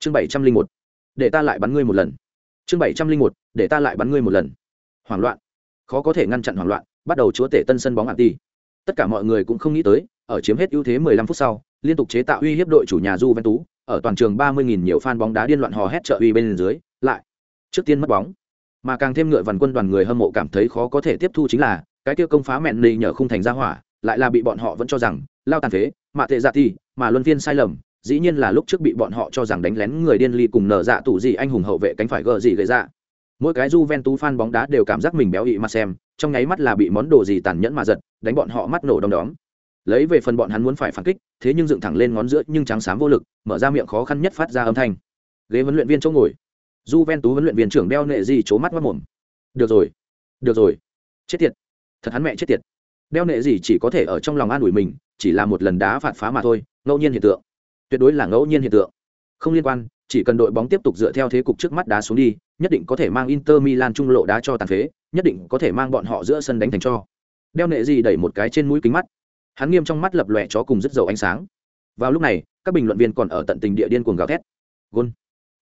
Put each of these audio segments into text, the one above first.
chương bảy trăm linh một, để ta lại bắn ngươi một lần. Chương bảy trăm linh một, để ta lại bắn ngươi một lần. Hoảng loạn. Khó có thể ngăn chặn hoảng loạn, bắt đầu chúa tể tân sân bóng hạng ti tất cả mọi người cũng không nghĩ tới, ở chiếm hết ưu thế 15 phút sau, liên tục chế tạo uy hiếp đội chủ nhà Juventus, ở toàn trường 30.000 nhiều fan bóng đá điên loạn hò hét trợ uy bên dưới, lại. Trước tiên mất bóng. Mà càng thêm ngựa vằn quân đoàn người hâm mộ cảm thấy khó có thể tiếp thu chính là, cái kia công phá mẹn nỉ nhờ không thành ra hỏa, lại là bị bọn họ vẫn cho rằng, lao tàn phế mạ tệ dạ thi mà luân phiên sai lầm dĩ nhiên là lúc trước bị bọn họ cho rằng đánh lén người điên ly cùng nở dạ tủ gì anh hùng hậu vệ cánh phải gờ gì gây ra. Mỗi cái Juventus fan bóng đá đều cảm giác mình béo ị mà xem, trong nháy mắt là bị món đồ gì tàn nhẫn mà giật, đánh bọn họ mắt nổ đom đóm. Lấy về phần bọn hắn muốn phải phản kích, thế nhưng dựng thẳng lên ngón giữa nhưng trắng xám vô lực, mở ra miệng khó khăn nhất phát ra âm thanh. Ghế huấn luyện viên chỗ ngồi. Juventus huấn luyện viên trưởng đeo nệ gì chố mắt mắt mồm. Được rồi được rồi. Chết tiệt. Thật hắn mẹ chết tiệt. Đeo nệ gì chỉ có thể ở trong lòng an ủi mình, chỉ là một lần đá phạt phá mà thôi, ngẫu nhiên hiện tượng tuyệt đối là ngẫu nhiên hiện tượng. Không liên quan, chỉ cần đội bóng tiếp tục dựa theo thế cục trước mắt đá xuống đi, nhất định có thể mang inter milan trung lộ đá cho tàn phế, nhất định có thể mang bọn họ giữa sân đánh thành cho. Đeo nệ gì đẩy một cái trên mũi kính mắt. Hắn nghiêm trong mắt lập lòe chó cùng rất dầu ánh sáng. Vào lúc này, các bình luận viên còn ở tận tình địa điên cuồng gào thét. Gôn.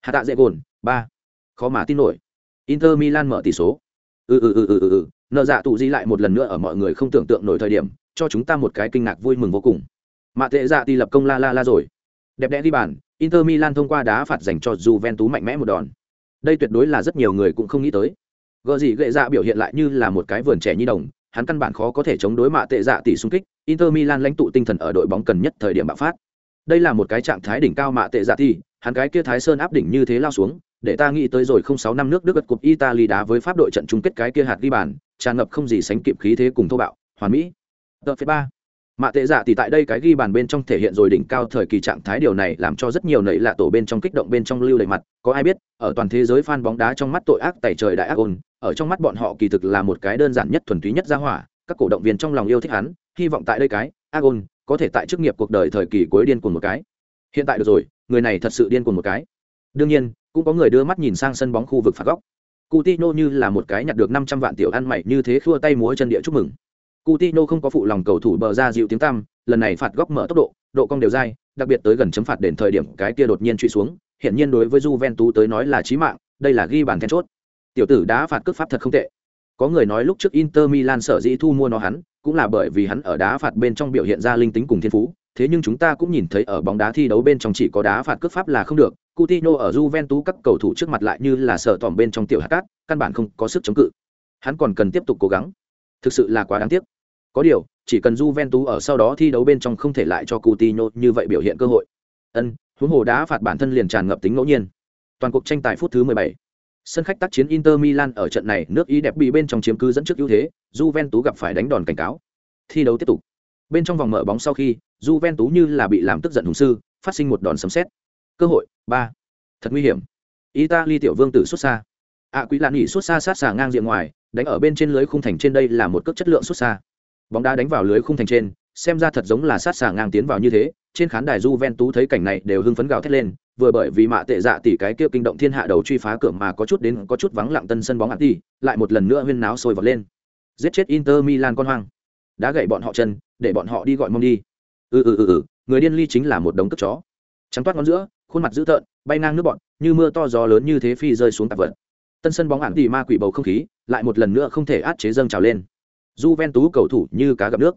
Hạ tạ dễ gồn, ba. Khó mà tin nổi. Inter milan mở tỷ số. Ừ ừ ừ ừ ừ ừ. Nợ dạ tụ di lại một lần nữa ở mọi người không tưởng tượng nổi thời điểm, cho chúng ta một cái kinh ngạc vui mừng vô cùng. Mạ tệ dạ thì lập công la la la rồi đẹp đẽ đi bàn, inter milan thông qua đá phạt dành cho juventus mạnh mẽ một đòn. Đây tuyệt đối là rất nhiều người cũng không nghĩ tới. Gợ gì gệ dạ biểu hiện lại như là một cái vườn trẻ nhi đồng, hắn căn bản khó có thể chống đối mạ tệ dạ tỷ xung kích, inter milan lãnh tụ tinh thần ở đội bóng cần nhất thời điểm bạo phát. Đây là một cái trạng thái đỉnh cao mạ tệ dạ tỷ, hắn cái kia thái sơn áp đỉnh như thế lao xuống, để ta nghĩ tới rồi không sáu năm nước đức gật cục italy đá với pháp đội trận chung kết cái kia hạt ghi bàn, tràn ngập không gì sánh kịp khí thế cùng thô bạo, hoàn mỹ. Đợt phế ba mạ tệ dạ thì tại đây cái ghi bàn bên trong thể hiện rồi đỉnh cao thời kỳ trạng thái, điều này làm cho rất nhiều nảy lạ tổ bên trong kích động bên trong lưu đầy mặt. Có ai biết, ở toàn thế giới fan bóng đá trong mắt tội ác tẩy trời đại ác ôn, ở trong mắt bọn họ kỳ thực là một cái đơn giản nhất thuần túy nhất ra hỏa, các cổ động viên trong lòng yêu thích hắn, hy vọng tại đây cái ác ôn có thể tại chức nghiệp cuộc đời thời kỳ cuối điên cuồng một cái. Hiện tại được rồi, người này thật sự điên cuồng một cái. Đương nhiên, cũng có người đưa mắt nhìn sang sân bóng khu vực phạt góc. Coutinho như là một cái nhặt được 500 vạn tiểu ăn mày như thế khua tay múa chân địa chúc mừng. Coutinho không có phụ lòng cầu thủ bờ ra dịu tiếng tăm, lần này phạt góc mở tốc độ, độ cong đều dai, đặc biệt tới gần chấm phạt đến thời điểm cái kia đột nhiên truy xuống, hiện nhiên đối với Juventus tới nói là chí mạng, đây là ghi bàn then chốt. Tiểu tử đá phạt cướp pháp thật không tệ. Có người nói lúc trước Inter Milan sở dĩ thu mua nó hắn, cũng là bởi vì hắn ở đá phạt bên trong biểu hiện ra linh tính cùng thiên phú, thế nhưng chúng ta cũng nhìn thấy ở bóng đá thi đấu bên trong chỉ có đá phạt cướp pháp là không được, Coutinho ở Juventus các cầu thủ trước mặt lại như là sợ tỏm bên trong tiểu hạt cát, căn bản không có sức chống cự. Hắn còn cần tiếp tục cố gắng. Thực sự là quá đáng tiếc. Có điều, chỉ cần Juventus ở sau đó thi đấu bên trong không thể lại cho Coutinho như vậy biểu hiện cơ hội. Ân, huống hồ đá phạt bản thân liền tràn ngập tính ngẫu nhiên. Toàn cuộc tranh tài phút thứ 17. Sân khách tác chiến Inter Milan ở trận này nước Ý đẹp bị bên trong chiếm cứ dẫn trước ưu thế, Juventus gặp phải đánh đòn cảnh cáo. Thi đấu tiếp tục. Bên trong vòng mở bóng sau khi, Juventus như là bị làm tức giận hùng sư, phát sinh một đòn sấm sét. Cơ hội, ba Thật nguy hiểm. Italy tiểu vương tử xuất xa. ạ quý lạn nghỉ xuất xa sát xà ngang diện ngoài, đánh ở bên trên lưới khung thành trên đây là một cước chất lượng xuất xa. Bóng đá đánh vào lưới khung thành trên, xem ra thật giống là sát xà ngang tiến vào như thế. Trên khán đài Juventus thấy cảnh này đều hưng phấn gào thét lên, vừa bởi vì mạ tệ dạ tỷ cái kia kinh động thiên hạ đầu truy phá cửa mà có chút đến có chút vắng lặng tân sân bóng ạt đi, lại một lần nữa huyên náo sôi vọt lên. Giết chết Inter Milan con hoang. Đá gậy bọn họ chân, để bọn họ đi gọi mong đi. Ừ ừ ừ ừ, người điên ly chính là một đống cướp chó. Trắng toát ngón giữa, khuôn mặt dữ tợn, bay ngang nước bọn, như mưa to gió lớn như thế phi rơi xuống tạp vật. Tân sân bóng ảng tỷ ma quỷ bầu không khí, lại một lần nữa không thể át chế dâng trào lên. Juventus cầu thủ như cá gặp nước.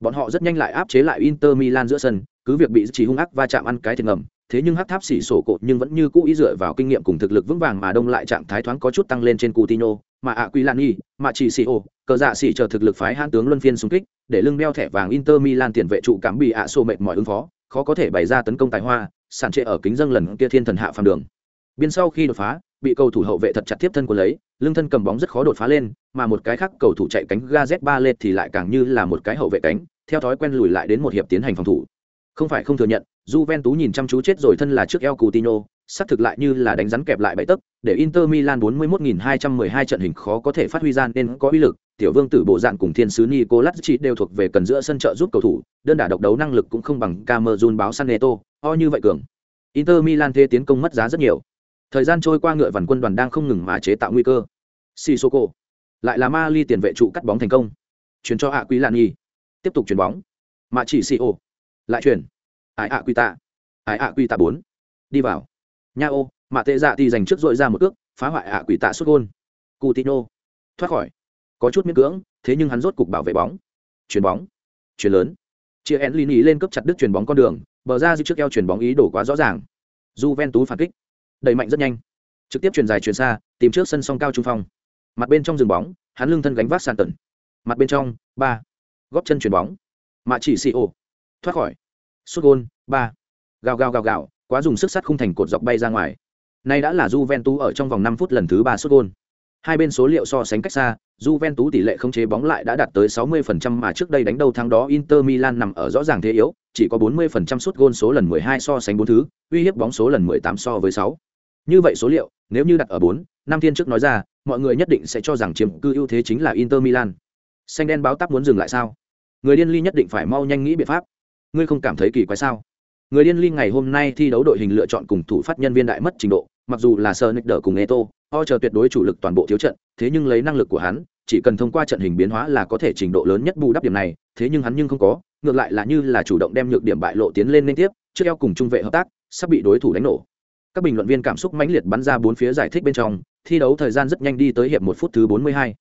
Bọn họ rất nhanh lại áp chế lại Inter Milan giữa sân, cứ việc bị chỉ hung ác va chạm ăn cái thiệt ngầm, thế nhưng hắc tháp xỉ sổ cột nhưng vẫn như cũ ý dựa vào kinh nghiệm cùng thực lực vững vàng mà đông lại trạng thái thoáng có chút tăng lên trên Coutinho, mà Aquilani, mà chỉ xỉ ổ, cờ dạ xỉ chờ thực lực phái hãn tướng luân phiên xung kích, để lưng đeo thẻ vàng Inter Milan tiền vệ trụ cảm bị ạ xô mệt mỏi ứng phó, khó có thể bày ra tấn công tài hoa, sản trệ ở kính dâng lần kia thiên thần hạ phàm đường. Biên sau khi đột phá, bị cầu thủ hậu vệ thật chặt tiếp thân của lấy, lưng thân cầm bóng rất khó đột phá lên, mà một cái khác cầu thủ chạy cánh Gazet lên thì lại càng như là một cái hậu vệ cánh, theo thói quen lùi lại đến một hiệp tiến hành phòng thủ. Không phải không thừa nhận, Juventus nhìn chăm chú chết rồi thân là trước El Coutinho, sắp thực lại như là đánh rắn kẹp lại bẫy tấc, để Inter Milan 41212 trận hình khó có thể phát huy ra nên có uy lực, tiểu vương tử bộ dạng cùng thiên sứ Nicolas chỉ đều thuộc về cần giữa sân trợ giúp cầu thủ, đơn đả độc đấu năng lực cũng không bằng Camerun báo Saneto, o như vậy cường. Inter Milan thế tiến công mất giá rất nhiều. Thời gian trôi qua ngựa vằn quân đoàn đang không ngừng mà chế tạo nguy cơ. Sissoko, lại là ma ly tiền vệ trụ cắt bóng thành công. Chuyển cho Aquilani, tiếp tục chuyển bóng. Mà chỉ Sio, lại chuyển. Ai Aquita, Ai Aquita 4, đi vào. Nha ô mạ tệ dạ thì giành trước dội ra một cước phá hoại ạ quỷ tạ xuất gôn. Coutinho thoát khỏi. Có chút miễn cưỡng thế nhưng hắn rốt cục bảo vệ bóng. Chuyền bóng. Chuyền lớn. Chia en lini lên cấp chặt đứt chuyền bóng con đường bờ ra giữ trước eo chuyền bóng ý đổ quá rõ ràng. Juventus phản kích đẩy mạnh rất nhanh. Trực tiếp chuyền dài chuyền xa, tìm trước sân song cao trung phong. Mặt bên trong rừng bóng, hắn lưng thân gánh vác sàn tần. Mặt bên trong, ba. Góp chân chuyền bóng. Mạ chỉ xì ô thoát khỏi. Sút gôn, ba. Gào gào gào gào, quá dùng sức sắt khung thành cột dọc bay ra ngoài. Nay đã là Juventus ở trong vòng 5 phút lần thứ ba sút gôn. Hai bên số liệu so sánh cách xa, Juventus tỷ lệ không chế bóng lại đã đạt tới 60% mà trước đây đánh đầu thắng đó Inter Milan nằm ở rõ ràng thế yếu, chỉ có 40% sút gôn số lần 12 so sánh bốn thứ, uy hiếp bóng số lần 18 so với 6 như vậy số liệu nếu như đặt ở bốn, năm thiên trước nói ra mọi người nhất định sẽ cho rằng chiếm cư ưu thế chính là Inter Milan. Xanh đen báo tắp muốn dừng lại sao? Người điên ly nhất định phải mau nhanh nghĩ biện pháp. Ngươi không cảm thấy kỳ quái sao? Người điên ly ngày hôm nay thi đấu đội hình lựa chọn cùng thủ phát nhân viên đại mất trình độ mặc dù là sơ nick đỡ cùng eto ho chờ tuyệt đối chủ lực toàn bộ thiếu trận thế nhưng lấy năng lực của hắn chỉ cần thông qua trận hình biến hóa là có thể trình độ lớn nhất bù đắp điểm này thế nhưng hắn nhưng không có ngược lại là như là chủ động đem nhược điểm bại lộ tiến lên liên tiếp trước eo cùng trung vệ hợp tác sắp bị đối thủ đánh nổ các bình luận viên cảm xúc mãnh liệt bắn ra bốn phía giải thích bên trong thi đấu thời gian rất nhanh đi tới hiệp một phút thứ 42.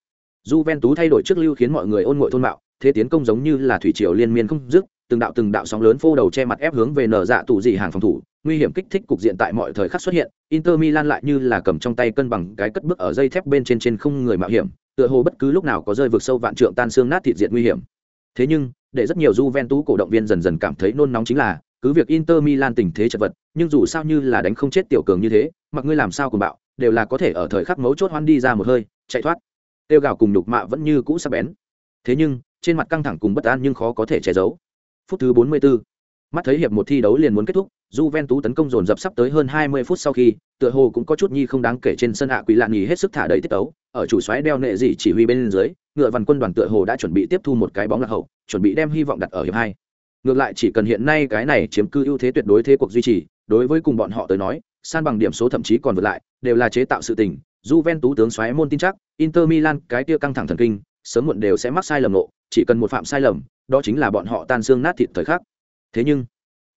Juventus thay đổi trước lưu khiến mọi người ôn ngội thôn mạo, thế tiến công giống như là thủy triều liên miên không dứt, từng đạo từng đạo sóng lớn phô đầu che mặt ép hướng về nở dạ tụ dị hàng phòng thủ, nguy hiểm kích thích cục diện tại mọi thời khắc xuất hiện, Inter Milan lại như là cầm trong tay cân bằng cái cất bước ở dây thép bên trên trên không người mạo hiểm, tựa hồ bất cứ lúc nào có rơi vực sâu vạn trượng tan xương nát thịt diệt nguy hiểm. Thế nhưng, để rất nhiều Juventus cổ động viên dần dần cảm thấy nôn nóng chính là, cứ việc Inter Milan tình thế chật vật, nhưng dù sao như là đánh không chết tiểu cường như thế, mặc ngươi làm sao cùng bạo, đều là có thể ở thời khắc mấu chốt hoan đi ra một hơi, chạy thoát. Tiêu gào cùng nhục mạ vẫn như cũ sắc bén. Thế nhưng, trên mặt căng thẳng cùng bất an nhưng khó có thể che giấu. Phút thứ 44, mắt thấy hiệp một thi đấu liền muốn kết thúc, Juventus tấn công dồn dập sắp tới hơn 20 phút sau khi, tựa hồ cũng có chút nhi không đáng kể trên sân hạ quỷ lạn nhì hết sức thả đẩy tiết tấu, ở chủ xoáy đeo nệ gì chỉ huy bên dưới, ngựa văn quân đoàn tựa hồ đã chuẩn bị tiếp thu một cái bóng lạc hậu, chuẩn bị đem hy vọng đặt ở hiệp hai. Ngược lại chỉ cần hiện nay cái này chiếm cư ưu thế tuyệt đối thế cuộc duy trì, đối với cùng bọn họ tới nói, san bằng điểm số thậm chí còn vượt lại, đều là chế tạo sự tình. Juventus tướng xoáy môn tin chắc, Inter Milan cái kia căng thẳng thần kinh, sớm muộn đều sẽ mắc sai lầm nộ, chỉ cần một phạm sai lầm, đó chính là bọn họ tan xương nát thịt thời khắc. Thế nhưng,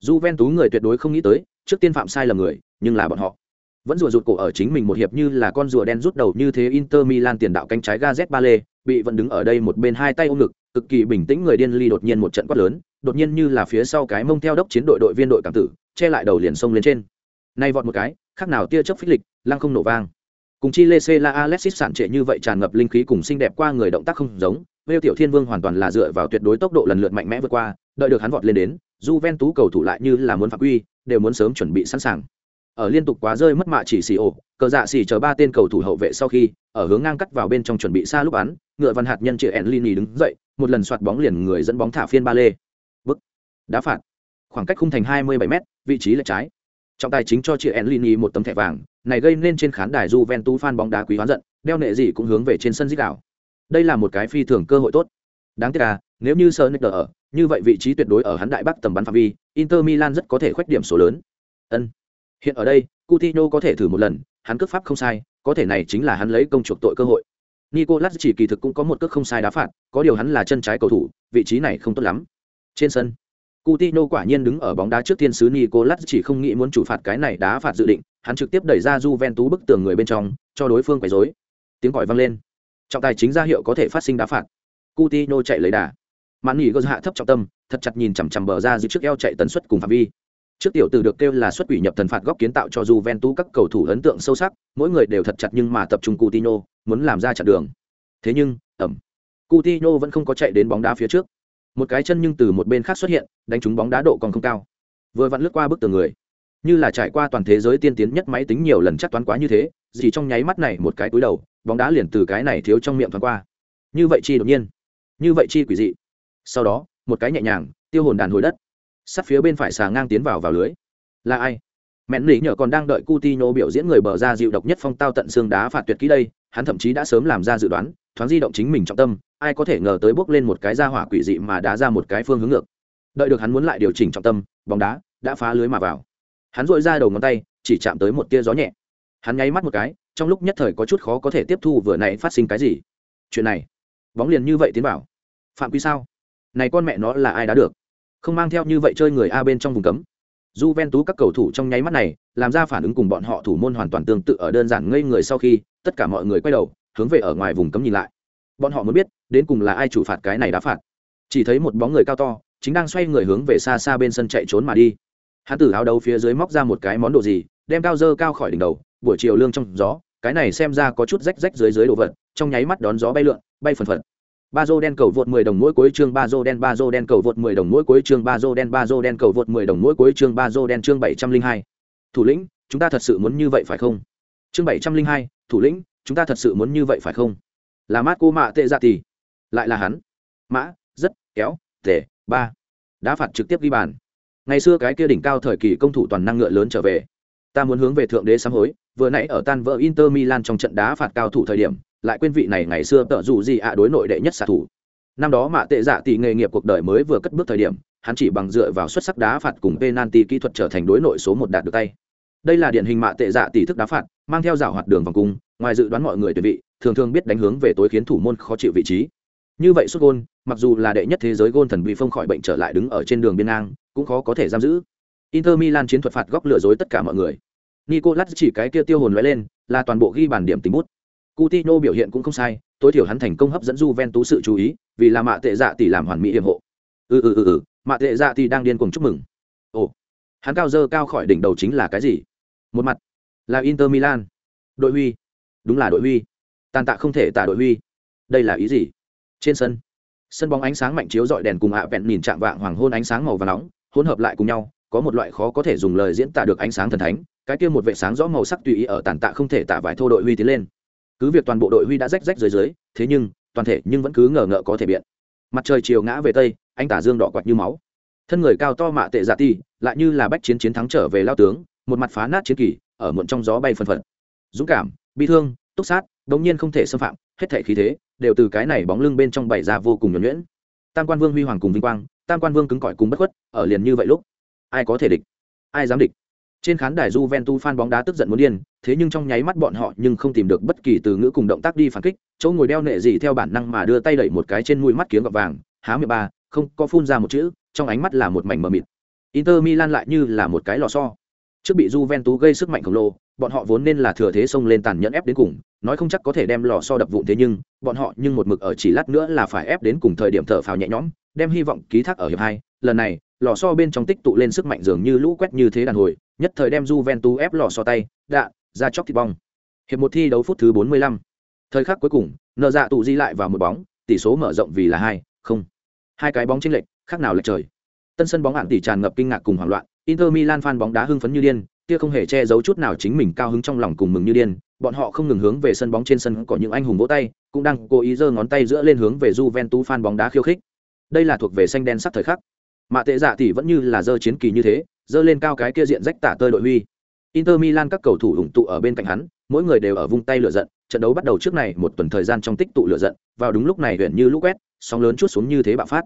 Juventus người tuyệt đối không nghĩ tới, trước tiên phạm sai lầm người, nhưng là bọn họ. Vẫn rùa rụt cổ ở chính mình một hiệp như là con rùa đen rút đầu như thế Inter Milan tiền đạo cánh trái Gazet Bale, bị vẫn đứng ở đây một bên hai tay ôm ngực, cực kỳ bình tĩnh người điên ly đột nhiên một trận quát lớn, đột nhiên như là phía sau cái mông theo đốc chiến đội đội viên đội cảm tử, che lại đầu liền sông lên trên. Nay vọt một cái, khác nào tia chớp phích lịch, lăng không nổ vang. Cùng chi Lê La Alexis sản trệ như vậy tràn ngập linh khí cùng xinh đẹp qua người động tác không giống, Vêu Tiểu Thiên Vương hoàn toàn là dựa vào tuyệt đối tốc độ lần lượt mạnh mẽ vượt qua, đợi được hắn vọt lên đến, Du Ven tú cầu thủ lại như là muốn phạm quy, đều muốn sớm chuẩn bị sẵn sàng. Ở liên tục quá rơi mất mạ chỉ xì ổ, cờ dạ xì chờ ba tên cầu thủ hậu vệ sau khi, ở hướng ngang cắt vào bên trong chuẩn bị xa lúc bắn, ngựa văn hạt nhân triệu Enlini đứng dậy, một lần soạt bóng liền người dẫn bóng thả phiên ba lê. Đá phạt. Khoảng cách khung thành 27 m vị trí lệch trái. Trọng tài chính cho triệu Enlini một tấm thẻ vàng, này gây nên trên khán đài Juventus fan bóng đá quý hoán giận, đeo nệ gì cũng hướng về trên sân dích đảo. Đây là một cái phi thường cơ hội tốt. Đáng tiếc là, nếu như Sonic ở, như vậy vị trí tuyệt đối ở hắn đại bắc tầm bắn phạm vi, Inter Milan rất có thể khoét điểm số lớn. Ân. Hiện ở đây, Coutinho có thể thử một lần, hắn cước pháp không sai, có thể này chính là hắn lấy công chuộc tội cơ hội. Nicolas chỉ kỳ thực cũng có một cước không sai đá phạt, có điều hắn là chân trái cầu thủ, vị trí này không tốt lắm. Trên sân, Coutinho quả nhiên đứng ở bóng đá trước thiên sứ Nicolas chỉ không nghĩ muốn chủ phạt cái này đá phạt dự định, hắn trực tiếp đẩy ra Juventus bức tường người bên trong, cho đối phương quấy rối. Tiếng còi vang lên. Trọng tài chính ra hiệu có thể phát sinh đá phạt. Coutinho chạy lấy đà. Mạn Nghị gỡ hạ thấp trọng tâm, thật chặt nhìn chằm chằm bờ ra dưới trước eo chạy tần suất cùng phạm vi. Trước tiểu tử được kêu là xuất quỷ nhập thần phạt góc kiến tạo cho Juventus các cầu thủ ấn tượng sâu sắc, mỗi người đều thật chặt nhưng mà tập trung Coutinho, muốn làm ra chặn đường. Thế nhưng, ẩm. Coutinho vẫn không có chạy đến bóng đá phía trước. Một cái chân nhưng từ một bên khác xuất hiện, đánh trúng bóng đá độ còn không cao. Vừa vặn lướt qua bức tường người. Như là trải qua toàn thế giới tiên tiến nhất máy tính nhiều lần chắc toán quá như thế, gì trong nháy mắt này một cái túi đầu, bóng đá liền từ cái này thiếu trong miệng thoáng qua. Như vậy chi đột nhiên, như vậy chi quỷ dị. Sau đó, một cái nhẹ nhàng, tiêu hồn đàn hồi đất sát phía bên phải xà ngang tiến vào vào lưới là ai mẹn nỉ nhờ còn đang đợi Coutinho biểu diễn người bờ ra dịu độc nhất phong tao tận xương đá phạt tuyệt kỹ đây hắn thậm chí đã sớm làm ra dự đoán thoáng di động chính mình trọng tâm ai có thể ngờ tới bước lên một cái ra hỏa quỷ dị mà đã ra một cái phương hướng ngược. Đợi được hắn muốn lại điều chỉnh trọng tâm, bóng đá đã phá lưới mà vào. Hắn dội ra đầu ngón tay, chỉ chạm tới một tia gió nhẹ. Hắn nháy mắt một cái, trong lúc nhất thời có chút khó có thể tiếp thu vừa nãy phát sinh cái gì. Chuyện này, bóng liền như vậy tiến vào. Phạm quy sao? Này con mẹ nó là ai đã được? Không mang theo như vậy chơi người a bên trong vùng cấm. Juventus các cầu thủ trong nháy mắt này, làm ra phản ứng cùng bọn họ thủ môn hoàn toàn tương tự ở đơn giản ngây người sau khi, tất cả mọi người quay đầu, hướng về ở ngoài vùng cấm nhìn lại. Bọn họ muốn biết đến cùng là ai chủ phạt cái này đã phạt. Chỉ thấy một bóng người cao to chính đang xoay người hướng về xa xa bên sân chạy trốn mà đi. Hắn tử áo đấu phía dưới móc ra một cái món đồ gì đem cao dơ cao khỏi đỉnh đầu buổi chiều lương trong gió cái này xem ra có chút rách rách dưới dưới đồ vật trong nháy mắt đón gió bay lượn bay phần phật. Ba dô đen cầu vượt 10 đồng mỗi cuối chương ba dô đen ba dô đen cầu vượt 10 đồng mỗi cuối chương ba dô đen ba dô đen cầu vượt 10 đồng mỗi cuối chương ba dô đen chương 702. thủ lĩnh chúng ta thật sự muốn như vậy phải không? Chương 702, thủ lĩnh chúng ta thật sự muốn như vậy phải không? Là mát cô mạ tệ dạ tỷ lại là hắn. Mã, rất, kéo, tề, ba. Đá phạt trực tiếp ghi bàn. Ngày xưa cái kia đỉnh cao thời kỳ công thủ toàn năng ngựa lớn trở về. Ta muốn hướng về thượng đế sám hối, vừa nãy ở tan vỡ inter milan trong trận đá phạt cao thủ thời điểm, lại quên vị này ngày xưa tợ dù gì ạ đối nội đệ nhất xạ thủ. Năm đó mạ tệ dạ tỷ nghề nghiệp cuộc đời mới vừa cất bước thời điểm, hắn chỉ bằng dựa vào xuất sắc đá phạt cùng penalty kỹ thuật trở thành đối nội số một đạt được tay. Đây là điển hình mạ tệ dạ tỷ thức đá phạt, mang theo rào hoạt đường vòng cung, ngoài dự đoán mọi người tuyệt vị, thường thường biết đánh hướng về tối khiến thủ môn khó chịu vị trí như vậy xuất gôn mặc dù là đệ nhất thế giới gôn thần bị phong khỏi bệnh trở lại đứng ở trên đường biên ngang cũng khó có thể giam giữ inter milan chiến thuật phạt góc lừa dối tất cả mọi người nicolas chỉ cái kia tiêu hồn lóe lên là toàn bộ ghi bàn điểm tính bút Coutinho biểu hiện cũng không sai, tối thiểu hắn thành công hấp dẫn Juventus sự chú ý, vì là mạ tệ dạ tỷ làm hoàn mỹ yểm hộ. Ừ ừ ừ ừ, mạ tệ dạ tỷ đang điên cuồng chúc mừng. Ồ, hắn cao dơ cao khỏi đỉnh đầu chính là cái gì? Một mặt là Inter Milan. Đội huy. Đúng là đội huy. Tàn tạ không thể tả đội huy. Đây là ý gì? Trên sân, sân bóng ánh sáng mạnh chiếu dọi đèn cùng ạ vẹn nhìn chạm vạng hoàng hôn ánh sáng màu và nóng, hỗn hợp lại cùng nhau, có một loại khó có thể dùng lời diễn tả được ánh sáng thần thánh, cái kia một vệ sáng rõ màu sắc tùy ý ở tàn tạ không thể tả vải thô đội huy tiến lên. Cứ việc toàn bộ đội huy đã rách rách dưới dưới thế nhưng toàn thể nhưng vẫn cứ ngờ ngợ có thể biện. Mặt trời chiều ngã về tây anh tả dương đỏ quạt như máu. Thân người cao to mạ tệ dạ ti lại như là bách chiến chiến thắng trở về lao tướng một mặt phá nát chiến kỳ ở muộn trong gió bay phần phật. Dũng cảm bi thương túc sát đống nhiên không thể xâm phạm hết thể khí thế đều từ cái này bóng lưng bên trong bày ra vô cùng nhuẩn nhuyễn tam quan vương huy hoàng cùng vinh quang tam quan vương cứng cỏi cùng bất khuất ở liền như vậy lúc ai có thể địch ai dám địch trên khán đài Juventus fan bóng đá tức giận muốn điên, thế nhưng trong nháy mắt bọn họ nhưng không tìm được bất kỳ từ ngữ cùng động tác đi phản kích, chỗ ngồi đeo nệ gì theo bản năng mà đưa tay đẩy một cái trên mũi mắt kiếm gọt vàng, há miệng ba, không có phun ra một chữ, trong ánh mắt là một mảnh mờ mịt. Inter Milan lại như là một cái lò xo. Trước bị Juventus gây sức mạnh khổng lồ, bọn họ vốn nên là thừa thế xông lên tàn nhẫn ép đến cùng, nói không chắc có thể đem lò xo đập vụn thế nhưng, bọn họ nhưng một mực ở chỉ lát nữa là phải ép đến cùng thời điểm thở phào nhẹ nhõm, đem hy vọng ký thác ở hiệp hai. lần này, lò xo bên trong tích tụ lên sức mạnh dường như lũ quét như thế đàn hồi, nhất thời đem Juventus ép lò xo tay, đạ ra chóc thịt bong. Hiệp một thi đấu phút thứ 45. Thời khắc cuối cùng, nợ dạ tụ di lại vào một bóng, tỷ số mở rộng vì là hai, không. Hai cái bóng chênh lệch, khác nào lệch trời. Tân sân bóng hạn tỷ tràn ngập kinh ngạc cùng hoảng loạn, Inter Milan fan bóng đá hưng phấn như điên, kia không hề che giấu chút nào chính mình cao hứng trong lòng cùng mừng như điên, bọn họ không ngừng hướng về sân bóng trên sân có những anh hùng vỗ tay, cũng đang cố ý giơ ngón tay giữa lên hướng về Juventus fan bóng đá khiêu khích. Đây là thuộc về xanh đen sắc thời khắc. mà tệ dạ tỷ vẫn như là giơ chiến kỳ như thế, giơ lên cao cái kia diện rách tả tơi đội huy inter milan các cầu thủ ủng tụ ở bên cạnh hắn mỗi người đều ở vung tay lửa giận trận đấu bắt đầu trước này một tuần thời gian trong tích tụ lửa giận vào đúng lúc này huyện như lũ quét sóng lớn chút xuống như thế bạo phát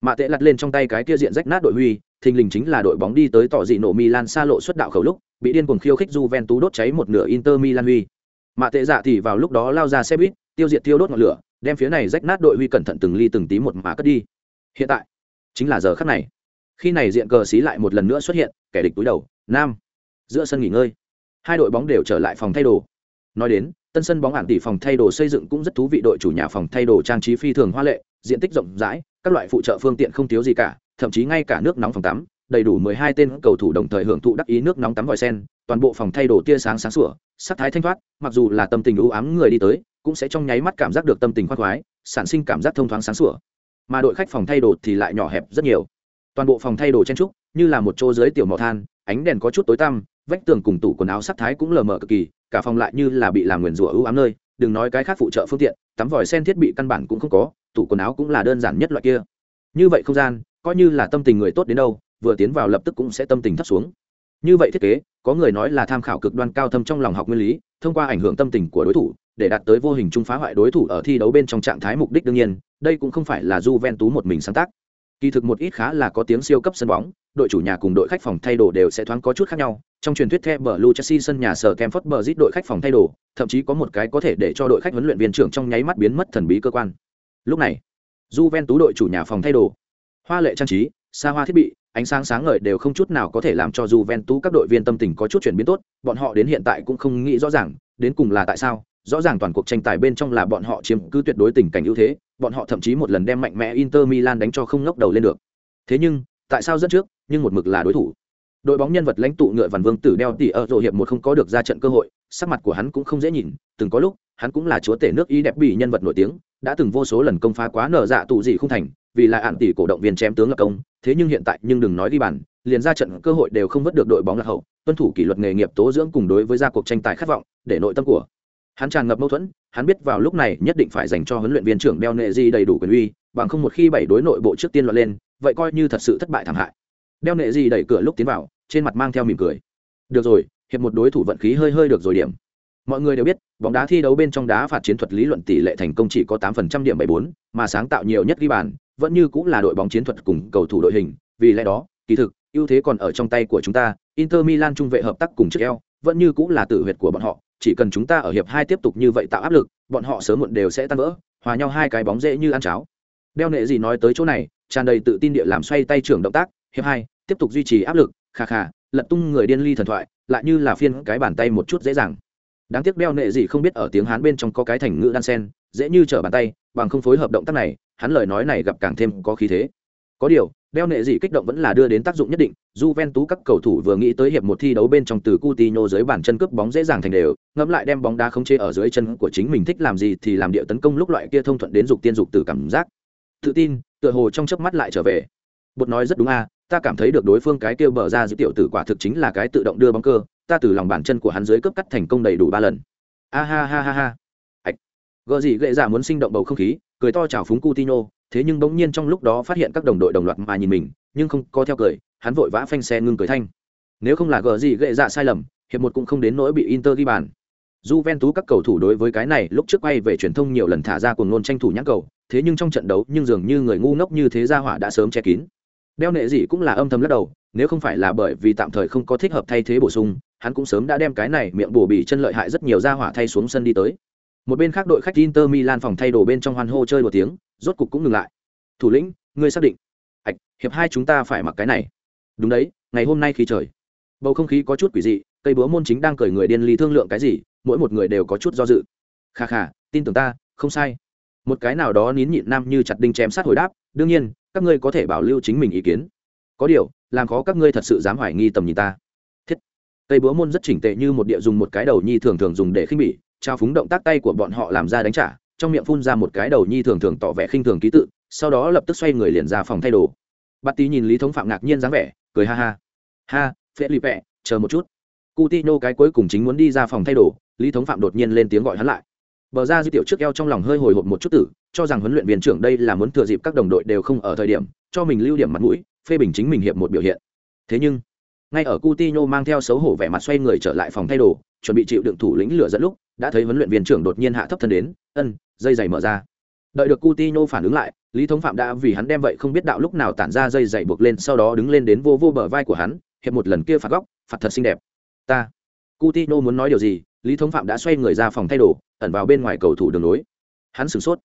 mạ tệ lặt lên trong tay cái kia diện rách nát đội huy thình lình chính là đội bóng đi tới tỏ dị nổ milan xa lộ xuất đạo khẩu lúc, bị điên cuồng khiêu khích juventus đốt cháy một nửa inter milan huy. Mạ tệ dạ thì vào lúc đó lao ra xe buýt, tiêu diệt tiêu đốt ngọn lửa, đem phía này rách nát đội huy cẩn thận từng ly từng tí một mà cất đi. Hiện tại, chính là giờ khắc này. Khi này diện cờ xí lại một lần nữa xuất hiện, kẻ địch túi đầu, nam, giữa sân nghỉ ngơi. Hai đội bóng đều trở lại phòng thay đồ. Nói đến, tân sân bóng ản tỷ phòng thay đồ xây dựng cũng rất thú vị, đội chủ nhà phòng thay đồ trang trí phi thường hoa lệ, diện tích rộng rãi, các loại phụ trợ phương tiện không thiếu gì cả thậm chí ngay cả nước nóng phòng tắm, đầy đủ mười hai tên cầu thủ đồng thời hưởng thụ đắc ý nước nóng tắm vòi sen, toàn bộ phòng thay đồ tia sáng sáng sủa, sắc thái thanh thoát, mặc dù là tâm tình ưu ám người đi tới, cũng sẽ trong nháy mắt cảm giác được tâm tình khoác khoái, sản sinh cảm giác thông thoáng sáng sủa. Mà đội khách phòng thay đồ thì lại nhỏ hẹp rất nhiều. Toàn bộ phòng thay đồ chen trúc, như là một chỗ dưới tiểu mỏ than, ánh đèn có chút tối tăm, vách tường cùng tủ quần áo sắc thái cũng lờ mờ cực kỳ, cả phòng lại như là bị làm nguyền rủa ưu ám nơi. Đừng nói cái khác phụ trợ phương tiện, tắm vòi sen thiết bị căn bản cũng không có, tủ quần áo cũng là đơn giản nhất loại kia. Như vậy không gian coi như là tâm tình người tốt đến đâu vừa tiến vào lập tức cũng sẽ tâm tình thấp xuống như vậy thiết kế có người nói là tham khảo cực đoan cao thâm trong lòng học nguyên lý thông qua ảnh hưởng tâm tình của đối thủ để đạt tới vô hình trung phá hoại đối thủ ở thi đấu bên trong trạng thái mục đích đương nhiên đây cũng không phải là Juventus một mình sáng tác Kỳ thực một ít khá là có tiếng siêu cấp sân bóng, đội chủ nhà cùng đội khách phòng thay đồ đều sẽ thoáng có chút khác nhau. Trong truyền thuyết The Blue Chelsea sân nhà sở Campfort Bridge đội khách phòng thay đồ, thậm chí có một cái có thể để cho đội khách huấn luyện viên trưởng trong nháy mắt biến mất thần bí cơ quan. Lúc này, Juventus đội chủ nhà phòng thay đồ, hoa lệ trang trí, xa hoa thiết bị, ánh sáng sáng ngời đều không chút nào có thể làm cho Juventus các đội viên tâm tình có chút chuyển biến tốt, bọn họ đến hiện tại cũng không nghĩ rõ ràng, đến cùng là tại sao, rõ ràng toàn cuộc tranh tài bên trong là bọn họ chiếm cứ tuyệt đối tình cảnh ưu thế, bọn họ thậm chí một lần đem mạnh mẽ Inter Milan đánh cho không ngóc đầu lên được. Thế nhưng, tại sao dẫn trước, nhưng một mực là đối thủ. Đội bóng nhân vật lãnh tụ ngựa Văn Vương Tử đeo tỉ ở rồi hiệp một không có được ra trận cơ hội, sắc mặt của hắn cũng không dễ nhìn, từng có lúc, hắn cũng là chúa tể nước Ý đẹp bị nhân vật nổi tiếng, đã từng vô số lần công phá quá nở dạ tụ gì không thành, vì là ạn tỷ cổ động viên chém tướng lập công, thế nhưng hiện tại nhưng đừng nói đi bàn, liền ra trận cơ hội đều không vớt được đội bóng lạc hậu, tuân thủ kỷ luật nghề nghiệp tố dưỡng cùng đối với gia cuộc tranh tài khát vọng, để nội tâm của hắn tràn ngập mâu thuẫn, hắn biết vào lúc này nhất định phải dành cho huấn luyện viên trưởng Beo Nệ Di đầy đủ quyền uy, bằng không một khi bảy đối nội bộ trước tiên loạn lên, vậy coi như thật sự thất bại thảm hại. Beo Nệ Di đẩy cửa lúc tiến vào, trên mặt mang theo mỉm cười. Được rồi, hiệp một đối thủ vận khí hơi hơi được rồi điểm. Mọi người đều biết, bóng đá thi đấu bên trong đá phạt chiến thuật lý luận tỷ lệ thành công chỉ có 8% điểm 74, mà sáng tạo nhiều nhất ghi bàn, vẫn như cũng là đội bóng chiến thuật cùng cầu thủ đội hình, vì lẽ đó, kỳ thực, ưu thế còn ở trong tay của chúng ta, Inter Milan trung vệ hợp tác cùng trước eo, vẫn như cũng là tự huyệt của bọn họ, chỉ cần chúng ta ở hiệp hai tiếp tục như vậy tạo áp lực, bọn họ sớm muộn đều sẽ tan vỡ, hòa nhau hai cái bóng dễ như ăn cháo. Đeo nệ gì nói tới chỗ này, tràn đầy tự tin địa làm xoay tay trưởng động tác, hiệp hai, tiếp tục duy trì áp lực, kha kha, lật tung người điên ly thần thoại, lại như là phiên cái bàn tay một chút dễ dàng. Đáng tiếc đeo nệ gì không biết ở tiếng Hán bên trong có cái thành ngữ đan sen, dễ như trở bàn tay, bằng không phối hợp động tác này, hắn lời nói này gặp càng thêm có khí thế. Có điều, đeo nệ gì kích động vẫn là đưa đến tác dụng nhất định, Juventus các cầu thủ vừa nghĩ tới hiệp một thi đấu bên trong từ Coutinho dưới bàn chân cướp bóng dễ dàng thành đều, ngẫm lại đem bóng đá khống chế ở dưới chân của chính mình thích làm gì thì làm điệu tấn công lúc loại kia thông thuận đến dục tiên dục từ cảm giác. Tự tin, tựa hồ trong chớp mắt lại trở về. Bột nói rất đúng a, ta cảm thấy được đối phương cái kia bờ ra giữ tiểu tử quả thực chính là cái tự động đưa bóng cơ, ta từ lòng bàn chân của hắn dưới cướp cắt thành công đầy đủ ba lần. A ha ha ha ha gợ Gỡ gì gệ dạ muốn sinh động bầu không khí, cười to chào phúng Coutinho, thế nhưng bỗng nhiên trong lúc đó phát hiện các đồng đội đồng loạt mà nhìn mình nhưng không có theo cười hắn vội vã phanh xe ngưng cười thanh nếu không là gờ gì gệ dạ sai lầm hiệp một cũng không đến nỗi bị inter ghi bàn Juventus các cầu thủ đối với cái này lúc trước quay về truyền thông nhiều lần thả ra cuồng ngôn tranh thủ nhãn cầu, thế nhưng trong trận đấu nhưng dường như người ngu ngốc như thế Ra hỏa đã sớm che kín. Đeo nệ gì cũng là âm thầm lắc đầu, nếu không phải là bởi vì tạm thời không có thích hợp thay thế bổ sung, hắn cũng sớm đã đem cái này miệng bổ bị chân lợi hại rất nhiều Ra hỏa thay xuống sân đi tới. Một bên khác đội khách Inter Milan phòng thay đồ bên trong hoan hô chơi một tiếng, rốt cục cũng ngừng lại. Thủ lĩnh ngươi xác định. Ạch hiệp hai chúng ta phải mặc cái này. Đúng đấy ngày hôm nay khi trời. Bầu không khí có chút quỷ dị cây búa môn chính đang cởi người điên ly thương lượng cái gì mỗi một người đều có chút do dự. Kha kha tin tưởng ta không sai. Một cái nào đó nín nhịn nam như chặt đinh chém sát hồi đáp đương nhiên các ngươi có thể bảo lưu chính mình ý kiến. Có điều làm khó các ngươi thật sự dám hoài nghi tầm nhìn ta. Thiết. Cây búa môn rất chỉnh tệ như một địa dùng một cái đầu nhi thường thường dùng để khinh bỉ trao phúng động tác tay của bọn họ làm ra đánh trả, trong miệng phun ra một cái đầu nhi thường thường tỏ vẻ khinh thường ký tự, sau đó lập tức xoay người liền ra phòng thay đồ. Bát tí nhìn lý thống phạm ngạc nhiên dáng vẻ, cười ha ha. Ha phê lì pẹ, chờ một chút. Coutinho cái cuối cùng chính muốn đi ra phòng thay đồ, lý thống phạm đột nhiên lên tiếng gọi hắn lại. Bờ ra di tiểu trước eo trong lòng hơi hồi hộp một chút tử, cho rằng huấn luyện viên trưởng đây là muốn thừa dịp các đồng đội đều không ở thời điểm, cho mình lưu điểm mặt mũi, phê bình chính mình hiệp một biểu hiện. Thế nhưng, ngay ở Coutinho mang theo xấu hổ vẻ mặt xoay người trở lại phòng thay đồ chuẩn bị chịu đựng thủ lĩnh lửa dẫn lúc, đã thấy huấn luyện viên trưởng đột nhiên hạ thấp thân đến, ân, dây giày mở ra. Đợi được Coutinho phản ứng lại, lý thống phạm đã vì hắn đem vậy không biết đạo lúc nào tản ra dây giày buộc lên, sau đó đứng lên đến vô vô bờ vai của hắn, hiệp một lần kia phạt góc, phạt thật xinh đẹp. Ta. Coutinho muốn nói điều gì, lý thống phạm đã xoay người ra phòng thay đồ, ẩn vào bên ngoài cầu thủ đường lối. Hắn sửng sốt.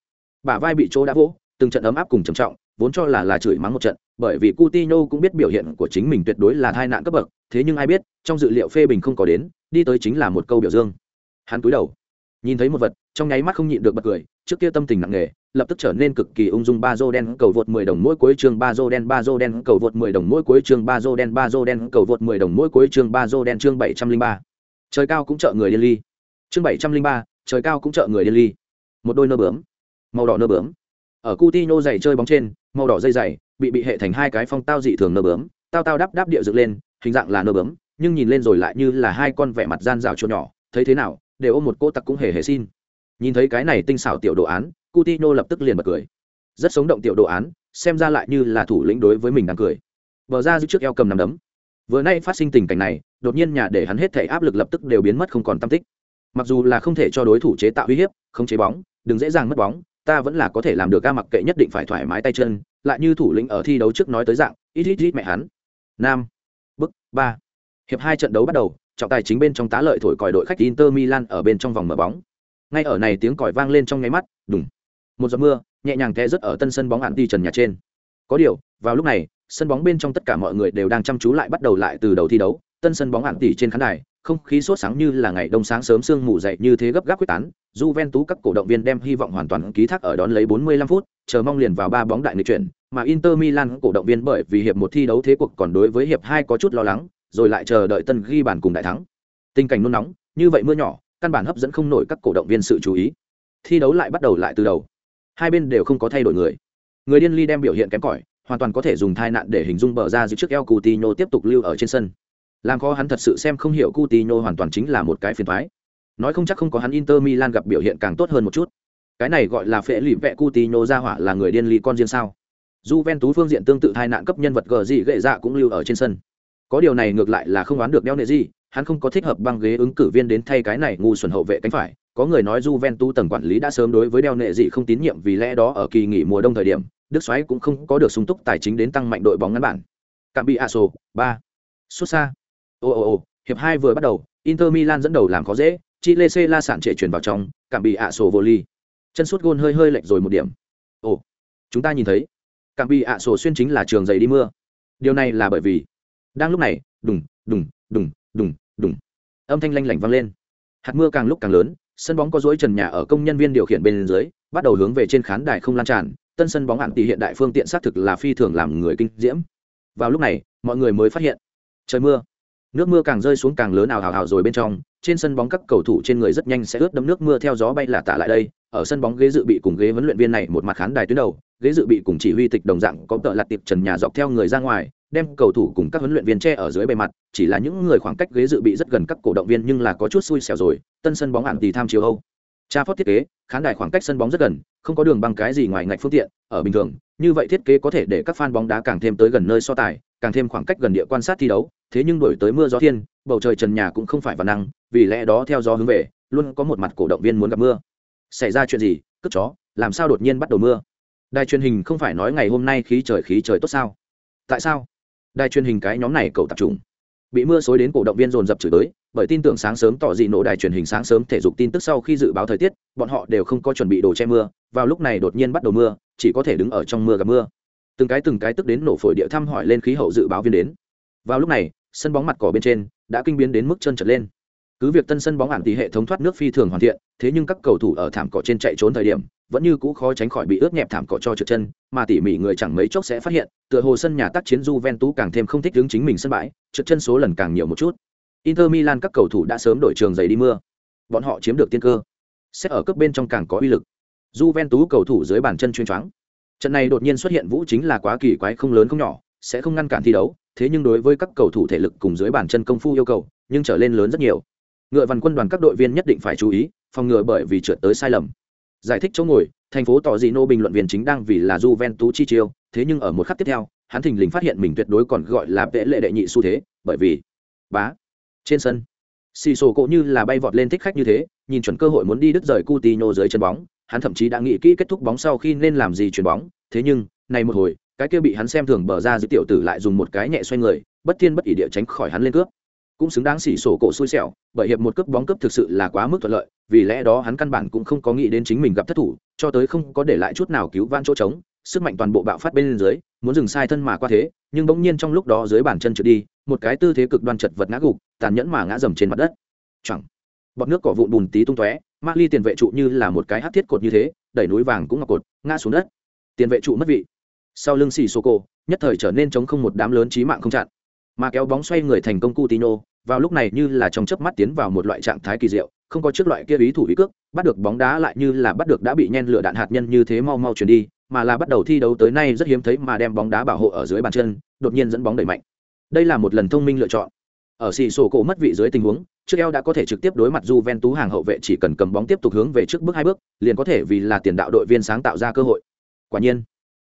Bả vai bị chỗ đã vỗ, từng trận ấm áp cùng trầm trọng, vốn cho là là chửi mắng một trận, bởi vì Coutinho cũng biết biểu hiện của chính mình tuyệt đối là tai nạn cấp bậc, thế nhưng ai biết, trong dự liệu phê bình không có đến đi tới chính là một câu biểu dương. Hắn cúi đầu nhìn thấy một vật trong nháy mắt không nhịn được bật cười trước kia tâm tình nặng nề lập tức trở nên cực kỳ ung dung ba dô đen cầu vượt 10 đồng mỗi cuối chương ba dô đen ba dô đen cầu vượt 10 đồng mỗi cuối chương ba dô đen ba dô đen cầu vượt 10 đồng mỗi cuối chương ba dô đen chương 703. trời cao cũng trợ người điên ly. Chương 703, trời cao cũng trợ người điên ly. Một đôi nơ bướm màu đỏ nơ bướm. Ở Coutinho giày chơi bóng trên màu đỏ dây dày bị bị hệ thành hai cái phong tao dị thường nơ bướm. Tao tao đắp đắp địa dựng lên hình dạng là nơ bướm nhưng nhìn lên rồi lại như là hai con vẻ mặt gian rào chuột nhỏ, thấy thế nào, đều ôm một cô tặc cũng hề hề xin. Nhìn thấy cái này tinh xảo tiểu đồ án, Coutinho lập tức liền bật cười. Rất sống động tiểu đồ án, xem ra lại như là thủ lĩnh đối với mình đang cười. Bờ ra giữ trước eo cầm nằm đấm. Vừa nay phát sinh tình cảnh này, đột nhiên nhà để hắn hết thể áp lực lập tức đều biến mất không còn tâm tích. Mặc dù là không thể cho đối thủ chế tạo uy hiếp, không chế bóng, đừng dễ dàng mất bóng, ta vẫn là có thể làm được ca mặc kệ nhất định phải thoải mái tay chân, lại như thủ lĩnh ở thi đấu trước nói tới dạng, ít ít ít mẹ hắn. Nam. Bức ba hiệp hai trận đấu bắt đầu trọng tài chính bên trong tá lợi thổi còi đội khách Inter Milan ở bên trong vòng mở bóng. Ngay ở này tiếng còi vang lên trong ngay mắt, đùng. Một giọt mưa nhẹ nhàng té rất ở tân sân bóng anti đi trần nhà trên. có điều vào lúc này sân bóng bên trong tất cả mọi người đều đang chăm chú lại bắt đầu lại từ đầu thi đấu tân sân bóng anti trên khán đài không khí sốt sáng như là ngày đông sáng sớm sương mù dậy như thế gấp gáp quyết tán Juventus các cổ động viên đem hy vọng hoàn toàn ký thác ở đón lấy 45 phút chờ mong liền vào ba bóng đại nghịch chuyển mà Inter Milan cổ động viên bởi vì hiệp một thi đấu thế cuộc còn đối với hiệp hai có chút lo lắng rồi lại chờ đợi tân ghi bàn cùng đại thắng. Tình cảnh nôn nóng, như vậy mưa nhỏ, căn bản hấp dẫn không nổi các cổ động viên sự chú ý. Thi đấu lại bắt đầu lại từ đầu. Hai bên đều không có thay đổi người. Người điên ly đem biểu hiện kém cỏi, hoàn toàn có thể dùng thai nạn để hình dung bờ ra giữ trước eo Coutinho tiếp tục lưu ở trên sân. Làm khó hắn thật sự xem không hiểu Coutinho hoàn toàn chính là một cái phiền toái. Nói không chắc không có hắn Inter Milan gặp biểu hiện càng tốt hơn một chút. Cái này gọi là phệ lụy vẹ Coutinho ra hỏa là người điên ly con riêng sao? Juventus phương diện tương tự thai nạn cấp nhân vật gờ gì gệ dạ cũng lưu ở trên sân có điều này ngược lại là không đoán được đeo nệ gì hắn không có thích hợp băng ghế ứng cử viên đến thay cái này ngu xuẩn hậu vệ cánh phải có người nói Juventus tầng quản lý đã sớm đối với đeo nệ gì không tín nhiệm vì lẽ đó ở kỳ nghỉ mùa đông thời điểm Đức Soái cũng không có được sung túc tài chính đến tăng mạnh đội bóng ngắn bản. Cạm bị Aso, 3. Xuất xa. ồ ồ ồ hiệp hai vừa bắt đầu, Inter Milan dẫn đầu làm khó dễ, Chile C la sản trệ chuyển vào trong, cạm bị Aso vô ly. Chân suốt gôn hơi hơi lệch rồi một điểm. Ồ, chúng ta nhìn thấy, cạm bị Aso xuyên chính là trường dày đi mưa. Điều này là bởi vì, đang lúc này, đùng, đùng, đùng, đùng, đùng. Âm thanh lanh lảnh vang lên. Hạt mưa càng lúc càng lớn, sân bóng có dối trần nhà ở công nhân viên điều khiển bên dưới, bắt đầu hướng về trên khán đài không lan tràn, tân sân bóng hạn tỷ hiện đại phương tiện xác thực là phi thường làm người kinh diễm vào lúc này mọi người mới phát hiện trời mưa nước mưa càng rơi xuống càng lớn ào ào ào rồi bên trong, trên sân bóng các cầu thủ trên người rất nhanh sẽ ướt đẫm nước mưa theo gió bay là tả lại đây. Ở sân bóng ghế dự bị cùng ghế huấn luyện viên này một mặt khán đài tuyến đầu, ghế dự bị cùng chỉ huy tịch đồng dạng có tợ lặt tiệp trần nhà dọc theo người ra ngoài, đem cầu thủ cùng các huấn luyện viên che ở dưới bề mặt, chỉ là những người khoảng cách ghế dự bị rất gần các cổ động viên nhưng là có chút xui xẻo rồi, tân sân bóng ạn tỷ tham chiếu âu. Cha phót thiết kế, khán đài khoảng cách sân bóng rất gần, không có đường băng cái gì ngoài ngạch phương tiện, ở bình thường, như vậy thiết kế có thể để các fan bóng đá càng thêm tới gần nơi so tài càng thêm khoảng cách gần địa quan sát thi đấu, thế nhưng đổi tới mưa gió thiên, bầu trời trần nhà cũng không phải văn năng, vì lẽ đó theo gió hướng về, luôn có một mặt cổ động viên muốn gặp mưa. Xảy ra chuyện gì? Cất chó, làm sao đột nhiên bắt đầu mưa? Đài truyền hình không phải nói ngày hôm nay khí trời khí trời tốt sao? Tại sao? Đài truyền hình cái nhóm này cầu tập trung. Bị mưa xối đến cổ động viên dồn dập chửi tới, bởi tin tưởng sáng sớm tỏ dị nổ đài truyền hình sáng sớm thể dục tin tức sau khi dự báo thời tiết, bọn họ đều không có chuẩn bị đồ che mưa, vào lúc này đột nhiên bắt đầu mưa, chỉ có thể đứng ở trong mưa gặp mưa từng cái từng cái tức đến nổ phổi địa thăm hỏi lên khí hậu dự báo viên đến. Vào lúc này, sân bóng mặt cỏ bên trên đã kinh biến đến mức chân trật lên. Cứ việc tân sân bóng ản tỷ hệ thống thoát nước phi thường hoàn thiện, thế nhưng các cầu thủ ở thảm cỏ trên chạy trốn thời điểm, vẫn như cũ khó tránh khỏi bị ướt nhẹp thảm cỏ cho trượt chân, mà tỉ mỉ người chẳng mấy chốc sẽ phát hiện, tựa hồ sân nhà tác chiến Juventus càng thêm không thích đứng chính mình sân bãi, trượt chân số lần càng nhiều một chút. Inter Milan các cầu thủ đã sớm đổi trường giày đi mưa. Bọn họ chiếm được tiên cơ. Sẽ ở cấp bên trong càng có uy lực. Juventus cầu thủ dưới bàn chân chuyên choáng trận này đột nhiên xuất hiện vũ chính là quá kỳ quái không lớn không nhỏ, sẽ không ngăn cản thi đấu, thế nhưng đối với các cầu thủ thể lực cùng dưới bàn chân công phu yêu cầu, nhưng trở lên lớn rất nhiều. Ngựa văn quân đoàn các đội viên nhất định phải chú ý, phòng ngừa bởi vì trượt tới sai lầm. Giải thích chỗ ngồi, thành phố tỏ dị nô bình luận viên chính đang vì là Juventus chi chiêu, thế nhưng ở một khắc tiếp theo, hắn thình lình phát hiện mình tuyệt đối còn gọi là vệ lệ đệ nhị xu thế, bởi vì bá, trên sân. Xì sổ cộ như là bay vọt lên thích khách như thế, nhìn chuẩn cơ hội muốn đi đứt rời Coutinho dưới chân bóng hắn thậm chí đã nghĩ kỹ kết thúc bóng sau khi nên làm gì chuyền bóng. Thế nhưng, này một hồi, cái kia bị hắn xem thường bờ ra giữ tiểu tử lại dùng một cái nhẹ xoay người, bất thiên bất ỷ địa tránh khỏi hắn lên cướp. Cũng xứng đáng xỉ sổ cổ xui xẻo, bởi hiệp một cướp bóng cướp thực sự là quá mức thuận lợi, vì lẽ đó hắn căn bản cũng không có nghĩ đến chính mình gặp thất thủ, cho tới không có để lại chút nào cứu van chỗ trống, sức mạnh toàn bộ bạo phát bên dưới, muốn dừng sai thân mà qua thế, nhưng bỗng nhiên trong lúc đó dưới bàn chân trượt đi, một cái tư thế cực đoan chật vật ngã gục, tàn nhẫn mà ngã dầm trên mặt đất. Chẳng bọt nước cỏ vụn bùn tí tung tóe ma ly tiền vệ trụ như là một cái hát thiết cột như thế đẩy núi vàng cũng ngọc cột ngã xuống đất tiền vệ trụ mất vị sau lưng xì xô cô nhất thời trở nên chống không một đám lớn trí mạng không chặn mà kéo bóng xoay người thành công Coutinho, vào lúc này như là trong chớp mắt tiến vào một loại trạng thái kỳ diệu, không có trước loại kia ý thủ ý cước, bắt được bóng đá lại như là bắt được đã bị nhen lửa đạn hạt nhân như thế mau mau chuyển đi, mà là bắt đầu thi đấu tới nay rất hiếm thấy mà đem bóng đá bảo hộ ở dưới bàn chân, đột nhiên dẫn bóng đẩy mạnh. Đây là một lần thông minh lựa chọn. Ở xì sổ cổ mất vị dưới tình huống, trước eo đã có thể trực tiếp đối mặt Juventus hàng hậu vệ chỉ cần cầm bóng tiếp tục hướng về trước bước hai bước, liền có thể vì là tiền đạo đội viên sáng tạo ra cơ hội. Quả nhiên,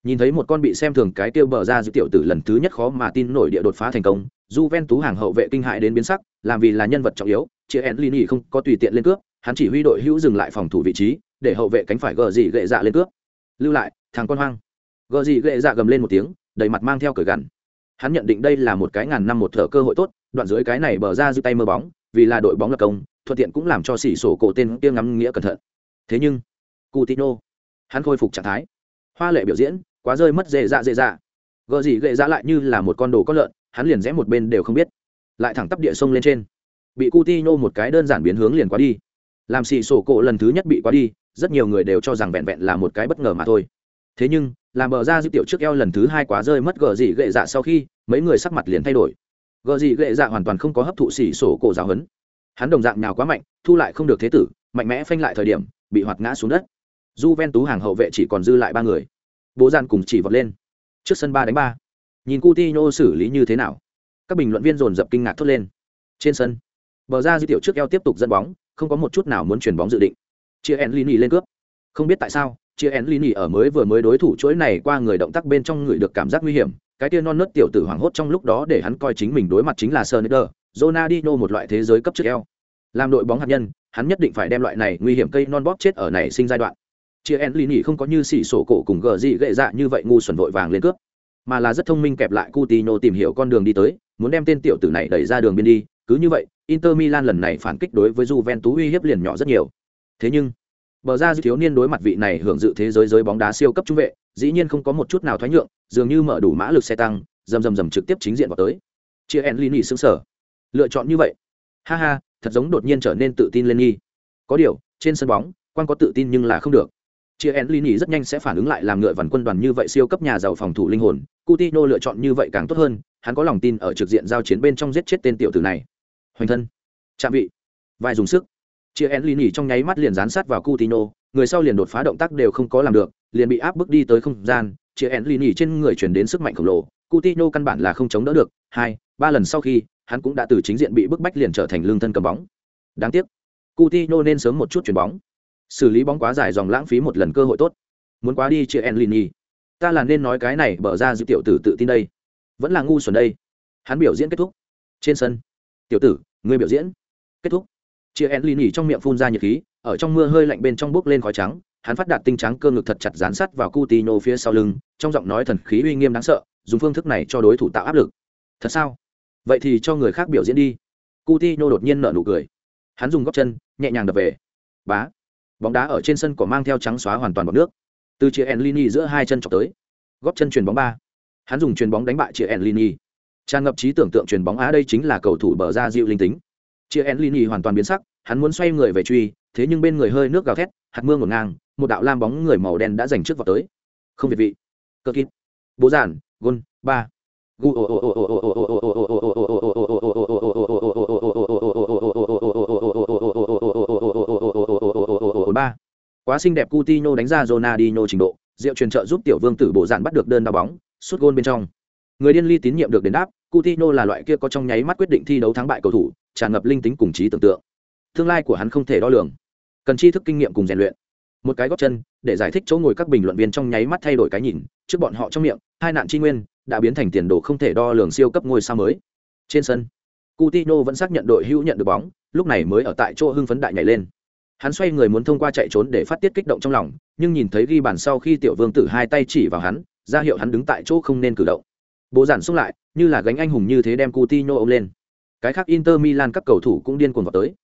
nhìn thấy một con bị xem thường cái tiêu bờ ra giữ tiểu tử lần thứ nhất khó mà tin nổi địa đột phá thành công Juventus hàng hậu vệ kinh hại đến biến sắc làm vì là nhân vật trọng yếu chị en lini không có tùy tiện lên cướp hắn chỉ huy đội hữu dừng lại phòng thủ vị trí để hậu vệ cánh phải gờ dị gậy dạ lên cướp. Lưu lại thằng con hoang. Gờ dị gậy dạ gầm lên một tiếng đầy mặt mang theo cởi gằn hắn nhận định đây là một cái ngàn năm một thở cơ hội tốt, đoạn dưới cái này bờ ra giữ tay mơ bóng, vì là đội bóng lập công, thuận tiện cũng làm cho xỉ sổ cổ tên kia ngắm nghĩa cẩn thận. Thế nhưng, Coutinho, hắn khôi phục trạng thái. Hoa lệ biểu diễn, quá rơi mất dễ dạ dễ dạ. Gợ gì gậy ra dạ lại như là một con đồ có lợn, hắn liền rẽ một bên đều không biết. Lại thẳng tắp địa sông lên trên. Bị Coutinho một cái đơn giản biến hướng liền quá đi. Làm xì sổ cổ lần thứ nhất bị quá đi, rất nhiều người đều cho rằng vẹn vẹn là một cái bất ngờ mà thôi thế nhưng, làm bờ ra dư tiểu trước eo lần thứ hai quá rơi mất gờ gì gậy dạ sau khi, mấy người sắc mặt liền thay đổi. Gờ gì gậy dạ hoàn toàn không có hấp thụ xỉ sổ cổ giáo hấn hắn đồng dạng nào quá mạnh, thu lại không được thế tử, mạnh mẽ phanh lại thời điểm, bị hoạt ngã xuống đất. Du ven tú hàng hậu vệ chỉ còn dư lại ba người. Bố gian cùng chỉ vọt lên. Trước sân ba đánh ba. Nhìn Coutinho xử lý như thế nào? Các bình luận viên dồn dập kinh ngạc thốt lên. Trên sân, bờ ra dư tiểu trước eo tiếp tục dẫn bóng, không có một chút nào muốn chuyển bóng dự định. Chia en lini lên cướp. Không biết tại sao chia én lini ở mới vừa mới đối thủ chuỗi này qua người động tác bên trong người được cảm giác nguy hiểm cái tia non nớt tiểu tử hoảng hốt trong lúc đó để hắn coi chính mình đối mặt chính là Sneijder, Ronaldinho một loại thế giới cấp trước eo. Làm đội bóng hạt nhân, hắn nhất định phải đem loại này nguy hiểm cây non bóp chết ở này sinh giai đoạn. Chia Enlini không có như xỉ sổ cổ cùng gờ gì gậy dạ như vậy ngu xuẩn vội vàng lên cướp, mà là rất thông minh kẹp lại Coutinho tìm hiểu con đường đi tới, muốn đem tên tiểu tử này đẩy ra đường biên đi, cứ như vậy, Inter Milan lần này phản kích đối với Juventus uy hiếp liền nhỏ rất nhiều. Thế nhưng, bờ ra thiếu niên đối mặt vị này hưởng dự thế giới giới bóng đá siêu cấp trung vệ, dĩ nhiên không có một chút nào thoái nhượng, dường như mở đủ mã lực xe tăng, rầm rầm rầm trực tiếp chính diện vào tới. Chia Enlini sững sở. Lựa chọn như vậy, ha ha, thật giống đột nhiên trở nên tự tin lên nghi. Có điều, trên sân bóng, quan có tự tin nhưng là không được. Chia Enlini rất nhanh sẽ phản ứng lại làm ngựa vằn quân đoàn như vậy siêu cấp nhà giàu phòng thủ linh hồn, Coutinho lựa chọn như vậy càng tốt hơn, hắn có lòng tin ở trực diện giao chiến bên trong giết chết tên tiểu tử này. Hoành thân, chạm vị, vai dùng sức. Chia Enlini trong nháy mắt liền dán sát vào Coutinho, người sau liền đột phá động tác đều không có làm được, liền bị áp bức đi tới không gian, Chia Enlini trên người truyền đến sức mạnh khổng lồ, Coutinho căn bản là không chống đỡ được, hai, ba lần sau khi, hắn cũng đã từ chính diện bị bức bách liền trở thành lương thân cầm bóng. Đáng tiếc, Coutinho nên sớm một chút chuyển bóng. Xử lý bóng quá dài dòng lãng phí một lần cơ hội tốt. Muốn quá đi Chia Enlini. Ta là nên nói cái này bở ra dữ tiểu tử tự tin đây, vẫn là ngu xuẩn đây. Hắn biểu diễn kết thúc. Trên sân, tiểu tử, ngươi biểu diễn kết thúc chia en lì trong miệng phun ra nhiệt khí, ở trong mưa hơi lạnh bên trong bốc lên khói trắng, hắn phát đạt tinh trắng cơ ngực thật chặt dán sắt vào Coutinho phía sau lưng, trong giọng nói thần khí uy nghiêm đáng sợ, dùng phương thức này cho đối thủ tạo áp lực. Thật sao? Vậy thì cho người khác biểu diễn đi. Coutinho đột nhiên nở nụ cười. Hắn dùng góc chân, nhẹ nhàng đập về. Bá. Bóng đá ở trên sân cỏ mang theo trắng xóa hoàn toàn bọt nước. Từ chia Enlini giữa hai chân chọc tới. Góp chân chuyền bóng ba. Hắn dùng chuyền bóng đánh bại chia Enlini tràn ngập trí tưởng tượng chuyền bóng á đây chính là cầu thủ bờ ra dịu linh tính chia Enlini hoàn toàn biến sắc hắn muốn xoay người về truy thế nhưng bên người hơi nước gào thét hạt mưa ngổn ngang một đạo lam bóng người màu đen đã giành trước vào tới không việt vị cơ kít bố giản gôn ba ba quá xinh đẹp Coutinho đánh ra Ronaldinho trình độ diệu truyền trợ giúp tiểu vương tử bộ dạn bắt được đơn đá bóng sút gôn bên trong người điên ly tín nhiệm được đền đáp Coutinho là loại kia có trong nháy mắt quyết định thi đấu thắng bại cầu thủ tràn ngập linh tính cùng trí tưởng tượng. Tương lai của hắn không thể đo lường. Cần tri thức kinh nghiệm cùng rèn luyện. Một cái góp chân, để giải thích chỗ ngồi các bình luận viên trong nháy mắt thay đổi cái nhìn, trước bọn họ trong miệng, hai nạn tri nguyên, đã biến thành tiền đồ không thể đo lường siêu cấp ngôi sao mới. Trên sân, Coutinho vẫn xác nhận đội hữu nhận được bóng, lúc này mới ở tại chỗ hưng phấn đại nhảy lên. Hắn xoay người muốn thông qua chạy trốn để phát tiết kích động trong lòng, nhưng nhìn thấy ghi bàn sau khi tiểu vương tử hai tay chỉ vào hắn, ra hiệu hắn đứng tại chỗ không nên cử động. Bố giản xung lại, như là gánh anh hùng như thế đem Coutinho ôm lên cái khác Inter Milan các cầu thủ cũng điên cuồng vào tới.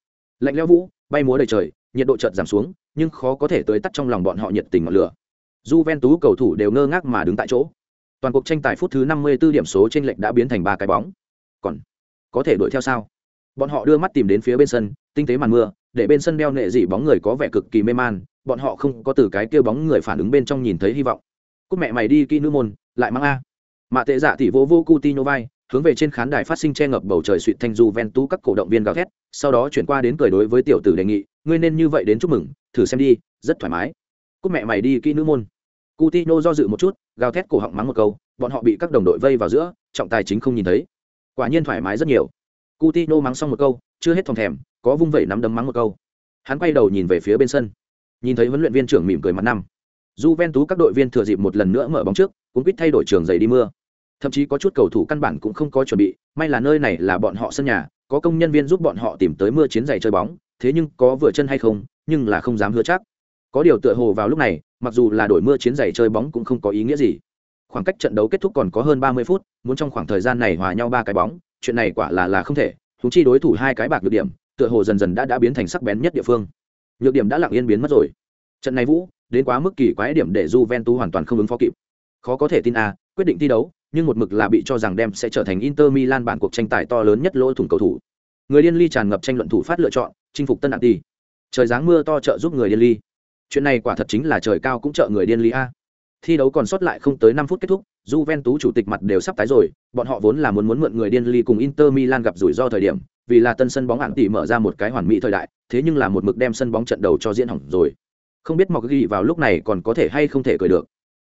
Lạnh lẽo vũ, bay múa đầy trời, nhiệt độ chợt giảm xuống, nhưng khó có thể tới tắt trong lòng bọn họ nhiệt tình ngọn lửa. Juventus cầu thủ đều ngơ ngác mà đứng tại chỗ. Toàn cuộc tranh tài phút thứ 54 điểm số trên lệch đã biến thành ba cái bóng. Còn có thể đuổi theo sao? Bọn họ đưa mắt tìm đến phía bên sân, tinh tế màn mưa, để bên sân đeo nệ dị bóng người có vẻ cực kỳ mê man, bọn họ không có từ cái kêu bóng người phản ứng bên trong nhìn thấy hy vọng. Cúc mẹ mày đi kỹ nữ môn, lại mang a. Mạ tệ dạ thì vô vô Coutinho vai hướng về trên khán đài phát sinh che ngập bầu trời suỵt thanh du ven tú các cổ động viên gào thét sau đó chuyển qua đến cười đối với tiểu tử đề nghị ngươi nên như vậy đến chúc mừng thử xem đi rất thoải mái. Cúc mẹ mày đi kỹ nữ môn. Coutinho do dự một chút gào thét cổ họng mắng một câu bọn họ bị các đồng đội vây vào giữa trọng tài chính không nhìn thấy. Quả nhiên thoải mái rất nhiều. Coutinho mắng xong một câu chưa hết thòng thèm có vung vẩy nắm đấm mắng một câu. Hắn quay đầu nhìn về phía bên sân. Nhìn thấy huấn luyện viên trưởng mỉm cười mặt năm Juventus các đội viên thừa dịp một lần nữa mở bóng trước, cũng quyết thay đổi trường giày đi mưa. Thậm chí có chút cầu thủ căn bản cũng không có chuẩn bị, may là nơi này là bọn họ sân nhà, có công nhân viên giúp bọn họ tìm tới mưa chiến giày chơi bóng, thế nhưng có vừa chân hay không, nhưng là không dám hứa chắc. Có điều tựa hồ vào lúc này, mặc dù là đổi mưa chiến giày chơi bóng cũng không có ý nghĩa gì. Khoảng cách trận đấu kết thúc còn có hơn 30 phút, muốn trong khoảng thời gian này hòa nhau ba cái bóng, chuyện này quả là là không thể. Chúng chi đối thủ hai cái bạc được điểm, tựa hồ dần dần đã đã biến thành sắc bén nhất địa phương. Nhược điểm đã lặng yên biến mất rồi. Trận này Vũ, đến quá mức kỳ quái điểm để Juventus hoàn toàn không ứng phó kịp. Khó có thể tin à, quyết định thi đấu, nhưng một mực là bị cho rằng đem sẽ trở thành Inter Milan bản cuộc tranh tài to lớn nhất lỗ thủng cầu thủ. Người điên ly tràn ngập tranh luận thủ phát lựa chọn, chinh phục Tân Ati Trời giáng mưa to trợ giúp người điên ly. Chuyện này quả thật chính là trời cao cũng trợ người điên ly a. Thi đấu còn sót lại không tới năm phút kết thúc, Juventus chủ tịch mặt đều sắp tái rồi, bọn họ vốn là muốn muốn mượn người điên ly cùng Inter Milan gặp rủi ro thời điểm, vì là tân sân bóng hạng Tỷ mở ra một cái hoàn mỹ thời đại, thế nhưng là một mực đem sân bóng trận đầu cho diễn hỏng rồi. Không biết Mọc ghi vào lúc này còn có thể hay không thể cười được.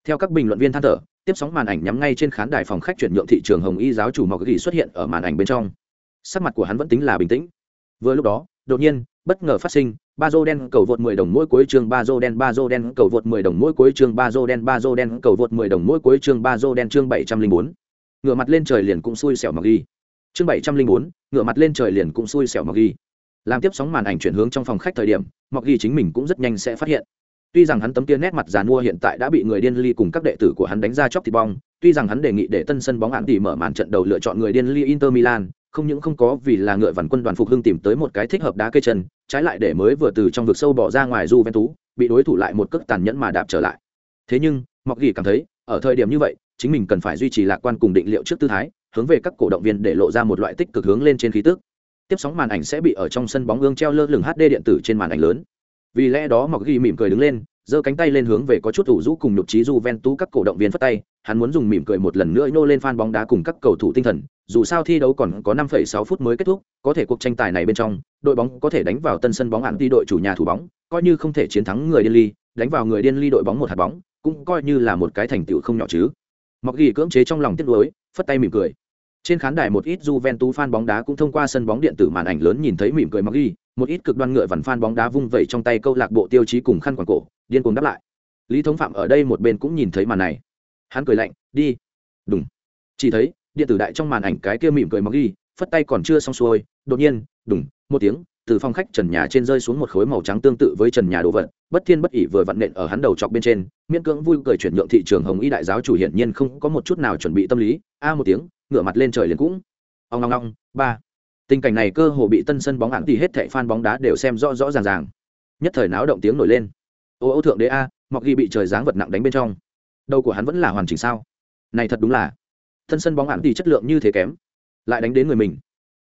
Theo các bình luận viên than thở, tiếp sóng màn ảnh nhắm ngay trên khán đài phòng khách chuyển nhượng thị trường hồng y giáo chủ mọc ghi xuất hiện ở màn ảnh bên trong. Sắc mặt của hắn vẫn tính là bình tĩnh. Vừa lúc đó đột nhiên bất ngờ phát sinh ba dô đen cầu vượt 10 đồng mỗi cuối chương ba dô đen ba dô đen cầu vượt 10 đồng mỗi cuối chương ba dô đen ba dô đen cầu vượt 10 đồng mỗi cuối chương ba dô đen chương 704. ngửa mặt lên trời liền cũng xui xẻo mọc ghi chương 704, ngửa mặt lên trời liền cũng xui xẻo mọc ghi làm tiếp sóng màn ảnh chuyển hướng trong phòng khách thời điểm mọc ghi chính mình cũng rất nhanh sẽ phát hiện. Tuy rằng hắn tấm kia nét mặt giàn mua hiện tại đã bị người điên ly cùng các đệ tử của hắn đánh ra chóc thịt bong, tuy rằng hắn đề nghị để tân sân bóng hạn tỷ mở màn trận đầu lựa chọn người điên ly Inter Milan, không những không có vì là ngựa vằn quân đoàn phục hưng tìm tới một cái thích hợp đá cây chân, trái lại để mới vừa từ trong vực sâu bỏ ra ngoài j ven tú bị đối thủ lại một cước tàn nhẫn mà đạp trở lại. Thế nhưng, Mọc ghi cảm thấy, ở thời điểm như vậy, chính mình cần phải duy trì lạc quan cùng định liệu trước tư thái, hướng về các cổ động viên để lộ ra một loại tích cực hướng lên trên khí tức. Tiếp sóng màn ảnh sẽ bị ở trong sân bóng ương treo lơ lửng HD điện tử trên màn ảnh lớn vì lẽ đó mọc ghi mỉm cười đứng lên giơ cánh tay lên hướng về có chút thủ rũ cùng nhục trí Juventus các cổ động viên phất tay, hắn muốn dùng mỉm cười một lần nữa nô lên fan bóng đá cùng các cầu thủ tinh thần, dù sao thi đấu còn có 5,6 phút mới kết thúc, có thể cuộc tranh tài này bên trong, đội bóng có thể đánh vào tân sân bóng hạn đi đội chủ nhà thủ bóng, coi như không thể chiến thắng người điên ly, đánh vào người điên ly đội bóng một hạt bóng, cũng coi như là một cái thành tựu không nhỏ chứ. Mọc ghi cưỡng chế trong lòng tiếc nuối, phất tay mỉm cười. Trên khán đài một ít Juventus fan bóng đá cũng thông qua sân bóng điện tử màn ảnh lớn nhìn thấy mỉm cười Mọc ghi, một ít cực đoan ngựa vằn phan bóng đá vung vẩy trong tay câu lạc bộ tiêu chí cùng khăn quàng cổ, điên cuồng đáp lại. Lý Thống Phạm ở đây một bên cũng nhìn thấy màn này. Hắn cười lạnh, "Đi." Đúng. Chỉ thấy, điện tử đại trong màn ảnh cái kia mỉm cười Mọc ghi, phất tay còn chưa xong xuôi, đột nhiên, đùng, một tiếng, từ phòng khách trần nhà trên rơi xuống một khối màu trắng tương tự với trần nhà đồ vật, bất thiên bất ỉ vừa vặn nện ở hắn đầu chọc bên trên, miễn cưỡng vui cười chuyển nhượng thị trường Hồng Y đại giáo chủ hiển nhiên không có một chút nào chuẩn bị tâm lý, a một tiếng, ngửa mặt lên trời liền cũng ông long long ba tình cảnh này cơ hồ bị tân sân bóng hạng thì hết thệ fan bóng đá đều xem rõ rõ ràng ràng. Nhất thời náo động tiếng nổi lên. Ô ô thượng đế a mọc ghi bị trời giáng vật nặng đánh bên trong. Đầu của hắn vẫn là hoàn chỉnh sao? Này thật đúng là. Tân sân bóng hạng thì chất lượng như thế kém. Lại đánh đến người mình.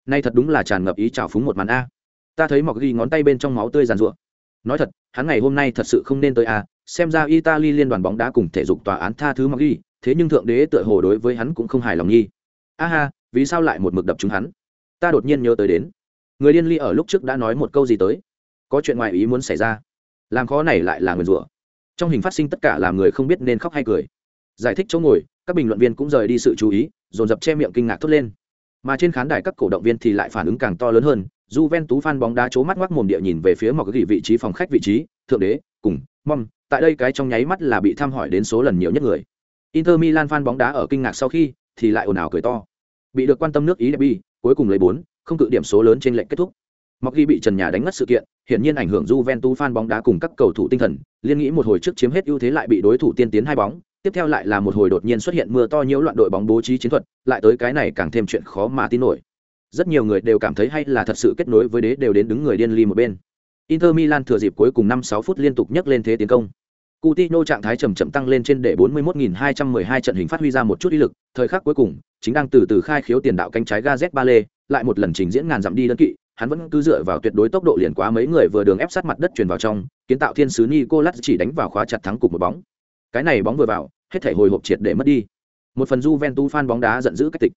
Nay thật đúng là tràn ngập ý trào phúng một màn a. Ta thấy mọc ghi ngón tay bên trong máu tươi giàn rụa nói thật, hắn ngày hôm nay thật sự không nên tới a, xem ra italy liên đoàn bóng đá cùng thể dục tòa án tha thứ mọc ghi, thế nhưng thượng đế tựa hồ đối với hắn cũng không hài lòng nhi a ha vì sao lại một mực đập chúng hắn? Ta đột nhiên nhớ tới đến. Người điên ly ở lúc trước đã nói một câu gì tới. Có chuyện ngoài ý muốn xảy ra. Làm khó này lại là người rủa. Trong hình phát sinh tất cả làm người không biết nên khóc hay cười. Giải thích chỗ ngồi, các bình luận viên cũng rời đi sự chú ý, dồn dập che miệng kinh ngạc thốt lên. Mà trên khán đài các cổ động viên thì lại phản ứng càng to lớn hơn j ven tú phan bóng đá c mắt ngoác mồm địa nhìn về phía mọc gỉ vị trí phòng khách vị trí, thượng đế, cùng, mong, tại đây cái trong nháy mắt là bị thăm hỏi đến số lần nhiều nhất người. Inter milan phan bóng đá ở kinh ngạc sau khi, thì lại ồn ào cười to. Bị được quan tâm nước ý đẹp bi cuối cùng lấy bốn không cự điểm số lớn trên lệnh kết thúc Mặc ghi bị Trần Nhà đánh ngất sự kiện, hiển nhiên ảnh hưởng Juventus fan bóng đá cùng các cầu thủ tinh thần, liên nghĩ một hồi trước chiếm hết ưu thế lại bị đối thủ tiên tiến hai bóng, tiếp theo lại là một hồi đột nhiên xuất hiện mưa to nhiễu loạn đội bóng bố trí chiến thuật, lại tới cái này càng thêm chuyện khó mà tin nổi. Rất nhiều người đều cảm thấy hay là thật sự kết nối với đế đều đến đứng người điên ly một bên. Inter Milan thừa dịp cuối cùng 5-6 phút liên tục nhấc lên thế tiến công. Coutinho trạng thái chậm chậm tăng lên trên để 41.212 trận hình phát huy ra một chút ý lực, thời khắc cuối cùng, chính đang từ từ khai khiếu tiền đạo cánh trái Gazet Bale, lại một lần trình diễn ngàn dặm đi đơn kỵ, hắn vẫn cứ dựa vào tuyệt đối tốc độ liền quá mấy người vừa đường ép sát mặt đất truyền vào trong, kiến tạo thiên sứ Nicolas chỉ đánh vào khóa chặt thắng cục một bóng. Cái này bóng vừa vào, hết thể hồi hộp triệt để mất đi. Một phần Juventus fan bóng đá giận dữ cách tịch.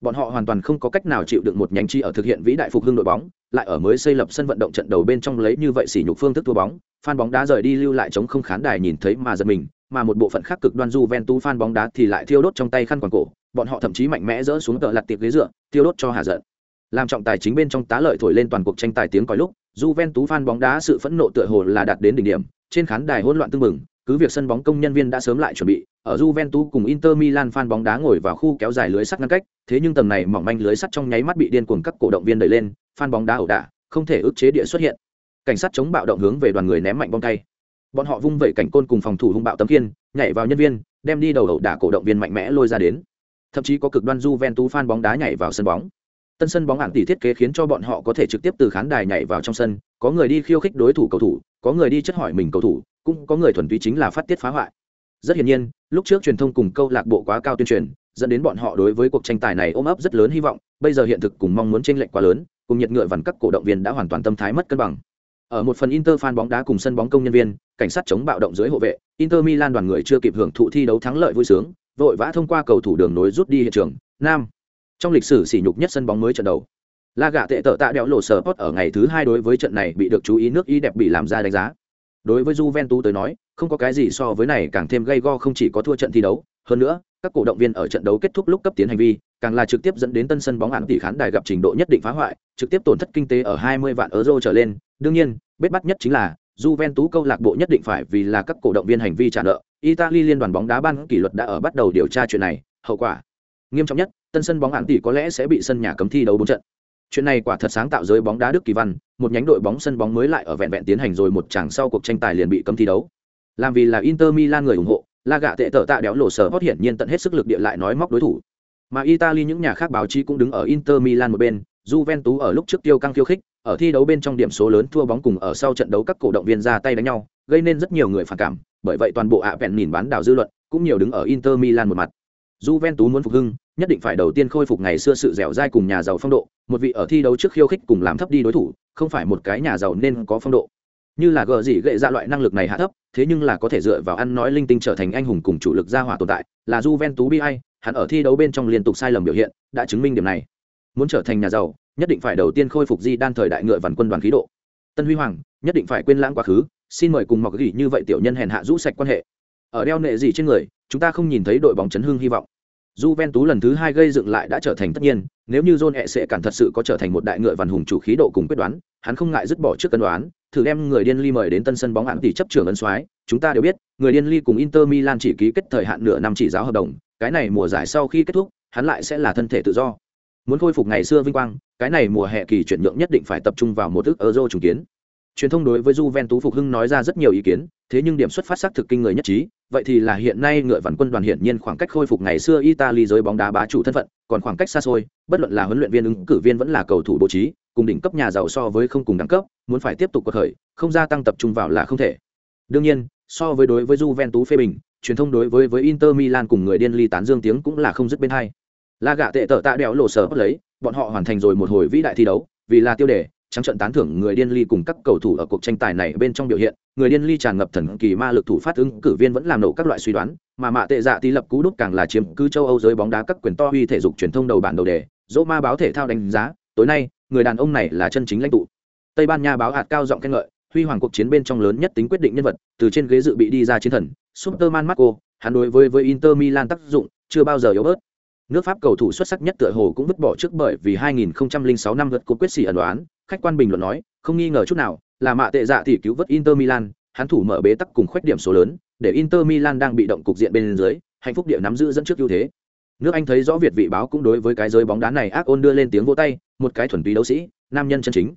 Bọn họ hoàn toàn không có cách nào chịu đựng một nhánh chi ở thực hiện vĩ đại phục hưng đội bóng, lại ở mới xây lập sân vận động trận đầu bên trong lấy như vậy sỉ nhục phương thức thua bóng, fan bóng đá rời đi lưu lại chống không khán đài nhìn thấy mà giật mình, mà một bộ phận khác cực đoan Juventus fan bóng đá thì lại thiêu đốt trong tay khăn quàng cổ, bọn họ thậm chí mạnh mẽ dỡ xuống tờ lật tiệc ghế dựa, thiêu đốt cho hà giận. Làm trọng tài chính bên trong tá lợi thổi lên toàn cuộc tranh tài tiếng còi lúc, Juventus fan bóng đá sự phẫn nộ tựa hồ là đạt đến đỉnh điểm, trên khán đài hỗn loạn tương mừng, cứ việc sân bóng công nhân viên đã sớm lại chuẩn bị, ở Juventus cùng Inter Milan fan bóng đá ngồi vào khu kéo dài lưới sắt ngăn cách, thế nhưng tầng này mỏng manh lưới sắt trong nháy mắt bị điên cuồng các cổ động viên đẩy lên, fan bóng đá ẩu đả, không thể ức chế địa xuất hiện. Cảnh sát chống bạo động hướng về đoàn người ném mạnh bom tay bọn họ vung vẩy cảnh côn cùng phòng thủ hung bạo tấm kiên nhảy vào nhân viên, đem đi đầu ẩu đả cổ động viên mạnh mẽ lôi ra đến. Thậm chí có cực đoan du ven tú phan bóng đá nhảy vào sân bóng. Tân sân bóng ảng tỷ thiết kế khiến cho bọn họ có thể trực tiếp từ khán đài nhảy vào trong sân, có người đi khiêu khích đối thủ cầu thủ, có người đi chất hỏi mình cầu thủ, cũng có người thuần túy chính là phát tiết phá hoại. Rất hiển nhiên, lúc trước truyền thông cùng câu lạc bộ quá cao tuyên truyền, dẫn đến bọn họ đối với cuộc tranh tài này ôm ấp rất lớn hy vọng, bây giờ hiện thực cùng mong muốn tranh lệch quá lớn, cùng nhiệt ngựa vằn các cổ động viên đã hoàn toàn tâm thái mất cân bằng ở một phần Inter fan bóng đá cùng sân bóng công nhân viên, cảnh sát chống bạo động dưới hộ vệ, Inter Milan đoàn người chưa kịp hưởng thụ thi đấu thắng lợi vui sướng, vội vã thông qua cầu thủ đường nối rút đi hiện trường. Nam. Trong lịch sử sỉ nhục nhất sân bóng mới trận đầu. La gạ tệ tợ tạ đẽo lộ sở ở ngày thứ hai đối với trận này bị được chú ý nước ý đẹp bị làm ra đánh giá. Đối với Juventus tới nói, không có cái gì so với này càng thêm gây go không chỉ có thua trận thi đấu, hơn nữa, các cổ động viên ở trận đấu kết thúc lúc cấp tiến hành vi, càng là trực tiếp dẫn đến tân sân bóng án tỷ khán đài gặp trình độ nhất định phá hoại, trực tiếp tổn thất kinh tế ở 20 vạn euro trở lên. Đương nhiên, biết bắt nhất chính là Juventus câu lạc bộ nhất định phải vì là các cổ động viên hành vi trả nợ. Italy liên đoàn bóng đá ban kỷ luật đã ở bắt đầu điều tra chuyện này, hậu quả nghiêm trọng nhất, tân sân bóng án tỷ có lẽ sẽ bị sân nhà cấm thi đấu 4 trận. Chuyện này quả thật sáng tạo giới bóng đá Đức kỳ văn, một nhánh đội bóng sân bóng mới lại ở vẹn vẹn tiến hành rồi một chàng sau cuộc tranh tài liền bị cấm thi đấu. Làm vì là Inter Milan người ủng hộ, La gạ tệ tở tạ đéo lộ sở hót hiển nhiên tận hết sức lực địa lại nói móc đối thủ. Mà Italy những nhà khác báo chí cũng đứng ở Inter Milan một bên, Juventus ở lúc trước tiêu căng khiêu khích, ở thi đấu bên trong điểm số lớn thua bóng cùng ở sau trận đấu các cổ động viên ra tay đánh nhau, gây nên rất nhiều người phản cảm, bởi vậy toàn bộ ạ vẹn nhìn bán đảo dư luận, cũng nhiều đứng ở Inter Milan một mặt. Juventus muốn phục hưng, nhất định phải đầu tiên khôi phục ngày xưa sự dẻo dai cùng nhà giàu phong độ, một vị ở thi đấu trước khiêu khích cùng làm thấp đi đối thủ, không phải một cái nhà giàu nên có phong độ. Như là gờ gì gệ ra loại năng lực này hạ thấp, thế nhưng là có thể dựa vào ăn nói linh tinh trở thành anh hùng cùng chủ lực gia hỏa tồn tại, là Juventus bi ai, hắn ở thi đấu bên trong liên tục sai lầm biểu hiện, đã chứng minh điểm này. Muốn trở thành nhà giàu, nhất định phải đầu tiên khôi phục di đan thời đại ngựa vằn quân đoàn khí độ. Tân Huy Hoàng, nhất định phải quên lãng quá khứ, xin mời cùng mọc gỉ như vậy tiểu nhân hèn hạ rũ sạch quan hệ. Ở đeo nệ gì trên người, chúng ta không nhìn thấy đội bóng chấn hương hy vọng. Juventus lần thứ hai gây dựng lại đã trở thành tất nhiên, nếu như John e sẽ cản thật sự có trở thành một đại ngựa vằn hùng chủ khí độ cùng quyết đoán, hắn không ngại dứt bỏ trước cân đoán, thử đem người điên ly mời đến tân sân bóng hạng tỷ chấp trưởng ấn soái, chúng ta đều biết, người điên ly cùng Inter Milan chỉ ký kết thời hạn nửa năm chỉ giáo hợp đồng, cái này mùa giải sau khi kết thúc, hắn lại sẽ là thân thể tự do. Muốn khôi phục ngày xưa vinh quang, cái này mùa hè kỳ chuyển nhượng nhất định phải tập trung vào một ức Euro trùng kiến. Truyền thông đối với Juventus phục hưng nói ra rất nhiều ý kiến, thế nhưng điểm xuất phát sắc thực kinh người nhất trí, vậy thì là hiện nay ngựa vằn quân đoàn hiển nhiên khoảng cách khôi phục ngày xưa Italy giới bóng đá bá chủ thân phận, còn khoảng cách xa xôi, bất luận là huấn luyện viên ứng cử viên vẫn là cầu thủ bố trí, cùng đỉnh cấp nhà giàu so với không cùng đẳng cấp, muốn phải tiếp tục cuộc khởi, không gia tăng tập trung vào là không thể. Đương nhiên, so với đối với Juventus phê bình, truyền thông đối với với Inter Milan cùng người điên ly tán dương tiếng cũng là không dứt bên hai là gạ tệ tở tạ đèo lộ sở bắt lấy, bọn họ hoàn thành rồi một hồi vĩ đại thi đấu, vì là tiêu đề, trắng trận tán thưởng người điên ly cùng các cầu thủ ở cuộc tranh tài này bên trong biểu hiện, người điên ly tràn ngập thần kỳ ma lực thủ phát ứng cử viên vẫn làm nổ các loại suy đoán, mà mạ tệ dạ tí lập cú đúc càng là chiếm cứ châu Âu giới bóng đá các quyền to uy thể dục truyền thông đầu bản đầu đề, dỗ ma báo thể thao đánh giá, tối nay, người đàn ông này là chân chính lãnh tụ. Tây Ban Nha báo hạt cao giọng khen ngợi, huy hoàng cuộc chiến bên trong lớn nhất tính quyết định nhân vật, từ trên ghế dự bị đi ra chiến thần, Superman Marco, hắn đối với với Inter Milan tác dụng chưa bao giờ yếu bớt. Nước Pháp cầu thủ xuất sắc nhất tựa hồ cũng vứt bỏ trước bởi vì 2006 năm vượt cuộc quyết xỉ ẩn đoán, khách quan bình luận nói, không nghi ngờ chút nào, là mạ tệ dạ thì cứu vớt Inter Milan, hắn thủ mở bế tắc cùng khoét điểm số lớn, để Inter Milan đang bị động cục diện bên dưới, hạnh phúc địa nắm giữ dẫn trước ưu thế. Nước Anh thấy rõ Việt vị báo cũng đối với cái giới bóng đá này ác ôn đưa lên tiếng vỗ tay, một cái thuần túy đấu sĩ, nam nhân chân chính.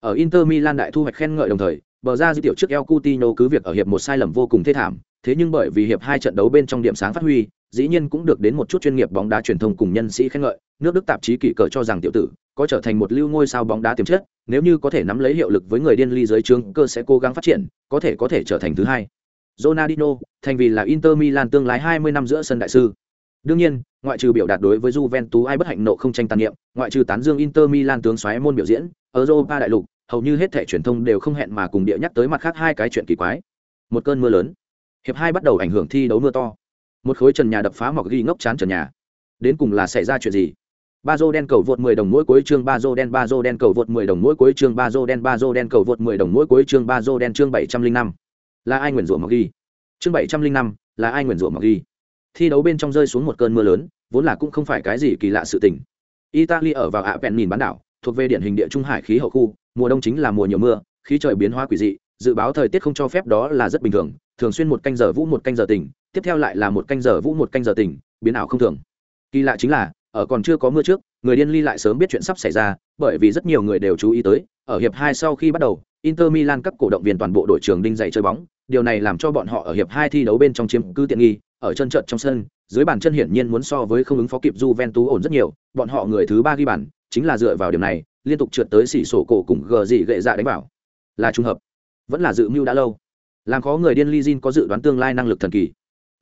Ở Inter Milan đại thu hoạch khen ngợi đồng thời, bờ ra di tiểu trước El Coutinho cứ việc ở hiệp một sai lầm vô cùng thê thảm, thế nhưng bởi vì hiệp hai trận đấu bên trong điểm sáng phát huy, dĩ nhiên cũng được đến một chút chuyên nghiệp bóng đá truyền thông cùng nhân sĩ khen ngợi, nước Đức tạp chí kỷ cờ cho rằng tiểu tử có trở thành một lưu ngôi sao bóng đá tiềm chất, nếu như có thể nắm lấy hiệu lực với người điên ly dưới trướng, cơ sẽ cố gắng phát triển, có thể có thể trở thành thứ hai. Ronaldinho, thành vì là Inter Milan tương lai 20 năm giữa sân đại sư. Đương nhiên, ngoại trừ biểu đạt đối với Juventus ai bất hạnh nộ không tranh tàn niệm, ngoại trừ tán dương Inter Milan tướng xoáy môn biểu diễn, Europa đại lục, hầu như hết thể truyền thông đều không hẹn mà cùng địa nhắc tới mặt khác hai cái chuyện kỳ quái. Một cơn mưa lớn. Hiệp hai bắt đầu ảnh hưởng thi đấu mưa to. Một khối trần nhà đập phá mọc ghi ngốc chán trần nhà. Đến cùng là xảy ra chuyện gì? ba dô đen cầu vượt 10 đồng mỗi cuối chương ba dô đen ba dô đen cầu vượt 10 đồng mỗi cuối chương ba dô đen ba dô đen cầu vượt 10 đồng mỗi cuối chương ba dô đen chương 705. Là ai nguyền rủa mọc ghi? Chương 705, là ai nguyền rủa mọc ghi? Thi đấu bên trong rơi xuống một cơn mưa lớn, vốn là cũng không phải cái gì kỳ lạ sự tình. Italy ở vào ạ vẹn nhìn bán đảo, thuộc về điển hình địa trung hải khí hậu khu, mùa đông chính là mùa nhiều mưa, khí trời biến hóa quỷ dị, dự báo thời tiết không cho phép đó là rất bình thường, thường xuyên một canh giờ vũ một canh giờ tỉnh, tiếp theo lại là một canh giờ vũ một canh giờ tỉnh, biến ảo không thường. Kỳ lạ chính là, ở còn chưa có mưa trước, người điên ly lại sớm biết chuyện sắp xảy ra, bởi vì rất nhiều người đều chú ý tới, ở hiệp hai sau khi bắt đầu, Inter Milan các cổ động viên toàn bộ đội trường đinh dậy chơi bóng, điều này làm cho bọn họ ở hiệp hai thi đấu bên trong chiếm cứ tiện nghi, ở chân trận trong sân, dưới bàn chân hiển nhiên muốn so với không ứng phó kịp Juventus ổn rất nhiều, bọn họ người thứ ba ghi bàn, chính là dựa vào điểm này, liên tục trượt tới xỉ sổ cổ cùng gờ gì gệ dạ đánh bảo. Là trùng hợp, vẫn là dự mưu đã lâu. Làm khó người điên Ly Jin có dự đoán tương lai năng lực thần kỳ.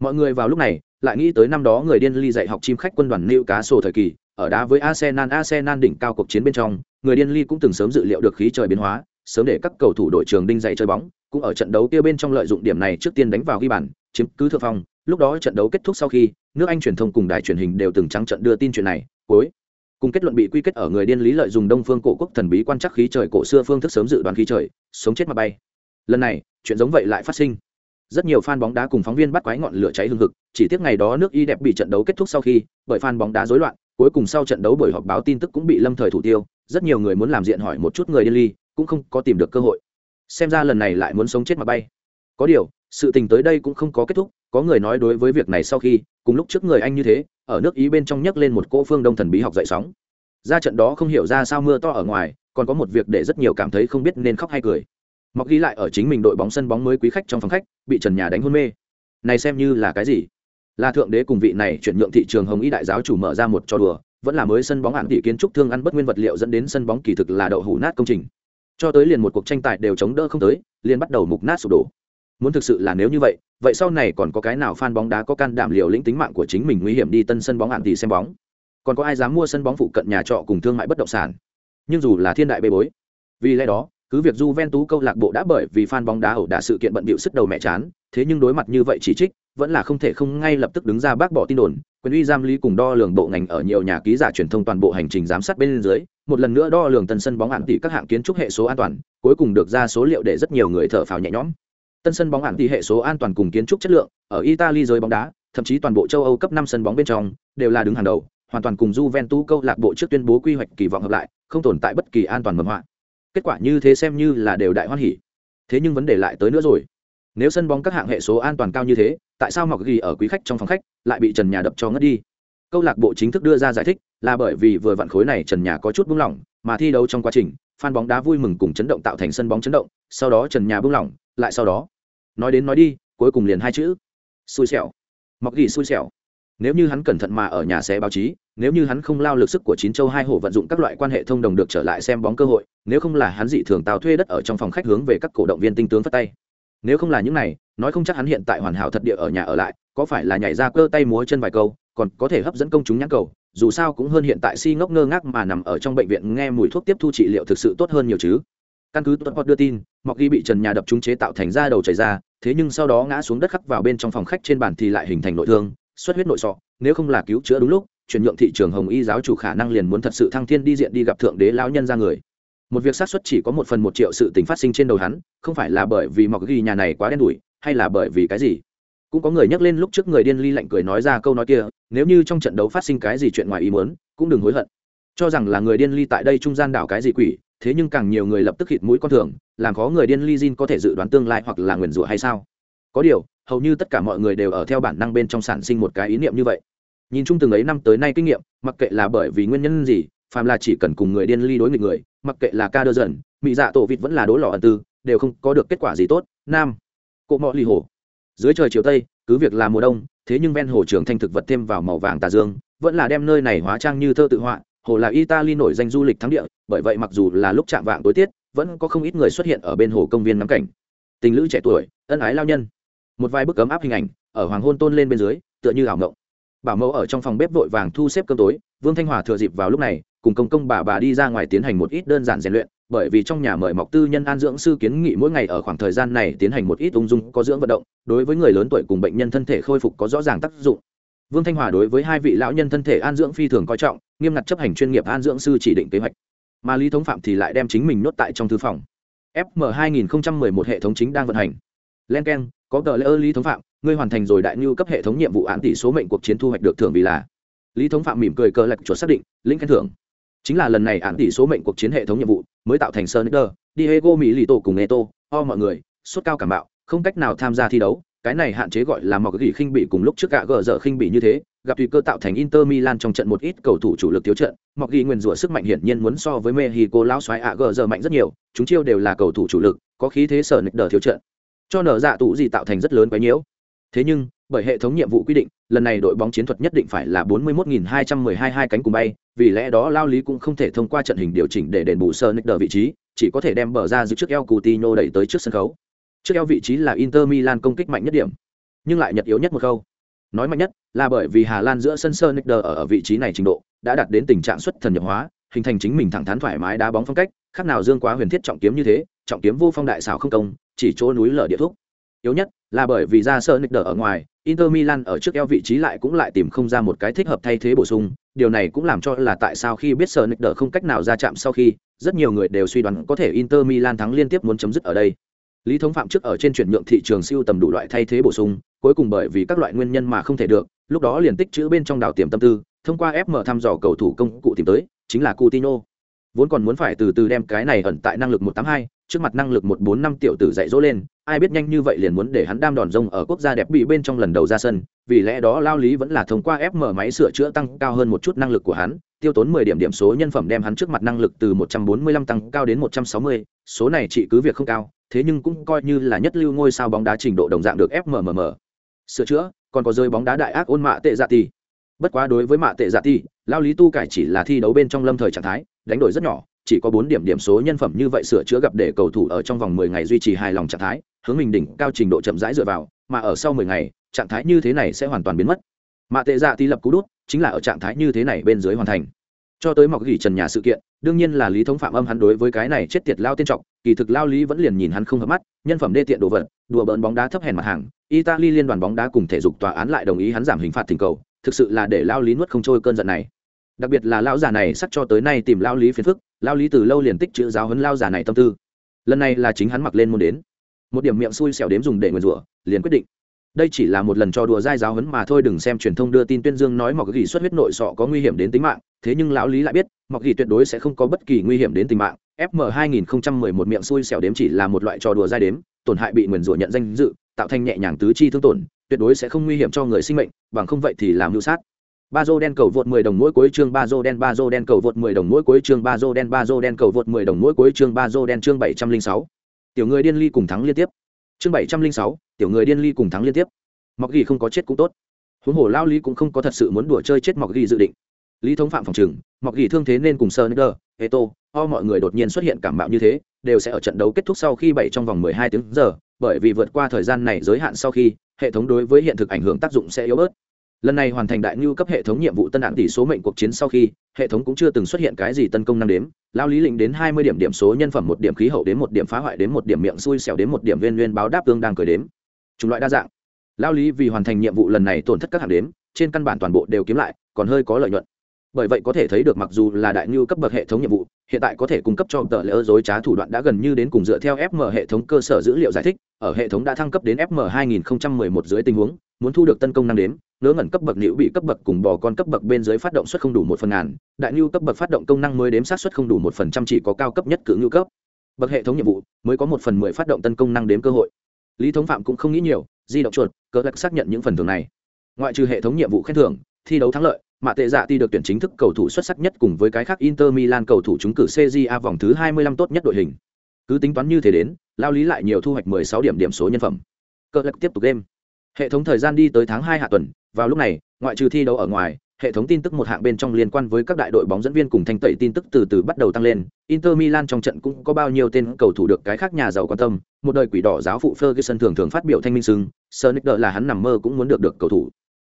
Mọi người vào lúc này, lại nghĩ tới năm đó người điên ly dạy học chim khách quân đoàn nữ cá sổ thời kỳ, ở đá với arsenal arsenal đỉnh cao cuộc chiến bên trong, người điên ly cũng từng sớm dự liệu được khí trời biến hóa, sớm để các cầu thủ đội trường đinh dạy chơi bóng, cũng ở trận đấu kia bên trong lợi dụng điểm này trước tiên đánh vào ghi bàn, chiếm cứ thượng phong. Lúc đó trận đấu kết thúc sau khi, nước anh truyền thông cùng đài truyền hình đều từng trắng trận đưa tin chuyện này. Cuối cùng kết luận bị quy kết ở người điên lý lợi dùng đông phương cổ quốc thần bí quan trắc khí trời cổ xưa phương thức sớm dự đoán khí trời, sống chết mà bay. Lần này, chuyện giống vậy lại phát sinh rất nhiều fan bóng đá cùng phóng viên bắt quái ngọn lửa cháy hừng hực, chỉ tiếc ngày đó nước y đẹp bị trận đấu kết thúc sau khi, bởi fan bóng đá rối loạn, cuối cùng sau trận đấu buổi họp báo tin tức cũng bị lâm thời thủ tiêu, rất nhiều người muốn làm diện hỏi một chút người điên ly, cũng không có tìm được cơ hội. Xem ra lần này lại muốn sống chết mà bay. Có điều, sự tình tới đây cũng không có kết thúc, có người nói đối với việc này sau khi, cùng lúc trước người anh như thế, ở nước ý bên trong nhấc lên một cỗ phương đông thần bí học dậy sóng. Ra trận đó không hiểu ra sao mưa to ở ngoài, còn có một việc để rất nhiều cảm thấy không biết nên khóc hay cười mọc ghi lại ở chính mình đội bóng sân bóng mới quý khách trong phòng khách, bị trần nhà đánh hôn mê. Này xem như là cái gì? Là thượng đế cùng vị này chuyển nhượng thị trường hồng y đại giáo chủ mở ra một trò đùa, vẫn là mới sân bóng hạn thị kiến trúc thương ăn bất nguyên vật liệu dẫn đến sân bóng kỳ thực là đậu hủ nát công trình. Cho tới liền một cuộc tranh tài đều chống đỡ không tới, liền bắt đầu mục nát sụp đổ. Muốn thực sự là nếu như vậy vậy sau này còn có cái nào fan bóng đá có can đảm liều lĩnh tính mạng của chính mình nguy hiểm đi tân sân bóng hạn tỷ xem bóng? Còn có ai dám mua sân bóng phụ cận nhà trọ cùng thương mại bất động sản? Nhưng dù là thiên đại bê bối, vì lẽ đó cứ việc Juventus câu lạc bộ đã bởi vì fan bóng đá ẩu đả sự kiện bận bịu sức đầu mẹ chán, thế nhưng đối mặt như vậy chỉ trích, vẫn là không thể không ngay lập tức đứng ra bác bỏ tin đồn, quyền uy giam lý cùng đo lường bộ ngành ở nhiều nhà ký giả truyền thông toàn bộ hành trình giám sát bên dưới, một lần nữa đo lường tân sân bóng hạn tỷ các hạng kiến trúc hệ số an toàn, cuối cùng được ra số liệu để rất nhiều người thở phào nhẹ nhõm. Tân sân bóng hạn tỷ hệ số an toàn cùng kiến trúc chất lượng, ở Italy giới bóng đá, thậm chí toàn bộ châu Âu cấp năm sân bóng bên trong, đều là đứng hàng đầu, hoàn toàn cùng Juventus câu lạc bộ trước tuyên bố quy hoạch kỳ vọng hợp lại, không tồn tại bất kỳ an toàn mầm họa. Kết quả như thế xem như là đều đại hoan hỉ. Thế nhưng vấn đề lại tới nữa rồi. Nếu sân bóng các hạng hệ số an toàn cao như thế, tại sao mọc ghi ở quý khách trong phòng khách lại bị trần nhà đập cho ngất đi? Câu lạc bộ chính thức đưa ra giải thích, là bởi vì vừa vặn khối này trần nhà có chút buông lỏng, mà thi đấu trong quá trình, fan bóng đá vui mừng cùng chấn động tạo thành sân bóng chấn động, sau đó trần nhà buông lỏng, lại sau đó. Nói đến nói đi, cuối cùng liền hai chữ. Xui xẻo. Mọc ghi xui xẻo nếu như hắn cẩn thận mà ở nhà xé báo chí, nếu như hắn không lao lực sức của chín châu hai hồ vận dụng các loại quan hệ thông đồng được trở lại xem bóng cơ hội, nếu không là hắn dị thường tào thuê đất ở trong phòng khách hướng về các cổ động viên tinh tướng phát tay. Nếu không là những này, nói không chắc hắn hiện tại hoàn hảo thật địa ở nhà ở lại, có phải là nhảy ra cơ tay múa chân vài câu, còn có thể hấp dẫn công chúng nhãn cầu, dù sao cũng hơn hiện tại si ngốc ngơ ngác mà nằm ở trong bệnh viện nghe mùi thuốc tiếp thu trị liệu thực sự tốt hơn nhiều chứ. Căn cứ tuất đưa tin, mọc ghi bị trần nhà đập trúng chế tạo thành ra đầu chảy ra, thế nhưng sau đó ngã xuống đất khắc vào bên trong phòng khách trên bàn thì lại hình thành nội thương xuất huyết nội sọ, nếu không là cứu chữa đúng lúc, chuyển nhượng thị trường hồng y giáo chủ khả năng liền muốn thật sự thăng thiên đi diện đi gặp thượng đế lão nhân ra người. Một việc xác suất chỉ có một phần một triệu sự tình phát sinh trên đầu hắn, không phải là bởi vì mọc ghi nhà này quá đen đủi, hay là bởi vì cái gì? Cũng có người nhắc lên lúc trước người điên ly lạnh cười nói ra câu nói kia, nếu như trong trận đấu phát sinh cái gì chuyện ngoài ý muốn, cũng đừng hối hận. Cho rằng là người điên ly tại đây trung gian đảo cái gì quỷ, thế nhưng càng nhiều người lập tức hít mũi con thường, làm khó người điên ly Jin có thể dự đoán tương lai hoặc là nguyền rủa hay sao? Có điều hầu như tất cả mọi người đều ở theo bản năng bên trong sản sinh một cái ý niệm như vậy. Nhìn chung từng ấy năm tới nay kinh nghiệm, mặc kệ là bởi vì nguyên nhân gì, phàm là chỉ cần cùng người điên ly đối nghịch người, mặc kệ là ca đơ dần mỹ dạ tổ vịt vẫn là đối lò ẩn tư, đều không có được kết quả gì tốt. Nam cộ mọ ly hồ dưới trời chiều tây, cứ việc là mùa đông, thế nhưng ven hồ trường thanh thực vật thêm vào màu vàng tà dương, vẫn là đem nơi này hóa trang như thơ tự họa. Hồ là italy nổi danh du lịch thắng địa, bởi vậy mặc dù là lúc chạm vạng tối tiết, vẫn có không ít người xuất hiện ở bên hồ công viên ngắm cảnh. Tình lữ trẻ tuổi, ân ái lao nhân một vài bức cấm áp hình ảnh, ở hoàng hôn tôn lên bên dưới, tựa như ảo ngộng bảo mẫu ở trong phòng bếp vội vàng thu xếp cơm tối, vương thanh hòa thừa dịp vào lúc này, cùng công công bà bà đi ra ngoài tiến hành một ít đơn giản rèn luyện, bởi vì trong nhà mời mọc tư nhân an dưỡng sư kiến nghị mỗi ngày ở khoảng thời gian này tiến hành một ít ung dung, có dưỡng vận động, đối với người lớn tuổi cùng bệnh nhân thân thể khôi phục có rõ ràng tác dụng. Vương thanh hòa đối với hai vị lão nhân thân thể an dưỡng phi thường coi trọng, nghiêm ngặt chấp hành chuyên nghiệp an dưỡng sư chỉ định kế hoạch. Mà lý thống phạm thì lại đem chính mình nốt tại trong thư phòng. Fm 2011 hệ thống chính đang vận hành. Len k có tờ lễ ơ lý thống phạm ngươi hoàn thành rồi đại ngưu cấp hệ thống nhiệm vụ án tỷ số mệnh cuộc chiến thu hoạch được thưởng vì là. Lý thống phạm mỉm cười cờ lạch chuột xác định lĩnh khen thưởng. Chính là lần này án tỷ số mệnh cuộc chiến hệ thống nhiệm vụ mới tạo thành sơn đi diego mỹ lì tổ cùng eto o mọi người sốt cao cảm bạo không cách nào tham gia thi đấu cái này hạn chế gọi là mọc gỉ khinh bị cùng lúc trước gạ gờ dở khinh bị như thế gặp tùy cơ tạo thành Inter Milan trong trận một ít cầu thủ chủ lực thiếu trận, mọc gỉ nguyền rủa sức mạnh hiển nhiên muốn so với Mexico lão xoáy ạ gờ dở mạnh rất nhiều, chúng chiêu đều là cầu thủ chủ lực, có khí thế sở nịch đờ thiếu trận cho nở dạ tụ gì tạo thành rất lớn quấy nhiễu. Thế nhưng bởi hệ thống nhiệm vụ quy định lần này đội bóng chiến thuật nhất định phải là 41.212 hai cánh cùng bay vì lẽ đó lao lý cũng không thể thông qua trận hình điều chỉnh để đền bù sơ nick đờ vị trí chỉ có thể đem bờ ra giữ trước eo Coutinho đẩy tới trước sân khấu. Trước eo vị trí là Inter Milan công kích mạnh nhất điểm nhưng lại nhật yếu nhất một câu. Nói mạnh nhất là bởi vì hà lan giữa sân sơ nickder ở, ở vị trí này trình độ đã đạt đến tình trạng xuất thần nhập hóa hình thành chính mình thẳng thắn thoải mái đá bóng phong cách khác nào dương quá huyền thiết trọng kiếm như thế trọng kiếm vô phong đại xảo không công chỉ chỗ núi lở địa thuốc yếu nhất là bởi vì ra sơ nickder ở ngoài Inter Milan ở trước eo vị trí lại cũng lại tìm không ra một cái thích hợp thay thế bổ sung, điều này cũng làm cho là tại sao khi biết sơ Nick đỡ không cách nào ra chạm sau khi, rất nhiều người đều suy đoán có thể Inter Milan thắng liên tiếp muốn chấm dứt ở đây. Lý Thống Phạm trước ở trên chuyển nhượng thị trường siêu tầm đủ loại thay thế bổ sung, cuối cùng bởi vì các loại nguyên nhân mà không thể được, lúc đó liền tích chữ bên trong đảo tiềm tâm tư, thông qua FM thăm dò cầu thủ công cụ tìm tới, chính là Coutinho. Vốn còn muốn phải từ từ đem cái này ẩn tại năng lực 182, trước mặt năng lực 145 tiểu tử dạy dỗ lên, ai biết nhanh như vậy liền muốn để hắn đam đòn rông ở quốc gia đẹp bị bên trong lần đầu ra sân, vì lẽ đó lao lý vẫn là thông qua FM máy sửa chữa tăng cao hơn một chút năng lực của hắn, tiêu tốn 10 điểm điểm số nhân phẩm đem hắn trước mặt năng lực từ 145 tăng cao đến 160, số này chỉ cứ việc không cao, thế nhưng cũng coi như là nhất lưu ngôi sao bóng đá trình độ đồng dạng được FMMM. Sửa chữa, còn có rơi bóng đá đại ác ôn mạ tệ dạ ti Bất quá đối với mạ tệ dạ ti lao lý tu cải chỉ là thi đấu bên trong lâm thời trạng thái, đánh đổi rất nhỏ, chỉ có 4 điểm điểm số nhân phẩm như vậy sửa chữa gặp để cầu thủ ở trong vòng 10 ngày duy trì hài lòng trạng thái, hướng mình đỉnh cao trình độ chậm rãi dựa vào, mà ở sau 10 ngày, trạng thái như thế này sẽ hoàn toàn biến mất. Mạ tệ dạ tỷ lập cú đút, chính là ở trạng thái như thế này bên dưới hoàn thành cho tới mọc gỉ trần nhà sự kiện đương nhiên là lý thống phạm âm hắn đối với cái này chết tiệt lao tiên trọng kỳ thực lao lý vẫn liền nhìn hắn không hợp mắt nhân phẩm đê tiện đồ vật đùa bỡn bóng đá thấp hèn mặt hàng italy liên đoàn bóng đá cùng thể dục tòa án lại đồng ý hắn giảm hình phạt thỉnh cầu thực sự là để lao lý nuốt không trôi cơn giận này đặc biệt là lão già này sắp cho tới nay tìm lao lý phiền phức lao lý từ lâu liền tích chữ giáo hấn lao già này tâm tư. Lần này là chính hắn mặc lên môn đến. Một điểm miệng xui xẻo đếm dùng để nguyền rủa, liền quyết định. Đây chỉ là một lần cho đùa dai giáo hấn mà thôi, đừng xem truyền thông đưa tin tuyên dương nói mọc gỉ xuất huyết nội sọ có nguy hiểm đến tính mạng. Thế nhưng lão lý lại biết mọc gỉ tuyệt đối sẽ không có bất kỳ nguy hiểm đến tính mạng. Fm 2011 miệng xui xẻo đếm chỉ là một loại trò đùa dai đếm, tổn hại bị nguyền rủa nhận danh dự, tạo thành nhẹ nhàng tứ chi thương tổn, tuyệt đối sẽ không nguy hiểm cho người sinh mệnh, bằng không vậy thì làm mưu sát ba dô đen cầu vượt 10 đồng mỗi cuối chương ba dô đen ba dô đen cầu vượt 10 đồng mỗi cuối chương ba dô đen ba dô đen cầu vượt 10 đồng mỗi cuối chương ba dô đen chương 706. tiểu người điên ly cùng thắng liên tiếp. Chương 706, tiểu người điên ly cùng thắng liên tiếp. Mọc ghi không có chết cũng tốt. Huống hồ lao lý cũng không có thật sự muốn đùa chơi chết mọc ghi dự định. Lý thống phạm phòng trừng mọc ghi thương thế nên cùng sơ hệ eto ho mọi người đột nhiên xuất hiện cảm mạo như thế đều sẽ ở trận đấu kết thúc sau khi bảy trong vòng mười hai tiếng giờ bởi vì vượt qua thời gian này giới hạn sau khi hệ thống đối với hiện thực ảnh hưởng tác dụng sẽ yếu bớt lần này hoàn thành đại ngưu cấp hệ thống nhiệm vụ tân đạn tỷ số mệnh cuộc chiến sau khi, hệ thống cũng chưa từng xuất hiện cái gì tân công năng đếm, lao lý lĩnh đến hai mươi điểm điểm số nhân phẩm một điểm khí hậu đến một điểm phá hoại đến một điểm miệng xui xẻo đến một điểm viên viên báo đáp tương đang cười đếm. Chủng loại đa dạng. Lao lý vì hoàn thành nhiệm vụ lần này tổn thất các hạng đếm, trên căn bản toàn bộ đều kiếm lại, còn hơi có lợi nhuận bởi vậy có thể thấy được mặc dù là đại ngưu cấp bậc hệ thống nhiệm vụ, hiện tại có thể cung cấp cho tờ lỡ dối trá thủ đoạn đã gần như đến cùng dựa theo fm hệ thống cơ sở dữ liệu giải thích, ở hệ thống đã thăng cấp đến fm 2011 dưới tình huống, muốn thu được tân công năng đếm, ngớ ngẩn cấp bậc nữ bị cấp bậc cùng bò con cấp bậc bên dưới phát động suất không đủ một phần ngàn, đại ngưu cấp bậc phát động công năng mới đếm sát suất không đủ một phần trăm chỉ có cao cấp nhất cử ngưu cấp. Bậc hệ thống nhiệm vụ mới có một phần mười phát động tân công năng đếm cơ hội. Lý thống phạm cũng không nghĩ nhiều, di động chuột cỡ lạc xác nhận những phần thưởng này. Ngoại trừ hệ thống nhiệm vụ khen thưởng, thi đấu thắng lợi mạ tệ dạ ti được tuyển chính thức cầu thủ xuất sắc nhất cùng với cái khác inter milan cầu thủ trúng cử cja vòng thứ 25 tốt nhất đội hình cứ tính toán như thế đến lao lý lại nhiều thu hoạch 16 điểm điểm số nhân phẩm cờ lực tiếp tục game hệ thống thời gian đi tới tháng hai hạ tuần vào lúc này ngoại trừ thi đấu ở ngoài hệ thống tin tức một hạng bên trong liên quan với các đại đội bóng dẫn viên cùng thanh tẩy tin tức từ từ bắt đầu tăng lên. Inter Milan trong trận cũng có bao nhiêu tên cầu thủ được cái khác nhà giàu quan tâm. Một đời quỷ đỏ giáo phụ Ferguson thường thường phát biểu thanh minh sưng, Sonicer là hắn nằm mơ cũng muốn được được cầu thủ.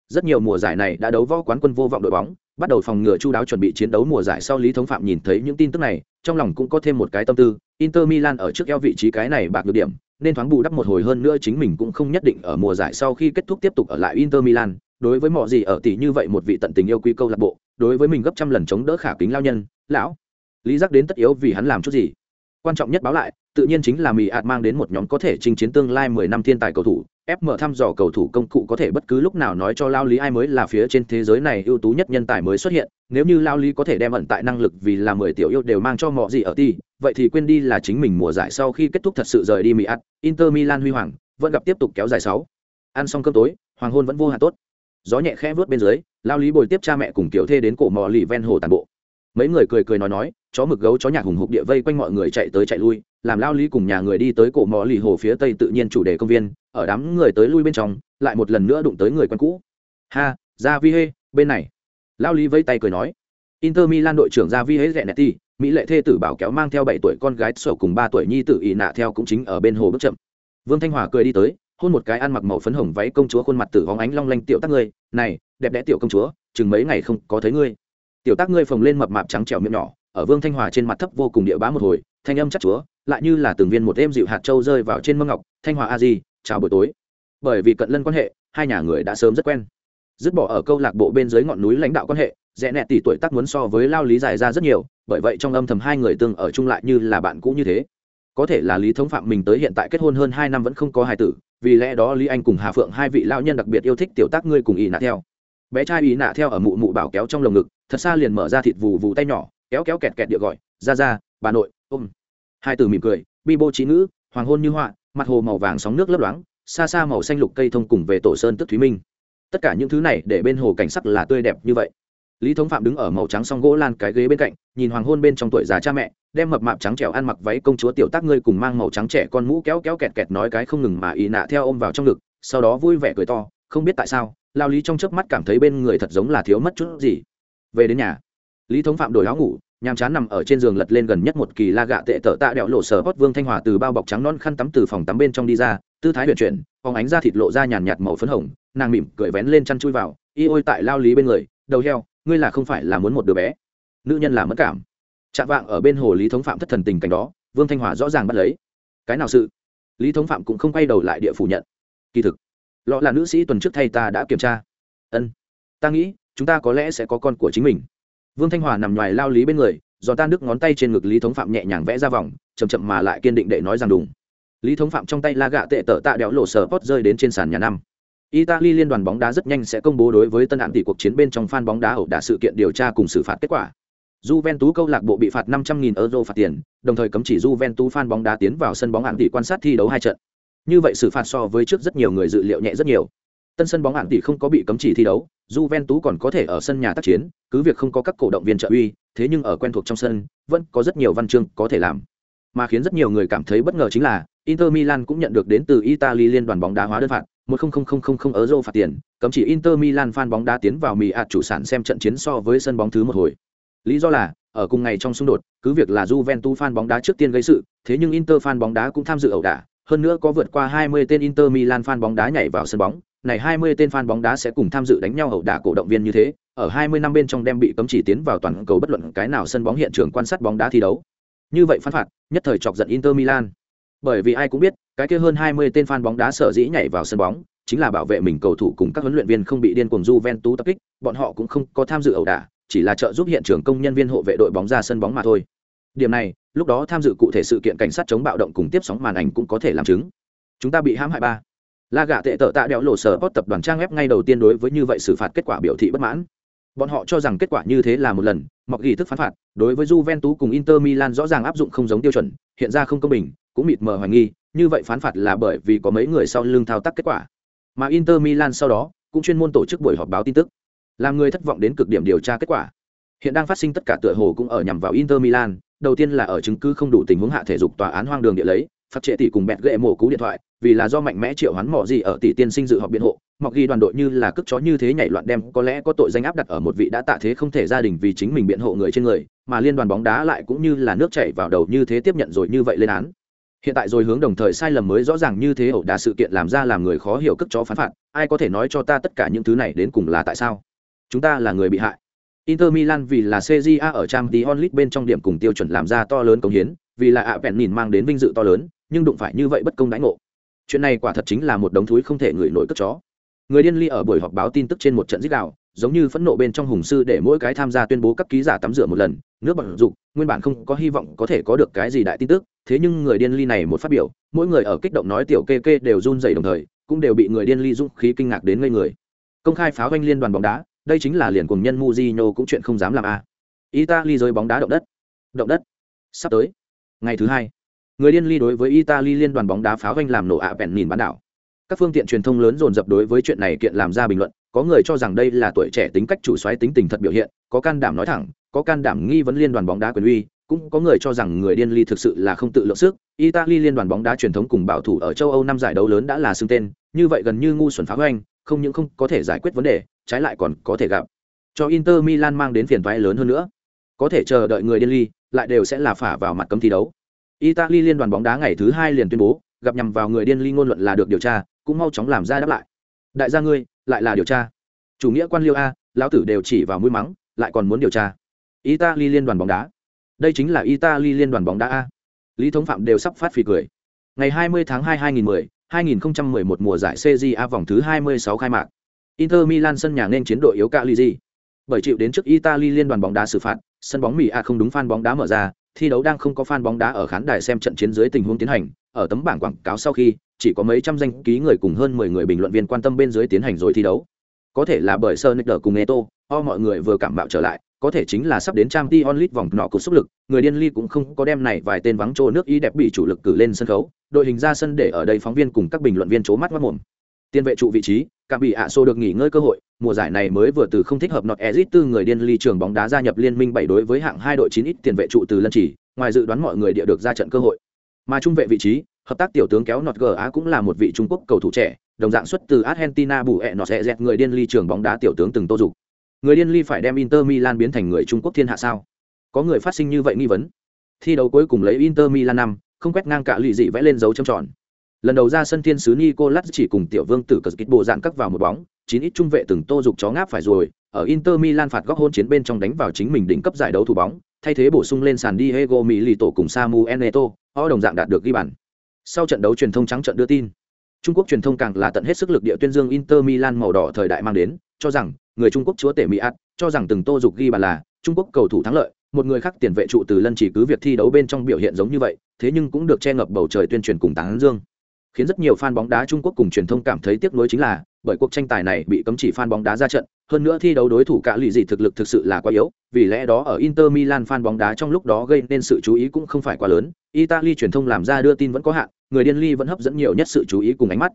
Rất nhiều mùa giải này đã đấu võ quán quân vô vọng đội bóng, bắt đầu phòng ngừa chu đáo chuẩn bị chiến đấu mùa giải sau Lý Thống Phạm nhìn thấy những tin tức này, trong lòng cũng có thêm một cái tâm tư, Inter Milan ở trước eo vị trí cái này bạc được điểm, nên thoáng bù đắp một hồi hơn nữa chính mình cũng không nhất định ở mùa giải sau khi kết thúc tiếp tục ở lại Inter Milan, đối với mọi gì ở tỷ như vậy một vị tận tình yêu quý câu lạc bộ đối với mình gấp trăm lần chống đỡ khả kính lao nhân lão lý giác đến tất yếu vì hắn làm chút gì? Quan trọng nhất báo lại, tự nhiên chính là mỹ ạt mang đến một nhóm có thể chinh chiến tương lai mười năm thiên tài cầu thủ ép mở thăm dò cầu thủ công cụ có thể bất cứ lúc nào nói cho lao lý ai mới là phía trên thế giới này ưu tú nhất nhân tài mới xuất hiện, nếu như lao lý có thể đem ẩn tại năng lực vì là mười tiểu yêu đều mang cho mọi gì ở ti, vậy thì quên đi là chính mình mùa giải sau khi kết thúc thật sự rời đi mỹ ạt, inter milan huy hoàng, vẫn gặp tiếp tục kéo dài sáu. Ăn xong cơm tối, hoàng hôn vẫn vô hạn tốt. Gió nhẹ khẽ vớt bên dưới, lao lý bồi tiếp cha mẹ cùng kiểu thê đến cổ mò lì ven hồ tàn bộ mấy người cười cười nói nói, chó mực gấu chó nhạc hùng hục địa vây quanh mọi người chạy tới chạy lui, làm lao lý cùng nhà người đi tới cổ mò lì hồ phía tây tự nhiên chủ đề công viên, ở đám người tới lui bên trong, lại một lần nữa đụng tới người quen cũ. Ha ra vi hê, bên này. Lao lý vây tay cười nói. Inter milan đội trưởng ra vi hê rẽ netti mỹ lệ thê tử bảo kéo mang theo bảy tuổi con gái sổ cùng ba tuổi nhi tử ỵ nạ theo cũng chính ở bên hồ bước chậm. Vương thanh hòa cười đi tới, hôn một cái ăn mặc màu phấn hồng váy công chúa khuôn mặt tử hóng ánh long lanh tiểu tắc ngươi, này, đẹp đẽ tiểu công chúa, chừng mấy ngày không có thấy ngươi tiểu tác ngươi phồng lên mập mạp trắng trẻo miệng nhỏ, ở vương thanh hòa trên mặt thấp vô cùng địa bá một hồi, thanh âm chắc chúa, lại như là từng viên một êm dịu hạt trâu rơi vào trên mâm ngọc, thanh hòa a di, chào buổi tối. Bởi vì cận lân quan hệ, hai nhà người đã sớm rất quen. Dứt bỏ ở câu lạc bộ bên dưới ngọn núi lãnh đạo quan hệ, rẽ nẹ tỷ tuổi tác muốn so với lao lý dài ra rất nhiều, bởi vậy trong âm thầm hai người tương ở chung lại như là bạn cũ như thế. Có thể là lý thống phạm mình tới hiện tại kết hôn hơn hai năm vẫn không có hài tử, vì lẽ đó lý anh cùng hà phượng hai vị lao nhân đặc biệt yêu thích tiểu tác ngươi cùng ý nạ theo. Bé trai ý nạ theo ở mụ mụ bảo kéo trong lồng ngực thật xa liền mở ra thịt vù vù tay nhỏ, kéo kéo kẹt kẹt địa gọi, ra ra, bà nội, ôm. Hai từ mỉm cười, bi bô trí ngữ, hoàng hôn như họa, mặt hồ màu vàng sóng nước lấp loáng, xa xa màu xanh lục cây thông cùng về tổ sơn tức thúy minh. Tất cả những thứ này để bên hồ cảnh sắc là tươi đẹp như vậy. Lý thống phạm đứng ở màu trắng song gỗ lan cái ghế bên cạnh, nhìn hoàng hôn bên trong tuổi già cha mẹ, đem mập mạp trắng trẻo ăn mặc váy công chúa tiểu tác ngươi cùng mang màu trắng trẻ con mũ kéo kéo kẹt kẹt nói cái không ngừng mà ý nạ theo ôm vào trong ngực, sau đó vui vẻ cười to, không biết tại sao, lao lý trong chớp mắt cảm thấy bên người thật giống là thiếu mất chút gì về đến nhà. Lý thống phạm đổi áo ngủ, nhàm chán nằm ở trên giường lật lên gần nhất một kỳ la gạ tệ tở tạ đẹo lộ sở hót vương thanh hòa từ bao bọc trắng non khăn tắm từ phòng tắm bên trong đi ra, tư thái huyền chuyển, phóng ánh ra thịt lộ ra nhàn nhạt màu phấn hồng, nàng mỉm cười vén lên chăn chui vào y ôi tại lao lý bên người, đầu heo, ngươi là không phải là muốn một đứa bé. Nữ nhân là mất cảm. Chạm vạng ở bên hồ lý thống phạm thất thần tình cảnh đó, vương thanh hòa rõ ràng bắt lấy. Cái nào sự? Lý thống phạm cũng không quay đầu lại địa phủ nhận. Kỳ thực, lọ là nữ sĩ tuần trước thay ta đã kiểm tra. Ân, ta nghĩ chúng ta có lẽ sẽ có con của chính mình vương thanh hòa nằm ngoài lao lý bên người giòn tan nước ngón tay trên ngực lý thống phạm nhẹ nhàng vẽ ra vòng chầm chậm mà lại kiên định để nói rằng đúng lý thống phạm trong tay la gạ tệ tở tạ đẽo lộ sờ pot rơi đến trên sàn nhà năm italy liên đoàn bóng đá rất nhanh sẽ công bố đối với tân hạn tỷ cuộc chiến bên trong fan bóng đá ẩu đả sự kiện điều tra cùng xử phạt kết quả Juventus câu lạc bộ bị phạt 500.000 euro phạt tiền, đồng thời cấm chỉ Juventus fan bóng đá tiến vào sân bóng hạn tỷ quan sát thi đấu hai trận. Như vậy xử phạt so với trước rất nhiều người dự liệu nhẹ rất nhiều. Tân sân bóng hạn tỷ không có bị cấm chỉ thi đấu, Juventus còn có thể ở sân nhà tác chiến, cứ việc không có các cổ động viên trợ uy, thế nhưng ở quen thuộc trong sân, vẫn có rất nhiều văn chương có thể làm. Mà khiến rất nhiều người cảm thấy bất ngờ chính là, Inter Milan cũng nhận được đến từ Italy liên đoàn bóng đá hóa đơn phạt, 10000 euro phạt tiền, cấm chỉ Inter Milan fan bóng đá tiến vào mì ạt chủ sản xem trận chiến so với sân bóng thứ một hồi. Lý do là, ở cùng ngày trong xung đột, cứ việc là Juventus fan bóng đá trước tiên gây sự, thế nhưng Inter fan bóng đá cũng tham dự ẩu đả, hơn nữa có vượt qua 20 tên Inter Milan fan bóng đá nhảy vào sân bóng, này 20 tên fan bóng đá sẽ cùng tham dự đánh nhau ẩu đả cổ động viên như thế, ở 20 năm bên trong đem bị cấm chỉ tiến vào toàn cầu bất luận cái nào sân bóng hiện trường quan sát bóng đá thi đấu. Như vậy phán phạt, nhất thời chọc giận Inter Milan. Bởi vì ai cũng biết, cái kia hơn 20 tên fan bóng đá sở dĩ nhảy vào sân bóng, chính là bảo vệ mình cầu thủ cùng các huấn luyện viên không bị điên cuồng Juventus tập kích, bọn họ cũng không có tham dự ẩu đả, chỉ là trợ giúp hiện trường công nhân viên hộ vệ đội bóng ra sân bóng mà thôi. Điểm này, lúc đó tham dự cụ thể sự kiện cảnh sát chống bạo động cùng tiếp sóng màn ảnh cũng có thể làm chứng. Chúng ta bị hãm hại ba. La gạ tệ tợ tạ đẽo lộ sở post tập đoàn trang web ngay đầu tiên đối với như vậy xử phạt kết quả biểu thị bất mãn. Bọn họ cho rằng kết quả như thế là một lần, mọc ghi thức phán phạt, đối với Juventus cùng Inter Milan rõ ràng áp dụng không giống tiêu chuẩn, hiện ra không công bình, cũng mịt mờ hoài nghi, như vậy phán phạt là bởi vì có mấy người sau lưng thao tác kết quả. Mà Inter Milan sau đó cũng chuyên môn tổ chức buổi họp báo tin tức, làm người thất vọng đến cực điểm điều tra kết quả. Hiện đang phát sinh tất cả tựa hồ cũng ở nhằm vào Inter Milan, đầu tiên là ở chứng cứ không đủ tình huống hạ thể dục tòa án hoang đường địa lấy, phật trệ tỷ cùng bẹt gệ mổ cú điện thoại, vì là do mạnh mẽ triệu hoán mỏ gì ở tỷ tiên sinh dự họp biện hộ, mọc ghi đoàn đội như là cước chó như thế nhảy loạn đem có lẽ có tội danh áp đặt ở một vị đã tạ thế không thể gia đình vì chính mình biện hộ người trên người, mà liên đoàn bóng đá lại cũng như là nước chảy vào đầu như thế tiếp nhận rồi như vậy lên án. Hiện tại rồi hướng đồng thời sai lầm mới rõ ràng như thế ẩu đả sự kiện làm ra làm người khó hiểu cướp chó phán phạt ai có thể nói cho ta tất cả những thứ này đến cùng là tại sao? Chúng ta là người bị hại. Inter milan vì là cja ở trang tí onlit bên trong điểm cùng tiêu chuẩn làm ra to lớn công hiến vì là ạ vẹn nhìn mang đến vinh dự to lớn nhưng đụng phải như vậy bất công đãi ngộ. Chuyện này quả thật chính là một đống thúi không thể ngửi nổi cất chó. Người điên ly ở buổi họp báo tin tức trên một trận giết đạo giống như phẫn nộ bên trong hùng sư để mỗi cái tham gia tuyên bố các ký giả tắm rửa một lần, nước bẩn dục, nguyên bản không có hy vọng có thể có được cái gì đại tin tức, thế nhưng người điên ly này một phát biểu, mỗi người ở kích động nói tiểu kê kê đều run dày đồng thời, cũng đều bị người điên ly dũng khí kinh ngạc đến ngây người. Công khai pháo anh liên đoàn bóng đá, đây chính là liền cùng nhân Mujino cũng chuyện không dám làm a. À. italy rơi bóng đá động đất. Động đất. Sắp tới. Ngày thứ hai người điên ly đối với italy liên đoàn bóng đá pháo vanh làm nổ ạ bèn nhìn bán đảo. Các phương tiện truyền thông lớn dồn dập đối với chuyện này kiện làm ra bình luận, có người cho rằng đây là tuổi trẻ tính cách chủ xoáy tính tình thật biểu hiện, có can đảm nói thẳng, có can đảm nghi vấn liên đoàn bóng đá quyền uy, cũng có người cho rằng người điên ly thực sự là không tự lượng sức. Italy liên đoàn bóng đá truyền thống cùng bảo thủ ở châu âu năm giải đấu lớn đã là xưng tên, như vậy gần như ngu xuẩn phá hoành, không những không có thể giải quyết vấn đề, trái lại còn có thể gặp. Cho inter milan mang đến phiền toái lớn hơn nữa. Có thể chờ đợi người điên ly, lại đều sẽ là phả vào mặt cấm thi đấu italy liên đoàn bóng đá ngày thứ hai liền tuyên bố, gặp nhằm vào người điên ly ngôn luận là được điều tra, cũng mau chóng làm ra đáp lại. Đại gia ngươi, lại là điều tra. Chủ nghĩa quan liêu a, lão tử đều chỉ vào mũi mắng, lại còn muốn điều tra. Italy liên đoàn bóng đá. Đây chính là italy liên đoàn bóng đá a. Lý thống phạm đều sắp phát phì cười. Ngày 20 tháng 2 2010 2011 mùa giải CJA vòng thứ 26 khai mạc. Inter Milan sân nhà nên chiến đội yếu Cagliari. Bởi chịu đến trước Italy liên đoàn bóng đá xử phạt, sân bóng Mỹ A không đúng fan bóng đá mở ra thi đấu đang không có fan bóng đá ở khán đài xem trận chiến dưới tình huống tiến hành ở tấm bảng quảng cáo sau khi chỉ có mấy trăm danh ký người cùng hơn 10 người bình luận viên quan tâm bên dưới tiến hành rồi thi đấu. Có thể là bởi Sonic cùng Neto, o mọi người vừa cảm bạo trở lại có thể chính là sắp đến trang t onlit vòng nọ của sức lực người điên ly cũng không có đem này vài tên vắng trô nước ý đẹp bị chủ lực cử lên sân khấu đội hình ra sân để ở đây phóng viên cùng các bình luận viên c mắt mắt mồm. Tiên vệ trụ vị trí cả bị ạ xô được nghỉ ngơi cơ hội mùa giải này mới vừa từ không thích hợp nọt ezit tư người điên ly trường bóng đá gia nhập liên minh bảy đối với hạng hai đội chín ít tiền vệ trụ từ lân chỉ, ngoài dự đoán mọi người địa được ra trận cơ hội. Mà trung vệ vị trí, hợp tác tiểu tướng kéo nọt g cũng là một vị trung quốc cầu thủ trẻ, đồng dạng xuất từ argentina bù ẹ nọt sẽ người điên ly trường bóng đá tiểu tướng từng tô dục. Người điên ly phải đem inter milan biến thành người trung quốc thiên hạ sao? Có người phát sinh như vậy nghi vấn. Thi đấu cuối cùng lấy inter milan năm, không quét ngang cả lì dị vẽ lên dấu chấm tròn lần đầu ra sân thiên sứ nicolas chỉ cùng tiểu vương tử cờ kích bộ dạng cắt vào một bóng, chín ít trung vệ từng tô dục chó ngáp phải rồi, ở inter milan phạt góc hôn chiến bên trong đánh vào chính mình đỉnh cấp giải đấu thủ bóng, thay thế bổ sung lên sàn diego mỹ lì tổ cùng samu eneto họ đồng dạng đạt được ghi bàn. Sau trận đấu truyền thông trắng trận đưa tin, trung quốc truyền thông càng là tận hết sức lực địa tuyên dương inter milan màu đỏ thời đại mang đến, cho rằng người trung quốc chúa tể mỹ ạt cho rằng từng tô dục ghi bàn là trung quốc cầu thủ thắng lợi, một người khác tiền vệ trụ từ lân chỉ cứ việc thi đấu bên trong biểu hiện giống như vậy, thế nhưng cũng được che ngập bầu trời tuyên truyền cùng tán dương khiến rất nhiều fan bóng đá Trung Quốc cùng truyền thông cảm thấy tiếc nuối chính là bởi cuộc tranh tài này bị cấm chỉ fan bóng đá ra trận, hơn nữa thi đấu đối thủ cả lì gì thực lực thực sự là quá yếu, vì lẽ đó ở Inter Milan fan bóng đá trong lúc đó gây nên sự chú ý cũng không phải quá lớn. Italy truyền thông làm ra đưa tin vẫn có hạn, người điên ly vẫn hấp dẫn nhiều nhất sự chú ý cùng ánh mắt.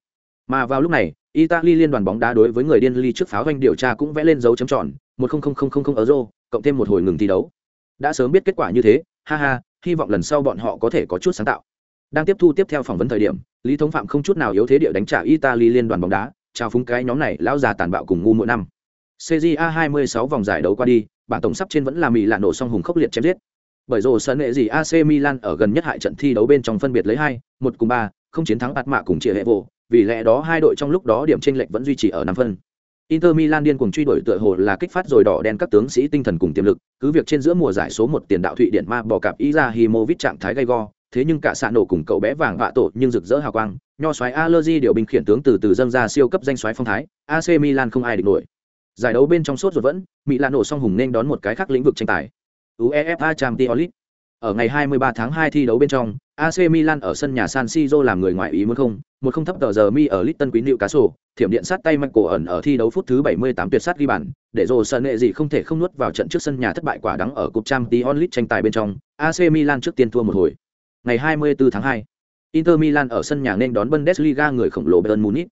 Mà vào lúc này, Italy liên đoàn bóng đá đối với người điên ly trước pháo doanh điều tra cũng vẽ lên dấu chấm tròn, 100000 euro, cộng thêm một hồi ngừng thi đấu. Đã sớm biết kết quả như thế, ha ha, hy vọng lần sau bọn họ có thể có chút sáng tạo. Đang tiếp thu tiếp theo phỏng vấn thời điểm, Lý Thống Phạm không chút nào yếu thế địa đánh trả Italy liên đoàn bóng đá, chào phúng cái nhóm này lão già tàn bạo cùng ngu mỗi năm. CJA 26 vòng giải đấu qua đi, bảng tổng sắp trên vẫn là Mỹ lạ nổ song hùng khốc liệt chém giết. Bởi rồ sân nghệ gì AC Milan ở gần nhất hại trận thi đấu bên trong phân biệt lấy 2, 1 cùng ba không chiến thắng bạt mạ cùng chia hệ vô, vì lẽ đó hai đội trong lúc đó điểm tranh lệch vẫn duy trì ở năm phân. Inter Milan điên cuồng truy đuổi tựa hồ là kích phát rồi đỏ đen các tướng sĩ tinh thần cùng tiềm lực, cứ việc trên giữa mùa giải số 1 tiền đạo Thụy Điển ma bỏ cặp Izahimovic trạng thái gay go, thế nhưng cả xạ nổ cùng cậu bé vàng vạ tổ nhưng rực rỡ hào quang, nho xoáy Allergy điều binh khiển tướng từ từ dâng ra siêu cấp danh xoáy phong thái, AC Milan không ai địch nổi. Giải đấu bên trong suốt ruột vẫn, Mỹ Lan nổ song hùng nên đón một cái khác lĩnh vực tranh tài. UEFA Champions League. Ở ngày 23 tháng 2 thi đấu bên trong, AC Milan ở sân nhà San Siro làm người ngoại ý muốn không, một không thấp tờ giờ mi ở Litton Quý Nữu Cá Sổ, thiểm điện sát tay Michael ẩn ở thi đấu phút thứ 78 tuyệt sát ghi bàn, để rồi sân nệ gì không thể không nuốt vào trận trước sân nhà thất bại quả đắng ở cúp Champions League tranh tài bên trong, AC Milan trước tiên thua một hồi. Ngày 24 tháng 2, Inter Milan ở sân nhà nên đón Bundesliga người khổng lồ Bayern Munich.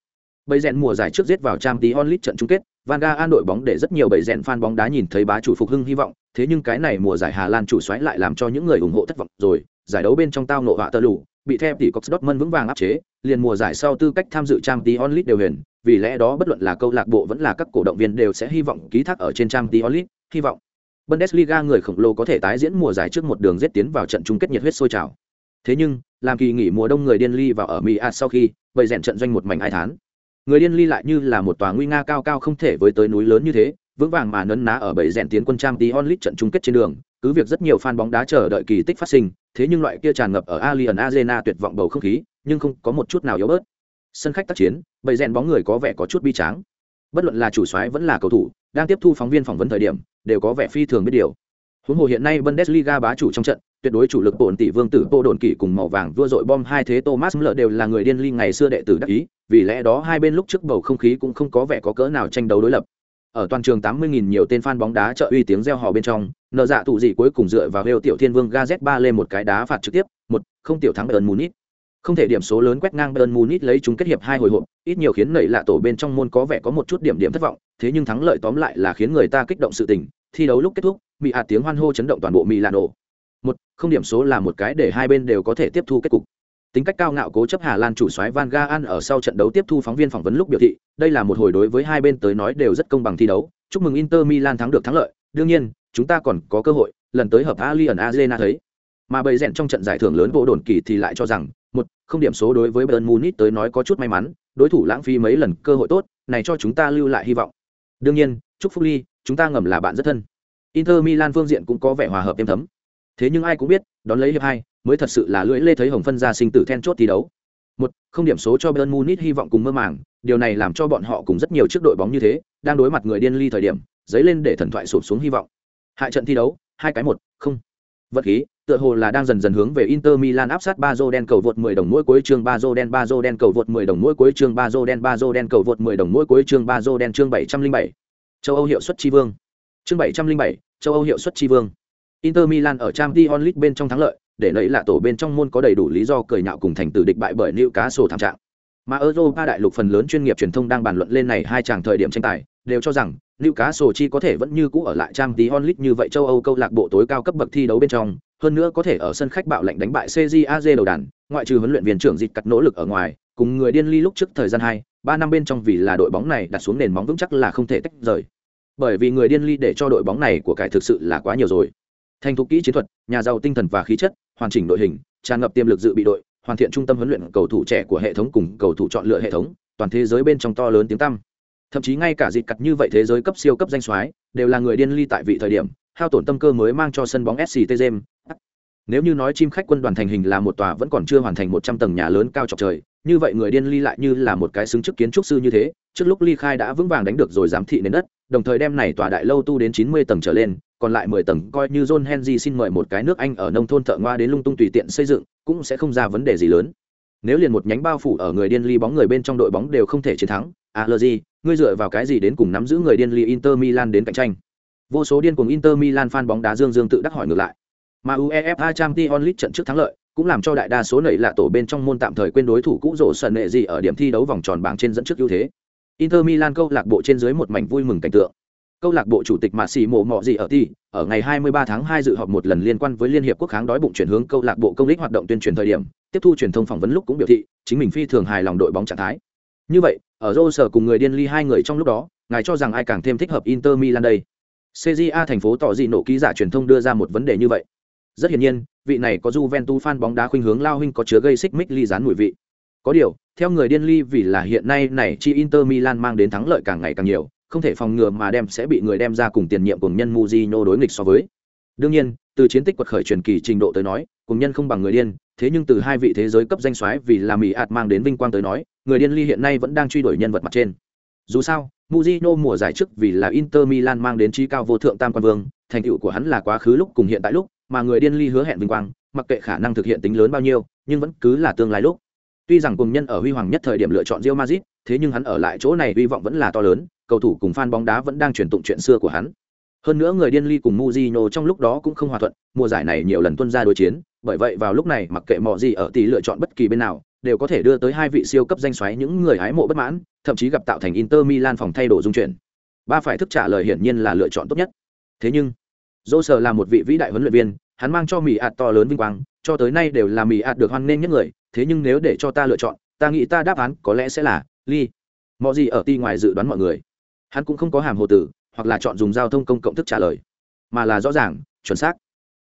Bầy rèn mùa giải trước giết vào Champions League trận chung kết, Van Gaal đội bóng để rất nhiều bầy rèn fan bóng đá nhìn thấy bá chủ phục hưng hy vọng, thế nhưng cái này mùa giải Hà Lan chủ xoáy lại làm cho những người ủng hộ thất vọng rồi, giải đấu bên trong tao nộ họa tơ lù, bị theo tỷ Cox Dortmund vững vàng áp chế, liền mùa giải sau tư cách tham dự Champions League đều huyền, vì lẽ đó bất luận là câu lạc bộ vẫn là các cổ động viên đều sẽ hy vọng ký thác ở trên Champions League, hy vọng Bundesliga người khổng lồ có thể tái diễn mùa giải trước một đường giết tiến vào trận chung kết nhiệt huyết sôi trào. Thế nhưng, làm kỳ nghỉ mùa đông người điên ly vào ở Mỹ A sau khi, bầy rèn trận doanh một mảnh hai tháng. Người điên ly lại như là một tòa nguy nga cao cao không thể với tới núi lớn như thế, vững vàng mà nấn ná ở bầy rèn tiến quân trang tí onlit trận chung kết trên đường, cứ việc rất nhiều fan bóng đá chờ đợi kỳ tích phát sinh, thế nhưng loại kia tràn ngập ở alien Arena tuyệt vọng bầu không khí, nhưng không có một chút nào yếu bớt. Sân khách tác chiến, bầy rèn bóng người có vẻ có chút bi tráng. Bất luận là chủ soái vẫn là cầu thủ, đang tiếp thu phóng viên phỏng vấn thời điểm, đều có vẻ phi thường biết điều. Huống hồ hiện nay Bundesliga bá chủ trong trận, tuyệt đối chủ lực bổn tỷ vương tử Tô Đồn Kỷ cùng màu vàng vua dội bom hai thế Thomas Müller đều là người điên ly ngày xưa đệ tử đắc ý, vì lẽ đó hai bên lúc trước bầu không khí cũng không có vẻ có cỡ nào tranh đấu đối lập. Ở toàn trường 80.000 nhiều tên fan bóng đá trợ uy tiếng reo hò bên trong, nợ dạ tụ gì cuối cùng dựa vào Hêu tiểu thiên vương Gazet lên một cái đá phạt trực tiếp, một không tiểu thắng Bayern Munich. Không thể điểm số lớn quét ngang Bayern Munich lấy chúng kết hiệp hai hồi hộp, ít nhiều khiến nảy lạ tổ bên trong môn có vẻ có một chút điểm điểm thất vọng, thế nhưng thắng lợi tóm lại là khiến người ta kích động sự tình. Thi đấu lúc kết thúc, bị hạt tiếng hoan hô chấn động toàn bộ Milano. Một, không điểm số là một cái để hai bên đều có thể tiếp thu kết cục. Tính cách cao ngạo cố chấp Hà Lan chủ soái Van Gaal ở sau trận đấu tiếp thu phóng viên phỏng vấn lúc biểu thị, đây là một hồi đối với hai bên tới nói đều rất công bằng thi đấu, chúc mừng Inter Milan thắng được thắng lợi, đương nhiên, chúng ta còn có cơ hội, lần tới hợp Allianz Arena thấy. Mà bầy rèn trong trận giải thưởng lớn vô đồn kỳ thì lại cho rằng, một, không điểm số đối với Bayern Munich tới nói có chút may mắn, đối thủ lãng phí mấy lần cơ hội tốt này cho chúng ta lưu lại hy vọng. Đương nhiên chúc phúc ly chúng ta ngầm là bạn rất thân. Inter milan phương diện cũng có vẻ hòa hợp êm thấm thế nhưng ai cũng biết đón lấy hiệp hai mới thật sự là lưỡi lê thấy hồng phân ra sinh tử then chốt thi đấu một không điểm số cho Bayern Munich hy vọng cùng mơ màng điều này làm cho bọn họ cùng rất nhiều trước đội bóng như thế đang đối mặt người điên ly thời điểm dấy lên để thần thoại sụp xuống hy vọng hại trận thi đấu hai cái một không vật khí tựa hồ là đang dần dần hướng về Inter Milan áp sát Bazo đen cầu vượt 10 đồng mỗi cuối chương Bazo đen Bazo đen cầu vượt 10 đồng mỗi cuối chương Bazo đen Bazo đen cầu vượt 10 đồng mỗi cuối chương Bazo đen chương 707. Châu Âu hiệu suất chi vương. Chương 707, châu Âu hiệu suất chi vương. Inter Milan ở Champions League bên trong thắng lợi, để lấy là tổ bên trong môn có đầy đủ lý do cười nhạo cùng thành tử địch bại bởi Newcastle thảm trạng. Mà Europa đại lục phần lớn chuyên nghiệp truyền thông đang bàn luận lên này hai chàng thời điểm tranh tài, đều cho rằng Newcastle chi có thể vẫn như cũ ở lại Champions League như vậy châu Âu câu lạc bộ tối cao cấp bậc thi đấu bên trong, hơn nữa có thể ở sân khách bạo lệnh đánh bại CJAZ đầu đàn, ngoại trừ huấn luyện viên trưởng dịch cắt nỗ lực ở ngoài, cùng người điên ly lúc trước thời gian hai, ba năm bên trong vì là đội bóng này đặt xuống nền móng vững chắc là không thể tách rời. Bởi vì người điên ly để cho đội bóng này của cải thực sự là quá nhiều rồi. Thành thục kỹ chiến thuật, nhà giàu tinh thần và khí chất, hoàn chỉnh đội hình, tràn ngập tiềm lực dự bị đội, hoàn thiện trung tâm huấn luyện cầu thủ trẻ của hệ thống cùng cầu thủ chọn lựa hệ thống, toàn thế giới bên trong to lớn tiếng tăm. Thậm chí ngay cả dịp cặt như vậy thế giới cấp siêu cấp danh soái, đều là người điên ly tại vị thời điểm, hao tổn tâm cơ mới mang cho sân bóng SCT Gem. Nếu như nói chim khách quân đoàn thành hình là một tòa vẫn còn chưa hoàn thành một trăm tầng nhà lớn cao chọc trời, như vậy người điên ly lại như là một cái xứng chức kiến trúc sư như thế, trước lúc ly khai đã vững vàng đánh được rồi giám thị nền đất, đồng thời đem này tòa đại lâu tu đến chín mươi tầng trở lên, còn lại mười tầng coi như John Henry xin mời một cái nước Anh ở nông thôn thợ ngoa đến lung tung tùy tiện xây dựng, cũng sẽ không ra vấn đề gì lớn. Nếu liền một nhánh bao phủ ở người điên ly bóng người bên trong đội bóng đều không thể chiến thắng, à, Allergy, ngươi dựa vào cái gì đến cùng nắm giữ người điên ly Inter Milan đến cạnh tranh? Vô số điên cuồng Inter Milan fan bóng đá Dương Dương tự đắc hỏi ngược lại. Mà UEFA Champions League trận trước thắng lợi, cũng làm cho đại đa số nảy lạ tổ bên trong môn tạm thời quên đối thủ cũ rổ sần nệ gì ở điểm thi đấu vòng tròn bảng trên dẫn trước ưu thế. Inter Milan câu lạc bộ trên dưới một mảnh vui mừng cảnh tượng. Câu lạc bộ chủ tịch Mạ xì Mộ Mọ gì ở ti, ở ngày 23 tháng 2 dự họp một lần liên quan với Liên hiệp quốc kháng đói bụng chuyển hướng câu lạc bộ công lý hoạt động tuyên truyền thời điểm, tiếp thu truyền thông phỏng vấn lúc cũng biểu thị, chính mình phi thường hài lòng đội bóng trạng thái. Như vậy, ở Rô sở cùng người điên ly hai người trong lúc đó, ngài cho rằng ai càng thêm thích hợp Inter Milan đây? CJA thành phố tỏ dị nổ ký giả truyền thông đưa ra một vấn đề như vậy. Rất hiển nhiên, vị này có Juventus fan bóng đá khuynh hướng lao huynh có chứa gây xích mích ly rán mùi vị. Có điều, theo người điên ly vì là hiện nay này chi Inter Milan mang đến thắng lợi càng ngày càng nhiều, không thể phòng ngừa mà đem sẽ bị người đem ra cùng tiền nhiệm cùng nhân Mujino đối nghịch so với. Đương nhiên, từ chiến tích quật khởi truyền kỳ trình độ tới nói, cùng nhân không bằng người điên, thế nhưng từ hai vị thế giới cấp danh soái vì là Mỹ ạt mang đến vinh quang tới nói, người điên ly hiện nay vẫn đang truy đuổi nhân vật mặt trên. Dù sao, Mujino mùa giải trước vì là Inter Milan mang đến trí cao vô thượng tam quan vương, thành tựu của hắn là quá khứ lúc cùng hiện tại lúc, mà người điên ly hứa hẹn vinh quang, mặc kệ khả năng thực hiện tính lớn bao nhiêu, nhưng vẫn cứ là tương lai lúc. Tuy rằng cùng nhân ở huy hoàng nhất thời điểm lựa chọn Real Madrid, thế nhưng hắn ở lại chỗ này hy vọng vẫn là to lớn, cầu thủ cùng fan bóng đá vẫn đang truyền tụng chuyện xưa của hắn. Hơn nữa người điên ly cùng Mujino trong lúc đó cũng không hòa thuận, mùa giải này nhiều lần tuân ra đối chiến, bởi vậy vào lúc này mặc kệ mọi gì ở tỷ lựa chọn bất kỳ bên nào, đều có thể đưa tới hai vị siêu cấp danh xoáy những người hái mộ bất mãn, thậm chí gặp tạo thành Inter Milan phòng thay đổi dung chuyển. Ba phải thức trả lời hiển nhiên là lựa chọn tốt nhất. Thế nhưng, Jose là một vị vĩ đại huấn luyện viên, hắn mang cho Mỹ ạt to lớn vinh quang, cho tới nay đều là Mỹ ạt được hoan nghênh nhất người, thế nhưng nếu để cho ta lựa chọn, ta nghĩ ta đáp án có lẽ sẽ là Lee. Mọi gì ở ti ngoài dự đoán mọi người. Hắn cũng không có hàm hồ tử, hoặc là chọn dùng giao thông công cộng thức trả lời, mà là rõ ràng, chuẩn xác.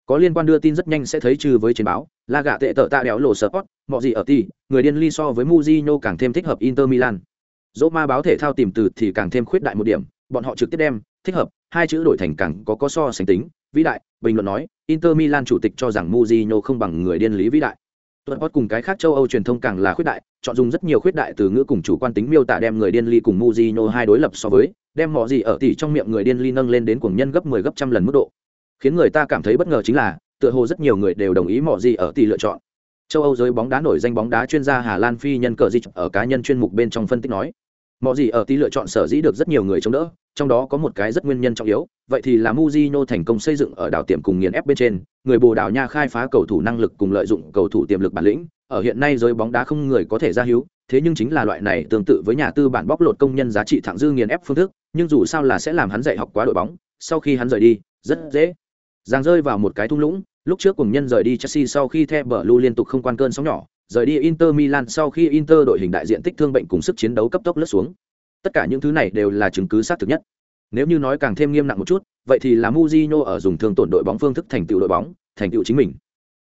Có liên quan đưa tin rất nhanh sẽ thấy trừ với trên báo, La gạ tệ tợ tạ đéo lộ sport, mọi gì ở ti, người điên ly so với Mujino càng thêm thích hợp Inter Milan. Dỗ ma báo thể thao tìm từ thì càng thêm khuyết đại một điểm, bọn họ trực tiếp đem thích hợp hai chữ đổi thành càng có có so sánh tính, vĩ đại, bình luận nói, Inter Milan chủ tịch cho rằng Mujino không bằng người điên lý vĩ đại. Tuần Pot cùng cái khác châu Âu truyền thông càng là khuyết đại, chọn dùng rất nhiều khuyết đại từ ngữ cùng chủ quan tính miêu tả đem người điên ly cùng Mujino hai đối lập so với, đem mọi gì ở tỷ trong miệng người điên ly nâng lên đến cuồng nhân gấp 10 gấp trăm lần mức độ. Khiến người ta cảm thấy bất ngờ chính là, tựa hồ rất nhiều người đều đồng ý mọi gì ở tỷ lựa chọn. Châu Âu giới bóng đá nổi danh bóng đá chuyên gia Hà Lan phi nhân cờ dịch ở cá nhân chuyên mục bên trong phân tích nói, mọi gì ở tỷ lựa chọn sở dĩ được rất nhiều người chống đỡ, trong đó có một cái rất nguyên nhân trọng yếu, vậy thì là Mujino thành công xây dựng ở đảo tiệm cùng nghiền ép bên trên, người Bồ Đào Nha khai phá cầu thủ năng lực cùng lợi dụng cầu thủ tiềm lực bản lĩnh, ở hiện nay giới bóng đá không người có thể ra hiếu, thế nhưng chính là loại này tương tự với nhà tư bản bóc lột công nhân giá trị thẳng dư nghiền ép phương thức, nhưng dù sao là sẽ làm hắn dạy học quá đội bóng, sau khi hắn rời đi, rất dễ giang rơi vào một cái thung lũng, lúc trước cùng nhân rời đi Chelsea sau khi The Blue liên tục không quan cơn sóng nhỏ, rời đi Inter Milan sau khi Inter đội hình đại diện tích thương bệnh cùng sức chiến đấu cấp tốc lướt xuống. Tất cả những thứ này đều là chứng cứ xác thực nhất. Nếu như nói càng thêm nghiêm nặng một chút, vậy thì là muzino ở dùng thương tổn đội bóng phương thức thành tựu đội bóng, thành tựu chính mình.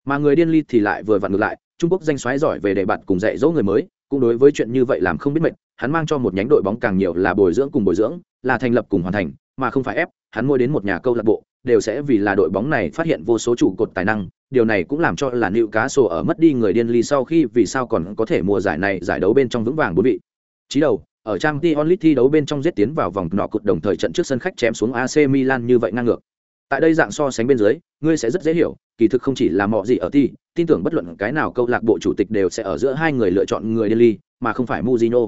Mà người điên ly thì lại vừa vặn ngược lại, Trung Quốc danh xoáy giỏi về đề bạn cùng dạy dỗ người mới, cũng đối với chuyện như vậy làm không biết mệt hắn mang cho một nhánh đội bóng càng nhiều là bồi dưỡng cùng bồi dưỡng là thành lập cùng hoàn thành mà không phải ép hắn mua đến một nhà câu lạc bộ đều sẽ vì là đội bóng này phát hiện vô số trụ cột tài năng điều này cũng làm cho là nữ cá sổ ở mất đi người điên ly sau khi vì sao còn có thể mùa giải này giải đấu bên trong vững vàng bốn vị trí đầu ở trang t onlit thi đấu bên trong giết tiến vào vòng nọ cột đồng thời trận trước sân khách chém xuống ac milan như vậy ngang ngược. Tại đây dạng so sánh bên dưới ngươi sẽ rất dễ hiểu kỳ thực không chỉ là mọ gì ở ti tin tưởng bất luận cái nào câu lạc bộ chủ tịch đều sẽ ở giữa hai người lựa chọn người Delhi, mà không phải Mourinho.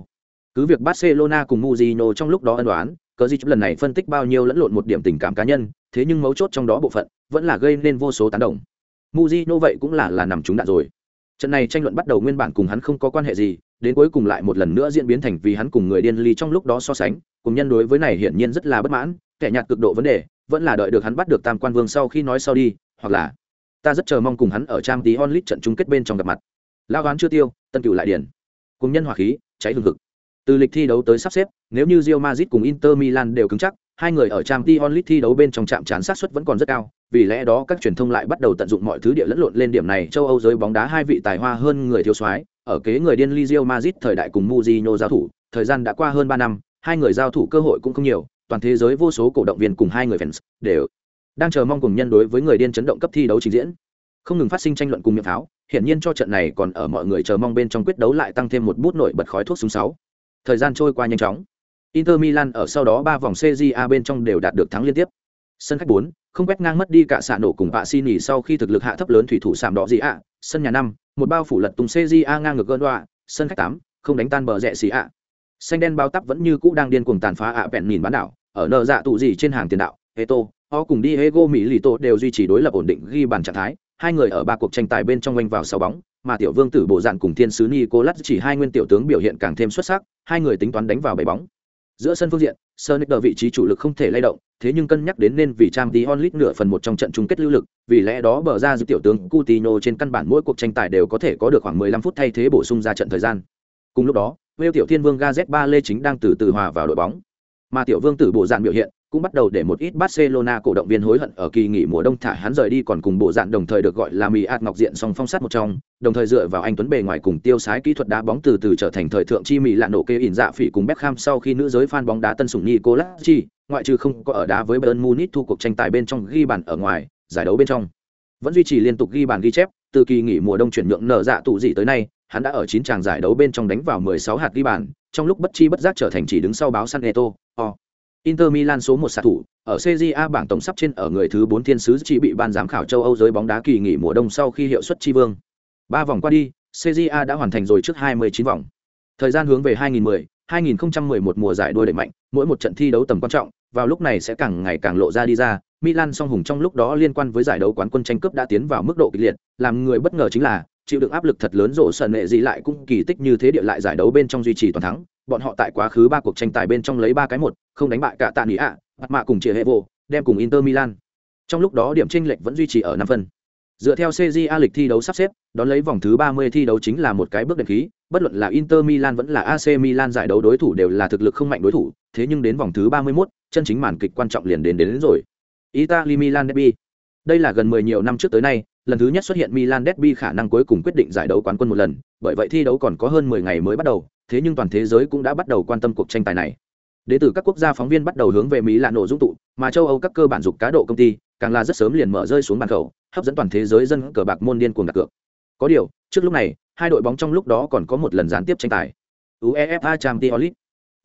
cứ việc barcelona cùng Mourinho trong lúc đó ân đoán cớ gì lần này phân tích bao nhiêu lẫn lộn một điểm tình cảm cá nhân thế nhưng mấu chốt trong đó bộ phận vẫn là gây nên vô số tán đồng. Muzino vậy cũng là là nằm trúng đạn rồi. Trận này tranh luận bắt đầu nguyên bản cùng hắn không có quan hệ gì đến cuối cùng lại một lần nữa diễn biến thành vì hắn cùng người điên ly trong lúc đó so sánh, cùng nhân đối với này hiển nhiên rất là bất mãn, kẻ nhạt cực độ vấn đề, vẫn là đợi được hắn bắt được tam quan vương sau khi nói sau đi, hoặc là ta rất chờ mong cùng hắn ở trang tí onlit trận chung kết bên trong gặp mặt. Lao gán chưa tiêu, tân cửu lại điển cùng nhân hỏa khí, cháy hừng hực. Từ lịch thi đấu tới sắp xếp, nếu như Real Madrid cùng Inter Milan đều cứng chắc, hai người ở trang tí onlit thi đấu bên trong chạm trán sát xuất vẫn còn rất cao, vì lẽ đó các truyền thông lại bắt đầu tận dụng mọi thứ địa lẫn lộn lên điểm này, châu Âu giới bóng đá hai vị tài hoa hơn người thiếu soái ở kế người điên ly Real Madrid thời đại cùng Mourinho giao thủ, thời gian đã qua hơn ba năm, hai người giao thủ cơ hội cũng không nhiều, toàn thế giới vô số cổ động viên cùng hai người fans đều đang chờ mong cùng nhân đối với người điên chấn động cấp thi đấu trình diễn. Không ngừng phát sinh tranh luận cùng miệng pháo hiện nhiên cho trận này còn ở mọi người chờ mong bên trong quyết đấu lại tăng thêm một bút nổi bật khói thuốc súng sáu. Thời gian trôi qua nhanh chóng. Inter milan ở sau đó ba vòng cja bên trong đều đạt được thắng liên tiếp. Sân khách bốn, không quét ngang mất đi cả xạ nổ cùng bạ xin nghỉ sau khi thực lực hạ thấp lớn thủy thủ sạm đỏ gì ạ, sân nhà năm một bao phủ lật tung cja ngang ngược gơn đoạ sân khách tám, không đánh tan bờ rẽ xì ạ. Xanh đen bao tắp vẫn như cũ đang điên cuồng tàn phá ạ bẹn nhìn bán đảo, ở nợ dạ tụ gì trên hàng tiền đạo, eto họ cùng đi Ego mỹ lì tô đều duy trì đối lập ổn định ghi bàn trạng thái, hai người ở ba cuộc tranh tài bên trong quanh vào sáu bóng, mà tiểu vương tử bộ dạng cùng thiên sứ nicolas chỉ hai nguyên tiểu tướng biểu hiện càng thêm xuất sắc, hai người tính toán đánh vào bảy bóng giữa sân phương diện Sonic vị trí chủ lực không thể lay động, thế nhưng cân nhắc đến nên vì Champions League nửa phần một trong trận chung kết lưu lực, vì lẽ đó bờ ra giữ tiểu tướng Coutinho trên căn bản mỗi cuộc tranh tài đều có thể có được khoảng 15 phút thay thế bổ sung ra trận thời gian. Cùng lúc đó, Wales tiểu thiên vương Gazet Lê chính đang từ từ hòa vào đội bóng. Mà tiểu vương tử bộ dạng biểu hiện, cũng bắt đầu để một ít Barcelona cổ động viên hối hận ở kỳ nghỉ mùa đông thả hắn rời đi còn cùng bộ dạng đồng thời được gọi là mì ạt ngọc diện song phong sát một trong, đồng thời dựa vào anh tuấn bề ngoài cùng tiêu sái kỹ thuật đá bóng từ từ trở thành thời thượng chi mì lạ nổ kê ỉn dạ phỉ cùng Beckham sau khi nữ giới fan bóng đá tân sủng Nicolas chi, ngoại trừ không có ở đá với Bayern Munich thu cuộc tranh tài bên trong ghi bàn ở ngoài, giải đấu bên trong vẫn duy trì liên tục ghi bàn ghi chép, từ kỳ nghỉ mùa đông chuyển nhượng nở dạ tụ dị tới nay, hắn đã ở chín tràng giải đấu bên trong đánh vào 16 hạt ghi bàn, trong lúc bất chi bất giác trở thành chỉ đứng sau báo San Neto. Inter Milan số một xạ thủ, ở Serie A bảng tổng sắp trên ở người thứ 4 thiên sứ chỉ bị ban giám khảo châu Âu giới bóng đá kỳ nghỉ mùa đông sau khi hiệu suất chi vương. Ba vòng qua đi, Serie A đã hoàn thành rồi trước 29 vòng. Thời gian hướng về 2010, 2011 mùa giải đua đẩy mạnh, mỗi một trận thi đấu tầm quan trọng, vào lúc này sẽ càng ngày càng lộ ra đi ra. Milan song hùng trong lúc đó liên quan với giải đấu quán quân tranh cướp đã tiến vào mức độ kịch liệt, làm người bất ngờ chính là chịu đựng áp lực thật lớn rổ sần nệ gì lại cũng kỳ tích như thế địa lại giải đấu bên trong duy trì toàn thắng bọn họ tại quá khứ ba cuộc tranh tài bên trong lấy ba cái một không đánh bại cả tạ nỉ ạ mặt mạ cùng chia hệ vô đem cùng inter milan. Trong lúc đó điểm tranh lệch vẫn duy trì ở năm phân. Dựa theo A lịch thi đấu sắp xếp đón lấy vòng thứ 30 thi đấu chính là một cái bước đệm khí bất luận là inter milan vẫn là ac milan giải đấu đối thủ đều là thực lực không mạnh đối thủ thế nhưng đến vòng thứ 31, chân chính màn kịch quan trọng liền đến đến, đến rồi. Italy milan derby. Đây là gần 10 nhiều năm trước tới nay lần thứ nhất xuất hiện Milan Derby khả năng cuối cùng quyết định giải đấu quán quân một lần, bởi vậy thi đấu còn có hơn 10 ngày mới bắt đầu, thế nhưng toàn thế giới cũng đã bắt đầu quan tâm cuộc tranh tài này. Đến từ các quốc gia phóng viên bắt đầu hướng về Mỹ lạ nổ dũng tụ, mà châu Âu các cơ bản dục cá độ công ty, càng là rất sớm liền mở rơi xuống bàn khẩu, hấp dẫn toàn thế giới dân cờ bạc môn điên cuồng đặt cược. Có điều, trước lúc này, hai đội bóng trong lúc đó còn có một lần gián tiếp tranh tài. UEFA Champions League.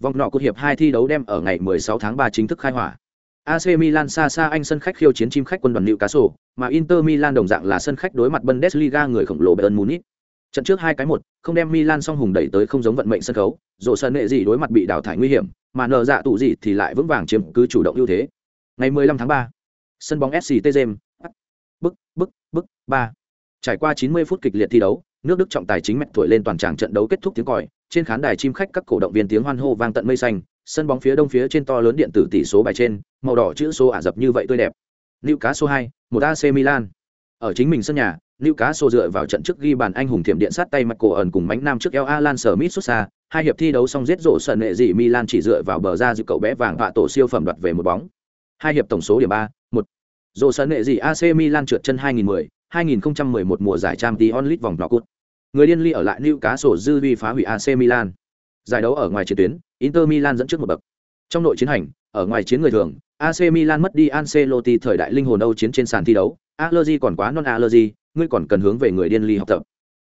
Vòng nọ cuộc hiệp hai thi đấu đem ở ngày 16 tháng 3 chính thức khai hỏa. AC Milan xa xa anh sân khách khiêu chiến chim khách quân đoàn Newcastle, mà Inter Milan đồng dạng là sân khách đối mặt Bundesliga người khổng lồ Bayern Munich. Trận trước hai cái một, không đem Milan song hùng đẩy tới không giống vận mệnh sân khấu, rộ sân nệ gì đối mặt bị đào thải nguy hiểm, mà nợ dạ tụ gì thì lại vững vàng chiếm cứ chủ động ưu thế. Ngày 15 tháng 3, sân bóng SCT Gem, bức bức bức ba, Trải qua 90 phút kịch liệt thi đấu, nước Đức trọng tài chính mẹ thổi lên toàn tràng trận đấu kết thúc tiếng còi, trên khán đài chim khách các cổ động viên tiếng hoan hô vang tận mây xanh, sân bóng phía đông phía trên to lớn điện tử tỷ số bài trên, màu đỏ chữ số ả dập như vậy tươi đẹp. Newcastle 2, một AC Milan. Ở chính mình sân nhà, Newcastle dựa vào trận trước ghi bàn anh hùng thiểm điện sát tay mặt cổ ẩn cùng mánh nam trước El Alan Smith xuất xa, hai hiệp thi đấu xong giết rổ sân nệ dị Milan chỉ dựa vào bờ ra giữ cậu bé vàng vạ tổ siêu phẩm đoạt về một bóng. Hai hiệp tổng số điểm 3, 1. Rổ sân nệ dị AC Milan trượt chân 2010, 2011 mùa giải Champions League vòng knock-out. Người điên ly ở lại Newcastle dư vi phá hủy AC Milan. Giải đấu ở ngoài chiến tuyến, Inter Milan dẫn trước một bậc. Trong nội chiến hành, ở ngoài chiến người thường, AC Milan mất đi Ancelotti thời đại linh hồn Âu chiến trên sàn thi đấu, Allergy còn quá non Allergy, ngươi còn cần hướng về người điên ly học tập.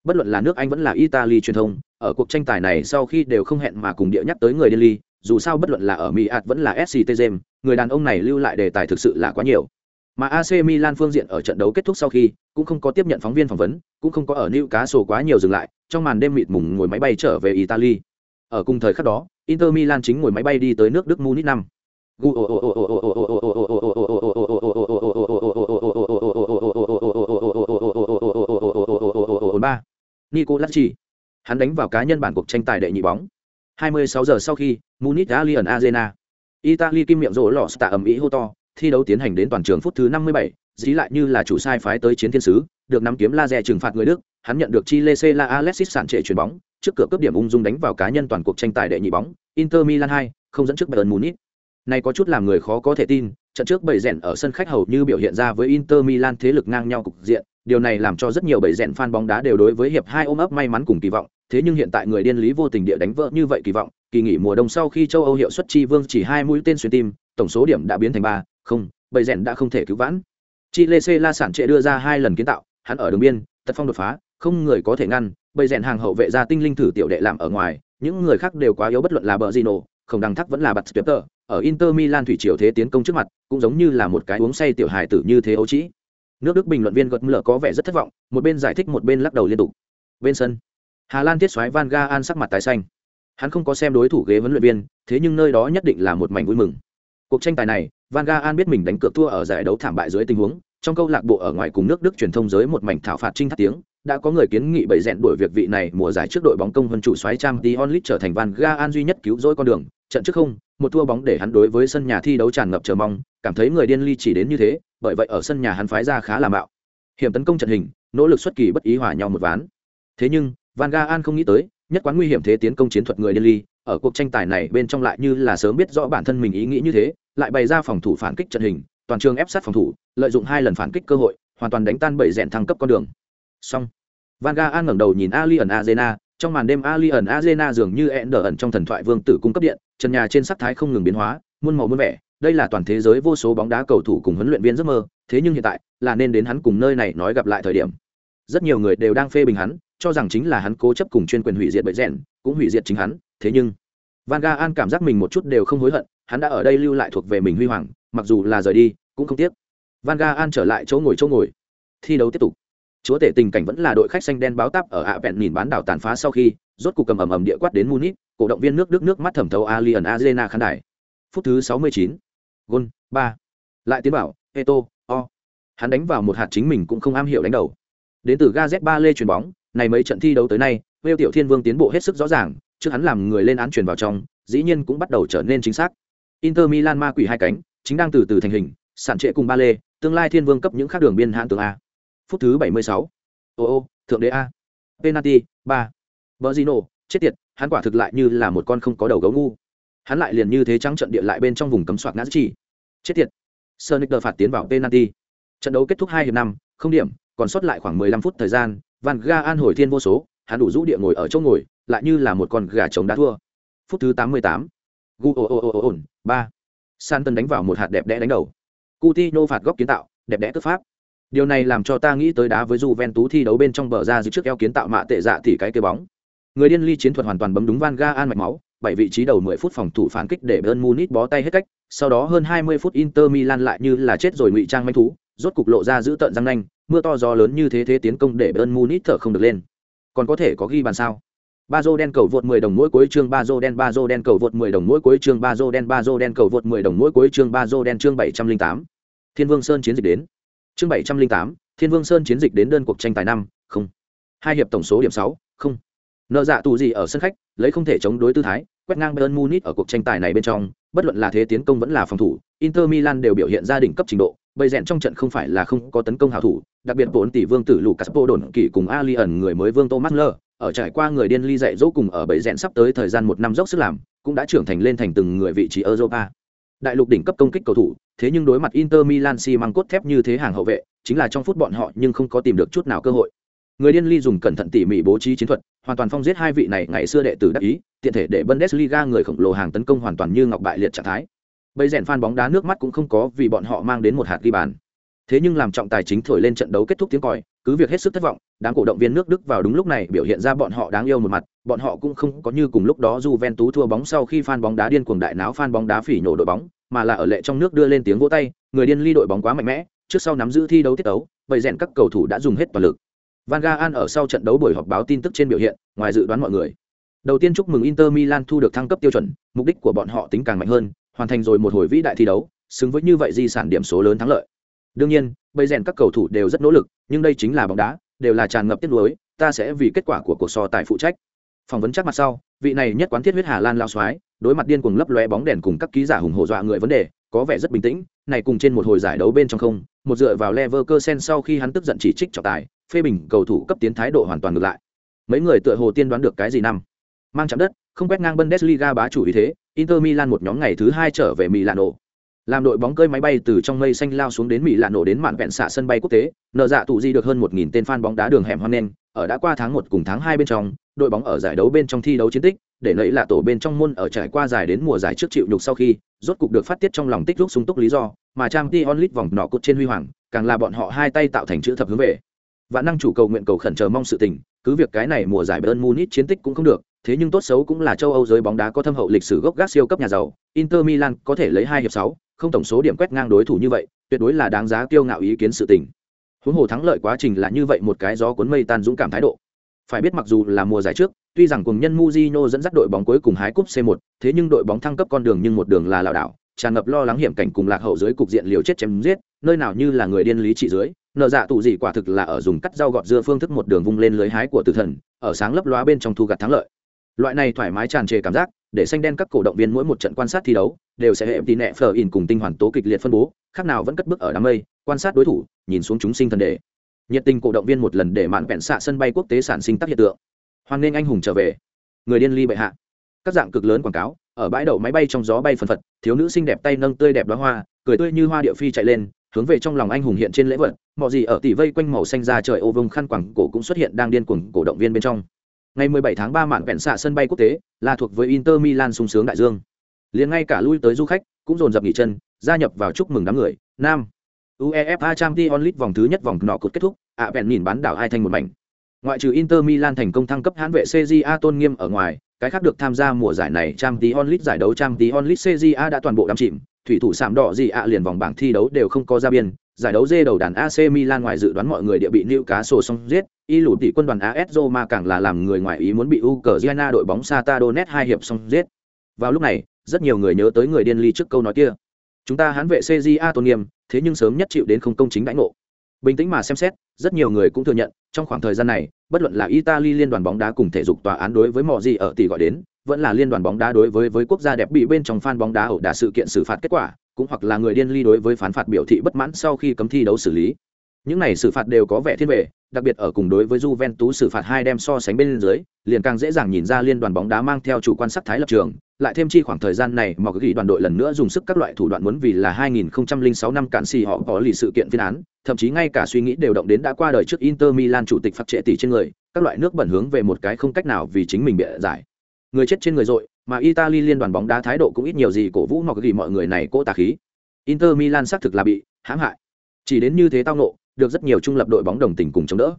Bất luận là nước Anh vẫn là Italy truyền thông, ở cuộc tranh tài này sau khi đều không hẹn mà cùng địa nhắc tới người điên ly, dù sao bất luận là ở Miat vẫn là SCT James, người đàn ông này lưu lại đề tài thực sự là quá nhiều. Mà AC Milan phương diện ở trận đấu kết thúc sau khi, cũng không có tiếp nhận phóng viên phỏng vấn, cũng không có ở Newcastle quá nhiều dừng lại, trong màn đêm mịt mùng ngồi máy bay trở về Italy. Ở cùng thời khắc đó, Inter Milan chính ngồi máy bay đi tới nước Đức Munich năm. Nico Nicolas hắn đánh vào cá nhân bản cuộc tranh tài đệ nhị bóng. 26 giờ sau khi, Munich alien Arena. Italy kim miệng rỗ lọ tạ ẩm ý hô to, thi đấu tiến hành đến toàn trường phút thứ 57 dí lại như là chủ sai phái tới chiến thiên sứ, được nắm kiếm laser trừng phạt người Đức, hắn nhận được Chile La Alexis sản trệ chuyền bóng, trước cửa cấp điểm ung dung đánh vào cá nhân toàn cuộc tranh tài đệ nhị bóng, Inter Milan 2 không dẫn trước Bayern Munich. Này có chút làm người khó có thể tin trận trước bảy rèn ở sân khách hầu như biểu hiện ra với Inter Milan thế lực ngang nhau cục diện điều này làm cho rất nhiều bảy rèn fan bóng đá đều đối với hiệp hai ôm ấp may mắn cùng kỳ vọng. Thế nhưng hiện tại người điên lý vô tình địa đánh vỡ như vậy kỳ vọng kỳ nghỉ mùa đông sau khi châu âu hiệu suất chi vương chỉ hai mũi tên xuyên tim tổng số điểm đã biến thành ba không bảy rèn đã không thể cứu vãn. Chile c la sản trệ đưa ra hai lần kiến tạo hắn ở đường biên tật phong đột phá không người có thể ngăn bảy rèn hàng hậu vệ ra tinh linh thử tiểu đệ làm ở ngoài những người khác đều quá yếu bất luận là bờ Gino, không đăng thắc vẫn là bật Spectre, ở Inter Milan thủy triều thế tiến công trước mặt, cũng giống như là một cái uống say tiểu hài tử như thế ấu trĩ. Nước Đức bình luận viên gật mờ có vẻ rất thất vọng, một bên giải thích một bên lắc đầu liên tục. Bên sân, Hà Lan tiết soái Van Gaal sắc mặt tái xanh. Hắn không có xem đối thủ ghế huấn luyện viên, thế nhưng nơi đó nhất định là một mảnh vui mừng. Cuộc tranh tài này, Van Gaal biết mình đánh cược thua ở giải đấu thảm bại dưới tình huống, trong câu lạc bộ ở ngoài cùng nước Đức truyền thông giới một mảnh thảo phạt trinh thắt tiếng, đã có người kiến nghị bảy rèn đuổi việc vị này mùa giải trước đội bóng công hơn chủ xoáy trang tí trở thành Van Gaal duy nhất cứu rỗi con đường, trận trước không, một thua bóng để hắn đối với sân nhà thi đấu tràn ngập chờ mong, cảm thấy người điên ly chỉ đến như thế, bởi vậy ở sân nhà hắn phái ra khá là mạo. Hiểm tấn công trận hình, nỗ lực xuất kỳ bất ý hòa nhau một ván. Thế nhưng, Van Gaal không nghĩ tới, nhất quán nguy hiểm thế tiến công chiến thuật người điên ly, ở cuộc tranh tài này bên trong lại như là sớm biết rõ bản thân mình ý nghĩ như thế, lại bày ra phòng thủ phản kích trận hình, toàn trường ép sát phòng thủ, lợi dụng hai lần phản kích cơ hội, hoàn toàn đánh tan bảy rèn thăng cấp con đường. Xong Van Gaal ngẩng đầu nhìn Alien Azena trong màn đêm Ali ẩn Azena dường như ender ẩn trong thần thoại vương tử cung cấp điện, trần nhà trên sắc thái không ngừng biến hóa, muôn màu muôn vẻ, đây là toàn thế giới vô số bóng đá cầu thủ cùng huấn luyện viên giấc mơ, thế nhưng hiện tại, là nên đến hắn cùng nơi này nói gặp lại thời điểm. Rất nhiều người đều đang phê bình hắn, cho rằng chính là hắn cố chấp cùng chuyên quyền hủy diệt bệ rèn, cũng hủy diệt chính hắn, thế nhưng Van Gaal cảm giác mình một chút đều không hối hận, hắn đã ở đây lưu lại thuộc về mình huy hoàng, mặc dù là rời đi, cũng không tiếc. Van Gaal trở lại chỗ ngồi chỗ ngồi. Thi đấu tiếp tục chúa tể tình cảnh vẫn là đội khách xanh đen báo táp ở ạ vẹn nhìn bán đảo tàn phá sau khi rốt cuộc cầm ầm ầm địa quát đến munich cổ động viên nước đức nước mắt thẩm thấu alien arena khán đài phút thứ 69. gol ba lại tiến bảo eto o hắn đánh vào một hạt chính mình cũng không am hiểu đánh đầu đến từ gaz ba lê chuyền bóng này mấy trận thi đấu tới nay Vêu Tiểu Thiên Vương tiến bộ hết sức rõ ràng, trước hắn làm người lên án truyền vào trong, dĩ nhiên cũng bắt đầu trở nên chính xác. Inter Milan ma quỷ hai cánh, chính đang từ từ thành hình, sản trệ cùng ba lê, tương lai Thiên Vương cấp những khác đường biên hãn tường a phút thứ 76. Ô ô, thượng đế a. Penalty, 3. Bergino, chết tiệt, hắn quả thực lại như là một con không có đầu gấu ngu. Hắn lại liền như thế trắng trận địa lại bên trong vùng cấm soạt ngã chỉ. Chết tiệt. Sonic phạt tiến vào penalty. Trận đấu kết thúc 2 hiệp 5, không điểm, còn sót lại khoảng 15 phút thời gian, Van gaan hồi thiên vô số, hắn đủ rũ địa ngồi ở chỗ ngồi, lại như là một con gà trống đã thua. Phút thứ 88. Gu o o o ổn, 3. Santon đánh vào một hạt đẹp đẽ đánh đầu. Coutinho phạt góc kiến tạo, đẹp đẽ cướp pháp. Điều này làm cho ta nghĩ tới đá với Juventus thi đấu bên trong bờ ra dưới trước eo kiến tạo mạ tệ dạ thì cái cây bóng. Người điên ly chiến thuật hoàn toàn bấm đúng Van Gaal mạch máu, bảy vị trí đầu 10 phút phòng thủ phản kích để Bayern Munich bó tay hết cách, sau đó hơn 20 phút Inter Milan lại như là chết rồi ngụy trang manh thú, rốt cục lộ ra giữ tận răng nanh, mưa to gió lớn như thế thế tiến công để Bayern Munich thở không được lên. Còn có thể có ghi bàn sao? Bazo đen cầu vượt 10 đồng mỗi cuối chương Bazo đen Bazo đen cầu vượt 10 đồng mỗi cuối chương Bazo đen Bazo đen cầu vượt 10 đồng mỗi cuối chương Bazo đen chương 708. Thiên Vương Sơn chiến dịch đến chương bảy trăm linh tám, thiên vương sơn chiến dịch đến đơn cuộc tranh tài năm, không. Hai hiệp tổng số điểm sáu, không. Nợ dạ tù gì ở sân khách, lấy không thể chống đối tư thái, quét ngang bayern munich ở cuộc tranh tài này bên trong, bất luận là thế tiến công vẫn là phòng thủ, inter milan đều biểu hiện gia đình cấp trình độ bây rèn trong trận không phải là không có tấn công hào thủ, đặc biệt bốn tỷ vương tử lucas po đồn kỳ cùng ali ẩn người mới vương thomas lơ ở trải qua người điên ly dạy dỗ cùng ở bầy rèn sắp tới thời gian một năm dốc sức làm, cũng đã trưởng thành lên thành từng người vị trí europa đại lục đỉnh cấp công kích cầu thủ thế nhưng đối mặt Inter Milan xi măng cốt thép như thế hàng hậu vệ, chính là trong phút bọn họ nhưng không có tìm được chút nào cơ hội. Người điên ly dùng cẩn thận tỉ mỉ bố trí chiến thuật, hoàn toàn phong giết hai vị này ngày xưa đệ tử đắc ý, tiện thể để Bundesliga người khổng lồ hàng tấn công hoàn toàn như ngọc bại liệt trạng thái. Bây rèn fan bóng đá nước mắt cũng không có vì bọn họ mang đến một hạt ghi bàn. Thế nhưng làm trọng tài chính thổi lên trận đấu kết thúc tiếng còi, cứ việc hết sức thất vọng, đám cổ động viên nước Đức vào đúng lúc này biểu hiện ra bọn họ đáng yêu một mặt, bọn họ cũng không có như cùng lúc đó j ven tú thua bóng sau khi fan bóng đá điên cuồng đại náo fan bóng đá phỉ nhổ đội bóng, mà là ở lệ trong nước đưa lên tiếng vỗ tay, người điên ly đội bóng quá mạnh mẽ, trước sau nắm giữ thi đấu tiết đấu, vậy rèn các cầu thủ đã dùng hết toàn lực. Van Gaan ở sau trận đấu buổi họp báo tin tức trên biểu hiện, ngoài dự đoán mọi người. Đầu tiên chúc mừng Inter Milan thu được thăng cấp tiêu chuẩn, mục đích của bọn họ tính càng mạnh hơn, hoàn thành rồi một hồi vĩ đại thi đấu, xứng với như vậy di sản điểm số lớn thắng lợi. Đương nhiên, bây rèn các cầu thủ đều rất nỗ lực, nhưng đây chính là bóng đá, đều là tràn ngập tiếc nuối, ta sẽ vì kết quả của cuộc so tài phụ trách. Phỏng vấn chắc mặt sau, vị này nhất quán thiết huyết Hà Lan lao xoái, đối mặt điên cuồng lấp lóe bóng đèn cùng các ký giả hùng hổ dọa người vấn đề, có vẻ rất bình tĩnh, này cùng trên một hồi giải đấu bên trong không, một dựa vào Leverkusen sau khi hắn tức giận chỉ trích trọng tài, phê bình cầu thủ cấp tiến thái độ hoàn toàn ngược lại. Mấy người tựa hồ tiên đoán được cái gì năm. Mang chạm đất, không quét ngang Bundesliga bá chủ ý thế, Inter Milan một nhóm ngày thứ hai trở về Milano. Làm đội bóng cơi máy bay từ trong mây xanh lao xuống đến Milano đến mạn vẹn xạ sân bay quốc tế, nợ dạ tụ di được hơn 1000 tên fan bóng đá đường hẻm hoan nghênh, ở đã qua tháng một cùng tháng hai bên trong, đội bóng ở giải đấu bên trong thi đấu chiến tích, để nấy là tổ bên trong môn ở trải qua giải đến mùa giải trước chịu nhục sau khi, rốt cục được phát tiết trong lòng tích lúc sung túc lý do, mà trang Champions onlit vòng nọ cột trên huy hoàng, càng là bọn họ hai tay tạo thành chữ thập hướng về. Vạn năng chủ cầu nguyện cầu khẩn chờ mong sự tình, cứ việc cái này mùa giải Bayern Munich chiến tích cũng không được, thế nhưng tốt xấu cũng là châu Âu giới bóng đá có thâm hậu lịch sử gốc gác siêu cấp nhà giàu, Inter Milan có thể lấy hai hiệp sáu, không tổng số điểm quét ngang đối thủ như vậy, tuyệt đối là đáng giá kiêu ngạo ý kiến sự tình. Huống hồ thắng lợi quá trình là như vậy một cái gió cuốn mây tan dũng cảm thái độ. Phải biết mặc dù là mùa giải trước, tuy rằng cùng nhân Mujino dẫn dắt đội bóng cuối cùng hái cúp C1, thế nhưng đội bóng thăng cấp con đường nhưng một đường là lảo đảo, tràn ngập lo lắng hiểm cảnh cùng lạc hậu dưới cục diện liều chết chém giết, nơi nào như là người điên lý trị dưới, nợ dạ tụ gì quả thực là ở dùng cắt dao gọt dưa phương thức một đường vung lên lưới hái của tử thần, ở sáng lấp lóa bên trong thu gặt thắng lợi. Loại này thoải mái tràn trề cảm giác, để xanh đen các cổ động viên mỗi một trận quan sát thi đấu, đều sẽ hệ tí nẹ phở in cùng tinh hoàn tố kịch liệt phân bố, khác nào vẫn cất bước ở đám mây, quan sát đối thủ, nhìn xuống chúng sinh thần đề. Nhiệt tình cổ động viên một lần để mạn vẹn xạ sân bay quốc tế sản sinh tác hiện tượng. Hoan nghênh anh hùng trở về. Người điên ly bệ hạ. Các dạng cực lớn quảng cáo, ở bãi đậu máy bay trong gió bay phần phật, thiếu nữ xinh đẹp tay nâng tươi đẹp đóa hoa, cười tươi như hoa địa phi chạy lên, hướng về trong lòng anh hùng hiện trên lễ vật, mọi gì ở tỷ vây quanh màu xanh ra trời ô vông khăn quảng cổ cũng xuất hiện đang điên cuồng cổ động viên bên trong. Ngày 17 tháng 3 mạn vẹn xạ sân bay quốc tế, là thuộc với Inter Milan sung sướng đại dương. Liền ngay cả lui tới du khách cũng dồn dập nghỉ chân, gia nhập vào chúc mừng đám người. Nam. UEFA Champions League vòng thứ nhất vòng nọ cột kết thúc, ạ vẹn nhìn bán đảo hai thành một mảnh. Ngoại trừ Inter Milan thành công thăng cấp hãn vệ CJA tôn nghiêm ở ngoài, cái khác được tham gia mùa giải này Champions League giải đấu Champions League CJA đã toàn bộ đắm chìm, thủy thủ sạm đỏ gì ạ liền vòng bảng thi đấu đều không có ra biên, giải đấu dê đầu đàn AC Milan ngoài dự đoán mọi người địa bị Newcastle xong giết, y lũ tỷ quân đoàn AS Roma càng là làm người ngoài ý muốn bị Ukraine đội bóng Sata Donetsk hai hiệp xong giết. Vào lúc này, rất nhiều người nhớ tới người điên ly trước câu nói kia. Chúng ta hãn vệ CJA tôn nghiêm, thế nhưng sớm nhất chịu đến không công chính đãi ngộ. Bình tĩnh mà xem xét, rất nhiều người cũng thừa nhận, trong khoảng thời gian này, bất luận là Italy liên đoàn bóng đá cùng thể dục tòa án đối với mọi gì ở tỷ gọi đến, vẫn là liên đoàn bóng đá đối với với quốc gia đẹp bị bên trong fan bóng đá ẩu đả sự kiện xử phạt kết quả, cũng hoặc là người điên ly đối với phán phạt biểu thị bất mãn sau khi cấm thi đấu xử lý. Những này xử phạt đều có vẻ thiên về, đặc biệt ở cùng đối với Juventus xử phạt hai đem so sánh bên dưới, liền càng dễ dàng nhìn ra liên đoàn bóng đá mang theo chủ quan sắc thái lập trường, lại thêm chi khoảng thời gian này mà ghi đoàn đội lần nữa dùng sức các loại thủ đoạn muốn vì là 2006 năm cản xì họ có lì sự kiện phiên án, thậm chí ngay cả suy nghĩ đều động đến đã qua đời trước Inter Milan chủ tịch phạt trệ tỷ trên người, các loại nước bẩn hướng về một cái không cách nào vì chính mình bịa giải. Người chết trên người rồi, mà Italy liên đoàn bóng đá thái độ cũng ít nhiều gì cổ vũ mà ghi mọi người này cố tà khí. Inter Milan xác thực là bị hãm hại. Chỉ đến như thế tao nộ, được rất nhiều trung lập đội bóng đồng tình cùng chống đỡ.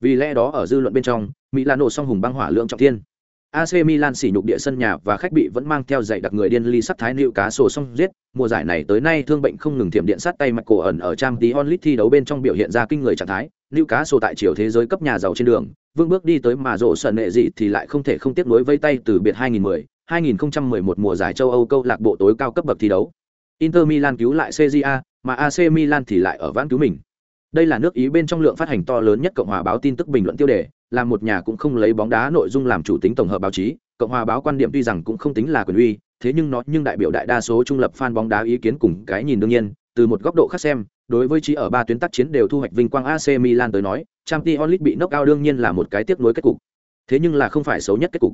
Vì lẽ đó ở dư luận bên trong, Milano song hùng băng hỏa lượng trọng thiên. AC Milan sỉ nhục địa sân nhà và khách bị vẫn mang theo dạy đặc người điên ly sắt thái nịu cá sổ xong giết, mùa giải này tới nay thương bệnh không ngừng thiểm điện sát tay mặt cổ ẩn ở trang tí onlit thi đấu bên trong biểu hiện ra kinh người trạng thái, nịu cá sổ tại chiều thế giới cấp nhà giàu trên đường, vương bước đi tới mà rộ sần nệ gì thì lại không thể không tiếp nối vây tay từ biệt 2010, 2011 mùa giải châu Âu câu lạc bộ tối cao cấp bậc thi đấu. Inter Milan cứu lại CJA, mà AC Milan thì lại ở vãn cứu mình. Đây là nước Ý bên trong lượng phát hành to lớn nhất Cộng hòa báo tin tức bình luận tiêu đề, là một nhà cũng không lấy bóng đá nội dung làm chủ tính tổng hợp báo chí, Cộng hòa báo quan điểm tuy rằng cũng không tính là quyền uy, thế nhưng nó nhưng đại biểu đại đa số trung lập fan bóng đá ý kiến cùng cái nhìn đương nhiên, từ một góc độ khác xem, đối với chỉ ở ba tuyến tác chiến đều thu hoạch vinh quang AC Milan tới nói, Champions League bị knock out đương nhiên là một cái tiếc nuối kết cục. Thế nhưng là không phải xấu nhất kết cục.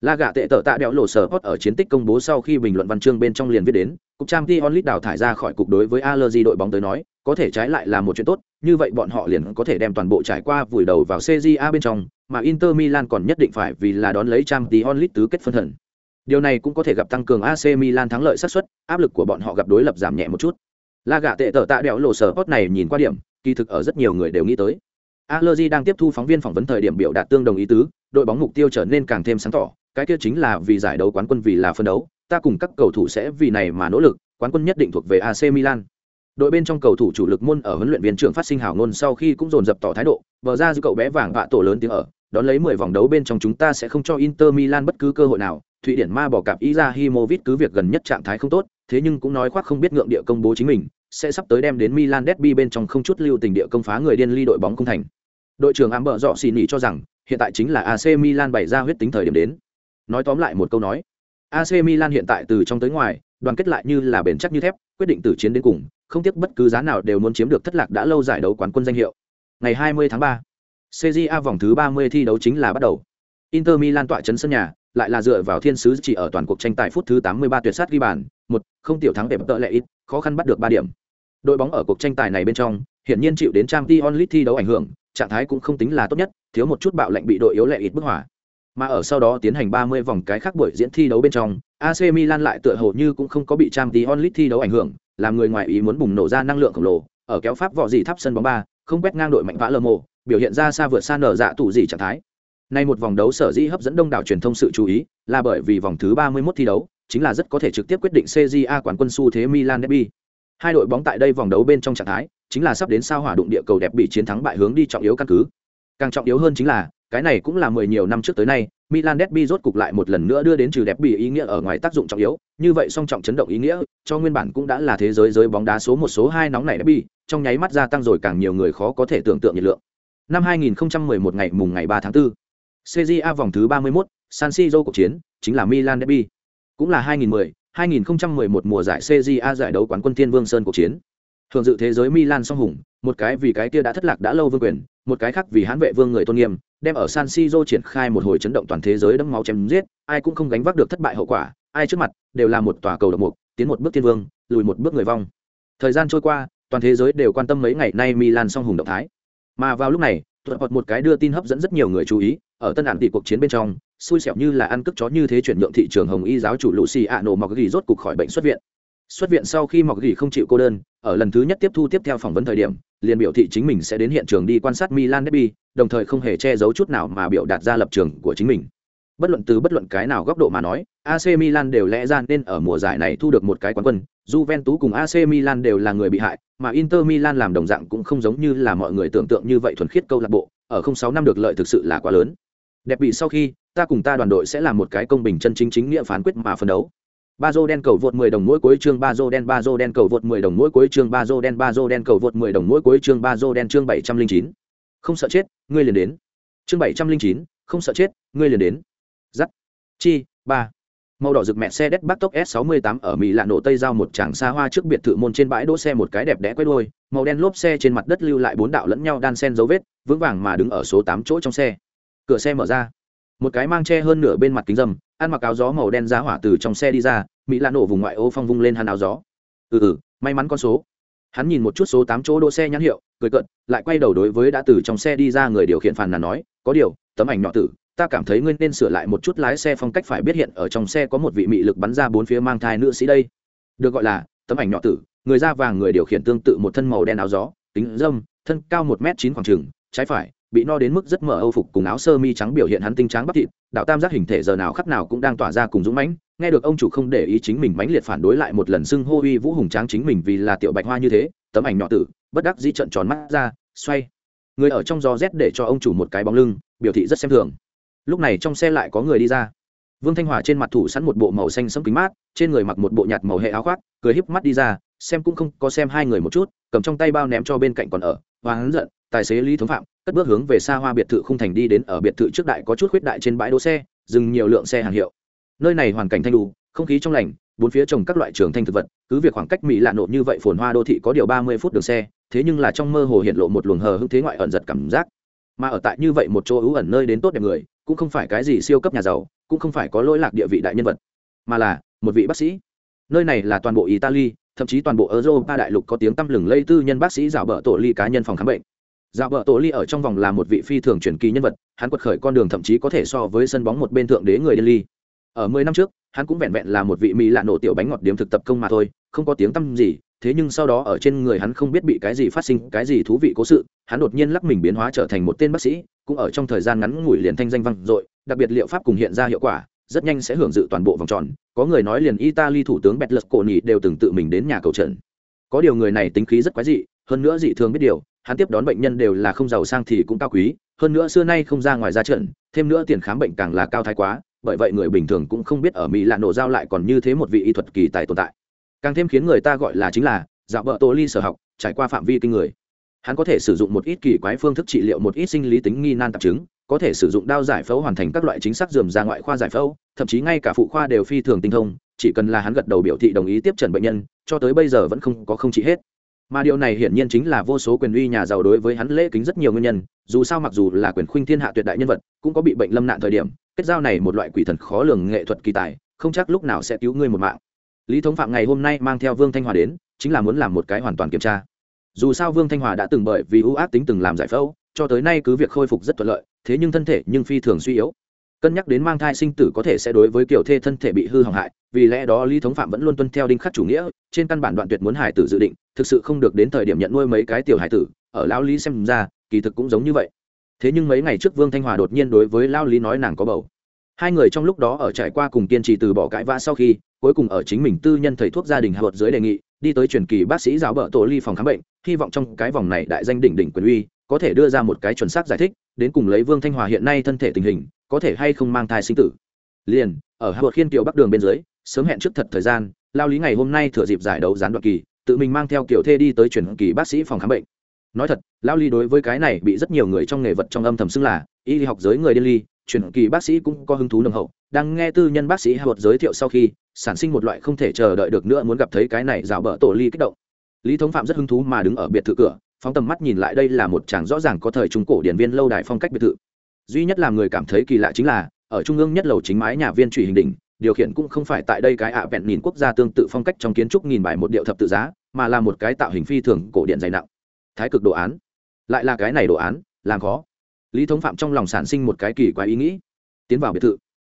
La gạ tệ tợ tạ đẽo lộ sở hot ở chiến tích công bố sau khi bình luận văn chương bên trong liền viết đến, cục trang Tion Lit đào thải ra khỏi cục đối với Allergy đội bóng tới nói, có thể trái lại là một chuyện tốt, như vậy bọn họ liền có thể đem toàn bộ trải qua vùi đầu vào CJA bên trong, mà Inter Milan còn nhất định phải vì là đón lấy trang Tion Lit tứ kết phân thần. Điều này cũng có thể gặp tăng cường AC Milan thắng lợi xác suất, áp lực của bọn họ gặp đối lập giảm nhẹ một chút. La gạ tệ tợ tạ đẽo lộ sở hot này nhìn qua điểm, kỳ thực ở rất nhiều người đều nghĩ tới. Allergy đang tiếp thu phóng viên phỏng vấn thời điểm biểu đạt tương đồng ý tứ, đội bóng mục tiêu trở nên càng thêm sáng tỏ, cái kia chính là vì giải đấu quán quân vì là phân đấu, ta cùng các cầu thủ sẽ vì này mà nỗ lực, quán quân nhất định thuộc về AC Milan. Đội bên trong cầu thủ chủ lực môn ở huấn luyện viên trưởng phát sinh hào ngôn sau khi cũng dồn dập tỏ thái độ, bờ ra giữ cậu bé vàng vạ tổ lớn tiếng ở, đón lấy 10 vòng đấu bên trong chúng ta sẽ không cho Inter Milan bất cứ cơ hội nào. Thụy Điển ma bỏ cặp Izahimovic cứ việc gần nhất trạng thái không tốt, thế nhưng cũng nói khoác không biết ngượng địa công bố chính mình, sẽ sắp tới đem đến Milan derby bên trong không chút lưu tình địa công phá người điên ly đội bóng cung thành. Đội trưởng ám bợ dọ xì nhỉ cho rằng, hiện tại chính là AC Milan bày ra huyết tính thời điểm đến. Nói tóm lại một câu nói, AC Milan hiện tại từ trong tới ngoài, đoàn kết lại như là bền chắc như thép, quyết định từ chiến đến cùng, không tiếc bất cứ giá nào đều muốn chiếm được thất lạc đã lâu giải đấu quán quân danh hiệu. Ngày 20 tháng 3, CJA vòng thứ 30 thi đấu chính là bắt đầu. Inter Milan tọa chấn sân nhà, lại là dựa vào thiên sứ chỉ ở toàn cuộc tranh tài phút thứ 83 tuyệt sát ghi bàn, một không tiểu thắng đẹp tợ lệ ít, khó khăn bắt được 3 điểm. Đội bóng ở cuộc tranh tài này bên trong, hiển nhiên chịu đến trang t onlit thi đấu ảnh hưởng, trạng thái cũng không tính là tốt nhất, thiếu một chút bạo lệnh bị đội yếu lệ ít bức hỏa. Mà ở sau đó tiến hành 30 vòng cái khác buổi diễn thi đấu bên trong, AC Milan lại tựa hồ như cũng không có bị Champions League thi đấu ảnh hưởng, làm người ngoài ý muốn bùng nổ ra năng lượng khổng lồ, ở kéo pháp vọ gì tháp sân bóng ba, không quét ngang đội mạnh vã lơ mồ, biểu hiện ra xa vượt xa nở dạ tủ gì trạng thái. Nay một vòng đấu sở dĩ hấp dẫn đông đảo truyền thông sự chú ý, là bởi vì vòng thứ 31 thi đấu, chính là rất có thể trực tiếp quyết định CJA quán quân xu thế Milan derby. Hai đội bóng tại đây vòng đấu bên trong trạng thái, chính là sắp đến sao hỏa đụng địa cầu đẹp bị chiến thắng bại hướng đi trọng yếu căn cứ. Càng trọng yếu hơn chính là, cái này cũng là mười nhiều năm trước tới nay, Milan derby rốt cục lại một lần nữa đưa đến trừ đẹp bị ý nghĩa ở ngoài tác dụng trọng yếu, như vậy song trọng chấn động ý nghĩa, cho nguyên bản cũng đã là thế giới giới bóng đá số một số hai nóng này derby, trong nháy mắt gia tăng rồi càng nhiều người khó có thể tưởng tượng nhiệt lượng. Năm 2011 ngày mùng ngày 3 tháng 4, CJA vòng thứ 31, San Siro cuộc chiến, chính là Milan derby. Cũng là 2010, 2011 mùa giải CJA giải đấu quán quân Thiên Vương Sơn cuộc chiến. Thường dự thế giới Milan song hùng, một cái vì cái kia đã thất lạc đã lâu vương quyền, một cái khác vì hãn vệ vương người tôn nghiêm, đem ở San Siro triển khai một hồi chấn động toàn thế giới đẫm máu chém giết, ai cũng không gánh vác được thất bại hậu quả, ai trước mặt đều là một tòa cầu độc mục, tiến một bước thiên vương, lùi một bước người vong. Thời gian trôi qua, toàn thế giới đều quan tâm mấy ngày nay Milan song hùng động thái. Mà vào lúc này, tuột một cái đưa tin hấp dẫn rất nhiều người chú ý, ở tân ản tỷ cuộc chiến bên trong, xui xẻo như là ăn cướp chó như thế chuyển nhượng thị trường hồng y giáo chủ lucy ạ nổ mọc ghi rốt cục khỏi bệnh xuất viện. Xuất viện sau khi mọc gỉ không chịu cô đơn, ở lần thứ nhất tiếp thu tiếp theo phỏng vấn thời điểm, liền biểu thị chính mình sẽ đến hiện trường đi quan sát Milan derby, đồng thời không hề che giấu chút nào mà biểu đạt ra lập trường của chính mình. Bất luận từ bất luận cái nào góc độ mà nói, AC Milan đều lẽ ra nên ở mùa giải này thu được một cái quán quân, Juventus cùng AC Milan đều là người bị hại, mà Inter Milan làm đồng dạng cũng không giống như là mọi người tưởng tượng như vậy thuần khiết câu lạc bộ, ở 06 năm được lợi thực sự là quá lớn. Đẹp bị sau khi, ta cùng ta đoàn đội sẽ làm một cái công bình chân chính chính nghĩa phán quyết mà phân đấu. Ba dô đen cầu vượt 10 đồng mỗi cuối chương ba dô đen ba dô đen cầu vượt 10 đồng mỗi cuối chương ba dô đen ba dô đen cầu vượt 10 đồng mỗi cuối chương ba dô đen chương 709. Không sợ chết, ngươi liền đến. Chương 709, không sợ chết, ngươi liền đến. Dắt. Chi, ba Màu đỏ rực mẹ xe đét bắt tốc S68 ở Mỹ lạ nổ tây giao một tràng xa hoa trước biệt thự môn trên bãi đỗ xe một cái đẹp đẽ quay đôi màu đen lốp xe trên mặt đất lưu lại bốn đạo lẫn nhau đan sen dấu vết, vững vàng mà đứng ở số 8 chỗ trong xe. Cửa xe mở ra một cái mang che hơn nửa bên mặt kính dâm, ăn mặc áo gió màu đen giá hỏa từ trong xe đi ra, mỹ lan nổ vùng ngoại ô phong vung lên hắn áo gió. Ừ ừ may mắn con số. Hắn nhìn một chút số tám chỗ đỗ xe nhãn hiệu, cười cận lại quay đầu đối với đã từ trong xe đi ra người điều khiển phàn nàn nói, có điều, tấm ảnh nhỏ tử, ta cảm thấy ngươi nên sửa lại một chút lái xe phong cách phải biết hiện ở trong xe có một vị mị lực bắn ra bốn phía mang thai nữ sĩ đây. Được gọi là tấm ảnh nhỏ tử, người da vàng người điều khiển tương tự một thân màu đen áo gió tính dâm, thân cao một m chín khoảng trừng trái phải bị no đến mức rất mở âu phục cùng áo sơ mi trắng biểu hiện hắn tinh trắng bắp thịt, đạo tam giác hình thể giờ nào khắc nào cũng đang tỏa ra cùng dũng mãnh, nghe được ông chủ không để ý chính mình mãnh liệt phản đối lại một lần xưng hô uy vũ hùng tráng chính mình vì là tiểu bạch hoa như thế, tấm ảnh nhỏ tử, bất đắc dĩ trận tròn mắt ra, xoay. Người ở trong gió rét để cho ông chủ một cái bóng lưng, biểu thị rất xem thường. Lúc này trong xe lại có người đi ra. Vương thanh hòa trên mặt thủ sẵn một bộ màu xanh sẫm kính mát, trên người mặc một bộ nhạt màu hệ áo khoác, cười híp mắt đi ra, xem cũng không có xem hai người một chút, cầm trong tay bao ném cho bên cạnh còn ở và giận, tài xế lý thống phạm cất bước hướng về xa hoa biệt thự không thành đi đến ở biệt thự trước đại có chút khuyết đại trên bãi đỗ xe, dừng nhiều lượng xe hàng hiệu. Nơi này hoàn cảnh thanh đủ không khí trong lành, bốn phía trồng các loại trường thanh thực vật, cứ việc khoảng cách mỹ lạ nộ như vậy phồn hoa đô thị có điều ba mươi phút đường xe, thế nhưng là trong mơ hồ hiện lộ một luồng hờ hưng thế ngoại ẩn giật cảm giác. Mà ở tại như vậy một chỗ ưu ẩn nơi đến tốt đẹp người, cũng không phải cái gì siêu cấp nhà giàu, cũng không phải có lỗi lạc địa vị đại nhân vật, mà là một vị bác sĩ nơi này là toàn bộ italy, thậm chí toàn bộ europa đại lục có tiếng tăm lừng lây tư nhân bác sĩ dạo bờ tổ ly cá nhân phòng khám bệnh. Dạo bờ tổ ly ở trong vòng là một vị phi thường truyền kỳ nhân vật, hắn quật khởi con đường thậm chí có thể so với sân bóng một bên thượng đế người điên ly ở mười năm trước, hắn cũng vẹn vẹn là một vị mỹ lạ nổ tiểu bánh ngọt điếm thực tập công mà thôi, không có tiếng tăm gì, thế nhưng sau đó ở trên người hắn không biết bị cái gì phát sinh, cái gì thú vị cố sự, hắn đột nhiên lắc mình biến hóa trở thành một tên bác sĩ, cũng ở trong thời gian ngắn ngủi liền thanh danh vang dội, đặc biệt liệu pháp cùng hiện ra hiệu quả rất nhanh sẽ hưởng dự toàn bộ vòng tròn. Có người nói liền italy thủ tướng bettlus cổ nhị đều từng tự mình đến nhà cầu trận có điều người này tính khí rất quái dị, hơn nữa dị thường biết điều, hắn tiếp đón bệnh nhân đều là không giàu sang thì cũng cao quý, hơn nữa xưa nay không ra ngoài ra trận, thêm nữa tiền khám bệnh càng là cao thái quá, bởi vậy người bình thường cũng không biết ở mỹ là nổ giao lại còn như thế một vị y thuật kỳ tài tồn tại. Càng thêm khiến người ta gọi là chính là dạo vợ tô ly sở học, trải qua phạm vi kinh người. Hắn có thể sử dụng một ít kỳ quái phương thức trị liệu một ít sinh lý tính nghi nan tạp chứng có thể sử dụng đao giải phẫu hoàn thành các loại chính xác dườm ra ngoại khoa giải phẫu, thậm chí ngay cả phụ khoa đều phi thường tinh thông, chỉ cần là hắn gật đầu biểu thị đồng ý tiếp trần bệnh nhân, cho tới bây giờ vẫn không có không trị hết. Mà điều này hiển nhiên chính là vô số quyền uy nhà giàu đối với hắn lễ kính rất nhiều nguyên nhân, dù sao mặc dù là quyền khuynh thiên hạ tuyệt đại nhân vật, cũng có bị bệnh lâm nạn thời điểm, kết giao này một loại quỷ thần khó lường nghệ thuật kỳ tài, không chắc lúc nào sẽ cứu ngươi một mạng. Lý thống phạm ngày hôm nay mang theo vương thanh hòa đến, chính là muốn làm một cái hoàn toàn kiểm tra. Dù sao vương thanh hòa đã từng bởi vì ưu ác tính từng làm giải phẫu, cho tới nay cứ việc khôi phục rất thuận lợi thế nhưng thân thể nhưng phi thường suy yếu. Cân nhắc đến mang thai sinh tử có thể sẽ đối với kiểu thê thân thể bị hư hỏng hại, vì lẽ đó lý thống phạm vẫn luôn tuân theo đinh khắc chủ nghĩa, trên căn bản đoạn tuyệt muốn hải tử dự định, thực sự không được đến thời điểm nhận nuôi mấy cái tiểu hải tử, ở lao lý xem ra, kỳ thực cũng giống như vậy. Thế nhưng mấy ngày trước vương thanh hòa đột nhiên đối với lao lý nói nàng có bầu. Hai người trong lúc đó ở trải qua cùng kiên trì từ bỏ cãi vã sau khi, cuối cùng ở chính mình tư nhân thầy thuốc gia đình hạ dưới đề nghị, đi tới truyền kỳ bác sĩ giáo bợ tổ ly phòng khám bệnh, hy vọng trong cái vòng này đại danh đỉnh đỉnh quyền uy có thể đưa ra một cái chuẩn xác giải thích, đến cùng lấy vương thanh hòa hiện nay thân thể tình hình, có thể hay không mang thai sinh tử. Liền, ở hạ khiên kiều bắc đường bên dưới, sớm hẹn trước thật thời gian, lao lý ngày hôm nay thừa dịp giải đấu gián đoạn kỳ, tự mình mang theo kiểu thê đi tới chuyển kỳ bác sĩ phòng khám bệnh. Nói thật, lao lý đối với cái này bị rất nhiều người trong nghề vật trong âm thầm xưng là y học giới người điên ly chuyển kỳ bác sĩ cũng có hứng thú nồng hậu. Đang nghe tư nhân bác sĩ hạ giới thiệu sau khi, sản sinh một loại không thể chờ đợi được nữa muốn gặp thấy cái này rào bỡ tổ ly kích động. Lý thống phạm rất hứng thú mà đứng ở biệt thự cửa phóng tầm mắt nhìn lại đây là một tràng rõ ràng có thời trung cổ điển viên lâu đài phong cách biệt thự. Duy nhất làm người cảm thấy kỳ lạ chính là, ở trung ương nhất lầu chính mái nhà viên trụy hình đỉnh, điều khiển cũng không phải tại đây cái ạ vẹn nhìn quốc gia tương tự phong cách trong kiến trúc nghìn bài một điệu thập tự giá, mà là một cái tạo hình phi thường cổ điện dày nặng. Thái cực đồ án. Lại là cái này đồ án, làm khó. Lý thống phạm trong lòng sản sinh một cái kỳ quái ý nghĩ. Tiến vào biệt thự.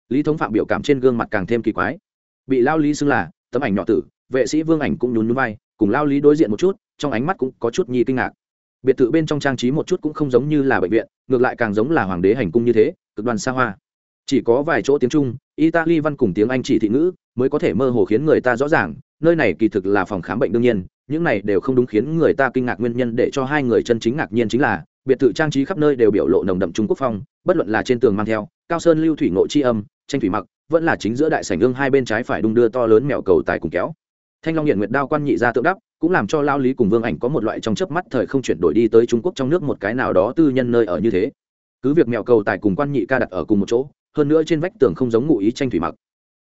Lý thống phạm biểu cảm trên gương mặt càng thêm kỳ quái. Bị lao lý xưng là tấm ảnh nhỏ tử, vệ sĩ vương ảnh cũng nhún núi vai, cùng lao lý đối diện một chút trong ánh mắt cũng có chút nhi kinh ngạc. Biệt thự bên trong trang trí một chút cũng không giống như là bệnh viện, ngược lại càng giống là hoàng đế hành cung như thế, cực đoàn xa hoa. Chỉ có vài chỗ tiếng trung, italy văn cùng tiếng anh chỉ thị ngữ mới có thể mơ hồ khiến người ta rõ ràng, nơi này kỳ thực là phòng khám bệnh đương nhiên, những này đều không đúng khiến người ta kinh ngạc nguyên nhân để cho hai người chân chính ngạc nhiên chính là, biệt thự trang trí khắp nơi đều biểu lộ nồng đậm trung quốc phong, bất luận là trên tường mang theo, cao sơn lưu thủy ngộ chi âm, tranh thủy mặc, vẫn là chính giữa đại sảnh ương hai bên trái phải đung đưa to lớn mèo cầu tài cùng kéo. Thanh long hiện nguyệt đao quan nhị ra tượng đắp cũng làm cho lao lý cùng vương ảnh có một loại trong chớp mắt thời không chuyển đổi đi tới trung quốc trong nước một cái nào đó tư nhân nơi ở như thế. Cứ việc mèo cầu tài cùng quan nhị ca đặt ở cùng một chỗ, hơn nữa trên vách tường không giống ngụ ý tranh thủy mặc.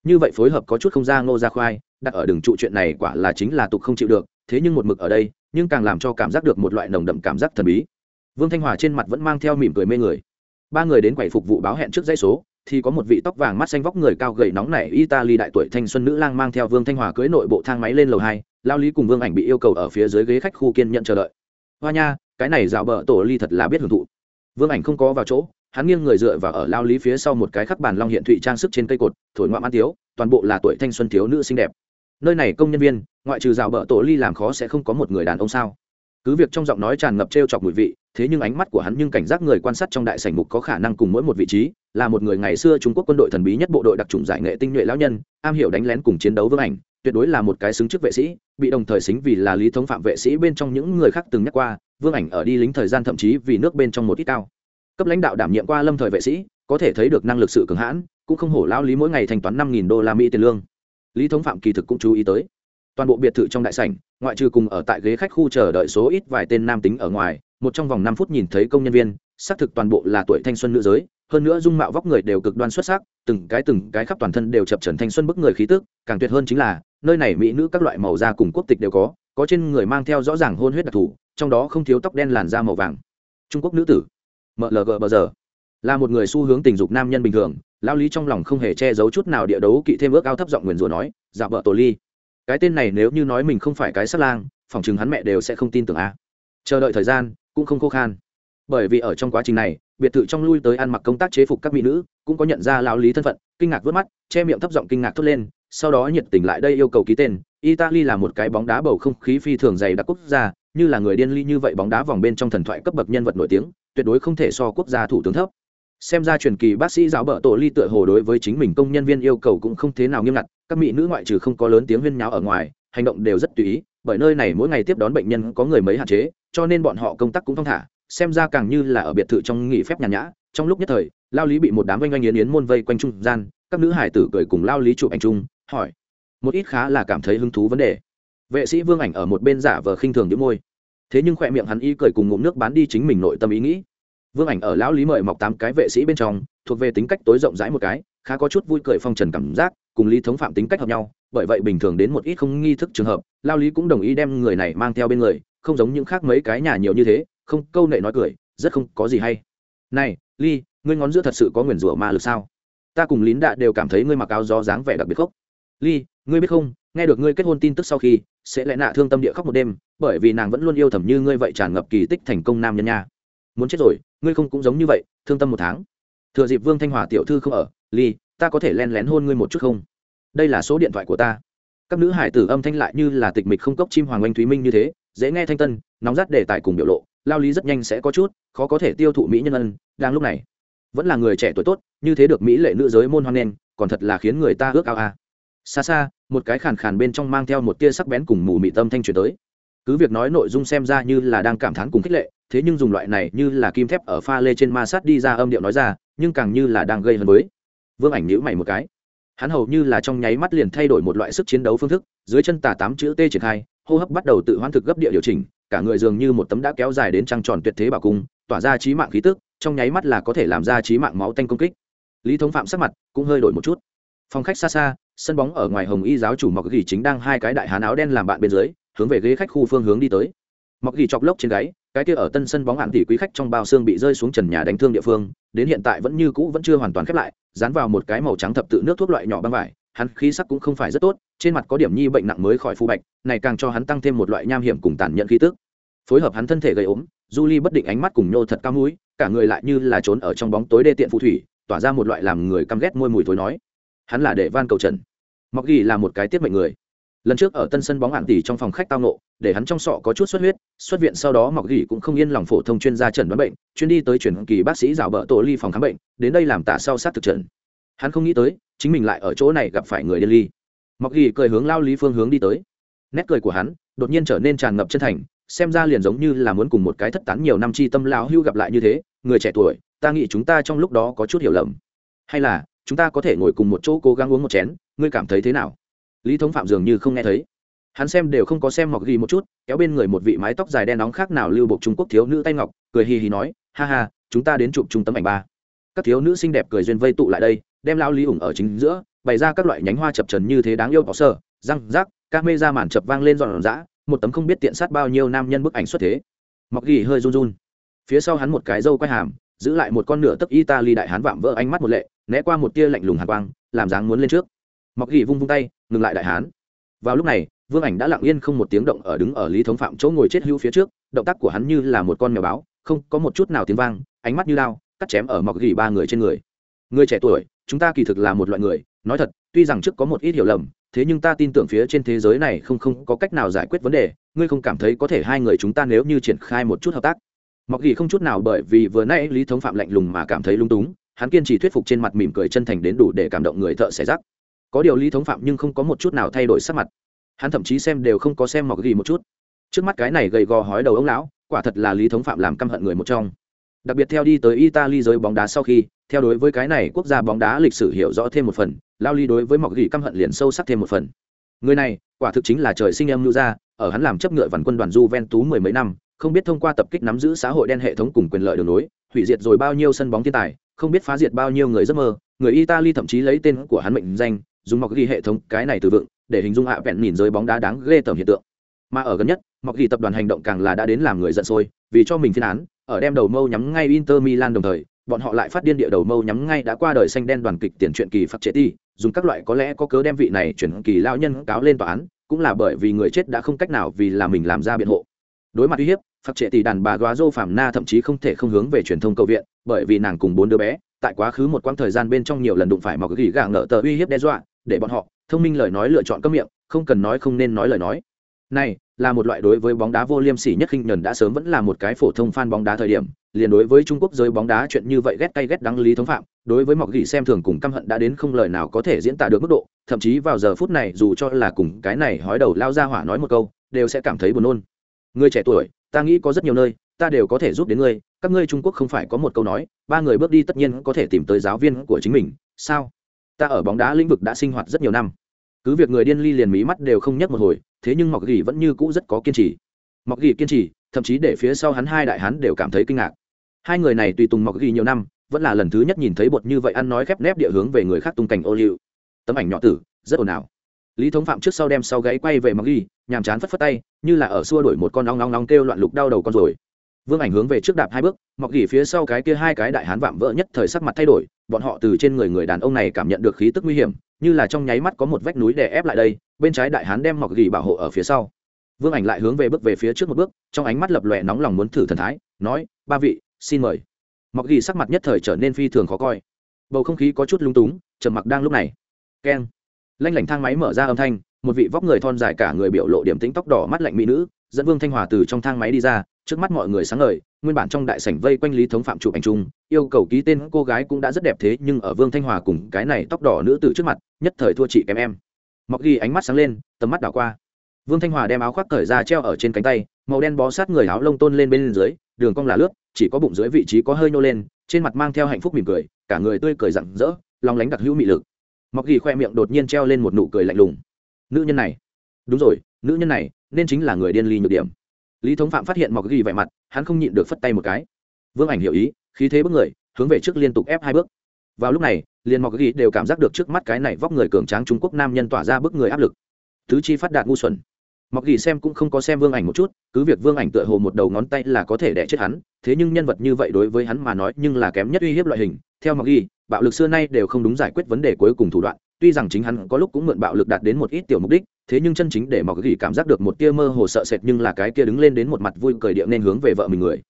Như vậy phối hợp có chút không ra ngô ra khoai, đặt ở đường trụ chuyện này quả là chính là tục không chịu được, thế nhưng một mực ở đây, nhưng càng làm cho cảm giác được một loại nồng đậm cảm giác thần bí. Vương thanh hòa trên mặt vẫn mang theo mỉm cười mê người. Ba người đến quầy phục vụ báo hẹn trước dãy số, thì có một vị tóc vàng mắt xanh vóc người cao gầy nóng nảy italy đại tuổi thanh xuân nữ lang mang theo vương thanh hòa cưới nội bộ thang máy lên lầu hai lao lý cùng vương ảnh bị yêu cầu ở phía dưới ghế khách khu kiên nhận chờ đợi. Hoa nha, cái này dạo bờ tổ ly thật là biết hưởng thụ. Vương ảnh không có vào chỗ, hắn nghiêng người dựa vào ở lao lý phía sau một cái khắc bàn long hiện thụy trang sức trên cây cột, thổi ngoạm ăn tiếu, toàn bộ là tuổi thanh xuân thiếu nữ xinh đẹp. Nơi này công nhân viên, ngoại trừ rào bợ tổ ly làm khó sẽ không có một người đàn ông sao? Cứ việc trong giọng nói tràn ngập t r e o chọc mùi vị, thế nhưng ánh mắt của hắn nhưng cảnh giác người quan sát trong đại sảnh mục có khả năng cùng mỗi một vị trí, là một người ngày xưa trung quốc quân đội thần bí nhất bộ đội đặc trùng giải nghệ tinh nhuệ lão nhân, am hiểu đánh lén cùng chiến đấu vương ảnh tuyệt đối là một cái xứng chức vệ sĩ, bị đồng thời xính vì là lý thống phạm vệ sĩ bên trong những người khác từng nhắc qua, vương ảnh ở đi lính thời gian thậm chí vì nước bên trong một ít cao. Cấp lãnh đạo đảm nhiệm qua lâm thời vệ sĩ, có thể thấy được năng lực sự cường hãn, cũng không hổ lao lý mỗi ngày thanh toán năm nghìn đô la mỹ tiền lương. Lý thống phạm kỳ thực cũng chú ý tới. Toàn bộ biệt thự trong đại sảnh, ngoại trừ cùng ở tại ghế khách khu chờ đợi số ít vài tên nam tính ở ngoài, một trong vòng năm phút nhìn thấy công nhân viên, xác thực toàn bộ là tuổi thanh xuân nữ giới, hơn nữa dung mạo vóc người đều cực đoan xuất sắc, từng cái từng cái khắp toàn thân đều chập trần thanh xuân bức người khí tức, càng tuyệt hơn chính là nơi này mỹ nữ các loại màu da cùng quốc tịch đều có có trên người mang theo rõ ràng hôn huyết đặc thù, trong đó không thiếu tóc đen làn da màu vàng. Trung quốc nữ tử. Mlg bờ giờ. Là một người xu hướng tình dục nam nhân bình thường lao lý trong lòng không hề che giấu chút nào địa đấu kỵ thêm ước ao thấp giọng nguyền rủa nói giả vợ tổ ly. Cái tên này nếu như nói mình không phải cái sát lang phòng chừng hắn mẹ đều sẽ không tin tưởng a. Chờ đợi thời gian, cũng không khô khan. Bởi vì ở trong quá trình này, biệt thự trong lui tới ăn mặc công tác chế phục các mỹ nữ, cũng có nhận ra lao lý thân phận, kinh ngạc vớt mắt, che miệng thấp giọng kinh ngạc thốt lên sau đó nhiệt tình lại đây yêu cầu ký tên. Italy là một cái bóng đá bầu không khí phi thường dày đặc quốc gia, như là người điên ly như vậy bóng đá vòng bên trong thần thoại cấp bậc nhân vật nổi tiếng, tuyệt đối không thể so quốc gia thủ tướng thấp. Xem ra truyền kỳ bác sĩ giáo bợ tổ ly tựa hồ đối với chính mình công nhân viên yêu cầu cũng không thế nào nghiêm ngặt, các mỹ nữ ngoại trừ không có lớn tiếng huyên nháo ở ngoài, hành động đều rất tùy ý, bởi nơi này mỗi ngày tiếp đón bệnh nhân có người mấy hạn chế, cho nên bọn họ công tác cũng thong thả, xem ra càng như là ở biệt thự trong nghỉ phép nhàn nhã. Trong lúc nhất thời, lao lý bị một đám oanh oanh yến yến môn vây quanh trung gian, các nữ hải tử cười cùng lao lý chụp ảnh chung hỏi. Một ít khá là cảm thấy hứng thú vấn đề. Vệ sĩ vương ảnh ở một bên giả vờ khinh thường những môi. Thế nhưng khoe miệng hắn y cười cùng ngụm nước bán đi chính mình nội tâm ý nghĩ. Vương ảnh ở lão lý mời mọc tám cái vệ sĩ bên trong, thuộc về tính cách tối rộng rãi một cái, khá có chút vui cười phong trần cảm giác, cùng lý thống phạm tính cách hợp nhau, bởi vậy bình thường đến một ít không nghi thức trường hợp lao lý cũng đồng ý đem người này mang theo bên người, không giống những khác mấy cái nhà nhiều như thế, không câu nệ nói cười, rất không có gì hay. Này ly ngươi ngón giữa thật sự có nguyền rủa ma lực sao? Ta cùng lín đạ đều cảm thấy ngươi mặc áo gió dáng vẻ đặc biệt khốc ly, ngươi biết không, nghe được ngươi kết hôn tin tức sau khi, sẽ lẽ nạ thương tâm địa khóc một đêm, bởi vì nàng vẫn luôn yêu thầm như ngươi vậy tràn ngập kỳ tích thành công nam nhân nha. Muốn chết rồi, ngươi không cũng giống như vậy, thương tâm một tháng. Thừa dịp vương thanh hòa tiểu thư không ở, ly, ta có thể len lén hôn ngươi một chút không? Đây là số điện thoại của ta. Các nữ hải tử âm thanh lại như là tịch mịch không cốc chim hoàng oanh thúy minh như thế, dễ nghe thanh tân, nóng rát đề tài cùng biểu lộ, lao lý rất nhanh sẽ có chút, khó có thể tiêu thụ mỹ nhân ân, đang lúc này. Vẫn là người trẻ tuổi tốt, như thế được mỹ lệ nữ giới môn hoan nghênh, còn thật là khiến người ta ước ao a. à xa xa, một cái khàn khàn bên trong mang theo một tia sắc bén cùng mù mị tâm thanh truyền tới. Cứ việc nói nội dung xem ra như là đang cảm thán cùng khích lệ, thế nhưng dùng loại này như là kim thép ở pha lê trên ma sát đi ra âm điệu nói ra, nhưng càng như là đang gây hấn với. Vương ảnh nhữ mày một cái. Hắn hầu như là trong nháy mắt liền thay đổi một loại sức chiến đấu phương thức, dưới chân tà tám chữ t triển khai, hô hấp bắt đầu tự hoãn thực gấp địa điều chỉnh, cả người dường như một tấm đã kéo dài đến trăng tròn tuyệt thế bảo cung, tỏa ra trí mạng khí tức, trong nháy mắt là có thể làm ra trí mạng máu tanh công kích. Lý thống phạm sắc mặt cũng hơi đổi một chút phòng khách xa xa, sân bóng ở ngoài hồng y giáo chủ mọc gỉ chính đang hai cái đại hán áo đen làm bạn bên dưới, hướng về ghế khách khu phương hướng đi tới. Mọc gỉ chọc lốc trên gáy, cái kia ở tân sân bóng hạn tỷ quý khách trong bao xương bị rơi xuống trần nhà đánh thương địa phương, đến hiện tại vẫn như cũ vẫn chưa hoàn toàn khép lại, dán vào một cái màu trắng thập tự nước thuốc loại nhỏ băng vải, hắn khí sắc cũng không phải rất tốt, trên mặt có điểm nhi bệnh nặng mới khỏi phu bạch, này càng cho hắn tăng thêm một loại nham hiểm cùng tàn nhẫn khí tức. Phối hợp hắn thân thể gây ốm, du ly bất định ánh mắt cùng nhô thật cao mũi, cả người lại như là trốn ở trong bóng tối đê tiện phù thủy, tỏa ra một loại làm người căm ghét môi mùi thối nói hắn là để van cầu trần. Mọc ghi là một cái tiết mệnh người. Lần trước ở tân sân bóng hạn tỷ trong phòng khách tao nộ để hắn trong sọ có chút xuất huyết, xuất viện sau đó mọc gỉ cũng không yên lòng phổ thông chuyên gia trần đoán bệnh, chuyên đi tới chuyển kỳ bác sĩ rào bợ tổ ly phòng khám bệnh, đến đây làm tả sau sát thực trần. Hắn không nghĩ tới, chính mình lại ở chỗ này gặp phải người điên ly. Mọc gỉ cười hướng lao lý phương hướng đi tới. Nét cười của hắn đột nhiên trở nên tràn ngập chân thành, xem ra liền giống như là muốn cùng một cái thất tán nhiều năm chi tâm lão hưu gặp lại như thế, người trẻ tuổi, ta nghĩ chúng ta trong lúc đó có chút hiểu lầm. Hay là chúng ta có thể ngồi cùng một chỗ cố gắng uống một chén, ngươi cảm thấy thế nào? Lý thống phạm dường như không nghe thấy. Hắn xem đều không có xem mọc ghi một chút, kéo bên người một vị mái tóc dài đen nóng khác nào lưu buộc trung quốc thiếu nữ tay ngọc, cười hì hì nói, ha ha, chúng ta đến chụp trung tâm ảnh ba. Các thiếu nữ xinh đẹp cười duyên vây tụ lại đây, đem lao lý ủng ở chính giữa, bày ra các loại nhánh hoa chập trần như thế đáng yêu bỏ sơ răng rác, các mê ra màn chập vang lên dọn dã một tấm không biết tiện sát bao nhiêu nam nhân bức ảnh xuất thế. Mọc ghi hơi run run. Phía sau hắn một cái dâu quay hàm giữ lại một con nửa tấc italy đại hán vạm vỡ ánh mắt một lệ, né qua một tia lạnh lùng hàn quang, làm dáng muốn lên trước. Mọc ghi vung vung tay, ngừng lại đại hán. Vào lúc này, vương ảnh đã lặng yên không một tiếng động ở đứng ở lý thống phạm chỗ ngồi chết hưu phía trước, động tác của hắn như là một con mèo báo, không có một chút nào tiếng vang, ánh mắt như lao cắt chém ở mọc gỉ ba người trên người. Người trẻ tuổi, chúng ta kỳ thực là một loại người, nói thật, tuy rằng trước có một ít hiểu lầm, thế nhưng ta tin tưởng phía trên thế giới này không không có cách nào giải quyết vấn đề, ngươi không cảm thấy có thể hai người chúng ta nếu như triển khai một chút hợp tác? Mọc gỉ không chút nào bởi vì vừa nãy lý thống phạm lạnh lùng mà cảm thấy lung túng, hắn kiên trì thuyết phục trên mặt mỉm cười chân thành đến đủ để cảm động người thợ xẻ rác. Có điều lý thống phạm nhưng không có một chút nào thay đổi sắc mặt. Hắn thậm chí xem đều không có xem mọc ghi một chút. Trước mắt cái này gầy gò hói đầu ông lão, quả thật là lý thống phạm làm căm hận người một trong. Đặc biệt theo đi tới italy giới bóng đá sau khi, theo đối với cái này quốc gia bóng đá lịch sử hiểu rõ thêm một phần, lao ly đối với mọc ghi căm hận liền sâu sắc thêm một phần. Người này, quả thực chính là trời sinh em lưu ra ở hắn làm chấp ngựa vằn quân đoàn j ven tú mười mấy năm không biết thông qua tập kích nắm giữ xã hội đen hệ thống cùng quyền lợi đường nối hủy diệt rồi bao nhiêu sân bóng thiên tài, không biết phá diệt bao nhiêu người giấc mơ, người italy thậm chí lấy tên của hắn mệnh danh, dùng mọc ghi hệ thống, cái này từ vựng, để hình dung hạ vẹn nhìn giới bóng đá đáng ghê tởm hiện tượng. Mà ở gần nhất, mọc ghi tập đoàn hành động càng là đã đến làm người giận sôi, vì cho mình phiên án, ở đem đầu mâu nhắm ngay inter milan đồng thời, bọn họ lại phát điên địa đầu mâu nhắm ngay đã qua đời xanh đen đoàn kịch tiền truyện kỳ phát chế ti dùng các loại có lẽ có cớ đem vị này chuyển kỳ lao nhân cáo lên tòa án, cũng là bởi vì người chết đã không cách nào vì là mình làm ra biện hộ. Đối mặt uy hiếp phát trệ tỷ đàn bà góa dô phạm na thậm chí không thể không hướng về truyền thông cầu viện, bởi vì nàng cùng bốn đứa bé, tại quá khứ một quãng thời gian bên trong nhiều lần đụng phải mọc gỉ gà ngỡ tờ uy hiếp đe dọa, để bọn họ thông minh lời nói lựa chọn cấm miệng, không cần nói không nên nói lời nói. Này, là một loại đối với bóng đá vô liêm sỉ nhất khinh nhẫn đã sớm vẫn là một cái phổ thông fan bóng đá thời điểm, liền đối với trung quốc giới bóng đá chuyện như vậy ghét cay ghét đắng lý thống phạm, đối với mọc gỉ xem thường cùng căm hận đã đến không lời nào có thể diễn tả được mức độ, thậm chí vào giờ phút này dù cho là cùng cái này hói đầu lao ra hỏa nói một câu, đều sẽ cảm thấy buồn nôn. Người trẻ tuổi ta nghĩ có rất nhiều nơi, ta đều có thể giúp đến ngươi, các ngươi trung quốc không phải có một câu nói, ba người bước đi tất nhiên có thể tìm tới giáo viên của chính mình, sao? Ta ở bóng đá lĩnh vực đã sinh hoạt rất nhiều năm. Cứ việc người điên ly liền mí mắt đều không nhấc một hồi, thế nhưng mọc gỉ vẫn như cũ rất có kiên trì. Mọc gỉ kiên trì, thậm chí để phía sau hắn hai đại hắn đều cảm thấy kinh ngạc. Hai người này tùy tùng mọc gỉ nhiều năm, vẫn là lần thứ nhất nhìn thấy bột như vậy ăn nói khép nép địa hướng về người khác tung cảnh ô liu. Tấm ảnh nhỏ tử, rất ồn ào lý thống phạm trước sau đem sau gáy quay về Mặc gỉ nhàm chán phất phất tay, như là ở xua đuổi một con ong nóng nóng kêu loạn lục đau đầu con rồi. Vương ảnh hướng về trước đạp hai bước mọc gỉ phía sau cái kia hai cái đại hán vạm vỡ nhất thời sắc mặt thay đổi, bọn họ từ trên người người đàn ông này cảm nhận được khí tức nguy hiểm, như là trong nháy mắt có một vách núi đè ép lại đây, bên trái đại hán đem mọc gỉ bảo hộ ở phía sau. Vương ảnh lại hướng về bước về phía trước một bước, trong ánh mắt lập lòe nóng lòng muốn thử thần thái, nói, ba vị, xin mời. Mọc gỉ sắc mặt nhất thời trở nên phi thường khó coi. Bầu không khí có chút lung túng, trầm mặc đang lúc này. Keng lanh lảnh thang máy mở ra âm thanh, một vị vóc người thon dài cả người biểu lộ điểm tính tóc đỏ mắt lạnh mỹ nữ, dẫn vương thanh hòa từ trong thang máy đi ra, trước mắt mọi người sáng ngời, nguyên bản trong đại sảnh vây quanh lý thống phạm chụp ảnh chung, yêu cầu ký tên cô gái cũng đã rất đẹp thế nhưng ở vương thanh hòa cùng cái này tóc đỏ nữ tử trước mặt, nhất thời thua chị kém em. Mọc ghi ánh mắt sáng lên, tầm mắt đảo qua. Vương thanh hòa đem áo khoác cởi ra treo ở trên cánh tay, màu đen bó sát người áo lông tôn lên bên dưới, đường cong là lướt, chỉ có bụng dưới vị trí có hơi nhô lên, trên mặt mang theo hạnh phúc mỉm cười, cả người tươi cười rặng rỡ, lòng lánh đặc hữu mị lực mọc ghi khoe miệng đột nhiên treo lên một nụ cười lạnh lùng. Nữ nhân này. Đúng rồi, nữ nhân này, nên chính là người điên ly nhược điểm. Lý thống phạm phát hiện mọc ghi vẻ mặt, hắn không nhịn được phất tay một cái. Vương ảnh hiểu ý, khí thế bước người, hướng về trước liên tục ép hai bước. Vào lúc này, liền mọc ghi đều cảm giác được trước mắt cái này vóc người cường tráng trung quốc nam nhân tỏa ra bước người áp lực. Tứ chi phát đạt ngu xuẩn. Mọc ghi xem cũng không có xem vương ảnh một chút, cứ việc vương ảnh tựa hồ một đầu ngón tay là có thể đẻ chết hắn, thế nhưng nhân vật như vậy đối với hắn mà nói nhưng là kém nhất uy hiếp loại hình. Theo mọc ghi bạo lực xưa nay đều không đúng giải quyết vấn đề cuối cùng thủ đoạn, tuy rằng chính hắn có lúc cũng mượn bạo lực đạt đến một ít tiểu mục đích, thế nhưng chân chính để mọc gỉ cảm giác được một tia mơ hồ sợ sệt nhưng là cái kia đứng lên đến một mặt vui cười điệu nên hướng về vợ mình người.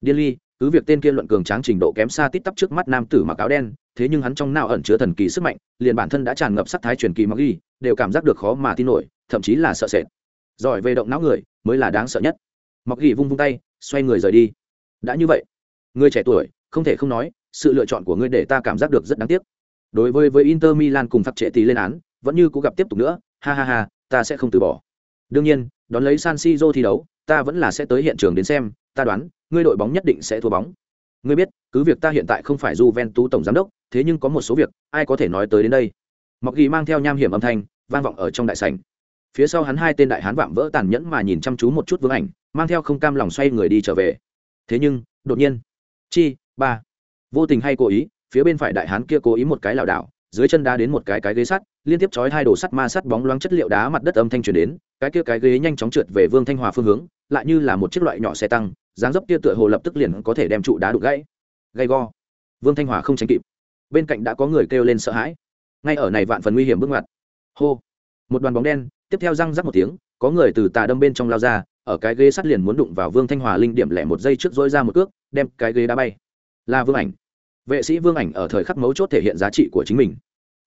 Điên ly, cứ việc tên kia luận cường tráng trình độ kém xa tít tắp trước mắt nam tử mặc áo đen, thế nhưng hắn trong nào ẩn chứa thần kỳ sức mạnh, liền bản thân đã tràn ngập sắc thái truyền kỳ mọc gỉ, đều cảm giác được khó mà tin nổi, thậm chí là sợ sệt. Giỏi về động não người, mới là đáng sợ nhất. Mọc gỉ vung vung tay, xoay người rời đi. Đã như vậy, người trẻ tuổi, không thể không nói sự lựa chọn của ngươi để ta cảm giác được rất đáng tiếc. Đối với với inter milan cùng phạt trệ tí lên án, vẫn như cố gặp tiếp tục nữa. Ha ha ha, ta sẽ không từ bỏ. Đương nhiên, đón lấy san siro thi đấu, ta vẫn là sẽ tới hiện trường đến xem, ta đoán, ngươi đội bóng nhất định sẽ thua bóng. Ngươi biết, cứ việc ta hiện tại không phải Juventus tổng giám đốc, thế nhưng có một số việc, ai có thể nói tới đến đây. Mọc ghi mang theo nham hiểm âm thanh, vang vọng ở trong đại sảnh. Phía sau hắn hai tên đại hán vạm vỡ tàn nhẫn mà nhìn chăm chú một chút vương ảnh, mang theo không cam lòng xoay người đi trở về. Thế nhưng, đột nhiên, chi, ba vô tình hay cố ý, phía bên phải đại hán kia cố ý một cái lảo đảo, dưới chân đá đến một cái cái ghế sắt, liên tiếp chói hai đồ sắt ma sắt bóng loáng chất liệu đá mặt đất âm thanh truyền đến, cái kia cái ghế nhanh chóng trượt về vương thanh hòa phương hướng, lại như là một chiếc loại nhỏ xe tăng, dáng dấp kia tựa hồ lập tức liền có thể đem trụ đá đục gãy. Gay go. Vương thanh hòa không tránh kịp. Bên cạnh đã có người kêu lên sợ hãi. Ngay ở này vạn phần nguy hiểm bước ngoặt. Hô. Một đoàn bóng đen, tiếp theo răng rắc một tiếng, có người từ tà đâm bên trong lao ra, ở cái ghế sắt liền muốn đụng vào vương thanh hòa linh điểm lẻ một giây trước dối ra một cước, đem cái ghế đá bay là vương ảnh. Vệ sĩ vương ảnh ở thời khắc mấu chốt thể hiện giá trị của chính mình.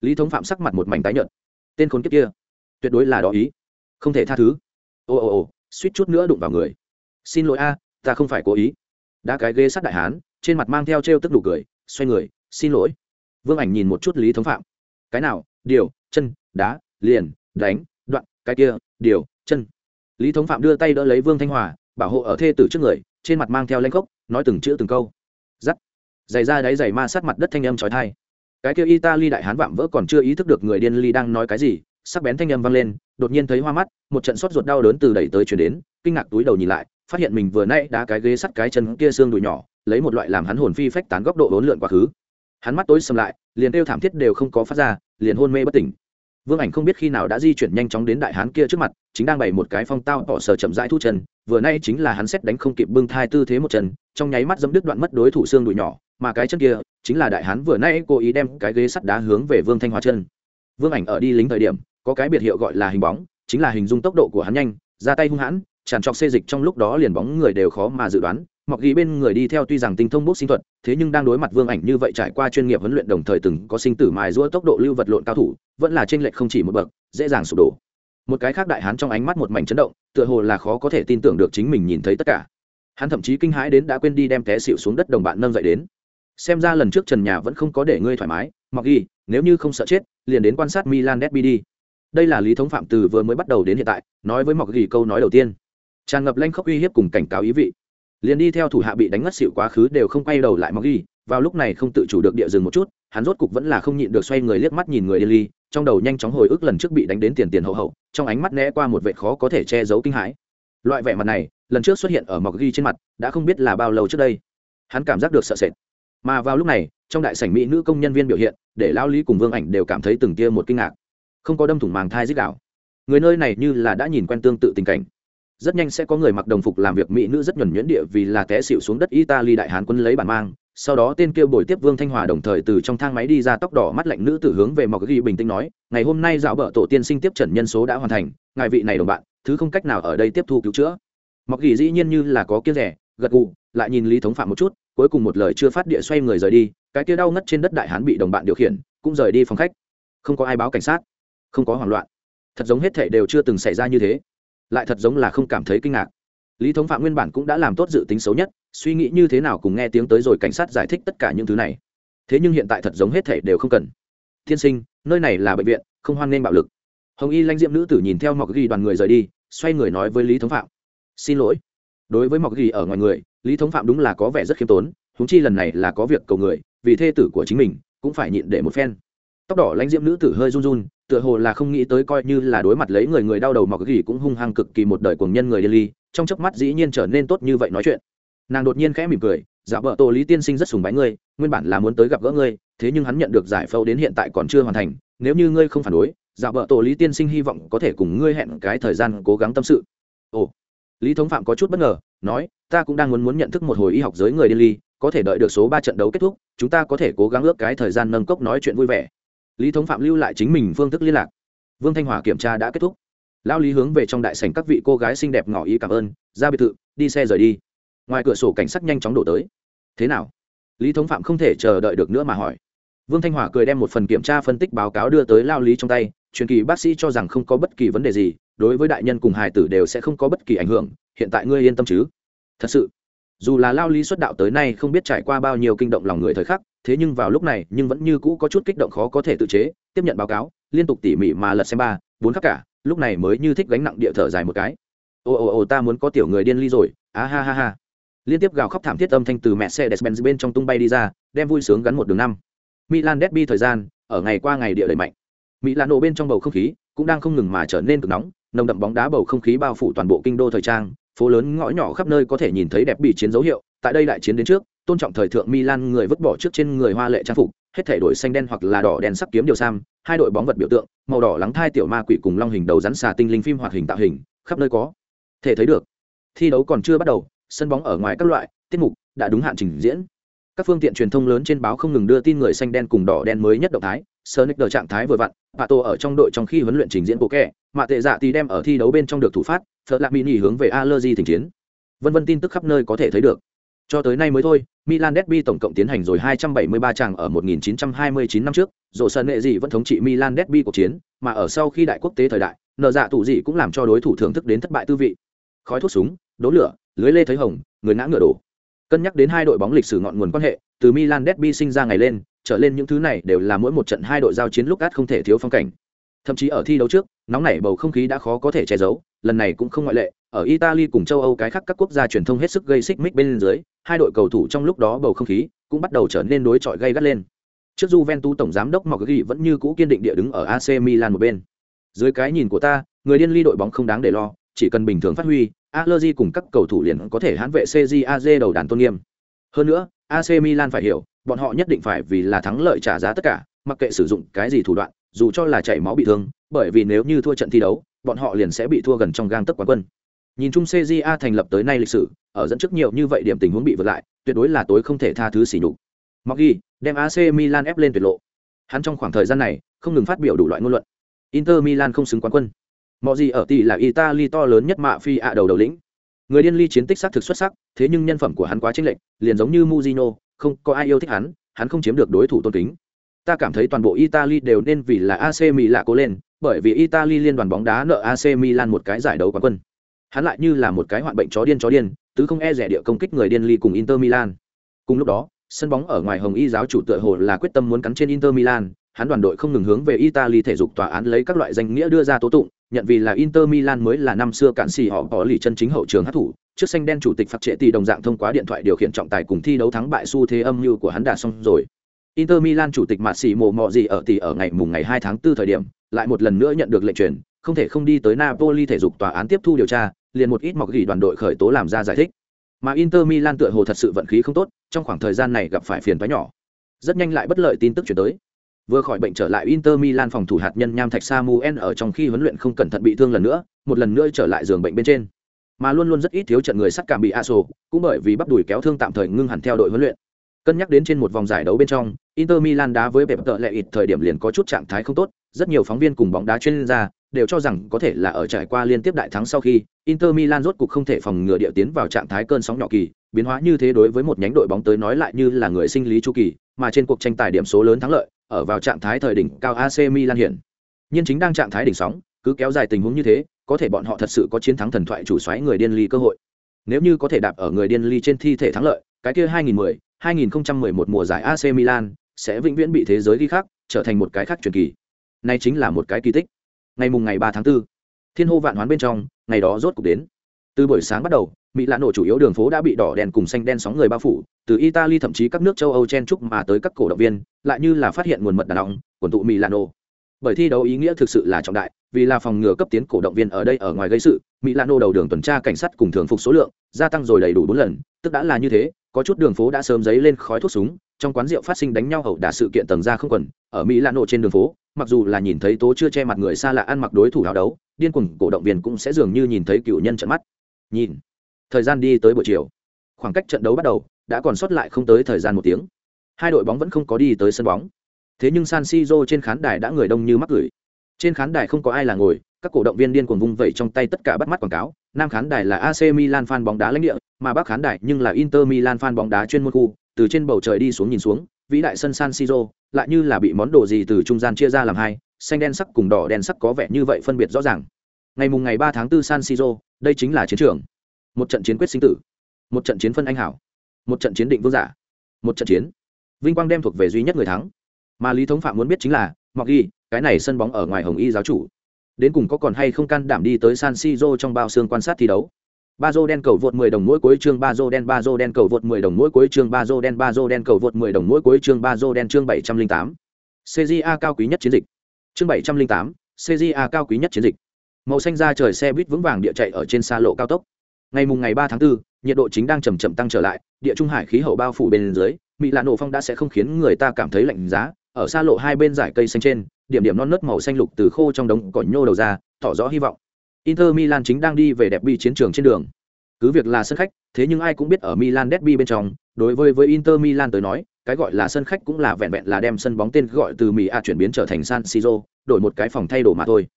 Lý thống phạm sắc mặt một mảnh tái nhợt. Tên khốn kiếp kia, tuyệt đối là đó ý. Không thể tha thứ. Ồ ồ ồ suýt chút nữa đụng vào người. Xin lỗi a, ta không phải cố ý. Đã cái ghế sát đại hán, trên mặt mang theo t r e o tức đủ cười, xoay người, xin lỗi. Vương ảnh nhìn một chút lý thống phạm. Cái nào? Điều, chân, đá, liền, đánh, đoạn, cái kia, điều, chân. Lý thống phạm đưa tay đỡ lấy vương thanh hòa, bảo hộ ở thê tử trước người, trên mặt mang theo lanh khốc, nói từng chữ từng câu giày ra đáy giày ma sát mặt đất thanh âm trói thai. Cái kia italy đại hán vạm vỡ còn chưa ý thức được người điên ly đang nói cái gì, sắc bén thanh âm vang lên, đột nhiên thấy hoa mắt, một trận sốt ruột đau đớn từ đẩy tới chuyển đến, kinh ngạc túi đầu nhìn lại, phát hiện mình vừa nay đá cái ghế sắt cái chân kia xương đùi nhỏ, lấy một loại làm hắn hồn phi phách tán góc độ hỗn lượn quá khứ. Hắn mắt tối sầm lại, liền kêu thảm thiết đều không có phát ra, liền hôn mê bất tỉnh. Vương ảnh không biết khi nào đã di chuyển nhanh chóng đến đại hán kia trước mặt, chính đang bày một cái phong tao tỏ sờ chậm rãi thu chân, vừa nay chính là hắn xét đánh không kịp bưng thai tư thế một chân, trong nháy mắt dẫm đứt đoạn mất đối thủ xương đùi nhỏ mà cái chân kia chính là đại hán vừa nãy cố ý đem cái ghế sắt đá hướng về vương thanh hóa chân vương ảnh ở đi lính thời điểm có cái biệt hiệu gọi là hình bóng chính là hình dung tốc độ của hắn nhanh ra tay hung hãn tràn trọc xê dịch trong lúc đó liền bóng người đều khó mà dự đoán mọc ghi bên người đi theo tuy rằng tinh thông bốc sinh thuật thế nhưng đang đối mặt vương ảnh như vậy trải qua chuyên nghiệp huấn luyện đồng thời từng có sinh tử mài giũa tốc độ lưu vật lộn cao thủ vẫn là trên lệch không chỉ một bậc dễ dàng sụp đổ một cái khác đại hán trong ánh mắt một mảnh chấn động tựa hồ là khó có thể tin tưởng được chính mình nhìn thấy tất cả hắn thậm chí kinh hãi đến đã quên đi đem té xịu xuống đất đồng bạn nâng dậy đến xem ra lần trước trần nhà vẫn không có để ngươi thoải mái, mặc ghi, nếu như không sợ chết, liền đến quan sát milan derby đi. Đây là lý thống phạm từ vừa mới bắt đầu đến hiện tại, nói với mọc ghi câu nói đầu tiên. Tràn ngập lanh khóc uy hiếp cùng cảnh cáo ý vị. Liền đi theo thủ hạ bị đánh ngất xịu quá khứ đều không quay đầu lại mọc ghi, vào lúc này không tự chủ được địa dừng một chút, hắn rốt cục vẫn là không nhịn được xoay người liếc mắt nhìn người điên ly trong đầu nhanh chóng hồi ức lần trước bị đánh đến tiền tiền hậu hậu, trong ánh mắt né qua một vệ khó có thể che giấu kinh hãi. Loại vẻ mặt này, lần trước xuất hiện ở mọc ghi trên mặt, đã không biết là bao lâu trước đây. Hắn cảm giác được sợ sệt mà vào lúc này, trong đại sảnh mỹ nữ công nhân viên biểu hiện, để lao lý cùng vương ảnh đều cảm thấy từng tia một kinh ngạc. Không có đâm thủng màng thai dích đạo. Người nơi này như là đã nhìn quen tương tự tình cảnh. Rất nhanh sẽ có người mặc đồng phục làm việc mỹ nữ rất nhuẩn nhuyễn địa vì là té xịu xuống đất italy đại hán quân lấy bản mang. Sau đó tên kêu bồi tiếp vương thanh hòa đồng thời từ trong thang máy đi ra tóc đỏ mắt lạnh nữ tử hướng về mọc ghi bình tĩnh nói, ngày hôm nay dạo bờ tổ tiên sinh tiếp trần nhân số đã hoàn thành, ngài vị này đồng bạn, thứ không cách nào ở đây tiếp thu cứu chữa. Mọc ghi dĩ nhiên như là có kia rẻ gật gù, lại nhìn lý thống phạm một chút, cuối cùng một lời chưa phát địa xoay người rời đi, cái kia đau ngất trên đất đại hán bị đồng bạn điều khiển, cũng rời đi phòng khách. Không có ai báo cảnh sát, không có hoảng loạn. Thật giống hết thảy đều chưa từng xảy ra như thế. Lại thật giống là không cảm thấy kinh ngạc. Lý thống phạm nguyên bản cũng đã làm tốt dự tính xấu nhất, suy nghĩ như thế nào cùng nghe tiếng tới rồi cảnh sát giải thích tất cả những thứ này. Thế nhưng hiện tại thật giống hết thảy đều không cần. Thiên sinh, nơi này là bệnh viện, không hoan nghênh bạo lực. Hồng y lãnh diệm nữ tử nhìn theo mọc ghi đoàn người rời đi, xoay người nói với lý thống phạm. Xin lỗi đối với mọc ghi ở ngoài người, lý thống phạm đúng là có vẻ rất khiêm tốn húng chi lần này là có việc cầu người, vì thê tử của chính mình, cũng phải nhịn để một phen. Tóc đỏ lãnh diễm nữ tử hơi run run, tựa hồ là không nghĩ tới coi như là đối mặt lấy người người đau đầu mọc gỉ cũng hung hăng cực kỳ một đời cuồng nhân người điên ly, trong chớp mắt dĩ nhiên trở nên tốt như vậy nói chuyện. Nàng đột nhiên khẽ mỉm cười giả vợ, tô lý tiên sinh rất sùng bái ngươi, nguyên bản là muốn tới gặp gỡ ngươi, thế nhưng hắn nhận được giải phẫu đến hiện tại còn chưa hoàn thành, nếu như ngươi không phản đối giả vợ tô lý tiên sinh hy vọng có thể cùng ngươi hẹn cái thời gian cố gắng tâm sự. Ồ lý thống phạm có chút bất ngờ, nói, ta cũng đang muốn muốn nhận thức một hồi y học giới người điên ly, có thể đợi được số ba trận đấu kết thúc, chúng ta có thể cố gắng ước cái thời gian nâng cốc nói chuyện vui vẻ. Lý thống phạm lưu lại chính mình phương thức liên lạc. Vương thanh hòa kiểm tra đã kết thúc. Lao lý hướng về trong đại sảnh các vị cô gái xinh đẹp ngỏ ý cảm ơn, ra biệt thự, đi xe rời đi. Ngoài cửa sổ cảnh sát nhanh chóng đổ tới. Thế nào? Lý thống phạm không thể chờ đợi được nữa mà hỏi. Vương thanh hòa cười đem một phần kiểm tra phân tích báo cáo đưa tới lao lý trong tay truyền kỳ bác sĩ cho rằng không có bất kỳ vấn đề gì, đối với đại nhân cùng hài tử đều sẽ không có bất kỳ ảnh hưởng, hiện tại ngươi yên tâm chứ? Thật sự, dù là lao lý xuất đạo tới nay không biết trải qua bao nhiêu kinh động lòng người thời khắc, thế nhưng vào lúc này nhưng vẫn như cũ có chút kích động khó có thể tự chế, tiếp nhận báo cáo, liên tục tỉ mỉ mà lật xem ba, bốn khắc cả, lúc này mới như thích gánh nặng địa thở dài một cái. Ồ ồ ồ ta muốn có tiểu người điên ly rồi, á ha ha ha. Liên tiếp gào khóc thảm thiết âm thanh từ mẹ xe despenz bên trong tung bay đi ra, đem vui sướng gắn một đường năm. Milan derby thời gian, ở ngày qua ngày địa đẩy mạnh mỹ lạ nổ bên trong bầu không khí cũng đang không ngừng mà trở nên cực nóng nồng đậm bóng đá bầu không khí bao phủ toàn bộ kinh đô thời trang phố lớn ngõ nhỏ khắp nơi có thể nhìn thấy đẹp bị chiến dấu hiệu tại đây đại chiến đến trước tôn trọng thời thượng milan người vứt bỏ trước trên người hoa lệ trang phục hết thể đổi xanh đen hoặc là đỏ đen sắc kiếm điều sam hai đội bóng vật biểu tượng màu đỏ lắng thai tiểu ma quỷ cùng long hình đầu rắn xà tinh linh phim hoạt hình tạo hình khắp nơi có thể thấy được thi đấu còn chưa bắt đầu sân bóng ở ngoài các loại tiết mục đã đúng hạn trình diễn các phương tiện truyền thông lớn trên báo không ngừng đưa tin người xanh đen cùng đỏ đen mới nhất động thái Sonic nick đờ trạng thái vừa vặn bà ở trong đội trong khi huấn luyện trình diễn bộ kẻ mạ tệ dạ thì đem ở thi đấu bên trong được thủ phát Flamini lạc hướng về allergy thỉnh chiến. Vân vân tin tức khắp nơi có thể thấy được. Cho tới nay mới thôi, milan derby tổng cộng tiến hành rồi 273 tràng ở 1929 năm trước, dù sân nghệ gì vẫn thống trị milan derby cuộc chiến, mà ở sau khi đại quốc tế thời đại, nợ dạ tụ gì cũng làm cho đối thủ thưởng thức đến thất bại tư vị. Khói thuốc súng, đố lửa, lưới lê thấy hồng, người ngã ngựa đổ. Cân nhắc đến hai đội bóng lịch sử ngọn nguồn quan hệ, từ milan derby sinh ra ngày lên trở lên những thứ này đều là mỗi một trận hai đội giao chiến lúc át không thể thiếu phong cảnh thậm chí ở thi đấu trước nóng nảy bầu không khí đã khó có thể che giấu lần này cũng không ngoại lệ ở italy cùng châu âu cái khác các quốc gia truyền thông hết sức gây xích mích bên dưới hai đội cầu thủ trong lúc đó bầu không khí cũng bắt đầu trở nên đối chọi gây gắt lên trước Juventus tổng giám đốc Moggi vẫn như cũ kiên định địa đứng ở AC Milan một bên. Dưới cái nhìn của ta, người điên ly đội bóng không đáng để lo, chỉ cần bình thường phát huy, Allegri cùng các cầu thủ liền có thể hãn vệ CJAZ đầu đàn tôn nghiêm. Hơn nữa, AC Milan phải hiểu, bọn họ nhất định phải vì là thắng lợi trả giá tất cả, mặc kệ sử dụng cái gì thủ đoạn, dù cho là chảy máu bị thương, bởi vì nếu như thua trận thi đấu, bọn họ liền sẽ bị thua gần trong gang tấc quán quân. Nhìn chung CJA thành lập tới nay lịch sử, ở dẫn trước nhiều như vậy điểm tình huống bị vượt lại, tuyệt đối là tối không thể tha thứ sỉ nhục. Mọc ghi, đem AC Milan ép lên tuyệt lộ. Hắn trong khoảng thời gian này, không ngừng phát biểu đủ loại ngôn luận. Inter Milan không xứng quán quân. Mọi gì ở tỷ là Italy to lớn nhất mạ phi ạ đầu đầu lĩnh. Người điên ly chiến tích xác thực xuất sắc, thế nhưng nhân phẩm của hắn quá chênh lệch, liền giống như Mujino, không có ai yêu thích hắn, hắn không chiếm được đối thủ tôn kính. Ta cảm thấy toàn bộ Italy đều nên vì là AC Milan cố lên, bởi vì Italy liên đoàn bóng đá nợ AC Milan một cái giải đấu quán quân. Hắn lại như là một cái hoạn bệnh chó điên chó điên, tứ không e rẻ địa công kích người điên ly cùng Inter Milan. Cùng lúc đó, sân bóng ở ngoài Hồng Y giáo chủ tựa hồ là quyết tâm muốn cắn trên Inter Milan, hắn đoàn đội không ngừng hướng về Italy thể dục tòa án lấy các loại danh nghĩa đưa ra tố tụng, nhận vì là Inter Milan mới là năm xưa cản xì họ có lì chân chính hậu trường hát thủ, trước xanh đen chủ tịch phạt trệ tỷ đồng dạng thông qua điện thoại điều khiển trọng tài cùng thi đấu thắng bại xu thế âm mưu của hắn đã xong rồi. Inter Milan chủ tịch Mạt Sĩ Mộ Mọ gì ở tỷ ở ngày mùng ngày 2 tháng 4 thời điểm, lại một lần nữa nhận được lệnh truyền, không thể không đi tới Napoli thể dục tòa án tiếp thu điều tra, liền một ít mọc gỉ đoàn đội khởi tố làm ra giải thích. Mà Inter Milan tựa hồ thật sự vận khí không tốt, trong khoảng thời gian này gặp phải phiền toái nhỏ. Rất nhanh lại bất lợi tin tức chuyển tới. Vừa khỏi bệnh trở lại Inter Milan phòng thủ hạt nhân Nham Thạch Samuel ở trong khi huấn luyện không cẩn thận bị thương lần nữa, một lần nữa trở lại giường bệnh bên trên. Mà luôn luôn rất ít thiếu trận người sắt cảm bị Aso, cũng bởi vì bắp đùi kéo thương tạm thời ngưng hẳn theo đội huấn luyện. Cân nhắc đến trên một vòng giải đấu bên trong, Inter Milan đá với Pep lệ ít thời điểm liền có chút trạng thái không tốt, rất nhiều phóng viên cùng bóng đá chuyên gia đều cho rằng có thể là ở trải qua liên tiếp đại thắng sau khi Inter Milan rốt cục không thể phòng ngừa địa tiến vào trạng thái cơn sóng nhỏ kỳ, biến hóa như thế đối với một nhánh đội bóng tới nói lại như là người sinh lý chu kỳ, mà trên cuộc tranh tài điểm số lớn thắng lợi, ở vào trạng thái thời đỉnh cao AC Milan hiện. nhân chính đang trạng thái đỉnh sóng, cứ kéo dài tình huống như thế, có thể bọn họ thật sự có chiến thắng thần thoại chủ soái người điên ly cơ hội. Nếu như có thể đạp ở người điên ly trên thi thể thắng lợi, cái kia 2010, 2011 mùa giải AC Milan sẽ vĩnh viễn bị thế giới ghi khắc, trở thành một cái khác truyền kỳ. Nay chính là một cái kỳ tích. Ngày mùng ngày 3 tháng 4, thiên hô vạn hoán bên trong, ngày đó rốt cục đến. Từ buổi sáng bắt đầu, Mỹ Lạ nổ chủ yếu đường phố đã bị đỏ đèn cùng xanh đen sóng người bao phủ, từ Italy thậm chí các nước châu Âu chen chúc mà tới các cổ động viên, lại như là phát hiện nguồn mật đàn động, quần tụ Mỹ Lạ nổ. Bởi thi đấu ý nghĩa thực sự là trọng đại, vì là phòng ngừa cấp tiến cổ động viên ở đây ở ngoài gây sự, Mỹ Lạ nổ đầu đường tuần tra cảnh sát cùng thường phục số lượng, gia tăng rồi đầy đủ bốn lần, tức đã là như thế, có chút đường phố đã sớm giấy lên khói thuốc súng, trong quán rượu phát sinh đánh nhau hậu đả sự kiện tầng ra không quần, ở Mỹ Lạ nổ trên đường phố, mặc dù là nhìn thấy tố chưa che mặt người xa lạ ăn mặc đối thủ áo đấu, điên cuồng cổ động viên cũng sẽ dường như nhìn thấy cựu nhân trận mắt. Nhìn thời gian đi tới buổi chiều. Khoảng cách trận đấu bắt đầu, đã còn sót lại không tới thời gian một tiếng. Hai đội bóng vẫn không có đi tới sân bóng. Thế nhưng san siro trên khán đài đã người đông như mắc gửi trên khán đài không có ai là ngồi, các cổ động viên điên cuồng vung vẩy trong tay tất cả bắt mắt quảng cáo. Nam khán đài là ac milan fan bóng đá lãnh địa, mà bắc khán đài nhưng là inter milan fan bóng đá chuyên môn khu, từ trên bầu trời đi xuống nhìn xuống, vĩ đại sân san siro, lại như là bị món đồ gì từ trung gian chia ra làm hai, xanh đen sắc cùng đỏ đen sắc có vẻ như vậy phân biệt rõ ràng. Ngày mùng ngày ba tháng 4 san siro, đây chính là chiến trường một trận chiến quyết sinh tử một trận chiến phân anh hảo một trận chiến định vương giả một trận chiến vinh quang đem thuộc về duy nhất người thắng mà lý thống phạm muốn biết chính là mọc ghi cái này sân bóng ở ngoài hồng y giáo chủ đến cùng có còn hay không can đảm đi tới san siro trong bao xương quan sát thi đấu ba dô đen cầu vượt 10 đồng mỗi cuối chương ba dô đen ba dô đen cầu vượt 10 đồng mỗi cuối chương ba dô đen ba dô đen cầu vượt 10 đồng mỗi cuối chương ba dô đen chương 708. CJA cao quý nhất chiến dịch. Chương 708, CJA cao quý nhất chiến dịch. Màu xanh da trời xe buýt vững vàng địa chạy ở trên xa lộ cao tốc ngày mùng ngày ba tháng 4, nhiệt độ chính đang chậm chậm tăng trở lại địa trung hải khí hậu bao phủ bên dưới mỹ lạ nổ phong đã sẽ không khiến người ta cảm thấy lạnh giá. Ở xa lộ hai bên dải cây xanh trên điểm điểm non nớt màu xanh lục từ khô trong đống cỏ nhô đầu ra tỏ rõ hy vọng. Inter milan chính đang đi về đẹp bi chiến trường trên đường. Cứ việc là sân khách thế nhưng ai cũng biết ở milan derby bên trong đối với với inter milan tới nói cái gọi là sân khách cũng là vẹn vẹn là đem sân bóng tên gọi từ mỹ a chuyển biến trở thành san siro đổi một cái phòng thay đồ mà thôi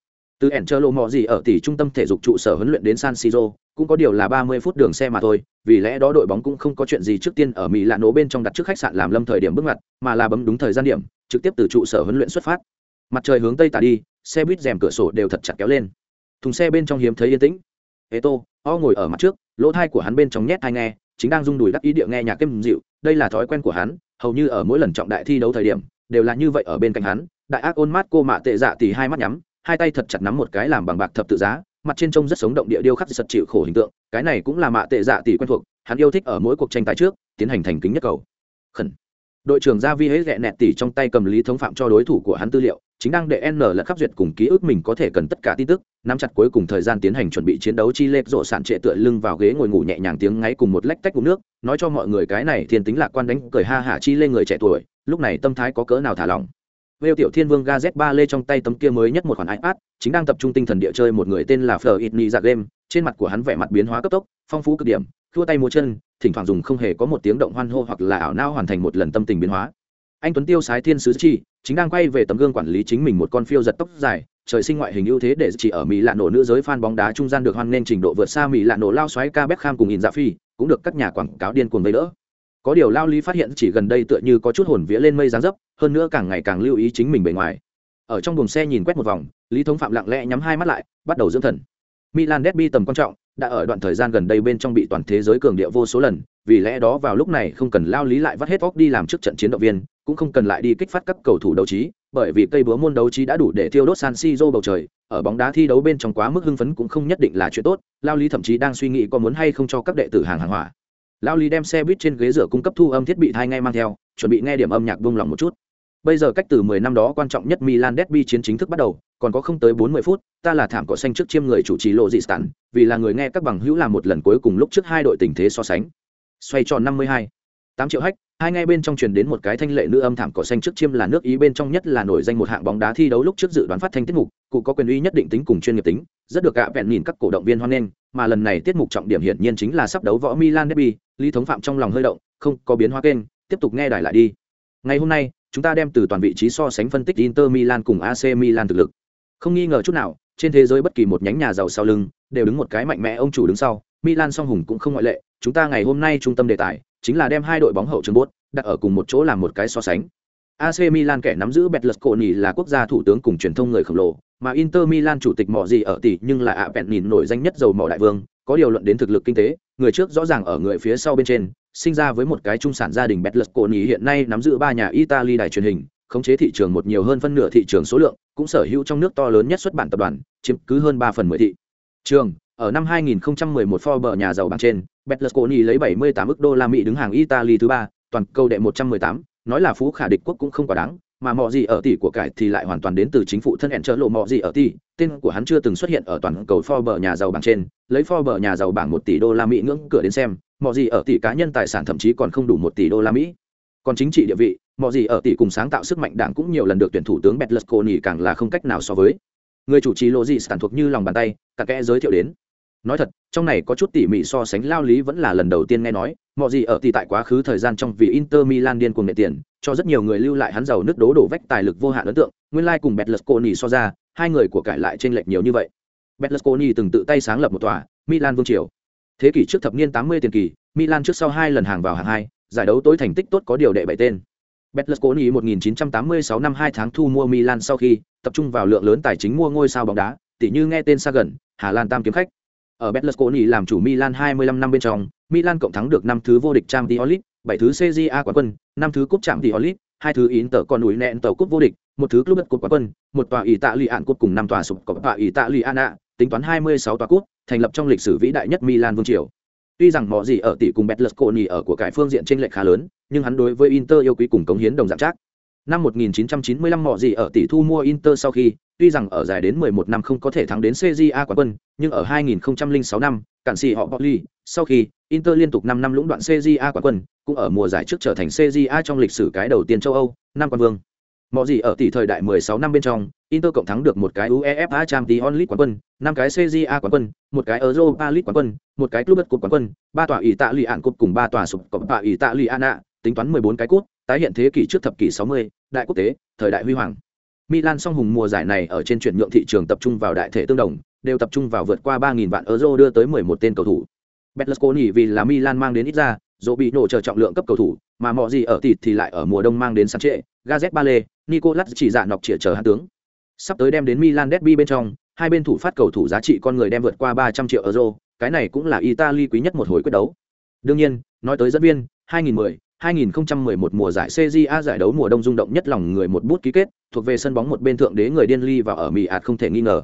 từ ẻn chơ lộ mò gì ở tỷ trung tâm thể dục trụ sở huấn luyện đến san siro cũng có điều là ba mươi phút đường xe mà thôi vì lẽ đó đội bóng cũng không có chuyện gì trước tiên ở mỹ lạ nổ bên trong đặt trước khách sạn làm lâm thời điểm bước ngoặt mà là bấm đúng thời gian điểm trực tiếp từ trụ sở huấn luyện xuất phát. Mặt trời hướng tây tả đi xe buýt rèm cửa sổ đều thật chặt kéo lên. Thùng xe bên trong hiếm thấy yên tĩnh. Eto, tô o ngồi ở mặt trước lỗ thai của hắn bên trong nhét thai nghe chính đang rung đùi đắc ý địa nghe nhạc kem dịu đây là thói quen của hắn hầu như ở mỗi lần trọng đại thi đấu thời điểm đều là như vậy ở bên cạnh hắn. Đại ác ôn mát cô mạ tệ dạ thì hai mắt nhắm hai tay thật chặt nắm một cái làm bằng bạc thập tự giá, mặt trên trông rất sống động địa điêu khắc sật chịu khổ hình tượng, cái này cũng là mạ tệ dạ tỷ quen thuộc, hắn yêu thích ở mỗi cuộc tranh tài trước, tiến hành thành kính nhất cầu. Khẩn. Đội trưởng gia vi hễ ghẹ nẹt tỷ trong tay cầm lý thống phạm cho đối thủ của hắn tư liệu, chính đang để n là khắp duyệt cùng ký ức mình có thể cần tất cả tin tức, nắm chặt cuối cùng thời gian tiến hành chuẩn bị chiến đấu chi lệch rộ sản trệ tựa lưng vào ghế ngồi ngủ nhẹ nhàng tiếng ngáy cùng một lách tách uống nước, nói cho mọi người cái này thiên tính lạc quan đánh cười ha hả chi lên người trẻ tuổi, lúc này tâm thái có cỡ nào thả lỏng. Vêu tiểu thiên vương Gazet ba lê trong tay tấm kia mới nhất một khoản iPad, chính đang tập trung tinh thần địa chơi một người tên là Fleur Itni dạ game, trên mặt của hắn vẻ mặt biến hóa cấp tốc, phong phú cực điểm, thua tay múa chân thỉnh thoảng dùng không hề có một tiếng động hoan hô hoặc là ảo não hoàn thành một lần tâm tình biến hóa. Anh tuấn tiêu sái thiên sứ chi chính đang quay về tấm gương quản lý chính mình một con phiêu giật tóc dài trời sinh ngoại hình ưu thế để chỉ ở mỹ lạ nổ nữ giới fan bóng đá trung gian được hoan nên trình độ vượt xa mỹ lạ nổ lao xoáy ca Beckham cùng Inzaghi, dạ cũng được các nhà quảng cáo điên cuồng vây đỡ có điều lao lý phát hiện chỉ gần đây tựa như có chút hồn vía lên mây dáng dấp, hơn nữa càng ngày càng lưu ý chính mình bề ngoài. Ở trong buồng xe nhìn quét một vòng, lý thống phạm lặng lẽ nhắm hai mắt lại, bắt đầu dưỡng thần. Milan derby tầm quan trọng, đã ở đoạn thời gian gần đây bên trong bị toàn thế giới cường địa vô số lần, vì lẽ đó vào lúc này không cần lao lý lại vắt hết óc đi làm trước trận chiến động viên, cũng không cần lại đi kích phát các cầu thủ đấu trí, bởi vì cây búa môn đấu trí đã đủ để thiêu đốt san siro bầu trời, ở bóng đá thi đấu bên trong quá mức hưng phấn cũng không nhất định là chuyện tốt, lao lý thậm chí đang suy nghĩ có muốn hay không cho các đệ tử hàng hàng hỏa lao lý đem xe buýt trên ghế rửa cung cấp thu âm thiết bị thai ngay mang theo chuẩn bị nghe điểm âm nhạc buông lòng một chút. Bây giờ cách từ 10 năm đó quan trọng nhất milan derby chiến chính thức bắt đầu còn có không tới 40 phút ta là thảm cỏ xanh trước chiêm người chủ trì lộ dị tản, vì là người nghe các bằng hữu làm một lần cuối cùng lúc trước hai đội tình thế so sánh. Xoay tròn 52 8 triệu hách hai ngay bên trong truyền đến một cái thanh lệ nữ âm thảm cỏ xanh trước chiêm là nước ý, bên trong nhất là nổi danh một hạng bóng đá thi đấu lúc trước dự đoán phát thanh tiết mục, cụ có quyền uy nhất định tính cùng chuyên nghiệp tính, rất được gạ vẹn nhìn các cổ động viên hoan nghênh, mà lần này tiết mục trọng điểm hiển nhiên chính là sắp đấu võ Milan derby, lý thống phạm trong lòng hơi động, không có biến hóa kênh, tiếp tục nghe đài lại đi. Ngày hôm nay, chúng ta đem từ toàn vị trí so sánh phân tích Inter Milan cùng AC Milan thực lực. Không nghi ngờ chút nào, trên thế giới bất kỳ một nhánh nhà giàu sau lưng, đều đứng một cái mạnh mẽ ông chủ đứng sau, Milan song hùng cũng không ngoại lệ, chúng ta ngày hôm nay trung tâm đề tài chính là đem hai đội bóng hậu trường bốt đặt ở cùng một chỗ làm một cái so sánh AC Milan kẻ nắm giữ Berlusconi là quốc gia thủ tướng cùng truyền thông người khổng lồ, mà Inter Milan chủ tịch mỏ gì ở tỷ nhưng là ạ vẹn nhìn nổi danh nhất dầu mỏ đại vương, có điều luận đến thực lực kinh tế, người trước rõ ràng ở người phía sau bên trên, sinh ra với một cái trung sản gia đình Berlusconi hiện nay nắm giữ ba nhà Italy đài truyền hình, khống chế thị trường một nhiều hơn phân nửa thị trường số lượng, cũng sở hữu trong nước to lớn nhất xuất bản tập đoàn, chiếm cứ hơn 3 phần 10 thị trường. Ở năm 2011 Forbes nhà giàu bảng trên, Berlusconi lấy 78 ức đô la Mỹ đứng hàng Italy thứ ba, toàn cầu đệ 118, nói là phú khả địch quốc cũng không quá đáng mà mọ gì ở tỷ của cải thì lại hoàn toàn đến từ chính phủ thân hẹn trợ lộ mọ gì ở tỷ. Tên của hắn chưa từng xuất hiện ở toàn cầu Forbes nhà giàu bảng trên lấy Forbes nhà giàu bảng một tỷ đô la Mỹ ngưỡng cửa đến xem mọ gì ở tỷ cá nhân tài sản thậm chí còn không đủ một tỷ đô la Mỹ. Còn chính trị địa vị mọ gì ở tỷ cùng sáng tạo sức mạnh đảng cũng nhiều lần được tuyển thủ tướng Berlusconi càng là không cách nào so với. Người chủ trì lộ gì sản thuộc như lòng bàn tay cả kẽ giới thiệu đến nói thật trong này có chút tỉ mỉ so sánh lao lý vẫn là lần đầu tiên nghe nói mọi gì ở thì tại quá khứ thời gian trong vì inter milan điên cuồng nệ tiền cho rất nhiều người lưu lại hắn giàu nước đố đổ vách tài lực vô hạn ấn tượng nguyên lai cùng betlesconi so ra hai người của cải lại t r ê n lệch nhiều như vậy. Betlusconi từng tự tay sáng lập một tòa milan vương triều. Thế kỷ trước thập niên 80 tiền kỳ milan trước sau hai lần hàng vào hạng hai giải đấu tối thành tích tốt có điều đệ bảy tên. Berlusconi 1986 năm 2 tháng thu mua Milan sau khi tập trung vào lượng lớn tài chính mua ngôi sao bóng đá, tỷ như nghe tên xa gần, Hà Lan tam kiếm khách. Ở Berlusconi làm chủ Milan 25 năm bên trong, Milan cộng thắng được năm thứ vô địch Champions League, bảy thứ CJA quán quân, năm thứ cúp Champions League, hai thứ Inter còn núi nẹn tàu cúp vô địch, một thứ club cúp quán quân, một tòa Italy ạn cúp cùng năm tòa sụp cúp tòa Italiana, tính toán 26 tòa cúp, thành lập trong lịch sử vĩ đại nhất Milan vương triều. Tuy rằng mọi gì ở tỷ cùng Berlusconi ở của cải phương diện trên lệch khá lớn, nhưng hắn đối với Inter yêu quý cùng cống hiến đồng dạng chắc. Năm 1995 họ gì ở tỷ thu mua Inter sau khi, tuy rằng ở dài đến 11 năm không có thể thắng đến CJA quán quân, nhưng ở 2006 năm, cản sĩ họ Botli, sau khi Inter liên tục 5 năm lũng đoạn CJA quán quân, cũng ở mùa giải trước trở thành CJA trong lịch sử cái đầu tiên châu Âu, năm quan vương. Mọ gì ở tỷ thời đại 16 năm bên trong, Inter cộng thắng được một cái UEFA Champions League quán quân, năm cái CJA quán quân, một cái Europa League quán quân, một cái Club Cup quán quân, ba tòa Italia Cup cùng ba tòa sụp Coppa Italiana, tính toán 14 cái cúp, tái hiện thế kỷ trước thập kỷ 60, đại quốc tế, thời đại huy hoàng. Milan song hùng mùa giải này ở trên chuyển nhượng thị trường tập trung vào đại thể tương đồng, đều tập trung vào vượt qua 3000 vạn euro đưa tới 11 tên cầu thủ. Berlusconi vì là Milan mang đến ít ra, dỗ bị nổ chờ trọng lượng cấp cầu thủ, mà mọi gì ở thịt thì lại ở mùa đông mang đến sáng trệ, Gazet Bale, Nicolas chỉ dạ nọc chĩa chờ hạ tướng. Sắp tới đem đến Milan derby bên trong, hai bên thủ phát cầu thủ giá trị con người đem vượt qua 300 triệu euro, cái này cũng là Italy quý nhất một hồi quyết đấu. Đương nhiên, nói tới dẫn viên, 2010, 2011 mùa giải CJA giải đấu mùa đông rung động nhất lòng người một bút ký kết, thuộc về sân bóng một bên thượng đế người điên ly và ở Mỹ ạt không thể nghi ngờ.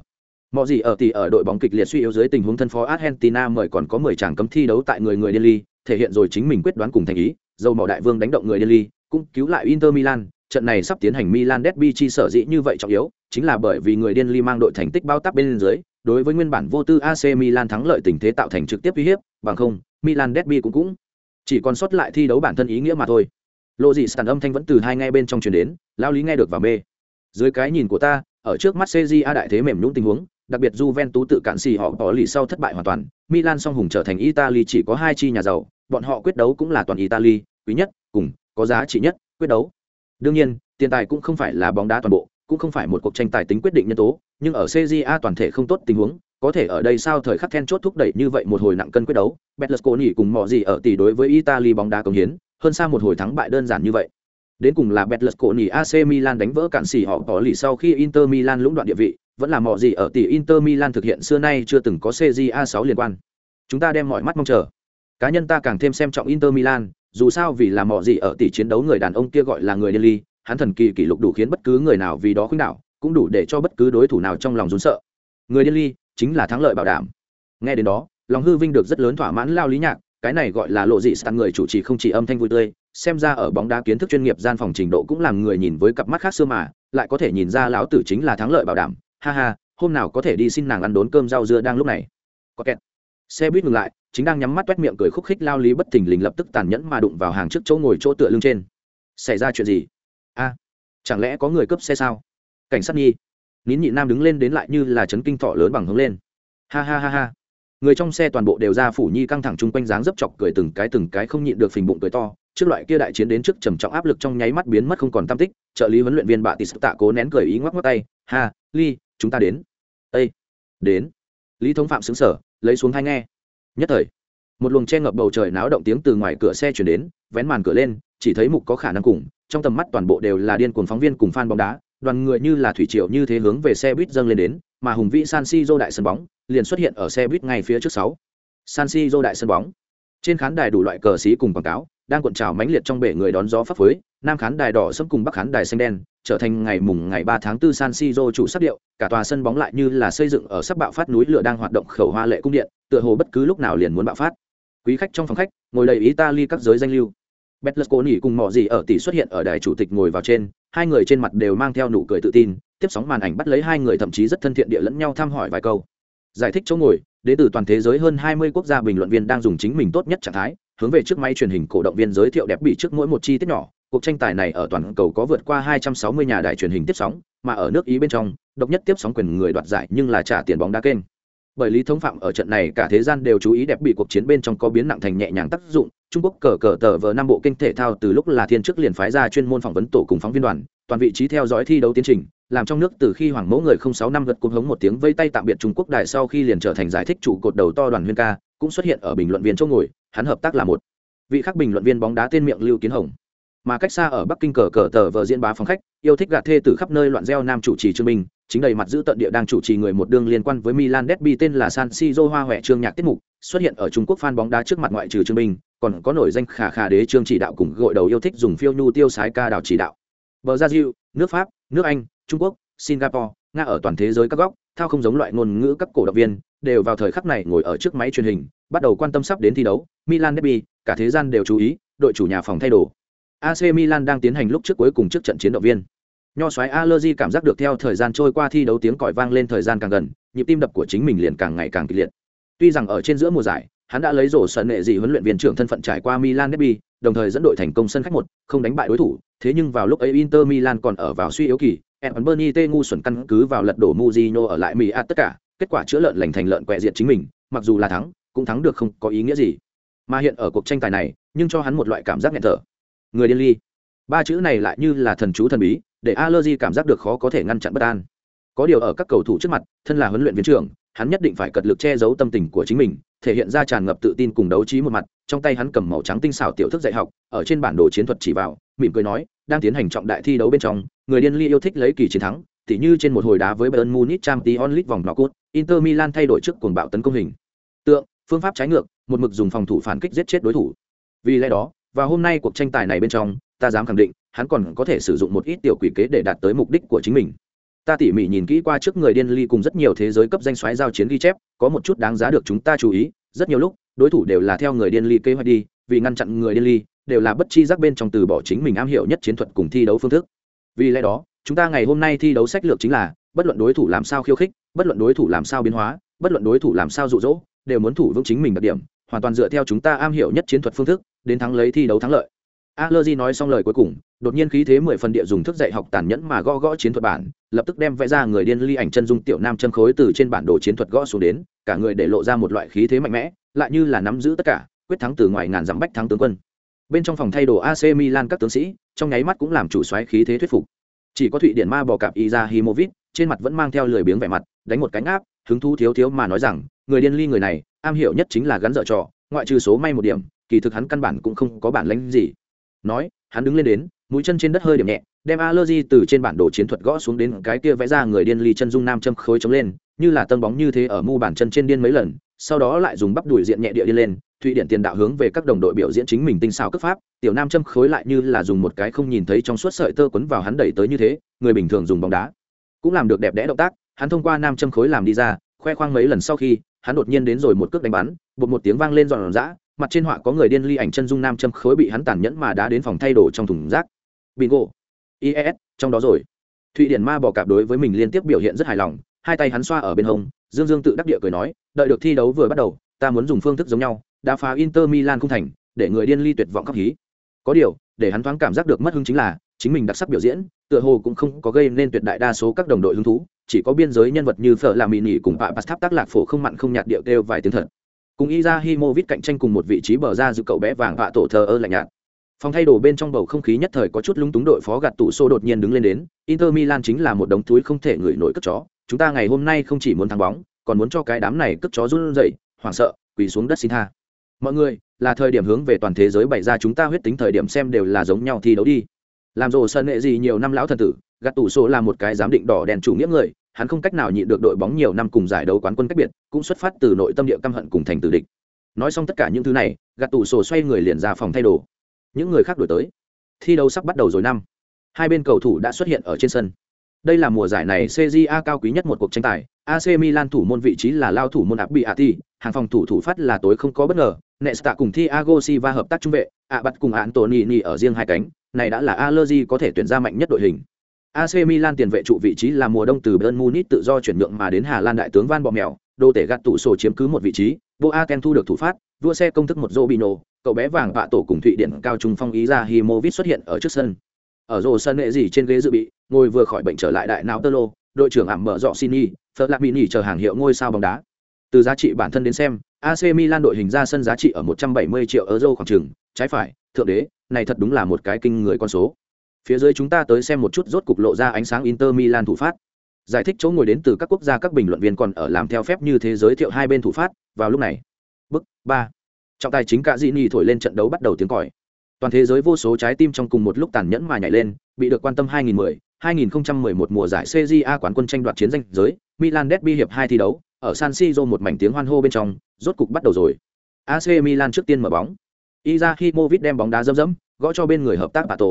Mọi gì ở tỷ ở đội bóng kịch liệt suy yếu dưới tình huống thân phó Argentina mời còn có 10 chàng cấm thi đấu tại người người điên ly, thể hiện rồi chính mình quyết đoán cùng thành ý, dầu mỏ đại vương đánh động người điên ly, cũng cứu lại Inter Milan, trận này sắp tiến hành Milan derby chi sở dĩ như vậy trọng yếu, chính là bởi vì người điên ly mang đội thành tích bao táp bên dưới, đối với nguyên bản vô tư AC Milan thắng lợi tình thế tạo thành trực tiếp uy hiếp, bằng không, Milan derby cũng cũng chỉ còn sót lại thi đấu bản thân ý nghĩa mà thôi lộ dị sàn âm thanh vẫn từ hai ngay bên trong truyền đến lao lý nghe được và mê dưới cái nhìn của ta ở trước mắt cg a đại thế mềm nhũng tình huống đặc biệt Juventus tự cản xì họ bỏ lì sau thất bại hoàn toàn, Milan song hùng trở thành Italy chỉ có hai chi nhà giàu, bọn họ quyết đấu cũng là toàn Italy, quý nhất, cùng có giá trị nhất, quyết đấu. Đương nhiên, tiền tài cũng không phải là bóng đá toàn bộ, cũng không phải một cuộc tranh tài tính quyết định nhân tố, nhưng ở A toàn thể không tốt tình huống, có thể ở đây sao thời khắc then chốt thúc đẩy như vậy một hồi nặng cân quyết đấu, Berlusconi cùng mọi gì ở tỷ đối với Italy bóng đá công hiến, hơn xa một hồi thắng bại đơn giản như vậy. Đến cùng là Berlusconi AC Milan đánh vỡ cản xỉ họ bỏ lì sau khi Inter Milan lũng đoạn địa vị, vẫn là mọi gì ở tỷ Inter Milan thực hiện xưa nay chưa từng có CJA 6 liên quan. Chúng ta đem mọi mắt mong chờ. Cá nhân ta càng thêm xem trọng Inter Milan, dù sao vì là mọi gì ở tỷ chiến đấu người đàn ông kia gọi là người điên ly, hắn thần kỳ kỷ lục đủ khiến bất cứ người nào vì đó khuynh đảo, cũng đủ để cho bất cứ đối thủ nào trong lòng run sợ. Người điên ly chính là thắng lợi bảo đảm. Nghe đến đó, lòng hư vinh được rất lớn thỏa mãn lao lý nhạc, cái này gọi là lộ dị sang người chủ trì không chỉ âm thanh vui tươi, xem ra ở bóng đá kiến thức chuyên nghiệp gian phòng trình độ cũng làm người nhìn với cặp mắt khác xưa mà, lại có thể nhìn ra lão tử chính là thắng lợi bảo đảm. Ha ha, hôm nào có thể đi xin nàng ăn đốn cơm rau dưa đang lúc này. Có kẹt. Xe buýt ngừng lại, chính đang nhắm mắt toét miệng cười khúc khích lao lý bất thình lình lập tức tàn nhẫn mà đụng vào hàng trước chỗ ngồi chỗ tựa lưng trên. Xảy ra chuyện gì? A, chẳng lẽ có người cướp xe sao? Cảnh sát nhi. Nín nhị nam đứng lên đến lại như là chấn kinh thọ lớn bằng hướng lên. Ha ha ha ha. Người trong xe toàn bộ đều ra phủ nhi căng thẳng chung quanh dáng dấp chọc cười từng cái từng cái không nhịn được phình bụng cười to, trước loại kia đại chiến đến trước trầm trọng áp lực trong nháy mắt biến mất không còn tam tích, trợ lý huấn luyện viên bạ tỷ sức tạ cố nén cười ý ngoắc ngoắc tay, ha, ly, chúng ta đến. Ây đến. Lý thống phạm xứng sở lấy xuống hai nghe. Nhất thời, một luồng che ngập bầu trời náo động tiếng từ ngoài cửa xe chuyển đến, vén màn cửa lên, chỉ thấy mục có khả năng cùng, trong tầm mắt toàn bộ đều là điên cuồng phóng viên cùng fan bóng đá đoàn người như là thủy triều như thế hướng về xe buýt dâng lên đến mà hùng vĩ san siro đại sân bóng liền xuất hiện ở xe buýt ngay phía trước sáu san siro đại sân bóng trên khán đài đủ loại cờ xí cùng quảng cáo đang cuộn trào mãnh liệt trong bể người đón gió pháp phối nam khán đài đỏ sẫm cùng bắc khán đài xanh đen trở thành ngày mùng ngày 3 tháng 4 San Siro chủ sắc điệu, cả tòa sân bóng lại như là xây dựng ở sắp bạo phát núi lửa đang hoạt động khẩu hoa lệ cung điện, tựa hồ bất cứ lúc nào liền muốn bạo phát. Quý khách trong phòng khách, ngồi đầy Italy các giới danh lưu. Betlesconi cùng mọ gì ở tỷ xuất hiện ở đài chủ tịch ngồi vào trên, hai người trên mặt đều mang theo nụ cười tự tin, tiếp sóng màn ảnh bắt lấy hai người thậm chí rất thân thiện địa lẫn nhau thăm hỏi vài câu. Giải thích chỗ ngồi, đến từ toàn thế giới hơn 20 quốc gia bình luận viên đang dùng chính mình tốt nhất trạng thái, hướng về trước máy truyền hình cổ động viên giới thiệu đẹp bị trước mỗi một chi tiết nhỏ. Cuộc tranh tài này ở toàn cầu có vượt qua 260 nhà đài truyền hình tiếp sóng, mà ở nước Ý bên trong, độc nhất tiếp sóng quyền người đoạt giải nhưng là trả tiền bóng đá kênh. Bởi lý thống phạm ở trận này cả thế gian đều chú ý đẹp bị cuộc chiến bên trong có biến nặng thành nhẹ nhàng tác dụng, Trung Quốc cờ cờ tờ vờ năm bộ kinh thể thao từ lúc là thiên chức liền phái ra chuyên môn phỏng vấn tổ cùng phóng viên đoàn, toàn vị trí theo dõi thi đấu tiến trình, làm trong nước từ khi hoàng mẫu người không sáu năm gật cột hống một tiếng vây tay tạm biệt Trung Quốc đại sau khi liền trở thành giải thích trụ cột đầu to đoàn huyên ca, cũng xuất hiện ở bình luận viên chỗ ngồi, hắn hợp tác là một vị khác bình luận viên bóng đá tên miệng Lưu Kiến Hồng. Mà cách xa ở Bắc Kinh cờ cờ tờ vờ diễn bá phòng khách, yêu thích gạt thê từ khắp nơi loạn gieo nam chủ trì Trương Minh, chính đầy mặt giữ tận địa đang chủ trì người một đương liên quan với Milan Derby tên là San Siro Hoa hoẹ Trương Nhạc tiết mục, xuất hiện ở Trung Quốc fan bóng đá trước mặt ngoại trừ Trương Minh, còn có nổi danh khả khả đế Trương chỉ đạo cùng gội đầu yêu thích dùng phiêu nhu tiêu sái ca đào chỉ đạo. Bờ Gia Diệu, nước Pháp, nước Anh, Trung Quốc, Singapore, Nga ở toàn thế giới các góc, thao không giống loại ngôn ngữ các cổ động viên, đều vào thời khắc này ngồi ở trước máy truyền hình, bắt đầu quan tâm sắp đến thi đấu, Milan Derby, cả thế gian đều chú ý, đội chủ nhà phòng thay đồ. AC Milan đang tiến hành lúc trước cuối cùng trước trận chiến động viên. Nho xoáy Allergy cảm giác được theo thời gian trôi qua thi đấu tiếng còi vang lên thời gian càng gần, nhịp tim đập của chính mình liền càng ngày càng kịch liệt. Tuy rằng ở trên giữa mùa giải, hắn đã lấy rổ sân nệ gì huấn luyện viên trưởng thân phận trải qua Milan Derby, đồng thời dẫn đội thành công sân khách một, không đánh bại đối thủ, thế nhưng vào lúc ấy Inter Milan còn ở vào suy yếu kỳ, Evan Bernie ngu xuẩn căn cứ vào lật đổ Mujino ở lại Mỹ tất cả, kết quả chữa lợn lành thành lợn quẹ diệt chính mình, mặc dù là thắng, cũng thắng được không có ý nghĩa gì. Mà hiện ở cuộc tranh tài này, nhưng cho hắn một loại cảm giác nghẹn thở. Người điên ly. Ba chữ này lại như là thần chú thần bí, để Allergy cảm giác được khó có thể ngăn chặn bất an. Có điều ở các cầu thủ trước mặt, thân là huấn luyện viên trưởng, hắn nhất định phải cật lực che giấu tâm tình của chính mình, thể hiện ra tràn ngập tự tin cùng đấu trí một mặt, trong tay hắn cầm màu trắng tinh xảo tiểu thức dạy học, ở trên bản đồ chiến thuật chỉ vào, mỉm cười nói, đang tiến hành trọng đại thi đấu bên trong, người điên ly yêu thích lấy kỳ chiến thắng, tỉ như trên một hồi đá với Bayern Munich Champions League vòng knock-out, Inter Milan thay đổi trước cuồng bạo tấn công hình. Tượng, phương pháp trái ngược, một mực dùng phòng thủ phản kích giết chết đối thủ. Vì lẽ đó, và hôm nay cuộc tranh tài này bên trong, ta dám khẳng định, hắn còn có thể sử dụng một ít tiểu quỷ kế để đạt tới mục đích của chính mình ta tỉ mỉ nhìn kỹ qua trước người điên ly cùng rất nhiều thế giới cấp danh xoáy giao chiến ghi chép có một chút đáng giá được chúng ta chú ý rất nhiều lúc đối thủ đều là theo người điên ly kế hoạch đi vì ngăn chặn người điên ly đều là bất chi giác bên trong từ bỏ chính mình am hiểu nhất chiến thuật cùng thi đấu phương thức. Vì lẽ đó chúng ta ngày hôm nay thi đấu sách lược chính là bất luận đối thủ làm sao khiêu khích bất luận đối thủ làm sao biến hóa bất luận đối thủ làm sao rụ rỗ đều muốn thủ vững chính mình đặc điểm hoàn toàn dựa theo chúng ta am hiểu nhất chiến thuật phương thức đến thắng lấy thi đấu thắng lợi. Allergy nói xong lời cuối cùng, đột nhiên khí thế mười phần địa dùng thức dạy học tàn nhẫn mà gõ gõ chiến thuật bản, lập tức đem vẽ ra người điên ly ảnh chân dung tiểu nam châm khối từ trên bản đồ chiến thuật gõ xuống đến, cả người để lộ ra một loại khí thế mạnh mẽ, lại như là nắm giữ tất cả, quyết thắng từ ngoài ngàn dặm bách thắng tướng quân. Bên trong phòng thay đồ ac milan các tướng sĩ, trong nháy mắt cũng làm chủ xoáy khí thế thuyết phục. Chỉ có thụy điện ma bò cạp izahimovic trên mặt vẫn mang theo lười biếng vẻ mặt, đánh một cánh áp, hứng thú thiếu thiếu mà nói rằng, người điên ly người này, am hiểu nhất chính là gắn dở trò, ngoại trừ số may một điểm, kỳ thực hắn căn bản cũng không có bản lãnh gì. Nói, hắn đứng lên đến mũi chân trên đất hơi điểm nhẹ, đem allergy từ trên bản đồ chiến thuật gõ xuống đến cái kia vẽ ra người điên ly chân dung nam châm khối chống lên, như là tân bóng như thế ở mu bàn chân trên điên mấy lần, sau đó lại dùng bắp đùi diện nhẹ địa đi lên, thụy điện tiền đạo hướng về các đồng đội biểu diễn chính mình tinh xảo cấp pháp, tiểu nam châm khối lại như là dùng một cái không nhìn thấy trong suốt sợi tơ quấn vào hắn đẩy tới như thế, người bình thường dùng bóng đá cũng làm được đẹp đẽ động tác, hắn thông qua nam châm khối làm đi ra, khoe khoang mấy lần sau khi, hắn đột nhiên đến rồi một cước đánh bắn, bột một tiếng vang lên giòn giã, mặt trên họa có người điên ly ảnh chân dung nam châm khối bị hắn tàn nhẫn mà đá đến phòng thay đồ trong thùng rác bingo. Ies trong đó rồi. Thụy điển ma bò cạp đối với mình liên tiếp biểu hiện rất hài lòng, hai tay hắn xoa ở bên hông, dương dương tự đắc địa cười nói, đợi được thi đấu vừa bắt đầu, ta muốn dùng phương thức giống nhau đã phá inter milan không thành, để người điên ly tuyệt vọng khắc hí. Có điều, để hắn thoáng cảm giác được mất hứng chính là, chính mình đặc sắc biểu diễn, tựa hồ cũng không có gây nên tuyệt đại đa số các đồng đội hứng thú, chỉ có biên giới nhân vật như phở làm mì nỉ cùng bạ bát tháp tác lạc phổ không mặn không nhạt điệu kêu vài tiếng thật. Cùng Iza vít cạnh tranh cùng một vị trí bờ ra giữa cậu bé vàng vạ tổ thờ ơ lạnh nhạt phòng thay đồ bên trong bầu không khí nhất thời có chút lúng túng đội phó gạt tụ xô đột nhiên đứng lên đến, inter milan chính là một đống túi không thể ngửi nổi cất chó. Chúng ta ngày hôm nay không chỉ muốn thắng bóng, còn muốn cho cái đám này cất chó run rẩy, hoảng sợ, quỳ xuống đất xin tha. Mọi người, là thời điểm hướng về toàn thế giới bày ra chúng ta huyết tính thời điểm xem đều là giống nhau thi đấu đi. Làm rồ sân nghệ gì nhiều năm lão thần tử, gạt tủ số là một cái giám định đỏ đèn chủ nghĩa người, hắn không cách nào nhịn được đội bóng nhiều năm cùng giải đấu quán quân cách biệt, cũng xuất phát từ nội tâm địa căm hận cùng thành tử địch. Nói xong tất cả những thứ này, gạt tủ sổ xoay người liền ra phòng thay đồ những người khác đổi tới. Thi đấu sắp bắt đầu rồi năm. Hai bên cầu thủ đã xuất hiện ở trên sân. Đây là mùa giải này cja cao quý nhất một cuộc tranh tài. Ac milan thủ môn vị trí là lao thủ môn Abbiati bị ati hàng phòng thủ thủ phát là tối không có bất ngờ. Nesta cùng thiago silva hợp tác trung vệ ạ bắt cùng antonini ở riêng hai cánh. Này đã là allergy có thể tuyển ra mạnh nhất đội hình. AC Milan tiền vệ trụ vị trí là mùa đông từ Bayern Munich tự do chuyển nhượng mà đến Hà Lan đại tướng Van Bommel, đô tể gạt tủ sổ chiếm cứ một vị trí, Boateng thu được thủ phát, vua xe công thức một Robinho, cậu bé vàng vạ tổ cùng thụy điển cao trung phong ý ra Himovic xuất hiện ở trước sân. Ở rô sân nghệ gì trên ghế dự bị, ngồi vừa khỏi bệnh trở lại đại não Tơ Lô, đội trưởng ảm mở rọ Sini, Flamini chờ hàng hiệu ngôi sao bóng đá. Từ giá trị bản thân đến xem, AC Milan đội hình ra sân giá trị ở 170 triệu euro khoảng trường trái phải, thượng đế, này thật đúng là một cái kinh người con số. Phía dưới chúng ta tới xem một chút rốt cục lộ ra ánh sáng Inter Milan thủ phát. Giải thích chỗ ngồi đến từ các quốc gia các bình luận viên còn ở làm theo phép như thế giới thiệu hai bên thủ phát, vào lúc này. Bức ba. Trọng tài chính cả dị nỉ thổi lên trận đấu bắt đầu tiếng còi. Toàn thế giới vô số trái tim trong cùng một lúc tàn nhẫn mà nhảy lên, bị được quan tâm 2010 2011 mùa giải CJA quán quân tranh đoạt chiến danh giới, Milan Derby hiệp hai thi đấu, ở San Siro một mảnh tiếng hoan hô bên trong, rốt cục bắt đầu rồi. AC Milan trước tiên mở bóng. Izahimovic đem bóng đá dâm dẫm, gõ cho bên người hợp tác Pato.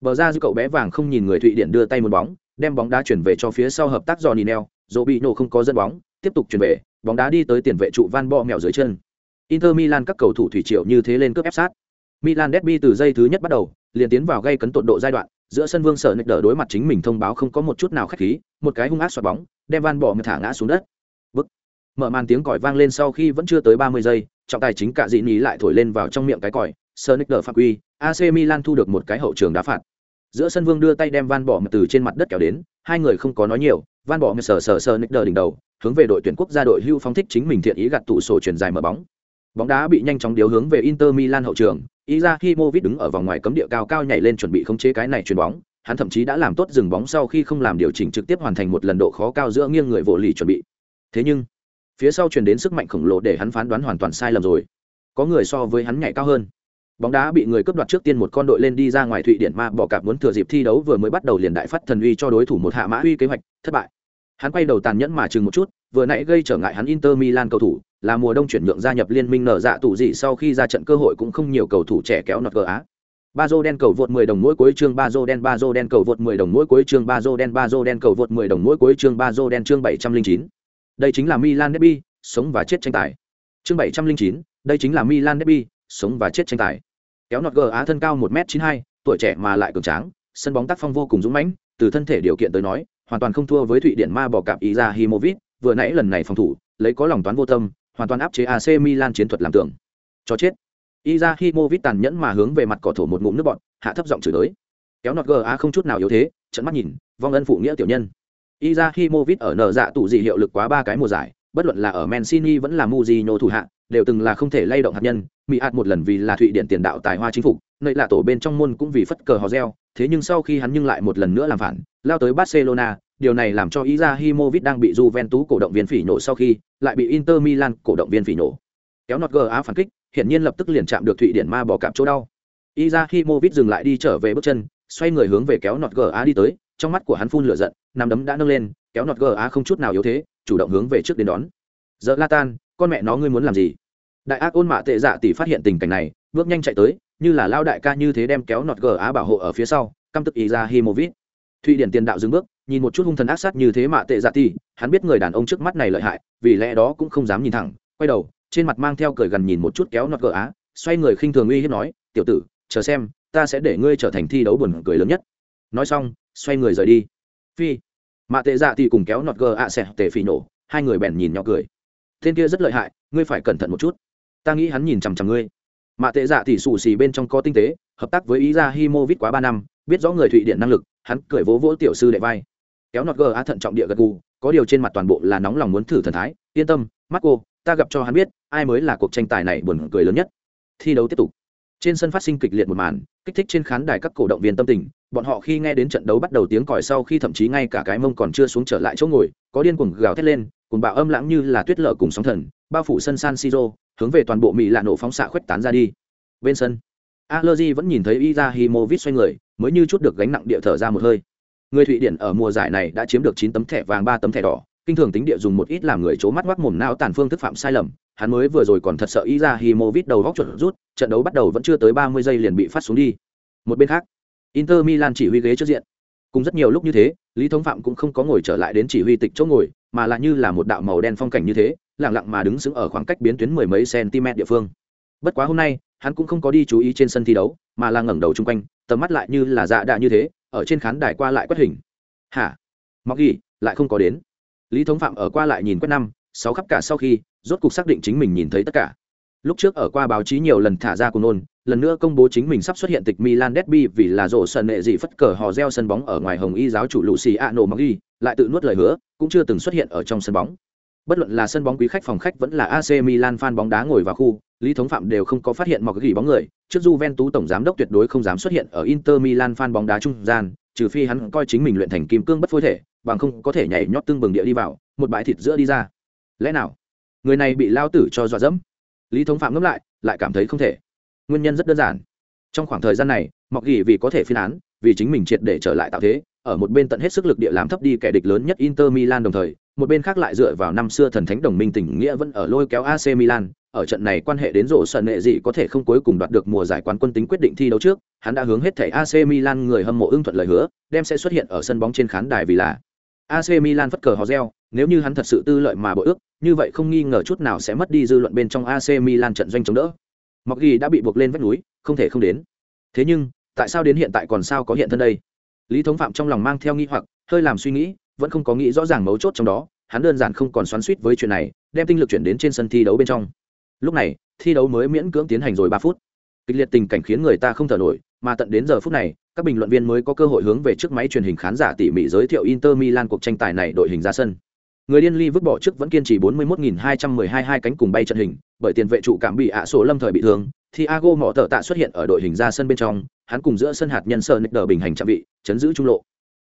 Bờ ra dư cậu bé vàng không nhìn người Thụy Điển đưa tay một bóng, đem bóng đá chuyển về cho phía sau hợp tác Johnny Nel Robinho không có dẫn bóng, tiếp tục chuyển về, bóng đá đi tới tiền vệ trụ Van Bo mèo dưới chân. Inter Milan các cầu thủ thủy triệu như thế lên cướp ép sát. Milan derby từ giây thứ nhất bắt đầu, liền tiến vào gây cấn tột độ giai đoạn, giữa sân Vương Sở Nịch đỡ đối mặt chính mình thông báo không có một chút nào khách khí, một cái hung ác xoạc bóng, đem Van bỏ mà thả ngã xuống đất. Bức. Mở màn tiếng còi vang lên sau khi vẫn chưa tới 30 giây, trọng tài chính cả dị ní lại thổi lên vào trong miệng cái còi, Sở Nịch đỡ phạm quy, AC Milan thu được một cái hậu trường đá phạt. Giữa sân Vương đưa tay đem Van bỏ từ trên mặt đất kéo đến, hai người không có nói nhiều, Van bỏ sờ sờ sờ Nịch đỡ đỉnh đầu, hướng về đội tuyển quốc gia đội hưu phóng thích chính mình thiện ý gạt tụ sổ chuyển dài mở bóng Bóng đá bị nhanh chóng điều hướng về Inter Milan hậu trường, Izahimovic đứng ở vòng ngoài cấm địa cao cao nhảy lên chuẩn bị khống chế cái này chuyền bóng, hắn thậm chí đã làm tốt dừng bóng sau khi không làm điều chỉnh trực tiếp hoàn thành một lần độ khó cao giữa nghiêng người vỗ lì chuẩn bị. Thế nhưng, phía sau truyền đến sức mạnh khổng lồ để hắn phán đoán hoàn toàn sai lầm rồi. Có người so với hắn nhảy cao hơn. Bóng đá bị người cướp đoạt trước tiên một con đội lên đi ra ngoài Thụy Điển ma bỏ cạp muốn thừa dịp thi đấu vừa mới bắt đầu liền đại phát thần uy cho đối thủ một hạ mã uy kế hoạch, thất bại. Hắn quay đầu tàn nhẫn mà chừng một chút, vừa nãy gây trở ngại hắn Inter Milan cầu thủ, là mùa đông chuyển nhượng gia nhập liên minh nở dạ tụ gì sau khi ra trận cơ hội cũng không nhiều cầu thủ trẻ kéo nọt gờ á. Bazo đen cầu vượt 10 đồng mỗi cuối chương Bazo đen Bazo đen cầu vượt 10 đồng mỗi cuối chương Bazo đen Bazo đen cầu vượt 10 đồng mỗi cuối chương Bazo đen chương 709. Đây chính là Milan derby, sống và chết tranh tài. Chương 709, đây chính là Milan derby, sống và chết tranh tài. Kéo nọt gờ á thân cao 1m92, tuổi trẻ mà lại cường tráng, sân bóng tác phong vô cùng dũng mãnh, từ thân thể điều kiện tới nói, hoàn toàn không thua với Thụy Điển ma bỏ cạp Izahimovic, vừa nãy lần này phòng thủ, lấy có lòng toán vô tâm, hoàn toàn áp chế AC Milan chiến thuật làm tưởng. Cho chết. Izahimovic tàn nhẫn mà hướng về mặt cỏ thổ một ngụm nước bọt, hạ thấp giọng chửi đối. kéo nọt ga không chút nào yếu thế trận mắt nhìn vong ân phụ nghĩa tiểu nhân Izahimovic ở nở dạ tủ gì hiệu lực quá ba cái mùa giải bất luận là ở Mancini vẫn là Mourinho thủ hạ đều từng là không thể lay động hạt nhân mỹ hạt một lần vì là thụy điện tiền đạo tài hoa chính phục nơi là tổ bên trong môn cũng vì phất cờ hò reo thế nhưng sau khi hắn nhưng lại một lần nữa làm phản lao tới barcelona điều này làm cho Izahimovic đang bị Juventus cổ động viên phỉ nổ sau khi lại bị Inter Milan cổ động viên phỉ nổ. Kéo nọt GA phản kích, hiển nhiên lập tức liền chạm được thụy điển ma bỏ cạp chỗ đau. Izahimovic dừng lại đi trở về bước chân, xoay người hướng về kéo nọt GA đi tới, trong mắt của hắn phun lửa giận, nắm đấm đã nâng lên, kéo nọt GA không chút nào yếu thế, chủ động hướng về trước đến đón. Giờ con mẹ nó ngươi muốn làm gì? Đại ác ôn mạ tệ dạ tỷ phát hiện tình cảnh này, bước nhanh chạy tới, như là lao đại ca như thế đem kéo nọt gờ á bảo hộ ở phía sau, căm tức ý thụy điển tiền đạo dừng bước, nhìn một chút hung thần ác sát như thế mạ tệ dạ tỷ hắn biết người đàn ông trước mắt này lợi hại, vì lẽ đó cũng không dám nhìn thẳng, quay đầu, trên mặt mang theo cười gần nhìn một chút kéo nọt cờ á, xoay người khinh thường uy hiếp nói, tiểu tử, chờ xem, ta sẽ để ngươi trở thành thi đấu buồn cười lớn nhất. Nói xong, xoay người rời đi. Phi mạ tệ dạ tỷ cùng kéo nọt gờ ạ xẻ tệ phỉ nổ, hai người bèn nhìn nhỏ cười. Tên kia rất lợi hại, ngươi phải cẩn thận một chút. Ta nghĩ hắn nhìn chằm chằm ngươi. Mạ tệ dạ thì xù xì bên trong có tinh tế, hợp tác với ý ra himovit quá ba năm biết rõ người thụy điện năng lực, hắn cười vỗ vỗ tiểu sư đệ vai. Kéo nọt gờ á thận trọng địa gật gù, có điều trên mặt toàn bộ là nóng lòng muốn thử thần thái. Yên tâm mắt cô ta gặp cho hắn biết, ai mới là cuộc tranh tài này buồn cười lớn nhất. Thi đấu tiếp tục. Trên sân phát sinh kịch liệt một màn, kích thích trên khán đài các cổ động viên tâm tình. Bọn họ khi nghe đến trận đấu bắt đầu tiếng còi sau khi thậm chí ngay cả cái mông còn chưa xuống trở lại chỗ ngồi, có điên cuồng gào thét lên cùng bạo âm lãng như là tuyết lở cùng sóng thần, bao phủ sân san siro, hướng về toàn bộ mỹ lạ nổ phóng xạ khuếch tán ra đi. Bên sân alerji vẫn nhìn thấy izahimovic xoay người mới như chút được gánh nặng địa thở ra một hơi. Người thụy điển ở mùa giải này đã chiếm được chín tấm thẻ vàng, ba tấm thẻ đỏ. Kinh thường tính địa dùng một ít làm người c mắt ngoác mồm não tàn phương thức phạm sai lầm. Hắn mới vừa rồi còn thật sợ izahimovic đầu góc chuẩn rút, trận đấu bắt đầu vẫn chưa tới ba mươi giây liền bị phát xuống đi. Một bên khác, inter milan chỉ huy ghế trước diện. Cùng rất nhiều lúc như thế, lý thống phạm cũng không có ngồi trở lại đến chỉ huy tịch chỗ ngồi, mà là như là một đạo màu đen phong cảnh như thế lẳng lặng mà đứng sững ở khoảng cách biến tuyến mười mấy cm địa phương. Bất quá hôm nay, hắn cũng không có đi chú ý trên sân thi đấu mà là ngẩng đầu chung quanh tầm mắt lại như là dạ đạ như thế ở trên khán đài qua lại quét hình. Hả? Mọc ghi lại không có đến. Lý thống phạm ở qua lại nhìn quét năm sáu khắp cả sau khi rốt cuộc xác định chính mình nhìn thấy tất cả. Lúc trước ở qua báo chí nhiều lần thả ra cùng nôn lần nữa công bố chính mình sắp xuất hiện tịch Milan Derby vì là rổ sân nệ gì phất cờ hò reo sân bóng ở ngoài Hồng Y giáo chủ Luciano ghi lại tự nuốt lời hứa, cũng chưa từng xuất hiện ở trong sân bóng. Bất luận là sân bóng quý khách phòng khách vẫn là AC Milan fan bóng đá ngồi vào khu, Lý Thống Phạm đều không có phát hiện Maggi bóng người, trước Juventus tổng giám đốc tuyệt đối không dám xuất hiện ở Inter Milan fan bóng đá trung gian, trừ phi hắn coi chính mình luyện thành kim cương bất phôi thể, bằng không có thể nhảy nhót tương bừng địa đi vào, một bãi thịt giữa đi ra. Lẽ nào, người này bị lao tử cho dọa dẫm? Lý Thống Phạm ngẫm lại, lại cảm thấy không thể nguyên nhân rất đơn giản trong khoảng thời gian này mọc Gỉ vì có thể phiên án vì chính mình triệt để trở lại tạo thế ở một bên tận hết sức lực địa làm thấp đi kẻ địch lớn nhất Inter Milan đồng thời, một bên khác lại dựa vào năm xưa thần thánh đồng minh tình nghĩa vẫn ở lôi kéo AC Milan, ở trận này quan hệ đến rổ sân nệ gì có thể không cuối cùng đoạt được mùa giải quán quân tính quyết định thi đấu trước, hắn đã hướng hết thảy AC Milan người hâm mộ ưng thuận lời hứa, đem sẽ xuất hiện ở sân bóng trên khán đài vì là AC Milan phất cờ hò reo, nếu như hắn thật sự tư lợi mà bội ước, như vậy không nghi ngờ chút nào sẽ mất đi dư luận bên trong AC Milan trận doanh chống đỡ. Mặc ghi đã bị buộc lên vách núi không thể không đến. Thế nhưng tại sao đến hiện tại còn sao có hiện thân đây? Lý thống phạm trong lòng mang theo nghi hoặc hơi làm suy nghĩ vẫn không có nghĩ rõ ràng mấu chốt trong đó, hắn đơn giản không còn xoắn suýt với chuyện này, đem tinh lực chuyển đến trên sân thi đấu bên trong. Lúc này, thi đấu mới miễn cưỡng tiến hành rồi ba phút. Kịch liệt tình cảnh khiến người ta không thở nổi, mà tận đến giờ phút này, các bình luận viên mới có cơ hội hướng về trước máy truyền hình khán giả tỉ mỉ giới thiệu inter milan cuộc tranh tài này đội hình ra sân. Người điên ly vứt bỏ trước vẫn kiên trì 41.212 hai cánh cùng bay trận hình, bởi tiền vệ trụ cảm bị ạ số lâm thời bị thương thì ago mỏ tờ tạ xuất hiện ở đội hình ra sân bên trong, hắn cùng giữa sân hạt nhân sơ nick đờ bình hành chạm vị, chấn giữ trung lộ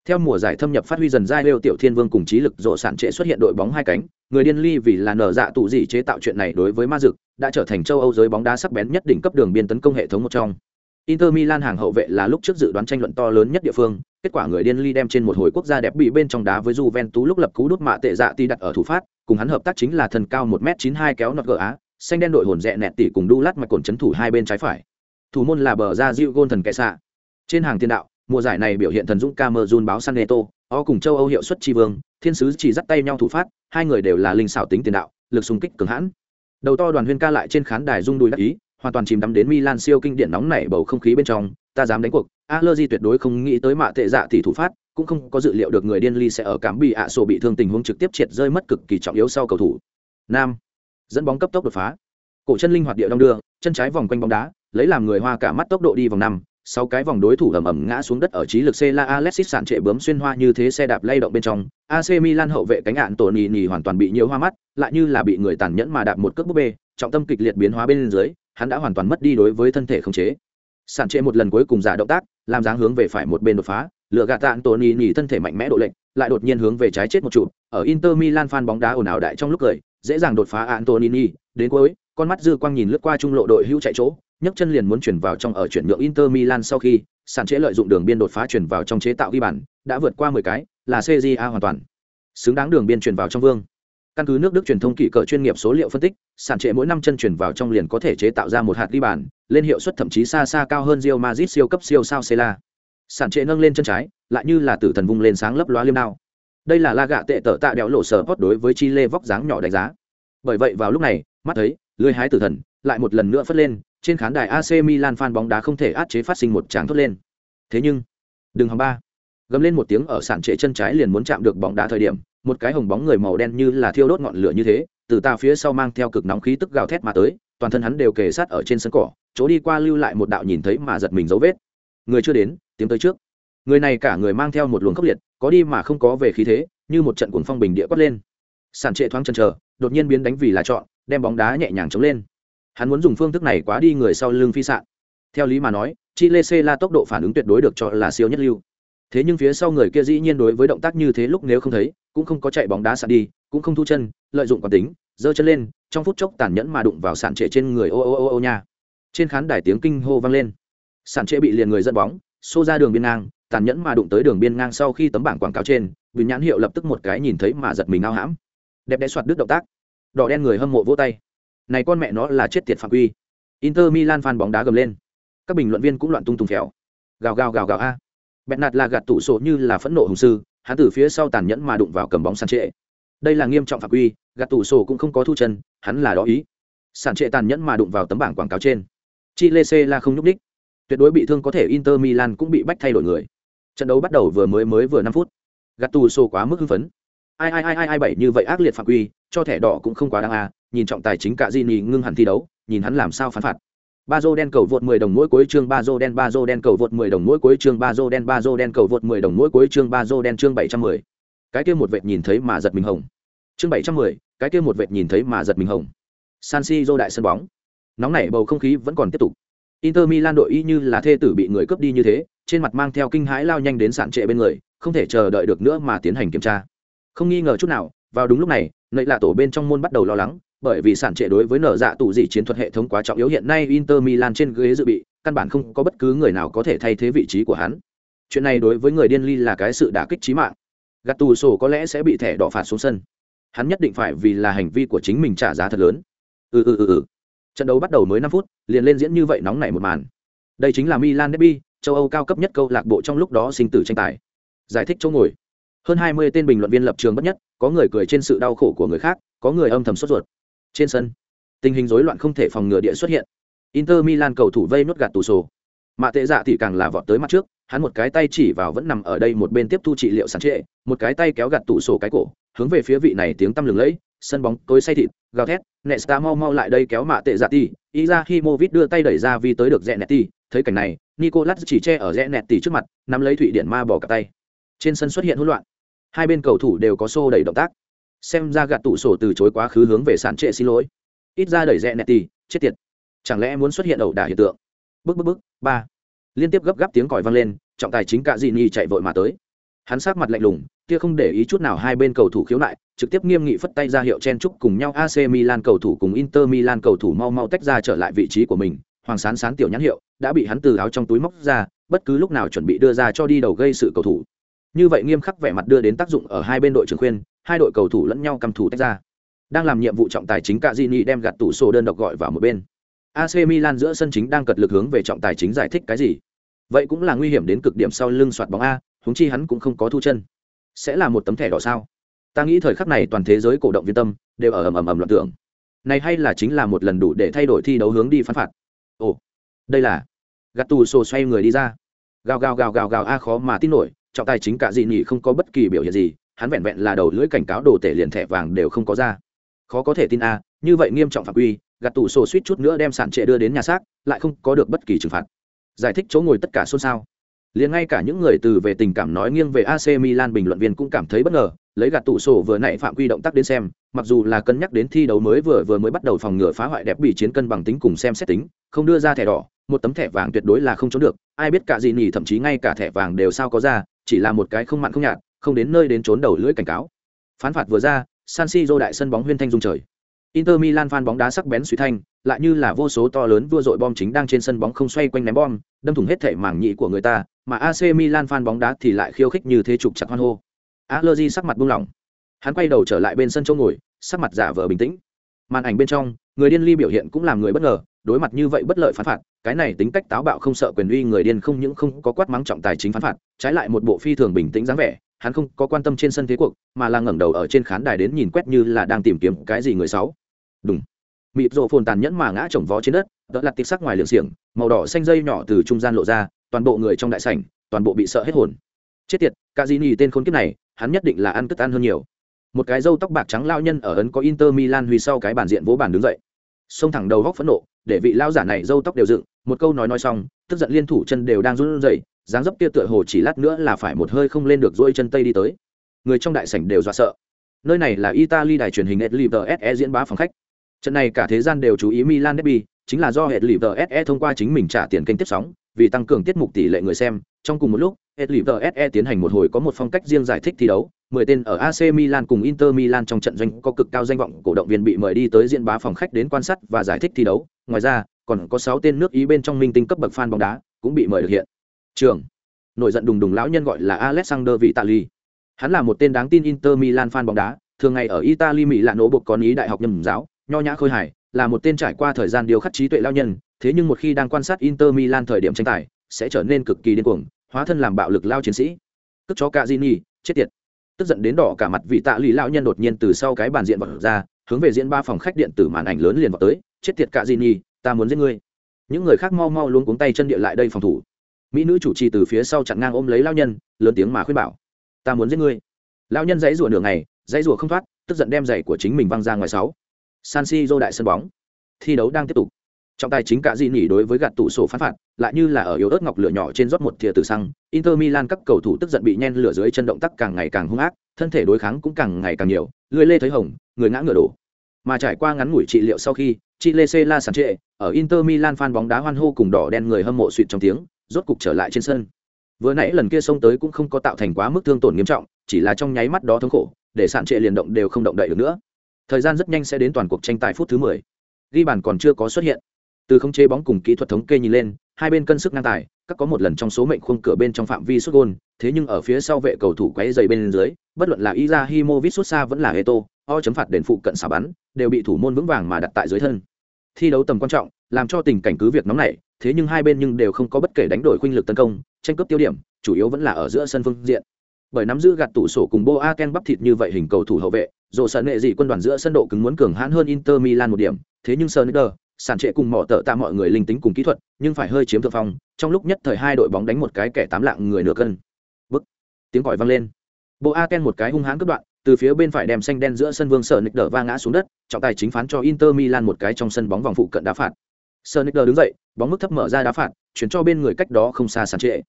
theo mùa giải thâm nhập phát huy dần giai lêu tiểu thiên vương cùng trí lực rộ sản trệ xuất hiện đội bóng hai cánh người điên ly vì là nở dạ tụ dị chế tạo chuyện này đối với ma dực đã trở thành châu âu giới bóng đá sắc bén nhất đỉnh cấp đường biên tấn công hệ thống một trong Inter Milan hàng hậu vệ là lúc trước dự đoán tranh luận to lớn nhất địa phương, kết quả người điên ly đem trên một hồi quốc gia đẹp bị bên trong đá với Juventus lúc lập cú đút mạ tệ dạ ti đặt ở thủ phát, cùng hắn hợp tác chính là thần cao 1m92 kéo nọt gỡ á, xanh đen đội hồn rẹ nẹt tỷ cùng đu lát mạch cồn chấn thủ hai bên trái phải. Thủ môn là bờ ra Diu gôn thần kẻ xạ. Trên hàng tiền đạo, mùa giải này biểu hiện thần dũng Camerun báo San Neto, o cùng châu Âu hiệu suất chi vương, thiên sứ chỉ dắt tay nhau thủ phát, hai người đều là linh xảo tính tiền đạo, lực xung kích cường hãn. Đầu to đoàn huyên ca lại trên khán đài rung đùi đắc ý, hoàn toàn chìm đắm đến Milan siêu kinh điển nóng nảy bầu không khí bên trong, ta dám đánh cuộc, Allegri tuyệt đối không nghĩ tới mạ tệ dạ thì thủ phát, cũng không có dự liệu được người điên ly sẽ ở cảm bị ạ sổ bị thương tình huống trực tiếp triệt rơi mất cực kỳ trọng yếu sau cầu thủ. Nam, dẫn bóng cấp tốc đột phá. Cổ chân linh hoạt địa đong đưa, chân trái vòng quanh bóng đá, lấy làm người hoa cả mắt tốc độ đi vòng năm, sáu cái vòng đối thủ ầm ầm ngã xuống đất ở trí lực Cela Alexis sạn trệ bướm xuyên hoa như thế xe đạp lay động bên trong, AC Milan hậu vệ cánh ạn tổ nì nì hoàn toàn bị nhiều hoa mắt, lại như là bị người tàn nhẫn mà đạp một cước búp bê, trọng tâm kịch liệt biến hóa bên dưới, hắn đã hoàn toàn mất đi đối với thân thể khống chế. sạn trệ một lần cuối cùng giả động tác, làm dáng hướng về phải một bên đột phá, lựa gạt tạn tổ nì nì thân thể mạnh mẽ độ lệnh, lại đột nhiên hướng về trái chết một trụ, ở Inter Milan fan bóng đá ồn ào đại trong lúc cười, dễ dàng đột phá Antonini, đến cuối, con mắt dư quang nhìn lướt qua trung lộ đội hữu chạy chỗ, nhấc chân liền muốn chuyển vào trong ở chuyển nhượng Inter Milan sau khi, sản chế lợi dụng đường biên đột phá chuyển vào trong chế tạo ghi bàn, đã vượt qua 10 cái, là CJA hoàn toàn. Xứng đáng đường biên chuyển vào trong vương. Căn cứ nước Đức truyền thông kỹ cỡ chuyên nghiệp số liệu phân tích, sản chế mỗi năm chân chuyển vào trong liền có thể chế tạo ra một hạt ghi bàn, lên hiệu suất thậm chí xa xa cao hơn Real Madrid siêu cấp siêu sao Cela. Sản chế nâng lên chân trái, lại như là tử thần vung lên sáng lấp lóa liêm đao. Đây là la gạ tệ tở tạ đéo lộ sở post đối với Chile vóc dáng nhỏ đánh giá. Bởi vậy vào lúc này, mắt thấy, lưới hái tử thần, lại một lần nữa phất lên, trên khán đài AC Milan fan bóng đá không thể át chế phát sinh một tràng thốt lên. Thế nhưng, đừng hòng ba. Gầm lên một tiếng ở sàn trệ chân trái liền muốn chạm được bóng đá thời điểm, một cái hồng bóng người màu đen như là thiêu đốt ngọn lửa như thế, từ ta phía sau mang theo cực nóng khí tức gào thét mà tới, toàn thân hắn đều kề sát ở trên sân cỏ, chỗ đi qua lưu lại một đạo nhìn thấy mà giật mình dấu vết. Người chưa đến, tiếng tới trước. Người này cả người mang theo một luồng khốc liệt, có đi mà không có về khí thế, như một trận cuồng phong bình địa quát lên. Sàn trệ thoáng chân chờ, đột nhiên biến đánh vì là chọn, đem bóng đá nhẹ nhàng chống lên. Hắn muốn dùng phương thức này quá đi người sau lưng phi sạn. Theo lý mà nói chile c la tốc độ phản ứng tuyệt đối được cho là siêu nhất lưu. Thế nhưng phía sau người kia dĩ nhiên đối với động tác như thế lúc nếu không thấy, cũng không có chạy bóng đá sạn đi, cũng không thu chân, lợi dụng quán tính, giơ chân lên, trong phút chốc tàn nhẫn mà đụng vào sạn trệ trên người. Ô ô ô ô nha. Trên khán đài tiếng kinh hô vang lên. Sạn trệ bị liền người dẫn bóng, xô ra đường biên ngang, tàn nhẫn mà đụng tới đường biên ngang sau khi tấm bảng quảng cáo trên bình nhãn hiệu lập tức một cái nhìn thấy mà giật mình ao hãm. Đẹp đẽ soạt đứt động tác đỏ đen người hâm mộ vỗ tay. Này con mẹ nó là chết tiệt phạm quy. Inter milan fan bóng đá gầm lên. Các bình luận viên cũng loạn tung tung phèo. Gào gào gào gào a. Bẹn nạt là gạt tủ sổ như là phẫn nộ hùng sư, hắn từ phía sau tàn nhẫn mà đụng vào cầm bóng sàn trệ đây là nghiêm trọng phạm quy, gạt tủ sổ cũng không có thu chân, hắn là đó ý. Sàn trệ tàn nhẫn mà đụng vào tấm bảng quảng cáo trên. Chile c là không nhúc đích tuyệt đối bị thương có thể inter milan cũng bị bách thay đổi người. Trận đấu bắt đầu vừa mới mới vừa năm phút. Gạt tủ sổ quá mức hưng phấn ai ai ai ai ai bảy như vậy ác liệt phạm quy cho thẻ đỏ cũng không quá đáng à? nhìn trọng tài chính cả Gini ngưng hẳn thi đấu, nhìn hắn làm sao phán phạt. Ba dô đen cầu vượt 10 đồng mỗi cuối chương Bazo đen Bazo đen cầu vượt 10 đồng mỗi cuối chương Bazo đen Bazo đen cầu vượt 10 đồng mỗi cuối chương Bazo đen chương 710. Cái kia một vệt nhìn thấy mà giật mình hồng. Chương 710, cái kia một vệt nhìn thấy mà giật mình hồng. San Siro đại sân bóng. Nóng nảy bầu không khí vẫn còn tiếp tục. Inter Milan đội y như là thê tử bị người cướp đi như thế, trên mặt mang theo kinh hãi lao nhanh đến sạn trệ bên người, không thể chờ đợi được nữa mà tiến hành kiểm tra. Không nghi ngờ chút nào, vào đúng lúc này, nậy là tổ bên trong môn bắt đầu lo lắng, bởi vì sản trệ đối với nở dạ tụ dị chiến thuật hệ thống quá trọng yếu hiện nay Inter Milan trên ghế dự bị, căn bản không có bất cứ người nào có thể thay thế vị trí của hắn. Chuyện này đối với người điên ly là cái sự đả kích chí mạng. gạt tù sổ có lẽ sẽ bị thẻ đỏ phạt xuống sân. Hắn nhất định phải vì là hành vi của chính mình trả giá thật lớn. Ừ ừ ừ ừ. Trận đấu bắt đầu mới năm phút, liền lên diễn như vậy nóng nảy một màn. Đây chính là Milan derby, châu Âu cao cấp nhất câu lạc bộ trong lúc đó sinh tử tranh tài. Giải thích chỗ ngồi. Hơn 20 tên bình luận viên lập trường bất nhất, có người cười trên sự đau khổ của người khác, có người âm thầm sốt ruột. Trên sân tình hình rối loạn không thể phòng ngừa địa xuất hiện. Inter milan cầu thủ vây nốt gạt tù sổ. Mạ tệ dạ thì càng là vọt tới mặt trước hắn một cái tay chỉ vào vẫn nằm ở đây một bên tiếp thu trị liệu sản trệ một cái tay kéo gạt tủ sổ cái cổ hướng về phía vị này tiếng tăm lừng lẫy sân bóng tối say thịt gào thét nesta mau mau lại đây kéo mạ tệ dạ ti izahimovic đưa tay đẩy ra vì tới được rẽ nẹt ti thấy cảnh này nicolas chỉ che ở rẽ nẹt ti trước mặt nắm lấy thụy điện ma bỏ cả tay. Trên sân xuất hiện hỗn loạn hai bên cầu thủ đều có xô đẩy động tác. Xem ra gạt tủ sổ từ chối quá khứ hướng về sản trệ xin lỗi. Ít ra đẩy rẽ nẹt tì, chết tiệt. Chẳng lẽ muốn xuất hiện ẩu đả hiện tượng? Bức bức bức ba. Liên tiếp gấp gáp tiếng còi vang lên, trọng tài chính cạ dị nhi chạy vội mà tới. Hắn sát mặt lạnh lùng, kia không để ý chút nào hai bên cầu thủ khiếu nại, trực tiếp nghiêm nghị phất tay ra hiệu chen trúc cùng nhau ac milan cầu thủ cùng inter milan cầu thủ mau mau tách ra trở lại vị trí của mình. Hoàng sán sán tiểu nhãn hiệu đã bị hắn từ áo trong túi móc ra, bất cứ lúc nào chuẩn bị đưa ra cho đi đầu gây sự cầu thủ như vậy nghiêm khắc vẻ mặt đưa đến tác dụng ở hai bên đội trưởng khuyên, hai đội cầu thủ lẫn nhau cầm thủ tách ra. Đang làm nhiệm vụ trọng tài chính Cazini đem gạt tủ sổ đơn độc gọi vào một bên. Ac milan giữa sân chính đang cật lực hướng về trọng tài chính giải thích cái gì. Vậy cũng là nguy hiểm đến cực điểm sau lưng soạt bóng a húng chi hắn cũng không có thu chân. Sẽ là một tấm thẻ đỏ sao? Ta nghĩ thời khắc này toàn thế giới cổ động viên tâm đều ở ầm ầm ầm loạn tưởng. Này hay là chính là một lần đủ để thay đổi thi đấu hướng đi phán phạt. Ồ, đây là. Gạt tù sổ xoay người đi ra. Gào gào gào gào gào a khó mà tin nổi trọng tài chính cả dị nhị không có bất kỳ biểu hiện gì hắn vẹn vẹn là đầu lưỡi cảnh cáo đồ tể liền thẻ vàng đều không có ra. Khó có thể tin a như vậy nghiêm trọng phạm quy gạt tủ sổ suýt chút nữa đem sản trệ đưa đến nhà xác lại không có được bất kỳ trừng phạt. Giải thích chỗ ngồi tất cả xôn xao. Liền ngay cả những người từ về tình cảm nói nghiêng về AC Milan bình luận viên cũng cảm thấy bất ngờ, lấy gạt tủ sổ vừa nãy phạm quy động tác đến xem, mặc dù là cân nhắc đến thi đấu mới vừa vừa mới bắt đầu phòng ngừa phá hoại đẹp bị chiến cân bằng tính cùng xem xét tính, không đưa ra thẻ đỏ, một tấm thẻ vàng tuyệt đối là không trốn được, ai biết cả gì nhỉ thậm chí ngay cả thẻ vàng đều sao có ra, chỉ là một cái không mặn không nhạt, không đến nơi đến trốn đầu lưỡi cảnh cáo. Phán phạt vừa ra, San Siro đại sân bóng huyên thanh dung trời. Inter Milan fan bóng đá sắc bén suy thanh, lại như là vô số to lớn vua dội bom chính đang trên sân bóng không xoay quanh ném bom, đâm thủng hết thể mảng nhị của người ta, mà AC Milan fan bóng đá thì lại khiêu khích như thế trục chặt hoan hô. Allegri sắc mặt buông lỏng. Hắn quay đầu trở lại bên sân chỗ ngồi, sắc mặt giả vờ bình tĩnh. Màn ảnh bên trong, người điên ly biểu hiện cũng làm người bất ngờ, đối mặt như vậy bất lợi phán phạt, cái này tính cách táo bạo không sợ quyền uy người điên không những không có quát mắng trọng tài chính phán phạt, trái lại một bộ phi thường bình tĩnh dáng vẻ, hắn không có quan tâm trên sân thế cuộc, mà là ngẩng đầu ở trên khán đài đến nhìn quét như là đang tìm kiếm cái gì người xấu. Đúng mịp rộ phồn tàn nhẫn mà ngã chồng vó trên đất đỡ lặt tịch sắc ngoài liều xiềng màu đỏ xanh dây nhỏ từ trung gian lộ ra toàn bộ người trong đại sảnh toàn bộ bị sợ hết hồn. Chết tiệt cả di nhì tên khốn kiếp này hắn nhất định là ăn cất ăn hơn nhiều. Một cái râu tóc bạc trắng lao nhân ở ấn có inter milan huy sau cái bàn diện vỗ bàn đứng dậy. Xông thẳng đầu góc phẫn nộ để vị lao giả này râu tóc đều dựng một câu nói nói xong tức giận liên thủ chân đều đang run rẩy dáng dấp kia tựa hồ chỉ lát nữa là phải một hơi không lên được dỗi chân tây đi tới. Người trong đại sảnh đều dọa sợ. Nơi này là italy đài truyền hình edlibse diễn bá phòng khách. Trận này cả thế gian đều chú ý Milan derby, chính là do edlib SE thông qua chính mình trả tiền kênh tiếp sóng, vì tăng cường tiết mục tỷ lệ người xem, trong cùng một lúc, edlib SE tiến hành một hồi có một phong cách riêng giải thích thi đấu, mười tên ở AC Milan cùng Inter Milan trong trận doanh có cực cao danh vọng cổ động viên bị mời đi tới diễn bá phòng khách đến quan sát và giải thích thi đấu, ngoài ra, còn có sáu tên nước Ý bên trong minh tinh cấp bậc fan bóng đá cũng bị mời được hiện. Trường nổi giận đùng đùng lão nhân gọi là Alexander Vitali. Hắn là một tên đáng tin Inter Milan fan bóng đá, thường ngày ở Italy Mỹ là nỗ bộc con ý đại học nhầm giáo, nho nhã khôi hài là một tên trải qua thời gian điều khắc trí tuệ lao nhân thế nhưng một khi đang quan sát inter milan thời điểm tranh tài sẽ trở nên cực kỳ điên cuồng hóa thân làm bạo lực lao chiến sĩ cất chó cạ chết tiệt tức giận đến đỏ cả mặt vị tạ lì lão nhân đột nhiên từ sau cái bàn diện vật ra hướng về diễn ba phòng khách điện tử màn ảnh lớn liền vào tới chết tiệt cạ ta muốn giết ngươi những người khác mau mau luôn cuống tay chân địa lại đây phòng thủ mỹ nữ chủ trì từ phía sau chặn ngang ôm lấy lao nhân lớn tiếng mà khuyên bảo ta muốn giết ngươi lao nhân dãy rủa nửa ngày dãy rủa không thoát tức giận đem giày của chính mình văng ra ngoài sáu San si dô đại sân bóng. Thi đấu đang tiếp tục. Trọng tài chính cả Di nhỉ đối với gạt tủ sổ phán phạt, lại như là ở yếu ớt ngọc lửa nhỏ trên rót một thìa từ xăng, Inter Milan các cầu thủ tức giận bị nhen lửa dưới chân động tác càng ngày càng hung ác, thân thể đối kháng cũng càng ngày càng nhiều, lưỡi lê thấy hồng, người ngã ngựa đổ. Mà trải qua ngắn ngủi trị liệu sau khi, Chile La Sanche, ở Inter Milan fan bóng đá hoan hô cùng đỏ đen người hâm mộ suýt trong tiếng, rốt cục trở lại trên sân. Vừa nãy lần kia xông tới cũng không có tạo thành quá mức thương tổn nghiêm trọng, chỉ là trong nháy mắt đó thống khổ, để sạn trệ liền động đều không động đậy được nữa thời gian rất nhanh sẽ đến toàn cuộc tranh tài phút thứ 10. ghi bàn còn chưa có xuất hiện từ không chế bóng cùng kỹ thuật thống kê nhìn lên hai bên cân sức ngang tài các có một lần trong số mệnh khung cửa bên trong phạm vi xuất gôn thế nhưng ở phía sau vệ cầu thủ quấy dày bên dưới bất luận là Izahimovic xuất xa vẫn là Eto o chấm phạt đền phụ cận xả bắn đều bị thủ môn vững vàng mà đặt tại dưới thân thi đấu tầm quan trọng làm cho tình cảnh cứ việc nóng nảy thế nhưng hai bên nhưng đều không có bất kể đánh đổi khuynh lực tấn công tranh cướp tiêu điểm chủ yếu vẫn là ở giữa sân phương diện bởi nắm giữ gạt tủ sổ cùng Boateng bắp thịt như vậy hình cầu thủ hậu vệ dồ sợ nệ gì quân đoàn giữa sân độ cứng muốn cường hãn hơn Inter Milan một điểm, thế nhưng Sneijder, sản trệ cùng mỏ tợ tạ mọi người linh tính cùng kỹ thuật, nhưng phải hơi chiếm thượng phong, trong lúc nhất thời hai đội bóng đánh một cái kẻ tám lạng người nửa cân. Bức. Tiếng còi vang lên. Boateng một cái hung hãn cướp đoạn, từ phía bên phải đem xanh đen giữa sân vương sở nick đỡ va ngã xuống đất, trọng tài chính phán cho Inter Milan một cái trong sân bóng vòng phụ cận đá phạt. Sneijder đứng dậy, bóng mức thấp mở ra đá phạt, chuyển cho bên người cách đó không xa sàn trệ.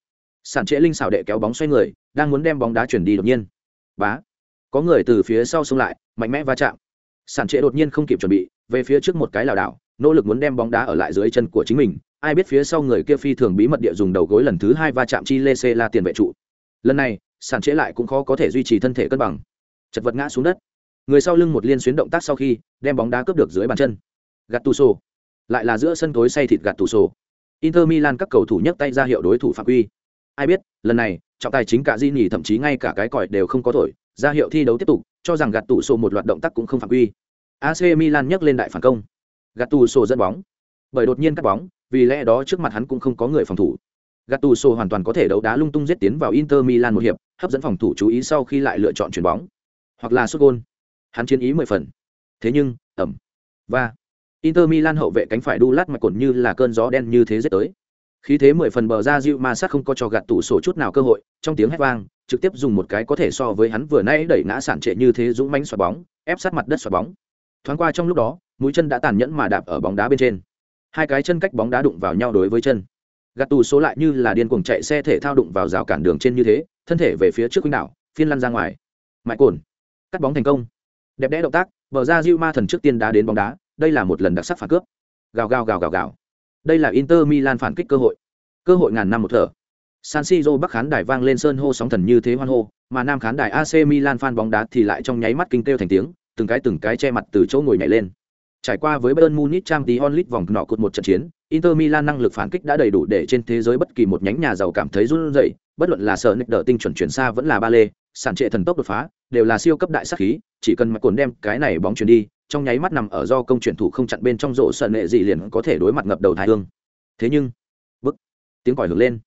Sàn trệ linh xảo đệ kéo bóng xoay người, đang muốn đem bóng đá chuyển đi đột nhiên. Bá có người từ phía sau xông lại mạnh mẽ va chạm Sàn trệ đột nhiên không kịp chuẩn bị về phía trước một cái lảo đảo nỗ lực muốn đem bóng đá ở lại dưới chân của chính mình ai biết phía sau người kia phi thường bí mật địa dùng đầu gối lần thứ hai va chạm chi lê xê la tiền vệ trụ lần này sàn trễ lại cũng khó có thể duy trì thân thể cân bằng chật vật ngã xuống đất. Người sau lưng một liên xuyến động tác sau khi, đem bóng đá cướp được dưới bàn chân. Gạt tù sổ lại là giữa sân tối say thịt gạt tù sổ inter milan các cầu thủ nhấc tay ra hiệu đối thủ phạm quy. Ai biết, lần này, trọng tài chính cả di nhì thậm chí ngay cả cái còi đều không có thổi, ra hiệu thi đấu tiếp tục, cho rằng gạt tủ sổ một loạt động tác cũng không phạm quy. Ac milan nhấc lên đại phản công. Gạt tủ sổ dẫn bóng. Bởi đột nhiên cắt bóng, vì lẽ đó trước mặt hắn cũng không có người phòng thủ. Gạt tủ sổ hoàn toàn có thể đấu đá lung tung giết tiến vào inter milan một hiệp, hấp dẫn phòng thủ chú ý sau khi lại lựa chọn chuyền bóng hoặc là sút gôn. Hắn chiến ý mười phần. Thế nhưng, ẩm. Và, inter milan hậu vệ cánh phải đu lát mạch cồn như là cơn gió đen như thế dết tới. Khí thế mười phần bờ ra dịu ma sát không có cho gạt tủ sổ chút nào cơ hội, trong tiếng hét vang, trực tiếp dùng một cái có thể so với hắn vừa nãy đẩy ngã sản trệ như thế dũng mãnh xoạt bóng, ép sát mặt đất xoạt bóng. Thoáng qua trong lúc đó, mũi chân đã tàn nhẫn mà đạp ở bóng đá bên trên. Hai cái chân cách bóng đá đụng vào nhau đối với chân. Gạt tù số lại như là điên cuồng chạy xe thể thao đụng vào rào cản đường trên như thế, thân thể về phía trước quýnh đảo phiên lăn ra ngoài. Mãi cồn cắt bóng thành công. Đẹp đẽ động tác, bờ ra diêu ma thần trước tiên đá đến bóng đá, đây là một lần đặc sắc phản cướp. Gào gào gào gào gào. Đây là inter milan phản kích cơ hội. Cơ hội ngàn năm một thở. San siro bắc khán đài vang lên sơn hô sóng thần như thế hoan hô, mà nam khán đài ac milan fan bóng đá thì lại trong nháy mắt kinh kêu thành tiếng, từng cái từng cái che mặt từ chỗ ngồi nhảy lên. Trải qua với bayern munich trang tí onlit vòng nọ cột một trận chiến, inter milan năng lực phản kích đã đầy đủ để trên thế giới bất kỳ một nhánh nhà giàu cảm thấy run rẩy, bất luận là sở nick đỡ tinh chuẩn chuyển xa vẫn là ba lê sản trệ thần tốc đột phá, đều là siêu cấp đại sắc khí, chỉ cần mạch cồn đem cái này bóng chuyển đi, trong nháy mắt nằm ở do công chuyển thủ không chặn bên trong rổ sợ nệ gì liền có thể đối mặt ngập đầu thái hương. Thế nhưng, bức, tiếng còi hưởng lên.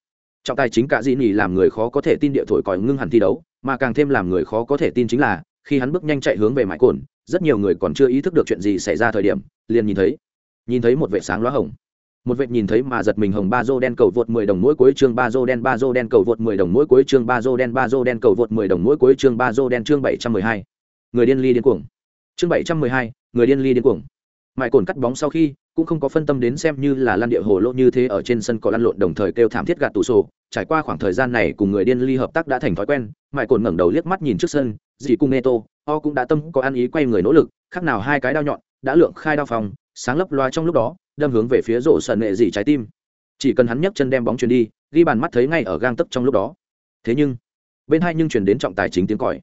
Trọng tài chính cả dĩ nhì làm người khó có thể tin địa thổi còi ngưng hẳn thi đấu, mà càng thêm làm người khó có thể tin chính là, khi hắn bước nhanh chạy hướng về mãi cồn, rất nhiều người còn chưa ý thức được chuyện gì xảy ra thời điểm, liền nhìn thấy nhìn thấy một vệ sáng lóa hồng một vệt nhìn thấy mà giật mình hồng ba dô đen cầu vượt 10 đồng mỗi cuối chương ba dô đen ba dô đen cầu vượt 10 đồng mỗi cuối chương ba dô đen ba dô đen cầu vượt 10 đồng mỗi cuối chương ba dô đen chương 712. người điên ly điên cuồng. Chương 712, người điên ly điên cuồng. Mại cồn cắt bóng sau khi cũng không có phân tâm đến xem như là lan địa hồ lộ như thế ở trên sân có lăn lộn đồng thời kêu thảm thiết gạt tủ sổ. Trải qua khoảng thời gian này cùng người điên ly hợp tác đã thành thói quen Mại cồn ngẩng đầu liếc mắt nhìn trước sân dì cung neto o cũng đã tâm có ăn ý quay người nỗ lực khác nào hai cái đao nhọn đã lượng khai đao phòng sáng lấp loa trong lúc đó, đâm hướng về phía rổ sần nệ dỉ trái tim. Chỉ cần hắn nhấc chân đem bóng chuyền đi, ghi bàn mắt thấy ngay ở gang tấc trong lúc đó. Thế nhưng, bên hai nhưng chuyển đến trọng tài chính tiếng còi.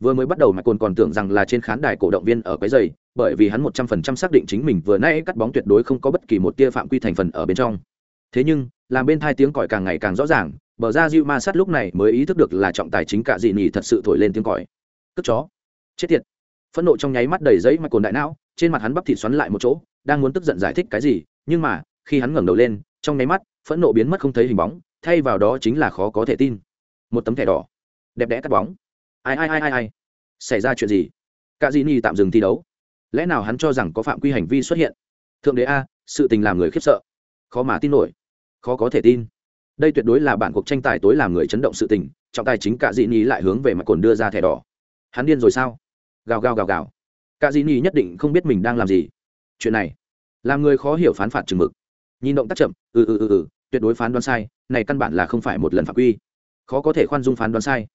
Vừa mới bắt đầu mạch cồn còn tưởng rằng là trên khán đài cổ động viên ở cái giày bởi vì hắn một trăm phần trăm xác định chính mình vừa nãy cắt bóng tuyệt đối không có bất kỳ một tia phạm quy thành phần ở bên trong. Thế nhưng, làm bên thai tiếng còi càng ngày càng rõ ràng, bờ ra diêu ma sát lúc này mới ý thức được là trọng tài chính cả dị nỉ thật sự thổi lên tiếng còi. Cất chó. Chết tiệt. Phẫn nộ trong nháy mắt đầy giấy mạch cồn đại não, trên mặt hắn bắp thịt xoắn lại một chỗ đang muốn tức giận giải thích cái gì, nhưng mà, khi hắn ngẩng đầu lên, trong nháy mắt, phẫn nộ biến mất không thấy hình bóng, thay vào đó chính là khó có thể tin. Một tấm thẻ đỏ. Đẹp đẽ cắt bóng. Ai ai ai ai ai? Xảy ra chuyện gì? Cả dĩ ni tạm dừng thi đấu. Lẽ nào hắn cho rằng có phạm quy hành vi xuất hiện? Thượng đế a, sự tình làm người khiếp sợ. Khó mà tin nổi. Khó có thể tin. Đây tuyệt đối là bản cuộc tranh tài tối làm người chấn động sự tình, trọng tài chính cả Dĩ nhi lại hướng về mặt cồn đưa ra thẻ đỏ. Hắn điên rồi sao? Gào gào gào gào. Cả Dĩ nhi nhất định không biết mình đang làm gì chuyện này làm người khó hiểu phán phạt chừng mực. Nhìn động tác chậm ừ ừ ừ ừ tuyệt đối phán đoán sai, này căn bản là không phải một lần phạm quy. Khó có thể khoan dung phán đoán sai.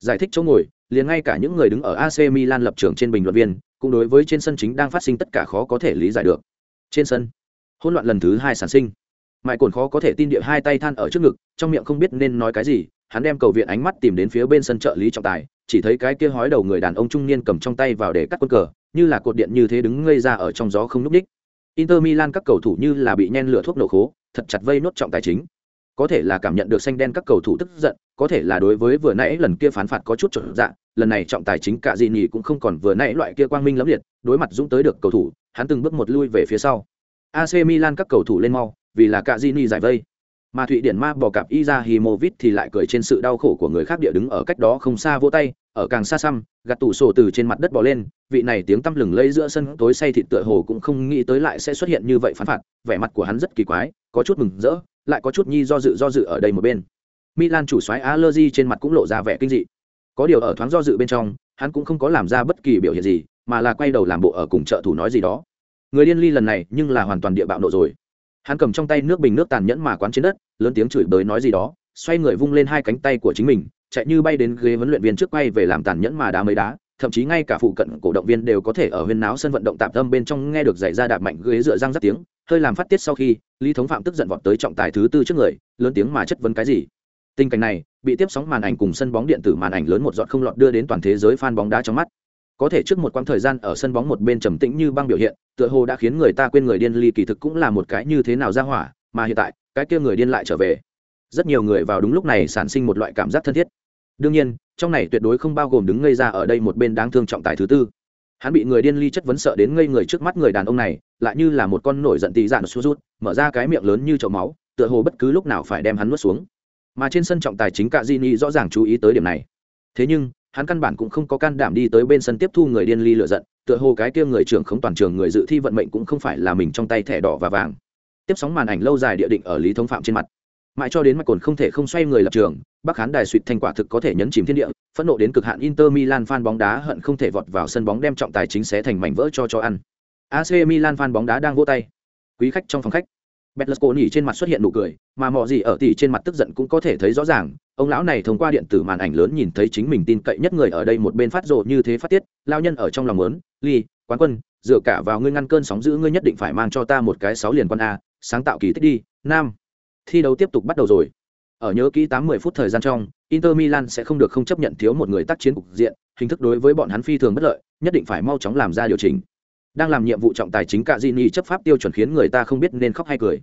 Giải thích chỗ ngồi, liền ngay cả những người đứng ở AC Milan lập trường trên bình luận viên, cũng đối với trên sân chính đang phát sinh tất cả khó có thể lý giải được. Trên sân, hỗn loạn lần thứ hai sản sinh. Mãi cồn khó có thể tin địa hai tay than ở trước ngực, trong miệng không biết nên nói cái gì, hắn đem cầu viện ánh mắt tìm đến phía bên sân trợ lý trọng tài, chỉ thấy cái kia hói đầu người đàn ông trung niên cầm trong tay vào để cắt quân cờ như là cột điện như thế đứng ngây ra ở trong gió không núp đích inter milan các cầu thủ như là bị nhen lửa thuốc nổ khố, thật chặt vây nốt trọng tài chính. Có thể là cảm nhận được xanh đen các cầu thủ tức giận, có thể là đối với vừa nãy lần kia phán phạt có chút chột dạ lần này trọng tài chính cả gì nhỉ cũng không còn vừa nãy loại kia quang minh lắm liệt, đối mặt dũng tới được cầu thủ, hắn từng bước một lui về phía sau. AC Milan các cầu thủ lên mau, vì là cả Gini giải vây. Mà thụy điển ma bỏ cặp Izahimovic thì lại cười trên sự đau khổ của người khác địa đứng ở cách đó không xa vỗ tay ở càng xa xăm, gạt tủ sổ từ trên mặt đất bò lên, vị này tiếng tăm lừng lây giữa sân tối say thịt tựa hồ cũng không nghĩ tới lại sẽ xuất hiện như vậy phán phạt, vẻ mặt của hắn rất kỳ quái, có chút mừng rỡ, lại có chút nhi do dự do dự ở đây một bên. Milan chủ soái allergy trên mặt cũng lộ ra vẻ kinh dị. Có điều ở thoáng do dự bên trong, hắn cũng không có làm ra bất kỳ biểu hiện gì, mà là quay đầu làm bộ ở cùng trợ thủ nói gì đó. Người điên ly lần này nhưng là hoàn toàn địa bạo nộ rồi. Hắn cầm trong tay nước bình nước tàn nhẫn mà quán trên đất, lớn tiếng chửi bới nói gì đó, xoay người vung lên hai cánh tay của chính mình chạy như bay đến ghế huấn luyện viên trước quay về làm tàn nhẫn mà đá mấy đá, thậm chí ngay cả phụ cận cổ động viên đều có thể ở huyên náo sân vận động tạm tâm bên trong nghe được giày ra đạp mạnh ghế dựa răng rắc tiếng, hơi làm phát tiết sau khi, lý thống phạm tức giận vọt tới trọng tài thứ tư trước người, lớn tiếng mà chất vấn cái gì. Tình cảnh này, bị tiếp sóng màn ảnh cùng sân bóng điện tử màn ảnh lớn một giọt không lọt đưa đến toàn thế giới fan bóng đá trong mắt. Có thể trước một quãng thời gian ở sân bóng một bên trầm tĩnh như băng biểu hiện, tựa hồ đã khiến người ta quên người điên ly kỳ thực cũng là một cái như thế nào ra hỏa, mà hiện tại, cái kia người điên lại trở về. Rất nhiều người vào đúng lúc này sản sinh một loại cảm giác thân thiết đương nhiên, trong này tuyệt đối không bao gồm đứng ngây ra ở đây một bên đáng thương trọng tài thứ tư. Hắn bị người điên ly chất vấn sợ đến ngây người trước mắt người đàn ông này, lại như là một con nổi giận tì dạn sút rút mở ra cái miệng lớn như chậu máu, tựa hồ bất cứ lúc nào phải đem hắn nuốt xuống. Mà trên sân trọng tài chính cạ di rõ ràng chú ý tới điểm này. Thế nhưng, hắn căn bản cũng không có can đảm đi tới bên sân tiếp thu người điên ly lựa giận, tựa hồ cái kia người trưởng không toàn trường người dự thi vận mệnh cũng không phải là mình trong tay thẻ đỏ và vàng. Tiếp sóng màn ảnh lâu dài địa định ở lý thống phạm trên mặt mãi cho đến mặt cồn không thể không xoay người lập trường bắc hán đài suỵt thành quả thực có thể nhấn chìm thiên địa phẫn nộ đến cực hạn inter milan fan bóng đá hận không thể vọt vào sân bóng đem trọng tài chính xé thành mảnh vỡ cho cho ăn ac milan fan bóng đá đang vỗ tay quý khách trong phòng khách Berlusconi trên mặt xuất hiện nụ cười, mà mọi gì ở tỷ trên mặt tức giận cũng có thể thấy rõ ràng, ông lão này thông qua điện tử màn ảnh lớn nhìn thấy chính mình tin cậy nhất người ở đây một bên phát rồ như thế phát tiết, lao nhân ở trong lòng muốn, "Ly, quán quân, dựa cả vào ngươi ngăn cơn sóng dữ ngươi nhất định phải mang cho ta một cái sáu liền quân a, sáng tạo kỳ tích đi." Nam. Thi đấu tiếp tục bắt đầu rồi. Ở nhớ kỹ 80 phút thời gian trong, Inter Milan sẽ không được không chấp nhận thiếu một người tác chiến cục diện, hình thức đối với bọn hắn phi thường bất lợi, nhất định phải mau chóng làm ra điều chỉnh đang làm nhiệm vụ trọng tài chính cả chấp pháp tiêu chuẩn khiến người ta không biết nên khóc hay cười.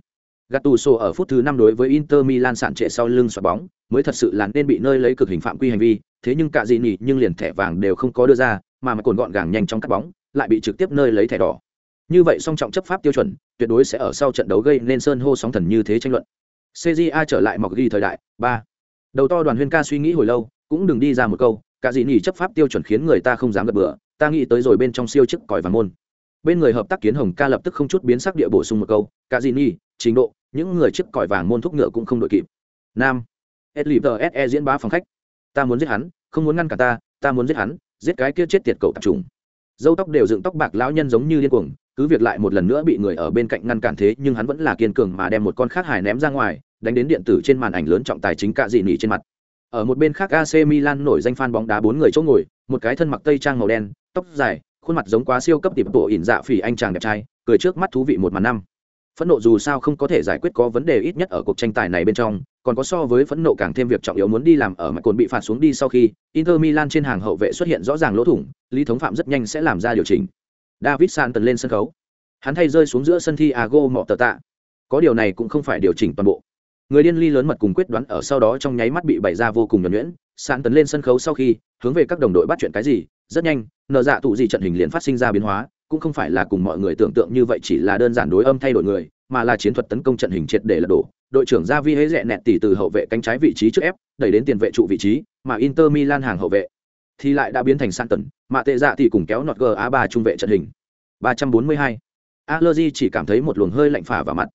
Gattuso ở phút thứ 5 đối với Inter Milan sạn trệ sau lưng xoạc bóng, mới thật sự là nên bị nơi lấy cực hình phạm quy hành vi, thế nhưng cả nhưng liền thẻ vàng đều không có đưa ra, mà mà cồn gọn gàng nhanh chóng cắt bóng, lại bị trực tiếp nơi lấy thẻ đỏ. Như vậy song trọng chấp pháp tiêu chuẩn, tuyệt đối sẽ ở sau trận đấu gây nên sơn hô sóng thần như thế tranh luận. CJA trở lại mọc ghi thời đại, 3. Đầu to đoàn huyên ca suy nghĩ hồi lâu, cũng đừng đi ra một câu, cả Gini chấp pháp tiêu chuẩn khiến người ta không dám gật bừa, ta nghĩ tới rồi bên trong siêu chức còi vàng môn. Bên người hợp tác kiến hồng ca lập tức không chút biến sắc địa bổ sung một câu cả gì nhi trình độ những người chiếc còi vàng môn thúc ngựa cũng không đội kịp. Nam. Se diễn bá phòng khách. Ta muốn giết hắn không muốn ngăn cả ta ta muốn giết hắn giết cái kia chết tiệt cậu tạp trùng. Dâu tóc đều dựng tóc bạc lão nhân giống như điên cuồng cứ việc lại một lần nữa bị người ở bên cạnh ngăn cản thế, nhưng hắn vẫn là kiên cường mà đem một con khác hải ném ra ngoài, đánh đến điện tử trên màn ảnh lớn trọng tài chính cạ dị nỉ trên mặt. Ở một bên khác AC Milan nổi danh fan bóng đá bốn người chỗ ngồi, một cái thân mặc tây trang màu đen, tóc dài, khuôn mặt giống quá siêu cấp tiệp tổ ỉn dạ phỉ anh chàng đẹp trai, cười trước mắt thú vị một màn năm. Phẫn nộ dù sao không có thể giải quyết có vấn đề ít nhất ở cuộc tranh tài này bên trong, còn có so với phẫn nộ càng thêm việc trọng yếu muốn đi làm ở mặt cồn bị phạt xuống đi sau khi, inter milan trên hàng hậu vệ xuất hiện rõ ràng lỗ thủng, lý thống phạm rất nhanh sẽ làm ra điều chỉnh david san tần lên sân khấu. Hắn thay rơi xuống giữa sân thi ago mọ tờ tạ có điều này cũng không phải điều chỉnh toàn bộ. Người điên ly lớn mật cùng quyết đoán ở sau đó trong nháy mắt bị bày ra vô cùng nhuẩn nhuyễn. San tấn lên sân khấu sau khi, hướng về các đồng đội bắt chuyện cái gì, rất nhanh, nợ dạ tụ gì trận hình liền phát sinh ra biến hóa, cũng không phải là cùng mọi người tưởng tượng như vậy chỉ là đơn giản đối âm thay đổi người, mà là chiến thuật tấn công trận hình triệt để lật đổ. Đội trưởng ra vi hễ rẽ nẹt tỉ từ hậu vệ cánh trái vị trí trước ép, đẩy đến tiền vệ trụ vị trí, mà inter milan hàng hậu vệ thì lại đã biến thành san tần, mà tệ dạ thì cùng kéo nọt g a ba trung vệ trận hình. 342. Allergy chỉ cảm thấy một luồng hơi lạnh phả vào mặt.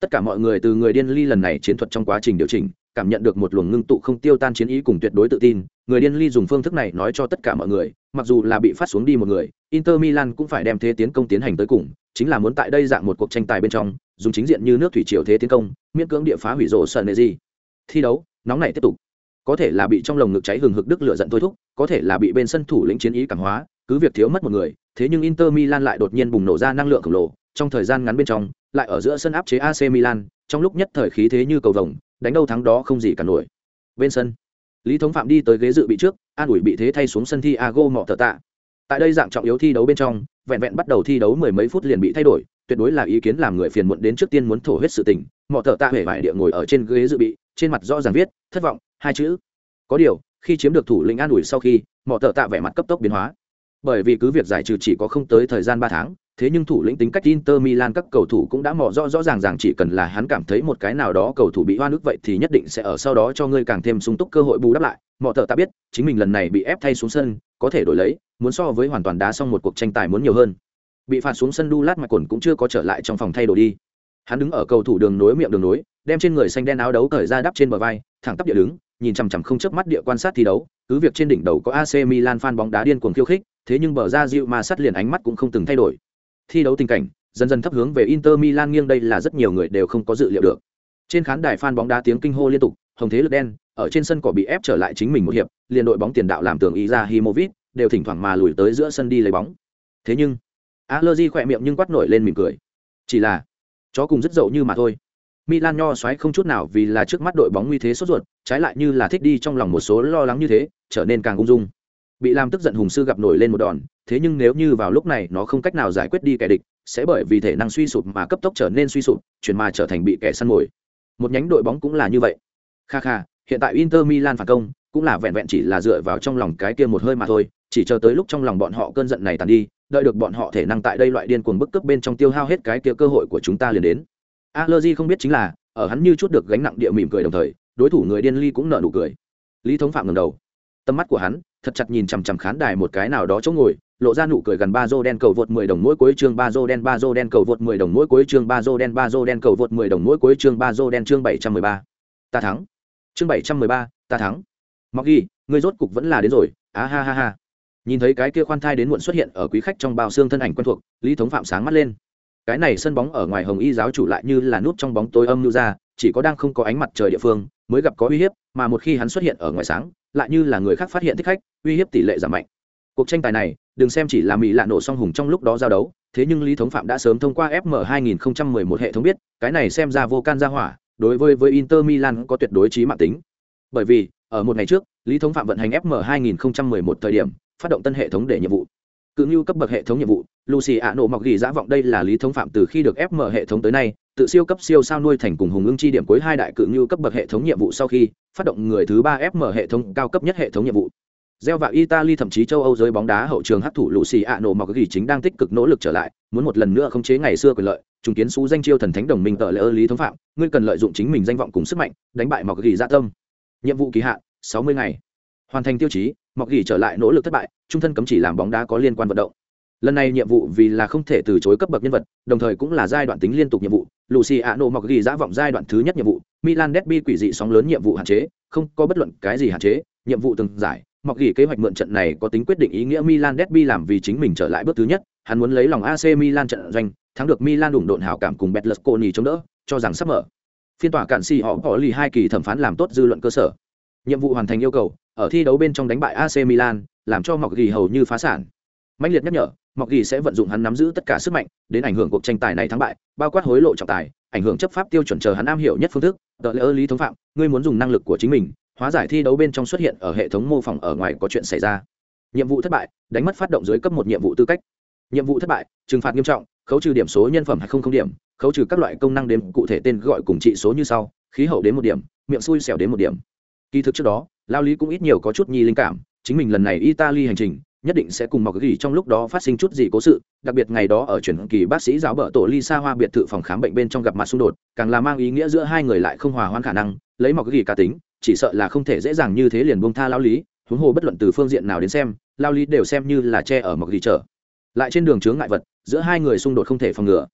Tất cả mọi người từ người điên ly lần này chiến thuật trong quá trình điều chỉnh, cảm nhận được một luồng ngưng tụ không tiêu tan chiến ý cùng tuyệt đối tự tin. Người điên ly dùng phương thức này nói cho tất cả mọi người, mặc dù là bị phát xuống đi một người, inter milan cũng phải đem thế tiến công tiến hành tới cùng, chính là muốn tại đây dạng một cuộc tranh tài bên trong, dùng chính diện như nước thủy triều thế tiến công, miễn cưỡng địa phá hủy rổ sợ nệ gì thi đấu, nóng này tiếp tục có thể là bị trong lồng ngực cháy hừng hực đức lửa giận thôi thúc, có thể là bị bên sân thủ lĩnh chiến ý cảm hóa, cứ việc thiếu mất một người, thế nhưng inter milan lại đột nhiên bùng nổ ra năng lượng khổng lồ, trong thời gian ngắn bên trong, lại ở giữa sân áp chế ac milan, trong lúc nhất thời khí thế như cầu vồng, đánh đâu thắng đó không gì cả nổi. Bên sân, lý thống phạm đi tới ghế dự bị trước, an ủi bị thế thay xuống sân thi ago mọ thở tạ. Tại đây dạng trọng yếu thi đấu bên trong, vẹn vẹn bắt đầu thi đấu mười mấy phút liền bị thay đổi, tuyệt đối là ý kiến làm người phiền muộn đến trước tiên muốn thổ huyết sự tình. Mọ thở tạ hể vải địa ngồi ở trên ghế dự bị, trên mặt rõ ràng viết, thất vọng hai chữ có điều khi chiếm được thủ lĩnh an ủi sau khi mọ tờ tạ vẻ mặt cấp tốc biến hóa bởi vì cứ việc giải trừ chỉ có không tới thời gian ba tháng thế nhưng thủ lĩnh tính cách Inter Milan các cầu thủ cũng đã mò rõ rõ ràng ràng chỉ cần là hắn cảm thấy một cái nào đó cầu thủ bị hoa nước vậy thì nhất định sẽ ở sau đó cho ngươi càng thêm sung túc cơ hội bù đắp lại. Mọ thợ ta biết, chính mình lần này bị ép thay xuống sân, có thể đổi lấy, muốn so với hoàn toàn đá xong một cuộc tranh tài muốn nhiều hơn. Bị phạt xuống sân Dulat mà quần cũng chưa có trở lại trong phòng thay đồ đi. Hắn đứng ở cầu thủ đường nối miệng đường nối, đem trên người xanh đen áo đấu cởi ra đắp trên bờ vai, thẳng tắp địa đứng, nhìn chằm chằm không chớp mắt địa quan sát thi đấu, cứ việc trên đỉnh đầu có AC Milan fan bóng đá điên cuồng khiêu khích, thế nhưng bờ ra dịu mà sát liền ánh mắt cũng không từng thay đổi thi đấu tình cảnh dần dần thấp hướng về Inter Milan nghiêng đây là rất nhiều người đều không có dự liệu được. Trên khán đài fan bóng đá tiếng kinh hô liên tục, hồng thế lực đen, ở trên sân cỏ bị ép trở lại chính mình một hiệp, liền đội bóng tiền đạo làm tường Izahimovic, đều thỉnh thoảng mà lùi tới giữa sân đi lấy bóng. Thế nhưng, Allegri khỏe miệng nhưng quát nổi lên mỉm cười. Chỉ là, chó cùng rất dậu như mà thôi. Milan nho xoáy không chút nào vì là trước mắt đội bóng nguy thế sốt ruột, trái lại như là thích đi trong lòng một số lo lắng như thế, trở nên càng ung dung. Bị làm tức giận hùng sư gặp nổi lên một đòn, thế nhưng nếu như vào lúc này nó không cách nào giải quyết đi kẻ địch, sẽ bởi vì thể năng suy sụp mà cấp tốc trở nên suy sụp, chuyển mà trở thành bị kẻ săn mồi. Một nhánh đội bóng cũng là như vậy. Kha kha, hiện tại Inter Milan phản công, cũng là vẹn vẹn chỉ là dựa vào trong lòng cái kia một hơi mà thôi, chỉ chờ tới lúc trong lòng bọn họ cơn giận này tàn đi, đợi được bọn họ thể năng tại đây loại điên cuồng bức cướp bên trong tiêu hao hết cái kia cơ hội của chúng ta liền đến. Allergy không biết chính là, ở hắn như chút được gánh nặng địa mỉm cười đồng thời, đối thủ người điên ly cũng nở nụ cười. Lý Thống Phạm ngẩng đầu, tầm mắt của hắn thật chặt nhìn chằm chằm khán đài một cái nào đó chỗ ngồi, lộ ra nụ cười gần ba rô đen cầu vượt 10 đồng mỗi cuối chương ba rô đen ba rô đen cầu vượt 10 đồng mỗi cuối chương ba rô đen ba rô đen cầu vượt 10 đồng mỗi cuối chương ba rô đen chương 713. Ta thắng. Chương 713, ta thắng. Mặc ghi, ngươi rốt cục vẫn là đến rồi, á ha ha ha. Nhìn thấy cái kia khoan thai đến muộn xuất hiện ở quý khách trong bao xương thân ảnh quen thuộc, Lý Thống Phạm sáng mắt lên cái này sân bóng ở ngoài hồng y giáo chủ lại như là nút trong bóng tối âm lưu ra, chỉ có đang không có ánh mặt trời địa phương mới gặp có uy hiếp, mà một khi hắn xuất hiện ở ngoài sáng, lại như là người khác phát hiện thích khách, uy hiếp tỷ lệ giảm mạnh. Cuộc tranh tài này, đừng xem chỉ là mỹ lạ nổ song hùng trong lúc đó giao đấu, thế nhưng lý thống phạm đã sớm thông qua fm 2011 hệ thống biết, cái này xem ra vô can ra hỏa, đối với với inter milan có tuyệt đối trí mạng tính. Bởi vì, ở một ngày trước, lý thống phạm vận hành fm 2011 thời điểm, phát động tân hệ thống để nhiệm vụ cự ngưu cấp bậc hệ thống nhiệm vụ, lucy ạ nổ mọc ghi giã vọng đây là lý thống phạm từ khi được fm hệ thống tới nay, tự siêu cấp siêu sao nuôi thành cùng hùng ưng chi điểm cuối hai đại cự ngưu cấp bậc hệ thống nhiệm vụ sau khi phát động người thứ ba fm hệ thống cao cấp nhất hệ thống nhiệm vụ. Gieo vào italy thậm chí châu âu giới bóng đá hậu trường hấp thụ lucy ạ nổ mọc ghi chính đang tích cực nỗ lực trở lại, muốn một lần nữa khống chế ngày xưa quyền lợi, trùng kiến xú danh chiêu thần thánh đồng minh tờ lễ lý thống phạm, ngươi cần lợi dụng chính mình danh vọng cùng sức mạnh, đánh bại mọc ghi gia tâm. Nhiệm vụ kỳ hạn, sáu mươi ngày hoàn thành tiêu chí, mọc ghi trở lại nỗ lực thất bại, trung thân cấm chỉ làm bóng đá có liên quan vận động. Lần này nhiệm vụ vì là không thể từ chối cấp bậc nhân vật, đồng thời cũng là giai đoạn tính liên tục nhiệm vụ. Luciano mọc ghi giã vọng giai đoạn thứ nhất nhiệm vụ. Milan derby quỷ dị sóng lớn nhiệm vụ hạn chế, không có bất luận cái gì hạn chế, nhiệm vụ từng giải. Mọc ghi kế hoạch mượn trận này có tính quyết định ý nghĩa milan derby làm vì chính mình trở lại bước thứ nhất. Hắn muốn lấy lòng ac milan trận doanh, thắng được milan đủng độn hảo cảm cùng betlesconi chống đỡ, cho rằng sắp mở. Phiên tòa cản xì họ bỏ lì hai kỳ thẩm phán làm tốt dư luận cơ sở. Nhiệm vụ hoàn thành yêu cầu ở thi đấu bên trong đánh bại ac milan, làm cho mọc ghi hầu như phá sản. Mạnh liệt nhắc nhở, mọc ghi sẽ vận dụng hắn nắm giữ tất cả sức mạnh, đến ảnh hưởng cuộc tranh tài này thắng bại, bao quát hối lộ trọng tài, ảnh hưởng chấp pháp tiêu chuẩn chờ hắn am hiểu nhất phương thức. Đợi lễ lý thống phạm, ngươi muốn dùng năng lực của chính mình, hóa giải thi đấu bên trong xuất hiện ở hệ thống mô phỏng ở ngoài có chuyện xảy ra. Nhiệm vụ thất bại, đánh mất phát động dưới cấp một nhiệm vụ tư cách. Nhiệm vụ thất bại, trừng phạt nghiêm trọng, khấu trừ điểm số nhân phẩm hay không không điểm, khấu trừ các loại công năng đếm cụ thể tên gọi cùng trị số như sau, khí hậu đến một điểm, miệng xui xẻo đến một điểm. Kỳ thực trước đó lao lý cũng ít nhiều có chút nhi linh cảm, chính mình lần này italy hành trình, nhất định sẽ cùng mọc gỉ trong lúc đó phát sinh chút gì cố sự, đặc biệt ngày đó ở chuyển kỳ bác sĩ giáo bợ tổ lisa hoa biệt thự phòng khám bệnh bên trong gặp mặt xung đột, càng là mang ý nghĩa giữa hai người lại không hòa hoãn khả năng, lấy mọc gỉ cá tính, chỉ sợ là không thể dễ dàng như thế liền buông tha lao lý, huống hồ bất luận từ phương diện nào đến xem, lao lý đều xem như là che ở mọc gỉ trở lại trên đường chướng ngại vật, giữa hai người xung đột không thể phòng ngừa.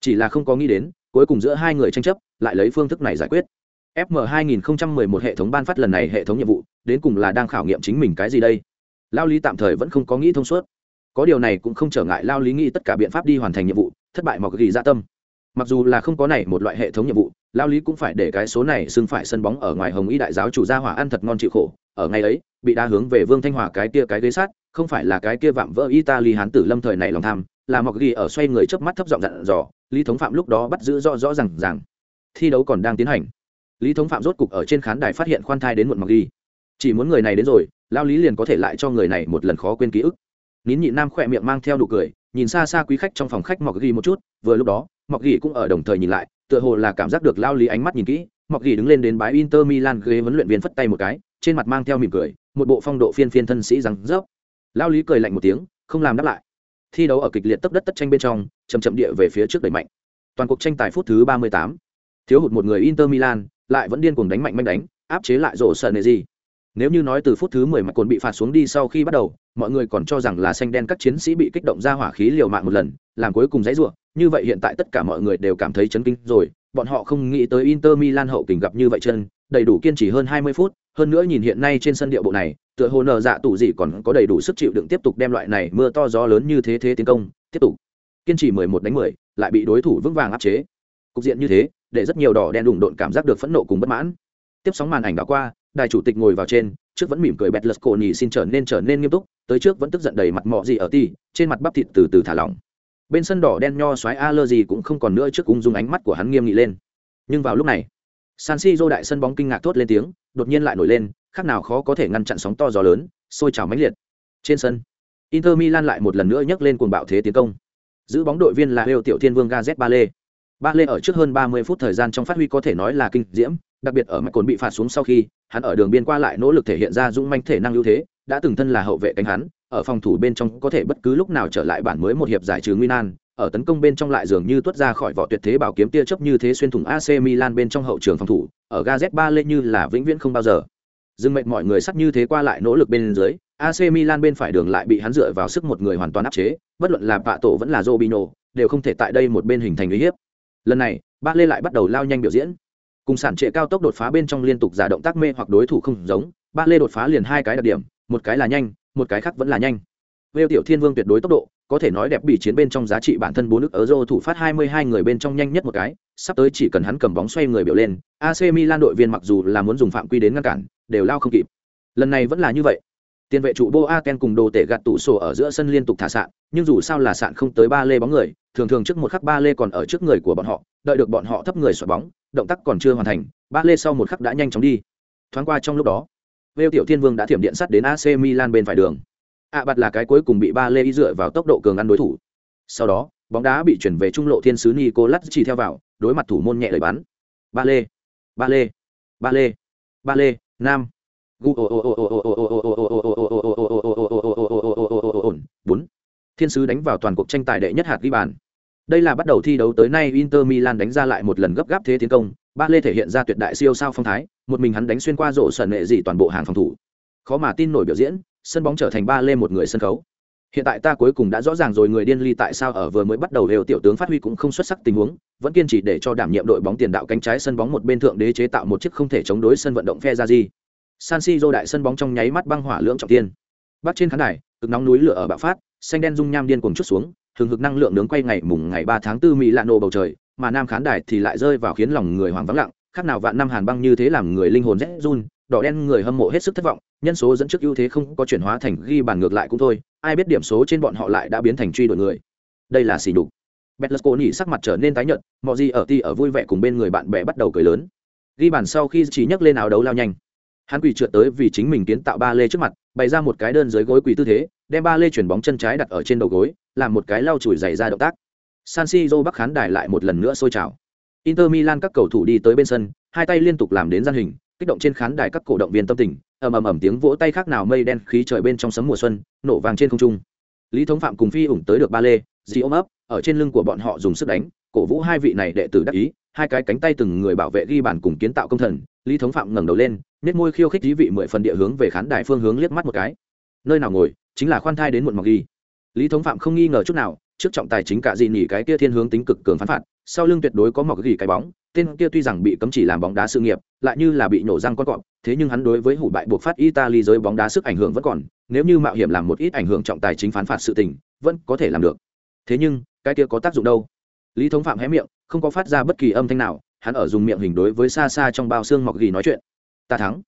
Chỉ là không có nghĩ đến, cuối cùng giữa hai người tranh chấp, lại lấy phương thức này giải quyết fm 2011 hệ thống ban phát lần này hệ thống nhiệm vụ, đến cùng là đang khảo nghiệm chính mình cái gì đây? Lao lý tạm thời vẫn không có nghĩ thông suốt. Có điều này cũng không trở ngại lao lý nghĩ tất cả biện pháp đi hoàn thành nhiệm vụ, thất bại mọc ghi ra tâm. Mặc dù là không có này một loại hệ thống nhiệm vụ, lao lý cũng phải để cái số này xưng phải sân bóng ở ngoài hồng y đại giáo chủ gia hỏa ăn thật ngon chịu khổ. Ở ngày ấy, bị đa hướng về vương thanh hòa cái kia cái ghế sát, không phải là cái kia vạm vỡ italy hán tử lâm thời này lòng tham, là mọc ghi ở xoay người chớp mắt thấp giọng dặn dò, lý thống phạm lúc đó bắt giữ rõ rõ rằng rằng thi đấu còn đang tiến hành lý thống phạm rốt cục ở trên khán đài phát hiện khoan thai đến muộn mặc ghi chỉ muốn người này đến rồi lao lý liền có thể lại cho người này một lần khó quên ký ức. Nín nhị nam khỏe miệng mang theo nụ cười, nhìn xa xa quý khách trong phòng khách mọc ghi một chút, vừa lúc đó mọc ghi cũng ở đồng thời nhìn lại, tựa hồ là cảm giác được lao lý ánh mắt nhìn kỹ. Mọc ghi đứng lên đến bái inter milan ghế huấn luyện viên phất tay một cái, trên mặt mang theo mỉm cười, một bộ phong độ phiên phiên thân sĩ rằng rớp. Lao lý cười lạnh một tiếng, không làm đáp lại. Thi đấu ở kịch liệt tấp đất tất tranh bên trong chầm chậm địa về phía trước đẩy mạnh. Toàn cuộc tranh tài phút thứ ba mươi tám. Thiếu hụt một người inter milan lại vẫn điên cuồng đánh mạnh manh đánh, áp chế lại rổ sợ nề gì. Nếu như nói từ phút thứ mười mà cồn bị phạt xuống đi sau khi bắt đầu, mọi người còn cho rằng là xanh đen các chiến sĩ bị kích động ra hỏa khí liều mạng một lần, làm cuối cùng dãy ruộng như vậy hiện tại tất cả mọi người đều cảm thấy chấn kinh rồi, bọn họ không nghĩ tới inter milan hậu kình gặp như vậy chân, đầy đủ kiên trì hơn hai mươi phút. Hơn nữa nhìn hiện nay trên sân địa bộ này, tựa hồ nở dạ tủ gì còn có đầy đủ sức chịu đựng tiếp tục đem loại này mưa to gió lớn như thế thế tiến công. Tiếp tục. Kiên trì mười một đánh mười, lại bị đối thủ vững vàng áp chế. Cục diện như thế để rất nhiều đỏ đen đùng độn cảm giác được phẫn nộ cùng bất mãn. Tiếp sóng màn ảnh đã qua, đài chủ tịch ngồi vào trên, trước vẫn mỉm cười bẹt lật cổ nhì xin trở nên trở nên nghiêm túc, tới trước vẫn tức giận đầy mặt mọ gì ở ti trên mặt bắp thịt từ từ thả lỏng. Bên sân đỏ đen nho xoáy a lơ gì cũng không còn nữa trước ung dung ánh mắt của hắn nghiêm nghị lên. Nhưng vào lúc này, san siro đại sân bóng kinh ngạc thốt lên tiếng, đột nhiên lại nổi lên, khác nào khó có thể ngăn chặn sóng to gió lớn, sôi trào mãnh liệt. Trên sân, inter milan lại một lần nữa nhấc lên cuồng bạo thế tiến công. Giữ bóng đội viên là Leo Tiểu Thiên Vương Gazet Ba Lê ở trước hơn 30 phút thời gian trong phát huy có thể nói là kinh diễm, đặc biệt ở mạch cồn bị phạt xuống sau khi, hắn ở đường biên qua lại nỗ lực thể hiện ra dũng manh thể năng ưu thế, đã từng thân là hậu vệ cánh hắn, ở phòng thủ bên trong có thể bất cứ lúc nào trở lại bản mới một hiệp giải trừ nguy nan, ở tấn công bên trong lại dường như tuốt ra khỏi vỏ tuyệt thế bảo kiếm tia chớp như thế xuyên thủng AC Milan bên trong hậu trường phòng thủ, ở Gazet Lê như là vĩnh viễn không bao giờ. Dừng mệnh mọi người sắc như thế qua lại nỗ lực bên dưới, AC Milan bên phải đường lại bị hắn dựa vào sức một người hoàn toàn áp chế, bất luận là Pato Tổ vẫn là Robinho, đều không thể tại đây một bên hình thành uy hiếp. Lần này, Ba Lê lại bắt đầu lao nhanh biểu diễn. Cùng sản trệ cao tốc đột phá bên trong liên tục giả động tác mê hoặc đối thủ không giống, Ba Lê đột phá liền hai cái đặc điểm, một cái là nhanh, một cái khác vẫn là nhanh. Wales tiểu thiên vương tuyệt đối tốc độ, có thể nói đẹp bị chiến bên trong giá trị bản thân bốn nước ở dô thủ phát 22 người bên trong nhanh nhất một cái, sắp tới chỉ cần hắn cầm bóng xoay người biểu lên, AC Milan đội viên mặc dù là muốn dùng phạm quy đến ngăn cản, đều lao không kịp. Lần này vẫn là như vậy. Tiền vệ trụ Boaken cùng đồ tể gạt tủ sổ ở giữa sân liên tục thả sạn, nhưng dù sao là sạn không tới ba lê bóng người, thường thường trước một khắc ba lê còn ở trước người của bọn họ, đợi được bọn họ thấp người xoạc bóng, động tác còn chưa hoàn thành, ba lê sau một khắc đã nhanh chóng đi. Thoáng qua trong lúc đó, Vêu tiểu Thiên Vương đã thiểm điện sắt đến AC Milan bên phải đường. ạ bạt là cái cuối cùng bị ba lê y dựa vào tốc độ cường ăn đối thủ. Sau đó, bóng đá bị chuyển về trung lộ thiên sứ Nicolas chỉ theo vào, đối mặt thủ môn nhẹ lời bắn. Ba lê, ba lê, ba lê, ba lê, nam. bốn thiên sứ đánh vào toàn cuộc tranh tài đệ nhất hạt ghi bàn đây là bắt đầu thi đấu tới nay inter milan đánh ra lại một lần gấp gáp thế tiến công ba lê thể hiện ra tuyệt đại siêu sao phong thái một mình hắn đánh xuyên qua rổ sần nệ gì toàn bộ hàng phòng thủ. Khó mà tin nổi biểu diễn sân bóng trở thành ba lê một người sân khấu. Hiện tại ta cuối cùng đã rõ ràng rồi người điên ly tại sao ở vừa mới bắt đầu đều tiểu tướng phát huy cũng không xuất sắc tình huống vẫn kiên trì để cho đảm nhiệm đội bóng tiền đạo cánh trái sân bóng một bên thượng đế chế tạo một chiếc không thể chống đối sân vận động phe ra gì san siro đại sân bóng trong nháy mắt băng hỏa lưỡng trọng thiên, bắc trên khán đài cực nóng núi lửa ở bạo phát xanh đen dung nham điên cuồng chút xuống hừng hực năng lượng nướng quay ngày mùng ngày ba tháng 4 mỹ lạ nổ bầu trời mà nam khán đài thì lại rơi vào khiến lòng người hoảng vắng lặng khác nào vạn năm hàn băng như thế làm người linh hồn rét run đỏ đen người hâm mộ hết sức thất vọng nhân số dẫn trước ưu thế không có chuyển hóa thành ghi bàn ngược lại cũng thôi ai biết điểm số trên bọn họ lại đã biến thành truy đuổi người đây là xỉ đục Betlesconi sắc mặt trở nên tái nhợt, mọi gì ở ti ở vui vẻ cùng bên người bạn bè bắt đầu cười lớn. Ghi bàn sau khi chỉ nhấc lên áo đấu lao nhanh. Hắn quỳ trượt tới vì chính mình kiến tạo ba lê trước mặt, bày ra một cái đơn dưới gối quỳ tư thế, đem ba lê chuyển bóng chân trái đặt ở trên đầu gối, làm một cái lau chùi giày ra động tác. San Siro Bắc khán đài lại một lần nữa sôi trào. Inter Milan các cầu thủ đi tới bên sân, hai tay liên tục làm đến gian hình, kích động trên khán đài các cổ động viên tâm tình, ầm ầm ầm tiếng vỗ tay khác nào mây đen khí trời bên trong sấm mùa xuân, nổ vàng trên không trung. Lý Thống Phạm cùng Phi ủng tới được ba lê, dì ôm ấp, ở trên lưng của bọn họ dùng sức đánh, cổ vũ hai vị này đệ tử đắc ý, hai cái cánh tay từng người bảo vệ ghi bàn cùng kiến tạo công thần, Lý Thống Phạm ngẩng đầu lên, nét môi khiêu khích dí vị mười phần địa hướng về khán đài phương hướng liếc mắt một cái. Nơi nào ngồi, chính là khoan thai đến muộn mọc ghi. Lý Thống Phạm không nghi ngờ chút nào, trước trọng tài chính cả gì nhỉ cái kia thiên hướng tính cực cường phán phạt, sau lưng tuyệt đối có mọc ghi cái bóng, tên kia tuy rằng bị cấm chỉ làm bóng đá sự nghiệp, lại như là bị nổ răng con cọp, thế nhưng hắn đối với hủ bại buộc phát Italy giới bóng đá sức ảnh hưởng vẫn còn, nếu như mạo hiểm làm một ít ảnh hưởng trọng tài chính phán phạt sự tình, vẫn có thể làm được. Thế nhưng, cái kia có tác dụng đâu? Lý Thống Phạm hé miệng, không có phát ra bất kỳ âm thanh nào, hắn ở dùng miệng hình đối với xa xa trong bao xương mọc ghi nói chuyện. Ta thắng.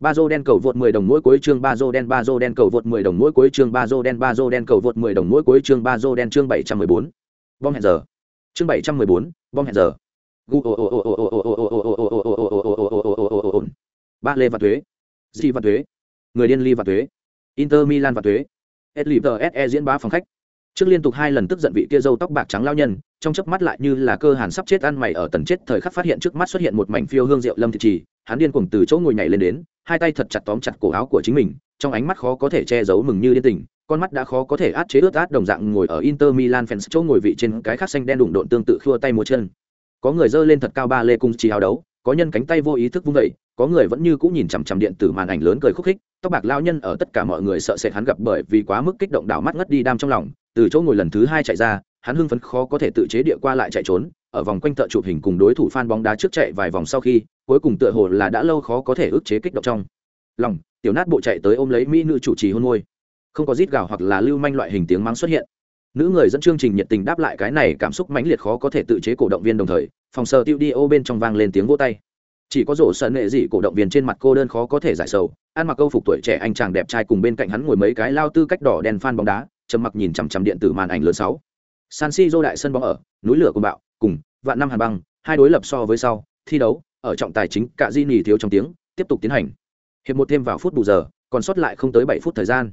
Ba Dô đen cầu vượt 10 đồng mỗi cuối chương ba Dô đen ba Dô đen cầu vượt 10 đồng mỗi cuối chương ba Dô đen ba Dô đen cầu vượt 10 đồng mỗi cuối chương ba Dô đen chương 714. Bom hẹn giờ. Chương 714, bom hẹn giờ ba lê và thuế di và thuế người điên ly và thuế inter milan và thuế se diễn bá phòng khách trước liên tục hai lần tức giận vị kia dâu tóc bạc trắng lao nhân trong chớp mắt lại như là cơ hàn sắp chết ăn mày ở tần chết thời khắc phát hiện trước mắt xuất hiện một mảnh phiêu hương rượu lâm thị trì hắn điên cuồng từ chỗ ngồi nhảy lên đến hai tay thật chặt tóm chặt cổ áo của chính mình, trong ánh mắt khó có thể che giấu mừng như điên tình, con mắt đã khó có thể át chế ướt át đồng dạng ngồi ở inter milan fans chỗ ngồi vị trên cái khác xanh đen đụng độn tương tự khua tay múa chân. Có người giơ lên thật cao ba lê cung chỉ áo đấu, có nhân cánh tay vô ý thức vung vẩy có người vẫn như cũng nhìn chằm chằm điện tử màn ảnh lớn cười khúc khích, tóc bạc lao nhân ở tất cả mọi người sợ sệt hắn gặp bởi vì quá mức kích động đảo mắt ngất đi đam trong lòng, từ chỗ ngồi lần thứ hai chạy ra, hắn hưng phấn khó có thể tự chế địa qua lại chạy trốn ở vòng quanh thợ chụp hình cùng đối thủ phan bóng đá trước chạy vài vòng sau khi, cuối cùng tựa hồ là đã lâu khó có thể ức chế kích động trong. Lòng, tiểu nát bộ chạy tới ôm lấy mỹ nữ chủ trì hôn môi. Không có rít gào hoặc là lưu manh loại hình tiếng mắng xuất hiện. Nữ người dẫn chương trình nhiệt tình đáp lại cái này cảm xúc mãnh liệt khó có thể tự chế cổ động viên đồng thời, phòng sờ tiêu đi ô bên trong vang lên tiếng vỗ tay. Chỉ có rổ sợ nệ dị cổ động viên trên mặt cô đơn khó có thể giải sầu, ăn mặc câu phục tuổi trẻ anh chàng đẹp trai cùng bên cạnh hắn ngồi mấy cái lao tư cách đỏ đèn phan bóng đá, trầm mặc nhìn chằm chằm điện tử màn ảnh lớn sáu. San siro đại sân bóng ở, núi lửa cùng bạo cùng vạn năm hàn băng hai đối lập so với sau thi đấu ở trọng tài chính cạ di nỉ thiếu trong tiếng tiếp tục tiến hành hiệp một thêm vào phút bù giờ còn sót lại không tới bảy phút thời gian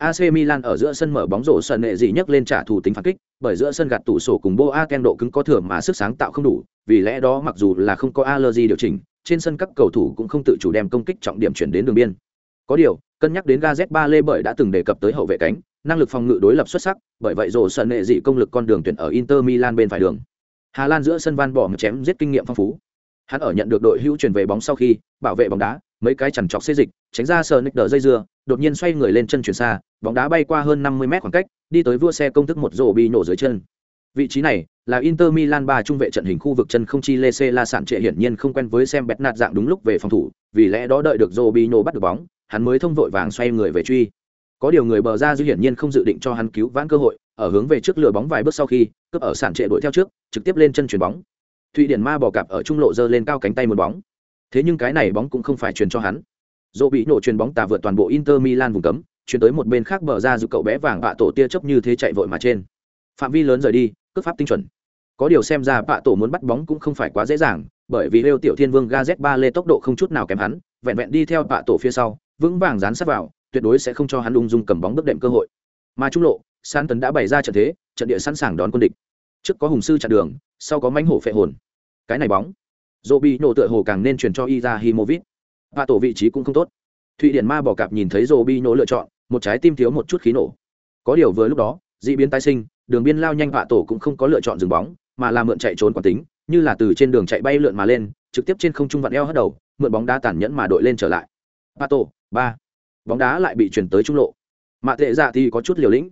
AC Milan ở giữa sân mở bóng rổ sân nệ dị nhấc lên trả thù tính phản kích, bởi giữa sân gạt tủ sổ cùng Boaken độ cứng có thừa mà sức sáng tạo không đủ, vì lẽ đó mặc dù là không có allergy điều chỉnh, trên sân các cầu thủ cũng không tự chủ đem công kích trọng điểm chuyển đến đường biên. Có điều, cân nhắc đến Gazet Lê bởi đã từng đề cập tới hậu vệ cánh, năng lực phòng ngự đối lập xuất sắc, bởi vậy rổ sân nệ dị công lực con đường tuyển ở Inter Milan bên phải đường. Hà Lan giữa sân van bỏ một chém giết kinh nghiệm phong phú. Hắn ở nhận được đội hữu chuyển về bóng sau khi, bảo vệ bóng đá, mấy cái chằn chọc xê dịch, tránh ra sờ nick đỡ dây dưa, đột nhiên xoay người lên chân chuyển xa, bóng đá bay qua hơn 50 mét khoảng cách, đi tới vua xe công thức một rổ bị nổ dưới chân. Vị trí này là Inter Milan ba trung vệ trận hình khu vực chân không chi Lece La sản trệ hiển nhiên không quen với xem bẹt nạt dạng đúng lúc về phòng thủ, vì lẽ đó đợi được Robinho bắt được bóng, hắn mới thông vội vàng xoay người về truy. có điều người bờ ra dư hiển nhiên không dự định cho hắn cứu vãn cơ hội ở hướng về trước lừa bóng vài bước sau khi, cướp ở sàn trệ đuổi theo trước, trực tiếp lên chân chuyền bóng. Thụy điển ma bò cạp ở trung lộ dơ lên cao cánh tay một bóng. Thế nhưng cái này bóng cũng không phải truyền cho hắn. Dỗ bị nổ chuyền bóng tà vượt toàn bộ inter milan vùng cấm, chuyển tới một bên khác bờ ra giúp cậu bé vàng bạ tổ tia chớp như thế chạy vội mà trên. Phạm vi lớn rời đi, cướp pháp tinh chuẩn. Có điều xem ra bạ tổ muốn bắt bóng cũng không phải quá dễ dàng, bởi vì lêu tiểu thiên vương ga z ba lê tốc độ không chút nào kém hắn, vẹn vẹn đi theo bạ tổ phía sau, vững vàng dán sát vào, tuyệt đối sẽ không cho hắn ung dung cầm bóng bước đệm cơ hội. Mà trung lộ san tấn đã bày ra trận thế trận địa sẵn sàng đón quân địch trước có hùng sư chặn đường sau có mánh hổ phệ hồn cái này bóng dỗ bị nổ tựa hồ càng nên truyền cho Iza himovit Và tổ vị trí cũng không tốt. Thụy Điển Ma bỏ cạp nhìn thấy dỗ bị nổ lựa chọn, một trái tim thiếu một chút khí nổ. Có điều vừa lúc đó, dị biến tái sinh, đường biên lao nhanh vạ tổ cũng không có lựa chọn dừng bóng, mà là mượn chạy trốn quán tính, như là từ trên đường chạy bay lượn mà lên, trực tiếp trên không trung vặn eo hất đầu, mượn bóng đá tàn nhẫn mà đội lên trở lại. Vạ tổ, ba. Bóng đá lại bị chuyển tới trung lộ. Mạ tệ dạ thì có chút liều lĩnh.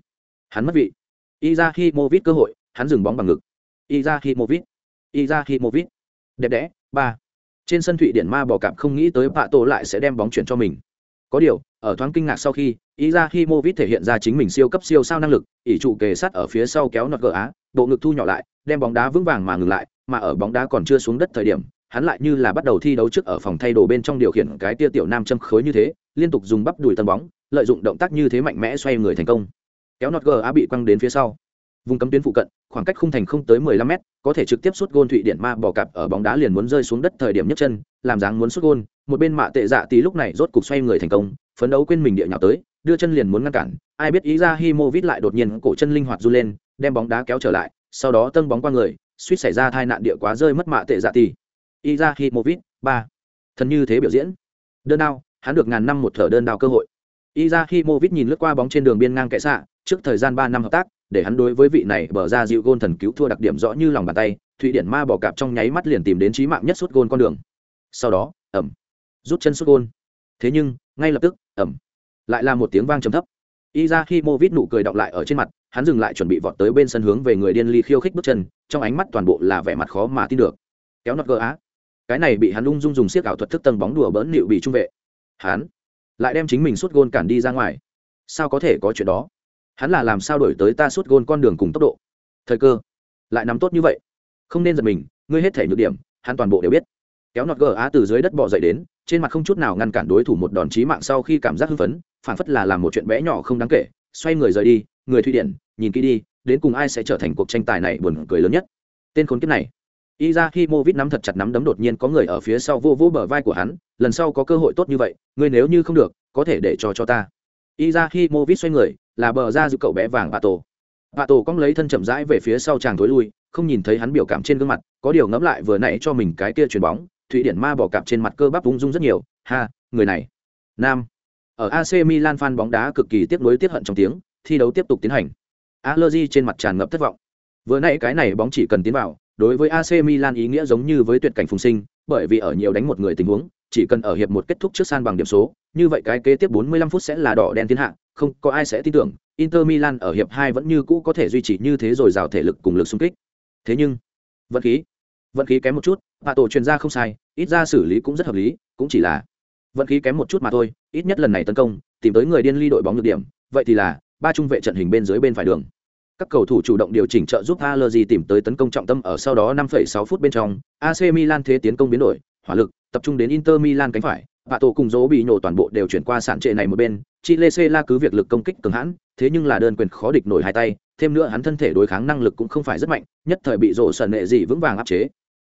Hắn mất vị. Iza Himovic cơ hội, hắn dừng bóng bằng ngực. Iza Himovic. Iza Himovic. Đẹp đẽ, ba trên sân thụy điển ma bò cảm không nghĩ tới bạ tổ lại sẽ đem bóng chuyển cho mình có điều ở thoáng kinh ngạc sau khi ý khi mô vít thể hiện ra chính mình siêu cấp siêu sao năng lực ỷ trụ kề sắt ở phía sau kéo nọt gỡ á bộ ngực thu nhỏ lại đem bóng đá vững vàng mà ngừng lại mà ở bóng đá còn chưa xuống đất thời điểm hắn lại như là bắt đầu thi đấu trước ở phòng thay đồ bên trong điều khiển cái tia tiểu nam châm khối như thế liên tục dùng bắp đùi tân bóng lợi dụng động tác như thế mạnh mẽ xoay người thành công kéo nọt ga bị quăng đến phía sau. Vùng cấm tuyến phụ cận khoảng cách khung thành không tới 15 mét có thể trực tiếp sút gôn thụy điện ma bỏ cặp ở bóng đá liền muốn rơi xuống đất thời điểm nhấc chân làm dáng muốn sút gôn một bên mạ tệ dạ tí lúc này rốt cục xoay người thành công phấn đấu quên mình địa nhào tới đưa chân liền muốn ngăn cản. Ai biết ý ra himovit lại đột nhiên cổ chân linh hoạt du lên đem bóng đá kéo trở lại sau đó tân bóng qua người suýt xảy ra tai nạn địa quá rơi mất mạ tệ dạ tí ý ra himovit ba. Thần như thế biểu diễn. Đơn đao hắn được ngàn năm một thở đơn đao cơ hội. Ý ra himovit nhìn lướt qua bóng trên đường biên ngang kệ xạ, trước thời gian ba năm hợp tác, để hắn đối với vị này bờ ra dịu gôn thần cứu thua đặc điểm rõ như lòng bàn tay thụy điển ma bỏ cạp trong nháy mắt liền tìm đến trí mạng nhất suốt gôn con đường. Sau đó ẩm rút chân suốt gôn. Thế nhưng ngay lập tức ẩm lại là một tiếng vang trầm thấp. Y ra khi mô vít nụ cười đọng lại ở trên mặt hắn dừng lại chuẩn bị vọt tới bên sân hướng về người điên ly khiêu khích bước chân trong ánh mắt toàn bộ là vẻ mặt khó mà tin được. Kéo nọt gỡ á. Cái này bị hắn lung dung dùng siếc ảo thuật thức tầng bóng đùa bỡn nịu bị trung vệ. Hắn lại đem chính mình suốt gôn cản đi ra ngoài. Sao có thể có chuyện đó? Hắn là làm sao đổi tới ta suốt gôn con đường cùng tốc độ? Thời cơ, lại nắm tốt như vậy. Không nên giật mình, ngươi hết thể nhược điểm, hắn toàn bộ đều biết. Kéo nọt gờ á từ dưới đất bò dậy đến, trên mặt không chút nào ngăn cản đối thủ một đòn chí mạng sau khi cảm giác hưng phấn phản phất là làm một chuyện bé nhỏ không đáng kể. Xoay người rời đi, người thụy điển, nhìn kỹ đi, đến cùng ai sẽ trở thành cuộc tranh tài này buồn cười lớn nhất? Tên khốn kiếp này. Y ra khi mô vít nắm thật chặt nắm đấm đột nhiên có người ở phía sau vô vô bờ vai của hắn, lần sau có cơ hội tốt như vậy, ngươi nếu như không được, có thể để cho cho ta. Y ra khi mô vít xoay người là bờ ra giữ cậu bé vàng bà tổ bà tổ cong lấy thân chậm rãi về phía sau chàng thối lui, không nhìn thấy hắn biểu cảm trên gương mặt, có điều ngẫm lại vừa nãy cho mình cái kia chuyền bóng, thụy điển ma bỏ cạp trên mặt cơ bắp ung dung rất nhiều. Ha, người này, nam. Ở ac milan fan bóng đá cực kỳ tiếc nuối tiếc hận trong tiếng, thi đấu tiếp tục tiến hành. Allergy trên mặt tràn ngập thất vọng. Vừa nãy cái này bóng chỉ cần tiến vào, đối với ac milan ý nghĩa giống như với tuyệt cảnh phùng sinh, bởi vì ở nhiều đánh một người tình huống, chỉ cần ở hiệp một kết thúc trước san bằng điểm số, như vậy cái kế tiếp 45 phút sẽ là đỏ đen tiến hạ không có ai sẽ tin tưởng Inter Milan ở hiệp 2 vẫn như cũ có thể duy trì như thế rồi rào thể lực cùng lực xung kích. Thế nhưng, vận khí, vận khí kém một chút, Hạ tổ truyền ra không sai, ít ra xử lý cũng rất hợp lý, cũng chỉ là vận khí kém một chút mà thôi, ít nhất lần này tấn công, tìm tới người điên ly đội bóng được điểm, vậy thì là ba trung vệ trận hình bên dưới bên phải đường. Các cầu thủ chủ động điều chỉnh trợ giúp Allegri tìm tới tấn công trọng tâm ở sau đó 5,6 phút bên trong, AC Milan thế tiến công biến đổi, hỏa lực tập trung đến Inter Milan cánh phải, vạ tổ cùng dỗ bị nhổ toàn bộ đều chuyển qua sản trệ này một bên chile xê la cứ việc lực công kích cường hãn, thế nhưng là đơn quyền khó địch nổi hai tay, thêm nữa hắn thân thể đối kháng năng lực cũng không phải rất mạnh, nhất thời bị rổ sần nệ gì vững vàng áp chế.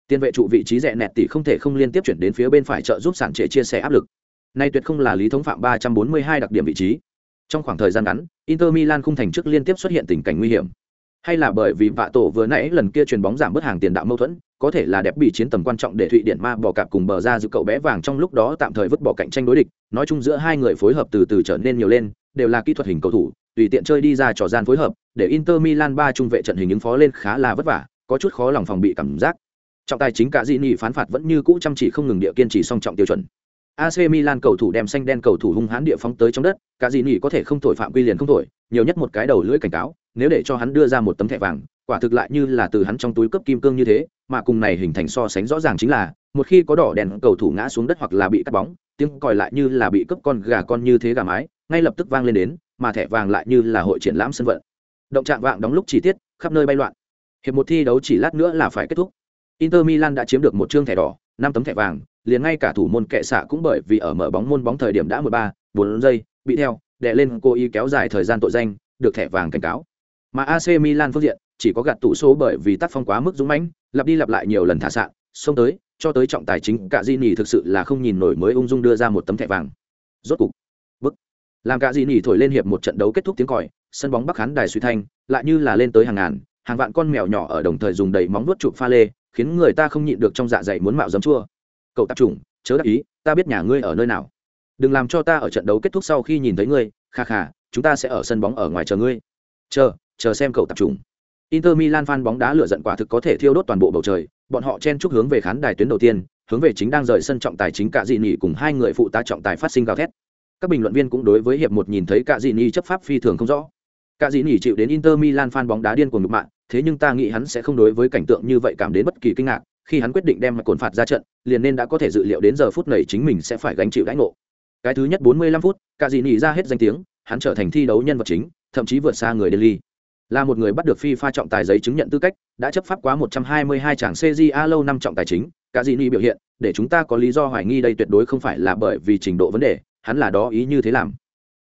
Tiền vệ trụ vị trí rẽ nẹt tỷ không thể không liên tiếp chuyển đến phía bên phải trợ giúp sản trệ chia sẻ áp lực. Nay tuyệt không là lý thống phạm 342 đặc điểm vị trí. Trong khoảng thời gian ngắn, inter milan khung thành trước liên tiếp xuất hiện tình cảnh nguy hiểm hay là bởi vì vạ tổ vừa nãy lần kia chuyền bóng giảm bớt hàng tiền đạo mâu thuẫn, có thể là đẹp bị chiến tầm quan trọng để thụy điện ma bỏ cạp cùng bờ ra giữa cậu bé vàng trong lúc đó tạm thời vứt bỏ cạnh tranh đối địch, nói chung giữa hai người phối hợp từ từ trở nên nhiều lên, đều là kỹ thuật hình cầu thủ, tùy tiện chơi đi ra trò gian phối hợp, để inter milan ba trung vệ trận hình ứng phó lên khá là vất vả, có chút khó lòng phòng bị cảm giác. Trọng tài chính cả dị nghị phán phạt vẫn như cũ chăm chỉ không ngừng địa kiên trì song trọng tiêu chuẩn. AC Milan cầu thủ đem xanh đen cầu thủ hung hãn địa phóng tới trong đất, cả gì nhỉ có thể không thổi phạm quy liền không thổi, nhiều nhất một cái đầu lưỡi cảnh cáo, nếu để cho hắn đưa ra một tấm thẻ vàng, quả thực lại như là từ hắn trong túi cấp kim cương như thế, mà cùng này hình thành so sánh rõ ràng chính là, một khi có đỏ đèn cầu thủ ngã xuống đất hoặc là bị cắt bóng, tiếng còi lại như là bị cướp con gà con như thế gà mái, ngay lập tức vang lên đến, mà thẻ vàng lại như là hội triển lãm sân vận. Động trạng vạng đóng lúc chi tiết khắp nơi bay loạn. Hiệp một thi đấu chỉ lát nữa là phải kết thúc. Inter milan đã chiếm được một chương thẻ đỏ năm tấm thẻ vàng, liền ngay cả thủ môn kệ xạ cũng bởi vì ở mở bóng môn bóng thời điểm đã mười ba, bốn giây, bị theo, đè lên cô ý kéo dài thời gian tội danh, được thẻ vàng cảnh cáo. Mà ac milan phương diện, chỉ có gạt tủ số bởi vì tác phong quá mức dũng mãnh, lặp đi lặp lại nhiều lần thả sạn, xông tới, cho tới trọng tài chính cả di nỉ thực sự là không nhìn nổi mới ung dung đưa ra một tấm thẻ vàng. Rốt cục, bức, làm cả di nỉ thổi lên hiệp một trận đấu kết thúc tiếng còi, sân bóng bắc khán đài suy thanh, lại như là lên tới hàng ngàn, hàng vạn con mèo nhỏ ở đồng thời dùng đầy móng nuốt chụp pha lê khiến người ta không nhịn được trong dạ dày muốn mạo giấm chua. Cậu tạp chủng, chớ đắc ý, ta biết nhà ngươi ở nơi nào. Đừng làm cho ta ở trận đấu kết thúc sau khi nhìn thấy ngươi, kha kha, chúng ta sẽ ở sân bóng ở ngoài chờ ngươi. Chờ chờ xem cậu tạp chủng. Inter milan fan bóng đá lửa giận quả thực có thể thiêu đốt toàn bộ bầu trời. Bọn họ chen chúc hướng về khán đài tuyến đầu tiên, hướng về chính đang rời sân trọng tài chính cạ dị nỉ cùng hai người phụ tá trọng tài phát sinh gào thét. Các bình luận viên cũng đối với hiệp một nhìn thấy cạ dị nỉ chấp pháp phi thường không rõ. Cạ dị nỉ chịu đến inter milan fan bóng đá điên cuồng nhục mạng thế nhưng ta nghĩ hắn sẽ không đối với cảnh tượng như vậy cảm đến bất kỳ kinh ngạc khi hắn quyết định đem cồn phạt ra trận liền nên đã có thể dự liệu đến giờ phút này chính mình sẽ phải gánh chịu đãi ngộ cái thứ nhất 45 phút cả dị nhỉ ra hết danh tiếng hắn trở thành thi đấu nhân vật chính thậm chí vượt xa người delhi là một người bắt được phi pha trọng tài giấy chứng nhận tư cách, đã chấp pháp quá 122 tràng CJA lâu năm trọng tài chính, cả gì nhỉ biểu hiện, để chúng ta có lý do hoài nghi đây tuyệt đối không phải là bởi vì trình độ vấn đề, hắn là đó ý như thế làm.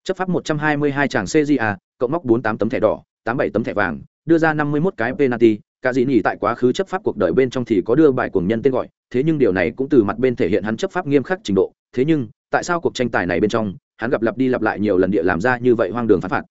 Chấp pháp 122 tràng CJA, cộng móc 48 tấm thẻ đỏ, 87 tấm thẻ vàng, đưa ra 51 cái penalty, cả dĩ nhỉ tại quá khứ chấp pháp cuộc đời bên trong thì có đưa bài cuồng nhân tên gọi, thế nhưng điều này cũng từ mặt bên thể hiện hắn chấp pháp nghiêm khắc trình độ, thế nhưng, tại sao cuộc tranh tài này bên trong, hắn gặp lặp đi lặp lại nhiều lần địa làm ra như vậy hoang đường phản phạt?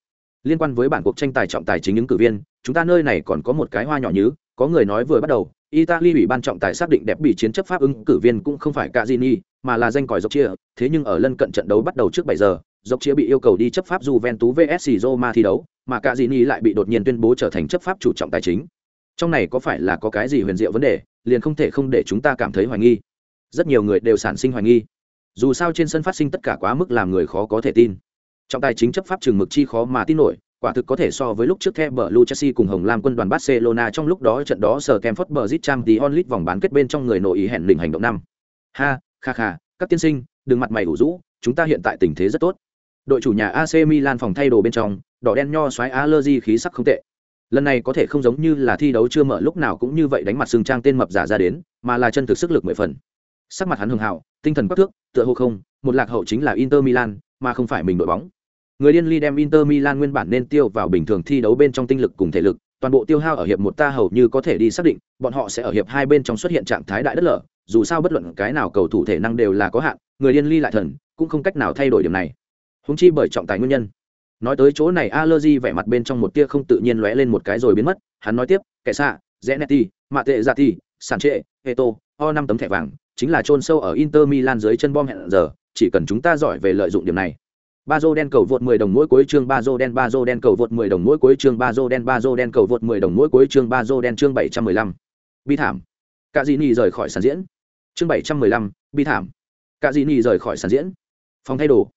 Liên quan với bản cuộc tranh tài trọng tài chính ứng cử viên chúng ta nơi này còn có một cái hoa nhỏ nhứ có người nói vừa bắt đầu italy ủy ban trọng tài xác định đẹp bị chiến chấp pháp ứng cử viên cũng không phải Cazini, mà là danh còi dọc chia thế nhưng ở lân cận trận đấu bắt đầu trước 7 giờ dọc chia bị yêu cầu đi chấp pháp Juventus vs Roma thi đấu mà cả dì ni lại bị đột nhiên tuyên bố trở thành chấp pháp chủ trọng tài chính trong này có phải là có cái gì huyền diệu vấn đề liền không thể không để chúng ta cảm thấy hoài nghi rất nhiều người đều sản sinh hoài nghi dù sao trên sân phát sinh tất cả quá mức làm người khó có thể tin trọng tài chính chấp pháp trường mực chi khó mà tin nổi quả thực có thể so với lúc trước the bờ Lu Chelsea cùng Hồng Lam quân đoàn Barcelona trong lúc đó trận đó sở zit Bridge tí onlit vòng bán kết bên trong người nội ý hẹn lình hành động năm. Ha, kha kha, các tiên sinh, đừng mặt mày ủ rũ, chúng ta hiện tại tình thế rất tốt. Đội chủ nhà AC Milan phòng thay đồ bên trong, đỏ đen nho xoáy allergy khí sắc không tệ. Lần này có thể không giống như là thi đấu chưa mở lúc nào cũng như vậy đánh mặt sừng trang tên mập giả ra đến, mà là chân thực sức lực mười phần. Sắc mặt hắn hưng hào, tinh thần quắc thước, tựa hồ không, một lạc hậu chính là Inter Milan, mà không phải mình đội bóng. Người điên ly đem Inter Milan nguyên bản nên tiêu vào bình thường thi đấu bên trong tinh lực cùng thể lực, toàn bộ tiêu hao ở hiệp một ta hầu như có thể đi xác định, bọn họ sẽ ở hiệp hai bên trong xuất hiện trạng thái đại đất lở, dù sao bất luận cái nào cầu thủ thể năng đều là có hạn, người điên ly lại thần, cũng không cách nào thay đổi điểm này húng chi bởi trọng tài nguyên nhân. Nói tới chỗ này Allergy vẻ mặt bên trong một tia không tự nhiên lóe lên một cái rồi biến mất, hắn nói tiếp, kẻ xạ, Zenetti, Mạ Tệ Zati, Sanche, Eto, o năm tấm thẻ vàng, chính là trôn sâu ở Inter Milan dưới chân bom hẹn giờ, chỉ cần chúng ta giỏi về lợi dụng điểm này. Ba dô đen cầu vượt 10 đồng mỗi cuối chương ba dô đen ba dô đen cầu vượt 10 đồng mỗi cuối chương ba dô đen ba dô đen cầu vượt 10 đồng mỗi cuối chương ba dô đen chương 715. bi thảm. Cả dị nỉ rời khỏi sàn diễn. Chương 715, bi thảm. Cả dị nỉ rời khỏi sàn diễn. Phòng thay đồ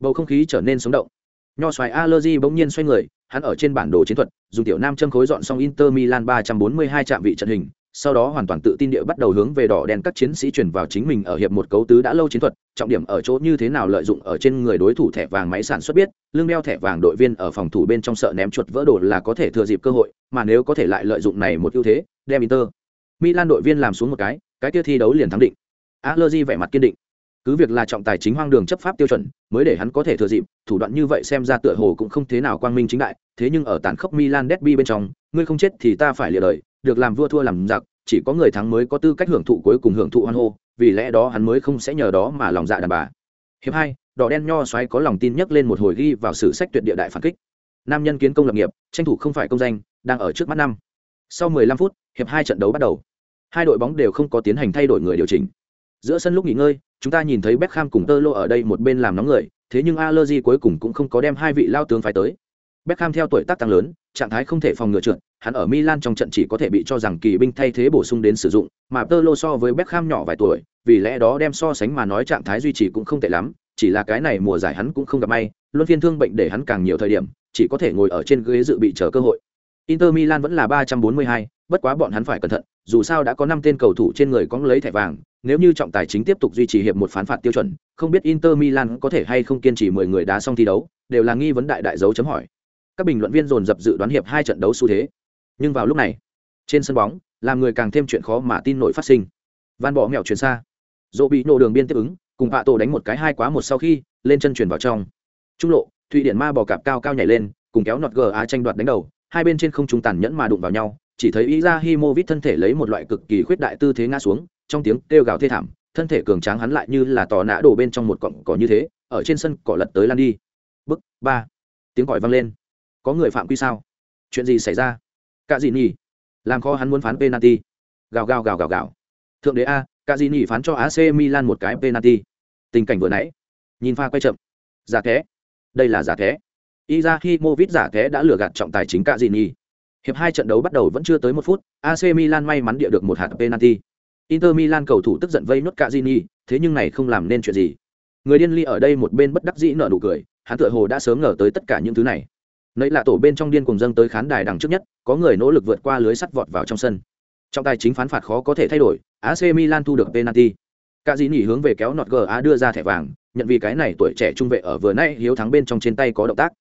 bầu không khí trở nên sống động. Nho xoài allergy bỗng nhiên xoay người, hắn ở trên bản đồ chiến thuật, dùng tiểu nam châm khối dọn xong inter milan 342 trạm vị trận hình, sau đó hoàn toàn tự tin địa bắt đầu hướng về đỏ đen các chiến sĩ chuyển vào chính mình ở hiệp một cấu tứ đã lâu chiến thuật, trọng điểm ở chỗ như thế nào lợi dụng ở trên người đối thủ thẻ vàng máy sản xuất biết lương đeo thẻ vàng đội viên ở phòng thủ bên trong sợ ném chuột vỡ đồ là có thể thừa dịp cơ hội, mà nếu có thể lại lợi dụng này một ưu thế, đem inter milan đội viên làm xuống một cái cái kia thi đấu liền thắng định. Allergy vẻ mặt kiên định cứ việc là trọng tài chính hoang đường chấp pháp tiêu chuẩn, mới để hắn có thể thừa dịp, thủ đoạn như vậy xem ra tựa hồ cũng không thế nào quang minh chính đại, thế nhưng ở tàn khốc milan derby bên trong, ngươi không chết thì ta phải lìa đời, được làm vua thua làm giặc, chỉ có người thắng mới có tư cách hưởng thụ cuối cùng hưởng thụ hoan hô, vì lẽ đó hắn mới không sẽ nhờ đó mà lòng dạ đàn bà. Hiệp hai, đỏ đen nho xoáy có lòng tin nhắc lên một hồi ghi vào sử sách tuyệt địa đại phản kích. Nam nhân kiến công lập nghiệp, tranh thủ không phải công danh, đang ở trước mắt năm. Sau 15 phút, hiệp hai trận đấu bắt đầu. Hai đội bóng đều không có tiến hành thay đổi người điều chỉnh giữa sân lúc nghỉ ngơi chúng ta nhìn thấy Beckham cùng Tơ Lô ở đây một bên làm nóng người thế nhưng Allergy cuối cùng cũng không có đem hai vị lao tướng phải tới Beckham theo tuổi tác tăng lớn trạng thái không thể phòng ngừa trượt hắn ở Milan trong trận chỉ có thể bị cho rằng kỳ binh thay thế bổ sung đến sử dụng, mà Tolo so với Beckham nhỏ vài tuổi, vì lẽ đó đem so sánh mà nói trạng thái duy trì cũng không tệ lắm, chỉ là cái này mùa giải hắn cũng không gặp may, luân phiên thương bệnh để hắn càng nhiều thời điểm, chỉ có thể ngồi ở trên ghế dự bị chờ cơ hội. Inter Milan vẫn là 342, bất quá bọn hắn phải cẩn thận, dù sao đã có 5 tên cầu thủ trên người có lấy thẻ vàng, nếu như trọng tài chính tiếp tục duy trì hiệp một phán phạt tiêu chuẩn, không biết Inter Milan có thể hay không kiên trì 10 người đá xong thi đấu, đều là nghi vấn đại đại dấu chấm hỏi. Các bình luận viên dồn dập dự đoán hiệp hai trận đấu xu thế. Nhưng vào lúc này, trên sân bóng, làm người càng thêm chuyện khó mà tin nổi phát sinh. Van bỏ mèo chuyển xa, Dỗ bị nổ đường biên tiếp ứng, cùng Vạ Tổ đánh một cái hai quá một sau khi, lên chân chuyển vào trong. Trung lộ, Thụy Điển Ma bò cạp cao cao nhảy lên, cùng kéo nọt GA tranh đoạt đánh đầu, hai bên trên không trung tàn nhẫn mà đụng vào nhau, chỉ thấy Izahimovic thân thể lấy một loại cực kỳ khuyết đại tư thế ngã xuống, trong tiếng kêu gào thê thảm, thân thể cường tráng hắn lại như là tò nã đổ bên trong một cọng cỏ như thế, ở trên sân cỏ lật tới lan đi. Bức ba, tiếng còi vang lên. Có người phạm quy sao? Chuyện gì xảy ra? Cả gì nhỉ? Làm khó hắn muốn phán penalty. Gào gào gào gào gào. Thượng đế a, cả gì nhỉ phán cho AC Milan một cái penalty. Tình cảnh vừa nãy, nhìn pha quay chậm. Giả thế. Đây là giả thế. Izahimovic giả thế đã lừa gạt trọng tài chính cả gì nhỉ? Hiệp hai trận đấu bắt đầu vẫn chưa tới một phút, AC Milan may mắn địa được một hạt penalty. Inter Milan cầu thủ tức giận vây nốt Cazini, thế nhưng này không làm nên chuyện gì. Người điên ly ở đây một bên bất đắc dĩ nở nụ cười, hắn tựa hồ đã sớm ngờ tới tất cả những thứ này. Nãy là tổ bên trong điên cùng dâng tới khán đài đằng trước nhất, có người nỗ lực vượt qua lưới sắt vọt vào trong sân. Trong tài chính phán phạt khó có thể thay đổi, AC Milan thu được penalty. Cazini hướng về kéo nọt GA đưa ra thẻ vàng, nhận vì cái này tuổi trẻ trung vệ ở vừa nãy hiếu thắng bên trong trên tay có động tác.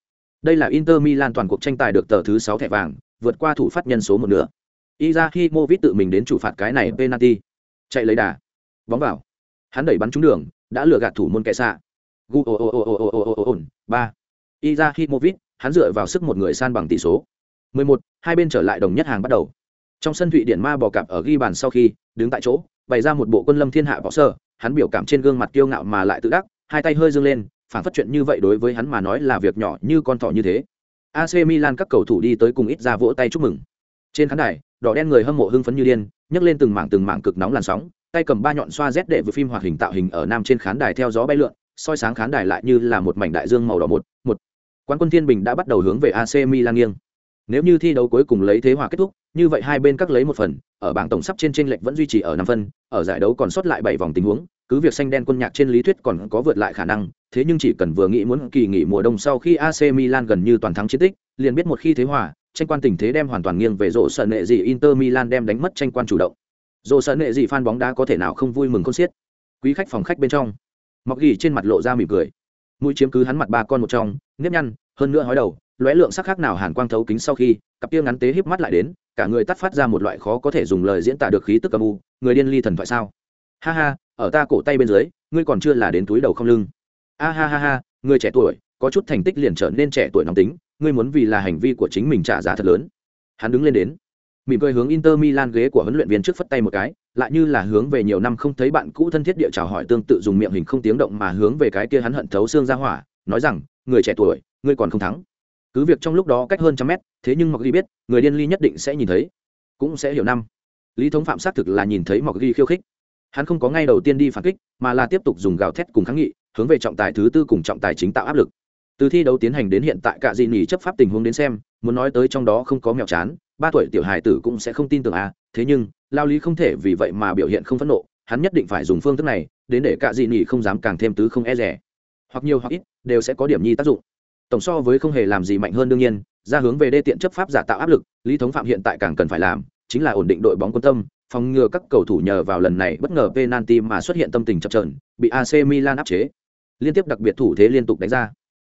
Đây là Inter Milan toàn cuộc tranh tài được tờ thứ 6 thẻ vàng, vượt qua thủ phát nhân số một nửa. Izahimovic tự mình đến chủ phạt cái này penalty. Chạy lấy đà. Bóng vào. Hắn đẩy bắn trúng đường, đã lừa gạt thủ môn kẻ xạ. Gu ồ ồ ồ ồ ồ ồ ồ ồ ba. Izahimovic, hắn dựa vào sức một người san bằng tỷ số. 11, hai bên trở lại đồng nhất hàng bắt đầu. Trong sân Thụy Điển Ma bò cạp ở ghi bàn sau khi, đứng tại chỗ, bày ra một bộ quân lâm thiên hạ võ sơ, hắn biểu cảm trên gương mặt kiêu ngạo mà lại tự đắc, hai tay hơi dương lên, phản phát chuyện như vậy đối với hắn mà nói là việc nhỏ như con thỏ như thế. AC Milan các cầu thủ đi tới cùng ít ra vỗ tay chúc mừng. Trên khán đài, đỏ đen người hâm mộ hưng phấn như điên, nhấc lên từng mảng từng mảng cực nóng làn sóng, tay cầm ba nhọn xoa rét để vừa phim hoạt hình tạo hình ở nam trên khán đài theo gió bay lượn, soi sáng khán đài lại như là một mảnh đại dương màu đỏ một, một. Quán quân Thiên Bình đã bắt đầu hướng về AC Milan nghiêng. Nếu như thi đấu cuối cùng lấy thế hòa kết thúc, như vậy hai bên các lấy một phần, ở bảng tổng sắp trên trên lệch vẫn duy trì ở năm phân, ở giải đấu còn sót lại bảy vòng tình huống, cứ việc xanh đen quân nhạc trên lý thuyết còn có vượt lại khả năng, thế nhưng chỉ cần vừa nghĩ muốn kỳ nghỉ mùa đông sau khi AC Milan gần như toàn thắng chiến tích, liền biết một khi thế hòa, tranh quan tình thế đem hoàn toàn nghiêng về rổ sợ nệ gì Inter Milan đem đánh mất tranh quan chủ động. Rổ sợ nệ gì fan bóng đá có thể nào không vui mừng con xiết. Quý khách phòng khách bên trong, Mọc Gỉ trên mặt lộ ra mỉm cười. Mũi chiếm cứ hắn mặt ba con một trong, nếp nhăn, hơn nữa hói đầu, lóe lượng sắc khác nào hàn quang thấu kính sau khi, cặp kia ngắn tế híp mắt lại đến, cả người tắt phát ra một loại khó có thể dùng lời diễn tả được khí tức âm u, người điên ly thần thoại sao? Ha ha, ở ta cổ tay bên dưới, ngươi còn chưa là đến túi đầu không lưng. A ha ha ha, người trẻ tuổi, có chút thành tích liền trở nên trẻ tuổi nóng tính, ngươi muốn vì là hành vi của chính mình trả giá thật lớn. Hắn đứng lên đến, mỉm cười hướng inter milan ghế của huấn luyện viên trước phất tay một cái, lại như là hướng về nhiều năm không thấy bạn cũ thân thiết địa chào hỏi tương tự dùng miệng hình không tiếng động mà hướng về cái kia hắn hận thấu xương ra hỏa, nói rằng, người trẻ tuổi, ngươi còn không thắng. Cứ việc trong lúc đó cách hơn trăm mét, thế nhưng mọc ghi biết, người điên ly nhất định sẽ nhìn thấy, cũng sẽ hiểu năm. Lý thống phạm xác thực là nhìn thấy mọc ghi khiêu khích. Hắn không có ngay đầu tiên đi phản kích, mà là tiếp tục dùng gào thét cùng kháng nghị, hướng về trọng tài thứ tư cùng trọng tài chính tạo áp lực từ thi đấu tiến hành đến hiện tại cả dị nỉ chấp pháp tình huống đến xem, muốn nói tới trong đó không có mèo chán, ba tuổi tiểu hài tử cũng sẽ không tin tưởng à thế nhưng, lao lý không thể vì vậy mà biểu hiện không phẫn nộ, hắn nhất định phải dùng phương thức này, đến để cả dị nỉ không dám càng thêm tứ không e rẻ. Hoặc nhiều hoặc ít, đều sẽ có điểm nhi tác dụng. Tổng so với không hề làm gì mạnh hơn đương nhiên, ra hướng về đê tiện chấp pháp giả tạo áp lực, lý thống phạm hiện tại càng cần phải làm, chính là ổn định đội bóng quân tâm, phòng ngừa các cầu thủ nhờ vào lần này bất ngờ penalty mà xuất hiện tâm tình chập trờn bị AC Milan áp chế. Liên tiếp đặc biệt thủ thế liên tục đánh ra.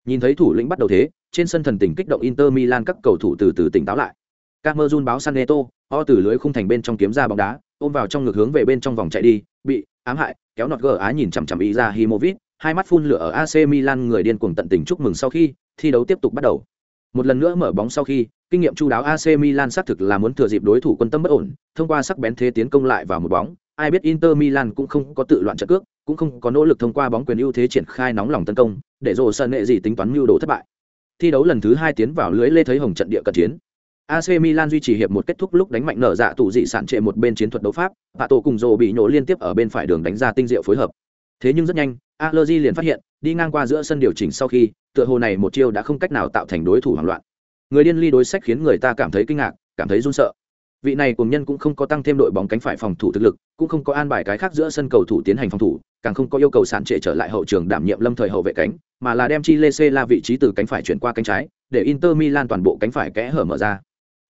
Nhìn thấy thủ lĩnh bắt đầu thế, trên sân thần tình kích động Inter Milan các cầu thủ từ từ tỉnh táo lại. Camerun báo San Neto, o từ lưới khung thành bên trong kiếm ra bóng đá, ôm vào trong ngực hướng về bên trong vòng chạy đi, bị ám hại, kéo nọt gờ á nhìn chằm chằm ý ra Himovit, hai mắt phun lửa ở AC Milan người điên cuồng tận tình chúc mừng sau khi thi đấu tiếp tục bắt đầu. Một lần nữa mở bóng sau khi, kinh nghiệm chu đáo AC Milan xác thực là muốn thừa dịp đối thủ quân tâm bất ổn, thông qua sắc bén thế tiến công lại vào một bóng, ai biết Inter Milan cũng không có tự loạn trận cước, cũng không có nỗ lực thông qua bóng quyền ưu thế triển khai nóng lòng tấn công, để rồ sân nệ gì tính toán mưu đồ thất bại. Thi đấu lần thứ hai tiến vào lưới lê thấy hồng trận địa cận chiến. AC Milan duy trì hiệp một kết thúc lúc đánh mạnh nở dạ tủ dị sản trệ một bên chiến thuật đấu pháp, và tổ cùng rồ bị nhổ liên tiếp ở bên phải đường đánh ra tinh diệu phối hợp. Thế nhưng rất nhanh, Allegri liền phát hiện, đi ngang qua giữa sân điều chỉnh sau khi, tựa hồ này một chiêu đã không cách nào tạo thành đối thủ hoảng loạn. Người điên ly đối sách khiến người ta cảm thấy kinh ngạc, cảm thấy run sợ vị này cùng nhân cũng không có tăng thêm đội bóng cánh phải phòng thủ thực lực cũng không có an bài cái khác giữa sân cầu thủ tiến hành phòng thủ càng không có yêu cầu sản trệ trở lại hậu trường đảm nhiệm lâm thời hậu vệ cánh mà là đem chi lê c la vị trí từ cánh phải chuyển qua cánh trái để inter milan toàn bộ cánh phải kẽ hở mở ra.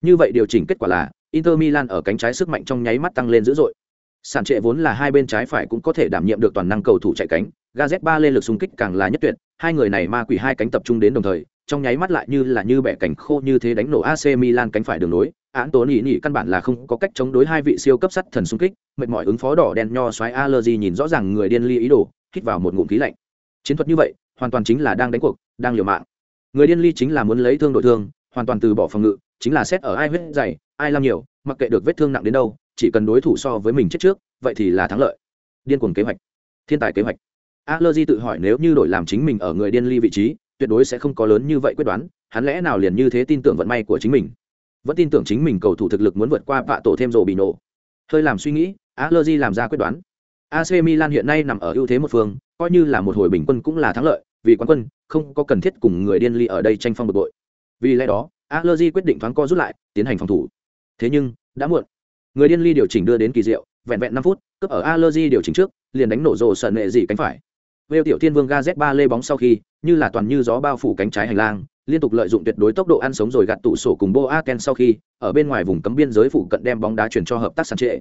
Như vậy điều chỉnh kết quả là inter milan ở cánh trái sức mạnh trong nháy mắt tăng lên dữ dội. Sản trệ vốn là hai bên trái phải cũng có thể đảm nhiệm được toàn năng cầu thủ chạy cánh, gaz ba lên lực xung kích càng là nhất tuyệt, hai người này ma quỷ hai cánh tập trung đến đồng thời, trong nháy mắt lại như là như bẻ cảnh khô như thế đánh nổ AC Milan cánh phải đường nối, án tố nỉ nhị căn bản là không có cách chống đối hai vị siêu cấp sắt thần xung kích, mệt mỏi ứng phó đỏ đen nho xoáy allergy nhìn rõ ràng người điên ly ý đồ, hít vào một ngụm khí lạnh. Chiến thuật như vậy, hoàn toàn chính là đang đánh cuộc, đang liều mạng. Người điên ly chính là muốn lấy thương đổi thương, hoàn toàn từ bỏ phòng ngự, chính là xét ở ai huyết dày, ai làm nhiều, mặc kệ được vết thương nặng đến đâu, chỉ cần đối thủ so với mình chết trước, vậy thì là thắng lợi. Điên cuồng kế hoạch, thiên tài kế hoạch. Allergy tự hỏi nếu như đổi làm chính mình ở người điên ly vị trí, tuyệt đối sẽ không có lớn như vậy quyết đoán, hắn lẽ nào liền như thế tin tưởng vận may của chính mình vẫn tin tưởng chính mình cầu thủ thực lực muốn vượt qua vạ tổ thêm rổ bị nổ. Hơi làm suy nghĩ allergy làm ra quyết đoán. Ac milan hiện nay nằm ở ưu thế một phương, coi như là một hồi bình quân cũng là thắng lợi, vì quán quân, không có cần thiết cùng người điên ly ở đây tranh phong bực bội. Vì lẽ đó allergy quyết định thoáng co rút lại, tiến hành phòng thủ. Thế nhưng, đã muộn. Người điên ly điều chỉnh đưa đến kỳ diệu, vẹn vẹn năm phút, cướp ở allergy điều chỉnh trước, liền đánh nổ rồ sợ nệ gì cánh phải. Vêu tiểu thiên vương ga z 3 lê bóng sau khi như là toàn như gió bao phủ cánh trái hành lang liên tục lợi dụng tuyệt đối tốc độ ăn sống rồi gạt tụ sổ cùng Boaken sau khi ở bên ngoài vùng cấm biên giới phụ cận đem bóng đá chuyển cho hợp tác sản trệ.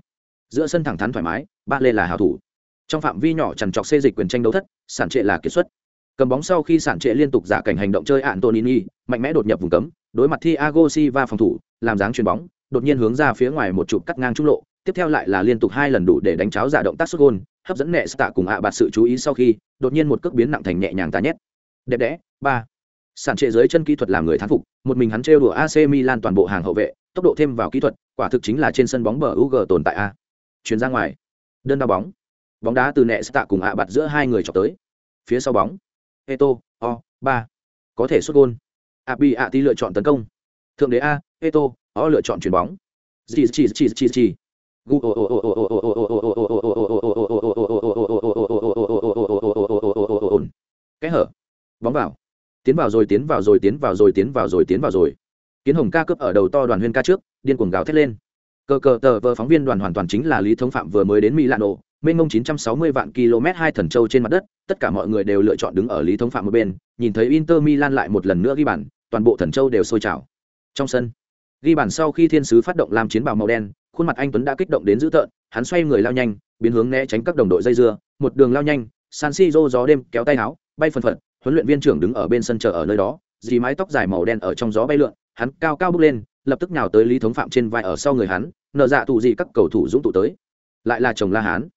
Giữa sân thẳng thắn thoải mái, ba lê là hảo thủ. Trong phạm vi nhỏ chằn trọc xê dịch quyền tranh đấu thất, sản trệ là kiệt xuất. Cầm bóng sau khi sản trệ liên tục giả cảnh hành động chơi Antonini, mạnh mẽ đột nhập vùng cấm, đối mặt Thiago Silva phòng thủ, làm dáng chuyền bóng, đột nhiên hướng ra phía ngoài một chụp cắt ngang trung lộ, tiếp theo lại là liên tục hai lần đủ để đánh cháo giả động tác sút gôn, hấp dẫn nệ tạ cùng ạ bạt sự chú ý sau khi, đột nhiên một cước biến nặng thành nhẹ nhàng ta nhét. Đẹp đẽ, ba. Sản trệ dưới chân kỹ thuật làm người thán phục một mình hắn trêu đùa ac milan toàn bộ hàng hậu vệ tốc độ thêm vào kỹ thuật quả thực chính là trên sân bóng bờ ug tồn tại a. Chuyển ra ngoài. Đơn đa bóng. Bóng đá từ nẹ tạ cùng ạ bạt giữa hai người chọc tới. Phía sau bóng. Eto o ba. Có thể xuất gôn. A bi a ti lựa chọn tấn công. Thượng đế a eto o lựa chọn chuyền bóng. Chỉ chỉ chỉ chỉ chỉ. Cái hở. Bóng vào. Tiến vào rồi, tiến vào rồi, tiến vào rồi, tiến vào rồi, tiến vào rồi. Kiến hồng ca cướp ở đầu to đoàn huyên ca trước, điên cuồng gào thét lên. Cờ cờ tờ vờ phóng viên đoàn hoàn toàn chính là lý thống phạm vừa mới đến mỹ lạ nổ mênh mông 960 vạn km hai thần châu trên mặt đất, tất cả mọi người đều lựa chọn đứng ở lý thống phạm một bên, nhìn thấy inter milan lại một lần nữa ghi bàn, toàn bộ thần châu đều sôi trào. Trong sân, ghi bàn sau khi thiên sứ phát động làm chiến bào màu đen, khuôn mặt anh tuấn đã kích động đến dữ tợn, hắn xoay người lao nhanh, biến hướng né tránh các đồng đội dây dưa, một đường lao nhanh, san siro gió đêm kéo tay áo bay phần phật, huấn luyện viên trưởng đứng ở bên sân chờ ở nơi đó, dì mái tóc dài màu đen ở trong gió bay lượn, hắn cao cao bước lên, lập tức nhào tới lý thống phạm trên vai ở sau người hắn nợ dạ tù gì các cầu thủ dũng tụ tới. Lại là chồng la hán.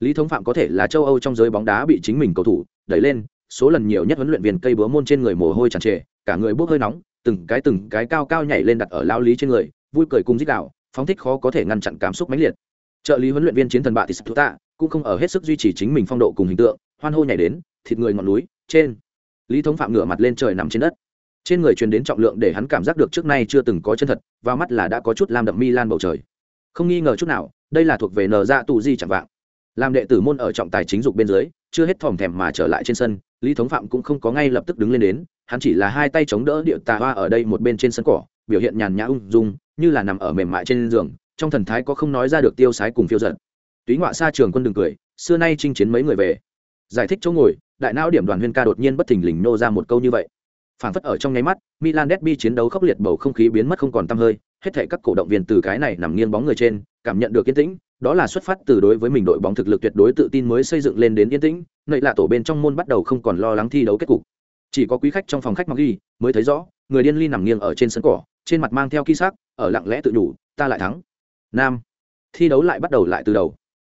Lý thống phạm có thể là châu âu trong giới bóng đá bị chính mình cầu thủ đẩy lên, số lần nhiều nhất huấn luyện viên cây búa môn trên người mồ hôi tràn trề, cả người bốc hơi nóng, từng cái từng cái cao cao nhảy lên đặt ở lao lý trên người, vui cười cùng dích đạo, phóng thích khó có thể ngăn chặn cảm xúc mãnh liệt. Trợ lý huấn luyện viên chiến thần bạ thì sắp tạ cũng không ở hết sức duy trì chính mình phong độ cùng hình tượng, hoan hô nhảy đến thịt người ngọn núi, trên. Lý thống phạm ngửa mặt lên trời nằm trên đất. Trên người truyền đến trọng lượng để hắn cảm giác được trước nay chưa từng có chân thật, vào mắt là đã có chút lam đậm mi lan bầu trời. Không nghi ngờ chút nào, đây là thuộc về nờ dạ tù di chẳng vạng. Làm đệ tử môn ở trọng tài chính dục bên dưới, chưa hết thòm thèm mà trở lại trên sân, lý thống phạm cũng không có ngay lập tức đứng lên đến, hắn chỉ là hai tay chống đỡ điệu tà hoa ở đây một bên trên sân cỏ, biểu hiện nhàn nhã ung dung, như là nằm ở mềm mại trên giường, trong thần thái có không nói ra được tiêu sái cùng phiêu giận. Túy ngoạ xa trường quân đừng cười, xưa nay chinh chiến mấy người về. Giải thích chỗ ngồi đại não điểm đoàn huyên ca đột nhiên bất thình lình nô ra một câu như vậy. Phảng phất ở trong nháy mắt, milan derby chiến đấu khốc liệt bầu không khí biến mất không còn tăm hơi, hết thảy các cổ động viên từ cái này nằm nghiêng bóng người trên, cảm nhận được yên tĩnh, đó là xuất phát từ đối với mình đội bóng thực lực tuyệt đối tự tin mới xây dựng lên đến yên tĩnh, nậy là tổ bên trong môn bắt đầu không còn lo lắng thi đấu kết cục. Chỉ có quý khách trong phòng khách mặc ghi, mới thấy rõ, người điên ly nằm nghiêng ở trên sân cỏ, trên mặt mang theo ký sắc, ở lặng lẽ tự nhủ ta lại thắng. Nam. Thi đấu lại bắt đầu lại từ đầu.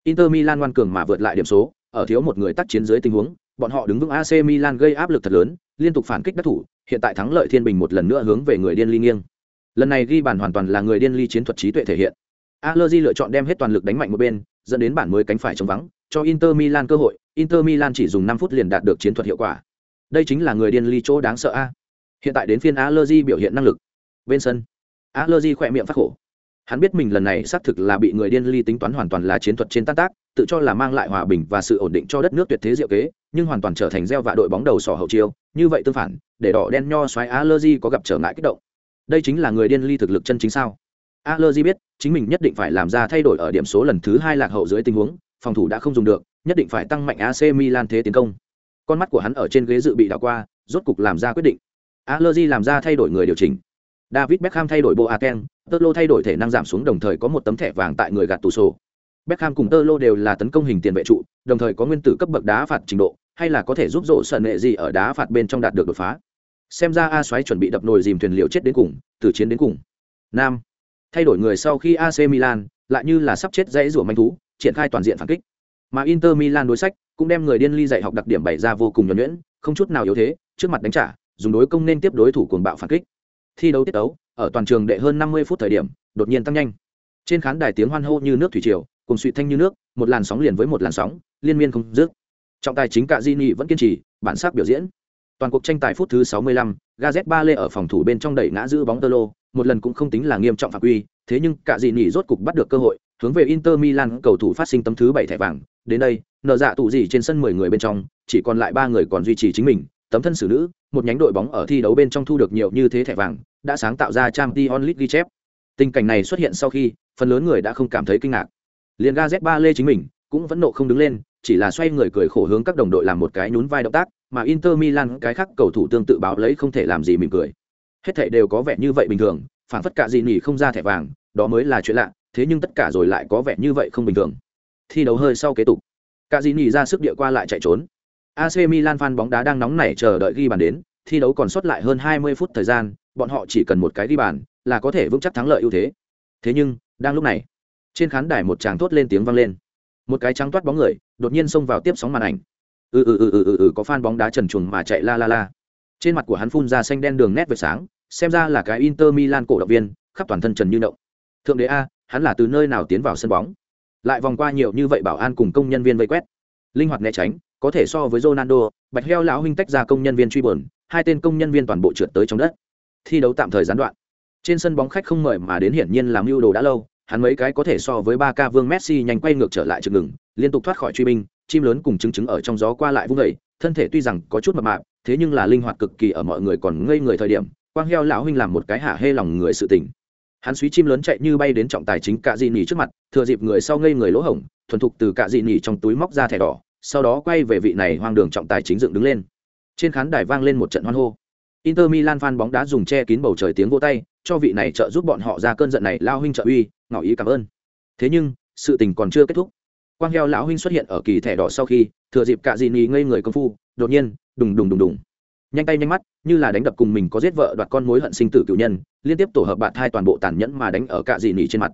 Inter milan ngoan cường mà vượt lại điểm số, ở thiếu một người tác chiến dưới tình huống bọn họ đứng vững AC Milan gây áp lực thật lớn, liên tục phản kích đắc thủ, hiện tại thắng lợi thiên bình một lần nữa hướng về người điên ly nghiêng. Lần này ghi bàn hoàn toàn là người điên ly chiến thuật trí tuệ thể hiện. Allegri lựa chọn đem hết toàn lực đánh mạnh một bên, dẫn đến bản mới cánh phải trống vắng, cho Inter Milan cơ hội, Inter Milan chỉ dùng 5 phút liền đạt được chiến thuật hiệu quả. Đây chính là người điên ly chỗ đáng sợ a. Hiện tại đến phiên Allegri biểu hiện năng lực. Bên sân, Allegri khỏe miệng phát khổ. Hắn biết mình lần này xác thực là bị người điên ly tính toán hoàn toàn là chiến thuật trên tan tác, tự cho là mang lại hòa bình và sự ổn định cho đất nước tuyệt thế diệu kế, nhưng hoàn toàn trở thành gieo vạ đội bóng đầu sỏ hậu chiêu, như vậy tương phản, để đỏ đen nho xoáy Allergy có gặp trở ngại kích động. Đây chính là người điên ly thực lực chân chính sao? Allergy biết, chính mình nhất định phải làm ra thay đổi ở điểm số lần thứ hai lạc hậu dưới tình huống, phòng thủ đã không dùng được, nhất định phải tăng mạnh AC Milan thế tiến công. Con mắt của hắn ở trên ghế dự bị đảo qua, rốt cục làm ra quyết định. Allergy làm ra thay đổi người điều chỉnh. David Beckham thay đổi Boateng, Totlo thay đổi thể năng giảm xuống đồng thời có một tấm thẻ vàng tại người gạt tủ sổ Beckham cùng Tơ Lô đều là tấn công hình tiền vệ trụ, đồng thời có nguyên tử cấp bậc đá phạt trình độ, hay là có thể giúp rộ sân nệ gì ở đá phạt bên trong đạt được đột phá. Xem ra A xoáy chuẩn bị đập nồi dìm thuyền liều chết đến cùng, từ chiến đến cùng. Nam. Thay đổi người sau khi AC Milan, lại như là sắp chết dãy rủa manh thú, triển khai toàn diện phản kích. Mà Inter Milan đối sách cũng đem người điên ly dạy học đặc điểm bày ra vô cùng nhuần nhuyễn, không chút nào yếu thế, trước mặt đánh trả, dùng đối công nên tiếp đối thủ cuồng bạo phản kích. Thi đấu tiết đấu, ở toàn trường đệ hơn 50 phút thời điểm, đột nhiên tăng nhanh. Trên khán đài tiếng hoan hô như nước thủy triều, cùng suy thanh như nước, một làn sóng liền với một làn sóng, liên miên không dứt. Trọng tài chính Cạ Gini vẫn kiên trì, bản sắc biểu diễn. Toàn cuộc tranh tài phút thứ 65, Gazet Ba Lê ở phòng thủ bên trong đẩy ngã giữ bóng Tơ một lần cũng không tính là nghiêm trọng phạm quy, thế nhưng Cạ Gini rốt cục bắt được cơ hội, hướng về Inter Milan cầu thủ phát sinh tấm thứ bảy thẻ vàng, đến đây, nở dạ tụ gì trên sân 10 người bên trong, chỉ còn lại ba người còn duy trì chính mình, tấm thân xử nữ, một nhánh đội bóng ở thi đấu bên trong thu được nhiều như thế thẻ vàng, đã sáng tạo ra trang League ghi chép. Tình cảnh này xuất hiện sau khi, phần lớn người đã không cảm thấy kinh ngạc. Liền Gazet Ba Lê chính mình cũng vẫn nộ không đứng lên, chỉ là xoay người cười khổ hướng các đồng đội làm một cái nhún vai động tác, mà Inter Milan cái khác cầu thủ tương tự báo lấy không thể làm gì mỉm cười. Hết thảy đều có vẻ như vậy bình thường, phản phất cả gì nhỉ không ra thẻ vàng, đó mới là chuyện lạ, thế nhưng tất cả rồi lại có vẻ như vậy không bình thường. Thi đấu hơi sau kế tục, cả gì nhỉ ra sức địa qua lại chạy trốn. AC Milan fan bóng đá đang nóng nảy chờ đợi ghi bàn đến, thi đấu còn sót lại hơn 20 phút thời gian, bọn họ chỉ cần một cái ghi bàn là có thể vững chắc thắng lợi ưu thế. Thế nhưng, đang lúc này, trên khán đài một chàng thốt lên tiếng vang lên. Một cái trắng toát bóng người, đột nhiên xông vào tiếp sóng màn ảnh. Ừ ừ ừ ừ ừ ừ có fan bóng đá trần chuồng mà chạy la la la. Trên mặt của hắn phun ra xanh đen đường nét vệt sáng, xem ra là cái inter milan cổ động viên, khắp toàn thân trần như động. Thượng đế a, hắn là từ nơi nào tiến vào sân bóng? Lại vòng qua nhiều như vậy bảo an cùng công nhân viên vây quét. Linh hoạt né tránh, có thể so với ronaldo, bạch heo lão huynh tách ra công nhân viên truy bờn hai tên công nhân viên toàn bộ trượt tới trong đất. Thi đấu tạm thời gián đoạn. Trên sân bóng khách không mời mà đến hiển nhiên làm mưu đồ đã lâu hắn mấy cái có thể so với ba ca vương messi nhanh quay ngược trở lại chừng ngừng, liên tục thoát khỏi truy binh, chim lớn cùng chứng chứng ở trong gió qua lại vung vẩy thân thể tuy rằng có chút mập mạp, thế nhưng là linh hoạt cực kỳ ở mọi người còn ngây người thời điểm, quang heo lão huynh làm một cái hạ hê lòng người sự tình. Hắn suý chim lớn chạy như bay đến trọng tài chính cạ dị nỉ trước mặt, thừa dịp người sau ngây người lỗ hổng, thuần thục từ cạ dị nỉ trong túi móc ra thẻ đỏ, sau đó quay về vị này hoang đường trọng tài chính dựng đứng lên. Trên khán đài vang lên một trận hoan hô inter milan fan bóng đá dùng che kín bầu trời tiếng vỗ tay, cho vị này trợ giúp bọn họ ra cơn giận này lao huynh trợ uy, ngỏ ý cảm ơn. Thế nhưng, sự tình còn chưa kết thúc. Quang heo lão huynh xuất hiện ở kỳ thẻ đỏ sau khi, thừa dịp Cả dị ngây người công phu, đột nhiên, đùng đùng đùng đùng. Nhanh tay nhanh mắt, như là đánh đập cùng mình có giết vợ đoạt con mối hận sinh tử cựu nhân, liên tiếp tổ hợp bạn hai toàn bộ tàn nhẫn mà đánh ở Cả dị trên mặt.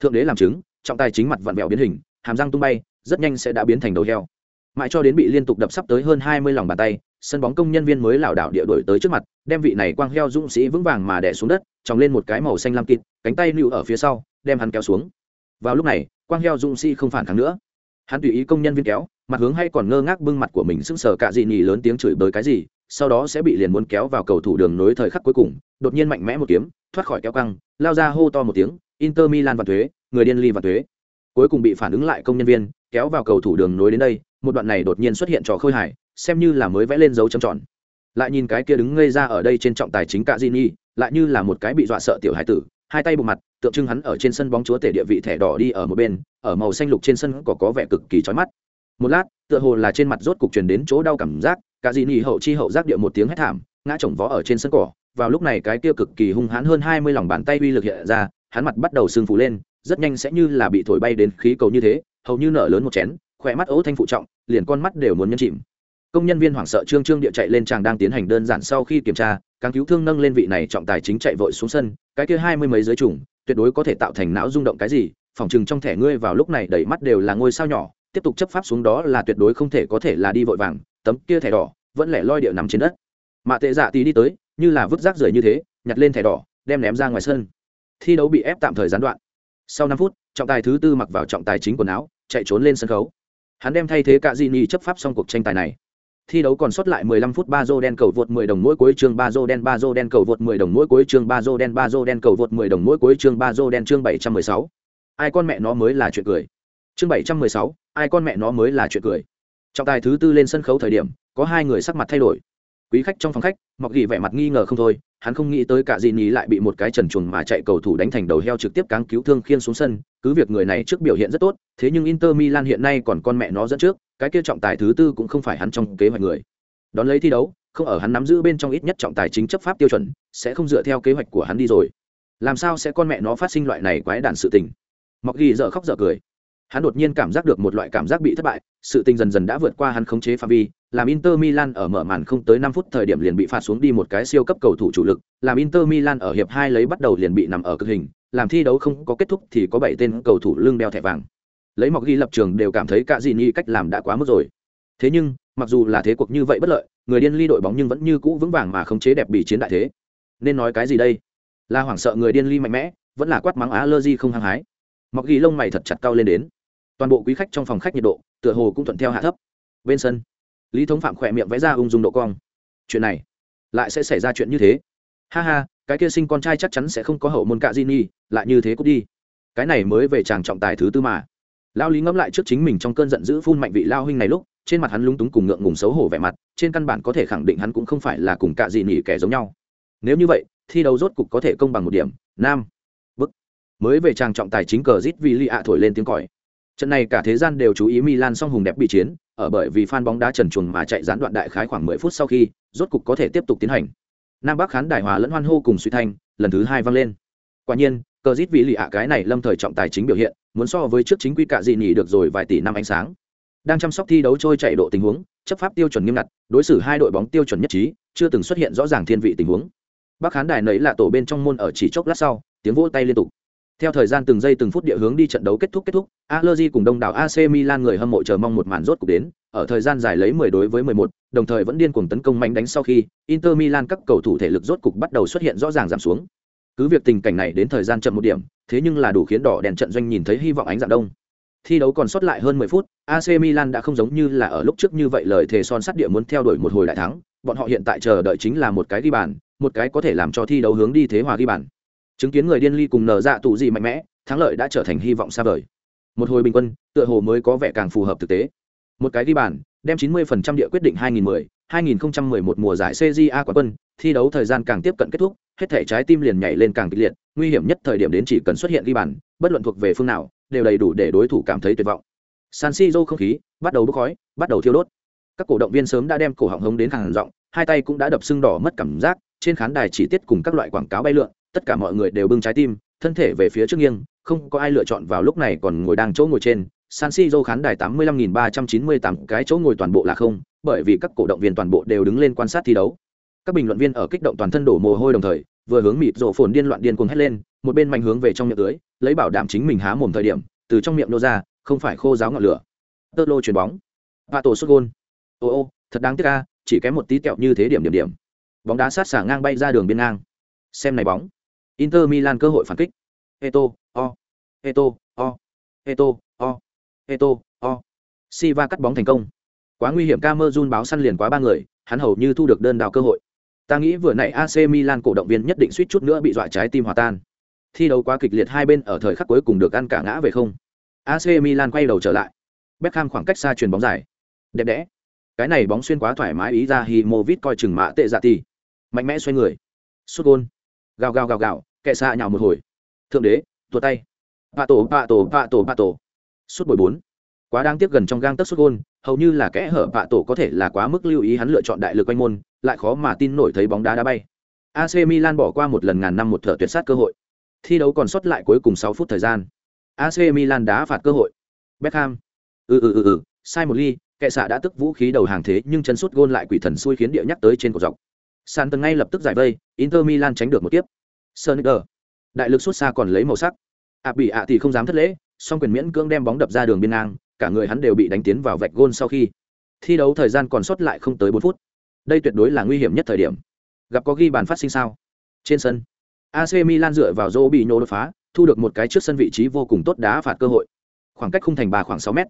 Thượng đế làm chứng, trọng tài chính mặt vặn vẹo biến hình, hàm răng tung bay, rất nhanh sẽ đã biến thành đầu heo. Mãi cho đến bị liên tục đập sắp tới hơn hai mươi lòng bàn tay sân bóng công nhân viên mới lảo đảo địa đổi tới trước mặt, đem vị này quang heo dũng sĩ vững vàng mà đẻ xuống đất, tròng lên một cái màu xanh lam kịt, cánh tay lưu ở phía sau, đem hắn kéo xuống. Vào lúc này, quang heo dũng sĩ không phản kháng nữa. Hắn tùy ý công nhân viên kéo, mặt hướng hay còn ngơ ngác bưng mặt của mình sững sờ cạ dị nhì lớn tiếng chửi bới cái gì, sau đó sẽ bị liền muốn kéo vào cầu thủ đường nối thời khắc cuối cùng, đột nhiên mạnh mẽ một kiếm, thoát khỏi kéo căng, lao ra hô to một tiếng, inter milan và thuế, người điên ly và thuế. Cuối cùng bị phản ứng lại công nhân viên, kéo vào cầu thủ đường nối đến đây, một đoạn này đột nhiên xuất hiện trò khơi hải xem như là mới vẽ lên dấu chấm tròn. Lại nhìn cái kia đứng ngây ra ở đây trên trọng tài chính cạ Ni, lại như là một cái bị dọa sợ tiểu hải tử hai tay bộ mặt tượng trưng hắn ở trên sân bóng chúa tể địa vị thẻ đỏ đi ở một bên ở màu xanh lục trên sân có có vẻ cực kỳ chói mắt. Một lát tựa hồ là trên mặt rốt cục truyền đến chỗ đau cảm giác cả Di Ni hậu chi hậu giác địa một tiếng hét thảm ngã chồng vó ở trên sân cỏ. Vào lúc này cái kia cực kỳ hung hãn hơn hai mươi lòng bàn tay uy lực hiện ra hắn mặt bắt đầu sưng phù lên rất nhanh sẽ như là bị thổi bay đến khí cầu như thế hầu như nở lớn một chén khỏe mắt ố thanh phụ trọng liền con mắt đều muốn nhân chìm công nhân viên hoảng sợ trương trương địa chạy lên chàng đang tiến hành đơn giản sau khi kiểm tra càng cứu thương nâng lên vị này trọng tài chính chạy vội xuống sân, cái kia hai mươi mấy giới trùng, tuyệt đối có thể tạo thành não rung động cái gì, phòng chừng trong thẻ ngươi vào lúc này đầy mắt đều là ngôi sao nhỏ, tiếp tục chấp pháp xuống đó là tuyệt đối không thể có thể là đi vội vàng, tấm kia thẻ đỏ vẫn lẻ loi địa nằm trên đất. Mạ tệ dạ tí đi tới, như là vứt rác rưởi như thế, nhặt lên thẻ đỏ, đem ném ra ngoài sân. Thi đấu bị ép tạm thời gián đoạn. Sau năm phút, trọng tài thứ tư mặc vào trọng tài chính quần áo, chạy trốn lên sân khấu. Hắn đem thay thế cả di ni chấp pháp xong cuộc tranh tài này thi đấu còn sót lại 15 phút ba đen cầu vượt 10 đồng mỗi cuối chương ba đen ba đen cầu vượt 10 đồng mỗi cuối chương ba đen ba đen cầu vượt 10 đồng mỗi cuối chương ba đen chương 716. ai con mẹ nó mới là chuyện cười. Chương 716, ai con mẹ nó mới là chuyện cười. Trọng tài thứ tư lên sân khấu thời điểm có hai người sắc mặt thay đổi quý khách trong phòng khách mọc ghi vẻ mặt nghi ngờ không thôi hắn không nghĩ tới cả gì nhí lại bị một cái trần chuồng mà chạy cầu thủ đánh thành đầu heo trực tiếp cáng cứu thương khiên xuống sân cứ việc người này trước biểu hiện rất tốt thế nhưng inter milan hiện nay còn con mẹ nó dẫn trước cái kia trọng tài thứ tư cũng không phải hắn trong kế hoạch người. Đón lấy thi đấu không ở hắn nắm giữ bên trong ít nhất trọng tài chính chấp pháp tiêu chuẩn sẽ không dựa theo kế hoạch của hắn đi rồi. Làm sao sẽ con mẹ nó phát sinh loại này quái đản sự tình? Mọc ghi dở khóc dở cười. Hắn đột nhiên cảm giác được một loại cảm giác bị thất bại, sự tình dần dần đã vượt qua hắn khống chế phạm vi, làm Inter Milan ở mở màn không tới 5 phút thời điểm liền bị phạt xuống đi một cái siêu cấp cầu thủ chủ lực, làm Inter Milan ở hiệp 2 lấy bắt đầu liền bị nằm ở cực hình, làm thi đấu không có kết thúc thì có 7 tên cầu thủ lưng đeo thẻ vàng. Lấy mọc ghi lập trường đều cảm thấy cả gì nghi cách làm đã quá mức rồi. Thế nhưng, mặc dù là thế cuộc như vậy bất lợi, người điên ly đội bóng nhưng vẫn như cũ vững vàng mà không chế đẹp bị chiến đại thế. Nên nói cái gì đây? Là hoảng sợ người điên ly mạnh mẽ, vẫn là quát mắng allergy không hăng hái. Mọc ghi lông mày thật chặt cao lên đến toàn bộ quý khách trong phòng khách nhiệt độ tựa hồ cũng thuận theo hạ thấp bên sân lý thống phạm khỏe miệng vẽ ra ung dung độ cong. Chuyện này, lại sẽ xảy ra chuyện như thế. Ha ha, cái kia sinh con trai chắc chắn sẽ không có hậu môn cạ di nhi lại như thế cút đi. Cái này mới về chàng trọng tài thứ tư mà. Lao lý ngẫm lại trước chính mình trong cơn giận dữ phun mạnh vị lao huynh này lúc, trên mặt hắn lúng túng cùng ngượng ngùng xấu hổ vẻ mặt, trên căn bản có thể khẳng định hắn cũng không phải là cùng cạ dị nỉ kẻ giống nhau. Nếu như vậy, thi đấu rốt cục có thể công bằng một điểm. Nam. Bức mới về chàng trọng tài chính cờ rít vì li ạ thổi lên tiếng còi. Trận này cả thế gian đều chú ý Milan song hùng đẹp bị chiến, ở bởi vì fan bóng đá trần truồng mà chạy gián đoạn đại khái khoảng 10 phút sau khi, rốt cục có thể tiếp tục tiến hành. Nam Bắc khán đài hòa lẫn hoan hô cùng suy thanh, lần thứ hai vang lên. Quả nhiên, cờ rít vị lì ạ cái này lâm thời trọng tài chính biểu hiện, muốn so với trước chính quy cả gì nhỉ được rồi vài tỷ năm ánh sáng. Đang chăm sóc thi đấu trôi chạy độ tình huống, chấp pháp tiêu chuẩn nghiêm ngặt, đối xử hai đội bóng tiêu chuẩn nhất trí, chưa từng xuất hiện rõ ràng thiên vị tình huống. Bắc khán đài nấy là tổ bên trong môn ở chỉ chốc lát sau, tiếng vỗ tay liên tục. Theo thời gian từng giây từng phút địa hướng đi trận đấu kết thúc kết thúc, Allegri cùng đông đảo AC Milan người hâm mộ chờ mong một màn rốt cục đến, ở thời gian dài lấy 10 đối với 11, đồng thời vẫn điên cuồng tấn công mạnh đánh sau khi Inter Milan các cầu thủ thể lực rốt cục bắt đầu xuất hiện rõ ràng giảm xuống. Cứ việc tình cảnh này đến thời gian chậm một điểm, thế nhưng là đủ khiến đỏ đèn trận doanh nhìn thấy hy vọng ánh dạng đông. Thi đấu còn sót lại hơn 10 phút, AC Milan đã không giống như là ở lúc trước như vậy lời thề son sắt địa muốn theo đuổi một hồi đại thắng, bọn họ hiện tại chờ đợi chính là một cái ghi bàn, một cái có thể làm cho thi đấu hướng đi thế hòa ghi bàn chứng kiến người điên ly cùng nở dạ tụ gì mạnh mẽ, thắng lợi đã trở thành hy vọng xa vời. Một hồi bình quân, tựa hồ mới có vẻ càng phù hợp thực tế. Một cái ghi bàn, đem 90% địa quyết định 2010 2011 mùa giải CJA quán quân, thi đấu thời gian càng tiếp cận kết thúc, hết thể trái tim liền nhảy lên càng kịch liệt, nguy hiểm nhất thời điểm đến chỉ cần xuất hiện ghi bàn, bất luận thuộc về phương nào, đều đầy đủ để đối thủ cảm thấy tuyệt vọng. San Siro không khí, bắt đầu bốc khói, bắt đầu thiêu đốt. Các cổ động viên sớm đã đem cổ họng hống đến càng rộng hai tay cũng đã đập sưng đỏ mất cảm giác, trên khán đài chỉ tiết cùng các loại quảng cáo bay lượn tất cả mọi người đều bưng trái tim, thân thể về phía trước nghiêng, không có ai lựa chọn vào lúc này còn ngồi đang chỗ ngồi trên. San siro khán đài tám mươi lăm nghìn ba trăm chín mươi tám cái chỗ ngồi toàn bộ là không, bởi vì các cổ động viên toàn bộ đều đứng lên quan sát thi đấu. Các bình luận viên ở kích động toàn thân đổ mồ hôi đồng thời, vừa hướng mịt rổ phồn điên loạn điên cuồng hét lên, một bên mạnh hướng về trong miệng tưới, lấy bảo đảm chính mình há mồm thời điểm, từ trong miệng nô ra, không phải khô giáo ngọn lửa. Tơ lô chuyền bóng. Và tổ xuất gôn. Ô ô, thật đáng tiếc ca chỉ kém một tí kẹo như thế điểm điểm điểm. Bóng đá sát xả ngang bay ra đường biên ngang. Xem này bóng. Inter Milan cơ hội phản kích. Eto, o. Eto, o. Eto, o. Eto, o. Silva cắt bóng thành công. Quá nguy hiểm Camerun báo săn liền quá ba người, hắn hầu như thu được đơn đào cơ hội. Ta nghĩ vừa nãy AC Milan cổ động viên nhất định suýt chút nữa bị dọa trái tim hòa tan. Thi đấu quá kịch liệt hai bên ở thời khắc cuối cùng được ăn cả ngã về không. AC Milan quay đầu trở lại. Beckham khoảng cách xa truyền bóng dài. Đẹp đẽ. Cái này bóng xuyên quá thoải mái ý ra Himovic coi chừng mã tệ dạ tỷ. Mạnh mẽ xoay người. Sút gol. Gào gào gào gào, kệ xạ nhào một hồi. Thượng đế, tuột tay. Bạ tổ bạ tổ bạ tổ bạ tổ suốt buổi bốn. Quá đáng tiếc gần trong gang tất suốt gôn, hầu như là kẽ hở bạ tổ có thể là quá mức lưu ý hắn lựa chọn đại lực quanh môn, lại khó mà tin nổi thấy bóng đá đá bay. AC Milan bỏ qua một lần ngàn năm một thở tuyệt sát cơ hội. Thi đấu còn sót lại cuối cùng sáu phút thời gian. AC Milan đá phạt cơ hội. Beckham. Ừ ừ ừ ừ sai một ly kệ xạ đã tức vũ khí đầu hàng thế, nhưng chân suốt gôn lại quỷ thần xui khiến địa nhắc tới trên cổ dọc. Sàn tầng ngay lập tức giải vây, Inter Milan tránh được một tiếp Sonicer. Đại lực xuất xa còn lấy màu sắc. ạ bị ạ thì không dám thất lễ, song quyền miễn cưỡng đem bóng đập ra đường biên ngang, cả người hắn đều bị đánh tiến vào vạch gôn sau khi. Thi đấu thời gian còn sót lại không tới bốn phút. Đây tuyệt đối là nguy hiểm nhất thời điểm. Gặp có ghi bàn phát sinh sao? Trên sân, AC Milan dựa vào Robinho đột phá, thu được một cái trước sân vị trí vô cùng tốt đá phạt cơ hội. Khoảng cách khung thành bà khoảng sáu mét.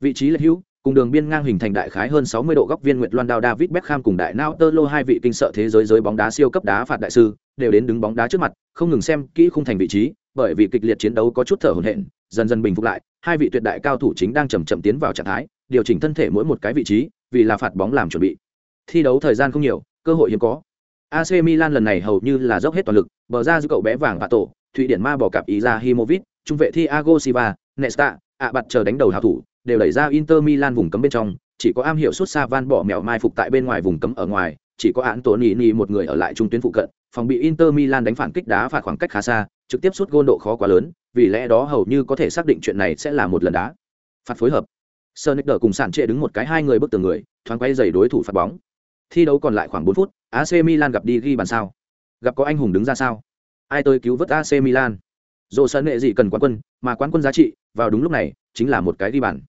Vị trí lệch hữu, cùng đường biên ngang hình thành đại khái hơn 60 độ góc viên Nguyệt Loan Đao David Beckham cùng đại Nao Tơ Lô hai vị kinh sợ thế giới giới bóng đá siêu cấp đá phạt đại sư, đều đến đứng bóng đá trước mặt, không ngừng xem kỹ khung thành vị trí, bởi vì kịch liệt chiến đấu có chút thở hổn hển, dần dần bình phục lại, hai vị tuyệt đại cao thủ chính đang chậm chậm tiến vào trạng thái, điều chỉnh thân thể mỗi một cái vị trí, vì là phạt bóng làm chuẩn bị. Thi đấu thời gian không nhiều, cơ hội hiếm có. AC Milan lần này hầu như là dốc hết toàn lực, bờ ra giữ cậu bé vàng và tổ, Thụy Điển Ma bỏ cặp ý ra himovit, trung vệ Thiago Silva, Nesta, ạ bật chờ đánh đầu hào thủ, đều đẩy ra Inter Milan vùng cấm bên trong, chỉ có am hiểu xuất xa van bỏ mèo mai phục tại bên ngoài vùng cấm ở ngoài, chỉ có án tổ nỉ nỉ một người ở lại trung tuyến phụ cận, phòng bị Inter Milan đánh phản kích đá phạt khoảng cách khá xa, trực tiếp sút gôn độ khó quá lớn, vì lẽ đó hầu như có thể xác định chuyện này sẽ là một lần đá. phạt phối hợp. Sơ nick đờ cùng sản trệ đứng một cái hai người bước tường người thoáng quay dày đối thủ phạt bóng. Thi đấu còn lại khoảng bốn phút ac milan gặp đi ghi bàn sao? Gặp có anh hùng đứng ra sao? Ai tới cứu vớt ac milan? Dồ sân nghệ gì cần quán quân mà quán quân giá trị vào đúng lúc này chính là một cái ghi bàn.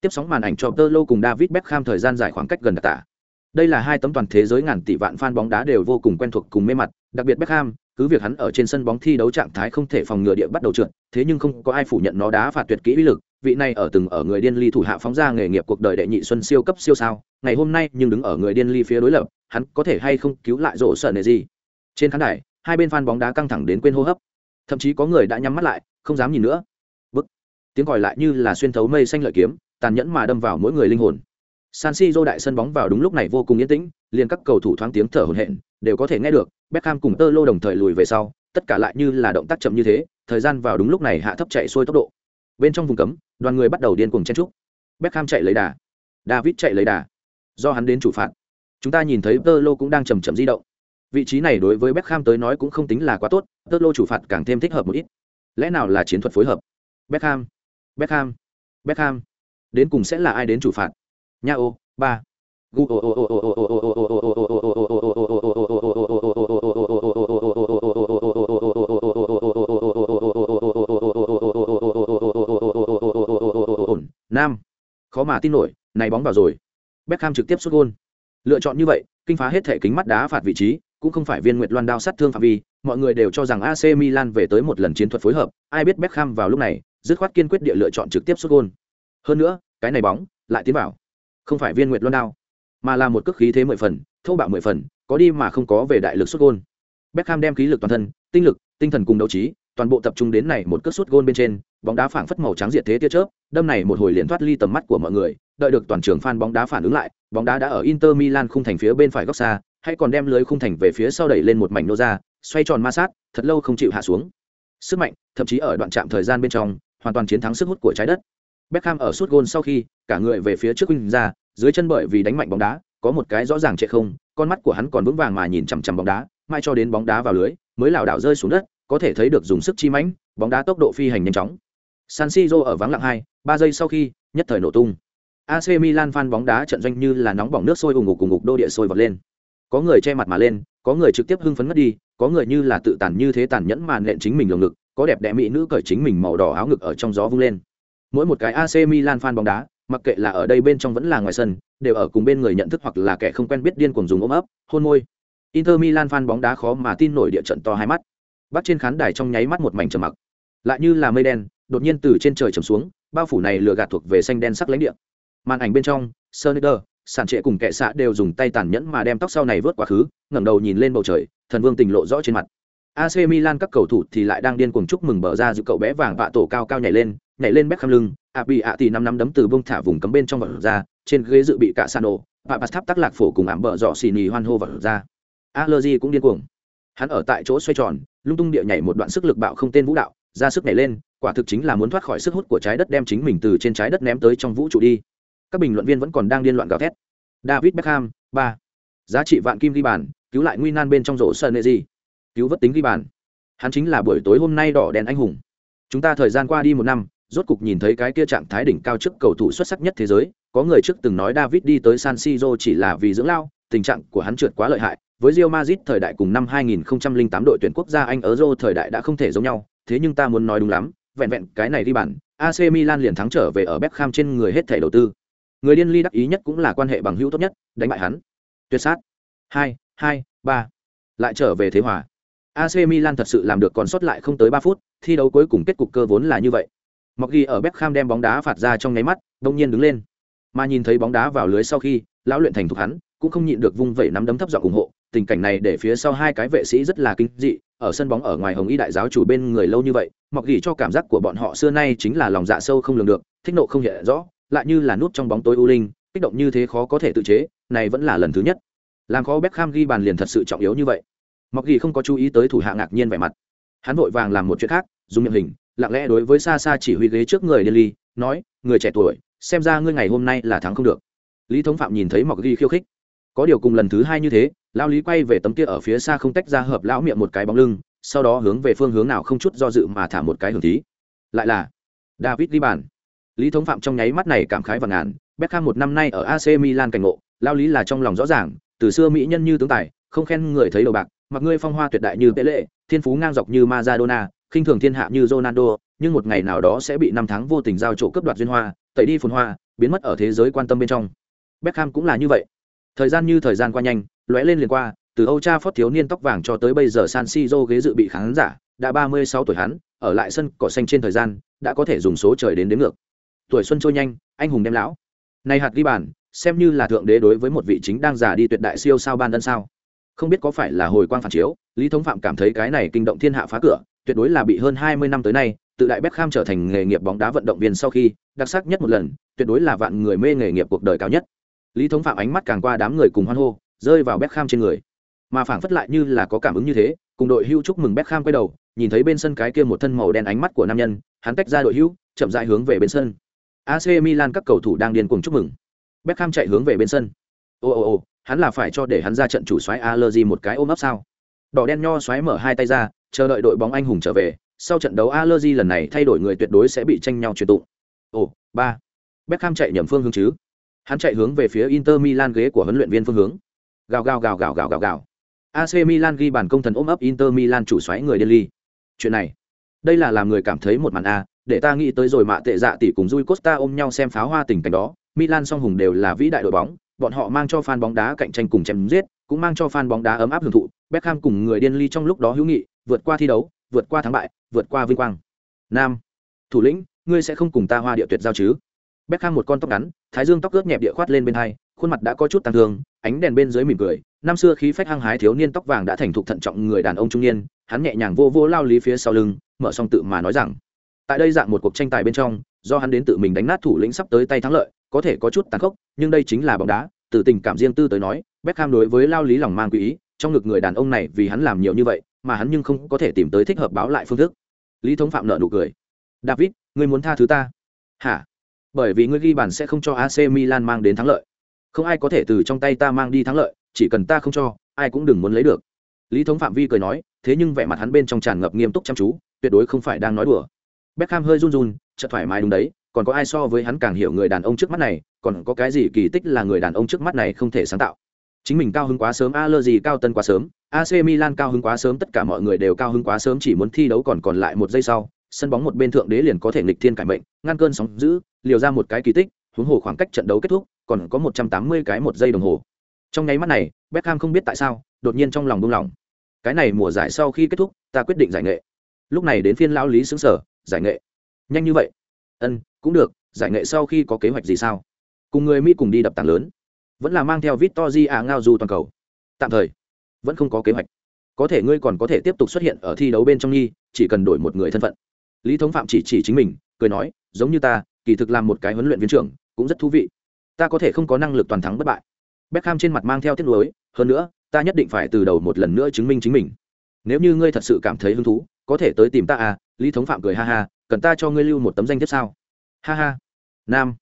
Tiếp sóng màn ảnh cho tơ lô cùng david beckham thời gian dài khoảng cách gần đặc tả đây là hai tấm toàn thế giới ngàn tỷ vạn fan bóng đá đều vô cùng quen thuộc cùng mê mặt, đặc biệt beckham, cứ việc hắn ở trên sân bóng thi đấu trạng thái không thể phòng ngừa địa bắt đầu trượt, thế nhưng không có ai phủ nhận nó đá phạt tuyệt kỹ uy lực, vị này ở từng ở người điên ly thủ hạ phóng ra nghề nghiệp cuộc đời đệ nhị xuân siêu cấp siêu sao, ngày hôm nay nhưng đứng ở người điên ly phía đối lập, hắn có thể hay không cứu lại rổ sợ này gì? Trên khán đài, hai bên fan bóng đá căng thẳng đến quên hô hấp. Thậm chí có người đã nhắm mắt lại, không dám nhìn nữa. Bức. Tiếng gọi lại như là xuyên thấu mây xanh lợi kiếm, tàn nhẫn mà đâm vào mỗi người linh hồn. San Siro đại sân bóng vào đúng lúc này vô cùng yên tĩnh, liền các cầu thủ thoáng tiếng thở hổn hển, đều có thể nghe được, Beckham cùng Tơ Lô đồng thời lùi về sau, tất cả lại như là động tác chậm như thế, thời gian vào đúng lúc này hạ thấp chạy xuôi tốc độ. Bên trong vùng cấm, đoàn người bắt đầu điên cuồng chen chúc. Beckham chạy lấy đà, David chạy lấy đà. Do hắn đến chủ phạt. Chúng ta nhìn thấy Tơ Lô cũng đang chậm chậm di động. Vị trí này đối với Beckham tới nói cũng không tính là quá tốt, Tơ Lô chủ phạt càng thêm thích hợp một ít. Lẽ nào là chiến thuật phối hợp? Beckham, Beckham, Beckham. Đến cùng sẽ là ai đến chủ phạt? Nha ô, ba. Nam. Khó mà tin nổi, này bóng vào rồi. Beckham trực tiếp sút gôn. Lựa chọn như vậy, kinh phá hết thể kính mắt đá phạt vị trí, cũng không phải viên nguyệt loan đao sát thương phạm vi, mọi người đều cho rằng AC Milan về tới một lần chiến thuật phối hợp, ai biết Beckham vào lúc này, dứt khoát kiên quyết địa lựa chọn trực tiếp sút gôn. Hơn nữa, cái này bóng lại tiến vào không phải viên nguyệt luân đao mà là một cước khí thế mười phần thô bạo mười phần có đi mà không có về đại lực xuất gôn. Beckham đem khí lực toàn thân tinh lực tinh thần cùng đấu trí toàn bộ tập trung đến này một cước sút gôn bên trên bóng đá phảng phất màu trắng diệt thế tia chớp đâm này một hồi liền thoát ly tầm mắt của mọi người đợi được toàn trường fan bóng đá phản ứng lại bóng đá đã ở Inter Milan khung thành phía bên phải góc xa hay còn đem lưới khung thành về phía sau đẩy lên một mảnh nô ra xoay tròn ma sát thật lâu không chịu hạ xuống. Sức mạnh thậm chí ở đoạn chạm thời gian bên trong hoàn toàn chiến thắng sức hút của trái đất. Beckham ở suốt gôn sau khi, cả người về phía trước quỳnh ra, dưới chân bởi vì đánh mạnh bóng đá, có một cái rõ ràng trệ không, con mắt của hắn còn vững vàng mà nhìn chằm chằm bóng đá, mai cho đến bóng đá vào lưới, mới lảo đảo rơi xuống đất, có thể thấy được dùng sức chi mãnh, bóng đá tốc độ phi hành nhanh chóng. San Siro ở vắng lặng hai, ba giây sau khi, nhất thời nổ tung. AC Milan fan bóng đá trận doanh như là nóng bỏng nước sôi ùng ngục cùng ngục đô địa sôi vọt lên. Có người che mặt mà lên, có người trực tiếp hưng phấn ngất đi, có người như là tự tàn như thế tàn nhẫn mà nện chính mình lồng ngực, có đẹp đẽ mỹ nữ cởi chính mình màu đỏ áo ngực ở trong gió vung lên mỗi một cái AC Milan fan bóng đá, mặc kệ là ở đây bên trong vẫn là ngoài sân, đều ở cùng bên người nhận thức hoặc là kẻ không quen biết điên cuồng dùng ôm ấp, hôn môi. Inter Milan fan bóng đá khó mà tin nổi địa trận to hai mắt. Bắt trên khán đài trong nháy mắt một mảnh trầm mặc. Lại như là mây đen, đột nhiên từ trên trời trầm xuống, bao phủ này lửa gạt thuộc về xanh đen sắc lãnh địa. Màn ảnh bên trong, Sonder, sản trệ cùng kẻ xạ đều dùng tay tàn nhẫn mà đem tóc sau này vớt quá khứ, ngẩng đầu nhìn lên bầu trời, thần vương tình lộ rõ trên mặt. AC Milan các cầu thủ thì lại đang điên cuồng chúc mừng bờ ra giữ cậu bé vàng vạ tổ cao cao nhảy lên, nhảy lên bếp khăm lưng, ạ bị ạ thì năm năm đấm từ bông thả vùng cấm bên trong vật ra, trên ghế dự bị cả san ổ và bát tháp tắc lạc phổ cùng ảm bờ dọ xì nhì hoan hô vật ra. Allergy cũng điên cuồng. Hắn ở tại chỗ xoay tròn, lung tung địa nhảy một đoạn sức lực bạo không tên vũ đạo, ra sức nhảy lên, quả thực chính là muốn thoát khỏi sức hút của trái đất đem chính mình từ trên trái đất ném tới trong vũ trụ đi. Các bình luận viên vẫn còn đang điên loạn gào thét. David beckham, ba. Giá trị vạn kim ghi bàn, cứu lại nguy nan bên trong rổ sơn nệ gì cứu vớt tính ghi bàn. Hắn chính là buổi tối hôm nay đỏ đèn anh hùng. Chúng ta thời gian qua đi một năm rốt cục nhìn thấy cái kia trạng thái đỉnh cao trước cầu thủ xuất sắc nhất thế giới, có người trước từng nói David đi tới San Siro chỉ là vì dưỡng lao, tình trạng của hắn trượt quá lợi hại, với Real Madrid thời đại cùng năm 2008 đội tuyển quốc gia Anh ở Euro thời đại đã không thể giống nhau, thế nhưng ta muốn nói đúng lắm, vẹn vẹn cái này đi bản, AC Milan liền thắng trở về ở Beckham trên người hết thảy đầu tư. Người điên ly đắc ý nhất cũng là quan hệ bằng hữu tốt nhất, đánh bại hắn. Tuyệt sát. 2, 2, 3. Lại trở về thế hòa. AC Milan thật sự làm được còn sót lại không tới 3 phút, thi đấu cuối cùng kết cục cơ vốn là như vậy. Mọc ghi ở Beckham đem bóng đá phạt ra trong nháy mắt, đột nhiên đứng lên. Mà nhìn thấy bóng đá vào lưới sau khi, lão luyện thành thục hắn, cũng không nhịn được vung vẩy nắm đấm thấp giọng ủng hộ, tình cảnh này để phía sau hai cái vệ sĩ rất là kinh dị, ở sân bóng ở ngoài Hồng Y đại giáo chủ bên người lâu như vậy, Mọc ghi cho cảm giác của bọn họ xưa nay chính là lòng dạ sâu không lường được, thích nộ không hiện rõ, lại như là nút trong bóng tối u linh, kích động như thế khó có thể tự chế, này vẫn là lần thứ nhất. Làm khó Beckham ghi bàn liền thật sự trọng yếu như vậy. Mọc ghi không có chú ý tới thủ hạ ngạc nhiên vẻ mặt. Hắn vội vàng làm một chuyện khác, dùng miệng hình, lặng lẽ đối với xa xa chỉ huy ghế trước người Ly, nói, người trẻ tuổi, xem ra ngươi ngày hôm nay là thắng không được. Lý Thống Phạm nhìn thấy Mộc Ghi khiêu khích, có điều cùng lần thứ hai như thế, lão Lý quay về tấm kia ở phía xa không tách ra hợp lão miệng một cái bóng lưng, sau đó hướng về phương hướng nào không chút do dự mà thả một cái hưởng thí. Lại là David ghi bàn. Lý Thống Phạm trong nháy mắt này cảm khái và ngàn, Beckham một năm nay ở AC Milan cảnh ngộ, lao lý là trong lòng rõ ràng, từ xưa mỹ nhân như tướng tài, không khen người thấy đầu bạc, mặc ngươi phong hoa tuyệt đại như Pele, thiên phú ngang dọc như Maradona, khinh thường thiên hạ như Ronaldo, nhưng một ngày nào đó sẽ bị năm tháng vô tình giao chỗ cướp đoạt duyên hoa, tẩy đi phồn hoa, biến mất ở thế giới quan tâm bên trong. Beckham cũng là như vậy. Thời gian như thời gian qua nhanh, lóe lên liền qua, từ Âu Cha Phót thiếu niên tóc vàng cho tới bây giờ San Siro ghế dự bị khán giả, đã 36 tuổi hắn, ở lại sân cỏ xanh trên thời gian, đã có thể dùng số trời đến đến ngược. Tuổi xuân trôi nhanh, anh hùng đem lão. Này hạt ghi bàn, xem như là thượng đế đối với một vị chính đang già đi tuyệt đại siêu sao ban đơn sao. Không biết có phải là hồi quang phản chiếu, Lý Thống Phạm cảm thấy cái này kinh động thiên hạ phá cửa, tuyệt đối là bị hơn 20 năm tới nay, tự đại Beckham trở thành nghề nghiệp bóng đá vận động viên sau khi, đặc sắc nhất một lần, tuyệt đối là vạn người mê nghề nghiệp cuộc đời cao nhất. Lý Thống Phạm ánh mắt càng qua đám người cùng hoan hô, rơi vào Beckham trên người. Mà phảng phất lại như là có cảm ứng như thế, cùng đội hưu chúc mừng Beckham quay đầu, nhìn thấy bên sân cái kia một thân màu đen ánh mắt của nam nhân, hắn tách ra đội hưu, chậm rãi hướng về bên sân. AC Milan các cầu thủ đang điên cuồng chúc mừng. Beckham chạy hướng về bên sân. Ô ô ô, hắn là phải cho để hắn ra trận chủ soái Allergy một cái ôm ấp sao? Đỏ đen nho xoáy mở hai tay ra, chờ đợi đội bóng anh hùng trở về. Sau trận đấu Allergy lần này thay đổi người tuyệt đối sẽ bị tranh nhau truyền tụ. Ồ, ba. Beckham chạy nhầm phương hướng chứ? Hắn chạy hướng về phía Inter Milan ghế của huấn luyện viên phương hướng. Gào gào gào gào gào gào gào. AC Milan ghi bàn công thần ôm ấp Inter Milan chủ xoáy người Delhi. Chuyện này, đây là làm người cảm thấy một màn a, để ta nghĩ tới rồi mạ tệ dạ tỷ cùng Rui Costa ôm nhau xem pháo hoa tình cảnh đó, Milan song hùng đều là vĩ đại đội bóng, bọn họ mang cho fan bóng đá cạnh tranh cùng chém giết, cũng mang cho fan bóng đá ấm áp hưởng thụ. Beckham cùng người điên ly trong lúc đó hữu nghị, vượt qua thi đấu, vượt qua thắng bại, vượt qua vinh quang. Nam, thủ lĩnh, ngươi sẽ không cùng ta hoa địa tuyệt giao chứ? Beckham một con tóc ngắn, thái dương tóc ướt nhẹp địa khoát lên bên hai, khuôn mặt đã có chút tàn thương, ánh đèn bên dưới mỉm cười. Năm xưa khí phách hăng hái thiếu niên tóc vàng đã thành thục thận trọng người đàn ông trung niên, hắn nhẹ nhàng vô vô lao lý phía sau lưng, mở xong tự mà nói rằng, tại đây dạng một cuộc tranh tài bên trong, do hắn đến tự mình đánh nát thủ lĩnh sắp tới tay thắng lợi, có thể có chút tàn khốc, nhưng đây chính là bóng đá, từ tình cảm riêng tư tới nói, Beckham đối với lao lý lòng mang quý ý, trong ngực người đàn ông này vì hắn làm nhiều như vậy, mà hắn nhưng không có thể tìm tới thích hợp báo lại phương thức. Lý Thống Phạm nợ nụ cười. "David, ngươi muốn tha thứ ta?" "Hả?" Bởi vì ngươi ghi bàn sẽ không cho AC Milan mang đến thắng lợi. Không ai có thể từ trong tay ta mang đi thắng lợi, chỉ cần ta không cho, ai cũng đừng muốn lấy được. Lý Thống Phạm Vi cười nói, thế nhưng vẻ mặt hắn bên trong tràn ngập nghiêm túc chăm chú, tuyệt đối không phải đang nói đùa. Beckham hơi run run, chợt thoải mái đúng đấy, còn có ai so với hắn càng hiểu người đàn ông trước mắt này còn có cái gì kỳ tích là người đàn ông trước mắt này không thể sáng tạo chính mình cao hứng quá sớm a lơ gì cao tân quá sớm ac milan cao hứng quá sớm, tất cả mọi người đều cao hứng quá sớm, chỉ muốn thi đấu còn còn lại một giây sau, sân bóng một bên thượng đế liền có thể nghịch thiên cải mệnh, ngăn cơn sóng dữ, liều ra một cái kỳ tích, huống hồ khoảng cách trận đấu kết thúc, còn có một trăm tám mươi cái một giây đồng hồ. Trong nháy mắt này, Beckham không biết tại sao, đột nhiên trong lòng buông lỏng. Cái này mùa giải sau khi kết thúc, ta quyết định giải nghệ. Lúc này đến phiên lão lý sướng sở, giải nghệ. Nhanh như vậy? Ân, cũng được, giải nghệ sau khi có kế hoạch gì sao? Cùng người mỹ cùng đi đập tảng lớn. Vẫn là mang theo Victory à ngao du toàn cầu. Tạm thời vẫn không có kế hoạch. Có thể ngươi còn có thể tiếp tục xuất hiện ở thi đấu bên trong nghi, chỉ cần đổi một người thân phận. Lý thống phạm chỉ chỉ chính mình, cười nói, giống như ta, kỳ thực làm một cái huấn luyện viên trưởng cũng rất thú vị. Ta có thể không có năng lực toàn thắng bất bại. Beckham trên mặt mang theo tiết lối hơn nữa, ta nhất định phải từ đầu một lần nữa chứng minh chính mình. Nếu như ngươi thật sự cảm thấy hứng thú, có thể tới tìm ta à lý thống phạm cười ha ha, cần ta cho ngươi lưu một tấm danh thiếp sao? Ha ha. Nam.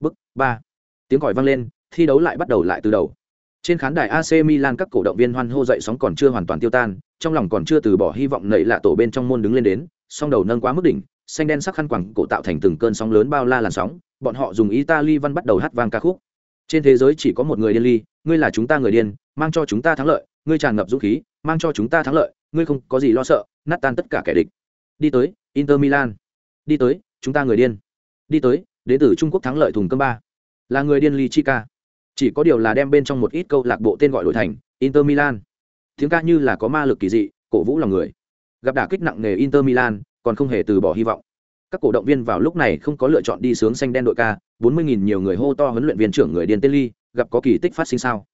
Bức ba. Tiếng còi vang lên, thi đấu lại bắt đầu lại từ đầu trên khán đài ac milan các cổ động viên hoan hô dậy sóng còn chưa hoàn toàn tiêu tan, trong lòng còn chưa từ bỏ hy vọng nảy lạ tổ bên trong môn đứng lên đến, song đầu nâng quá mức đỉnh, xanh đen sắc khăn quẳng cổ tạo thành từng cơn sóng lớn bao la làn sóng, bọn họ dùng italy văn bắt đầu hát vang ca khúc. Trên thế giới chỉ có một người điên ly, ngươi là chúng ta người điên, mang cho chúng ta thắng lợi, ngươi tràn ngập dũng khí, mang cho chúng ta thắng lợi, ngươi không có gì lo sợ, nát tan tất cả kẻ địch. Đi tới, inter milan. Đi tới, chúng ta người điên. Đi tới, đến từ trung quốc thắng lợi thùng cơm ba. Là người điên ly chica chỉ có điều là đem bên trong một ít câu lạc bộ tên gọi đổi thành inter milan. Tiếng ca như là có ma lực kỳ dị, cổ vũ lòng người. Gặp đả kích nặng nề inter milan, còn không hề từ bỏ hy vọng. Các cổ động viên vào lúc này không có lựa chọn đi sướng xanh đen đội ca, bốn mươi nghìn nhiều người hô to huấn luyện viên trưởng người điên tên ly, gặp có kỳ tích phát sinh sao?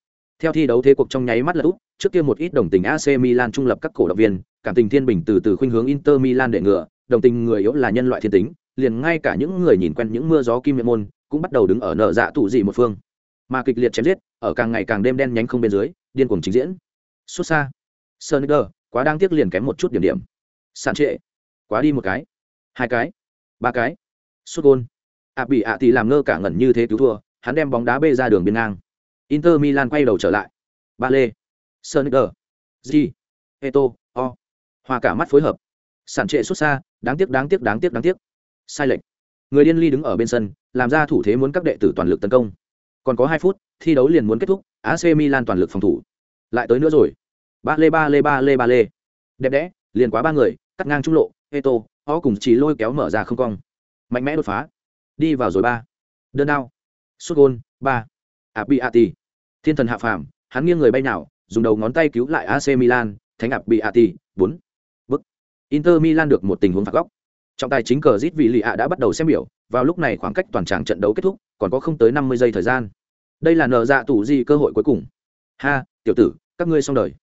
Theo thi đấu thế cuộc trong nháy mắt là úp trước kia một ít đồng tình ac milan trung lập các cổ động viên, cảm tình thiên bình từ từ khuynh hướng inter milan để ngựa, đồng tình người yếu là nhân loại thiên tính, liền ngay cả những người nhìn quen những mưa gió kim miệng môn, cũng bắt đầu đứng ở nợ dạ tụ dị một phương mà kịch liệt chém giết ở càng ngày càng đêm đen nhánh không bên dưới điên cuồng trình diễn. Xuất xa. Sonicer, quá đang tiếc liền kém một chút điểm điểm. Sàn trệ. Quá đi một cái. Hai cái. Ba cái. Xuất gôn. Ạ bị ạ thì làm ngơ cả ngẩn như thế cứu thua hắn đem bóng đá bê ra đường biên ngang. Inter milan quay đầu trở lại. Ba lê. Sonicer, g. Eto o. Hòa cả mắt phối hợp. Sàn trệ xuất xa đáng tiếc đáng tiếc đáng tiếc đáng tiếc. Sai lệch. Người điên ly đứng ở bên sân làm ra thủ thế muốn các đệ tử toàn lực tấn công còn có hai phút thi đấu liền muốn kết thúc ac milan toàn lực phòng thủ. Lại tới nữa rồi. Ba lê ba lê ba lê ba lê. Đẹp đẽ liền quá ba người cắt ngang trung lộ eto họ cùng chỉ lôi kéo mở ra không cong. Mạnh mẽ đột phá. Đi vào rồi ba. Đơn đao sút gol, ba. Abiati, thiên thần hạ phàm hắn nghiêng người bay nào dùng đầu ngón tay cứu lại ac milan thánh abi ati bốn. Bức. Inter milan được một tình huống phạt góc. Trọng tài chính cờ zit vì lì đã bắt đầu xem biểu vào lúc này khoảng cách toàn tràng trận đấu kết thúc còn có không tới năm mươi giây thời gian đây là nợ dạ tủ gì cơ hội cuối cùng. Ha, tiểu tử, các ngươi xong đời.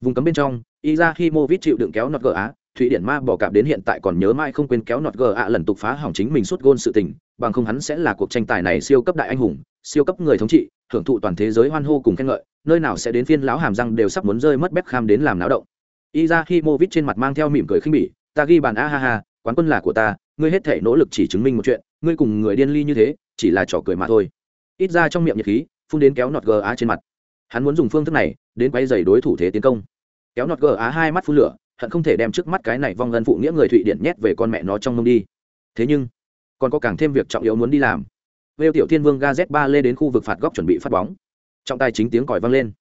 Vùng cấm bên trong Izahimovic chịu đựng kéo nọt gờ á thụy điển ma bỏ cạp đến hiện tại còn nhớ mãi không quên kéo nọt gờ ạ lần tục phá hỏng chính mình suốt gôn sự tình, bằng không hắn sẽ là cuộc tranh tài này siêu cấp đại anh hùng, siêu cấp người thống trị, hưởng thụ toàn thế giới hoan hô cùng khen ngợi, nơi nào sẽ đến phiên lão hàm răng đều sắp muốn rơi mất bếp kham đến làm náo động. Izahimovic trên mặt mang theo mỉm cười khinh bỉ, ta ghi bàn, a ha ha, quán quân là của ta, ngươi hết thể nỗ lực chỉ chứng minh một chuyện, ngươi cùng người điên ly như thế, chỉ là trò cười mà thôi ít ra trong miệng nhiệt khí, phun đến kéo nọt gá trên mặt. Hắn muốn dùng phương thức này đến quay dày đối thủ thế tiến công. Kéo nọt gá hai mắt phun lửa, hận không thể đem trước mắt cái này vong ân phụ nghĩa người thụy điện nhét về con mẹ nó trong mông đi. Thế nhưng, còn có càng thêm việc trọng yếu muốn đi làm. Vêu tiểu thiên vương ga z ba lê đến khu vực phạt góc chuẩn bị phát bóng. Trọng tài chính tiếng còi vang lên.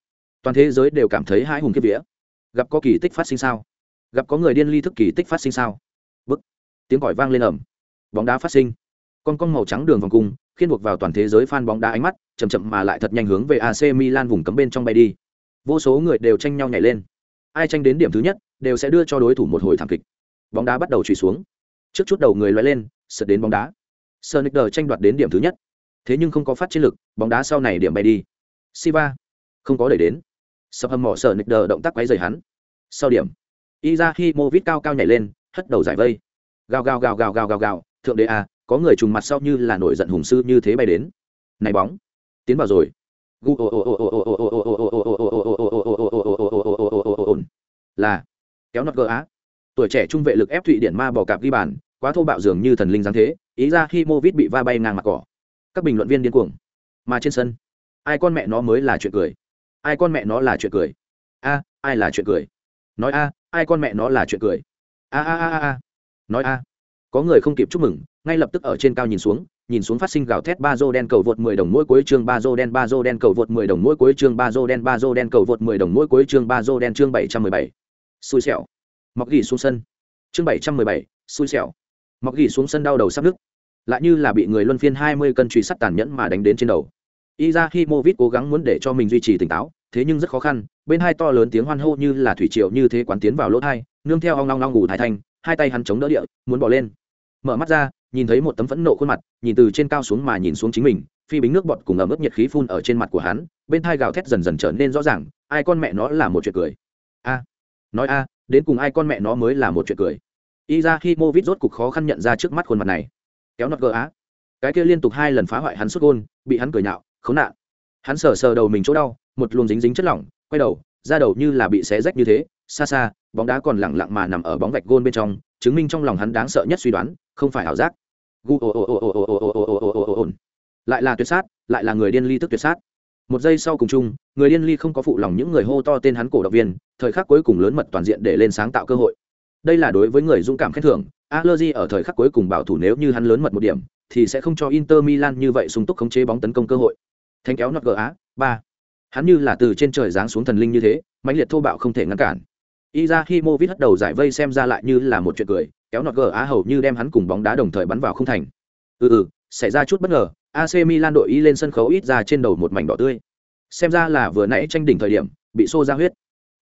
Toàn thế giới đều cảm thấy hai hùng kiếp vía. Gặp có kỳ tích phát sinh sao? Gặp có người điên ly thức kỳ tích phát sinh sao? Bức. Tiếng còi vang lên ẩm bóng đá phát sinh con con màu trắng đường vòng cung khiên buộc vào toàn thế giới fan bóng đá ánh mắt chầm chậm mà lại thật nhanh hướng về AC Milan vùng cấm bên trong bay đi. Vô số người đều tranh nhau nhảy lên. Ai tranh đến điểm thứ nhất, đều sẽ đưa cho đối thủ một hồi thảm kịch. Bóng đá bắt đầu chùi xuống. Trước chút đầu người lóe lên, sượt đến bóng đá. Sonicer tranh đoạt đến điểm thứ nhất. Thế nhưng không có phát chiến lực, bóng đá sau này điểm bay đi. Siva không có đẩy đến. Sập hầm mỏ Sonicer động tác quấy rầy hắn. Sau điểm, Izahimovic cao cao nhảy lên, hất đầu giải vây. Gào gào gào gào gào gào gào, thượng đế à, có người trùng mặt sau như là nổi giận hùng sư như thế bay đến này bóng tiến vào rồi là kéo nọt gỡ á tuổi trẻ trung vệ lực ép thụy điển ma bỏ cạp ghi bàn quá thô bạo dường như thần linh giáng thế ý ra khi mô vít bị va bay ngang mặt cỏ các bình luận viên điên cuồng mà trên sân ai con mẹ nó mới là chuyện cười ai con mẹ nó là chuyện cười a ai là chuyện cười nói a ai con mẹ nó là chuyện cười a a a a nói a có người không kịp chúc mừng ngay lập tức ở trên cao nhìn xuống nhìn xuống phát sinh gào thét ba dô đen cầu vượt 10 đồng mỗi cuối chương ba dô đen ba dô đen cầu vượt 10 đồng mỗi cuối chương ba dô đen ba dô đen cầu vượt 10 đồng mỗi cuối chương ba dô đen chương 717. xui xẻo. Mọc gỉ xuống sân. Chương 717, xui xẻo. Mọc gỉ xuống sân đau đầu sắp nứt. Lại như là bị người luân phiên 20 cân truy sát tàn nhẫn mà đánh đến trên đầu. Izahimovic cố gắng muốn để cho mình duy trì tỉnh táo thế nhưng rất khó khăn bên hai to lớn tiếng hoan hô như là thủy triều như thế quán tiến vào lỗ tai nương theo ong long ngủ thái thành hai tay hắn chống đỡ địa muốn bỏ lên. Mở mắt ra nhìn thấy một tấm phẫn nộ khuôn mặt, nhìn từ trên cao xuống mà nhìn xuống chính mình, phi bính nước bọt cùng ấm ướt nhiệt khí phun ở trên mặt của hắn, bên thai gào thét dần dần trở nên rõ ràng, ai con mẹ nó là một chuyện cười? A, nói a, đến cùng ai con mẹ nó mới là một chuyện cười? Y ra khi mô vít rốt cục khó khăn nhận ra trước mắt khuôn mặt này. Kéo nọt gỡ á. Cái kia liên tục hai lần phá hoại hắn xuất gôn, bị hắn cười nhạo, khốn nạn. Hắn sờ sờ đầu mình chỗ đau, một luồng dính dính chất lỏng, quay đầu ra đầu như là bị xé rách như thế, xa xa, bóng đá còn lẳng lặng mà nằm ở bóng vạch gôn bên trong, chứng minh trong lòng hắn đáng sợ nhất suy đoán, không phải ảo giác gu ồ ồ ồ ồ ồ ồ ồ ồ ồ ồ ồ ồ lại là tuyệt sát lại là người điên ly tức tuyệt sát một giây sau cùng chung người điên ly không có phụ lòng những người hô to tên hắn cổ động viên thời khắc cuối cùng lớn mật toàn diện để lên sáng tạo cơ hội đây là đối với người dũng cảm khen thưởng allergy ở thời khắc cuối cùng bảo thủ nếu như hắn lớn mật một điểm thì sẽ không cho inter milan như vậy sung túc khống chế bóng tấn công cơ hội thanh kéo nọt gờ á ba hắn như là từ trên trời giáng xuống thần linh như thế mãnh liệt thô bạo không thể ngăn cản Izahimovic hất đầu giải vây xem ra lại như là một chuyện cười, kéo nọt gờ á hầu như đem hắn cùng bóng đá đồng thời bắn vào không thành. Ừ ừ, xảy ra chút bất ngờ, AC Milan đội y lên sân khấu ít ra trên đầu một mảnh đỏ tươi. Xem ra là vừa nãy tranh đỉnh thời điểm, bị xô ra huyết.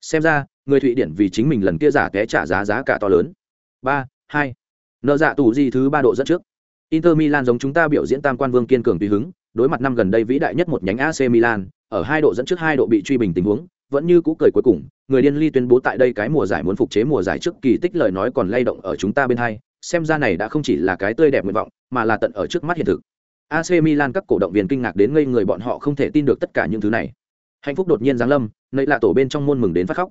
Xem ra, người Thụy Điển vì chính mình lần kia giả té trả giá giá cả to lớn. Ba, hai, Nợ dạ tủ gì thứ ba độ dẫn trước. Inter Milan giống chúng ta biểu diễn tam quan vương kiên cường tùy hứng, đối mặt năm gần đây vĩ đại nhất một nhánh AC Milan, ở hai độ dẫn trước hai độ bị truy bình tình huống, vẫn như cũ cười cuối cùng, người điên ly tuyên bố tại đây cái mùa giải muốn phục chế mùa giải trước kỳ tích lời nói còn lay động ở chúng ta bên hai, xem ra này đã không chỉ là cái tươi đẹp nguyện vọng, mà là tận ở trước mắt hiện thực. AC Milan các cổ động viên kinh ngạc đến ngây người bọn họ không thể tin được tất cả những thứ này. Hạnh phúc đột nhiên giáng lâm nấy là tổ bên trong môn mừng đến phát khóc.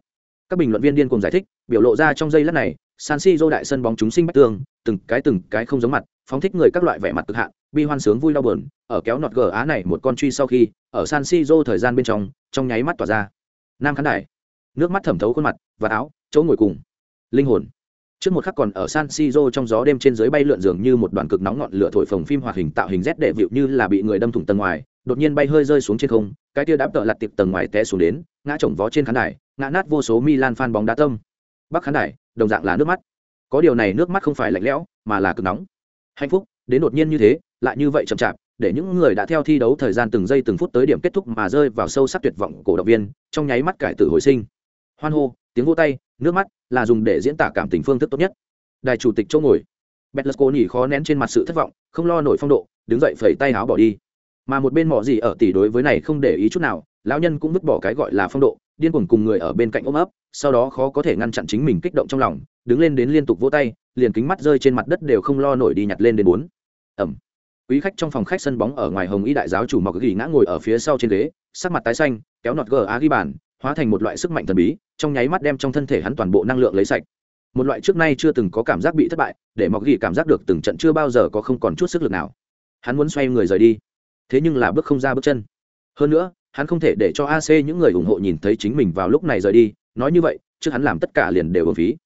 Các bình luận viên điên cùng giải thích, biểu lộ ra trong giây lát này, San Siro đại sân bóng chúng sinh bách tương từng cái từng cái không giống mặt, phóng thích người các loại vẻ mặt cực hạn, bi hoan sướng vui đau buồn, ở kéo nọt gờ á này một con truy sau khi, ở San Siro thời gian bên trong trong nháy mắt tỏa ra nam khán đài nước mắt thẩm thấu khuôn mặt và áo chỗ ngồi cùng linh hồn Trước một khắc còn ở San Siro trong gió đêm trên dưới bay lượn dường như một đoàn cực nóng ngọn lửa thổi phồng phim hoạt hình tạo hình rét đệ vịu như là bị người đâm thủng tầng ngoài, đột nhiên bay hơi rơi xuống trên không, cái tia đáp tợ lặt tiệp tầng ngoài té xuống đến, ngã chồng vó trên khán đài, ngã nát vô số Milan fan bóng đá tâm. Bắc khán đài, đồng dạng là nước mắt. Có điều này nước mắt không phải lạnh lẽo, mà là cực nóng. Hạnh phúc, đến đột nhiên như thế, lại như vậy chậm chạp, để những người đã theo thi đấu thời gian từng giây từng phút tới điểm kết thúc mà rơi vào sâu sắc tuyệt vọng cổ động viên, trong nháy mắt cải tử hồi sinh. Hoan hô, tiếng vỗ tay, nước mắt là dùng để diễn tả cảm tình phương thức tốt nhất. Đài chủ tịch chỗ ngồi. Betlusconi khó nén trên mặt sự thất vọng không lo nổi phong độ đứng dậy phẩy tay áo bỏ đi. Mà một bên mỏ gì ở tỷ đối với này không để ý chút nào lão nhân cũng vứt bỏ cái gọi là phong độ điên cuồng cùng người ở bên cạnh ôm ấp sau đó khó có thể ngăn chặn chính mình kích động trong lòng đứng lên đến liên tục vỗ tay liền kính mắt rơi trên mặt đất đều không lo nổi đi nhặt lên đến bốn. Ẩm quý khách trong phòng khách sân bóng ở ngoài hồng y đại giáo chủ mọc gỉ ngã ngồi ở phía sau trên ghế, sắc mặt tái xanh, kéo nọt gờ á ghi bàn, hóa thành một loại sức mạnh thần bí, trong nháy mắt đem trong thân thể hắn toàn bộ năng lượng lấy sạch. Một loại trước nay chưa từng có cảm giác bị thất bại, để mọc gỉ cảm giác được từng trận chưa bao giờ có không còn chút sức lực nào. Hắn muốn xoay người rời đi. Thế nhưng là bước không ra bước chân. Hơn nữa, hắn không thể để cho ac những người ủng hộ nhìn thấy chính mình vào lúc này rời đi, nói như vậy, trước hắn làm tất cả liền đều ở phí.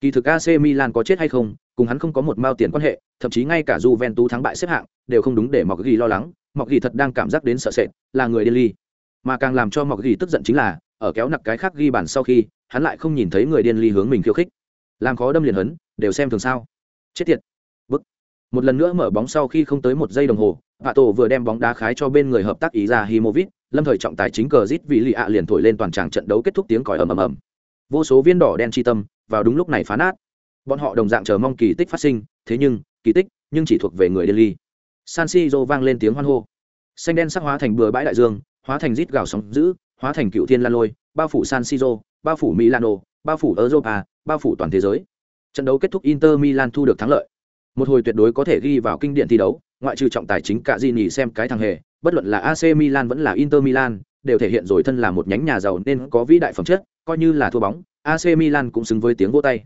Kỳ thực ac milan có chết hay không cùng hắn không có một mao tiền quan hệ, thậm chí ngay cả Juventus thắng bại xếp hạng, đều không đúng để mọc ghi lo lắng. Mọc ghi thật đang cảm giác đến sợ sệt, là người điên ly. Mà càng làm cho mọc ghi tức giận chính là, ở kéo nặc cái khác ghi bàn sau khi, hắn lại không nhìn thấy người điên ly hướng mình khiêu khích. Làm khó đâm liền hấn, đều xem thường sao. Chết tiệt. Bức. Một lần nữa mở bóng sau khi không tới một giây đồng hồ hạ tổ vừa đem bóng đá khái cho bên người hợp tác ý ra himovic lâm thời trọng tài chính cờ rít vì lì ạ liền thổi lên toàn tràng trận đấu kết thúc tiếng còi ầm ầm ầm. Vô số viên đỏ đen chi tâm, vào đúng lúc này phá nát bọn họ đồng dạng chờ mong kỳ tích phát sinh, thế nhưng, kỳ tích, nhưng chỉ thuộc về người điên ly. San siro vang lên tiếng hoan hô. Xanh đen sắc hóa thành bừa bãi đại dương, hóa thành rít gào sóng dữ, hóa thành cựu thiên lan lôi, bao phủ san siro, bao phủ milano, bao phủ europa, bao phủ toàn thế giới. Trận đấu kết thúc inter milan thu được thắng lợi. Một hồi tuyệt đối có thể ghi vào kinh điển thi đấu, ngoại trừ trọng tài chính cả di nhì xem cái thằng hề, bất luận là ac milan vẫn là inter milan, đều thể hiện rồi thân là một nhánh nhà giàu nên có vĩ đại phẩm chất, coi như là thua bóng ac milan cũng xứng với tiếng vô tay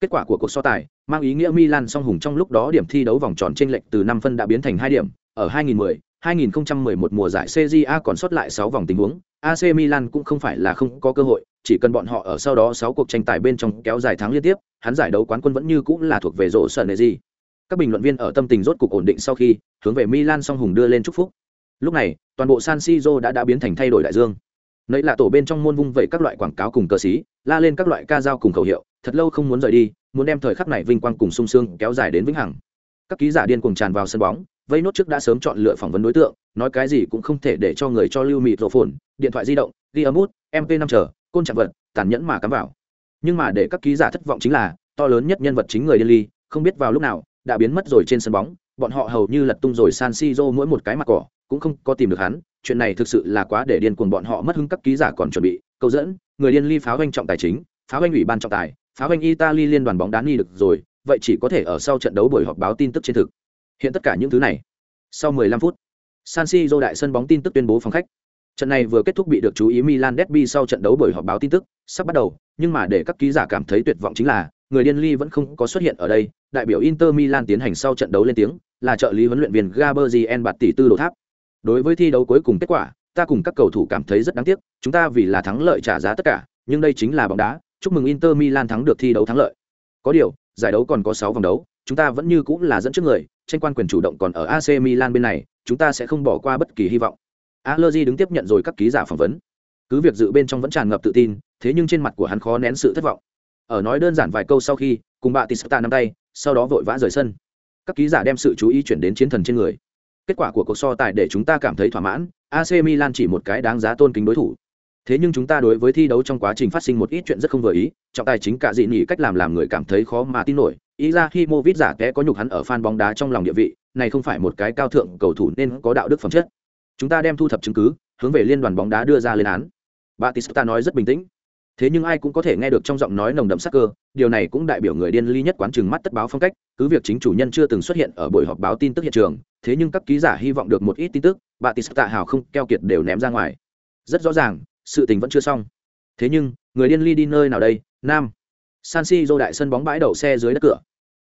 kết quả của cuộc so tài mang ý nghĩa milan song hùng trong lúc đó điểm thi đấu vòng tròn chênh lệch từ năm phân đã biến thành hai điểm ở 2010 2011 mùa giải CJA còn sót lại 6 vòng tình huống, AC Milan cũng không phải là không có cơ hội, chỉ cần bọn họ ở sau đó 6 cuộc tranh tài bên trong kéo dài thắng liên tiếp, hắn giải đấu quán quân vẫn như cũng là thuộc về rổ sở gì. Các bình luận viên ở tâm tình rốt cục ổn định sau khi, hướng về Milan song hùng đưa lên chúc phúc. Lúc này, toàn bộ San Siro đã đã biến thành thay đổi đại dương. Nãy là tổ bên trong môn vung vẩy các loại quảng cáo cùng cờ xí, la lên các loại ca dao cùng khẩu hiệu, thật lâu không muốn rời đi, muốn đem thời khắc này vinh quang cùng sung sướng kéo dài đến vĩnh hằng. Các ký giả điên cuồng tràn vào sân bóng, vây nốt trước đã sớm chọn lựa phỏng vấn đối tượng nói cái gì cũng không thể để cho người cho lưu mịt rổ phồn điện thoại di động ghi âm út mp năm chờ côn chạm vật tàn nhẫn mà cắm vào nhưng mà để các ký giả thất vọng chính là to lớn nhất nhân vật chính người điên ly không biết vào lúc nào đã biến mất rồi trên sân bóng bọn họ hầu như lật tung rồi san siro mỗi một cái mặt cỏ cũng không có tìm được hắn chuyện này thực sự là quá để điên cuồng bọn họ mất hứng các ký giả còn chuẩn bị câu dẫn người điên ly pháo doanh trọng tài chính pháo doanh ủy ban trọng tài phá doanh italy liên đoàn bóng đá ni được rồi, vậy chỉ có thể ở sau trận đấu buổi họp báo tin tức trên thực. Hiện tất cả những thứ này, sau 15 phút, san siro đại sân bóng tin tức tuyên bố phòng khách. Trận này vừa kết thúc bị được chú ý milan derby sau trận đấu buổi họp báo tin tức sắp bắt đầu, nhưng mà để các ký giả cảm thấy tuyệt vọng chính là, người điên ly vẫn không có xuất hiện ở đây. Đại biểu inter milan tiến hành sau trận đấu lên tiếng, là trợ lý huấn luyện viên gaberzien bạt tỷ tư đồ tháp. Đối với thi đấu cuối cùng kết quả, ta cùng các cầu thủ cảm thấy rất đáng tiếc, chúng ta vì là thắng lợi trả giá tất cả, nhưng đây chính là bóng đá chúc mừng inter milan thắng được thi đấu thắng lợi có điều giải đấu còn có sáu vòng đấu chúng ta vẫn như cũng là dẫn trước người tranh quan quyền chủ động còn ở AC Milan bên này, chúng ta sẽ không bỏ qua bất kỳ hy vọng. Allegri đứng tiếp nhận rồi các ký giả phỏng vấn. Cứ việc dự bên trong vẫn tràn ngập tự tin, thế nhưng trên mặt của hắn khó nén sự thất vọng. Ở nói đơn giản vài câu sau khi, cùng bà Tista nắm tay, sau đó vội vã rời sân. Các ký giả đem sự chú ý chuyển đến chiến thần trên người. Kết quả của cuộc so tài để chúng ta cảm thấy thỏa mãn, AC Milan chỉ một cái đáng giá tôn kính đối thủ, thế nhưng chúng ta đối với thi đấu trong quá trình phát sinh một ít chuyện rất không vừa ý, trọng tài chính cả dị nghị cách làm làm người cảm thấy khó mà tin nổi. Ý ra khi mô vít giả té có nhục hắn ở fan bóng đá trong lòng địa vị, này không phải một cái cao thượng cầu thủ nên có đạo đức phẩm chất. Chúng ta đem thu thập chứng cứ, hướng về liên đoàn bóng đá đưa ra lên án. Batista nói rất bình tĩnh. Thế nhưng ai cũng có thể nghe được trong giọng nói nồng đậm sắc cơ, điều này cũng đại biểu người điên ly nhất quán chừng mắt tất báo phong cách, cứ việc chính chủ nhân chưa từng xuất hiện ở buổi họp báo tin tức hiện trường, thế nhưng các ký giả hy vọng được một ít tin tức, batista hào không keo kiệt đều ném ra ngoài. Rất rõ ràng sự tình vẫn chưa xong. Thế nhưng, người điên ly đi nơi nào đây? Nam. San siro đại sân bóng bãi đậu xe dưới đất cửa.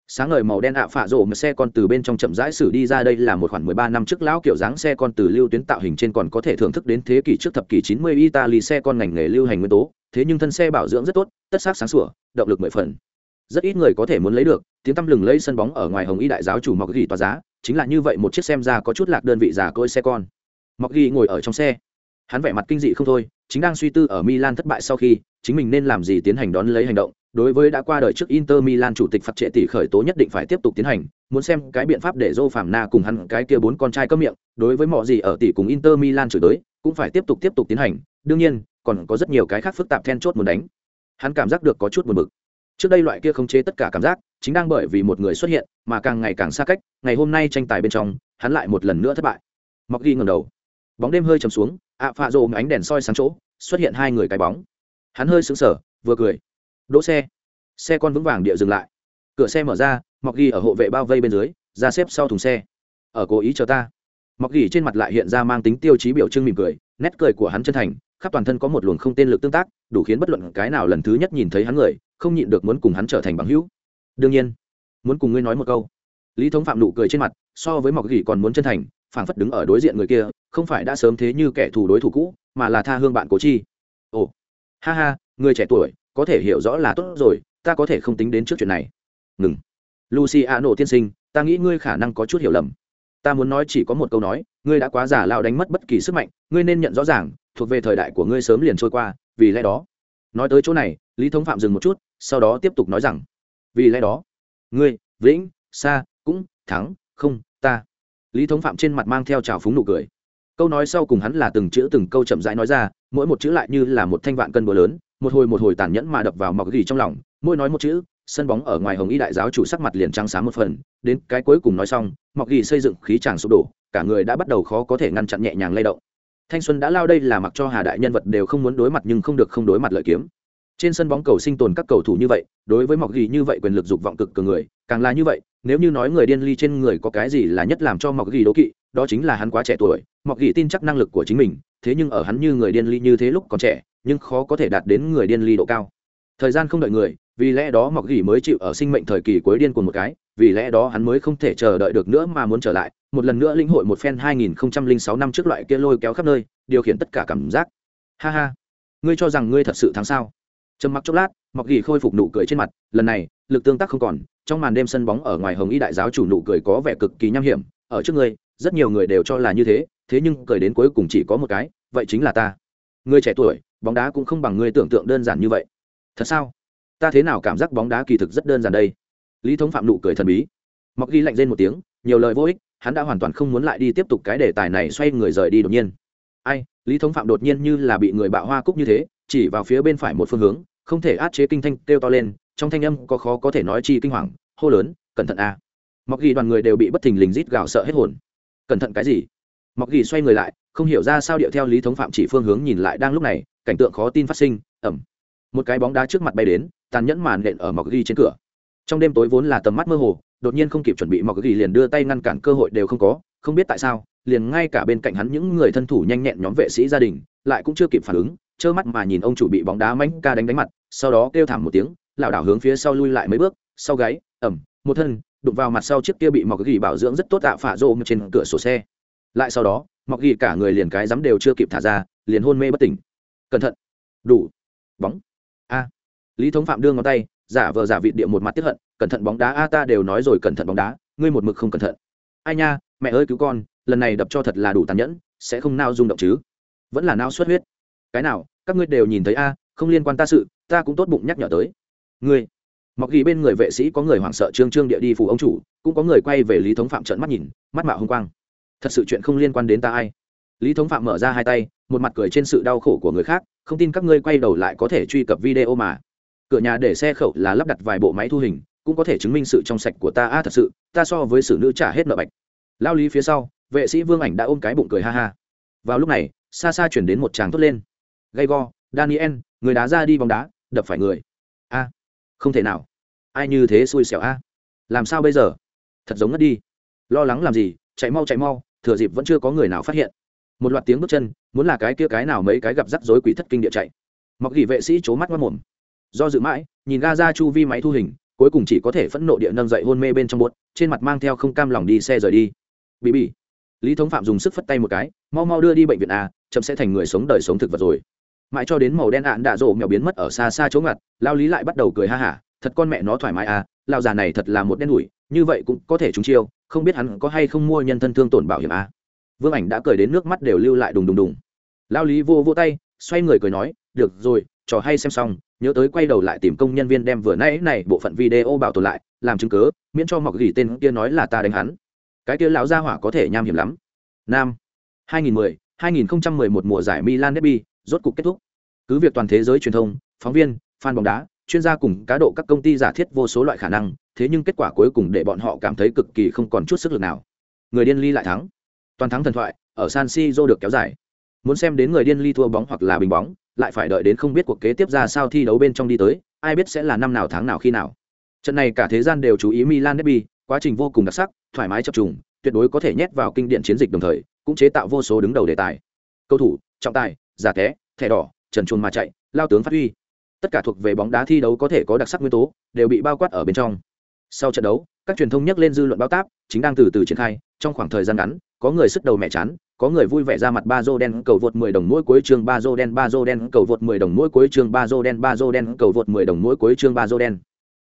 Sáng ngời màu đen ạ phạ rổ một xe con từ bên trong chậm rãi xử đi ra đây là một khoảng mười ba năm trước lão kiểu dáng xe con từ lưu tuyến tạo hình trên còn có thể thưởng thức đến thế kỷ trước thập kỷ chín mươi italy xe con ngành nghề lưu hành nguyên tố. Thế nhưng thân xe bảo dưỡng rất tốt, tất sắc sáng sủa, động lực mười phần. Rất ít người có thể muốn lấy được, tiếng tăm lừng lấy sân bóng ở ngoài hồng y đại giáo chủ mọc ghi tỏa giá, chính là như vậy một chiếc xem ra có chút lạc đơn vị giả côi xe con. Mọc ghi ngồi ở trong xe hắn vẻ mặt kinh dị không thôi, chính đang suy tư ở milan thất bại sau khi, chính mình nên làm gì tiến hành đón lấy hành động. Đối với đã qua đời trước inter milan chủ tịch phạt trệ tỷ khởi tố nhất định phải tiếp tục tiến hành, muốn xem cái biện pháp để dô phạm na cùng hắn cái kia bốn con trai cấm miệng, đối với mọi gì ở tỷ cùng inter milan chửi tới cũng phải tiếp tục tiếp tục tiến hành. Đương nhiên, còn có rất nhiều cái khác phức tạp then chốt muốn đánh. Hắn cảm giác được có chút buồn bực. Trước đây loại kia khống chế tất cả cảm giác, chính đang bởi vì một người xuất hiện mà càng ngày càng xa cách, ngày hôm nay tranh tài bên trong, hắn lại một lần nữa thất bại. Mọc ghi ngầm đầu. Bóng đêm hơi chầm xuống ạ à phạ rộ ánh đèn soi sáng chỗ, xuất hiện hai người cái bóng. Hắn hơi sững sờ, vừa cười. Đỗ xe. Xe con vững vàng địa dừng lại. Cửa xe mở ra, mọc ghi ở hộ vệ bao vây bên dưới, ra xếp sau thùng xe. Ở cố ý chờ ta. Mọc ghi trên mặt lại hiện ra mang tính tiêu chí biểu trưng mỉm cười, nét cười của hắn chân thành, khắp toàn thân có một luồng không tên lực tương tác, đủ khiến bất luận cái nào lần thứ nhất nhìn thấy hắn người, không nhịn được muốn cùng hắn trở thành bằng hữu. Đương nhiên, muốn cùng ngươi nói một câu. Lý thống phạm nụ cười trên mặt, so với mọc ghi còn muốn chân thành phảng phất đứng ở đối diện người kia, không phải đã sớm thế như kẻ thù đối thủ cũ, mà là tha hương bạn cố chi. Ồ, ha ha, người trẻ tuổi, có thể hiểu rõ là tốt rồi, ta có thể không tính đến trước chuyện này. Ngừng. Luciano tiên sinh, ta nghĩ ngươi khả năng có chút hiểu lầm. Ta muốn nói chỉ có một câu nói, ngươi đã quá giả lao đánh mất bất kỳ sức mạnh, ngươi nên nhận rõ ràng, thuộc về thời đại của ngươi sớm liền trôi qua, vì lẽ đó. Nói tới chỗ này, lý thống phạm dừng một chút, sau đó tiếp tục nói rằng, vì lẽ đó, ngươi, vĩnh xa cũng, thắng, không lý thống phạm trên mặt mang theo trào phúng nụ cười. Câu nói sau cùng hắn là từng chữ từng câu chậm rãi nói ra, mỗi một chữ lại như là một thanh vạn cân búa lớn, một hồi một hồi tàn nhẫn mà đập vào mọc gỉ trong lòng, mỗi nói một chữ, sân bóng ở ngoài hồng y đại giáo chủ sắc mặt liền trắng sáng một phần, đến cái cuối cùng nói xong, mọc gỉ xây dựng khí tràng sụp đổ, cả người đã bắt đầu khó có thể ngăn chặn nhẹ nhàng lay động. Thanh xuân đã lao đây là mặc cho hà đại nhân vật đều không muốn đối mặt nhưng không được không đối mặt lợi kiếm trên sân bóng cầu sinh tồn các cầu thủ như vậy, đối với mọc gỉ như vậy quyền lực dục vọng cực cường người, càng là như vậy, nếu như nói người điên ly trên người có cái gì là nhất làm cho mọc gỉ đố kỵ, đó chính là hắn quá trẻ tuổi mọc gỉ tin chắc năng lực của chính mình, thế nhưng ở hắn như người điên ly như thế lúc còn trẻ, nhưng khó có thể đạt đến người điên ly độ cao. Thời gian không đợi người, vì lẽ đó mọc gỉ mới chịu ở sinh mệnh thời kỳ cuối điên của một cái, vì lẽ đó hắn mới không thể chờ đợi được nữa mà muốn trở lại, một lần nữa linh hội một phen 2006 năm trước loại kia lôi kéo khắp nơi, điều khiển tất cả cảm giác. Ha ha. Ngươi cho rằng ngươi thật sự thắng sao? Trầm mặc chốc lát mọc ghi khôi phục nụ cười trên mặt, lần này, lực tương tác không còn, trong màn đêm sân bóng ở ngoài hồng y đại giáo chủ nụ cười có vẻ cực kỳ nham hiểm, ở trước ngươi rất nhiều người đều cho là như thế thế nhưng cười đến cuối cùng chỉ có một cái, vậy chính là ta. Người trẻ tuổi, bóng đá cũng không bằng người tưởng tượng đơn giản như vậy. Thật sao? Ta thế nào cảm giác bóng đá kỳ thực rất đơn giản đây? Lý thống phạm nụ cười thần bí. Mọc ghi lạnh lên một tiếng, nhiều lời vô ích, hắn đã hoàn toàn không muốn lại đi tiếp tục cái đề tài này xoay người rời đi đột nhiên. Ai, lý thống phạm đột nhiên như là bị người bạo hoa cúc như thế, chỉ vào phía bên phải một phương hướng không thể át chế kinh thanh kêu to lên, trong thanh âm có khó có thể nói chi kinh hoàng, hô lớn, cẩn thận a. À. mọc ghi đoàn người đều bị bất thình lình rít gào sợ hết hồn. Cẩn thận cái gì? Mọc ghi xoay người lại, không hiểu ra sao điệu theo lý thống phạm chỉ phương hướng nhìn lại đang lúc này, cảnh tượng khó tin phát sinh ẩm một cái bóng đá trước mặt bay đến, tàn nhẫn màn nện ở mọc ghi trên cửa. Trong đêm tối vốn là tầm mắt mơ hồ, đột nhiên không kịp chuẩn bị, mọc ghi liền đưa tay ngăn cản cơ hội đều không có, không biết tại sao, liền ngay cả bên cạnh hắn những người thân thủ nhanh nhẹn nhóm vệ sĩ gia đình, lại cũng chưa kịp phản ứng trơ mắt mà nhìn ông chủ bị bóng đá mánh ca đánh đánh mặt, sau đó kêu thảm một tiếng, lảo đảo hướng phía sau lui lại mấy bước, sau gáy, ẩm, một thân, đụng vào mặt sau chiếc kia bị mọc ghi bảo dưỡng rất tốt tạ phả rô trên cửa sổ xe. Lại sau đó, mọc ghi cả người liền cái dám đều chưa kịp thả ra, liền hôn mê bất tỉnh. Cẩn thận. Đủ. Bóng. A. Lý thống phạm đưa ngón tay, giả vờ giả vị địa một mặt tiếp hận, cẩn thận bóng đá a, ta đều nói rồi cẩn thận bóng đá, ngươi một mực không cẩn thận. Ai nha, mẹ ơi cứu con, lần này đập cho thật là đủ tàn nhẫn, sẽ không nao rung động chứ. Vẫn là nao xuất huyết cái nào, các ngươi đều nhìn thấy a, không liên quan ta sự, ta cũng tốt bụng nhắc nhở tới. Ngươi mọc ghi bên người vệ sĩ có người hoảng sợ trương trương địa đi phủ ông chủ, cũng có người quay về lý thống phạm trận mắt nhìn, mắt mạo hung quang. Thật sự chuyện không liên quan đến ta ai. Lý thống phạm mở ra hai tay, một mặt cười trên sự đau khổ của người khác, không tin các ngươi quay đầu lại có thể truy cập video mà. Cửa nhà để xe khẩu là lắp đặt vài bộ máy thu hình, cũng có thể chứng minh sự trong sạch của ta a, thật sự, ta so với xử nữ trả hết nợ bạch. Lao lý phía sau, vệ sĩ vương ảnh đã ôm cái bụng cười ha ha. Vào lúc này, xa xa chuyển đến một tràng tốt lên gay go, daniel, người đá ra đi bóng đá, đập phải người. A, không thể nào. Ai như thế xui xẻo a? Làm sao bây giờ? Thật giống ngất đi. Lo lắng làm gì? Chạy mau chạy mau, thừa dịp vẫn chưa có người nào phát hiện. Một loạt tiếng bước chân, muốn là cái kia cái nào mấy cái gặp rắc rối quỷ thất kinh địa chạy. Mọc gỉ vệ sĩ c mắt mất mồm. Do dự mãi, nhìn ga ra chu vi máy thu hình, cuối cùng chỉ có thể phẫn nộ địa nâng dậy hôn mê bên trong bột trên mặt mang theo không cam lòng đi xe rời đi. Bị bị lý thống phạm dùng sức phất tay một cái, mau mau đưa đi bệnh viện a, chậm sẽ thành người sống đời sống thực vật rồi mãi cho đến màu đen ạn đạ rổ mèo biến mất ở xa xa chỗ ngặt, lao lý lại bắt đầu cười ha hả, thật con mẹ nó thoải mái à lao già này thật là một đen đủi, như vậy cũng có thể trúng chiêu, không biết hắn có hay không mua nhân thân thương tổn bảo hiểm à. vương ảnh đã cười đến nước mắt đều lưu lại đùng đùng đùng. Lao lý vô vô tay, xoay người cười nói, được rồi, trò hay xem xong, nhớ tới quay đầu lại tìm công nhân viên đem vừa nãy này bộ phận video bảo tồn lại, làm chứng cớ miễn cho mọc gỉ tên kia nói là ta đánh hắn. Cái kia lão gia hỏa có thể nham hiểm lắm. Nam 2010 2011 mùa giải Milan Derby, rốt cục kết thúc cứ việc toàn thế giới truyền thông, phóng viên, fan bóng đá, chuyên gia cùng cá độ các công ty giả thiết vô số loại khả năng, thế nhưng kết quả cuối cùng để bọn họ cảm thấy cực kỳ không còn chút sức lực nào. Người điên ly lại thắng. Toàn thắng thần thoại, ở san siro được kéo dài. Muốn xem đến người điên ly thua bóng hoặc là bình bóng, lại phải đợi đến không biết cuộc kế tiếp ra sao thi đấu bên trong đi tới, ai biết sẽ là năm nào tháng nào khi nào. Trận này cả thế gian đều chú ý milan derby, quá trình vô cùng đặc sắc, thoải mái chập trùng, tuyệt đối có thể nhét vào kinh điển chiến dịch đồng thời, cũng chế tạo vô số đứng đầu đề tài. Cầu thủ, trọng tài, giả té thẻ đỏ trần chuồn mà chạy, lao tướng phát huy. Tất cả thuộc về bóng đá thi đấu có thể có đặc sắc nguyên tố, đều bị bao quát ở bên trong. Sau trận đấu, các truyền thông nhắc lên dư luận bao táp, chính đang từ từ triển khai. Trong khoảng thời gian ngắn, có người sức đầu mẹ chán, có người vui vẻ ra mặt ba dô đen cầu vượt 10 đồng mỗi cuối chương ba dô đen, ba dô đen cầu vượt 10 đồng mỗi cuối chương ba dô đen, ba dô đen cầu vượt 10 đồng mỗi cuối chương ba dô đen.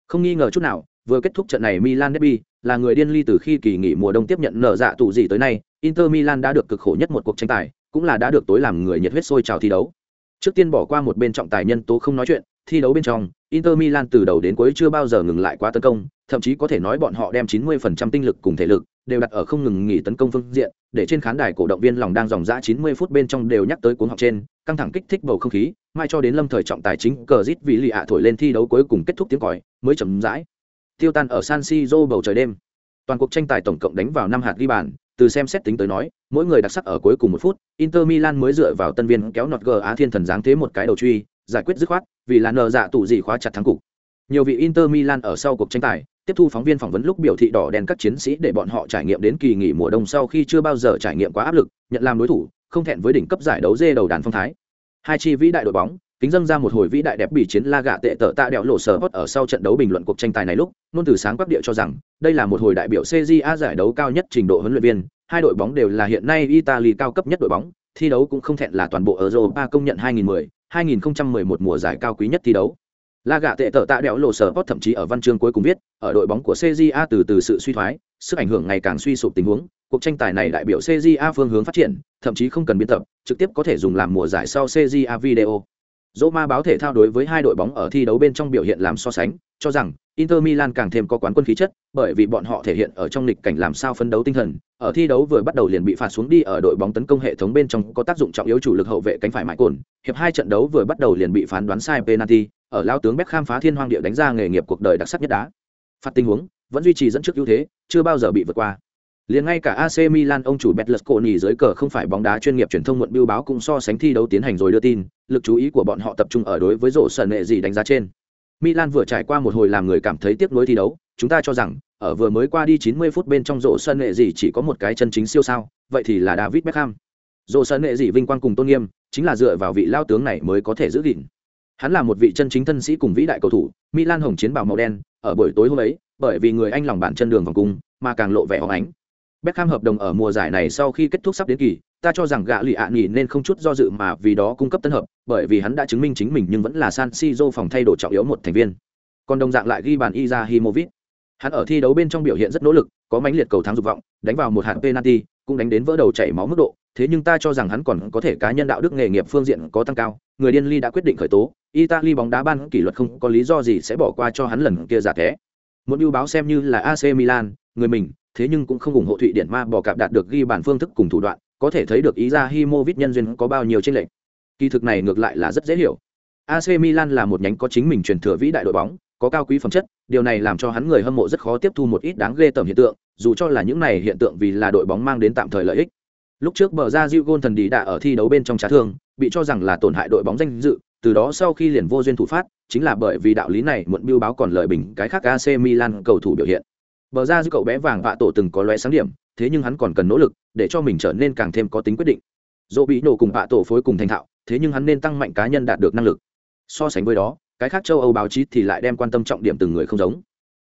Không nghi ngờ chút nào, vừa kết thúc trận này Milan derby, là người điên ly từ khi kỳ nghỉ mùa đông tiếp nhận nợ dạ tụ gì tới nay, Inter Milan đã được cực khổ nhất một cuộc tranh tài, cũng là đã được tối làm người nhiệt huyết sôi trào thi đấu trước tiên bỏ qua một bên trọng tài nhân tố không nói chuyện thi đấu bên trong Inter Milan từ đầu đến cuối chưa bao giờ ngừng lại quá tấn công, thậm chí có thể nói bọn họ đem 90% tinh lực cùng thể lực đều đặt ở không ngừng nghỉ tấn công phương diện, để trên khán đài cổ động viên lòng đang dòng dã 90 phút bên trong đều nhắc tới cuốn học trên, căng thẳng kích thích bầu không khí, mai cho đến lâm thời trọng tài chính cờ rít vì lì ạ thổi lên thi đấu cuối cùng kết thúc tiếng còi, mới chấm dãi. Tiêu tan ở San Siro bầu trời đêm. Toàn cuộc tranh tài tổng cộng đánh vào 5 hạt ghi bàn, từ xem xét tính tới nói, mỗi người đặc sắc ở cuối cùng một phút, Inter Milan mới dựa vào tân viên kéo nọt gờ Á Thiên thần dáng thế một cái đầu truy, giải quyết dứt khoát, vì là nợ dạ tụ gì khóa chặt thắng cục. Nhiều vị Inter Milan ở sau cuộc tranh tài, tiếp thu phóng viên phỏng vấn lúc biểu thị đỏ đen các chiến sĩ để bọn họ trải nghiệm đến kỳ nghỉ mùa đông sau khi chưa bao giờ trải nghiệm quá áp lực, nhận làm đối thủ, không thẹn với đỉnh cấp giải đấu dê đầu đàn phong thái. Hai chi vĩ đại đội bóng, kính dâng ra một hồi vĩ đại đẹp bị chiến la gạ tệ tợ tạ đẹo lộ sở hot ở sau trận đấu bình luận cuộc tranh tài này lúc, nôn từ sáng quắc địa cho rằng, đây là một hồi đại biểu CJA giải đấu cao nhất trình độ huấn luyện viên, hai đội bóng đều là hiện nay Italy cao cấp nhất đội bóng, thi đấu cũng không thẹn là toàn bộ Europa công nhận 2010, 2011 mùa giải cao quý nhất thi đấu. La gạ tệ tợ tạ Đẹo lộ sở thậm chí ở văn chương cuối cùng viết, ở đội bóng của CJA từ từ sự suy thoái, sức ảnh hưởng ngày càng suy sụp tình huống, cuộc tranh tài này đại biểu CJA phương hướng phát triển, thậm chí không cần biên tập, trực tiếp có thể dùng làm mùa giải sau CJA video. Roma báo thể thao đối với hai đội bóng ở thi đấu bên trong biểu hiện làm so sánh, cho rằng Inter Milan càng thêm có quán quân khí chất, bởi vì bọn họ thể hiện ở trong lịch cảnh làm sao phấn đấu tinh thần, ở thi đấu vừa bắt đầu liền bị phạt xuống đi ở đội bóng tấn công hệ thống bên trong có tác dụng trọng yếu chủ lực hậu vệ cánh phải mãi cồn, hiệp hai trận đấu vừa bắt đầu liền bị phán đoán sai penalty, ở lao tướng Beckham phá thiên hoang địa đánh ra nghề nghiệp cuộc đời đặc sắc nhất đá. Phạt tình huống, vẫn duy trì dẫn trước ưu thế, chưa bao giờ bị vượt qua. Liền ngay cả AC Milan ông chủ Betlesconi dưới cờ không phải bóng đá chuyên nghiệp truyền thông muộn biêu báo cũng so sánh thi đấu tiến hành rồi đưa tin, lực chú ý của bọn họ tập trung ở đối với rổ sân nệ gì đánh giá trên. Milan vừa trải qua một hồi làm người cảm thấy tiếc nuối thi đấu, chúng ta cho rằng ở vừa mới qua đi 90 phút bên trong rổ sân nệ gì chỉ có một cái chân chính siêu sao, vậy thì là David Beckham. Rổ sân nệ gì vinh quang cùng tôn nghiêm, chính là dựa vào vị lao tướng này mới có thể giữ gìn. Hắn là một vị chân chính thân sĩ cùng vĩ đại cầu thủ, Milan hồng chiến bào màu đen, ở buổi tối hôm ấy, bởi vì người Anh lòng bản chân đường vòng cung, mà càng lộ vẻ hóng ánh. Beckham hợp đồng ở mùa giải này sau khi kết thúc sắp đến kỳ, ta cho rằng gã lì ạ nghỉ nên không chút do dự mà vì đó cung cấp tân hợp, bởi vì hắn đã chứng minh chính mình nhưng vẫn là San Siro phòng thay đổi trọng yếu một thành viên. Còn đồng dạng lại ghi bàn Izahimovic. Hắn ở thi đấu bên trong biểu hiện rất nỗ lực, có mãnh liệt cầu thắng dục vọng, đánh vào một hạt penalty, cũng đánh đến vỡ đầu chảy máu mức độ, thế nhưng ta cho rằng hắn còn có thể cá nhân đạo đức nghề nghiệp phương diện có tăng cao, người điên ly đã quyết định khởi tố, Italy bóng đá ban kỷ luật không có lý do gì sẽ bỏ qua cho hắn lần kia giả thế. Muốn ưu báo xem như là AC Milan, người mình, thế nhưng cũng không ủng hộ Thụy Điển ma bò cạp đạt được ghi bản phương thức cùng thủ đoạn, có thể thấy được ý ra himovit nhân duyên có bao nhiêu tranh lệnh. Kỳ thực này ngược lại là rất dễ hiểu. AC Milan là một nhánh có chính mình truyền thừa vĩ đại đội bóng, có cao quý phẩm chất, điều này làm cho hắn người hâm mộ rất khó tiếp thu một ít đáng ghê tởm hiện tượng, dù cho là những này hiện tượng vì là đội bóng mang đến tạm thời lợi ích. Lúc trước bờ ra Diu gôn thần đi đã ở thi đấu bên trong trá thương, bị cho rằng là tổn hại đội bóng danh dự, từ đó sau khi liền vô duyên thủ phát, chính là bởi vì đạo lý này muộn biêu báo còn lợi bình cái khác AC Milan cầu thủ biểu hiện. Bờ ra giữa cậu bé vàng vạ tổ từng có lóe sáng điểm, thế nhưng hắn còn cần nỗ lực để cho mình trở nên càng thêm có tính quyết định. Dỗ bị nổ cùng vạ tổ phối cùng thành thạo, thế nhưng hắn nên tăng mạnh cá nhân đạt được năng lực. So sánh với đó, cái khác châu Âu báo chí thì lại đem quan tâm trọng điểm từng người không giống.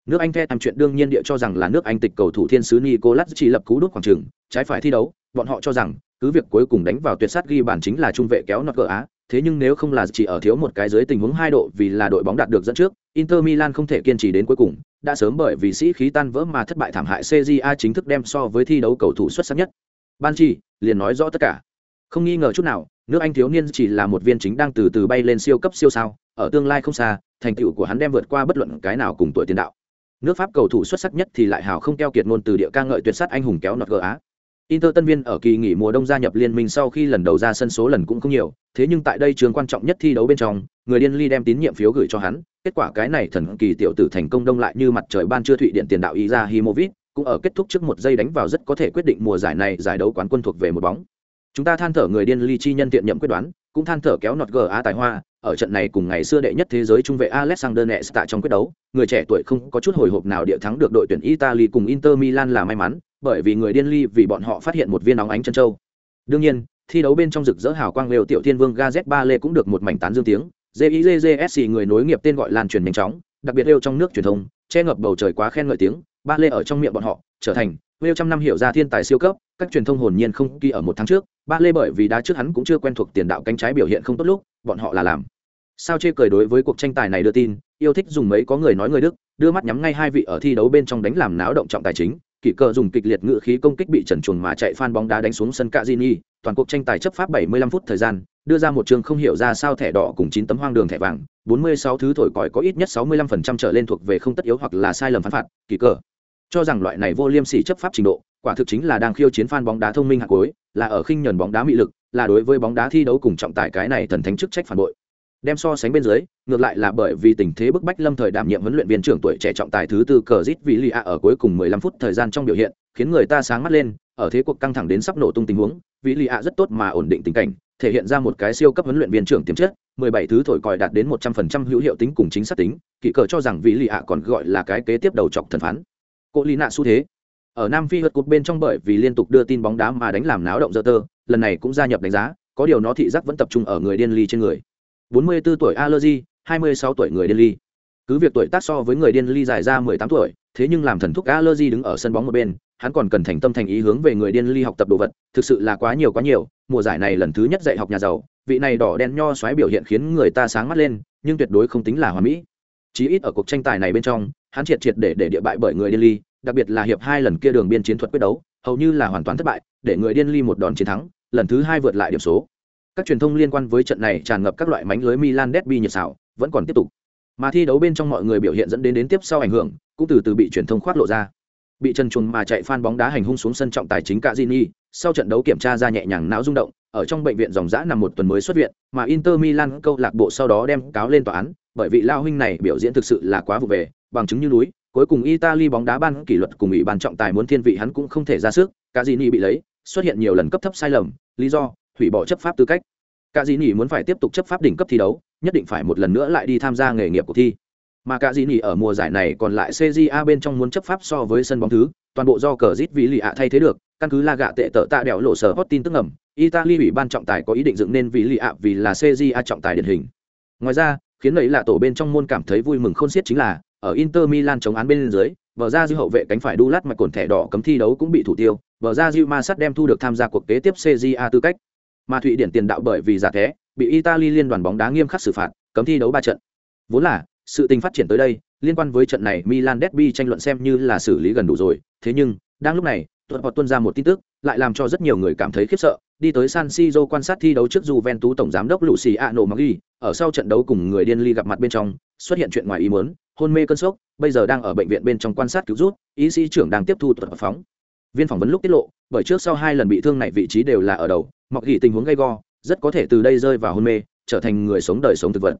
Nước Anh The tham chuyện đương nhiên địa cho rằng là nước Anh tịch cầu thủ thiên sứ Nicolas chỉ lập cú đút khoảng trường, trái phải thi đấu, bọn họ cho rằng cứ việc cuối cùng đánh vào tuyệt sát ghi bàn chính là trung vệ kéo nọt cờ á thế nhưng nếu không là chỉ ở thiếu một cái dưới tình huống hai độ vì là đội bóng đạt được dẫn trước, Inter Milan không thể kiên trì đến cuối cùng, đã sớm bởi vì sĩ khí tan vỡ mà thất bại thảm hại CJA chính thức đem so với thi đấu cầu thủ xuất sắc nhất. Ban chỉ liền nói rõ tất cả. Không nghi ngờ chút nào, nước Anh thiếu niên chỉ là một viên chính đang từ từ bay lên siêu cấp siêu sao, ở tương lai không xa, thành tựu của hắn đem vượt qua bất luận cái nào cùng tuổi tiền đạo. Nước Pháp cầu thủ xuất sắc nhất thì lại hào không keo kiệt ngôn từ địa ca ngợi tuyệt sát anh hùng kéo nọt gờ á. Inter tân viên ở kỳ nghỉ mùa đông gia nhập liên minh sau khi lần đầu ra sân số lần cũng không nhiều, thế nhưng tại đây trường quan trọng nhất thi đấu bên trong, người điên ly đem tín nhiệm phiếu gửi cho hắn, kết quả cái này thần kỳ tiểu tử thành công đông lại như mặt trời ban chưa thụy điện tiền đạo Izahimovic, cũng ở kết thúc trước một giây đánh vào rất có thể quyết định mùa giải này giải đấu quán quân thuộc về một bóng. Chúng ta than thở người điên ly chi nhân tiện nhậm quyết đoán, cũng than thở kéo nọt GA tài hoa, ở trận này cùng ngày xưa đệ nhất thế giới trung vệ Alexander Nesta trong quyết đấu, người trẻ tuổi không có chút hồi hộp nào địa thắng được đội tuyển Italy cùng Inter Milan là may mắn, bởi vì người điên ly vì bọn họ phát hiện một viên óng ánh chân châu. Đương nhiên, thi đấu bên trong rực rỡ hào quang lều tiểu thiên vương Gazet Ba Lê cũng được một mảnh tán dương tiếng, JIJJSC người nối nghiệp tên gọi lan truyền nhanh chóng, đặc biệt yêu trong nước truyền thông, che ngập bầu trời quá khen ngợi tiếng, Ba Lê ở trong miệng bọn họ, trở thành Wales trăm năm hiểu ra thiên tài siêu cấp, các truyền thông hồn nhiên không kỳ ở một tháng trước, Ba Lê bởi vì đá trước hắn cũng chưa quen thuộc tiền đạo cánh trái biểu hiện không tốt lúc, bọn họ là làm. Sao chê cười đối với cuộc tranh tài này đưa tin, yêu thích dùng mấy có người nói người Đức, đưa mắt nhắm ngay hai vị ở thi đấu bên trong đánh làm náo động trọng tài chính, kỷ cờ dùng kịch liệt ngự khí công kích bị trần chuồn mà chạy phan bóng đá đánh xuống sân Cazini, toàn cuộc tranh tài chấp pháp 75 phút thời gian, đưa ra một trường không hiểu ra sao thẻ đỏ cùng 9 tấm hoang đường thẻ vàng, 46 thứ thổi còi có ít nhất 65% trở lên thuộc về không tất yếu hoặc là sai lầm phán phạt, kỷ cờ. Cho rằng loại này vô liêm sỉ chấp pháp trình độ, quả thực chính là đang khiêu chiến phan bóng đá thông minh hạng cuối, là ở khinh nhẫn bóng đá mị lực, là đối với bóng đá thi đấu cùng trọng tài cái này thần thánh chức trách phản bội đem so sánh bên dưới, ngược lại là bởi vì tình thế bức bách lâm thời đảm nhiệm huấn luyện viên trưởng tuổi trẻ trọng tài thứ tư cờ rít vì lì ở cuối cùng 15 phút thời gian trong biểu hiện, khiến người ta sáng mắt lên, ở thế cuộc căng thẳng đến sắp nổ tung tình huống vì lì rất tốt mà ổn định tình cảnh, thể hiện ra một cái siêu cấp huấn luyện viên trưởng tiềm chất 17 thứ thổi còi đạt đến 100% hữu hiệu tính cùng chính xác tính kỳ cờ cho rằng vì lì còn gọi là cái kế tiếp đầu chọc thần phán. Cô lì nạ xu thế. Ở nam phi vượt cột bên trong bởi vì liên tục đưa tin bóng đá mà đánh làm náo động dơ tơ, lần này cũng gia nhập đánh giá, có điều nó thị giác vẫn tập trung ở người điên ly trên người. 44 tuổi allergy 26 tuổi người điên ly. Cứ việc tuổi tác so với người điên ly dài ra 18 tuổi, thế nhưng làm thần thúc allergy đứng ở sân bóng một bên, hắn còn cần thành tâm thành ý hướng về người điên ly học tập đồ vật, thực sự là quá nhiều quá nhiều, mùa giải này lần thứ nhất dạy học nhà giàu, vị này đỏ đen nho xoáy biểu hiện khiến người ta sáng mắt lên, nhưng tuyệt đối không tính là hoàn mỹ. Chí ít ở cuộc tranh tài này bên trong, hắn triệt triệt để để địa bại bởi người điên ly, đặc biệt là hiệp hai lần kia đường biên chiến thuật quyết đấu, hầu như là hoàn toàn thất bại, để người điên ly một đòn chiến thắng, lần thứ hai vượt lại điểm số các truyền thông liên quan với trận này tràn ngập các loại mánh lưới Milan Derby nhiệt xảo, vẫn còn tiếp tục. Mà thi đấu bên trong mọi người biểu hiện dẫn đến đến tiếp sau ảnh hưởng, cũng từ từ bị truyền thông khoát lộ ra. Bị chân chuồn mà chạy fan bóng đá hành hung xuống sân trọng tài chính Cazini, sau trận đấu kiểm tra ra nhẹ nhàng não rung động, ở trong bệnh viện dòng dã nằm một tuần mới xuất viện, mà Inter Milan câu lạc bộ sau đó đem cáo lên tòa án, bởi vì lao huynh này biểu diễn thực sự là quá vụ về, bằng chứng như núi, cuối cùng Italy bóng đá ban kỷ luật cùng ủy ban trọng tài muốn thiên vị hắn cũng không thể ra sức, Cazini bị lấy, xuất hiện nhiều lần cấp thấp sai lầm, lý do hủy bỏ chấp pháp tư cách. Cả dĩ nỉ muốn phải tiếp tục chấp pháp đỉnh cấp thi đấu, nhất định phải một lần nữa lại đi tham gia nghề nghiệp cuộc thi. Mà cả dĩ nỉ ở mùa giải này còn lại cja bên trong muốn chấp pháp so với sân bóng thứ, toàn bộ do cờ rít vì lì ạ thay thế được, căn cứ là gạ tệ tợ tạ đèo lộ sở hot tin tức ngầm, italy ủy ban trọng tài có ý định dựng nên vì lì ạ vì là cja trọng tài điển hình. Ngoài ra, khiến ấy là tổ bên trong môn cảm thấy vui mừng khôn xiết chính là, ở inter milan chống án bên dưới vở ra dư hậu vệ cánh phải đu lát mạch cồn thẻ đỏ cấm thi đấu cũng bị thủ tiêu vở ra dư ma sắt đem thu được tham gia cuộc kế tiếp cja tư cách mà thụy điển tiền đạo bởi vì giả thế, bị italy liên đoàn bóng đá nghiêm khắc xử phạt, cấm thi đấu ba trận. Vốn là, sự tình phát triển tới đây, liên quan với trận này milan derby tranh luận xem như là xử lý gần đủ rồi. Thế nhưng, đang lúc này tuần họ tuân ra một tin tức, lại làm cho rất nhiều người cảm thấy khiếp sợ. Đi tới san siro quan sát thi đấu trước juventus tổng giám đốc luciano maggi ở sau trận đấu cùng người điên ly gặp mặt bên trong, xuất hiện chuyện ngoài ý muốn, hôn mê cơn sốc, bây giờ đang ở bệnh viện bên trong quan sát cứu rút y sĩ trưởng đang tiếp thu tuần phóng viên phỏng vấn lúc tiết lộ bởi trước sau hai lần bị thương này vị trí đều là ở đầu mọc gỉ tình huống gây go rất có thể từ đây rơi vào hôn mê trở thành người sống đời sống thực vật.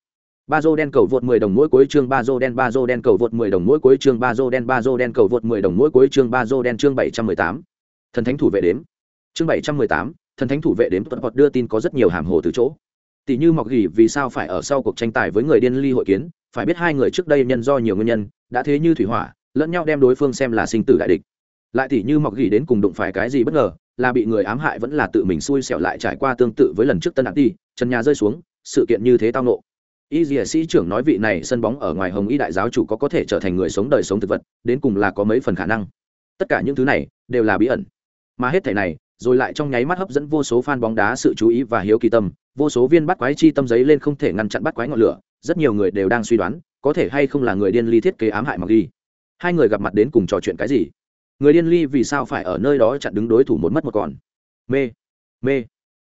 Ba dô đen cầu vượt 10 đồng mỗi cuối chương ba dô đen ba dô đen cầu vượt 10 đồng mỗi cuối chương ba dô đen ba dô đen cầu vượt 10 đồng mỗi cuối chương ba dô đen chương 718. thần thánh thủ vệ đếm. Chương 718, thần thánh thủ vệ đếm tuần hoạt đưa tin có rất nhiều hàm hồ từ chỗ. Tỷ như mọc gỉ vì sao phải ở sau cuộc tranh tài với người điên ly hội kiến phải biết hai người trước đây nhân do nhiều nguyên nhân đã thế như thủy hỏa lẫn nhau đem đối phương xem là sinh tử đại địch lại thì như mọc gỉ đến cùng đụng phải cái gì bất ngờ là bị người ám hại vẫn là tự mình xui xẻo lại trải qua tương tự với lần trước tân ạc đi trần nhà rơi xuống sự kiện như thế tao nộ y dìa sĩ trưởng nói vị này sân bóng ở ngoài hồng y đại giáo chủ có có thể trở thành người sống đời sống thực vật đến cùng là có mấy phần khả năng tất cả những thứ này đều là bí ẩn mà hết thể này rồi lại trong nháy mắt hấp dẫn vô số fan bóng đá sự chú ý và hiếu kỳ tâm, vô số viên bắt quái chi tâm giấy lên không thể ngăn chặn bắt quái ngọn lửa, rất nhiều người đều đang suy đoán, có thể hay không là người điên ly thiết kế ám hại mặc ghi. Hai người gặp mặt đến cùng trò chuyện cái gì? Người điên ly vì sao phải ở nơi đó chặn đứng đối thủ một mất một còn? Mê, mê,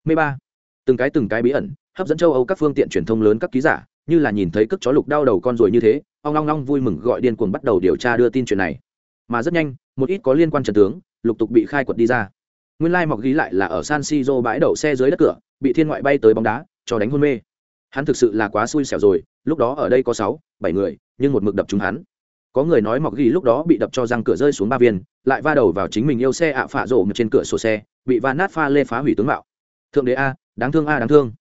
mê ba. Từng cái từng cái bí ẩn, hấp dẫn châu Âu các phương tiện truyền thông lớn các ký giả, như là nhìn thấy cất chó lục đau đầu con rồi như thế, Ông long long vui mừng gọi điên cuồng bắt đầu điều tra đưa tin chuyện này. Mà rất nhanh, một ít có liên quan trận tướng, lục tục bị khai quật đi ra nguyên lai mọc ghi lại là ở san siro bãi đậu xe dưới đất cửa bị thiên ngoại bay tới bóng đá cho đánh hôn mê hắn thực sự là quá xui xẻo rồi lúc đó ở đây có sáu bảy người nhưng một mực đập chúng hắn có người nói mọc ghi lúc đó bị đập cho răng cửa rơi xuống ba viên lại va đầu vào chính mình yêu xe ạ phạ rộ trên cửa sổ xe, bị va nát pha lê phá hủy tướng mạo. Thượng đế a, đáng thương a, đáng thương.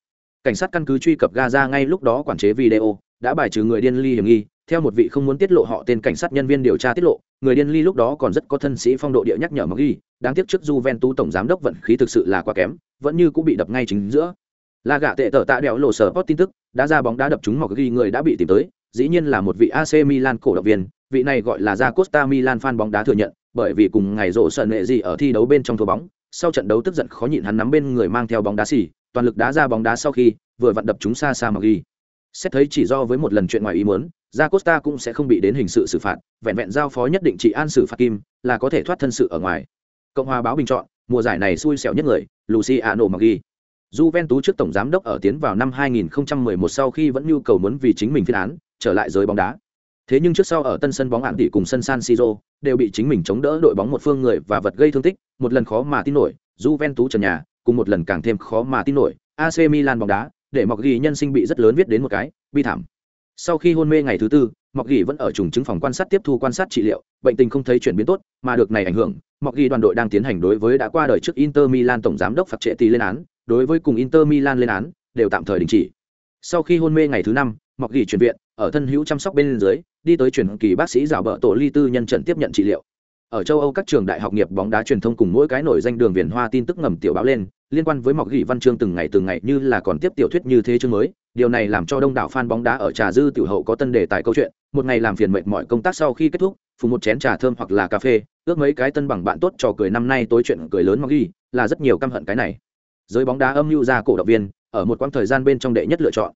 Cảnh sát căn cứ truy cập gaza ngay lúc đó quản chế video, đã bài trừ người điên ly hiểm nghi, theo một vị không muốn tiết lộ họ tên cảnh sát nhân viên điều tra tiết lộ, người điên ly lúc đó còn rất có thân sĩ phong độ địa nhắc nhở mặc ghi, đáng tiếc trước Juventus tổng giám đốc vận khí thực sự là quá kém, vẫn như cũng bị đập ngay chính giữa. Là gạ tệ tở tạ đèo lộ sở post tin tức, đã ra bóng đá đập chúng mặc ghi người đã bị tìm tới, dĩ nhiên là một vị AC Milan cổ động viên, vị này gọi là ra Costa Milan fan bóng đá thừa nhận bởi vì cùng ngày rộ sợ nệ gì ở thi đấu bên trong thua bóng sau trận đấu tức giận khó nhịn hắn nắm bên người mang theo bóng đá xỉ, toàn lực đá ra bóng đá sau khi vừa vặn đập chúng xa xa mặc ghi. Xét thấy chỉ do với một lần chuyện ngoài ý muốn ra costa cũng sẽ không bị đến hình sự xử phạt vẹn vẹn giao phó nhất định trị an xử phạt kim là có thể thoát thân sự ở ngoài. Cộng hòa báo bình chọn mùa giải này xui xẻo nhất người luciano maggi Juventus trước tổng giám đốc ở tiến vào năm 2011 sau khi vẫn nhu cầu muốn vì chính mình phiên án trở lại giới bóng đá thế nhưng trước sau ở tân sân bóng hạng tỷ cùng sân San Siro đều bị chính mình chống đỡ đội bóng một phương người và vật gây thương tích, một lần khó mà tin nổi, Juventus trần nhà, cùng một lần càng thêm khó mà tin nổi AC Milan bóng đá, để mọc ghi nhân sinh bị rất lớn viết đến một cái, bi thảm. Sau khi hôn mê ngày thứ tư, mọc ghi vẫn ở trùng chứng phòng quan sát tiếp thu quan sát trị liệu, bệnh tình không thấy chuyển biến tốt, mà được này ảnh hưởng, mọc ghi đoàn đội đang tiến hành đối với đã qua đời trước inter milan tổng giám đốc phạt trệ tỷ lên án, đối với cùng inter milan lên án, đều tạm thời đình chỉ. Sau khi hôn mê ngày thứ năm, mọc ghi chuyển viện ở thân hữu chăm sóc bên dưới, đi tới truyền kỳ bác sĩ rào bợ tổ ly tư nhân trận tiếp nhận trị liệu. Ở châu âu các trường đại học nghiệp bóng đá truyền thông cùng mỗi cái nổi danh đường viền hoa tin tức ngầm tiểu báo lên, liên quan với mọc gỉ văn chương từng ngày từng ngày như là còn tiếp tiểu thuyết như thế chương mới, điều này làm cho đông đảo fan bóng đá ở trà dư tiểu hậu có tân đề tài câu chuyện, một ngày làm phiền mệt mọi công tác sau khi kết thúc phụ một chén trà thơm hoặc là cà phê, ước mấy cái tân bằng bạn tốt trò cười năm nay tối chuyện cười lớn mọc gỉ, là rất nhiều căm hận cái này. Giới bóng đá âm mưu ra cổ động viên, ở một quãng thời gian bên trong đệ nhất lựa chọn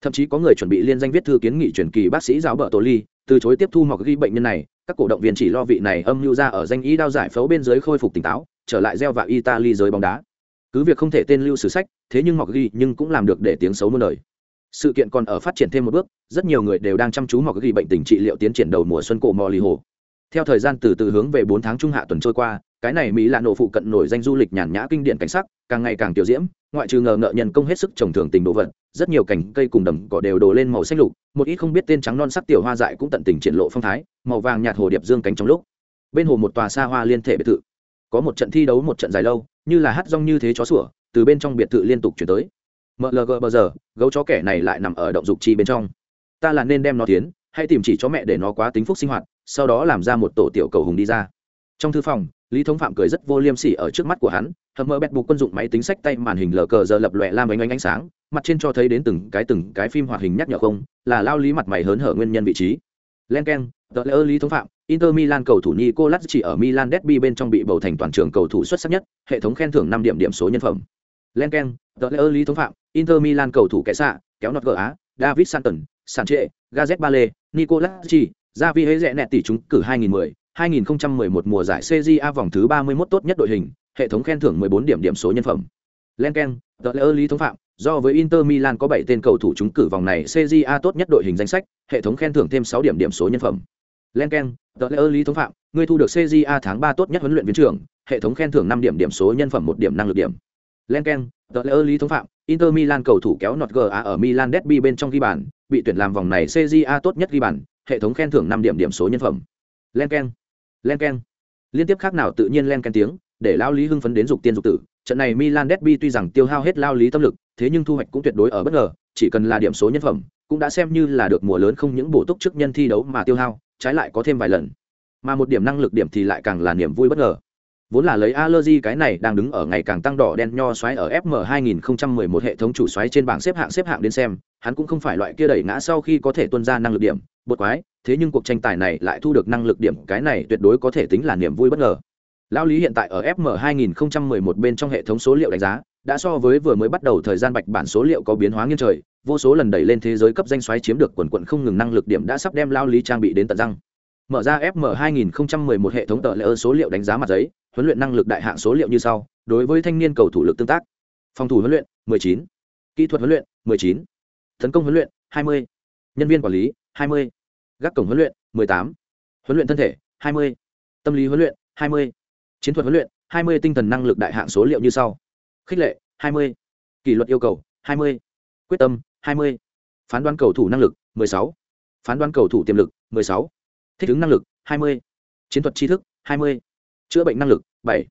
thậm chí có người chuẩn bị liên danh viết thư kiến nghị truyền kỳ bác sĩ giáo bờ tổ ly, từ chối tiếp thu mọc ghi bệnh nhân này, các cổ động viên chỉ lo vị này âm mưu ra ở danh ý đao giải phẫu bên dưới khôi phục tỉnh táo, trở lại gieo vào italy giới bóng đá. Cứ việc không thể tên lưu sử sách, thế nhưng mọc ghi nhưng cũng làm được để tiếng xấu muôn đời. Sự kiện còn ở phát triển thêm một bước, rất nhiều người đều đang chăm chú mọc ghi bệnh tình trị liệu tiến triển đầu mùa xuân cổ mò lì hồ. Theo thời gian từ từ hướng về bốn tháng trung hạ tuần trôi qua cái này mỹ là nổ phụ cận nổi danh du lịch nhàn nhã kinh điển cảnh sắc, càng ngày càng tiểu diễm, ngoại trừ ngờ ngợ nhân công hết sức trồng thường tình đồ vật, rất nhiều cành cây cùng đầm cỏ đều đổ lên màu xanh lục, một ít không biết tên trắng non sắc tiểu hoa dại cũng tận tình triển lộ phong thái, màu vàng nhạt hồ điệp dương cánh trong lúc. Bên hồ một tòa xa hoa liên thể biệt thự. Có một trận thi đấu một trận dài lâu, như là hát rong như thế chó sủa, từ bên trong biệt thự liên tục chuyển tới. Mlg bờ giờ, gấu chó kẻ này lại nằm ở động dục chi bên trong. Ta là nên đem nó tiến, hay tìm chỉ chó mẹ để nó quá tính phúc sinh hoạt, sau đó làm ra một tổ tiểu cầu hùng đi ra. Trong thư phòng lý thống phạm cười rất vô liêm sỉ ở trước mắt của hắn hầm mơ bẹt buộc quân dụng máy tính sách tay màn hình lờ cờ giờ lập lòe lam ánh ánh ánh sáng, mặt trên cho thấy đến từng cái từng cái phim hoạt hình nhắc nhở không, là lao lý mặt mày hớn hở nguyên nhân vị trí. Len keng, tờ lễ ơ lý thống phạm, inter milan cầu thủ nicolas chỉ ở milan derby bên trong bị bầu thành toàn trường cầu thủ xuất sắc nhất, hệ thống khen thưởng năm điểm điểm số nhân phẩm. Len keng, tờ lễ ơ lý thống phạm, inter milan cầu thủ kẻ xạ, kéo nọt gờ á david santon sanche gazet bale nicolas chỉ ra vi hễ rẽ nẹt tỷ chúng cử 2010 2011 mùa giải CJA vòng thứ 31 tốt nhất đội hình, hệ thống khen thưởng 14 điểm điểm số nhân phẩm. Lenken, The Leo Lý thống phạm, do với Inter Milan có 7 tên cầu thủ trúng cử vòng này CJA tốt nhất đội hình danh sách, hệ thống khen thưởng thêm 6 điểm điểm số nhân phẩm. Lenken, The Leo Lý thống phạm, người thu được CJA tháng 3 tốt nhất huấn luyện viên trưởng, hệ thống khen thưởng 5 điểm điểm số nhân phẩm 1 điểm năng lực điểm. Lenken, The Leo Lý thống phạm, Inter Milan cầu thủ kéo nọt GA ở Milan derby bên trong ghi bàn, bị tuyển làm vòng này CJA tốt nhất ghi bàn, hệ thống khen thưởng 5 điểm điểm số nhân phẩm. Lenken len k e n liên tiếp khác nào tự nhiên len k e n tiếng, để lao lý hưng phấn đến dục tiên dục tử. Trận này milan derby tuy rằng tiêu hao hết lao lý tâm lực, thế nhưng thu hoạch cũng tuyệt đối ở bất ngờ, chỉ cần là điểm số nhân phẩm, cũng đã xem như là được mùa lớn không những bổ túc trước nhân thi đấu mà tiêu hao, trái lại có thêm vài lần. Mà một điểm năng lực điểm thì lại càng là niềm vui bất ngờ. Vốn là lấy allergy cái này đang đứng ở ngày càng tăng đỏ đen nho xoáy ở fm 2011 hệ thống chủ xoáy trên bảng xếp hạng xếp hạng đến xem hắn cũng không phải loại kia đẩy ngã sau khi có thể tuân ra năng lực điểm bột quái thế nhưng cuộc tranh tài này lại thu được năng lực điểm cái này tuyệt đối có thể tính là niềm vui bất ngờ Lão Lý hiện tại ở FM 2011 bên trong hệ thống số liệu đánh giá, đã so với vừa mới bắt đầu thời gian bạch bản số liệu có biến hóa nghiêng trời, vô số lần đẩy lên thế giới cấp danh xoáy chiếm được quần quần không ngừng năng lực điểm đã sắp đem Lão Lý trang bị đến tận răng. Mở ra FM 2011 hệ thống tờ lệ số liệu đánh giá mặt giấy, huấn luyện năng lực đại hạng số liệu như sau, đối với thanh niên cầu thủ lực tương tác. Phòng thủ huấn luyện 19, kỹ thuật huấn luyện 19, tấn công huấn luyện 20, nhân viên quản lý 20, gác cổng huấn luyện 18, huấn luyện thân thể 20, tâm lý huấn luyện 20 chiến thuật huấn luyện 20 tinh thần năng lực đại hạng số liệu như sau. Khích lệ 20 kỷ luật yêu cầu 20 quyết tâm 20 phán đoán cầu thủ năng lực 16 phán đoán cầu thủ tiềm lực 16 thích ứng năng lực 20 chiến thuật tri thức 20 chữa bệnh năng lực 7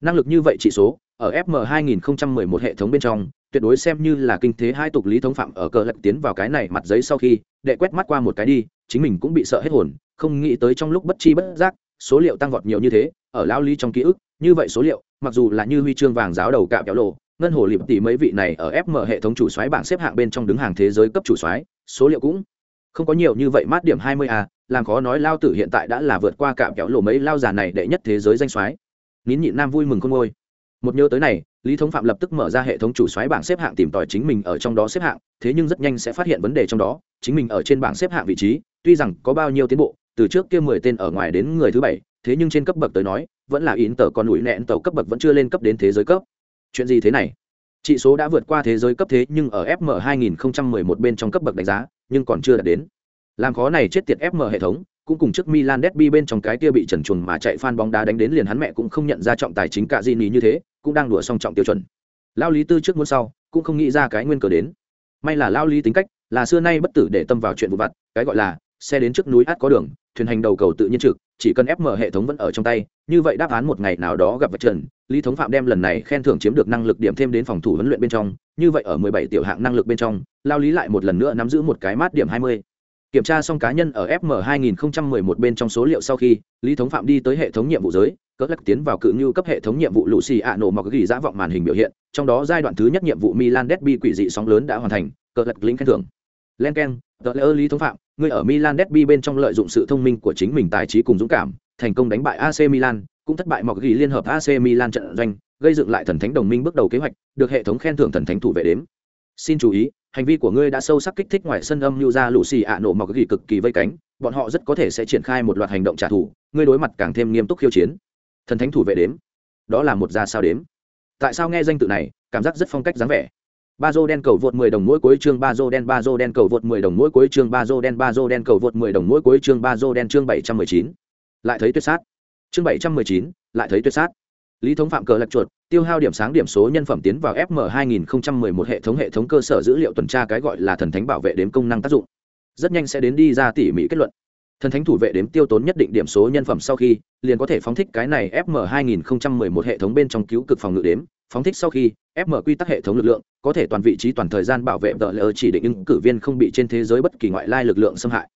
năng lực như vậy chỉ số ở FM 2011 hệ thống bên trong tuyệt đối xem như là kinh thế hai tục lý thống phạm ở cờ lật tiến vào cái này mặt giấy sau khi, đệ quét mắt qua một cái đi, chính mình cũng bị sợ hết hồn, không nghĩ tới trong lúc bất chi bất giác, số liệu tăng vọt nhiều như thế, ở lao lý trong ký ức, như vậy số liệu, mặc dù là như huy chương vàng giáo đầu cạo kéo lộ, ngân hồ liệp tỷ mấy vị này ở fm hệ thống chủ xoáy bảng xếp hạng bên trong đứng hàng thế giới cấp chủ xoáy số liệu cũng không có nhiều như vậy mát điểm 20 a, làm khó nói lao tử hiện tại đã là vượt qua cạo kéo lộ mấy lao già này đệ nhất thế giới danh xoáy nín nhịn nam vui mừng không ngôi một nhớ tới này lý thống phạm lập tức mở ra hệ thống chủ xoáy bảng xếp hạng tìm tòi chính mình ở trong đó xếp hạng thế nhưng rất nhanh sẽ phát hiện vấn đề trong đó chính mình ở trên bảng xếp hạng vị trí tuy rằng có bao nhiêu tiến bộ từ trước kia mười tên ở ngoài đến người thứ bảy thế nhưng trên cấp bậc tới nói vẫn là in tờ con núi nẹn tàu cấp bậc vẫn chưa lên cấp đến thế giới cấp. Chuyện gì thế này? Chỉ số đã vượt qua thế giới cấp thế nhưng ở fm 2011 bên trong cấp bậc đánh giá nhưng còn chưa đạt đến. Làm khó này chết tiệt fm hệ thống cũng cùng trước Milan Derby bên trong cái kia bị trần chuồng mà chạy fan bóng đá đánh đến liền hắn mẹ cũng không nhận ra trọng tài chính cả Gini như thế, cũng đang đùa song trọng tiêu chuẩn. Lao lý tư trước muốn sau, cũng không nghĩ ra cái nguyên cớ đến. May là Lao lý tính cách, là xưa nay bất tử để tâm vào chuyện vụ vặt, cái gọi là xe đến trước núi át có đường, thuyền hành đầu cầu tự nhiên trực, chỉ cần ép mở hệ thống vẫn ở trong tay, như vậy đáp án một ngày nào đó gặp vật trần, Lý Thống Phạm đem lần này khen thưởng chiếm được năng lực điểm thêm đến phòng thủ huấn luyện bên trong, như vậy ở 17 tiểu hạng năng lực bên trong, Lao Lý lại một lần nữa nắm giữ một cái mát điểm 20 kiểm tra xong cá nhân ở fm 2011 bên trong số liệu sau khi lý thống phạm đi tới hệ thống nhiệm vụ giới cỡ lắc tiến vào cự như cấp hệ thống nhiệm vụ lũ xì ạ nổ mọc ghi dã vọng màn hình biểu hiện, trong đó giai đoạn thứ nhất nhiệm vụ milan derby quỷ dị sóng lớn đã hoàn thành cỡ lắc lính khen thưởng. Len k e n tờ lễ lý thống phạm người ở milan derby bên trong lợi dụng sự thông minh của chính mình tài trí cùng dũng cảm, thành công đánh bại ac milan, cũng thất bại mọc ghi liên hợp ac milan trận doanh, gây dựng lại thần thánh đồng minh bước đầu kế hoạch, được hệ thống khen thưởng thần thánh thủ vệ đếm. Xin chú ý, hành vi của ngươi đã sâu sắc kích thích ngoài sân âm lưu ra lũ xì ạ nổ mọc ghi cực kỳ vây cánh, bọn họ rất có thể sẽ triển khai một loạt hành động trả thù, ngươi đối mặt càng thêm nghiêm túc khiêu chiến thần thánh thủ vệ đếm. Đó là một ra sao đếm. Tại sao nghe danh tự này cảm giác rất phong cách dáng vẻ. Ba dô đen cầu vượt 10 đồng mỗi cuối chương ba dô đen ba dô đen cầu vượt 10 đồng mỗi cuối chương ba dô đen ba dô đen cầu vượt 10 đồng mỗi cuối chương ba dô đen chương 719. lại thấy tuyệt sát. Chương 719, lại thấy tuyệt sát. Lý thống phạm cờ lạch chuột tiêu hao điểm sáng điểm số nhân phẩm tiến vào fm 2011 hệ thống hệ thống cơ sở dữ liệu tuần tra cái gọi là thần thánh bảo vệ đếm công năng tác dụng. Rất nhanh sẽ đến đi ra tỉ mỉ kết luận thần thánh thủ vệ đếm tiêu tốn nhất định điểm số nhân phẩm sau khi, liền có thể phóng thích cái này fm 2011 hệ thống bên trong cứu cực phòng ngự đếm. Phóng thích sau khi fm quy tắc hệ thống lực lượng, có thể toàn vị trí toàn thời gian bảo vệ tờ lỡ chỉ định ứng cử viên không bị trên thế giới bất kỳ ngoại lai lực lượng xâm hại.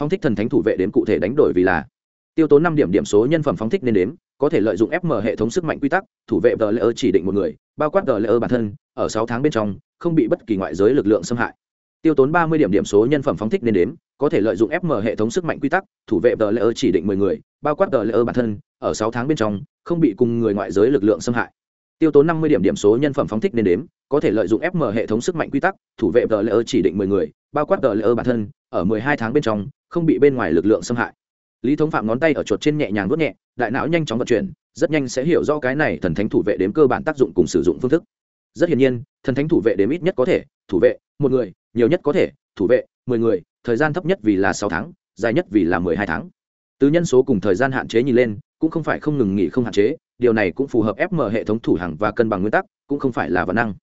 Phóng thích thần thánh thủ vệ đếm cụ thể đánh đổi vì là, tiêu tốn năm điểm điểm số nhân phẩm phóng thích nên đếm, có thể lợi dụng fm hệ thống sức mạnh quy tắc, thủ vệ tờ lỡ chỉ định một người, bao quát tờ lỡ bản thân, ở sáu tháng bên trong, không bị bất kỳ ngoại giới lực lượng xâm hại tiêu tốn ba mươi điểm điểm số nhân phẩm phóng thích nên đếm, có thể lợi dụng fm hệ thống sức mạnh quy tắc, thủ vệ tờ lỡ chỉ định mười người, bao quát tờ lỡ bản thân, ở sáu tháng bên trong, không bị cùng người ngoại giới lực lượng xâm hại. Tiêu tốn năm mươi điểm điểm số nhân phẩm phóng thích nên đếm, có thể lợi dụng fm hệ thống sức mạnh quy tắc, thủ vệ tờ lỡ chỉ định mười người, bao quát tờ lỡ bản thân, ở mười hai tháng bên trong, không bị bên ngoài lực lượng xâm hại. Lý thống phạm ngón tay ở chuột trên nhẹ nhàng vuốt nhẹ, đại não nhanh chóng vận chuyển, rất nhanh sẽ hiểu rõ cái này thần thánh thủ vệ đếm cơ bản tác dụng cùng sử dụng phương thức. Rất hiển nhiên, thần thánh thủ vệ đếm ít nhất có thể, thủ vệ một người nhiều nhất có thể, thủ vệ, mười người, thời gian thấp nhất vì là sáu tháng, dài nhất vì là mười hai tháng. Từ nhân số cùng thời gian hạn chế nhìn lên, cũng không phải không ngừng nghỉ không hạn chế, điều này cũng phù hợp fm hệ thống thủ hàng và cân bằng nguyên tắc, cũng không phải là văn năng.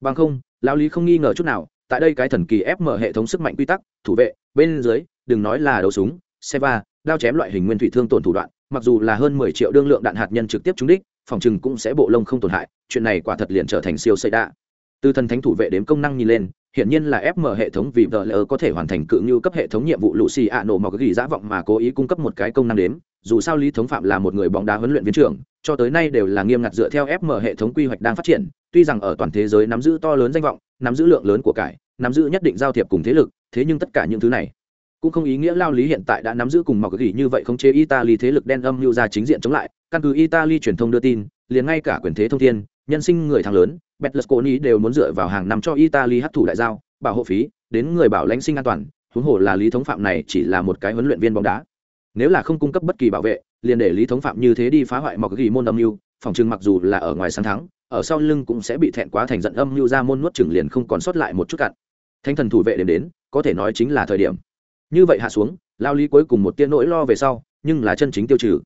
Bằng không, lão lý không nghi ngờ chút nào, tại đây cái thần kỳ fm hệ thống sức mạnh quy tắc, thủ vệ, bên dưới, đừng nói là đấu súng, xe va, đao chém loại hình nguyên thủy thương tổn thủ đoạn, mặc dù là hơn mười triệu đương lượng đạn hạt nhân trực tiếp trúng đích, phòng chừng cũng sẽ bộ lông không tổn hại, chuyện này quả thật liền trở thành siêu xây đa từ thần thánh thủ vệ đếm công năng nhìn lên hiện nhiên là fm hệ thống vì vợ lỡ có thể hoàn thành cự như cấp hệ thống nhiệm vụ lũ xì ạ nổ mọc ghi dã vọng mà cố ý cung cấp một cái công năng đếm. Dù sao lý thống phạm là một người bóng đá huấn luyện viên trưởng, cho tới nay đều là nghiêm ngặt dựa theo fm hệ thống quy hoạch đang phát triển. Tuy rằng ở toàn thế giới nắm giữ to lớn danh vọng, nắm giữ lượng lớn của cải, nắm giữ nhất định giao thiệp cùng thế lực, thế nhưng tất cả những thứ này cũng không ý nghĩa lao lý hiện tại đã nắm giữ cùng mọc gỉ như vậy không chế italy thế lực đen âm mưu ra chính diện chống lại. Căn cứ italy truyền thông đưa tin, liền ngay cả quyền thế thông thiên nhân sinh người thắng lớn betlusconi đều muốn dựa vào hàng năm cho italy hấp thụ đại giao, bảo hộ phí, đến người bảo lãnh sinh an toàn, huống hồ là lý thống phạm này chỉ là một cái huấn luyện viên bóng đá. Nếu là không cung cấp bất kỳ bảo vệ, liền để lý thống phạm như thế đi phá hoại mọc ghi môn âm mưu, phòng trưng mặc dù là ở ngoài sáng thắng, ở sau lưng cũng sẽ bị thẹn quá thành giận âm mưu ra môn nuốt chửng liền không còn sót lại một chút cặn. Thánh thần thủ vệ đến đến, có thể nói chính là thời điểm. Như vậy hạ xuống, lao lý cuối cùng một tia nỗi lo về sau, nhưng là chân chính tiêu trừ.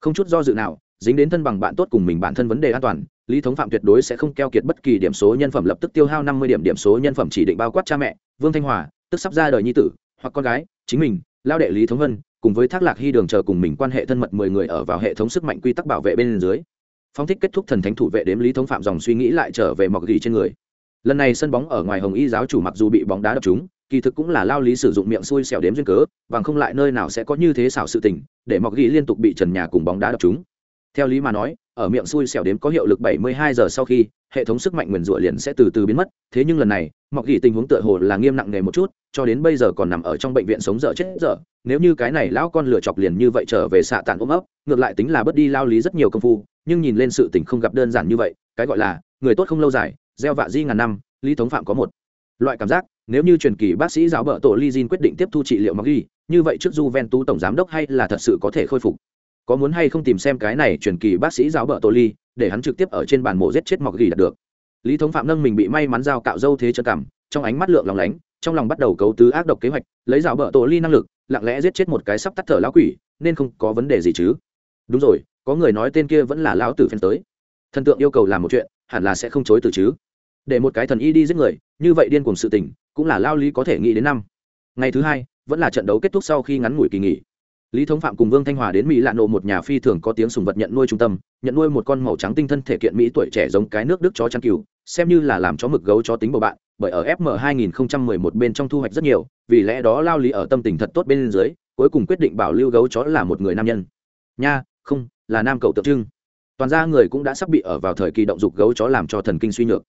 Không chút do dự nào, dính đến thân bằng bạn tốt cùng mình bản thân vấn đề an toàn lý thống phạm tuyệt đối sẽ không keo kiệt bất kỳ điểm số nhân phẩm, lập tức tiêu hao năm mươi điểm điểm số nhân phẩm chỉ định bao quát cha mẹ, vương thanh hòa, tức sắp ra đời nhi tử, hoặc con gái, chính mình, lao đệ lý thống vân, cùng với thác lạc hy đường chờ cùng mình quan hệ thân mật mười người ở vào hệ thống sức mạnh quy tắc bảo vệ bên dưới. Phong thích kết thúc thần thánh thủ vệ đếm lý thống phạm dòng suy nghĩ lại trở về mọc gỉ trên người. Lần này sân bóng ở ngoài hồng y giáo chủ mặc dù bị bóng đá đập trúng, kỳ thực cũng là lao lý sử dụng miệng xui xẻo đếm duyên cớ, bằng không lại nơi nào sẽ có như thế xảo sự tình, để mọc gỉ liên tục bị trần nhà cùng bóng đá đập trúng. Theo lý mà nói ở miệng xui xẻo đếm có hiệu lực 72 giờ sau khi hệ thống sức mạnh nguyền rủa liền sẽ từ từ biến mất thế nhưng lần này Mộc gỉ tình huống tựa hồ là nghiêm nặng nề một chút cho đến bây giờ còn nằm ở trong bệnh viện sống dở chết dở nếu như cái này lão con lửa chọc liền như vậy trở về xạ tàn ôm ấp ngược lại tính là bất đi lao lý rất nhiều công phu nhưng nhìn lên sự tình không gặp đơn giản như vậy cái gọi là người tốt không lâu dài gieo vạ di ngàn năm lý thống phạm có một loại cảm giác nếu như truyền kỳ bác sĩ giáo bợ tổ Lizin quyết định tiếp thu trị liệu Maggi, như vậy trước Juventus tổng giám đốc hay là thật sự có thể khôi phục. Có muốn hay không tìm xem cái này truyền kỳ bác sĩ giáo bợ tô ly để hắn trực tiếp ở trên bàn mổ giết chết mọc ghi đạt được. Lý thống phạm nâng mình bị may mắn giao cạo dâu thế chân cảm, trong ánh mắt lượng lòng lánh, trong lòng bắt đầu cấu tứ ác độc kế hoạch, lấy giáo bợ tổ ly năng lực, lặng lẽ giết chết một cái sắp tắt thở lão quỷ, nên không có vấn đề gì chứ. Đúng rồi, có người nói tên kia vẫn là lão tử phen tới. Thần tượng yêu cầu làm một chuyện, hẳn là sẽ không chối từ chứ để một cái thần y đi giết người như vậy điên cùng sự tình cũng là lao lý có thể nghĩ đến năm ngày thứ hai vẫn là trận đấu kết thúc sau khi ngắn ngủi kỳ nghỉ lý thống phạm cùng vương thanh hòa đến mỹ lạ nộ một nhà phi thường có tiếng sùng vật nhận nuôi trung tâm, nhận nuôi một con màu trắng tinh thân thể kiện mỹ tuổi trẻ giống cái nước đức chó chăn cừu, xem như là làm chó mực gấu chó tính bầu bạn, bởi ở fm 2011 bên trong thu hoạch rất nhiều, vì lẽ đó lao lý ở tâm tình thật tốt bên dưới, cuối cùng quyết định bảo lưu gấu chó là một người nam nhân. Nha, không, là nam cậu tượng trưng. Toàn gia người cũng đã sắp bị ở vào thời kỳ động dục gấu chó làm cho thần kinh suy nhược.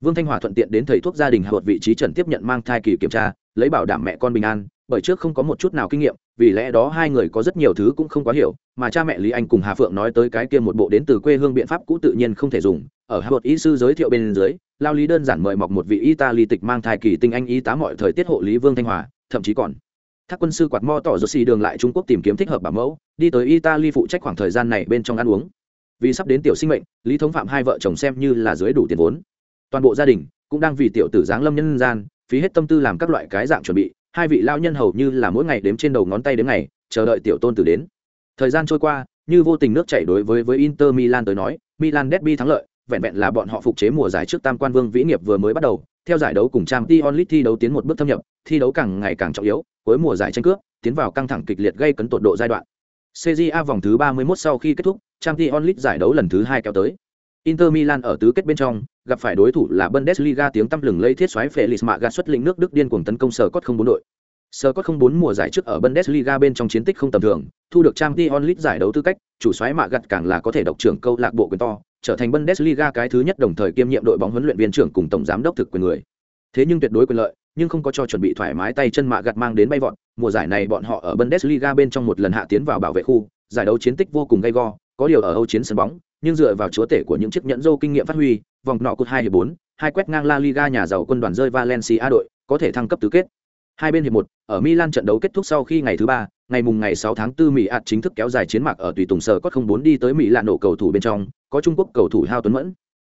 Vương thanh hòa thuận tiện đến thầy thuốc gia đình hợp vị trí trần tiếp nhận mang thai kỳ kiểm tra, lấy bảo đảm mẹ con bình an bởi trước không có một chút nào kinh nghiệm, vì lẽ đó hai người có rất nhiều thứ cũng không quá hiểu, mà cha mẹ lý anh cùng hà phượng nói tới cái kia một bộ đến từ quê hương biện pháp cũ tự nhiên không thể dùng. Ở hạ y sư giới thiệu bên dưới, lao lý đơn giản mời mọc một vị y ta ly tịch mang thai kỳ tinh anh y tá mọi thời tiết hộ lý vương thanh hòa, thậm chí còn thác quân sư quạt mo tỏ rô xì đường lại trung quốc tìm kiếm thích hợp bảo mẫu, đi tới italy phụ trách khoảng thời gian này bên trong ăn uống. Vì sắp đến tiểu sinh mệnh, lý thống phạm hai vợ chồng xem như là dưới đủ tiền vốn. Toàn bộ gia đình cũng đang vì tiểu tử giáng lâm nhân gian, phí hết tâm tư làm các loại cái dạng chuẩn bị hai vị lao nhân hầu như là mỗi ngày đếm trên đầu ngón tay đến ngày, chờ đợi tiểu tôn tử đến. Thời gian trôi qua, như vô tình nước chảy đối với với inter milan tới nói, milan derby thắng lợi, vẹn vẹn là bọn họ phục chế mùa giải trước tam quan vương vĩ nghiệp vừa mới bắt đầu. Theo giải đấu cùng trang t onlit thi đấu tiến một bước thâm nhập, thi đấu càng ngày càng trọng yếu với mùa giải tranh cướp, tiến vào căng thẳng kịch liệt gây cấn tột độ giai đoạn. Cja vòng thứ 31 sau khi kết thúc trang t giải đấu lần thứ hai kéo tới. Inter Milan ở tứ kết bên trong, gặp phải đối thủ là Bundesliga tiếng tăm lừng lây thiết xoáy Felix Magath xuất lĩnh nước Đức điên cuồng tấn công sở cốt không bốn đội. Sở cốt không bốn mùa giải trước ở Bundesliga bên trong chiến tích không tầm thường, thu được Champions League giải đấu tư cách, chủ xoáy Magath càng là có thể độc trưởng câu lạc bộ quyền to, trở thành Bundesliga cái thứ nhất đồng thời kiêm nhiệm đội bóng huấn luyện viên trưởng cùng tổng giám đốc thực quyền người. Thế nhưng tuyệt đối quyền lợi, nhưng không có cho chuẩn bị thoải mái tay chân Magath mang đến bay vọt, mùa giải này bọn họ ở Bundesliga bên trong một lần hạ tiến vào bảo vệ khu, giải đấu chiến tích vô cùng gay go, có điều ở Âu chiến sân bóng, nhưng dựa vào chúa tể của những chiếc nhẫn dâu kinh nghiệm phát huy, vòng nọ cột hai hiệp bốn, hai quét ngang La Liga nhà giàu quân đoàn rơi Valencia đội, có thể thăng cấp tứ kết. Hai bên hiệp một, ở Milan trận đấu kết thúc sau khi ngày thứ ba, ngày mùng ngày 6 tháng 4 Mỹ ạt chính thức kéo dài chiến mạc ở tùy tùng sở có không bốn đi tới Mỹ lạn nổ cầu thủ bên trong, có Trung Quốc cầu thủ Hao Tuấn Mẫn.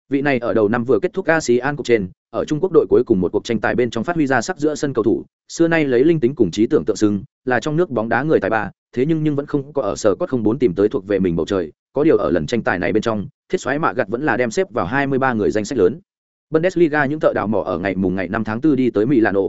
Vị này ở đầu năm vừa kết thúc ASEAN cuộc trên, ở Trung Quốc đội cuối cùng một cuộc tranh tài bên trong phát huy ra sắc giữa sân cầu thủ, xưa nay lấy linh tính cùng trí tưởng tượng sưng, là trong nước bóng đá người tài ba, thế nhưng nhưng vẫn không có ở sở cốt không bốn tìm tới thuộc về mình bầu trời, có điều ở lần tranh tài này bên trong, thiết xoáy mạ gặt vẫn là đem xếp vào 23 người danh sách lớn. Bundesliga những thợ đào mỏ ở ngày mùng ngày 5 tháng 4 đi tới Milano.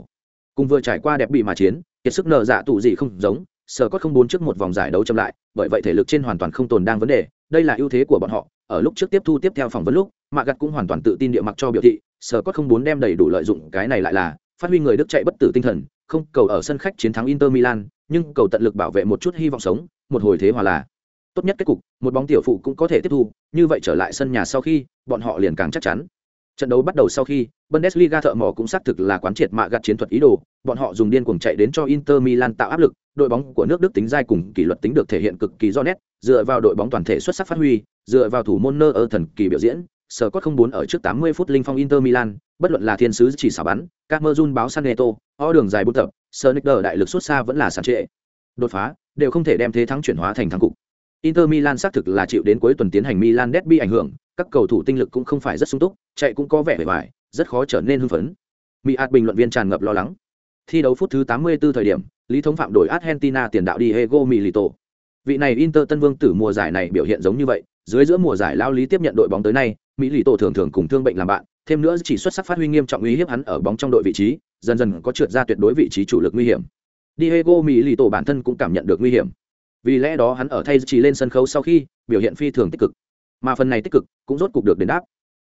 Cùng vừa trải qua đẹp bị mà chiến, kiệt sức nợ dạ tụ gì không giống, sở cốt không bốn trước một vòng giải đấu chậm lại, bởi vậy thể lực trên hoàn toàn không tồn đang vấn đề, đây là ưu thế của bọn họ. Ở lúc trước tiếp thu tiếp theo phỏng vấn lúc, mạ gặt cũng hoàn toàn tự tin địa mặc cho biểu thị, sở cốt không bốn đem đầy đủ lợi dụng cái này lại là phát huy người Đức chạy bất tử tinh thần, không cầu ở sân khách chiến thắng Inter Milan, nhưng cầu tận lực bảo vệ một chút hy vọng sống, một hồi thế hòa là. Tốt nhất kết cục một bóng tiểu phụ cũng có thể tiếp thu như vậy trở lại sân nhà sau khi bọn họ liền càng chắc chắn. Trận đấu bắt đầu sau khi bundesliga thợ mỏ cũng xác thực là quán triệt mạ gạt chiến thuật ý đồ bọn họ dùng điên cuồng chạy đến cho inter milan tạo áp lực đội bóng của nước đức tính dai cùng kỷ luật tính được thể hiện cực kỳ rõ nét dựa vào đội bóng toàn thể xuất sắc phát huy dựa vào thủ môn nơ ở thần kỳ biểu diễn sở cốt không bốn ở trước 80 phút linh phong inter milan, bất luận là thiên sứ chỉ xả bắn, camerun báo san neto, o đường dài bút tập sonic đại lực xuất xa vẫn là sản trệ. Đột phá, đều không thể đem thế thắng chuyển hóa thành thắng cục. Inter milan xác thực là chịu đến cuối tuần tiến hành milan derby ảnh hưởng, các cầu thủ tinh lực cũng không phải rất sung túc, chạy cũng có vẻ bề bài rất khó trở nên hưng phấn. Mỹ Ad bình luận viên tràn ngập lo lắng. Thi đấu phút thứ 84 thời điểm, lý thống phạm đổi argentina tiền đạo diego milito. Vị này inter tân vương tử mùa giải này biểu hiện giống như vậy, dưới giữa mùa giải lao lý tiếp nhận đội bóng tới nay mỹ lì tổ thường thường cùng thương bệnh làm bạn thêm nữa chỉ xuất sắc phát huy nghiêm trọng uy hiếp hắn ở bóng trong đội vị trí dần dần có trượt ra tuyệt đối vị trí chủ lực nguy hiểm. Diego mỹ lì tổ bản thân cũng cảm nhận được nguy hiểm. Vì lẽ đó hắn ở thay chỉ lên sân khấu sau khi biểu hiện phi thường tích cực. Mà phần này tích cực cũng rốt cục được đền đáp.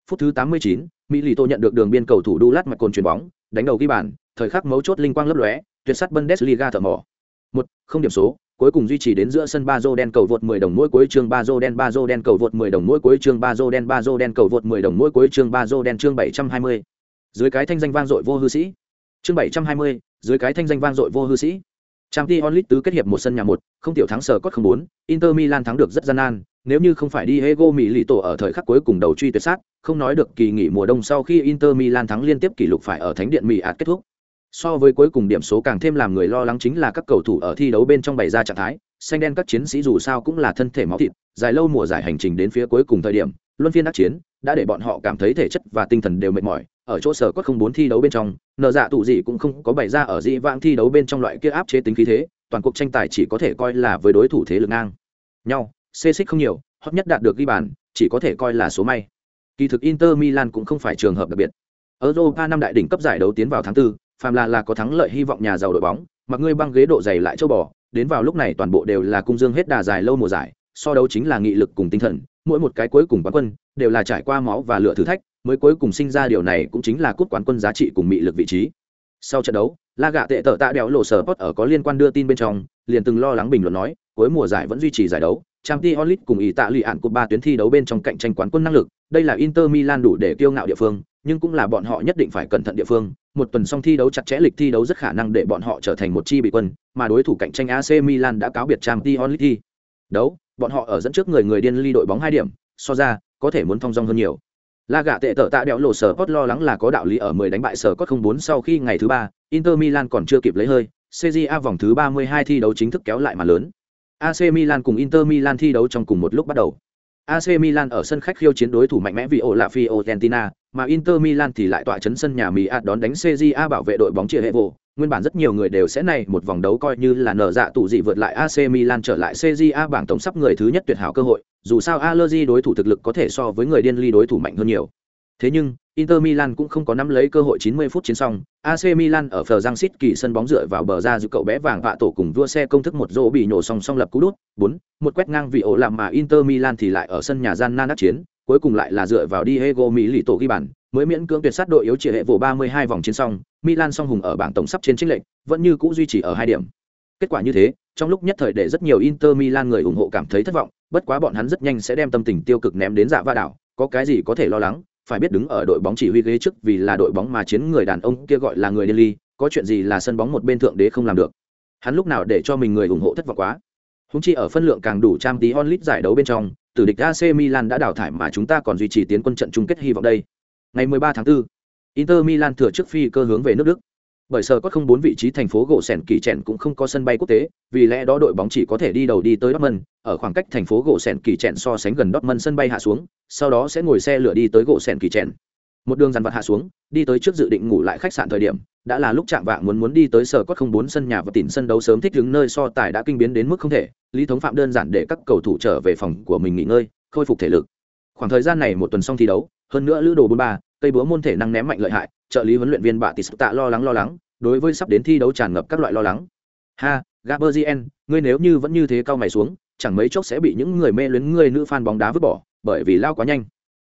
Phút thứ 89, mỹ lì tổ nhận được đường biên cầu thủ đu lát mặt cồn chuyền bóng đánh đầu ghi bàn thời khắc mấu chốt linh quang lấp lóe tuyệt sắt bundesliga thợ mỏ. Một không điểm số cuối cùng duy trì đến giữa sân ba dô đen cầu vượt 10 đồng mỗi cuối chương Bazo đen Bazo đen cầu vượt 10 đồng mỗi cuối chương Bazo đen Bazo đen cầu vượt 10 đồng mỗi cuối chương Bazo đen chương 720. Dưới cái thanh danh vang dội vô hư sĩ. Chương 720, dưới cái thanh danh vang dội vô hư sĩ. Champions League tứ kết hiệp một sân nhà một, không tiểu thắng sở cốt không bốn, Inter Milan thắng được rất gian nan, nếu như không phải Diego Milito ở thời khắc cuối cùng đầu truy tuyệt sát, không nói được kỳ nghỉ mùa đông sau khi Inter Milan thắng liên tiếp kỷ lục phải ở thánh điện Mỹ ạt kết thúc. So với cuối cùng điểm số càng thêm làm người lo lắng chính là các cầu thủ ở thi đấu bên trong bày ra trạng thái, xanh đen các chiến sĩ dù sao cũng là thân thể máu thịt dài lâu mùa giải hành trình đến phía cuối cùng thời điểm luân phiên đắc chiến đã để bọn họ cảm thấy thể chất và tinh thần đều mệt mỏi. Ở chỗ sở có không bốn thi đấu bên trong nợ dạ tụ gì cũng không có bày ra ở dĩ vãng thi đấu bên trong loại kia áp chế tính khí thế toàn cuộc tranh tài chỉ có thể coi là với đối thủ thế lực ngang. Nhau xê xích không nhiều hot nhất đạt được ghi bàn chỉ có thể coi là số may. Kỳ thực inter milan cũng không phải trường hợp đặc biệt. Europa năm đại đỉnh cấp giải đấu tiến vào tháng 4, phàm là là có thắng lợi hy vọng nhà giàu đội bóng, mặc ngươi băng ghế độ dày lại châu bò, đến vào lúc này toàn bộ đều là cung dương hết đà dài lâu mùa giải, so đấu chính là nghị lực cùng tinh thần, mỗi một cái cuối cùng quán quân đều là trải qua máu và lửa thử thách, mới cuối cùng sinh ra điều này cũng chính là cúp quán quân giá trị cùng mị lực vị trí. Sau trận đấu, la gạ tệ tở tạ đèo lộ sở post ở có liên quan đưa tin bên trong, liền từng lo lắng bình luận nói, cuối mùa giải vẫn duy trì giải đấu, Champions League cùng ý tạ lì ạn của ba tuyến thi đấu bên trong cạnh tranh quán quân năng lực, đây là Inter Milan đủ để kiêu ngạo địa phương nhưng cũng là bọn họ nhất định phải cẩn thận địa phương, một tuần xong thi đấu chặt chẽ lịch thi đấu rất khả năng để bọn họ trở thành một chi bị quân, mà đối thủ cạnh tranh AC Milan đã cáo biệt Champions League. Thi đấu, bọn họ ở dẫn trước người người điên ly đội bóng hai điểm, so ra, có thể muốn thong dong hơn nhiều. La gạ tệ tở tạ đẹo lộ sở Pot lo lắng là có đạo lý ở 10 đánh bại sở Pot không sau khi ngày thứ ba, Inter Milan còn chưa kịp lấy hơi CJA vòng thứ 32 thi đấu chính thức kéo lại mà lớn. AC Milan cùng Inter Milan thi đấu trong cùng một lúc bắt đầu. AC Milan ở sân khách khiêu chiến đối thủ mạnh mẽ vì ổ là Fiorentina, mà Inter Milan thì lại tọa chấn sân nhà Mỹ đón đánh CJA bảo vệ đội bóng chia hệ vụ. Nguyên bản rất nhiều người đều sẽ này một vòng đấu coi như là nở dạ tụ dị vượt lại AC Milan trở lại CJA bảng tổng sắp người thứ nhất tuyệt hảo cơ hội, dù sao Allegri đối thủ thực lực có thể so với người điên ly đối thủ mạnh hơn nhiều. Thế nhưng, Inter Milan cũng không có nắm lấy cơ hội 90 phút chiến xong, AC Milan ở Frankfurt kỳ sân bóng dựa vào bờ ra giữ cậu bé vàng vạ tổ cùng vua xe công thức một rổ bị nổ song song lập cú đút, 4, một quét ngang vị ổ làm mà Inter Milan thì lại ở sân nhà gian nan đắc chiến, cuối cùng lại là dựa vào Diego Milito ghi bàn, mới miễn cưỡng tuyệt sát đội yếu chỉ hệ vụ 32 vòng chiến xong, Milan song hùng ở bảng tổng sắp trên chênh lệnh, vẫn như cũ duy trì ở hai điểm. Kết quả như thế, trong lúc nhất thời để rất nhiều Inter Milan người ủng hộ cảm thấy thất vọng, bất quá bọn hắn rất nhanh sẽ đem tâm tình tiêu cực ném đến dạ va đảo, có cái gì có thể lo lắng, phải biết đứng ở đội bóng chỉ huy ghế trước vì là đội bóng mà chiến người đàn ông kia gọi là người điên ly, có chuyện gì là sân bóng một bên thượng đế không làm được. Hắn lúc nào để cho mình người ủng hộ thất vọng quá. Húng chi ở phân lượng càng đủ trang tí onlit giải đấu bên trong, tử địch AC Milan đã đào thải mà chúng ta còn duy trì tiến quân trận chung kết hy vọng đây. Ngày 13 tháng 4, Inter Milan thừa trước phi cơ hướng về nước Đức. Bởi sở có không bốn vị trí thành phố gỗ sẻn kỳ trẻn cũng không có sân bay quốc tế, vì lẽ đó đội bóng chỉ có thể đi đầu đi tới Dortmund, ở khoảng cách thành phố gỗ sẻn kỳ trẻn so sánh gần Dortmund sân bay hạ xuống, sau đó sẽ ngồi xe lửa đi tới gỗ sẻn kỳ trẻn. Một đường dàn vật hạ xuống, đi tới trước dự định ngủ lại khách sạn thời điểm, đã là lúc chạm vạng muốn muốn đi tới sở có không bốn sân nhà và tìm sân đấu sớm thích đứng nơi so tài đã kinh biến đến mức không thể, lý thống phạm đơn giản để các cầu thủ trở về phòng của mình nghỉ ngơi, khôi phục thể lực. Khoảng thời gian này một tuần xong thi đấu, hơn nữa lữ đồ 43, cây búa môn thể năng ném mạnh lợi hại, trợ lý huấn luyện viên bạ tỷ tạ lo lắng lo lắng, đối với sắp đến thi đấu tràn ngập các loại lo lắng. Ha, Gabriel, ngươi nếu như vẫn như thế cao mày xuống, chẳng mấy chốc sẽ bị những người mê luyến ngươi nữ fan bóng đá vứt bỏ, bởi vì lao quá nhanh.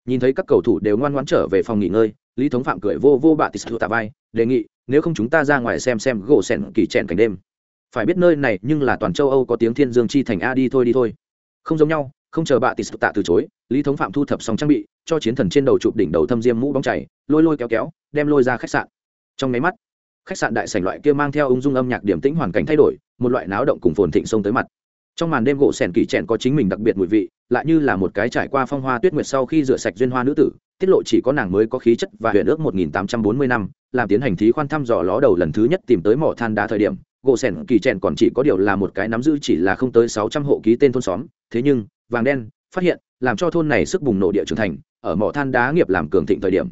Nhìn thấy các cầu thủ đều ngoan ngoãn trở về phòng nghỉ ngơi, Lý Thống Phạm cười vô vô bạ tỷ tạ vai, đề nghị, nếu không chúng ta ra ngoài xem xem gỗ sèn kỳ trèn cảnh đêm. Phải biết nơi này nhưng là toàn châu Âu có tiếng thiên dương chi thành a đi thôi đi thôi. Không giống nhau, không chờ bạ tỷ tạ từ chối, Lý Thống Phạm thu thập xong trang bị, cho chiến thần trên đầu chụp đỉnh đầu thâm diêm mũ bóng chảy, lôi lôi kéo kéo, đem lôi ra khách sạn. Trong máy mắt, khách sạn đại sảnh loại kia mang theo ung dung âm nhạc điểm tĩnh hoàn cảnh thay đổi một loại náo động cùng phồn thịnh sông tới mặt trong màn đêm gỗ sẻn kỳ trẻn có chính mình đặc biệt mùi vị lại như là một cái trải qua phong hoa tuyết nguyệt sau khi rửa sạch duyên hoa nữ tử tiết lộ chỉ có nàng mới có khí chất và huyện ước 1840 năm làm tiến hành thí khoan thăm dò ló đầu lần thứ nhất tìm tới mỏ than đá thời điểm gỗ sẻn kỳ trẻn còn chỉ có điều là một cái nắm giữ chỉ là không tới 600 hộ ký tên thôn xóm thế nhưng vàng đen, phát hiện, làm cho thôn này sức bùng nổ địa trưởng thành, ở mỏ than đá nghiệp làm cường thịnh thời điểm.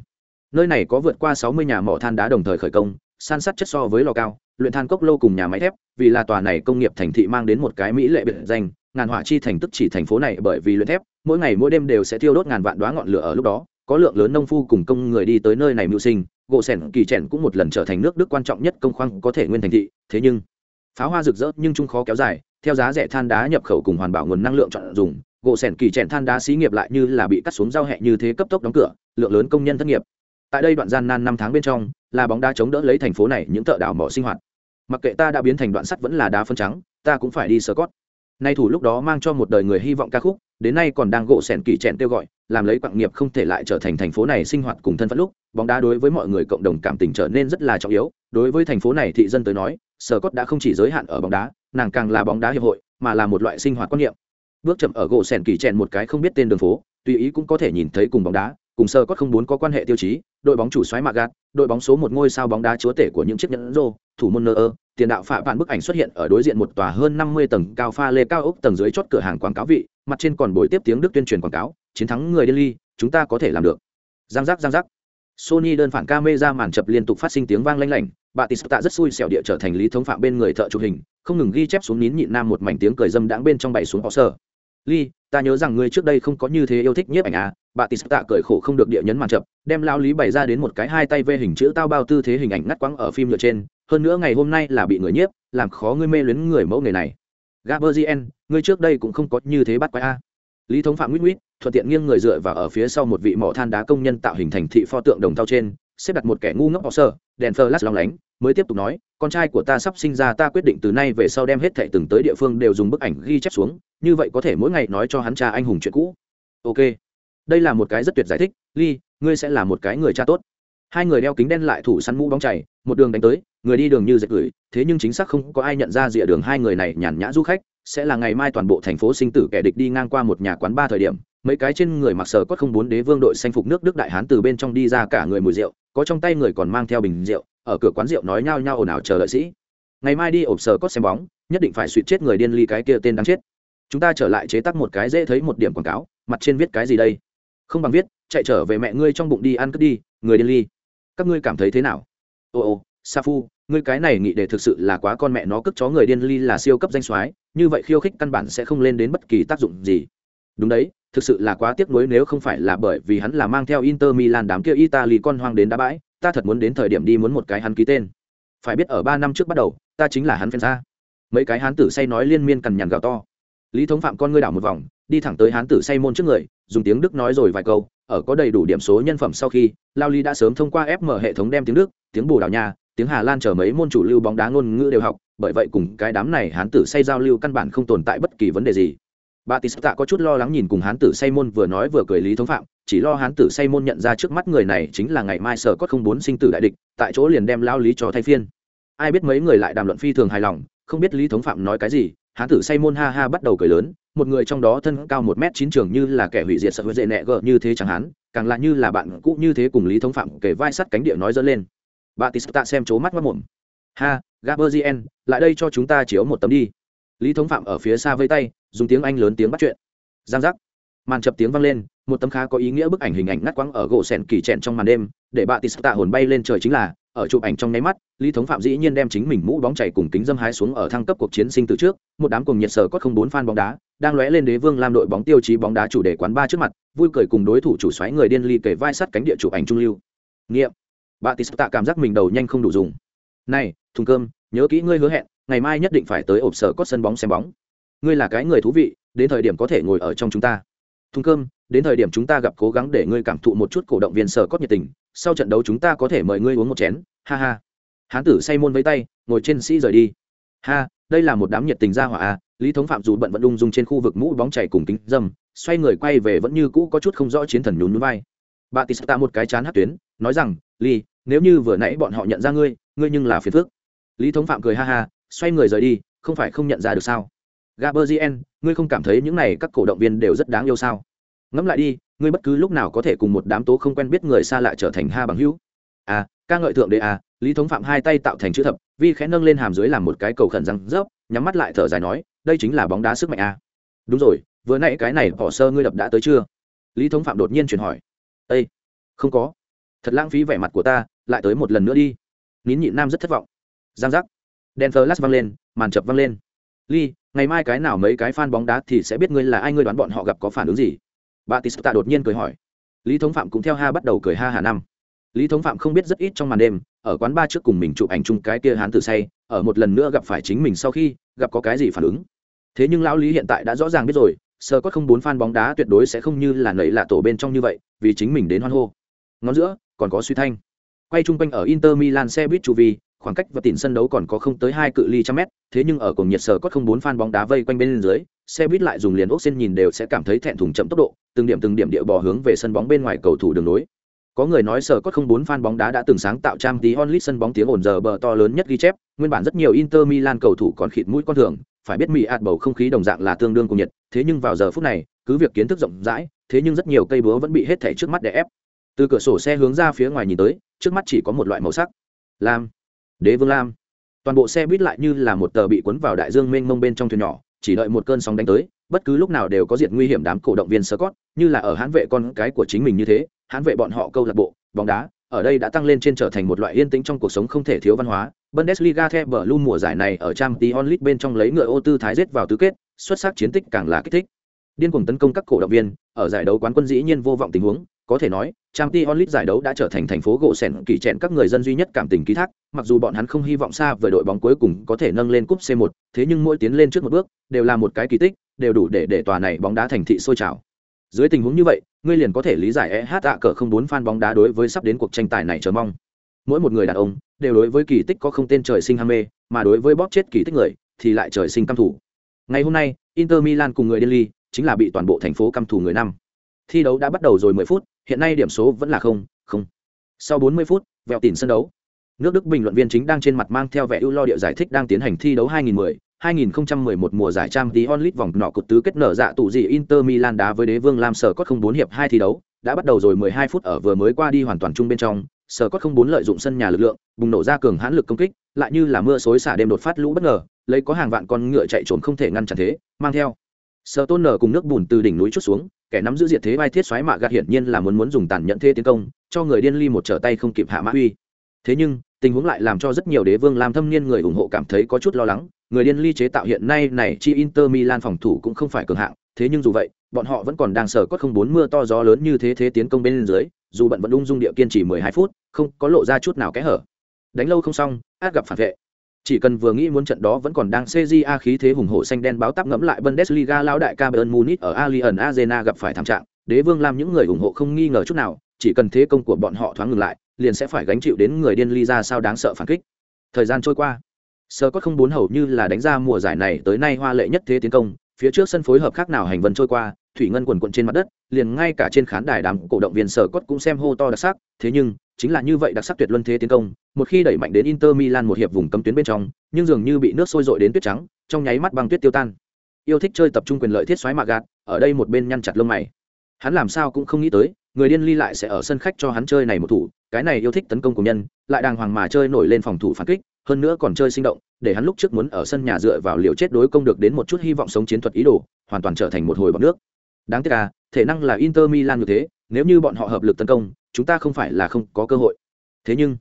Nơi này có vượt qua 60 nhà mỏ than đá đồng thời khởi công, san sát chất so với lò cao, luyện than cốc lô cùng nhà máy thép, vì là tòa này công nghiệp thành thị mang đến một cái mỹ lệ biệt danh, ngàn hỏa chi thành tức chỉ thành phố này bởi vì luyện thép, mỗi ngày mỗi đêm đều sẽ thiêu đốt ngàn vạn đoá ngọn lửa ở lúc đó, có lượng lớn nông phu cùng công người đi tới nơi này mưu sinh, gỗ sẻn, kỳ trẻn cũng một lần trở thành nước đức quan trọng nhất công khoang có thể nguyên thành thị, thế nhưng, pháo hoa rực rỡ nhưng chung khó kéo dài, theo giá rẻ than đá nhập khẩu cùng hoàn bảo nguồn năng lượng chọn dùng gỗ sẻn kỳ chèn than đá xí nghiệp lại như là bị cắt xuống giao hẹ như thế cấp tốc đóng cửa, lượng lớn công nhân thất nghiệp. Tại đây đoạn gian nan năm tháng bên trong, là bóng đá chống đỡ lấy thành phố này những thợ đảo mỏ sinh hoạt. Mặc kệ ta đã biến thành đoạn sắt vẫn là đá phân trắng, ta cũng phải đi sơ cót nay thủ lúc đó mang cho một đời người hy vọng ca khúc, đến nay còn đang gỗ sẻn kỳ chèn kêu gọi, làm lấy quặng nghiệp không thể lại trở thành thành phố này sinh hoạt cùng thân phận lúc, bóng đá đối với mọi người cộng đồng cảm tình trở nên rất là trọng yếu. Đối với thành phố này thị dân tới nói sơ cót đã không chỉ giới hạn ở bóng đá, nàng càng là bóng đá hiệp hội, mà là một loại sinh hoạt quan niệm bước chậm ở gỗ sẻn kỳ chèn một cái không biết tên đường phố tùy ý cũng có thể nhìn thấy cùng bóng đá cùng sơ cốt không muốn có quan hệ tiêu chí đội bóng chủ xoáy gạt đội bóng số một ngôi sao bóng đá chúa tể của những chiếc nhẫn rô, thủ môn Neuer, tiền đạo phạm vạn bức ảnh xuất hiện ở đối diện một tòa hơn năm mươi tầng cao pha lê cao ốc tầng dưới chót cửa hàng quảng cáo vị, mặt trên còn bồi tiếp tiếng Đức tuyên truyền quảng cáo, chiến thắng người Delhi, chúng ta có thể làm được. Giang giác giang giác. Sony đơn phản camera màn chập liên tục phát sinh tiếng vang lanh lảnh, Batista rất xui xẻo địa trở thành lý thống phạm bên người thợ chụp hình, không ngừng ghi chép xuống nín nhịn nam một mảnh tiếng cười dâm đãng bên trong bảy xuống họ sở. Ly, ta nhớ rằng ngươi trước đây không có như thế yêu thích nhiếp ảnh à, bà tis tạ cười khổ không được địa nhấn màn chập đem lao lý bày ra đến một cái hai tay vê hình chữ tao bao tư thế hình ảnh ngắt quãng ở phim nhựa trên hơn nữa ngày hôm nay là bị người nhiếp làm khó ngươi mê luyến người mẫu nghề này. Gaberzien ngươi trước đây cũng không có như thế bắt quái a lý thống phạm nguyễn nguyễn thuận tiện nghiêng người dựa vào ở phía sau một vị mỏ than đá công nhân tạo hình thành thị pho tượng đồng thau trên xếp đặt một kẻ ngu ngốc họ sơ đèn phơ lát lóng lánh, mới tiếp tục nói, con trai của ta sắp sinh ra, ta quyết định từ nay về sau đem hết thệ từng tới địa phương đều dùng bức ảnh ghi chép xuống, như vậy có thể mỗi ngày nói cho hắn cha anh hùng chuyện cũ. Ok. Đây là một cái rất tuyệt giải thích, ly, ngươi sẽ là một cái người cha tốt. Hai người đeo kính đen lại thủ săn mũ bóng chảy một đường đánh tới, người đi đường như dệt gửi, thế nhưng chính xác không có ai nhận ra rìa đường hai người này nhàn nhã du khách, sẽ là ngày mai toàn bộ thành phố sinh tử kẻ địch đi ngang qua một nhà quán ba thời điểm mấy cái trên người mặc sờ cốt không bốn đế vương đội xanh phục nước đức đại hán từ bên trong đi ra cả người mùi rượu, có trong tay người còn mang theo bình rượu, ở cửa quán rượu nói nhao nhao ồn ào chờ đợi sĩ. Ngày mai đi ộp sờ cốt xem bóng, nhất định phải suy chết người điên ly cái kia tên đáng chết. Chúng ta trở lại chế tác một cái dễ thấy một điểm quảng cáo, mặt trên viết cái gì đây? Không bằng viết, chạy trở về mẹ ngươi trong bụng đi ăn cướp đi, người điên ly. Các ngươi cảm thấy thế nào? Ồ ồ sa phu, ngươi cái này nghĩ để thực sự là quá con mẹ nó cướp chó người điên ly là siêu cấp danh soái, như vậy khiêu khích căn bản sẽ không lên đến bất kỳ tác dụng gì. Đúng đấy thực sự là quá tiếc nuối nếu không phải là bởi vì hắn là mang theo inter milan đám kia italy con hoang đến đá bãi, ta thật muốn đến thời điểm đi muốn một cái hắn ký tên. Phải biết ở ba năm trước bắt đầu, ta chính là hắn fan ra. Mấy cái hán tử say nói liên miên cằn nhằn gào to. Lý thống phạm con ngươi đảo một vòng, đi thẳng tới hán tử say môn trước người, dùng tiếng đức nói rồi vài câu, ở có đầy đủ điểm số nhân phẩm sau khi, lao ly đã sớm thông qua fm hệ thống đem tiếng đức, tiếng bồ đào nha, tiếng hà lan trở mấy môn chủ lưu bóng đá ngôn ngữ đều học, bởi vậy cùng cái đám này hán tử say giao lưu căn bản không tồn tại bất kỳ vấn đề gì. Bà Tisata có chút lo lắng nhìn cùng hán tử say môn vừa nói vừa cười lý thống phạm, chỉ lo hán tử say môn nhận ra trước mắt người này chính là ngày mai sở có không bốn sinh tử đại địch, tại chỗ liền đem lao lý cho thay phiên. Ai biết mấy người lại đàm luận phi thường hài lòng, không biết lý thống phạm nói cái gì, hán tử say môn ha ha bắt đầu cười lớn, một người trong đó thân cao một m chín trường như là kẻ hủy diệt sợ huệ dễ nẹ gở như thế chẳng hắn càng là như là bạn cũ như thế cùng lý thống phạm kể vai sắt cánh địa nói dỡ lên. Bà tista xem c mắt mất mồm. Ha gaberzien lại đây cho chúng ta chiếu một tấm đi. Lý thống phạm ở phía xa vây tay dùng tiếng anh lớn tiếng bắt chuyện. Giang giác. Màn chập tiếng vang lên, một tấm khá có ý nghĩa bức ảnh hình ảnh ngắt quãng ở gỗ sẻn kỳ trẹn trong màn đêm, để bà tista hồn bay lên trời chính là, ở chụp ảnh trong nháy mắt, lý thống phạm dĩ nhiên đem chính mình mũ bóng chảy cùng kính dâm hái xuống ở thăng cấp cuộc chiến sinh từ trước, một đám cùng nhiệt sở có không bốn fan bóng đá, đang lóe lên đế vương làm đội bóng tiêu chí bóng đá chủ đề quán ba trước mặt, vui cười cùng đối thủ chủ xoáy người điên ly kể vai sắt cánh địa chụp ảnh trung lưu. Nghiệm. Bà tista cảm giác mình đầu nhanh không đủ dùng. Này, thùng cơm, nhớ kỹ ngươi hứa hẹn, ngày mai nhất định phải tới ộp sở có sân bóng xem bóng ngươi là cái người thú vị, đến thời điểm có thể ngồi ở trong chúng ta. Thùng cơm, đến thời điểm chúng ta gặp cố gắng để ngươi cảm thụ một chút cổ động viên sở cốt nhiệt tình, sau trận đấu chúng ta có thể mời ngươi uống một chén, ha ha. Hán tử say môn với tay, ngồi trên sĩ rời đi. Ha, đây là một đám nhiệt tình gia hỏa a lý thống phạm dù bận vận đung dung trên khu vực mũ bóng chảy cùng kính dâm, xoay người quay về vẫn như cũ có chút không rõ chiến thần nhún núi vai. Bà tista một cái chán hát tuyến, nói rằng ly nếu như vừa nãy bọn họ nhận ra ngươi ngươi nhưng là phiền phước lý thống phạm cười ha ha, xoay người rời đi, không phải không nhận ra được sao? Gaberzien ngươi không cảm thấy những này các cổ động viên đều rất đáng yêu sao? Ngẫm lại đi ngươi bất cứ lúc nào có thể cùng một đám tố không quen biết người xa lạ trở thành ha bằng hữu. À ca ngợi thượng đế à lý thống phạm hai tay tạo thành chữ thập vi khẽ nâng lên hàm dưới làm một cái cầu khẩn răng rớp nhắm mắt lại thở dài nói đây chính là bóng đá sức mạnh à. đúng rồi vừa nãy cái này bỏ sơ ngươi đập đã tới chưa? Lý thống phạm đột nhiên chuyển hỏi. Ê, không có. Thật lãng phí vẻ mặt của ta lại tới một lần nữa đi. Nín nhịn nam rất thất vọng. Giang giác. Đèn flash vang văng lên màn chập văng lên. Ly ngày mai cái nào mấy cái fan bóng đá thì sẽ biết ngươi là ai, ngươi đoán bọn họ gặp có phản ứng gì? Batista đột nhiên cười hỏi. Lý thống phạm cũng theo ha bắt đầu cười ha hà năm. Lý thống phạm không biết rất ít trong màn đêm, ở quán ba trước cùng mình chụp ảnh chung cái kia hán tử say, ở một lần nữa gặp phải chính mình sau khi, gặp có cái gì phản ứng. Thế nhưng lão lý hiện tại đã rõ ràng biết rồi sơ có không bốn fan bóng đá tuyệt đối sẽ không như là nảy lạ tổ bên trong như vậy, vì chính mình đến hoan hô. Ngón giữa, còn có suy thanh. Quay chung quanh ở inter milan xe buýt chu vi khoảng cách và tìm sân đấu còn có không tới hai cự ly trăm mét, thế nhưng ở cùng nhiệt sở có không bốn phan bóng đá vây quanh bên dưới, xe buýt lại dùng liền ốc xin nhìn đều sẽ cảm thấy thẹn thùng chậm tốc độ, từng điểm từng điểm địa bò hướng về sân bóng bên ngoài cầu thủ đường nối có người nói sở có không bốn fan bóng đá đã từng sáng tạo trang tí onlit sân bóng tiếng ồn giờ bờ to lớn nhất ghi chép, nguyên bản rất nhiều inter milan cầu thủ còn khịt mũi con thường, phải biết mỹ ạt bầu không khí đồng dạng là tương đương cùng nhiệt, thế nhưng vào giờ phút này, cứ việc kiến thức rộng rãi, thế nhưng rất nhiều cây búa vẫn bị hết thảy trước mắt để ép. Từ cửa sổ xe hướng ra phía ngoài nhìn tới, trước mắt chỉ có một loại màu sắc. Lam đế vương lam. Toàn bộ xe buýt lại như là một tờ bị cuốn vào đại dương mênh mông bên trong thuyền nhỏ, chỉ đợi một cơn sóng đánh tới, bất cứ lúc nào đều có diệt nguy hiểm đám cổ động viên sơ cót như là ở hãn vệ con cái của chính mình như thế, hãn vệ bọn họ câu lạc bộ, bóng đá, ở đây đã tăng lên trên trở thành một loại yên tĩnh trong cuộc sống không thể thiếu văn hóa. Bundesliga theo bờ lu mùa giải này ở trang tí onlit bên trong lấy ngựa ô tư thái giết vào tứ kết, xuất sắc chiến tích càng là kích thích. Điên cuồng tấn công các cổ động viên, ở giải đấu quán quân dĩ nhiên vô vọng tình huống có thể nói trang t onlit giải đấu đã trở thành thành phố gỗ sẻn kỳ trẹn các người dân duy nhất cảm tình ký thác, mặc dù bọn hắn không hy vọng xa về đội bóng cuối cùng có thể nâng lên cúp c 1 thế nhưng mỗi tiến lên trước một bước, đều là một cái kỳ tích, đều đủ để để tòa này bóng đá thành thị sôi trào. Dưới tình huống như vậy, ngươi liền có thể lý giải eh ạ cờ không bốn fan bóng đá đối với sắp đến cuộc tranh tài này chờ mong. Mỗi một người đàn ông, đều đối với kỳ tích có không tên trời sinh ham mê, mà đối với bóp chết kỳ tích người, thì lại trời sinh căm thủ ngày hôm nay, inter milan cùng người delhi chính là bị toàn bộ thành phố căm thủ người năm thi đấu đã bắt đầu rồi 10 phút hiện nay điểm số vẫn là không không. Sau 40 phút vẹo tỉn sân đấu. Nước đức bình luận viên chính đang trên mặt mang theo vẻ ưu lo địa giải thích đang tiến hành thi đấu 2010 2011 mùa giải trang tí onlit vòng nọ cột tứ kết nở dạ tụ gì Inter Milan đá với đế vương Lam sở cốt không bốn hiệp hai thi đấu, đã bắt đầu rồi 12 phút ở vừa mới qua đi hoàn toàn chung bên trong, sở cốt không bốn lợi dụng sân nhà lực lượng, bùng nổ ra cường hãn lực công kích, lại như là mưa xối xả đêm đột phát lũ bất ngờ, lấy có hàng vạn con ngựa chạy trốn không thể ngăn chặn thế, mang theo. Sở tôn nở cùng nước bùn từ đỉnh núi chút xuống, kẻ nắm giữ diệt thế vai thiết xoáy mạ gạt hiển nhiên là muốn muốn dùng tàn nhẫn thế tiến công, cho người điên ly một trở tay không kịp hạ mã uy. Thế nhưng, tình huống lại làm cho rất nhiều đế vương làm thâm niên người ủng hộ cảm thấy có chút lo lắng, người điên ly chế tạo hiện nay này chi inter milan phòng thủ cũng không phải cường hạng, thế nhưng dù vậy, bọn họ vẫn còn đang sở cốt không bốn mưa to gió lớn như thế thế tiến công bên dưới, dù bận vẫn ung dung địa kiên trì 12 phút, không có lộ ra chút nào kẽ hở. Đánh lâu không xong, át gặp phản vệ chỉ cần vừa nghĩ muốn trận đó vẫn còn đang CJA khí thế hùng hổ xanh đen báo táp ngẫm lại Bundesliga lão đại Bayern Munich ở Allianz Arena gặp phải thảm trạng, Đế Vương làm những người ủng hộ không nghi ngờ chút nào, chỉ cần thế công của bọn họ thoáng ngừng lại, liền sẽ phải gánh chịu đến người điên ly ra sao đáng sợ phản kích. Thời gian trôi qua, Scott không bốn hầu như là đánh ra mùa giải này tới nay hoa lệ nhất thế tiến công, phía trước sân phối hợp khác nào hành vân trôi qua, thủy ngân quần quần trên mặt đất, liền ngay cả trên khán đài đám cổ động viên sở cốt cũng xem hô to đặc sắc, thế nhưng, chính là như vậy đặc sắc tuyệt luân thế tiến công, một khi đẩy mạnh đến Inter Milan một hiệp vùng cấm tuyến bên trong, nhưng dường như bị nước sôi dội đến tuyết trắng, trong nháy mắt băng tuyết tiêu tan. Yêu thích chơi tập trung quyền lợi thiết xoáy mạ gạt, ở đây một bên nhăn chặt lông mày. Hắn làm sao cũng không nghĩ tới, người điên ly lại sẽ ở sân khách cho hắn chơi này một thủ, cái này yêu thích tấn công của nhân, lại đàng hoàng mà chơi nổi lên phòng thủ phản kích, hơn nữa còn chơi sinh động, để hắn lúc trước muốn ở sân nhà dựa vào liều chết đối công được đến một chút hy vọng sống chiến thuật ý đồ, hoàn toàn trở thành một hồi bọt nước. Đáng tiếc à, thể năng là Inter Milan như thế, nếu như bọn họ hợp lực tấn công, chúng ta không phải là không có cơ hội. Thế nhưng,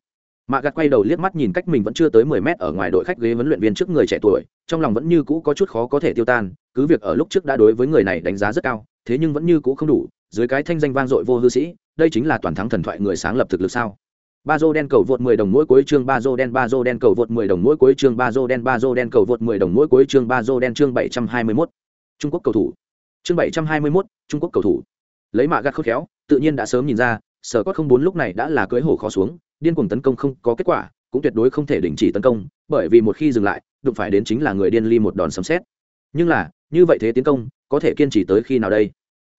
Mạ Gạt quay đầu liếc mắt nhìn cách mình vẫn chưa tới 10 mét ở ngoài đội khách ghế huấn luyện viên trước người trẻ tuổi, trong lòng vẫn như cũ có chút khó có thể tiêu tan, cứ việc ở lúc trước đã đối với người này đánh giá rất cao, thế nhưng vẫn như cũ không đủ, dưới cái thanh danh vang dội vô hư sĩ, đây chính là toàn thắng thần thoại người sáng lập thực lực sao? ba dô đen cầu vượt 10 đồng mỗi cuối chương ba dô đen ba dô đen cầu vượt 10 đồng mỗi cuối chương ba dô đen ba dô đen cầu vượt 10 đồng mỗi cuối chương ba dô đen chương 721. Trung Quốc cầu thủ. Chương 721, Trung Quốc cầu thủ. Lấy mạ gạt khôn khéo, tự nhiên đã sớm nhìn ra, sở cốt không bốn lúc này đã là cưới hổ khó xuống, điên cuồng tấn công không có kết quả, cũng tuyệt đối không thể đình chỉ tấn công, bởi vì một khi dừng lại, đụng phải đến chính là người điên ly một đòn sấm sét. Nhưng là, như vậy thế tiến công, có thể kiên trì tới khi nào đây?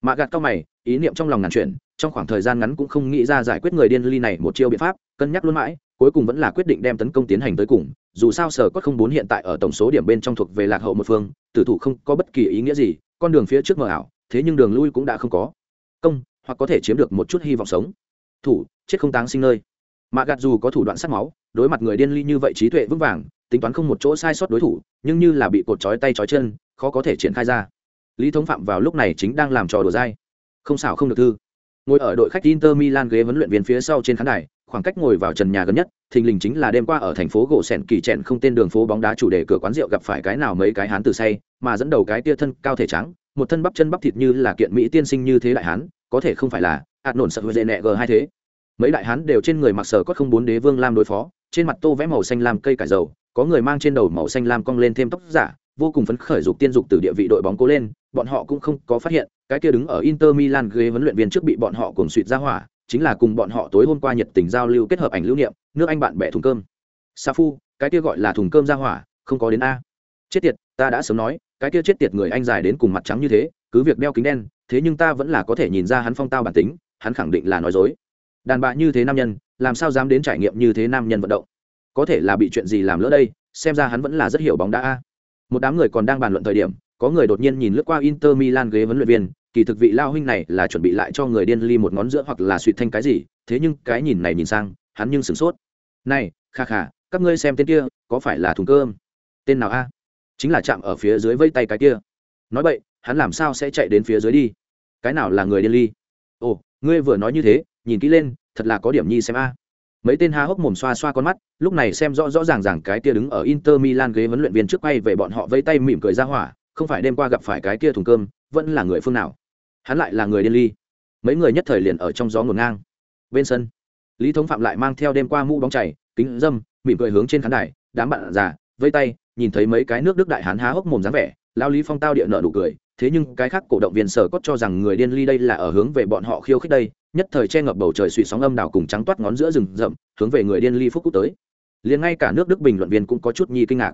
Mạ gạt cao mày, ý niệm trong lòng ngàn chuyển, trong khoảng thời gian ngắn cũng không nghĩ ra giải quyết người điên ly này một chiêu biện pháp cân nhắc luôn mãi cuối cùng vẫn là quyết định đem tấn công tiến hành tới cùng dù sao sở cốt không bốn hiện tại ở tổng số điểm bên trong thuộc về lạc hậu một phương tử thủ không có bất kỳ ý nghĩa gì con đường phía trước mờ ảo thế nhưng đường lui cũng đã không có công hoặc có thể chiếm được một chút hy vọng sống. Thủ, chết không táng sinh nơi. Mạ gạt dù có thủ đoạn sắc máu, đối mặt người điên ly như vậy trí tuệ vững vàng, tính toán không một chỗ sai sót đối thủ, nhưng như là bị cột trói tay trói chân, khó có thể triển khai ra. Lý thống phạm vào lúc này chính đang làm trò đùa dai. Không xảo không được thư. Ngồi ở đội khách inter milan ghế huấn luyện viên phía sau trên khán đài, khoảng cách ngồi vào trần nhà gần nhất, thình lình chính là đêm qua ở thành phố gỗ sẹn kỳ trẹn không tên đường phố bóng đá chủ đề cửa quán rượu gặp phải cái nào mấy cái hán từ say, mà dẫn đầu cái tia thân cao thể trắng, một thân bắp chân bắp thịt như là kiện mỹ tiên sinh như thế đại hán có thể không phải là ạt nổn sợ dễ nẹ g hai thế. Mấy đại hán đều trên người mặc sở có không bốn đế vương lam đối phó, trên mặt tô vẽ màu xanh lam cây cải dầu, có người mang trên đầu màu xanh lam cong lên thêm tóc giả, vô cùng phấn khởi dục tiên dục từ địa vị đội bóng cố lên, bọn họ cũng không có phát hiện, cái kia đứng ở inter milan ghế huấn luyện viên trước bị bọn họ cuồng suỵt ra hỏa, chính là cùng bọn họ tối hôm qua nhiệt tình giao lưu kết hợp ảnh lưu niệm, nước anh bạn bè thùng cơm. Sa phu, cái kia gọi là thùng cơm ra hỏa, không có đến a. Chết tiệt, ta đã sớm nói, cái kia chết tiệt người anh dài đến cùng mặt trắng như thế, cứ việc đeo kính đen thế nhưng ta vẫn là có thể nhìn ra hắn phong tao bản tính, hắn khẳng định là nói dối. Đàn bà như thế nam nhân, làm sao dám đến trải nghiệm như thế nam nhân vận động? Có thể là bị chuyện gì làm lỡ đây, xem ra hắn vẫn là rất hiểu bóng đá a. Một đám người còn đang bàn luận thời điểm, có người đột nhiên nhìn lướt qua inter milan ghế vấn luyện viên, kỳ thực vị lao huynh này là chuẩn bị lại cho người điên ly một ngón giữa hoặc là suy thanh cái gì, thế nhưng cái nhìn này nhìn sang, hắn nhưng sửng sốt. Này, kha kha, các ngươi xem tên kia, có phải là thùng cơm? Tên nào a? Chính là chạm ở phía dưới vây tay cái kia. Nói vậy hắn làm sao sẽ chạy đến phía dưới đi? Cái nào là người điên ly? Ồ, ngươi vừa nói như thế, nhìn kỹ lên, thật là có điểm nhi xem a. Mấy tên há hốc mồm xoa xoa con mắt, lúc này xem rõ rõ ràng ràng cái kia đứng ở inter milan ghế vấn luyện viên trước quay về bọn họ vây tay mỉm cười ra hỏa, không phải đêm qua gặp phải cái kia thùng cơm, vẫn là người phương nào? Hắn lại là người điên ly. Mấy người nhất thời liền ở trong gió ngổn ngang. Bên sân, lý thống phạm lại mang theo đêm qua mũ bóng chảy kính dâm, mỉm cười hướng trên khán đài, đám bạn già vây tay, nhìn thấy mấy cái nước đức đại hán há hốc mồm dáng vẻ lao lý phong tao địa nợ đủ cười, thế nhưng cái khác cổ động viên sở cốt cho rằng người điên ly đây là ở hướng về bọn họ khiêu khích đây, nhất thời che ngập bầu trời suy sóng âm đảo cùng trắng toát ngón giữa rừng rậm, hướng về người điên ly phúc cúc tới. Liền ngay cả nước đức bình luận viên cũng có chút nhi kinh ngạc.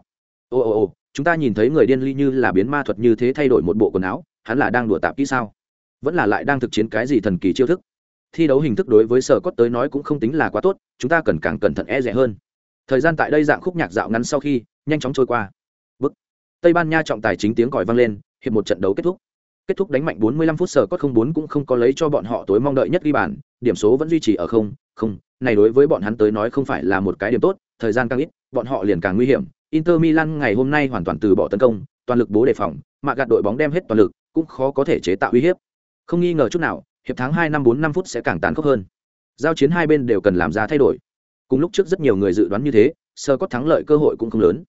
Ồ ồ ồ chúng ta nhìn thấy người điên ly như là biến ma thuật như thế thay đổi một bộ quần áo, hắn là đang đùa tạp kỹ sao? Vẫn là lại đang thực chiến cái gì thần kỳ chiêu thức? Thi đấu hình thức đối với sở cốt tới nói cũng không tính là quá tốt, chúng ta cần càng cẩn thận e rẻ hơn. Thời gian tại đây dạng khúc nhạc dạo ngắn sau khi, nhanh chóng trôi qua tây ban nha trọng tài chính tiếng còi vang lên, hiệp một trận đấu kết thúc. Kết thúc đánh mạnh 45 phút sở cốt không bốn cũng không có lấy cho bọn họ tối mong đợi nhất ghi bàn, điểm số vẫn duy trì ở không không. Này đối với bọn hắn tới nói không phải là một cái điểm tốt, thời gian càng ít, bọn họ liền càng nguy hiểm. Inter milan ngày hôm nay hoàn toàn từ bỏ tấn công, toàn lực bố đề phòng, mà gạt đội bóng đem hết toàn lực, cũng khó có thể chế tạo uy hiếp. Không nghi ngờ chút nào, hiệp tháng hai năm bốn năm phút sẽ càng tàn khốc hơn. Giao chiến hai bên đều cần làm ra thay đổi. Cùng lúc trước rất nhiều người dự đoán như thế sơ có thắng lợi cơ hội cũng không lớn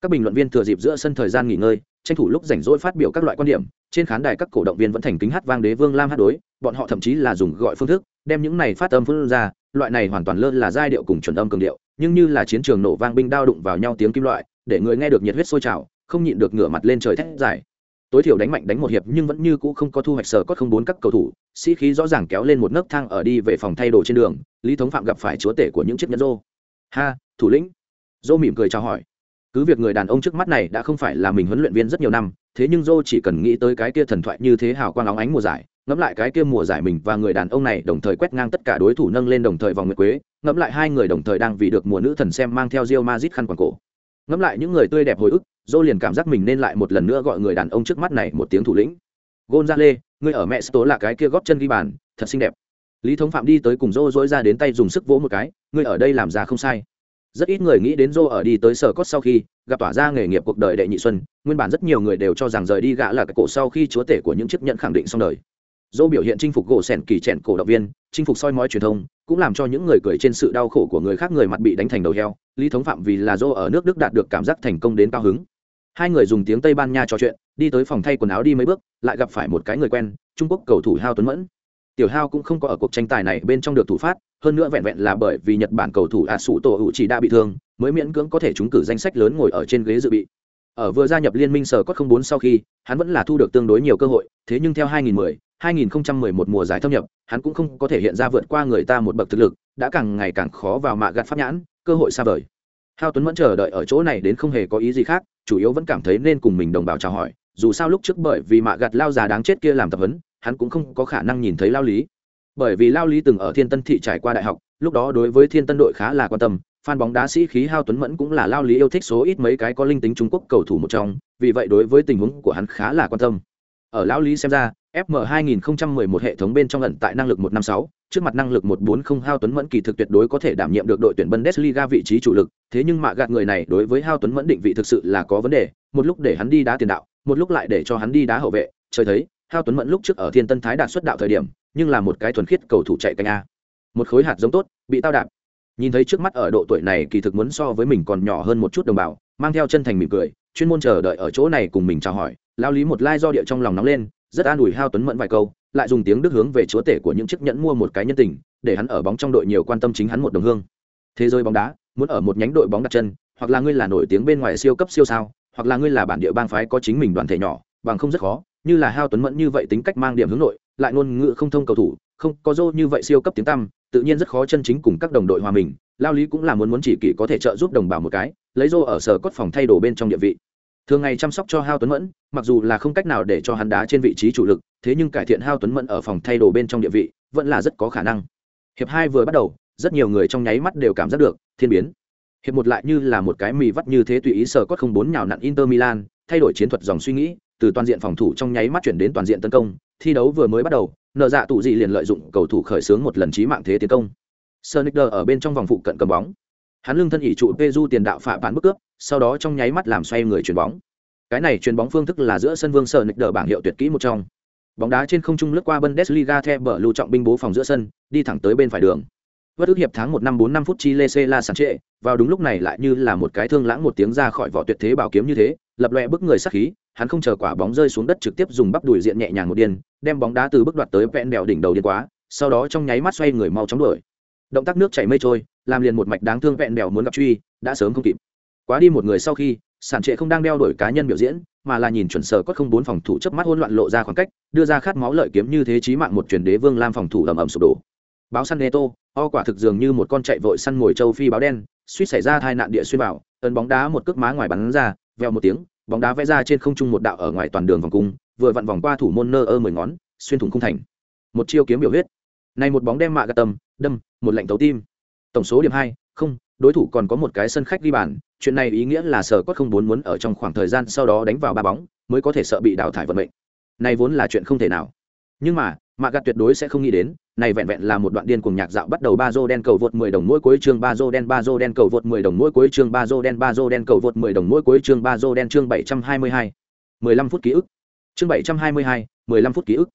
các bình luận viên thừa dịp giữa sân thời gian nghỉ ngơi, tranh thủ lúc rảnh rỗi phát biểu các loại quan điểm. Trên khán đài các cổ động viên vẫn thành kính hát vang đế vương lam hát đối, bọn họ thậm chí là dùng gọi phương thức, đem những này phát âm phương ra, loại này hoàn toàn lơ là giai điệu cùng chuẩn âm cường điệu, nhưng như là chiến trường nổ vang binh đao đụng vào nhau tiếng kim loại, để người nghe được nhiệt huyết sôi trào, không nhịn được ngửa mặt lên trời thét dài. Tối thiểu đánh mạnh đánh một hiệp nhưng vẫn như cũ không có thu hoạch sở cốt không bốn các cầu thủ, sĩ khí rõ ràng kéo lên một nấc thang ở đi về phòng thay đồ trên đường, lý thống phạm gặp phải chúa tể của những chiếc nhẫn rô. Ha, thủ lĩnh. Rô mỉm cười chào hỏi cứ việc người đàn ông trước mắt này đã không phải là mình huấn luyện viên rất nhiều năm, thế nhưng dô chỉ cần nghĩ tới cái kia thần thoại như thế hào quang óng ánh mùa giải, ngẫm lại cái kia mùa giải mình và người đàn ông này đồng thời quét ngang tất cả đối thủ nâng lên đồng thời vòng nguyệt quế, ngẫm lại hai người đồng thời đang vì được mùa nữ thần xem mang theo rio mazit khăn quàng cổ. Ngẫm lại những người tươi đẹp hồi ức dô liền cảm giác mình nên lại một lần nữa gọi người đàn ông trước mắt này một tiếng thủ lĩnh. Gonzale người ở mẹ tố là cái kia góp chân ghi bàn, thật xinh đẹp. Lý thống phạm đi tới cùng dô dỗi ra đến tay dùng sức vỗ một cái người ở đây làm ra không sai rất ít người nghĩ đến Joe ở đi tới sở cốt sau khi gặp tỏa ra nghề nghiệp cuộc đời đệ nhị xuân, nguyên bản rất nhiều người đều cho rằng rời đi gã là cái cổ sau khi chúa tể của những chiếc nhận khẳng định xong đời. Dô biểu hiện chinh phục gỗ sẻn kỳ trẻn cổ động viên, chinh phục soi mói truyền thông, cũng làm cho những người cười trên sự đau khổ của người khác người mặt bị đánh thành đầu heo, lý thống phạm vì là dô ở nước đức đạt được cảm giác thành công đến cao hứng. Hai người dùng tiếng tây ban nha trò chuyện, đi tới phòng thay quần áo đi mấy bước, lại gặp phải một cái người quen, trung quốc cầu thủ hao tuấn mẫn tiểu hao cũng không có ở cuộc tranh tài này bên trong được thủ phát, hơn nữa vẹn vẹn là bởi vì nhật bản cầu thủ a sụ tổ hữu chỉ đã bị thương, mới miễn cưỡng có thể trúng cử danh sách lớn ngồi ở trên ghế dự bị. Ở vừa gia nhập liên minh sở cốt không bốn sau khi, hắn vẫn là thu được tương đối nhiều cơ hội, thế nhưng theo 2010 2011 mùa giải thâm nhập, hắn cũng không có thể hiện ra vượt qua người ta một bậc thực lực, đã càng ngày càng khó vào mạ gạt pháp nhãn, cơ hội xa vời. Hao tuấn vẫn chờ đợi ở chỗ này đến không hề có ý gì khác, chủ yếu vẫn cảm thấy nên cùng mình đồng bào chào hỏi, dù sao lúc trước bởi vì mạ gạt lao già đáng chết kia làm tập huấn hắn cũng không có khả năng nhìn thấy lao lý bởi vì lao lý từng ở thiên tân thị trải qua đại học lúc đó đối với thiên tân đội khá là quan tâm fan bóng đá sĩ khí Hao Tuấn Mẫn cũng là lao lý yêu thích số ít mấy cái có linh tính Trung Quốc cầu thủ một trong, vì vậy đối với tình huống của hắn khá là quan tâm. Ở lão lý xem ra, FM 2011 hệ thống bên trong ẩn tại năng lực 156, trước mặt năng lực 140 Hao Tuấn Mẫn kỳ thực tuyệt đối có thể đảm nhiệm được đội tuyển Bundesliga vị trí chủ lực, thế nhưng mà gạt người này đối với Hao Tuấn Mẫn định vị thực sự là có vấn đề, một lúc để hắn đi đá tiền đạo, một lúc lại để cho hắn đi đá hậu vệ, trời thấy, Hao Tuấn Mẫn lúc trước ở Thiên Tân Thái đạt xuất đạo thời điểm, nhưng là một cái thuần khiết cầu thủ chạy cánh a. Một khối hạt giống tốt, bị tao đạp. Nhìn thấy trước mắt ở độ tuổi này kỳ thực muốn so với mình còn nhỏ hơn một chút đồng bào, mang theo chân thành mỉm cười, chuyên môn chờ đợi ở chỗ này cùng mình chào hỏi, lao lý một lai do địa trong lòng nóng lên, rất an ủi Hao Tuấn Mẫn vài câu, lại dùng tiếng đức hướng về chúa tể của những chiếc nhẫn mua một cái nhân tình, để hắn ở bóng trong đội nhiều quan tâm chính hắn một đồng hương. Thế giới bóng đá, muốn ở một nhánh đội bóng đặt chân, hoặc là ngươi là nổi tiếng bên ngoài siêu cấp siêu sao, hoặc là ngươi là bản địa bang phái có chính mình đoàn thể nhỏ, bằng không rất khó, như là Hao Tuấn Mẫn như vậy tính cách mang điểm hướng nội, lại ngôn ngữ không thông cầu thủ, không có dô như vậy siêu cấp tiếng tăm, tự nhiên rất khó chân chính cùng các đồng đội hòa mình. Lao lý cũng là muốn muốn chỉ kỷ có thể trợ giúp đồng bào một cái, lấy dô ở sở cốt phòng thay đồ bên trong địa vị thường ngày chăm sóc cho hao tuấn mẫn mặc dù là không cách nào để cho hắn đá trên vị trí chủ lực thế nhưng cải thiện hao tuấn mẫn ở phòng thay đồ bên trong địa vị vẫn là rất có khả năng hiệp hai vừa bắt đầu rất nhiều người trong nháy mắt đều cảm giác được thiên biến hiệp một lại như là một cái mì vắt như thế tùy ý sở cốt không bốn nhào nặn inter milan thay đổi chiến thuật dòng suy nghĩ từ toàn diện phòng thủ trong nháy mắt chuyển đến toàn diện tấn công, thi đấu vừa mới bắt đầu, nợ dạ tụ dị liền lợi dụng cầu thủ khởi xướng một lần trí mạng thế tiến công. Sonicer ở bên trong vòng phụ cận cầm bóng. Hắn lưng thân ỉ trụ Peju tiền đạo phạ bản bức cướp, sau đó trong nháy mắt làm xoay người chuyền bóng. Cái này chuyền bóng phương thức là giữa sân vương sở nịch đờ bảng hiệu tuyệt kỹ một trong. Bóng đá trên không trung lướt qua bundesliga theo bờ lưu trọng binh bố phòng giữa sân, đi thẳng tới bên phải đường. Vất ước hiệp tháng một năm bốn năm phút chi lê xê la sản trệ vào đúng lúc này lại như là một cái thương lãng một tiếng ra khỏi vỏ tuyệt thế bảo kiếm như thế lập loè bức người sắc khí, hắn không chờ quả bóng rơi xuống đất trực tiếp dùng bắp đùi diện nhẹ nhàng một điên, đem bóng đá từ bước đoạt tới vẹn đèo đỉnh đầu điên quá, sau đó trong nháy mắt xoay người mau chóng đuổi. Động tác nước chảy mây trôi, làm liền một mạch đáng thương vẹn đèo muốn gặp truy, đã sớm không kịp. Quá đi một người sau khi, sản trệ không đang đeo đổi cá nhân biểu diễn, mà là nhìn chuẩn sở có không bốn phòng thủ chớp mắt hỗn loạn lộ ra khoảng cách, đưa ra khát máu lợi kiếm như thế chí mạng một truyền đế vương lam phòng thủ ầm ầm sụp đổ. Báo săn neto, o quả thực dường như một con chạy vội săn ngồi châu phi báo đen, suýt xảy ra tai nạn địa xuyên bảo ấn bóng đá một cước má ngoài bắn ra vèo một tiếng, bóng đá vẽ ra trên không trung một đạo ở ngoài toàn đường vòng cung, vừa vặn vòng qua thủ môn nơ ơ mười ngón, xuyên thủng khung thành. Một chiêu kiếm biểu huyết. Này một bóng đem mạ gạt tầm, đâm, một lệnh tấu tim. Tổng số điểm hai, không, đối thủ còn có một cái sân khách ghi bàn, chuyện này ý nghĩa là sở cốt không muốn muốn ở trong khoảng thời gian sau đó đánh vào ba bóng, mới có thể sợ bị đào thải vận mệnh. Này vốn là chuyện không thể nào. Nhưng mà, mạ gạt tuyệt đối sẽ không nghĩ đến này vẹn vẹn là một đoạn điên cùng nhạc dạo bắt đầu ba dô đen cầu vượt 10 đồng mỗi cuối chương ba dô đen ba dô đen cầu vượt 10 đồng mỗi cuối chương ba dô đen ba dô đen cầu vượt 10 đồng mỗi cuối chương ba dô đen chương 722. 15 phút ký ức. Chương 722, 15 phút ký ức.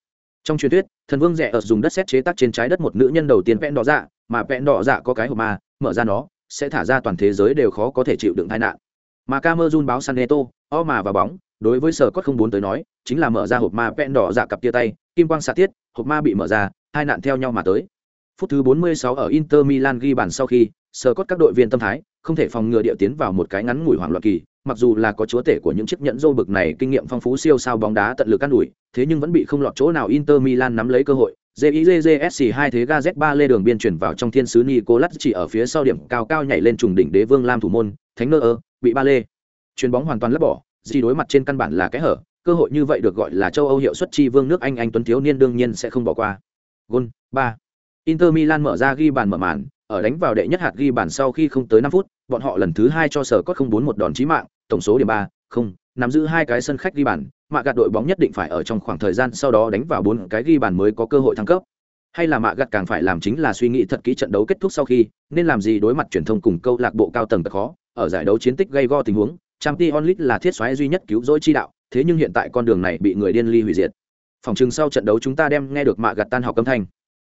Trong truyền thuyết, thần vương rẻ ở dùng đất sét chế tác trên trái đất một nữ nhân đầu tiên vẹn đỏ dạ, mà vẹn đỏ dạ có cái hộp ma, mở ra nó, sẽ thả ra toàn thế giới đều khó có thể chịu đựng tai nạn. Mà Camerun báo saneto o mà và bóng, đối với sở cốt không muốn tới nói, chính là mở ra hộp ma vẹn đỏ dạ cặp tia tay, kim quang xạ tiết, hộp ma bị mở ra, hai nạn theo nhau mà tới. Phút thứ 46 ở Inter Milan ghi bàn sau khi, sờ cốt các đội viên tâm thái, không thể phòng ngừa điệu tiến vào một cái ngắn ngủi hoảng loạn kỳ, mặc dù là có chúa tể của những chiếc nhẫn rô bực này kinh nghiệm phong phú siêu sao bóng đá tận lực căn đuổi, thế nhưng vẫn bị không lọt chỗ nào Inter Milan nắm lấy cơ hội. JIJJSC hai thế ga Z3 lê đường biên chuyển vào trong thiên sứ Nicolas chỉ ở phía sau điểm cao cao nhảy lên trùng đỉnh đế vương Lam thủ môn, Thánh Nơ ơ, bị ba lê. Chuyền bóng hoàn toàn lấp bỏ, gì đối mặt trên căn bản là cái hở, cơ hội như vậy được gọi là châu Âu hiệu suất chi vương nước Anh anh tuấn thiếu niên đương nhiên sẽ không bỏ qua. Gol 3. Inter Milan mở ra ghi bàn mở màn, ở đánh vào đệ nhất hạt ghi bàn sau khi không tới 5 phút, bọn họ lần thứ hai cho sở cốt không bốn một đòn chí mạng, tổng số điểm 3, không, nắm giữ hai cái sân khách ghi bàn, mạ gạt đội bóng nhất định phải ở trong khoảng thời gian sau đó đánh vào bốn cái ghi bàn mới có cơ hội thăng cấp. Hay là mạ gạt càng phải làm chính là suy nghĩ thật kỹ trận đấu kết thúc sau khi, nên làm gì đối mặt truyền thông cùng câu lạc bộ cao tầng thật khó, ở giải đấu chiến tích gây go tình huống, Champions League là thiết xoáy duy nhất cứu rỗi chi đạo, thế nhưng hiện tại con đường này bị người điên ly hủy diệt. Phòng trường sau trận đấu chúng ta đem nghe được mạ gạt tan học âm thanh.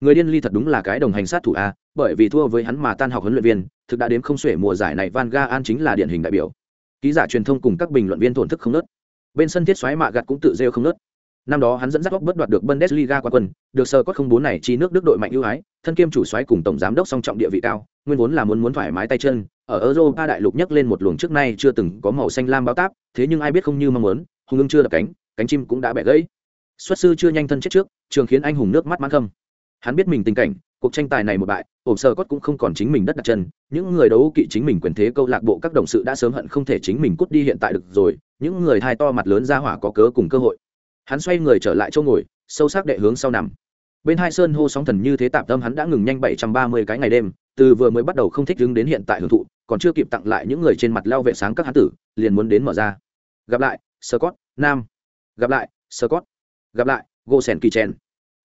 Người điên ly thật đúng là cái đồng hành sát thủ a, bởi vì thua với hắn mà tan học huấn luyện viên, thực đã đến không xuể mùa giải này Van Gaan chính là điển hình đại biểu. Ký giả truyền thông cùng các bình luận viên thổn thức không nớt. Bên sân thiết xoáy mạ gạt cũng tự rêu không nớt. Năm đó hắn dẫn dắt bất đoạt được Bundesliga qua quân, được sờ có không bốn này chi nước Đức đội mạnh ưu ái, thân kiêm chủ xoáy cùng tổng giám đốc song trọng địa vị cao, nguyên vốn là muốn muốn thoải mái tay chân, ở Europa đại lục nhấc lên một luồng trước nay chưa từng có màu xanh lam báo táp, thế nhưng ai biết không như mong muốn, hùng ưng chưa đập cánh, cánh chim cũng đã bẻ gãy. Xuất sư chưa nhanh thân chết trước, trường khiến anh hùng nước mắt mãn khâm. Hắn biết mình tình cảnh, cuộc tranh tài này một bại, ổm sơ cốt cũng không còn chính mình đất đặt chân, những người đấu kỵ chính mình quyền thế câu lạc bộ các đồng sự đã sớm hận không thể chính mình cút đi hiện tại được rồi, những người thai to mặt lớn ra hỏa có cớ cùng cơ hội. Hắn xoay người trở lại chỗ ngồi, sâu sắc đệ hướng sau nằm. bên hai sơn hô sóng thần như thế tạm tâm hắn đã ngừng nhanh bảy trăm ba mươi cái ngày đêm từ vừa mới bắt đầu không thích đứng đến hiện tại hưởng thụ còn chưa kịp tặng lại những người trên mặt lao vệ sáng các hán tử liền muốn đến mở ra gặp lại scott nam gặp lại scott gặp lại gô sèn kỳ chen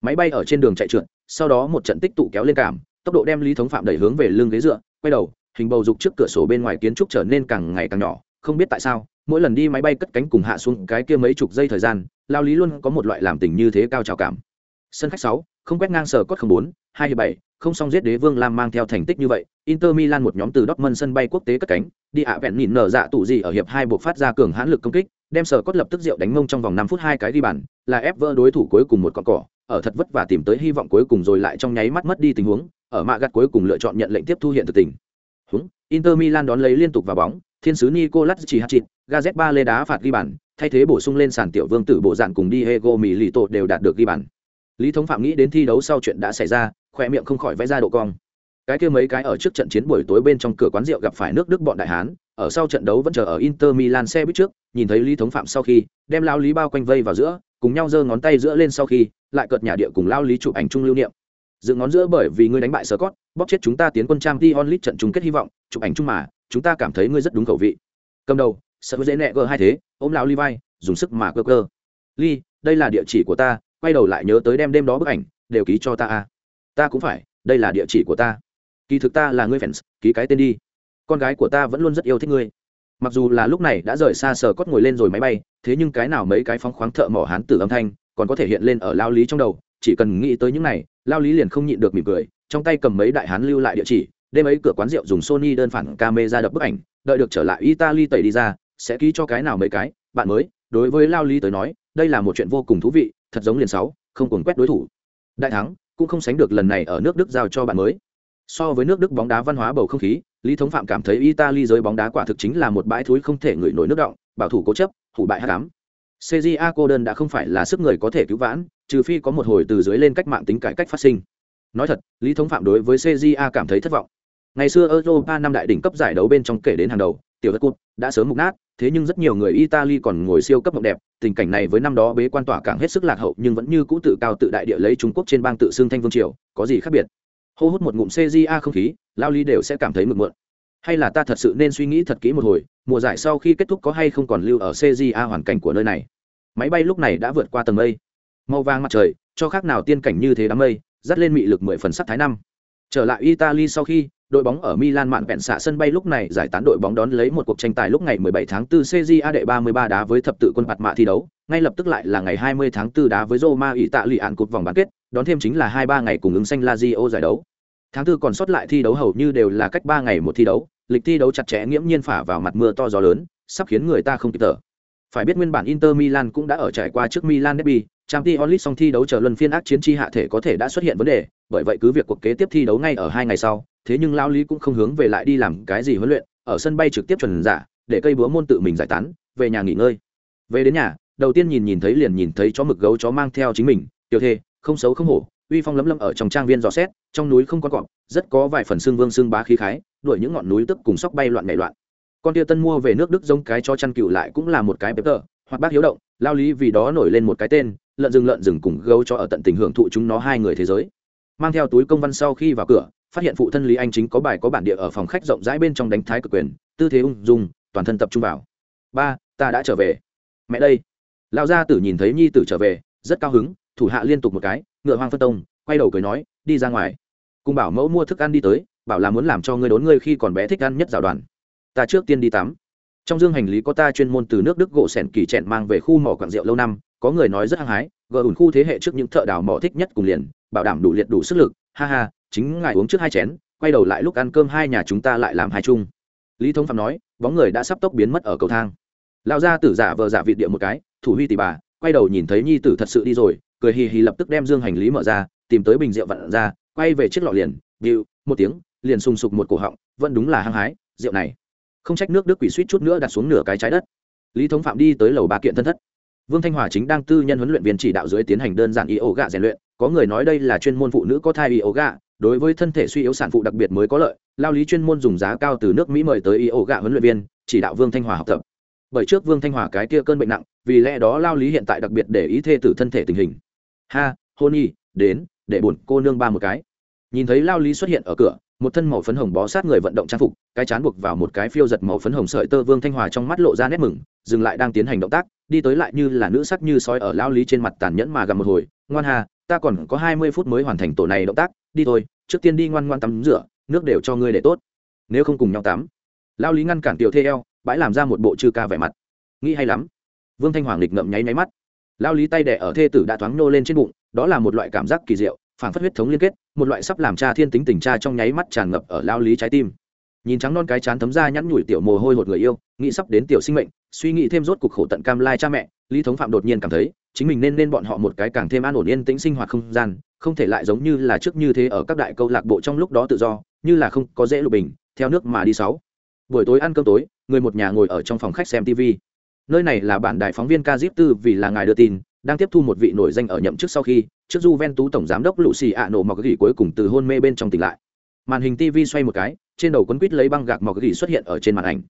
máy bay ở trên đường chạy trượt, sau đó một trận tích tụ kéo lên cảm, tốc độ đem lý thống phạm đẩy hướng về lưng ghế dựa, quay đầu, hình bầu dục trước cửa sổ bên ngoài kiến trúc trở nên càng ngày càng nhỏ, không biết tại sao, mỗi lần đi máy bay cất cánh cùng hạ xuống cái kia mấy chục giây thời gian, lao lý luôn có một loại làm tình như thế cao trào cảm. Sân khách sáu, không quét ngang sở cốt không bốn, hai hiệp bảy, không xong giết đế vương lam mang theo thành tích như vậy, inter milan một nhóm từ dortmund sân bay quốc tế cất cánh, đi ạ vẹn nhìn nở dạ tủ gì ở hiệp hai buộc phát ra cường hãn lực công kích đem sở cốt lập tức rượu đánh mông trong vòng năm phút hai cái đi bàn, là ép vỡ đối thủ cuối cùng một con cỏ, ở thật vất vả tìm tới hy vọng cuối cùng rồi lại trong nháy mắt mất đi tình huống, ở mạ gặt cuối cùng lựa chọn nhận lệnh tiếp thu hiện thực tình. Huống inter milan đón lấy liên tục vào bóng, thiên sứ nicolas chỉ hạt chịt gazet ba lê đá phạt ghi bàn, thay thế bổ sung lên sàn tiểu vương tử bộ dạng cùng đi hego mỹ lì tổ đều đạt được ghi bàn. Lý thống phạm nghĩ đến thi đấu sau chuyện đã xảy ra khoe miệng không khỏi vẽ ra độ cong cái kia mấy cái ở trước trận chiến buổi tối bên trong cửa quán rượu gặp phải nước đức bọn đại hán, ở sau trận đấu vẫn chờ ở inter milan xe buýt trước, nhìn thấy lý thống phạm sau khi, đem lao lý bao quanh vây vào giữa, cùng nhau giơ ngón tay giữa lên sau khi, lại cợt nhà địa cùng lao lý chụp ảnh chung lưu niệm. Dựng ngón giữa bởi vì ngươi đánh bại sơ cót bóp chết chúng ta tiến quân trang đi onlit trận chung kết hy vọng, chụp ảnh chung mà, chúng ta cảm thấy ngươi rất đúng khẩu vị. Cầm đầu, sợ dễ nẹ gờ hai thế, ôm lao Lý vai, dùng sức mà cơ cơ ly đây là địa chỉ của ta, quay đầu lại nhớ tới đem đêm đó bức ảnh, đều ký cho ta a ta cũng phải, đây là địa chỉ của ta kỳ thực ta là ngươi fans, ký cái tên đi. Con gái của ta vẫn luôn rất yêu thích ngươi. Mặc dù là lúc này đã rời xa sờ cốt ngồi lên rồi máy bay, thế nhưng cái nào mấy cái phóng khoáng thợ mỏ hán tử âm thanh còn có thể hiện lên ở lao lý trong đầu. Chỉ cần nghĩ tới những này, lao lý liền không nhịn được mỉm cười, trong tay cầm mấy đại hán lưu lại địa chỉ, đêm ấy cửa quán rượu dùng sony đơn phản camera đập bức ảnh, đợi được trở lại italy tẩy đi ra, sẽ ký cho cái nào mấy cái. Bạn mới, đối với lao lý tới nói, đây là một chuyện vô cùng thú vị, thật giống liền sáu, không cuồng quét đối thủ. Đại thắng, cũng không sánh được lần này ở nước đức giao cho bạn mới so với nước đức bóng đá văn hóa bầu không khí, lý thống phạm cảm thấy italy giới bóng đá quả thực chính là một bãi thúi không thể ngửi nổi nước động bảo thủ cố chấp, hủ bại hát cám cja cô đơn đã không phải là sức người có thể cứu vãn, trừ phi có một hồi từ dưới lên cách mạng tính cải cách phát sinh. Nói thật, lý thống phạm đối với cja cảm thấy thất vọng. Ngày xưa europa năm đại đỉnh cấp giải đấu bên trong kể đến hàng đầu, tiểu đất cụt, đã sớm mục nát, thế nhưng rất nhiều người italy còn ngồi siêu cấp mộng đẹp, tình cảnh này với năm đó bế quan tỏa càng hết sức lạc hậu nhưng vẫn như cũ tự cao tự đại địa lấy trung quốc trên bang tự xưng thanh vương triều, có gì khác biệt? Hô hút một ngụm cja không khí lao ly đều sẽ cảm thấy mực mượn. Hay là ta thật sự nên suy nghĩ thật kỹ một hồi mùa giải sau khi kết thúc có hay không còn lưu ở cja hoàn cảnh của nơi này? Máy bay lúc này đã vượt qua tầng mây. Màu vàng mặt trời cho khác nào tiên cảnh như thế đám mây dắt lên mị lực mười phần sắc thái năm. Trở lại italy sau khi đội bóng ở Milan mạn vẹn xạ sân bay lúc này giải tán đội bóng đón lấy một cuộc tranh tài lúc ngày 17 tháng 4 CJA đệ 33 đá với thập tự quân bạt mạ thi đấu, ngay lập tức lại là ngày 20 tháng 4 đá với Roma ỷ tạ lụy ạn cột vòng bán kết, đón thêm chính là 23 ngày cùng ứng xanh Lazio giải đấu. Tháng 4 còn sót lại thi đấu hầu như đều là cách 3 ngày một thi đấu, lịch thi đấu chặt chẽ nghiễm nhiên phả vào mặt mưa to gió lớn, sắp khiến người ta không kịp thở. Phải biết nguyên bản Inter Milan cũng đã ở trải qua trước Milan derby, Champions League song thi đấu chờ luân phiên ác chiến chi hạ thể có thể đã xuất hiện vấn đề, bởi vậy cứ việc cuộc kế tiếp thi đấu ngay ở hai ngày sau, thế nhưng Lão lý cũng không hướng về lại đi làm cái gì huấn luyện ở sân bay trực tiếp chuẩn giả để cây búa môn tự mình giải tán về nhà nghỉ ngơi về đến nhà đầu tiên nhìn nhìn thấy liền nhìn thấy chó mực gấu chó mang theo chính mình tiểu thê không xấu không hổ, uy phong lấm lấm ở trong trang viên dò xét, trong núi không có cọp, rất có vài phần xương vương xương bá khí khái, đuổi những ngọn núi tức cùng sóc bay loạn nhảy loạn. Con tia tân mua về nước đức giống cái cho chăn cừu lại cũng là một cái bếp tờ, hoặc bác hiếu động, lao lý vì đó nổi lên một cái tên, lợn rừng lợn rừng cùng gấu cho ở tận tình hưởng thụ chúng nó hai người thế giới. Mang theo túi công văn sau khi vào cửa, phát hiện phụ thân lý anh chính có bài có bản địa ở phòng khách rộng rãi bên trong đánh thái cực quyền, tư thế ung dung, toàn thân tập trung vào. Ba, ta đã trở về. Mẹ đây. Lão gia tử nhìn thấy nhi tử trở về, rất cao hứng thủ hạ liên tục một cái, ngựa hoang phân tông, quay đầu cười nói, đi ra ngoài. Cùng bảo mẫu mua thức ăn đi tới, bảo là muốn làm cho ngươi đốn ngươi khi còn bé thích ăn nhất giáo đoàn. Ta trước tiên đi tắm. Trong dương hành lý có ta chuyên môn từ nước đức gỗ sẻn kỳ trẹn mang về khu mỏ quảng rượu lâu năm, có người nói rất hăng hái, gờ ủn khu thế hệ trước những thợ đào mỏ thích nhất cùng liền, bảo đảm đủ liệt đủ sức lực, ha ha, chính ngài uống trước hai chén, quay đầu lại lúc ăn cơm hai nhà chúng ta lại làm hai chung. Lý Thông phạm nói, bóng người đã sắp tốc biến mất ở cầu thang. Lão gia tử giả vờ giả vịt địa một cái, thủ huy tỷ bà, quay đầu nhìn thấy nhi tử thật sự đi rồi cười hì hì lập tức đem dương hành lý mở ra, tìm tới bình rượu vặn ra, quay về chiếc lọ liền bịu một tiếng, liền sùng sục một cổ họng, vẫn đúng là hăng hái, rượu này. Không trách nước đức quỷ suýt chút nữa đặt xuống nửa cái trái đất. Lý thống phạm đi tới lầu ba kiện thân thất. Vương thanh hòa chính đang tư nhân huấn luyện viên chỉ đạo dưới tiến hành đơn giản y ổ gạ rèn luyện, có người nói đây là chuyên môn phụ nữ có thai y ổ gạ, đối với thân thể suy yếu sản phụ đặc biệt mới có lợi, lao lý chuyên môn dùng giá cao từ nước mỹ mời tới y ổ gạ huấn luyện viên, chỉ đạo vương thanh hòa học tập. Bởi trước vương thanh hòa cái kia cơn bệnh nặng, vì lẽ đó lao lý hiện tại đặc biệt để ý thê tử thân thể tình hình ha, hôn nhi đến, để bổn cô nương ba một cái. Nhìn thấy lao lý xuất hiện ở cửa, một thân màu phấn hồng bó sát người vận động trang phục, cái chán buộc vào một cái phiêu giật màu phấn hồng sợi tơ vương thanh hòa trong mắt lộ ra nét mừng, dừng lại đang tiến hành động tác, đi tới lại như là nữ sắc như sói ở lao lý trên mặt tàn nhẫn mà gặp một hồi, ngoan hà, ta còn có hai mươi phút mới hoàn thành tổ này động tác, đi thôi, trước tiên đi ngoan ngoan tắm rửa, nước đều cho ngươi để tốt, nếu không cùng nhau tắm. Lao lý ngăn cản tiểu thê eo, bãi làm ra một bộ chư ca vẻ mặt. Nghĩ hay lắm. Vương thanh hoàng lịch ngậm nháy nháy mắt lao lý tay đẻ ở thê tử đã thoáng nô lên trên bụng, đó là một loại cảm giác kỳ diệu phản phất huyết thống liên kết, một loại sắp làm cha thiên tính tình cha trong nháy mắt tràn ngập ở lao lý trái tim. Nhìn trắng non cái chán thấm ra nhắn nhủi tiểu mồ hôi hột người yêu, nghĩ sắp đến tiểu sinh mệnh, suy nghĩ thêm rốt cuộc khổ tận cam lai cha mẹ, lý thống phạm đột nhiên cảm thấy, chính mình nên nên bọn họ một cái càng thêm an ổn yên tĩnh sinh hoạt không gian, không thể lại giống như là trước như thế ở các đại câu lạc bộ trong lúc đó tự do, như là không có dễ lục bình, theo nước mà đi sáu. Buổi tối ăn cơm tối, người một nhà ngồi ở trong phòng khách xem tv nơi này là bản đài phóng viên ca tư vì là ngài đưa tin, đang tiếp thu một vị nổi danh ở nhậm chức sau khi, trước Juventus tổng giám đốc lũ xì ạ nổ mọc gỉ cuối cùng từ hôn mê bên trong tỉnh lại. Màn hình tv xoay một cái, trên đầu quấn quýt lấy băng gạc mọc gỉ xuất hiện ở trên màn ảnh.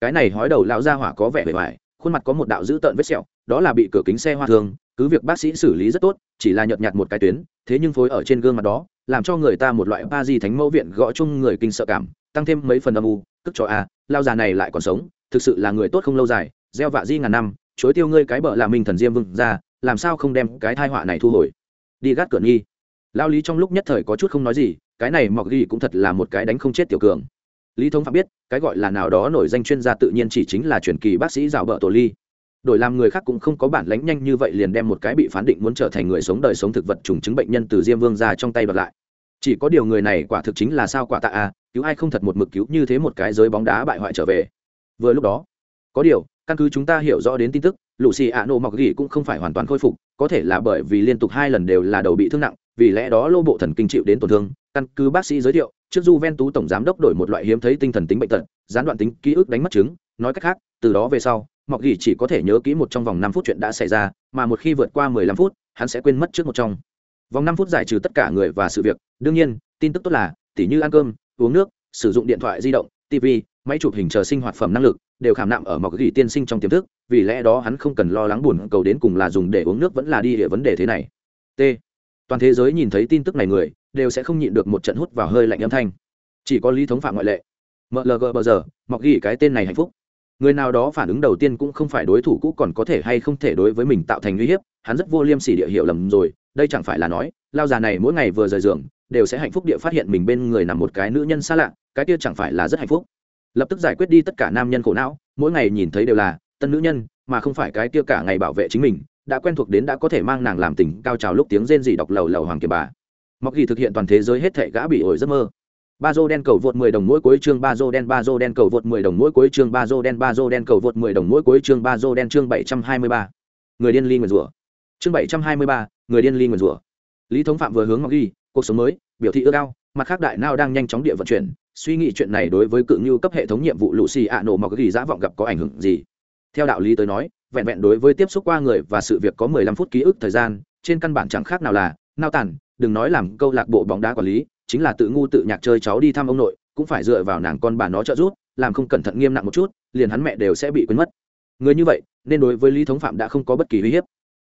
Cái này hói đầu lão gia hỏa có vẻ bề ngoài, khuôn mặt có một đạo dữ tợn vết sẹo, đó là bị cửa kính xe hoa thương cứ việc bác sĩ xử lý rất tốt, chỉ là nhợt nhạt một cái tuyến, thế nhưng phối ở trên gương mặt đó, làm cho người ta một loại ba di thánh mẫu viện gõ chung người kinh sợ cảm, tăng thêm mấy phần âm u, tức cho a lao già này lại còn sống, thực sự là người tốt không lâu dài gieo vạ di ngàn năm, chối tiêu ngươi cái bợ là mình thần diêm vương ra, làm sao không đem cái thai họa này thu hồi? Đi gắt cửa nghi. Lao lý trong lúc nhất thời có chút không nói gì, cái này mọc ghi cũng thật là một cái đánh không chết tiểu cường. Lý thống phạm biết, cái gọi là nào đó nổi danh chuyên gia tự nhiên chỉ chính là truyền kỳ bác sĩ rào bợ tổ ly. Đổi làm người khác cũng không có bản lánh nhanh như vậy liền đem một cái bị phán định muốn trở thành người sống đời sống thực vật trùng chứng bệnh nhân từ diêm vương ra trong tay bật lại. Chỉ có điều người này quả thực chính là sao quả tạ a cứu ai không thật một mực cứu như thế một cái giới bóng đá bại hoại trở về. Vừa lúc đó, có điều căn cứ chúng ta hiểu rõ đến tin tức lũ xì ạ nổ mọc gỉ cũng không phải hoàn toàn khôi phục, có thể là bởi vì liên tục hai lần đều là đầu bị thương nặng, vì lẽ đó lô bộ thần kinh chịu đến tổn thương. Căn cứ bác sĩ giới thiệu, trước du ven tú tổng giám đốc đổi một loại hiếm thấy tinh thần tính bệnh tật, gián đoạn tính ký ức đánh mất chứng. Nói cách khác, từ đó về sau, mọc gỉ chỉ có thể nhớ kỹ một trong vòng năm phút chuyện đã xảy ra, mà một khi vượt qua mười lăm phút, hắn sẽ quên mất trước một trong. Vòng năm phút giải trừ tất cả người và sự việc. Đương nhiên, tin tức tốt là, tỉ như ăn cơm, uống nước, sử dụng điện thoại di động tv máy chụp hình chờ sinh hoạt phẩm năng lực, đều khảm nạm ở mọc gỉ tiên sinh trong tiềm thức, vì lẽ đó hắn không cần lo lắng buồn cầu đến cùng là dùng để uống nước vẫn là đi địa vấn đề thế này. T. Toàn thế giới nhìn thấy tin tức này người, đều sẽ không nhịn được một trận hút vào hơi lạnh âm thanh. Chỉ có lý thống phạm ngoại lệ. Mlg bờ giờ, mọc gỉ cái tên này hạnh phúc. Người nào đó phản ứng đầu tiên cũng không phải đối thủ cũ còn có thể hay không thể đối với mình tạo thành uy hiếp, hắn rất vô liêm sỉ địa hiệu lầm rồi, đây chẳng phải là nói, lao già này mỗi ngày vừa rời giường, đều sẽ hạnh phúc địa phát hiện mình bên người nằm một cái nữ nhân xa lạ, cái kia chẳng phải là rất hạnh phúc lập tức giải quyết đi tất cả nam nhân khổ não mỗi ngày nhìn thấy đều là tân nữ nhân mà không phải cái kia cả ngày bảo vệ chính mình đã quen thuộc đến đã có thể mang nàng làm tình cao trào lúc tiếng rên rỉ đọc lầu lầu hoàng kiệt bà. Mọc ghi thực hiện toàn thế giới hết thệ gã bị ổi giấc mơ. Ba dô đen cầu vượt 10 đồng mỗi cuối chương ba dô đen ba dô đen cầu vượt 10 đồng mỗi cuối chương ba dô đen ba dô đen cầu vượt 10 đồng mỗi cuối chương ba dô đen chương 723. người điên ly nguyền rủa. Chương 723, người điên ly nguyền rủa. Lý thống phạm vừa hướng mọc ghi cuộc sống mới biểu thị ước ao mặt khác đại nao đang nhanh chóng địa vận chuyển suy nghĩ chuyện này đối với cự ngưu cấp hệ thống nhiệm vụ lũ xì ạ nổ mọc ghi dã vọng gặp có ảnh hưởng gì? Theo đạo lý tới nói, vẹn vẹn đối với tiếp xúc qua người và sự việc có 15 phút ký ức thời gian, trên căn bản chẳng khác nào là, nao tản, đừng nói làm câu lạc bộ bóng đá quản lý, chính là tự ngu tự nhạc chơi cháu đi thăm ông nội, cũng phải dựa vào nàng con bà nó trợ giúp, làm không cẩn thận nghiêm nặng một chút, liền hắn mẹ đều sẽ bị quên mất. Người như vậy, nên đối với lý thống phạm đã không có bất kỳ uy hiếp.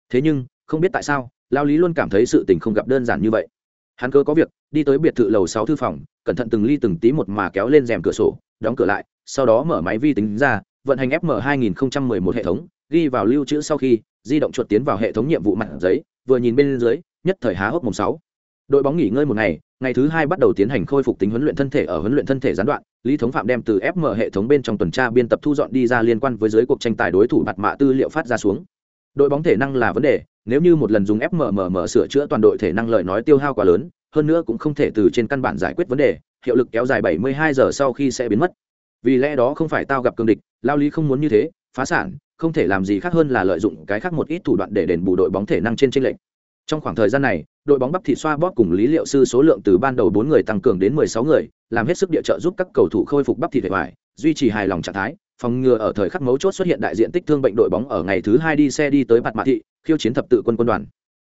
Thế nhưng, không biết tại sao, lao lý luôn cảm thấy sự tình không gặp đơn giản như vậy hắn cơ có việc, đi tới biệt thự lầu sáu thư phòng, cẩn thận từng ly từng tí một mà kéo lên rèm cửa sổ, đóng cửa lại, sau đó mở máy vi tính ra, vận hành fm 2011 hệ thống, ghi vào lưu trữ sau khi, di động chuột tiến vào hệ thống nhiệm vụ mặt giấy, vừa nhìn bên dưới, nhất thời há hốc mùng sáu. Đội bóng nghỉ ngơi một ngày ngày thứ hai bắt đầu tiến hành khôi phục tính huấn luyện thân thể ở huấn luyện thân thể gián đoạn, lý thống phạm đem từ fm hệ thống bên trong tuần tra biên tập thu dọn đi ra liên quan với giới cuộc tranh tài đối thủ mặt mạ tư liệu phát ra xuống đội bóng thể năng là vấn đề, nếu như một lần dùng fmmm sửa chữa toàn đội thể năng lợi nói tiêu hao quá lớn, hơn nữa cũng không thể từ trên căn bản giải quyết vấn đề, hiệu lực kéo dài 72 giờ sau khi sẽ biến mất. Vì lẽ đó không phải tao gặp cương địch, lao lý không muốn như thế, phá sản, không thể làm gì khác hơn là lợi dụng cái khác một ít thủ đoạn để đền bù đội bóng thể năng trên tranh lệch. Trong khoảng thời gian này, đội bóng bắp thị xoa bóp cùng lý liệu sư số lượng từ ban đầu bốn người tăng cường đến 16 người, làm hết sức địa trợ giúp các cầu thủ khôi phục bắp thị thể hoài, duy trì hài lòng trạng thái phòng ngừa ở thời khắc mấu chốt xuất hiện đại diện tích thương bệnh đội bóng ở ngày thứ hai đi xe đi tới mặt mạ thị khiêu chiến thập tự quân quân đoàn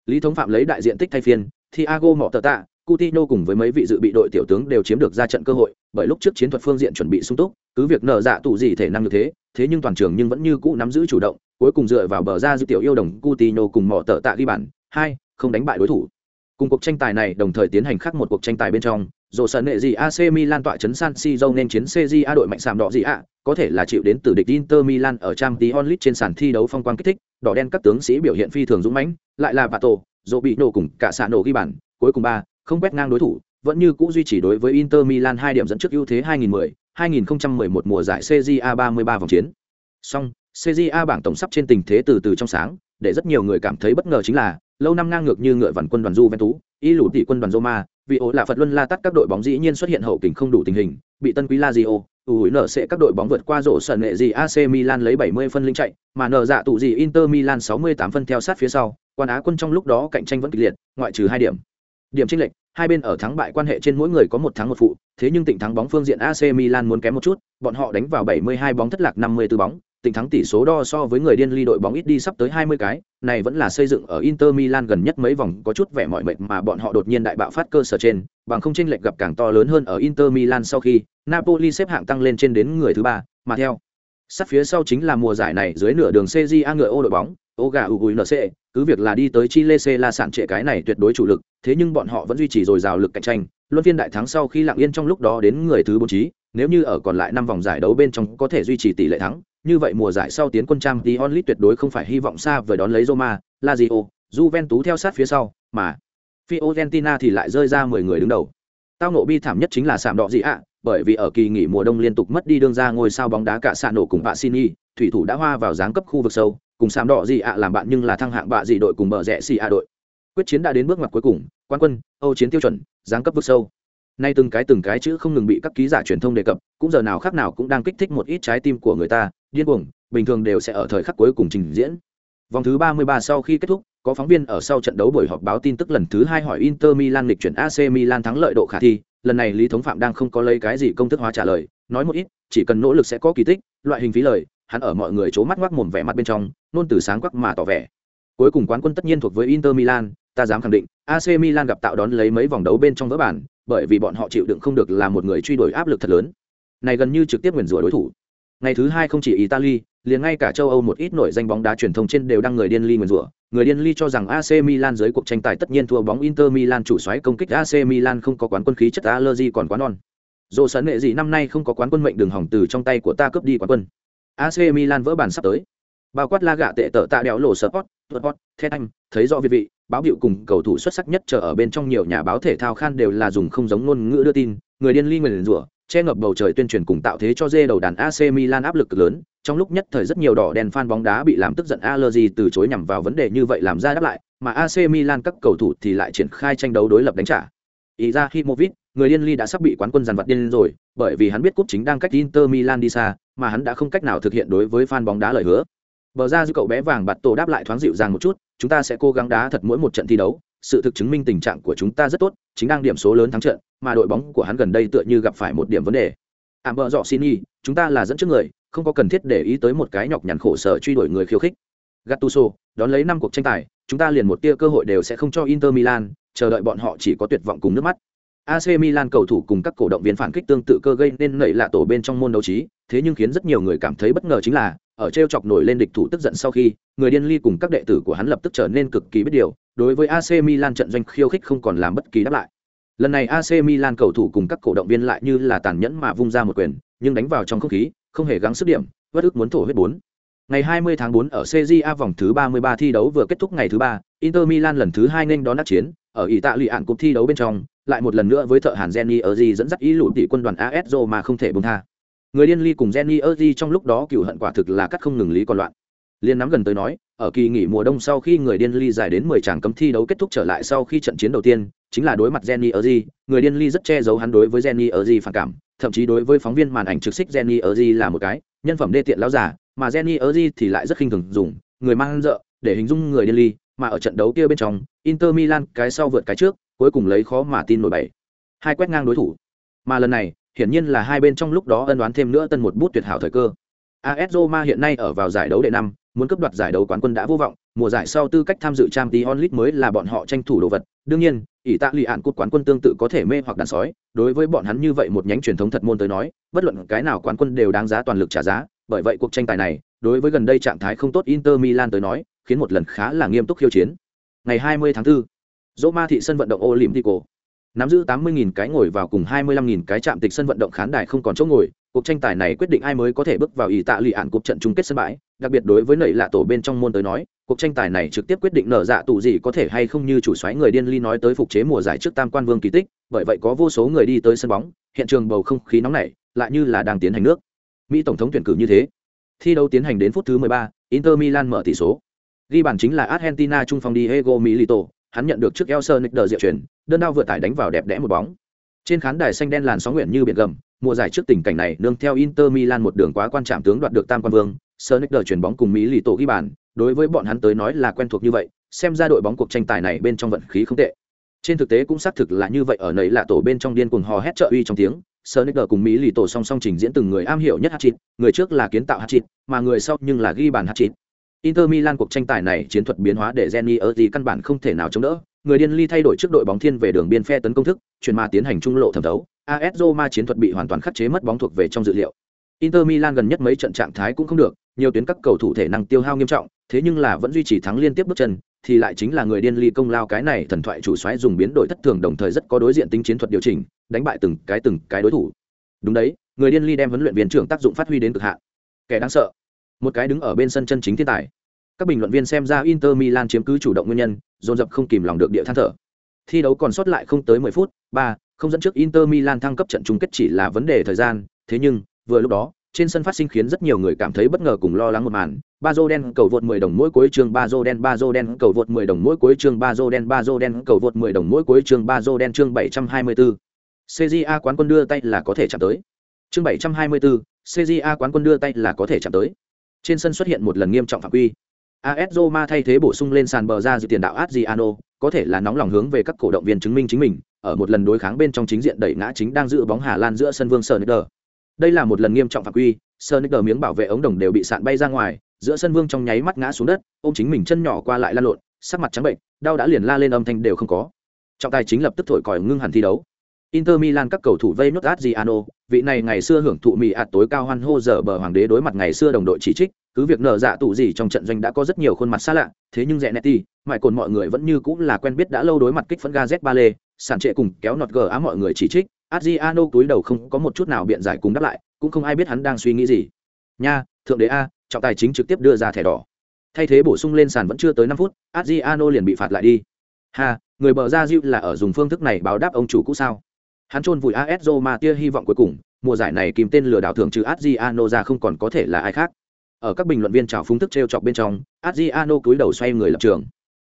lý thống phạm lấy đại diện tích thay phiên thiago mỏ tờ tạ Coutinho cùng với mấy vị dự bị đội tiểu tướng đều chiếm được ra trận cơ hội, bởi lúc trước chiến thuật phương diện chuẩn bị sung túc, cứ việc nở dạ tụ gì thể năng như thế, thế nhưng toàn trường nhưng vẫn như cũ nắm giữ chủ động, cuối cùng dựa vào bờ ra dư tiểu yêu đồng Coutinho cùng mỏ tợ tạ ghi bàn, hai, không đánh bại đối thủ. Cùng cuộc tranh tài này đồng thời tiến hành khác một cuộc tranh tài bên trong, dù sân nệ gì AC Milan tọa chấn San Siro nên chiến CJA đội mạnh sạm đỏ gì ạ, có thể là chịu đến từ địch Inter Milan ở Champions League trên sàn thi đấu phong quang kích thích, đỏ đen các tướng sĩ biểu hiện phi thường dũng mãnh, lại là Pato, Robinho bị nổ cùng cả xạ nổ ghi bàn, cuối cùng ba, không quét ngang đối thủ, vẫn như cũ duy trì đối với Inter Milan hai điểm dẫn trước ưu thế 2010, 2011 mùa giải CJA 33 vòng chiến. Song, CJA bảng tổng sắp trên tình thế từ từ trong sáng, để rất nhiều người cảm thấy bất ngờ chính là, lâu năm ngang ngược như ngựa vằn quân đoàn Juventus, y lũ tỷ quân đoàn Roma, vì ố là Phật Luân La tắt các đội bóng dĩ nhiên xuất hiện hậu kình không đủ tình hình, bị Tân Quý Lazio, ủi nở sẽ các đội bóng vượt qua rổ sân nghệ gì AC Milan lấy 70 phân linh chạy, mà nở dạ tụ gì Inter Milan 68 phân theo sát phía sau, quan á quân trong lúc đó cạnh tranh vẫn kịch liệt, ngoại trừ hai điểm. Điểm chênh lệch, hai bên ở thắng bại quan hệ trên mỗi người có một thắng một phụ, thế nhưng tỉnh thắng bóng phương diện AC Milan muốn kém một chút, bọn họ đánh vào 72 bóng thất lạc 54 bóng, Tình thắng tỷ số đo so với người điên ly đội bóng ít đi sắp tới 20 cái, này vẫn là xây dựng ở Inter Milan gần nhất mấy vòng có chút vẻ mỏi mệt mà bọn họ đột nhiên đại bạo phát cơ sở trên, bằng không chênh lệch gặp càng to lớn hơn ở Inter Milan sau khi Napoli xếp hạng tăng lên trên đến người thứ ba, mà theo sát phía sau chính là mùa giải này dưới nửa đường CJA ngựa ô đội bóng, Oga UNC, cứ việc là đi tới Chile C là sản trệ cái này tuyệt đối chủ lực, thế nhưng bọn họ vẫn duy trì dồi dào lực cạnh tranh, luân phiên đại thắng sau khi lặng yên trong lúc đó đến người thứ bốn trí, nếu như ở còn lại năm vòng giải đấu bên trong có thể duy trì tỷ lệ thắng, như vậy mùa giải sau tiến quân trang tí onlit tuyệt đối không phải hy vọng xa vời đón lấy Roma, Lazio, Juventus theo sát phía sau, mà Fiorentina thì lại rơi ra 10 người đứng đầu. Tao nộ bi thảm nhất chính là sạm đỏ gì ạ, bởi vì ở kỳ nghỉ mùa đông liên tục mất đi đương ra ngôi sao bóng đá cả sạn nổ cùng Pacini, thủy thủ đã hoa vào dáng cấp khu vực sâu, cùng sạm đỏ gì ạ làm bạn nhưng là thăng hạng bạ gì đội cùng bờ rẽ xì ạ đội. Quyết chiến đã đến bước ngoặt cuối cùng, quan quân, Âu chiến tiêu chuẩn, dáng cấp vực sâu. Nay từng cái từng cái chữ không ngừng bị các ký giả truyền thông đề cập, cũng giờ nào khác nào cũng đang kích thích một ít trái tim của người ta, điên cuồng, bình thường đều sẽ ở thời khắc cuối cùng trình diễn. Vòng thứ 33 sau khi kết thúc, có phóng viên ở sau trận đấu buổi họp báo tin tức lần thứ hai hỏi Inter Milan lịch chuyển AC Milan thắng lợi độ khả thi, lần này Lý Thống Phạm đang không có lấy cái gì công thức hóa trả lời, nói một ít, chỉ cần nỗ lực sẽ có kỳ tích, loại hình phí lời, hắn ở mọi người chố mắt ngoác mồm vẻ mặt bên trong, nôn từ sáng quắc mà tỏ vẻ. Cuối cùng quán quân tất nhiên thuộc với Inter Milan, ta dám khẳng định, AC Milan gặp tạo đón lấy mấy vòng đấu bên trong vỡ bản, bởi vì bọn họ chịu đựng không được là một người truy đuổi áp lực thật lớn. Này gần như trực tiếp nguyền rủa đối thủ. Ngày thứ hai không chỉ Italy, liền ngay cả châu Âu một ít nổi danh bóng đá truyền thông trên đều đăng người điên ly nguyền rủa. Người điên ly cho rằng AC Milan dưới cuộc tranh tài tất nhiên thua bóng Inter Milan chủ xoáy công kích AC Milan không có quán quân khí chất allergy còn quá non. Dù sấn nghệ gì năm nay không có quán quân mệnh đường hỏng từ trong tay của ta cướp đi quán quân. AC Milan vỡ bản sắp tới. Bao quát la gạ tệ tở tạ đèo lộ sport, sport, thế anh, thấy rõ việt vị, báo hiệu cùng cầu thủ xuất sắc nhất chờ ở bên trong nhiều nhà báo thể thao khan đều là dùng không giống ngôn ngữ đưa tin, người điên ly nguyền rủa, che ngập bầu trời tuyên truyền cùng tạo thế cho dê đầu đàn AC Milan áp lực lớn, trong lúc nhất thời rất nhiều đỏ đèn fan bóng đá bị làm tức giận allergy từ chối nhằm vào vấn đề như vậy làm ra đáp lại, mà AC Milan các cầu thủ thì lại triển khai tranh đấu đối lập đánh trả. Izahimovic, người điên ly đã sắp bị quán quân giàn vật điên rồi, bởi vì hắn biết cúp chính đang cách Inter Milan đi xa, mà hắn đã không cách nào thực hiện đối với fan bóng đá lời hứa. Bờ ra dư cậu bé vàng bạt tổ đáp lại thoáng dịu dàng một chút, chúng ta sẽ cố gắng đá thật mỗi một trận thi đấu, sự thực chứng minh tình trạng của chúng ta rất tốt, chính đang điểm số lớn thắng trận, mà đội bóng của hắn gần đây tựa như gặp phải một điểm vấn đề. Ảm bờ dọ xin y, chúng ta là dẫn trước người, không có cần thiết để ý tới một cái nhọc nhằn khổ sở truy đuổi người khiêu khích. Gattuso, đón lấy năm cuộc tranh tài, chúng ta liền một tia cơ hội đều sẽ không cho Inter Milan, chờ đợi bọn họ chỉ có tuyệt vọng cùng nước mắt. AC Milan cầu thủ cùng các cổ động viên phản kích tương tự cơ gây nên nảy lạ tổ bên trong môn đấu trí, thế nhưng khiến rất nhiều người cảm thấy bất ngờ chính là, ở treo chọc nổi lên địch thủ tức giận sau khi, người điên ly cùng các đệ tử của hắn lập tức trở nên cực kỳ biết điều, đối với AC Milan trận doanh khiêu khích không còn làm bất kỳ đáp lại. Lần này AC Milan cầu thủ cùng các cổ động viên lại như là tàn nhẫn mà vung ra một quyền, nhưng đánh vào trong không khí, không hề gắng sức điểm, bất ức muốn thổ huyết bốn. Ngày 20 tháng 4 ở CJA vòng thứ 33 thi đấu vừa kết thúc ngày thứ ba, Inter Milan lần thứ hai nên đón đắc chiến, ở Ý tạ lụy ạn cúp thi đấu bên trong, lại một lần nữa với thợ hàn Jenny gì dẫn dắt ý lụt tỷ quân đoàn AS mà không thể buông tha. Người điên ly cùng Jenny Erzi trong lúc đó cựu hận quả thực là cắt không ngừng lý còn loạn. Liên nắm gần tới nói, ở kỳ nghỉ mùa đông sau khi người điên ly dài đến 10 tràng cấm thi đấu kết thúc trở lại sau khi trận chiến đầu tiên, chính là đối mặt Jenny Erzi, người điên ly rất che giấu hắn đối với Jenny Erzi phản cảm, thậm chí đối với phóng viên màn ảnh trực xích Jenny Erzi là một cái nhân phẩm đê tiện lão giả, mà Jenny Erzi thì lại rất khinh thường dùng người mang dợ để hình dung người điên ly, mà ở trận đấu kia bên trong, Inter Milan cái sau vượt cái trước, cuối cùng lấy khó mà tin nổi bảy. Hai quét ngang đối thủ. Mà lần này, hiển nhiên là hai bên trong lúc đó ân đoán thêm nữa tân một bút tuyệt hảo thời cơ. AS Roma hiện nay ở vào giải đấu đệ năm, muốn cướp đoạt giải đấu quán quân đã vô vọng, mùa giải sau tư cách tham dự Champions League mới là bọn họ tranh thủ đồ vật. Đương nhiên, ỷ tạ lì án cột quán quân tương tự có thể mê hoặc đàn sói, đối với bọn hắn như vậy một nhánh truyền thống thật môn tới nói, bất luận cái nào quán quân đều đáng giá toàn lực trả giá, bởi vậy cuộc tranh tài này, đối với gần đây trạng thái không tốt Inter Milan tới nói, khiến một lần khá là nghiêm túc khiêu chiến. Ngày 20 tháng 4, Roma thị sân vận động Olympico. Nắm giữ 80.000 cái ngồi vào cùng 25.000 cái chạm tịch sân vận động khán đài không còn chỗ ngồi, cuộc tranh tài này quyết định ai mới có thể bước vào ý tạ lì ạn cuộc trận chung kết sân bãi, đặc biệt đối với nảy lạ tổ bên trong môn tới nói, cuộc tranh tài này trực tiếp quyết định nở dạ tụ gì có thể hay không như chủ soái người điên ly nói tới phục chế mùa giải trước tam quan vương kỳ tích, bởi vậy có vô số người đi tới sân bóng, hiện trường bầu không khí nóng nảy, lại như là đang tiến hành nước. Mỹ tổng thống tuyển cử như thế. Thi đấu tiến hành đến phút thứ 13, Inter Milan mở tỷ số. Ghi bàn chính là Argentina trung phong Diego Milito, hắn nhận được trước elson nick đờ diệu chuyển, đơn đao vừa tải đánh vào đẹp đẽ một bóng. Trên khán đài xanh đen làn sóng nguyện như biển gầm, mùa giải trước tình cảnh này nương theo Inter Milan một đường quá quan trạm tướng đoạt được tam quan vương, Sonicer chuyển bóng cùng Mỹ lì tổ ghi bàn, đối với bọn hắn tới nói là quen thuộc như vậy, xem ra đội bóng cuộc tranh tài này bên trong vận khí không tệ. Trên thực tế cũng xác thực là như vậy ở nấy là tổ bên trong điên cuồng hò hét trợ uy trong tiếng, Sonicer cùng Mỹ lì tổ song song trình diễn từng người am hiểu nhất hat-trick, người trước là kiến tạo hat-trick, mà người sau nhưng là ghi bàn hat-trick. Inter Milan cuộc tranh tài này chiến thuật biến hóa để Geni Erdi căn bản không thể nào chống đỡ, người điên ly thay đổi trước đội bóng thiên về đường biên phe tấn công thức, chuyển mà tiến hành trung lộ thẩm thấu, AS Roma chiến thuật bị hoàn toàn khắc chế mất bóng thuộc về trong dự liệu. Inter Milan gần nhất mấy trận trạng thái cũng không được, nhiều tuyến các cầu thủ thể năng tiêu hao nghiêm trọng, thế nhưng là vẫn duy trì thắng liên tiếp bước chân, thì lại chính là người điên ly công lao cái này thần thoại chủ soái dùng biến đổi thất thường đồng thời rất có đối diện tính chiến thuật điều chỉnh, đánh bại từng cái từng cái đối thủ. Đúng đấy, người điên ly đem huấn luyện viên trưởng tác dụng phát huy đến cực hạn. Kẻ đáng sợ, một cái đứng ở bên sân chân chính thiên tài. Các bình luận viên xem ra Inter Milan chiếm cứ chủ động nguyên nhân, dồn dập không kìm lòng được địa than thở. Thi đấu còn sót lại không tới 10 phút, 3, không dẫn trước Inter Milan thăng cấp trận chung kết chỉ là vấn đề thời gian, thế nhưng, vừa lúc đó, trên sân phát sinh khiến rất nhiều người cảm thấy bất ngờ cùng lo lắng một màn. Bazo đen cầu vượt 10 đồng mỗi cuối chương Bazo đen Bazo đen cầu vượt 10 đồng mỗi cuối chương Bazo đen Bazo đen cầu vượt 10 đồng mỗi cuối chương Bazo đen chương 724. CJA quán quân đưa tay là có thể chạm tới. Chương 724, CJA quán quân đưa tay là có thể chạm tới. Trên sân xuất hiện một lần nghiêm trọng phạm quy. AS Roma thay thế bổ sung lên sàn bờ ra dự tiền đạo Adriano, có thể là nóng lòng hướng về các cổ động viên chứng minh chính mình, ở một lần đối kháng bên trong chính diện đẩy ngã chính đang giữ bóng Hà Lan giữa sân Vương Sneijder. Đây là một lần nghiêm trọng phạm quy, Sneijder miếng bảo vệ ống đồng đều bị sạn bay ra ngoài, giữa sân Vương trong nháy mắt ngã xuống đất, ôm chính mình chân nhỏ qua lại lăn lộn, sắc mặt trắng bệnh, đau đã liền la lên âm thanh đều không có. Trọng tài chính lập tức thổi còi ngưng hẳn thi đấu. Inter Milan các cầu thủ vây nốt Adriano, vị này ngày xưa hưởng thụ mì ạt tối cao hoan hô giờ bờ hoàng đế đối mặt ngày xưa đồng đội chỉ trích, cứ việc nở dạ tụ gì trong trận doanh đã có rất nhiều khuôn mặt xa lạ, thế nhưng Zenetti, mãi cồn mọi người vẫn như cũng là quen biết đã lâu đối mặt kích phấn ba lê sản trệ cùng kéo nọt gờ á mọi người chỉ trích, Adriano túi đầu không có một chút nào biện giải cùng đáp lại, cũng không ai biết hắn đang suy nghĩ gì. Nha, thượng đế a, trọng tài chính trực tiếp đưa ra thẻ đỏ. Thay thế bổ sung lên sàn vẫn chưa tới năm phút, Adriano liền bị phạt lại đi. Ha, người bờ ra Diu là ở dùng phương thức này báo đáp ông chủ cũ sao? Hắn chôn vùi AS Roma tia hy vọng cuối cùng, mùa giải này kìm tên lừa đảo thưởng trừ Adriano ra không còn có thể là ai khác. Ở các bình luận viên chào phúng thức trêu chọc bên trong, Adriano cúi đầu xoay người lập trường.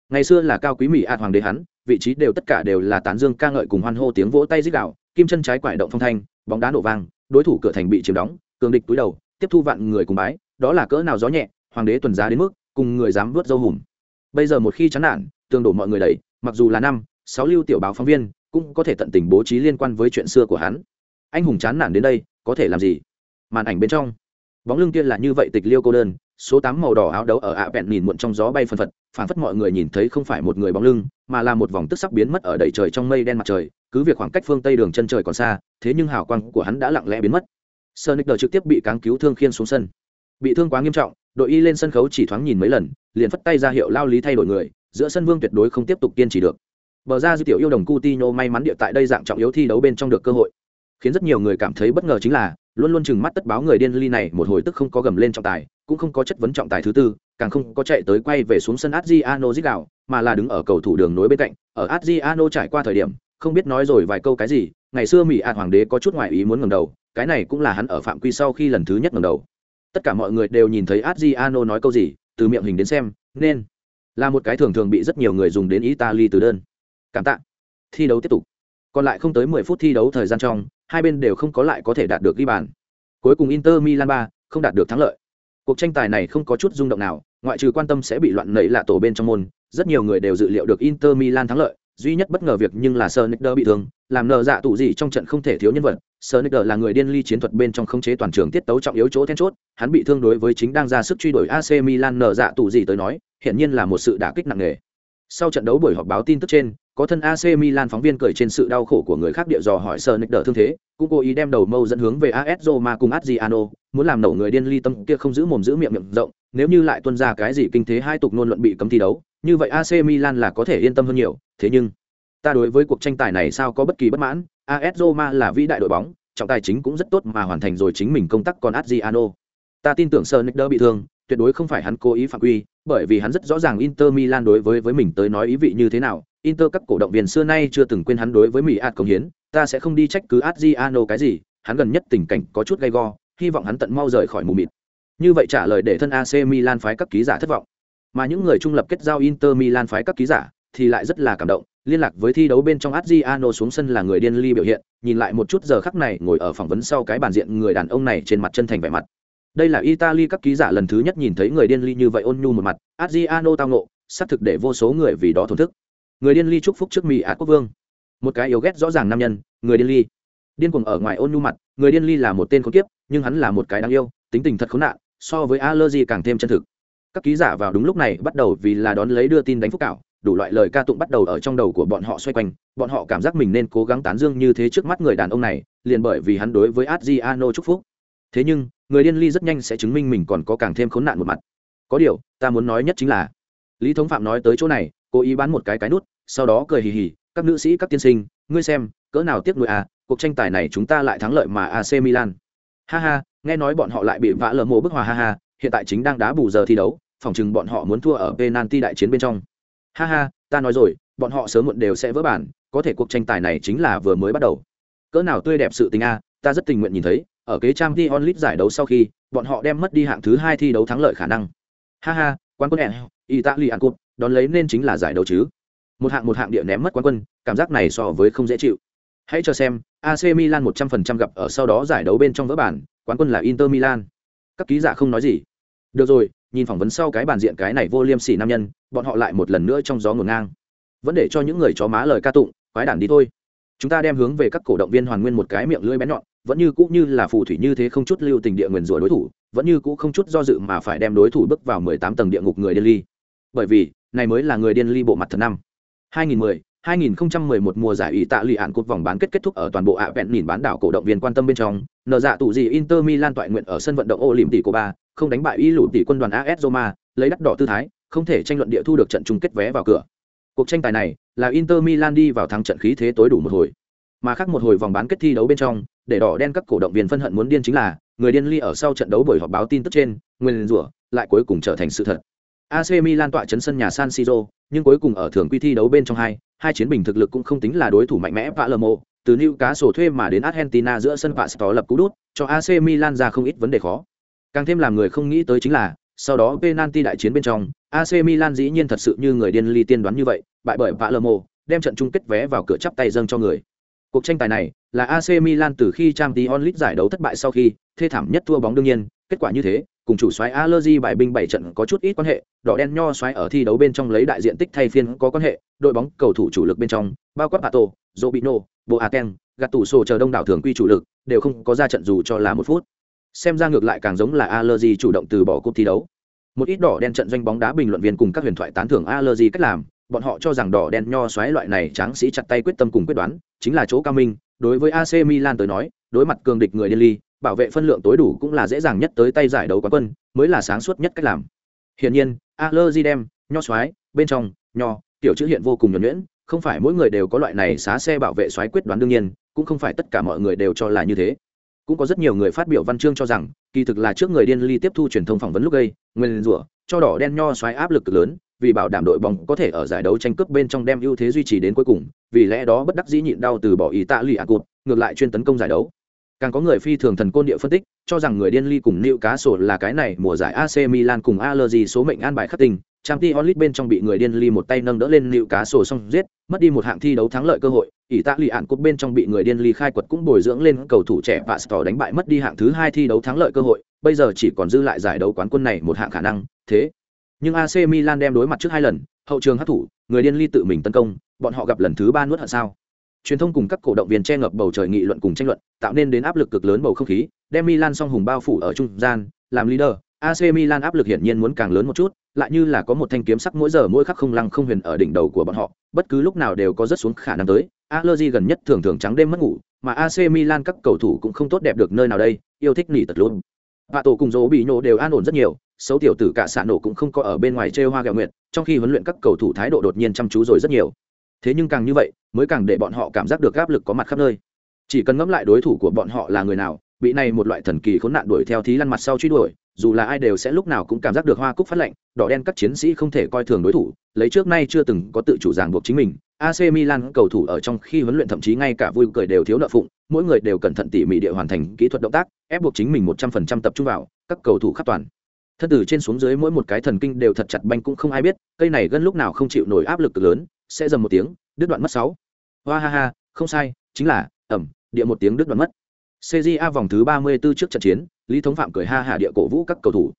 Ngày xưa là cao quý mỹ ạt hoàng đế hắn, vị trí đều tất cả đều là tán dương ca ngợi cùng hoan hô tiếng vỗ tay dích gào, kim chân trái quải động phong thanh, bóng đá nổ vang, đối thủ cửa thành bị chiếm đóng, cường địch túi đầu, tiếp thu vạn người cùng bái, đó là cỡ nào gió nhẹ, hoàng đế tuần giá đến mức, cùng người dám vớt dâu hùm. Bây giờ một khi chán nản, tương đổ mọi người đẩy, mặc dù là năm, sáu lưu tiểu báo phóng viên, cũng có thể tận tình bố trí liên quan với chuyện xưa của hắn anh hùng chán nản đến đây có thể làm gì màn ảnh bên trong bóng lưng kia là như vậy tịch liêu cô đơn số tám màu đỏ áo đấu ở ạ vẹn nhìn muộn trong gió bay phân phật phản phất mọi người nhìn thấy không phải một người bóng lưng mà là một vòng tức sắc biến mất ở đầy trời trong mây đen mặt trời cứ việc khoảng cách phương tây đường chân trời còn xa thế nhưng hào quang của hắn đã lặng lẽ biến mất. Sonic trực tiếp bị cáng cứu thương khiên xuống sân. Bị thương quá nghiêm trọng đội y lên sân khấu chỉ thoáng nhìn mấy lần liền phất tay ra hiệu lao lý thay đổi người giữa sân vương tuyệt đối không tiếp tục kiên trì được. Bờ ra dư tiểu yêu đồng Coutinho may mắn địa tại đây dạng trọng yếu thi đấu bên trong được cơ hội. Khiến rất nhiều người cảm thấy bất ngờ chính là, luôn luôn chừng mắt tất báo người điên ly này một hồi tức không có gầm lên trọng tài, cũng không có chất vấn trọng tài thứ tư, càng không có chạy tới quay về xuống sân Adriano giết gạo, mà là đứng ở cầu thủ đường nối bên cạnh, ở Adriano trải qua thời điểm, không biết nói rồi vài câu cái gì, ngày xưa Mỹ ạt hoàng đế có chút ngoại ý muốn ngẩng đầu, cái này cũng là hắn ở phạm quy sau khi lần thứ nhất ngẩng đầu. Tất cả mọi người đều nhìn thấy Adriano nói câu gì, từ miệng hình đến xem, nên là một cái thường thường bị rất nhiều người dùng đến Italy từ đơn. Cảm tạ. Thi đấu tiếp tục. Còn lại không tới 10 phút thi đấu thời gian trong hai bên đều không có lại có thể đạt được ghi bàn. Cuối cùng inter milan 3 không đạt được thắng lợi. Cuộc tranh tài này không có chút rung động nào, ngoại trừ quan tâm sẽ bị loạn nảy lạ tổ bên trong môn, rất nhiều người đều dự liệu được inter milan thắng lợi, duy nhất bất ngờ việc nhưng là sơ bị thương, làm nợ dạ tụ gì trong trận không thể thiếu nhân vật. Sơ là người điên ly chiến thuật bên trong khống chế toàn trường tiết tấu trọng yếu chỗ then chốt, hắn bị thương đối với chính đang ra sức truy đuổi ac milan nợ dạ tụ gì tới nói hiện nhiên là một sự đả kích nặng nề. Sau trận đấu buổi họp báo tin tức trên có thân AC Milan phóng viên cười trên sự đau khổ của người khác địa dò hỏi Sonic đỡ thương thế, cũng cố ý đem đầu mâu dẫn hướng về AS Roma cùng Adriano, muốn làm nổ người điên ly tâm kia không giữ mồm giữ miệng miệng rộng, nếu như lại tuân ra cái gì kinh thế hai tục nôn luận bị cấm thi đấu, như vậy AC Milan là có thể yên tâm hơn nhiều, thế nhưng ta đối với cuộc tranh tài này sao có bất kỳ bất mãn AS Roma là vĩ đại đội bóng trọng tài chính cũng rất tốt mà hoàn thành rồi chính mình công tác còn Adriano. Ta tin tưởng Sonicer bị thương tuyệt đối không phải hắn cố ý phạm quy bởi vì hắn rất rõ ràng Inter Milan đối với với mình tới nói ý vị như thế nào Inter các cổ động viên xưa nay chưa từng quên hắn đối với Mỹ Ad công hiến ta sẽ không đi trách cứ Adriano cái gì hắn gần nhất tình cảnh có chút gay go hy vọng hắn tận mau rời khỏi mù mịt. Như vậy trả lời để thân AC Milan phái các ký giả thất vọng. Mà những người trung lập kết giao Inter Milan phái các ký giả thì lại rất là cảm động liên lạc với thi đấu bên trong Adriano xuống sân là người điên ly biểu hiện nhìn lại một chút giờ khắc này ngồi ở phỏng vấn sau cái bàn diện người đàn ông này trên mặt chân thành vẻ mặt. Đây là italy các ký giả lần thứ nhất nhìn thấy người điên ly như vậy ôn nhu một mặt adriano tao ngộ, sắp thực để vô số người vì đó thổn thức người điên ly chúc phúc trước mỹ ạt quốc vương. Một cái yếu ghét rõ ràng nam nhân, người điên ly. Điên cuồng ở ngoài ôn nhu mặt, người điên ly là một tên khốn kiếp, nhưng hắn là một cái đáng yêu, tính tình thật khốn nạn, so với allergy càng thêm chân thực. Các ký giả vào đúng lúc này bắt đầu vì là đón lấy đưa tin đánh phúc cảo, đủ loại lời ca tụng bắt đầu ở trong đầu của bọn họ xoay quanh. Bọn họ cảm giác mình nên cố gắng tán dương như thế trước mắt người đàn ông này, liền bởi vì hắn đối với adriano chúc phúc. Thế nhưng, người điên ly rất nhanh sẽ chứng minh mình còn có càng thêm khốn nạn một mặt. Có điều, ta muốn nói nhất chính là, lý thống phạm nói tới chỗ này, cố ý bán một cái cái nút sau đó cười hì hì, các nữ sĩ, các tiên sinh, ngươi xem, cỡ nào tiếc nuôi à cuộc tranh tài này chúng ta lại thắng lợi mà ac milan. Ha ha, nghe nói bọn họ lại bị vã lờ mộ bức hòa ha ha, hiện tại chính đang đá bù giờ thi đấu, phòng chừng bọn họ muốn thua ở penalty đại chiến bên trong. Ha ha, ta nói rồi, bọn họ sớm muộn đều sẽ vỡ bản, có thể cuộc tranh tài này chính là vừa mới bắt đầu. Cỡ nào tươi đẹp sự tình a, ta rất tình nguyện nhìn thấy, ở kế trang t onlit giải đấu sau khi, bọn họ đem mất đi hạng thứ hai thi đấu thắng lợi khả năng. Ha ha quan quân hẹn italy ăn cúp đón lấy nên chính là giải đấu chứ một hạng một hạng địa ném mất quán quân, cảm giác này so với không dễ chịu. Hãy cho xem ac milan một trăm phần trăm gặp ở sau đó giải đấu bên trong vỡ bản, quán quân là inter milan. Các ký giả không nói gì. Được rồi, nhìn phỏng vấn sau cái bàn diện cái này vô liêm sỉ nam nhân, bọn họ lại một lần nữa trong gió ngổn ngang. Vẫn để cho những người chó má lời ca tụng quái đản đi thôi. Chúng ta đem hướng về các cổ động viên hoàn nguyên một cái miệng lưỡi bén nhọn, vẫn như cũ như là phù thủy như thế không chút lưu tình địa nguyền rủa đối thủ, vẫn như cũ không chút do dự mà phải đem đối thủ bước vào mười tám tầng địa ngục người điên ly. Bởi vì, này mới là người điên ly bộ mặt thật năm. 2010 2011 mùa giải ủy tạ lì ạn cột vòng bán kết kết thúc ở toàn bộ ạ vẹn nhìn bán đảo cổ động viên quan tâm bên trong nở dạ tụ gì Inter Milan toại nguyện ở sân vận động Olympic của ba, không đánh bại y lũ tỷ quân đoàn AS Roma, lấy đắt đỏ tư thái, không thể tranh luận địa thu được trận chung kết vé vào cửa. Cuộc tranh tài này là Inter Milan đi vào thắng trận khí thế tối đủ một hồi. Mà khác một hồi vòng bán kết thi đấu bên trong, để đỏ đen các cổ động viên phân hận muốn điên chính là, người điên ly ở sau trận đấu buổi họp báo tin tức trên, nguyên rủa, lại cuối cùng trở thành sự thật. AC Milan tọa chấn sân nhà San Siro nhưng cuối cùng ở thường quy thi đấu bên trong hai hai chiến bình thực lực cũng không tính là đối thủ mạnh mẽ Palermo. Từ Newcastle thuê mà đến Argentina giữa sân Pasto lập cú đút cho AC Milan ra không ít vấn đề khó. Càng thêm làm người không nghĩ tới chính là sau đó penalty đại chiến bên trong AC Milan dĩ nhiên thật sự như người điên ly tiên đoán như vậy bại bởi Palermo đem trận chung kết vé vào cửa chắp tay dâng cho người. Cuộc tranh tài này là AC Milan từ khi Champions League giải đấu thất bại sau khi thê thảm nhất thua bóng đương nhiên, kết quả như thế, cùng chủ xoáy Allergy bài binh bảy trận có chút ít quan hệ, đỏ đen nho xoáy ở thi đấu bên trong lấy đại diện tích thay phiên có quan hệ, đội bóng cầu thủ chủ lực bên trong, bao quát Pato, Robinho, Boateng, Gattuso chờ đông đảo thường quy chủ lực, đều không có ra trận dù cho là một phút. Xem ra ngược lại càng giống là Allergy chủ động từ bỏ cuộc thi đấu. Một ít đỏ đen trận doanh bóng đá bình luận viên cùng các huyền thoại tán thưởng Allergy cách làm, bọn họ cho rằng đỏ đen nho xoáy loại này tráng sĩ chặt tay quyết tâm cùng quyết đoán chính là chỗ cao minh đối với AC Milan tới nói đối mặt cường địch người Delhi bảo vệ phân lượng tối đủ cũng là dễ dàng nhất tới tay giải đấu quán quân mới là sáng suốt nhất cách làm hiển nhiên Allergy đem nho xoáy bên trong nho tiểu chữ hiện vô cùng nhuần nhuyễn không phải mỗi người đều có loại này xá xe bảo vệ xoáy quyết đoán đương nhiên cũng không phải tất cả mọi người đều cho là như thế cũng có rất nhiều người phát biểu văn chương cho rằng kỳ thực là trước người điên ly tiếp thu truyền thông phỏng vấn lúc gây nguyên rủa cho đỏ đen nho xoáy áp lực lớn vì bảo đảm đội bóng có thể ở giải đấu tranh cướp bên trong đem ưu thế duy trì đến cuối cùng, vì lẽ đó bất đắc dĩ nhịn đau từ bỏ ý tạ lì cột, ngược lại chuyên tấn công giải đấu. Càng có người phi thường thần côn địa phân tích, cho rằng người điên ly cùng Lưu Cá Sổ là cái này mùa giải AC Milan cùng Allergy số mệnh an bài khắc tình, Champions League bên trong bị người điên ly một tay nâng đỡ lên Lưu Cá Sổ xong giết, mất đi một hạng thi đấu thắng lợi cơ hội, ỷ tạ lì ạn cột bên trong bị người điên ly khai quật cũng bồi dưỡng lên cầu thủ trẻ Pastor đánh bại mất đi hạng thứ hai thi đấu thắng lợi cơ hội, bây giờ chỉ còn dư lại giải đấu quán quân này một hạng khả năng, thế. Nhưng AC Milan đem đối mặt trước hai lần, hậu trường hấp thủ, người điên ly tự mình tấn công, bọn họ gặp lần thứ ba nuốt hận sao? Truyền thông cùng các cổ động viên che ngập bầu trời nghị luận cùng tranh luận, tạo nên đến áp lực cực lớn bầu không khí, đem Milan song hùng bao phủ ở trung gian, làm leader, AC Milan áp lực hiển nhiên muốn càng lớn một chút, lại như là có một thanh kiếm sắc mỗi giờ mỗi khắc không lăng không huyền ở đỉnh đầu của bọn họ, bất cứ lúc nào đều có rất xuống khả năng tới. Allegri gần nhất thường thường trắng đêm mất ngủ, mà AC Milan các cầu thủ cũng không tốt đẹp được nơi nào đây, yêu thích nỉ tật luôn. Và tổ cùng dỗ bị nhổ đều an ổn rất nhiều, xấu tiểu tử cả xạ nổ cũng không có ở bên ngoài chơi hoa gạo nguyện trong khi huấn luyện các cầu thủ thái độ đột nhiên chăm chú rồi rất nhiều thế nhưng càng như vậy, mới càng để bọn họ cảm giác được áp lực có mặt khắp nơi. Chỉ cần ngẫm lại đối thủ của bọn họ là người nào, bị này một loại thần kỳ khốn nạn đuổi theo thí lăn mặt sau truy đuổi, dù là ai đều sẽ lúc nào cũng cảm giác được hoa cúc phát lệnh đỏ đen các chiến sĩ không thể coi thường đối thủ, lấy trước nay chưa từng có tự chủ ràng buộc chính mình. AC Milan cầu thủ ở trong khi huấn luyện thậm chí ngay cả vui cười đều thiếu nợ phụng, mỗi người đều cẩn thận tỉ mỉ địa hoàn thành kỹ thuật động tác, ép buộc chính mình một trăm phần trăm tập trung vào, các cầu thủ khắp toàn. Thân từ trên xuống dưới mỗi một cái thần kinh đều thật chặt banh cũng không ai biết, cây này gần lúc nào không chịu nổi áp lực lớn sẽ dầm một tiếng đứt đoạn mất sáu hoa ha ha không sai chính là ẩm địa một tiếng đứt đoạn mất CJA vòng thứ 34 trước trận chiến, Lý Thống Phạm cười ha hả địa cổ vũ các cầu thủ.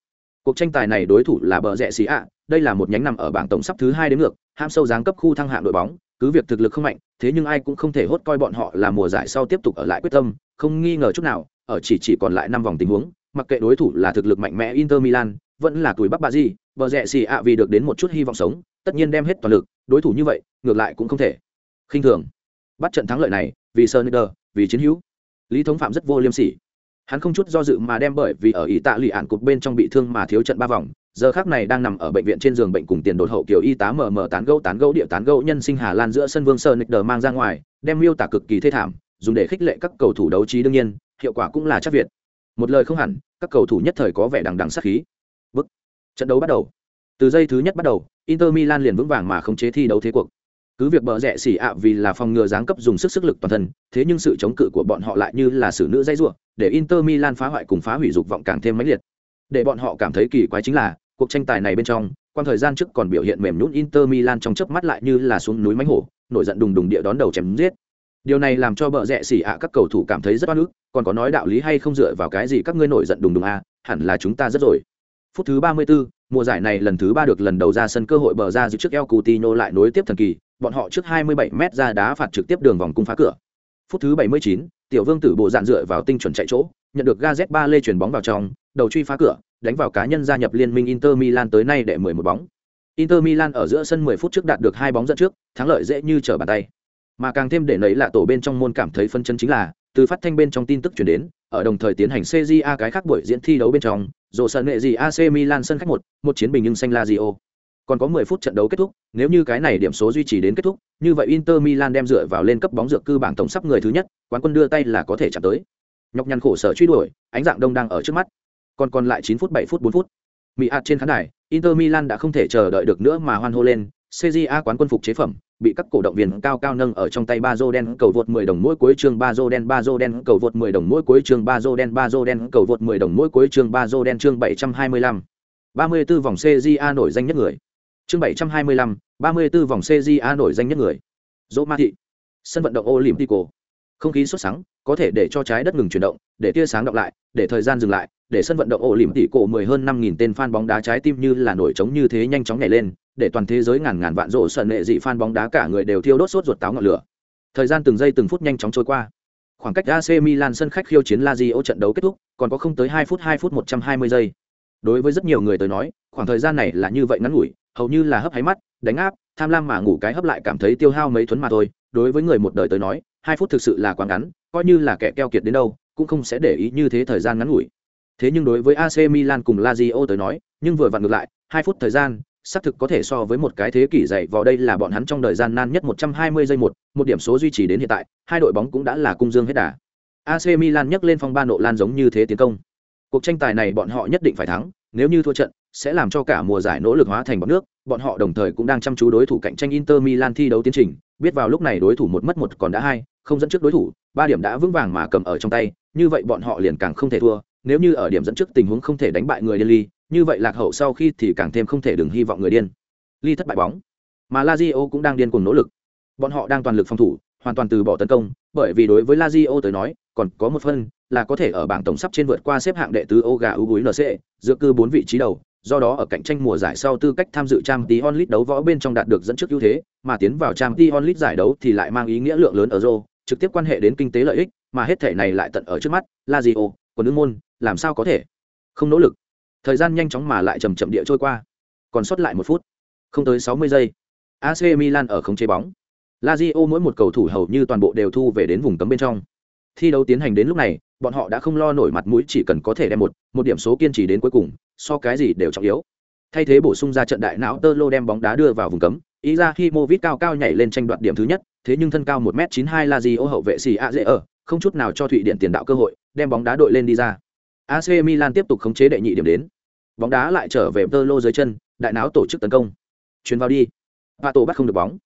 Cuộc tranh tài này đối thủ là bờ rẽ xì ạ, đây là một nhánh nằm ở bảng tổng sắp thứ hai đến ngược, ham sâu dáng cấp khu thăng hạng đội bóng, cứ việc thực lực không mạnh, thế nhưng ai cũng không thể hốt coi bọn họ là mùa giải sau tiếp tục ở lại quyết tâm, không nghi ngờ chút nào, ở chỉ chỉ còn lại 5 vòng tình huống, mặc kệ đối thủ là thực lực mạnh mẽ Inter Milan, vẫn là tuổi Bắc Bà Di, bờ rẽ xì ạ vì được đến một chút hy vọng sống, tất nhiên đem hết toàn lực, đối thủ như vậy, ngược lại cũng không thể. Khinh thường. Bắt trận thắng lợi này, vì Sonicer, vì chiến hữu lý thống phạm rất vô liêm sỉ hắn không chút do dự mà đem bởi vì ở ý tạ lụy ạn cục bên trong bị thương mà thiếu trận ba vòng giờ khác này đang nằm ở bệnh viện trên giường bệnh cùng tiền đột hậu kiểu y tá mờ mờ tán gẫu tán gẫu địa tán gẫu nhân sinh hà lan giữa sân vương sơ nick đờ mang ra ngoài đem miêu tả cực kỳ thê thảm dùng để khích lệ các cầu thủ đấu trí đương nhiên hiệu quả cũng là chắc việt một lời không hẳn các cầu thủ nhất thời có vẻ đằng đằng sắc khí trận đấu bắt đầu. Từ giây thứ nhất bắt đầu inter milan liền vững vàng mà không chế thi đấu thế cuộc. Cứ việc bờ rẽ xỉ ạ vì là phòng ngừa giáng cấp dùng sức sức lực toàn thân thế nhưng sự chống cự của bọn họ lại như là xử nữ dây ruộng để inter milan phá hoại cùng phá hủy dục vọng càng thêm mãnh liệt. Để bọn họ cảm thấy kỳ quái chính là cuộc tranh tài này bên trong quan thời gian trước còn biểu hiện mềm nhún inter milan trong chớp mắt lại như là xuống núi mánh hổ nổi giận đùng đùng địa đón đầu chém giết. Điều này làm cho bờ rẽ xỉ ạ các cầu thủ cảm thấy rất oan ức còn có nói đạo lý hay không dựa vào cái gì các ngươi nổi giận đùng đùng a à, hẳn là chúng ta rất rồi phút thứ 34, mùa giải này lần thứ ba được lần đầu ra sân cơ hội bờ ra giữ trước El Coutinho lại nối tiếp thần kỳ bọn họ trước 27 mét ra đá phạt trực tiếp đường vòng cung phá cửa. Phút thứ 79, Tiểu Vương tử bộ dạn dựa vào tinh chuẩn chạy chỗ, nhận được Gazet lê chuyển bóng vào trong, đầu truy phá cửa, đánh vào cá nhân gia nhập liên minh Inter Milan tới nay để 11 bóng. Inter Milan ở giữa sân 10 phút trước đạt được hai bóng dẫn trước, thắng lợi dễ như trở bàn tay. Mà càng thêm để nấy là tổ bên trong môn cảm thấy phân chân chính là, từ phát thanh bên trong tin tức truyền đến, ở đồng thời tiến hành CJA cái khác buổi diễn thi đấu bên trong, rổ sân nghệ gì AC Milan sân khách một, một chiến bình nhưng xanh Lazio. Còn có 10 phút trận đấu kết thúc, nếu như cái này điểm số duy trì đến kết thúc, như vậy Inter Milan đem dựa vào lên cấp bóng dược cư bảng tổng sắp người thứ nhất, quán quân đưa tay là có thể chạm tới. Nhọc nhằn khổ sở truy đuổi, ánh dạng đông đang ở trước mắt. Còn còn lại 9 phút 7 phút 4 phút. Mỹ ạt trên khán đài, Inter Milan đã không thể chờ đợi được nữa mà hoan hô lên, CJA quán quân phục chế phẩm, bị các cổ động viên cao cao nâng ở trong tay ba rô đen cầu vượt 10 đồng mỗi cuối chương ba rô đen ba rô đen cầu vượt 10 đồng mỗi cuối chương ba rô đen ba rô đen cầu vượt 10 đồng mỗi cuối chương ba rô đen chương 725. 34 vòng CJA nổi danh nhất người. Chương bảy trăm hai mươi lăm ba mươi b ố vòng cja nổi danh nhất người. Dỗ ma thị. Sân vận động olympico. Không khí sốt sắng, có thể để cho trái đất ngừng chuyển động để tia sáng động lại để thời gian dừng lại để sân vận động olympico mười hơn năm nghìn tên fan bóng đá trái tim như là nổi trống như thế nhanh chóng nhảy lên để toàn thế giới ngàn ngàn vạn rộ sân nệ dị fan bóng đá cả người đều thiêu đốt sốt ruột táo ngọn lửa. Thời gian từng giây từng phút nhanh chóng trôi qua. Khoảng cách AC Milan sân khách khiêu chiến Lazio trận đấu kết thúc, còn có không tới hai phút hai phút một trăm hai mươi giây. Đối với rất nhiều người tới nói, khoảng thời gian này là như vậy ngắn ngủi, hầu như là hấp háy mắt đánh áp tham lam mà ngủ cái hấp lại cảm thấy tiêu hao mấy thuấn mà thôi. Đối với người một đời tới nói hai phút thực sự là quá ngắn coi như là kẻ keo kiệt đến đâu cũng không sẽ để ý như thế thời gian ngắn ngủi thế nhưng đối với AC Milan cùng Lazio tới nói nhưng vừa vặn ngược lại hai phút thời gian xác thực có thể so với một cái thế kỷ dày vào đây là bọn hắn trong thời gian nan nhất 120 giây một một điểm số duy trì đến hiện tại hai đội bóng cũng đã là cung dương hết đà. AC Milan nhấc lên phong ba nộ lan giống như thế tiến công. Cuộc tranh tài này bọn họ nhất định phải thắng nếu như thua trận sẽ làm cho cả mùa giải nỗ lực hóa thành bọt nước, bọn họ đồng thời cũng đang chăm chú đối thủ cạnh tranh Inter Milan thi đấu tiến trình, biết vào lúc này đối thủ một mất một còn đã hai, không dẫn trước đối thủ, ba điểm đã vững vàng mà cầm ở trong tay, như vậy bọn họ liền càng không thể thua, nếu như ở điểm dẫn trước tình huống không thể đánh bại người điên ly, như vậy lạc hậu sau khi thì càng thêm không thể đừng hy vọng người điên. Ly thất bại bóng, mà Lazio cũng đang điên cuồng nỗ lực. Bọn họ đang toàn lực phòng thủ, hoàn toàn từ bỏ tấn công, bởi vì đối với Lazio tới nói, còn có một phân là có thể ở bảng tổng sắp trên vượt qua xếp hạng đệ tứ Oga Ugui NC, dựa cư bốn vị trí đầu, do đó ở cạnh tranh mùa giải sau tư cách tham dự trang tí onlit đấu võ bên trong đạt được dẫn trước ưu thế, mà tiến vào trang tí onlit giải đấu thì lại mang ý nghĩa lượng lớn ở rô trực tiếp quan hệ đến kinh tế lợi ích, mà hết thể này lại tận ở trước mắt, Lazio, còn nữ môn, làm sao có thể không nỗ lực. Thời gian nhanh chóng mà lại chậm chậm địa trôi qua. Còn sót lại một phút, không tới 60 giây. AC Milan ở không chế bóng. Lazio mỗi một cầu thủ hầu như toàn bộ đều thu về đến vùng cấm bên trong. Thi đấu tiến hành đến lúc này, bọn họ đã không lo nổi mặt mũi chỉ cần có thể đem một một điểm số kiên trì đến cuối cùng so cái gì đều trọng yếu thay thế bổ sung ra trận đại não tơ lô đem bóng đá đưa vào vùng cấm Izahimovic cao cao nhảy lên tranh đoạt điểm thứ nhất, thế nhưng thân cao 1m92 Lazio hậu vệ xì a dễ ở, không chút nào cho Thụy Điện tiền đạo cơ hội, đem bóng đá đội lên đi ra. AC Milan tiếp tục khống chế đệ nhị điểm đến. Bóng đá lại trở về Tolo dưới chân, đại náo tổ chức tấn công. Chuyền vào đi. Pato bắt không được bóng.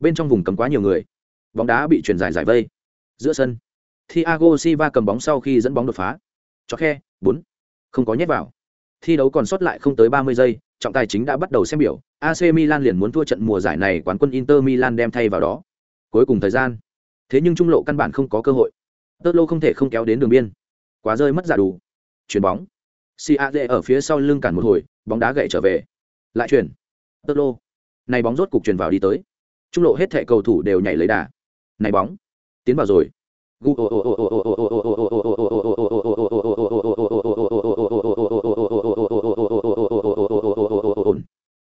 Bên trong vùng cầm quá nhiều người. Bóng đá bị chuyển dài giải vây. Giữa sân, Thiago Silva cầm bóng sau khi dẫn bóng đột phá. Cho khe, 4. Không có nhét vào. Thi đấu còn sót lại không tới 30 giây, trọng tài chính đã bắt đầu xem biểu. AC Milan liền muốn thua trận mùa giải này quán quân Inter Milan đem thay vào đó. Cuối cùng thời gian. Thế nhưng trung lộ căn bản không có cơ hội. Tơ lô không thể không kéo đến đường biên. Quá rơi mất giả đủ. chuyền bóng. si a Siade ở phía sau lưng cản một hồi, bóng đá gậy trở về. Lại chuyển. Tơ lô. Này bóng rốt cục chuyển vào đi tới. Trung lộ hết thẻ cầu thủ đều nhảy lấy đà. Này bóng. Tiến vào rồi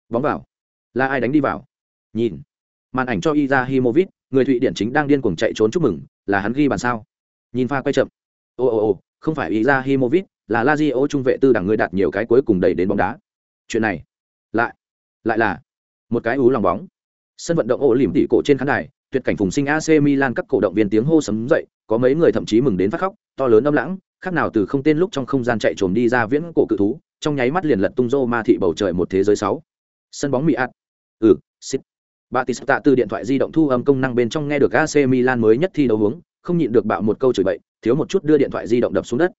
bóng vào là ai đánh đi vào nhìn màn ảnh cho Izahimovic, người thụy điển chính đang điên cuồng chạy trốn chúc mừng là hắn ghi bàn sao nhìn pha quay chậm ô ô ô không phải ý ra himovit là Lazio trung vệ tư đẳng người đạt nhiều cái cuối cùng đẩy đến bóng đá chuyện này lại lại là một cái ú lòng bóng sân vận động ổ lỉm tỉ cổ trên khán đài tuyệt cảnh phùng sinh AC Milan các cổ động viên tiếng hô sấm dậy, có mấy người thậm chí mừng đến phát khóc, to lớn âm lãng, khác nào từ không tên lúc trong không gian chạy trồm đi ra viễn cổ cự thú, trong nháy mắt liền lật tung rô ma thị bầu trời một thế giới sáu. Sân bóng mỹ ạt. Ừ, xích. tạ từ điện thoại di động thu âm công năng bên trong nghe được AC Milan mới nhất thi đấu hướng, không nhịn được bạo một câu chửi bậy, thiếu một chút đưa điện thoại di động đập xuống đất.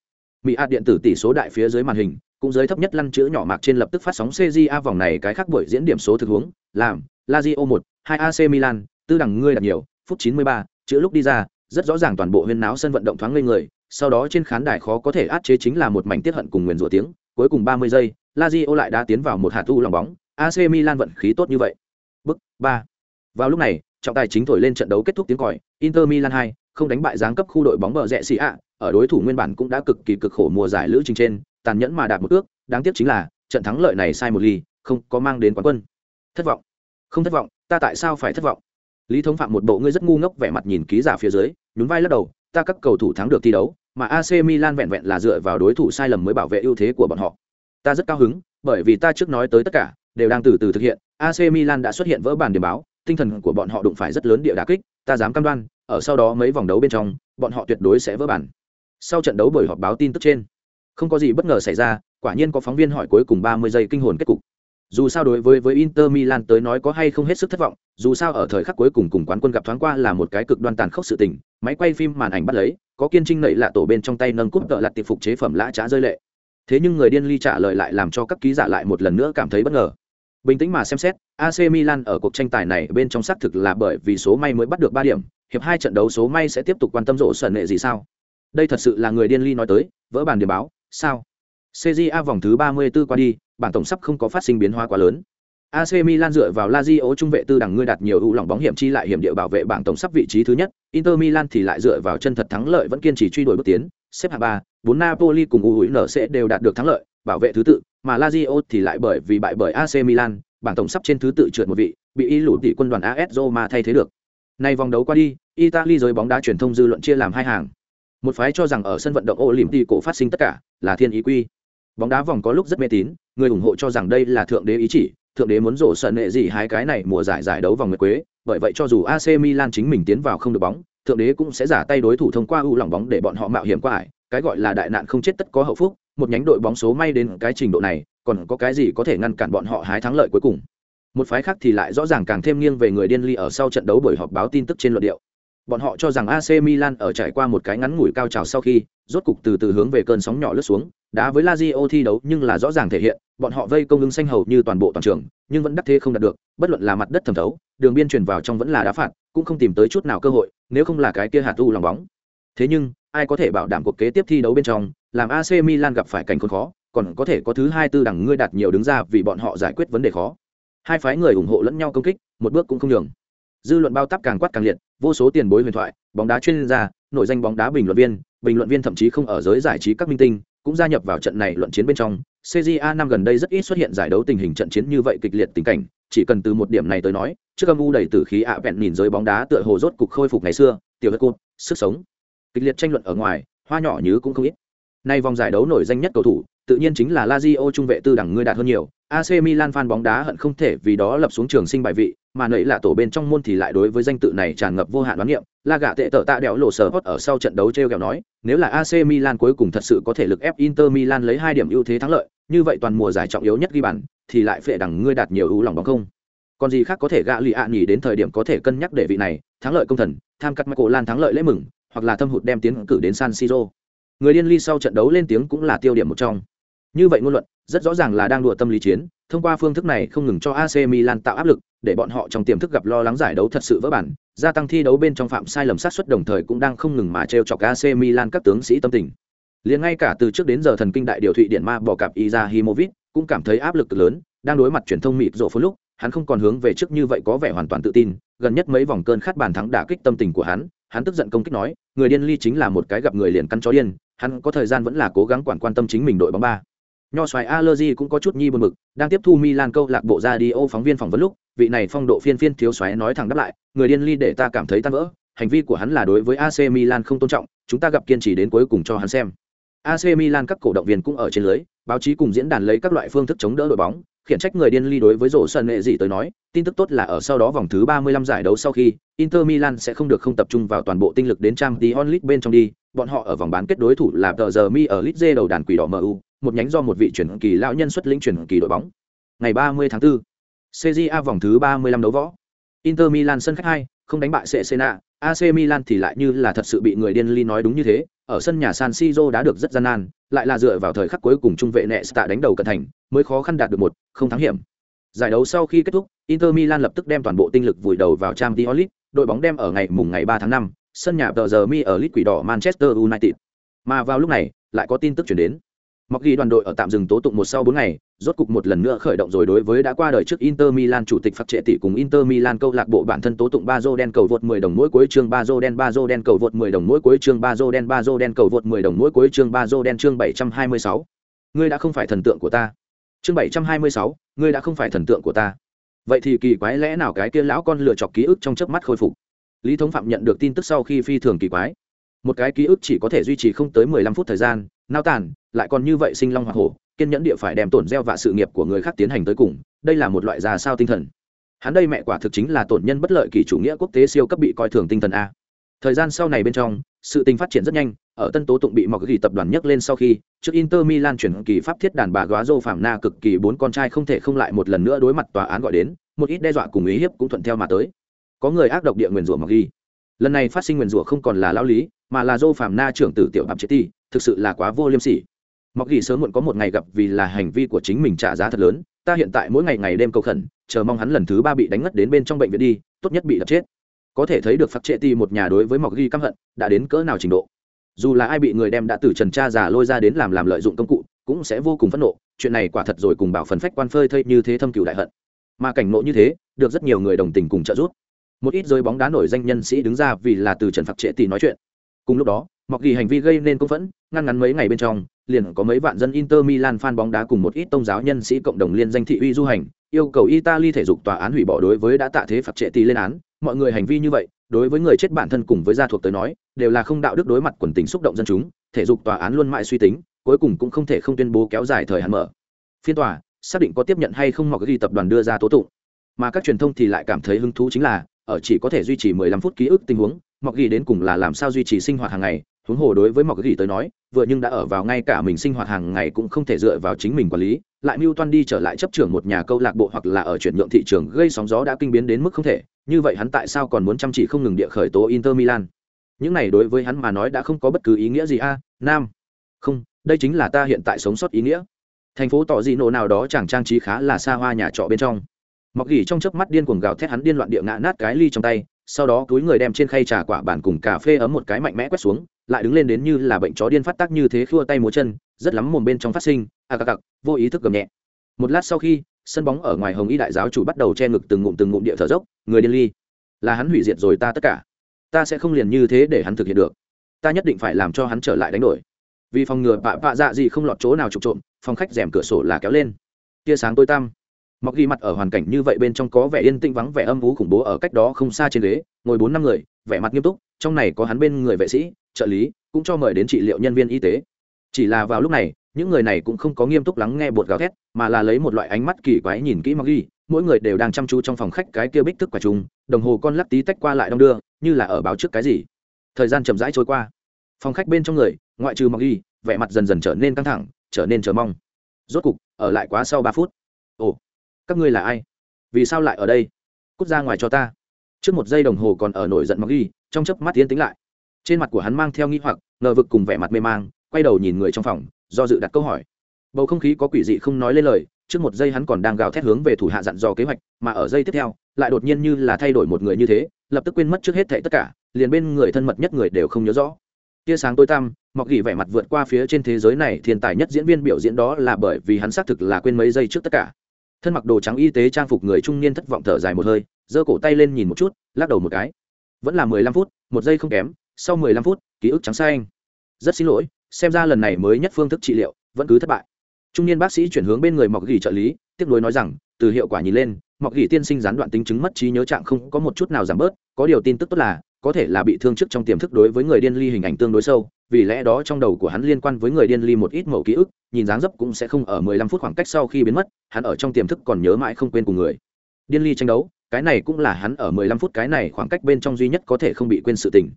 Mỹ ạt điện tử tỷ số đại phía dưới màn hình, cũng dưới thấp nhất lăn chữ nhỏ mạc trên lập tức phát sóng CJA vòng này cái khác buổi diễn điểm số thực huống, làm Lazio 1, 2 AC Milan, tư đẳng ngươi đặt nhiều phút chín mươi ba chữ lúc đi ra rất rõ ràng toàn bộ huyên náo sân vận động thoáng lên người sau đó trên khán đài khó có thể át chế chính là một mảnh tiết hận cùng nguyền rủa tiếng cuối cùng ba mươi giây Lazio lại đã tiến vào một hạt tu lòng bóng AC Milan vận khí tốt như vậy bức ba vào lúc này trọng tài chính thổi lên trận đấu kết thúc tiếng còi Inter Milan hai không đánh bại giáng cấp khu đội bóng bờ rẽ xì ạ, ở đối thủ nguyên bản cũng đã cực kỳ cực khổ mùa giải lữ trình trên, tàn nhẫn mà đạt một ước, đáng tiếc chính là, trận thắng lợi này sai một ly, không có mang đến quán quân. Thất vọng. Không thất vọng, ta tại sao phải thất vọng? Lý thống phạm một bộ ngươi rất ngu ngốc vẻ mặt nhìn ký giả phía dưới, nhún vai lắc đầu, ta các cầu thủ thắng được thi đấu, mà ac milan vẹn vẹn là dựa vào đối thủ sai lầm mới bảo vệ ưu thế của bọn họ. Ta rất cao hứng, bởi vì ta trước nói tới tất cả, đều đang từ từ thực hiện ac milan đã xuất hiện vỡ bàn điểm báo, tinh thần của bọn họ đụng phải rất lớn địa đà kích, ta dám cam đoan ở sau đó mấy vòng đấu bên trong bọn họ tuyệt đối sẽ vỡ bản sau trận đấu buổi họp báo tin tức trên không có gì bất ngờ xảy ra quả nhiên có phóng viên hỏi cuối cùng 30 giây kinh hồn kết cục dù sao đối với với Inter Milan tới nói có hay không hết sức thất vọng, dù sao ở thời khắc cuối cùng cùng quán quân gặp thoáng qua là một cái cực đoan tàn khốc sự tình, máy quay phim màn ảnh bắt lấy, có kiên trinh nảy lạ tổ bên trong tay nâng cúp tợ lật tiệp phục chế phẩm lã trá rơi lệ. Thế nhưng người điên ly trả lời lại làm cho các ký giả lại một lần nữa cảm thấy bất ngờ. Bình tĩnh mà xem xét, AC Milan ở cuộc tranh tài này bên trong xác thực là bởi vì số may mới bắt được 3 điểm, hiệp hai trận đấu số may sẽ tiếp tục quan tâm rộ sần nệ gì sao? Đây thật sự là người điên ly nói tới, vỡ bàn điểm báo, sao? CJA vòng thứ 34 qua đi, bản tổng sắp không có phát sinh biến hóa quá lớn. AC Milan dựa vào Lazio trung vệ tư đẳng ngươi đạt nhiều ưu lòng bóng hiểm chi lại hiểm địa bảo vệ bảng tổng sắp vị trí thứ nhất, Inter Milan thì lại dựa vào chân thật thắng lợi vẫn kiên trì truy đuổi bước tiến, xếp hạng 3, 4 Napoli cùng UNC đều đạt được thắng lợi, bảo vệ thứ tự, mà Lazio thì lại bởi vì bại bởi AC Milan, bảng tổng sắp trên thứ tự trượt một vị, bị y lũ tỷ quân đoàn AS Roma thay thế được. Nay vòng đấu qua đi, Italy giới bóng đá truyền thông dư luận chia làm hai hàng. Một phái cho rằng ở sân vận động Olympico phát sinh tất cả là thiên ý quy. Bóng đá vòng có lúc rất mê tín, người ủng hộ cho rằng đây là thượng đế ý chỉ, thượng đế muốn rổ sân nệ gì hai cái này mùa giải giải đấu vòng nguyệt quế, bởi vậy cho dù ac milan chính mình tiến vào không được bóng, thượng đế cũng sẽ giả tay đối thủ thông qua ưu lòng bóng để bọn họ mạo hiểm qua ải, cái gọi là đại nạn không chết tất có hậu phúc, một nhánh đội bóng số may đến cái trình độ này, còn có cái gì có thể ngăn cản bọn họ hái thắng lợi cuối cùng. Một phái khác thì lại rõ ràng càng thêm nghiêng về người điên ly ở sau trận đấu buổi họp báo tin tức trên luận điệu bọn họ cho rằng AC Milan ở trải qua một cái ngắn ngủi cao trào sau khi, rốt cục từ từ hướng về cơn sóng nhỏ lướt xuống. Đá với Lazio thi đấu nhưng là rõ ràng thể hiện, bọn họ vây công ứng xanh hầu như toàn bộ toàn trường, nhưng vẫn đắc thế không đạt được, bất luận là mặt đất thẩm thấu, đường biên truyền vào trong vẫn là đá phạt, cũng không tìm tới chút nào cơ hội, nếu không là cái kia hạt u lòng bóng. Thế nhưng, ai có thể bảo đảm cuộc kế tiếp thi đấu bên trong, làm AC Milan gặp phải cảnh khốn khó, còn có thể có thứ hai tư đẳng ngươi đạt nhiều đứng ra vì bọn họ giải quyết vấn đề khó. Hai phái người ủng hộ lẫn nhau công kích, một bước cũng không nhường dư luận bao tắp càng quát càng liệt, vô số tiền bối huyền thoại, bóng đá chuyên gia nội danh bóng đá bình luận viên, bình luận viên thậm chí không ở giới giải trí các minh tinh, cũng gia nhập vào trận này luận chiến bên trong. Cja năm gần đây rất ít xuất hiện giải đấu tình hình trận chiến như vậy kịch liệt tình cảnh, chỉ cần từ một điểm này tới nói, trước âm u đầy tử khí ạ vẹn nhìn giới bóng đá tựa hồ rốt cục khôi phục ngày xưa, tiểu đất cột sức sống. Kịch liệt tranh luận ở ngoài, hoa nhỏ nhứ cũng không ít. Nay vòng giải đấu nổi danh nhất cầu thủ, tự nhiên chính là Lazio trung vệ tư đẳng ngươi đạt hơn nhiều. AC Milan fan bóng đá hận không thể vì đó lập xuống trường sinh bài vị mà nảy là tổ bên trong môn thì lại đối với danh tự này tràn ngập vô hạn đoán niệm. La gạ tệ tở tạ đẽo lộ sở hốt ở sau trận đấu t r nói, nếu là ac milan cuối cùng thật sự có thể lực ép inter milan lấy hai điểm ưu thế thắng lợi, như vậy toàn mùa giải trọng yếu nhất ghi bàn, thì lại phệ đằng ngươi đạt nhiều ưu lòng bóng không. Còn gì khác có thể gạ lì ạ nhỉ đến thời điểm có thể cân nhắc để vị này, thắng lợi công thần, tham cắt michael lan thắng lợi lễ mừng, hoặc là thâm hụt đem tiến cử đến san siro. Người điên ly sau trận đấu lên tiếng cũng là tiêu điểm một trong. Như vậy ngôn luận, rất rõ ràng là đang đùa tâm lý chiến thông qua phương thức này không ngừng cho AC Milan tạo áp lực, để bọn họ trong tiềm thức gặp lo lắng giải đấu thật sự vỡ bản, gia tăng thi đấu bên trong phạm sai lầm sát suất đồng thời cũng đang không ngừng mà trêu chọc AC Milan các tướng sĩ tâm tình. Liền ngay cả từ trước đến giờ thần kinh đại điều thụy điện ma bỏ cặp Izahimovic cũng cảm thấy áp lực lớn, đang đối mặt truyền thông mịt rộ phút lúc, hắn không còn hướng về trước như vậy có vẻ hoàn toàn tự tin, gần nhất mấy vòng cơn khát bàn thắng đả kích tâm tình của hắn hắn tức giận công kích nói, người điên ly chính là một cái gặp người liền căn chó điên, hắn có thời gian vẫn là cố gắng quản quan tâm chính mình đội bóng ba nho xoài allergy cũng có chút nhi buồn mực, đang tiếp thu milan câu lạc bộ ra đi ô phóng viên phỏng vấn lúc, vị này phong độ phiên phiên thiếu xoáy nói thẳng đáp lại, người điên ly để ta cảm thấy tan vỡ, hành vi của hắn là đối với ac milan không tôn trọng, chúng ta gặp kiên trì đến cuối cùng cho hắn xem. Ac milan các cổ động viên cũng ở trên lưới, báo chí cùng diễn đàn lấy các loại phương thức chống đỡ đội bóng, khiển trách người điên ly đối với rổ sân nghệ gì tới nói, tin tức tốt là ở sau đó vòng thứ 35 giải đấu sau khi, Inter Milan sẽ không được không tập trung vào toàn bộ tinh lực đến trang tí onlit bên trong đi, bọn họ ở vòng bán kết đối thủ là tờ giờ mi ở League đầu đàn quỷ đỏ MU một nhánh do một vị chuyển kỳ lão nhân xuất lĩnh chuyển kỳ đội bóng. Ngày 30 tháng 4 CJA vòng thứ 35 đấu võ. Inter Milan sân khách 2 không đánh bại Cesena. AC Milan thì lại như là thật sự bị người điên ly nói đúng như thế. Ở sân nhà San Siro đã được rất gian nan, lại là dựa vào thời khắc cuối cùng trung vệ Nesta đánh đầu cẩn thành, mới khó khăn đạt được một, không thắng hiểm. Giải đấu sau khi kết thúc, Inter Milan lập tức đem toàn bộ tinh lực vùi đầu vào Champions League, đội bóng đem ở ngày mùng ngày 3 tháng 5 sân nhà tờ giờ mi ở League quỷ đỏ Manchester United. Mà vào lúc này, lại có tin tức chuyển đến. Mặc ghi đoàn đội ở tạm dừng tố tụng một sau bốn ngày, rốt cục một lần nữa khởi động rồi đối với đã qua đời trước Inter Milan chủ tịch phát trệ tỷ cùng Inter Milan câu lạc bộ bản thân tố tụng Bazo đen cầu vượt 10 đồng mỗi cuối chương Bazo đen Bazo đen cầu vượt 10 đồng mỗi cuối chương Bazo đen Bazo đen cầu vượt 10 đồng mỗi cuối chương Bazo đen chương 726. Ngươi đã không phải thần tượng của ta. Chương 726, ngươi đã không phải thần tượng của ta. Vậy thì kỳ quái lẽ nào cái kia lão con lựa chọc ký ức trong chớp mắt khôi phục. Lý Thống Phạm nhận được tin tức sau khi phi thường kỳ quái. Một cái ký ức chỉ có thể duy trì không tới 15 phút thời gian, nao tàn, lại còn như vậy sinh long hoa hổ kiên nhẫn địa phải đem tổn gieo vạ sự nghiệp của người khác tiến hành tới cùng đây là một loại già sao tinh thần. Hắn đây mẹ quả thực chính là tổn nhân bất lợi kỳ chủ nghĩa quốc tế siêu cấp bị coi thường tinh thần a. Thời gian sau này bên trong sự tình phát triển rất nhanh ở tân tố tụng bị mọc ghi tập đoàn nhấc lên sau khi trước inter milan chuyển kỳ pháp thiết đàn bà góa dô phạm na cực kỳ bốn con trai không thể không lại một lần nữa đối mặt tòa án gọi đến một ít đe dọa cùng ý hiếp cũng thuận theo mà tới. Có người ác độc địa nguyền rủa mọc ghi. Lần này phát sinh nguyền rủa không còn là lao lý mà là dô phạm na trưởng tử tiểu bạp chế ti, thực sự là quá vô liêm sỉ. Mọc ghi sớm muộn có một ngày gặp vì là hành vi của chính mình trả giá thật lớn, ta hiện tại mỗi ngày ngày đêm cầu khẩn, chờ mong hắn lần thứ ba bị đánh ngất đến bên trong bệnh viện đi, tốt nhất bị đập chết. Có thể thấy được phạt trệ ti một nhà đối với mọc ghi căm hận, đã đến cỡ nào trình độ. Dù là ai bị người đem đã từ trần cha già lôi ra đến làm làm lợi dụng công cụ, cũng sẽ vô cùng phẫn nộ, chuyện này quả thật rồi cùng bảo phần phách quan phơi thây như thế thâm cựu đại hận. Mà cảnh nộ như thế, được rất nhiều người đồng tình cùng trợ giúp. Một ít rơi bóng đá nổi danh nhân sĩ đứng ra vì là từ trần phạt trệ ti nói chuyện cùng lúc đó mọc ghi hành vi gây nên công phẫn ngăn ngắn mấy ngày bên trong liền có mấy vạn dân Inter Milan fan bóng đá cùng một ít tôn giáo nhân sĩ cộng đồng liên danh thị uy du hành, yêu cầu Italy thể dục tòa án hủy bỏ đối với đã tạ thế phạt trệ tì lên án, mọi người hành vi như vậy, đối với người chết bản thân cùng với gia thuộc tới nói, đều là không đạo đức đối mặt quần tính xúc động dân chúng, thể dục tòa án luôn mãi suy tính, cuối cùng cũng không thể không tuyên bố kéo dài thời hạn mở. Phiên tòa, xác định có tiếp nhận hay không mọc ghi tập đoàn đưa ra tố tụng. Mà các truyền thông thì lại cảm thấy hứng thú chính là, ở chỉ có thể duy trì 15 phút ký ức tình huống, mọc ghi đến cùng là làm sao duy trì sinh hoạt hàng ngày, huống hồ đối với mọc gỉ tới nói vừa nhưng đã ở vào ngay cả mình sinh hoạt hàng ngày cũng không thể dựa vào chính mình quản lý lại mưu toan đi trở lại chấp trưởng một nhà câu lạc bộ hoặc là ở chuyển nhượng thị trường gây sóng gió đã kinh biến đến mức không thể như vậy hắn tại sao còn muốn chăm chỉ không ngừng địa khởi tố inter milan? Những này đối với hắn mà nói đã không có bất cứ ý nghĩa gì a nam. Không đây chính là ta hiện tại sống sót ý nghĩa. Thành phố tỏ dị nổ nào đó chẳng trang trí khá là xa hoa nhà trọ bên trong. Mọc gỉ trong chớp mắt điên cuồng gào thét hắn điên loạn địa ngã nát cái ly trong tay sau đó túi người đem trên khay trà quả bản cùng cà phê ấm một cái mạnh mẽ quét xuống, lại đứng lên đến như là bệnh chó điên phát tác như thế khua tay múa chân, rất lắm mồm bên trong phát sinh à a cà cặc, vô ý thức gầm nhẹ. Một lát sau khi, sân bóng ở ngoài hồng y đại giáo chủ bắt đầu che ngực từng ngụm từng ngụm địa thở dốc, người điên ly. Là hắn hủy diệt rồi ta tất cả. Ta sẽ không liền như thế để hắn thực hiện được. Ta nhất định phải làm cho hắn trở lại đánh đổi. Vì phòng ngừa bạ bạ dạ gì không lọt chỗ nào trục trộm, phòng khách rèm cửa sổ là kéo lên. Tia sáng tối tăm mọc ghi mặt ở hoàn cảnh như vậy bên trong có vẻ yên tĩnh vắng vẻ âm vú khủng bố ở cách đó không xa trên ghế, ngồi bốn năm người, vẻ mặt nghiêm túc, trong này có hắn bên người vệ sĩ, trợ lý, cũng cho mời đến trị liệu nhân viên y tế. Chỉ là vào lúc này, những người này cũng không có nghiêm túc lắng nghe bột gào thét, mà là lấy một loại ánh mắt kỳ quái nhìn kỹ mọc ghi, mỗi người đều đang chăm chú trong phòng khách cái kia bích thức quả trùng, đồng hồ con lắc tí tách qua lại đong đưa, như là ở báo trước cái gì. Thời gian chậm rãi trôi qua. Phòng khách bên trong người, ngoại trừ mặc ghi, vẻ mặt dần dần trở nên căng thẳng, trở nên chờ mong. Rốt cục, ở lại quá sau ba phút. Ồ các ngươi là ai? Vì sao lại ở đây? Cút ra ngoài cho ta. Trước một giây đồng hồ còn ở nổi giận mặc ghi, trong chớp mắt tiến tính lại. Trên mặt của hắn mang theo nghi hoặc, ngờ vực cùng vẻ mặt mê mang, quay đầu nhìn người trong phòng, do dự đặt câu hỏi. Bầu không khí có quỷ dị không nói lên lời, trước một giây hắn còn đang gào thét hướng về thủ hạ dặn dò kế hoạch, mà ở giây tiếp theo, lại đột nhiên như là thay đổi một người như thế, lập tức quên mất trước hết thệ tất cả, liền bên người thân mật nhất người đều không nhớ rõ. Tia sáng tối tăm mọc gỉ vẻ mặt vượt qua phía trên thế giới này, thiên tài nhất diễn viên biểu diễn đó là bởi vì hắn xác thực là quên mấy giây trước tất cả thân mặc đồ trắng y tế trang phục người trung niên thất vọng thở dài một hơi, giơ cổ tay lên nhìn một chút, lắc đầu một cái. Vẫn là mười lăm phút, một giây không kém, sau mười lăm phút, ký ức trắng xanh. Rất xin lỗi, xem ra lần này mới nhất phương thức trị liệu, vẫn cứ thất bại. Trung niên bác sĩ chuyển hướng bên người mọc gỉ trợ lý, tiếp nối nói rằng, từ hiệu quả nhìn lên, mọc gỉ tiên sinh gián đoạn tính chứng mất trí nhớ trạng không có một chút nào giảm bớt, có điều tin tức tốt là có thể là bị thương trước trong tiềm thức đối với người điên ly hình ảnh tương đối sâu, vì lẽ đó trong đầu của hắn liên quan với người điên ly một ít mẫu ký ức, nhìn dáng dấp cũng sẽ không ở mười lăm phút khoảng cách sau khi biến mất, hắn ở trong tiềm thức còn nhớ mãi không quên cùng người. Điên ly tranh đấu, cái này cũng là hắn ở mười lăm phút cái này khoảng cách bên trong duy nhất có thể không bị quên sự tình.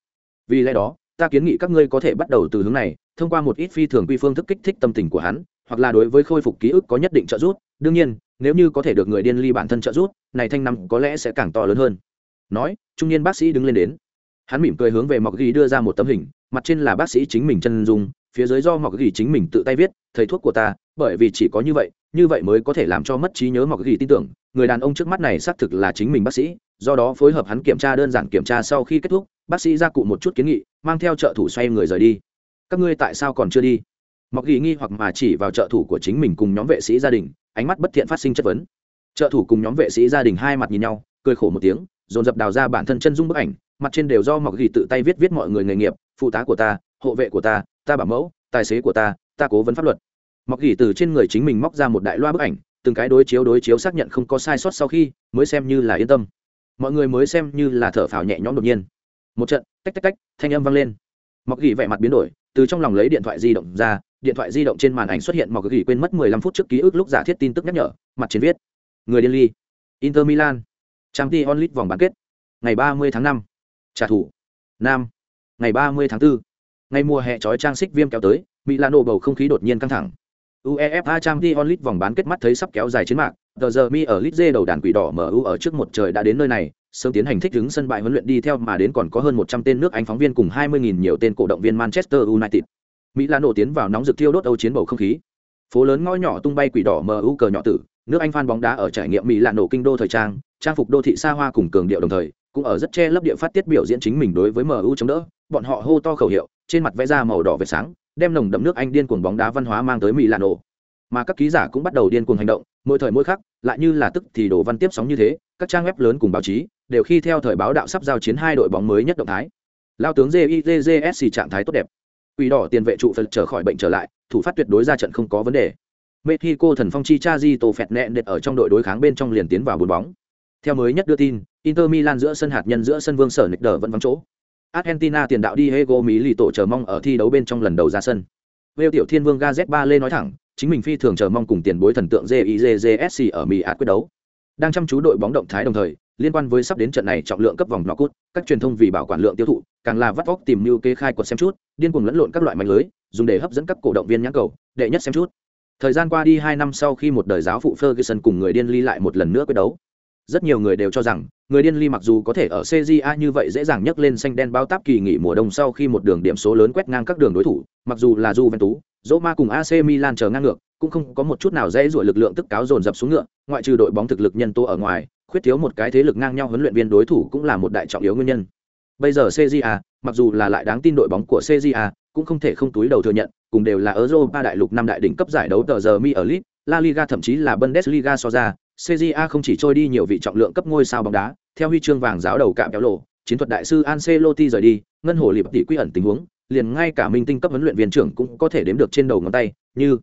Vì lẽ đó, ta kiến nghị các ngươi có thể bắt đầu từ hướng này, thông qua một ít phi thường quy phương thức kích thích tâm tình của hắn, hoặc là đối với khôi phục ký ức có nhất định trợ giúp. Đương nhiên, nếu như có thể được người điên ly bản thân trợ giúp, này thanh năm có lẽ sẽ càng to lớn hơn. Nói, trung niên bác sĩ đứng lên đến hắn mỉm cười hướng về mọc ghi đưa ra một tấm hình, mặt trên là bác sĩ chính mình chân dung, phía dưới do mọc ghi chính mình tự tay viết, thầy thuốc của ta, bởi vì chỉ có như vậy như vậy mới có thể làm cho mất trí nhớ mọc ghi tin tưởng. Người đàn ông trước mắt này xác thực là chính mình bác sĩ, do đó phối hợp hắn kiểm tra đơn giản kiểm tra sau khi kết thúc, bác sĩ ra cụ một chút kiến nghị, mang theo trợ thủ xoay người rời đi. Các ngươi tại sao còn chưa đi? Mọc ghi nghi hoặc mà chỉ vào trợ thủ của chính mình cùng nhóm vệ sĩ gia đình, ánh mắt bất thiện phát sinh chất vấn. Trợ thủ cùng nhóm vệ sĩ gia đình hai mặt nhìn nhau, cười khổ một tiếng, dồn dập đào ra bản thân chân dung bức ảnh mặt trên đều do mọc ghi tự tay viết viết mọi người nghề nghiệp, phụ tá của ta, hộ vệ của ta ta bảo mẫu, tài xế của ta ta cố vấn pháp luật. Mọc ghi từ trên người chính mình móc ra một đại loa bức ảnh, từng cái đối chiếu đối chiếu xác nhận không có sai sót sau khi mới xem như là yên tâm. Mọi người mới xem như là thở phào nhẹ nhõm đột nhiên. Một trận, tách tách tách, thanh âm vang lên. Mọc ghi vẻ mặt biến đổi, từ trong lòng lấy điện thoại di động ra, điện thoại di động trên màn ảnh xuất hiện mọc ghi quên mất 15 phút trước ký ức lúc giả thiết tin tức nhắc nhở, mặt trên viết. Người điên ly. Inter milan. Trang t onlit vòng bán kết. Ngày 30 tháng 5 trả thù nam ngày ba mươi tháng 4. ngày mùa hè trói trang xích viêm kéo tới milano bầu không khí đột nhiên căng thẳng uefa trang t onlit vòng bán kết mắt thấy sắp kéo dài chiến mạc tờ giờ mi ở lit đầu đàn quỷ đỏ mu ở trước một trời đã đến nơi này sớm tiến hành thích ứng sân bãi huấn luyện đi theo mà đến còn có hơn một trăm tên nước Anh phóng viên cùng hai mươi nghìn nhiều tên cổ động viên Manchester United. mỹ lan nổ tiến vào nóng rực thiêu đốt Âu chiến bầu không khí. Phố lớn ngõ nhỏ tung bay quỷ đỏ MU cờ nhỏ tử, nước Anh fan bóng đá ở trải nghiệm mỹ lan nổ kinh đô thời trang, trang phục đô thị xa hoa cùng cường điệu đồng thời, cũng ở rất che lấp địa phát tiết biểu diễn chính mình đối với MU chống đỡ, bọn họ hô to khẩu hiệu, trên mặt vẽ ra màu đỏ vệt sáng, đem nồng đậm nước Anh điên cuồng bóng đá văn hóa mang tới Milano. Mà các ký giả cũng bắt đầu điên cuồng hành động, mỗi thời mỗi khắc, lại như là tức thì đồ văn tiếp sóng như thế, các trang web lớn cùng báo chí đều khi theo thời báo đạo sắp giao chiến hai đội bóng mới nhất động thái. Lao tướng JIJJSC trạng thái tốt đẹp. Quỷ đỏ tiền vệ trụ phật trở khỏi bệnh trở lại, thủ phát tuyệt đối ra trận không có vấn đề. Mexico thần phong chi cha di tổ phẹt nẹn đệt ở trong đội đối kháng bên trong liền tiến vào bốn bóng. Theo mới nhất đưa tin, Inter Milan giữa sân hạt nhân giữa sân Vương Sở Nịch Đờ vẫn vắng chỗ. Argentina tiền đạo Diego Milito chờ mong ở thi đấu bên trong lần đầu ra sân. Vêu tiểu thiên vương Gazet lê nói thẳng, chính mình phi thường chờ mong cùng tiền bối thần tượng JIJJSC ở Mỹ ạt quyết đấu. Đang chăm chú đội bóng động thái đồng thời, liên quan với sắp đến trận này trọng lượng cấp vòng knockout, các truyền thông vì bảo quản lượng tiêu thụ, càng là vắt óc tìm lưu kê khai quật xem chút, điên cuồng lẫn lộn các loại mảnh lưới, dùng để hấp dẫn các cổ động viên nhãn cầu, đệ nhất xem chút. Thời gian qua đi hai năm sau khi một đời giáo phụ Ferguson cùng người điên ly lại một lần nữa quyết đấu, rất nhiều người đều cho rằng người điên ly mặc dù có thể ở CJA như vậy dễ dàng nhấc lên xanh đen bao táp kỳ nghỉ mùa đông sau khi một đường điểm số lớn quét ngang các đường đối thủ, mặc dù là Juventus, Roma cùng AC Milan chờ ngang ngược, cũng không có một chút nào dễ dụa lực lượng tức cáo dồn dập xuống ngựa, ngoại trừ đội bóng thực lực nhân tố ở ngoài, khuyết thiếu một cái thế lực ngang nhau huấn luyện viên đối thủ cũng là một đại trọng yếu nguyên nhân. Bây giờ CJA, mặc dù là lại đáng tin đội bóng của CJA, cũng không thể không túi đầu thừa nhận, cùng đều là Europa đại lục năm đại đỉnh cấp giải đấu tờ giờ Mi ở League, La Liga thậm chí là Bundesliga so ra, CJA không chỉ trôi đi nhiều vị trọng lượng cấp ngôi sao bóng đá, theo huy chương vàng giáo đầu cạm kéo lộ, chiến thuật đại sư Ancelotti rời đi, ngân hồ liệp tỷ quy ẩn tình huống, liền ngay cả minh tinh cấp huấn luyện viên trưởng cũng có thể đếm được trên đầu ngón tay, như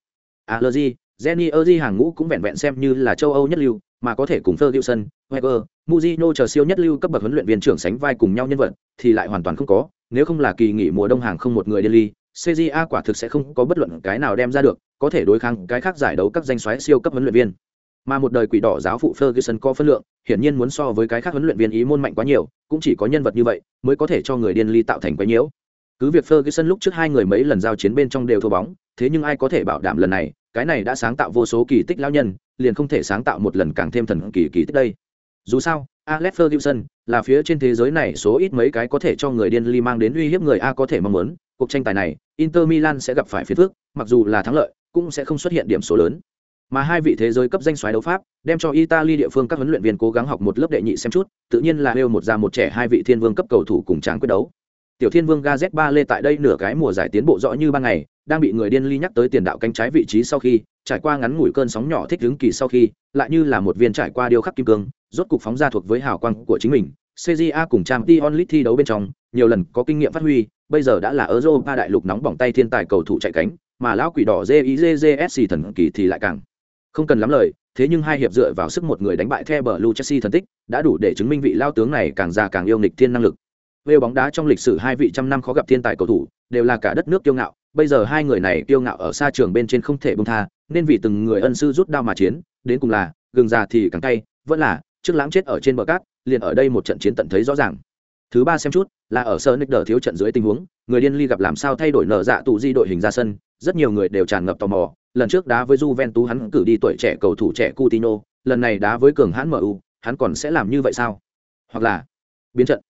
Allergy, Jenny Erzi hàng ngũ cũng vẹn vẹn xem như là châu Âu nhất lưu, mà có thể cùng Ferguson, Wenger, Mourinho chờ siêu nhất lưu cấp bậc huấn luyện viên trưởng sánh vai cùng nhau nhân vật, thì lại hoàn toàn không có, nếu không là kỳ nghỉ mùa đông hàng không một người Delhi, ly, CJA quả thực sẽ không có bất luận cái nào đem ra được, có thể đối kháng cái khác giải đấu các danh xoáy siêu cấp huấn luyện viên mà một đời quỷ đỏ giáo phụ Ferguson có phân lượng, hiển nhiên muốn so với cái khác huấn luyện viên ý môn mạnh quá nhiều, cũng chỉ có nhân vật như vậy mới có thể cho người điên ly tạo thành quái nhiễu. Cứ việc Ferguson lúc trước hai người mấy lần giao chiến bên trong đều thua bóng, thế nhưng ai có thể bảo đảm lần này, cái này đã sáng tạo vô số kỳ tích lão nhân, liền không thể sáng tạo một lần càng thêm thần kỳ kỳ tích đây. Dù sao, Alex Ferguson là phía trên thế giới này số ít mấy cái có thể cho người điên ly mang đến uy hiếp người A có thể mong muốn, cuộc tranh tài này, Inter Milan sẽ gặp phải phiền phức, mặc dù là thắng lợi, cũng sẽ không xuất hiện điểm số lớn. Mà hai vị thế giới cấp danh xoáy đấu pháp, đem cho Italy địa phương các huấn luyện viên cố gắng học một lớp đệ nhị xem chút, tự nhiên là yêu một già một trẻ hai vị thiên vương cấp cầu thủ cùng tráng quyết đấu. Tiểu Thiên Vương gaz ba lê tại đây nửa cái mùa giải tiến bộ rõ như ban ngày, đang bị người điên ly nhắc tới tiền đạo cánh trái vị trí sau khi, trải qua ngắn ngủi cơn sóng nhỏ thích ứng kỳ sau khi, lại như là một viên trải qua điêu khắc kim cương, rốt cục phóng ra thuộc với hào quang của chính mình. CJA cùng trang Tion lit thi đấu bên trong, nhiều lần có kinh nghiệm phát huy, bây giờ đã là Europa đại lục nóng bỏng tay thiên tài cầu thủ chạy cánh, mà lão quỷ đỏ JIJJSC thần kỳ thì lại càng không cần lắm lời, thế nhưng hai hiệp dựa vào sức một người đánh bại The Blue Chelsea thần tích, đã đủ để chứng minh vị lao tướng này càng già càng yêu nghịch thiên năng lực. Về bóng đá trong lịch sử hai vị trăm năm khó gặp thiên tài cầu thủ, đều là cả đất nước kiêu ngạo, bây giờ hai người này kiêu ngạo ở xa trường bên trên không thể buông tha, nên vì từng người ân sư rút đao mà chiến, đến cùng là, gừng già thì càng cay, vẫn là trước lãng chết ở trên bờ cát, liền ở đây một trận chiến tận thấy rõ ràng. Thứ ba xem chút, là ở sơ đỡ thiếu trận dưới tình huống, người điên ly gặp làm sao thay đổi nở dạ tụ di đội hình ra sân, rất nhiều người đều tràn ngập tò mò, lần trước đá với Juventus hắn cử đi tuổi trẻ cầu thủ trẻ Coutinho, lần này đá với cường hãn MU, hắn còn sẽ làm như vậy sao? Hoặc là biến trận.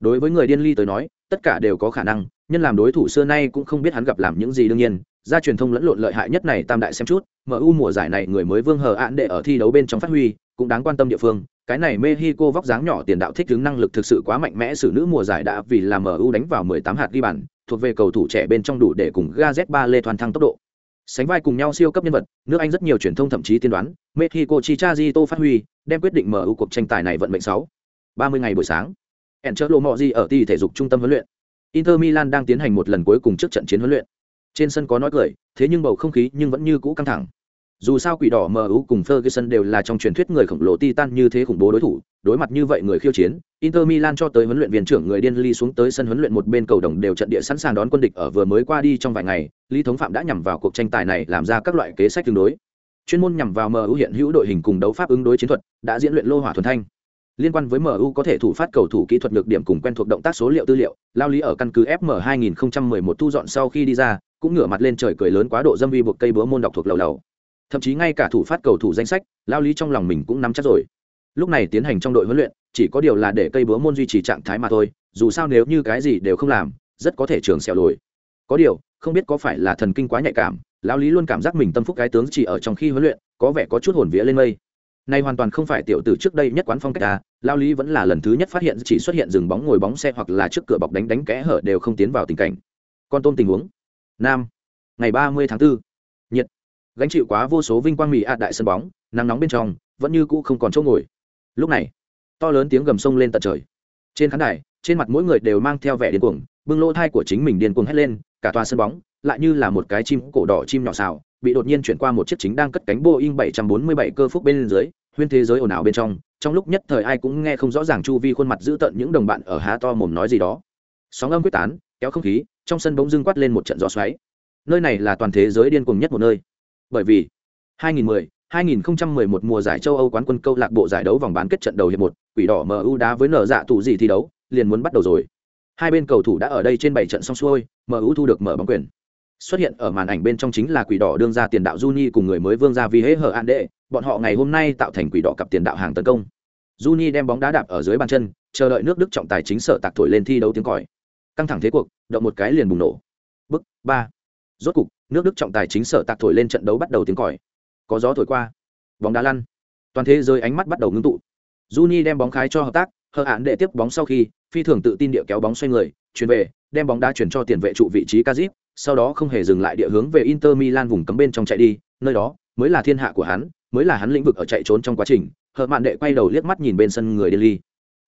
Đối với người điên ly tới nói, tất cả đều có khả năng, nhân làm đối thủ xưa nay cũng không biết hắn gặp làm những gì đương nhiên, ra truyền thông lẫn lộn lợi hại nhất này tam đại xem chút, MU mùa giải này người mới vương hờ án để ở thi đấu bên trong phát huy, cũng đáng quan tâm địa phương. Cái này Mexico vóc dáng nhỏ tiền đạo thích ứng năng lực thực sự quá mạnh mẽ, xử nữ mùa giải đã vì là MU đánh vào 18 hạt ghi bàn, thuộc về cầu thủ trẻ bên trong đủ để cùng Gazet lê toàn thăng tốc độ sánh vai cùng nhau siêu cấp nhân vật nước anh rất nhiều truyền thông thậm chí tiên đoán mexico tô phát huy đem quyết định mở ưu cuộc tranh tài này vận mệnh sáu. Ba mươi ngày buổi sáng ẩn chớ lộ mọ gì ở tỷ thể dục trung tâm huấn luyện. Inter milan đang tiến hành một lần cuối cùng trước trận chiến huấn luyện. Trên sân có nói cười thế nhưng bầu không khí nhưng vẫn như cũ căng thẳng. Dù sao quỷ đỏ MU cùng Ferguson đều là trong truyền thuyết người khổng lồ titan như thế khủng bố đối thủ, đối mặt như vậy người khiêu chiến, Inter Milan cho tới huấn luyện viên trưởng người điên ly xuống tới sân huấn luyện một bên cầu đồng đều trận địa sẵn sàng đón quân địch ở vừa mới qua đi trong vài ngày, Lý Thống Phạm đã nhằm vào cuộc tranh tài này làm ra các loại kế sách tương đối. Chuyên môn nhằm vào MU hiện hữu đội hình cùng đấu pháp ứng đối chiến thuật, đã diễn luyện lô hỏa thuần thanh. Liên quan với MU có thể thủ phát cầu thủ kỹ thuật nhược điểm cùng quen thuộc động tác số liệu tư liệu, lao lý ở căn cứ FM 2011 thu dọn sau khi đi ra, cũng ngửa mặt lên trời cười lớn quá độ dâm vi buộc cây búa môn đọc thuộc lầu lầu thậm chí ngay cả thủ phát cầu thủ danh sách lao lý trong lòng mình cũng nắm chắc rồi lúc này tiến hành trong đội huấn luyện, chỉ có điều là để cây búa môn duy trì trạng thái mà thôi, dù sao nếu như cái gì đều không làm, rất có thể trường xẻo lồi có điều, không biết có phải là thần kinh quá nhạy cảm, Lão lý luôn cảm giác mình tâm phúc cái tướng chỉ ở trong khi huấn luyện, có vẻ có chút hồn vía lên mây. Nay hoàn toàn không phải tiểu tử trước đây nhất quán phong cách à lao lý vẫn là lần thứ nhất phát hiện chỉ xuất hiện dừng bóng ngồi bóng xe hoặc là trước cửa bọc đánh đánh kẽ hở đều không tiến vào tình cảnh. Con tôm tình huống. Nam. Ngày ba mươi tháng 4. nhiệt. Gánh chịu quá vô số vinh quang mỹ ạ đại sân bóng, nắng nóng bên trong, vẫn như cũ không còn chỗ ngồi lúc này to lớn tiếng gầm sông lên tận trời trên khán đài trên mặt mỗi người đều mang theo vẻ điên cuồng bưng lỗ thai của chính mình điên cuồng hét lên cả toa sân bóng lại như là một cái chim cổ đỏ chim nhỏ xào bị đột nhiên chuyển qua một chiếc chính đang cất cánh Boeing 747 cơ phúc bên dưới, huyên thế giới ồn ào bên trong, trong lúc nhất thời ai cũng nghe không rõ ràng chu vi khuôn mặt giữ tận những đồng bạn ở há to mồm nói gì đó. Sóng âm quyết tán, kéo không khí, trong sân bỗng dưng quát lên một trận gió xoáy. Nơi này là toàn thế giới điên cuồng nhất một nơi bởi vì 2010 2011 mùa giải châu Âu quán quân câu lạc bộ giải đấu vòng bán kết trận đầu hiệp 1. quỷ đỏ MU đá với nở dạ tụ gì thi đấu, liền muốn bắt đầu rồi. Hai bên cầu thủ đã ở đây trên bảy trận xong xuôi, MU thu được mở bóng quyền. Xuất hiện ở màn ảnh bên trong chính là quỷ đỏ đương ra tiền đạo Juni cùng người mới vương gia vì hễ hở an đệ, bọn họ ngày hôm nay tạo thành quỷ đỏ cặp tiền đạo hàng tấn công. Juni đem bóng đá đạp ở dưới bàn chân, chờ đợi nước Đức trọng tài chính sở tạc thổi lên thi đấu tiếng còi. Căng thẳng thế cuộc, động một cái liền bùng nổ. Bức 3. Rốt cục, nước đức trọng tài chính sở tạc thổi lên trận đấu bắt đầu tiếng còi có gió thổi qua. Bóng đá lăn. Toàn thế giới ánh mắt bắt đầu ngưng tụ. Juni đem bóng khái cho hợp tác, hờ hạn đệ tiếp bóng sau khi, phi thường tự tin địa kéo bóng xoay người, chuyển về, đem bóng đá chuyển cho tiền vệ trụ vị trí Kazip, sau đó không hề dừng lại địa hướng về Inter Milan vùng cấm bên trong chạy đi, nơi đó mới là thiên hạ của hắn, mới là hắn lĩnh vực ở chạy trốn trong quá trình, hờ mạn đệ quay đầu liếc mắt nhìn bên sân người Delhi.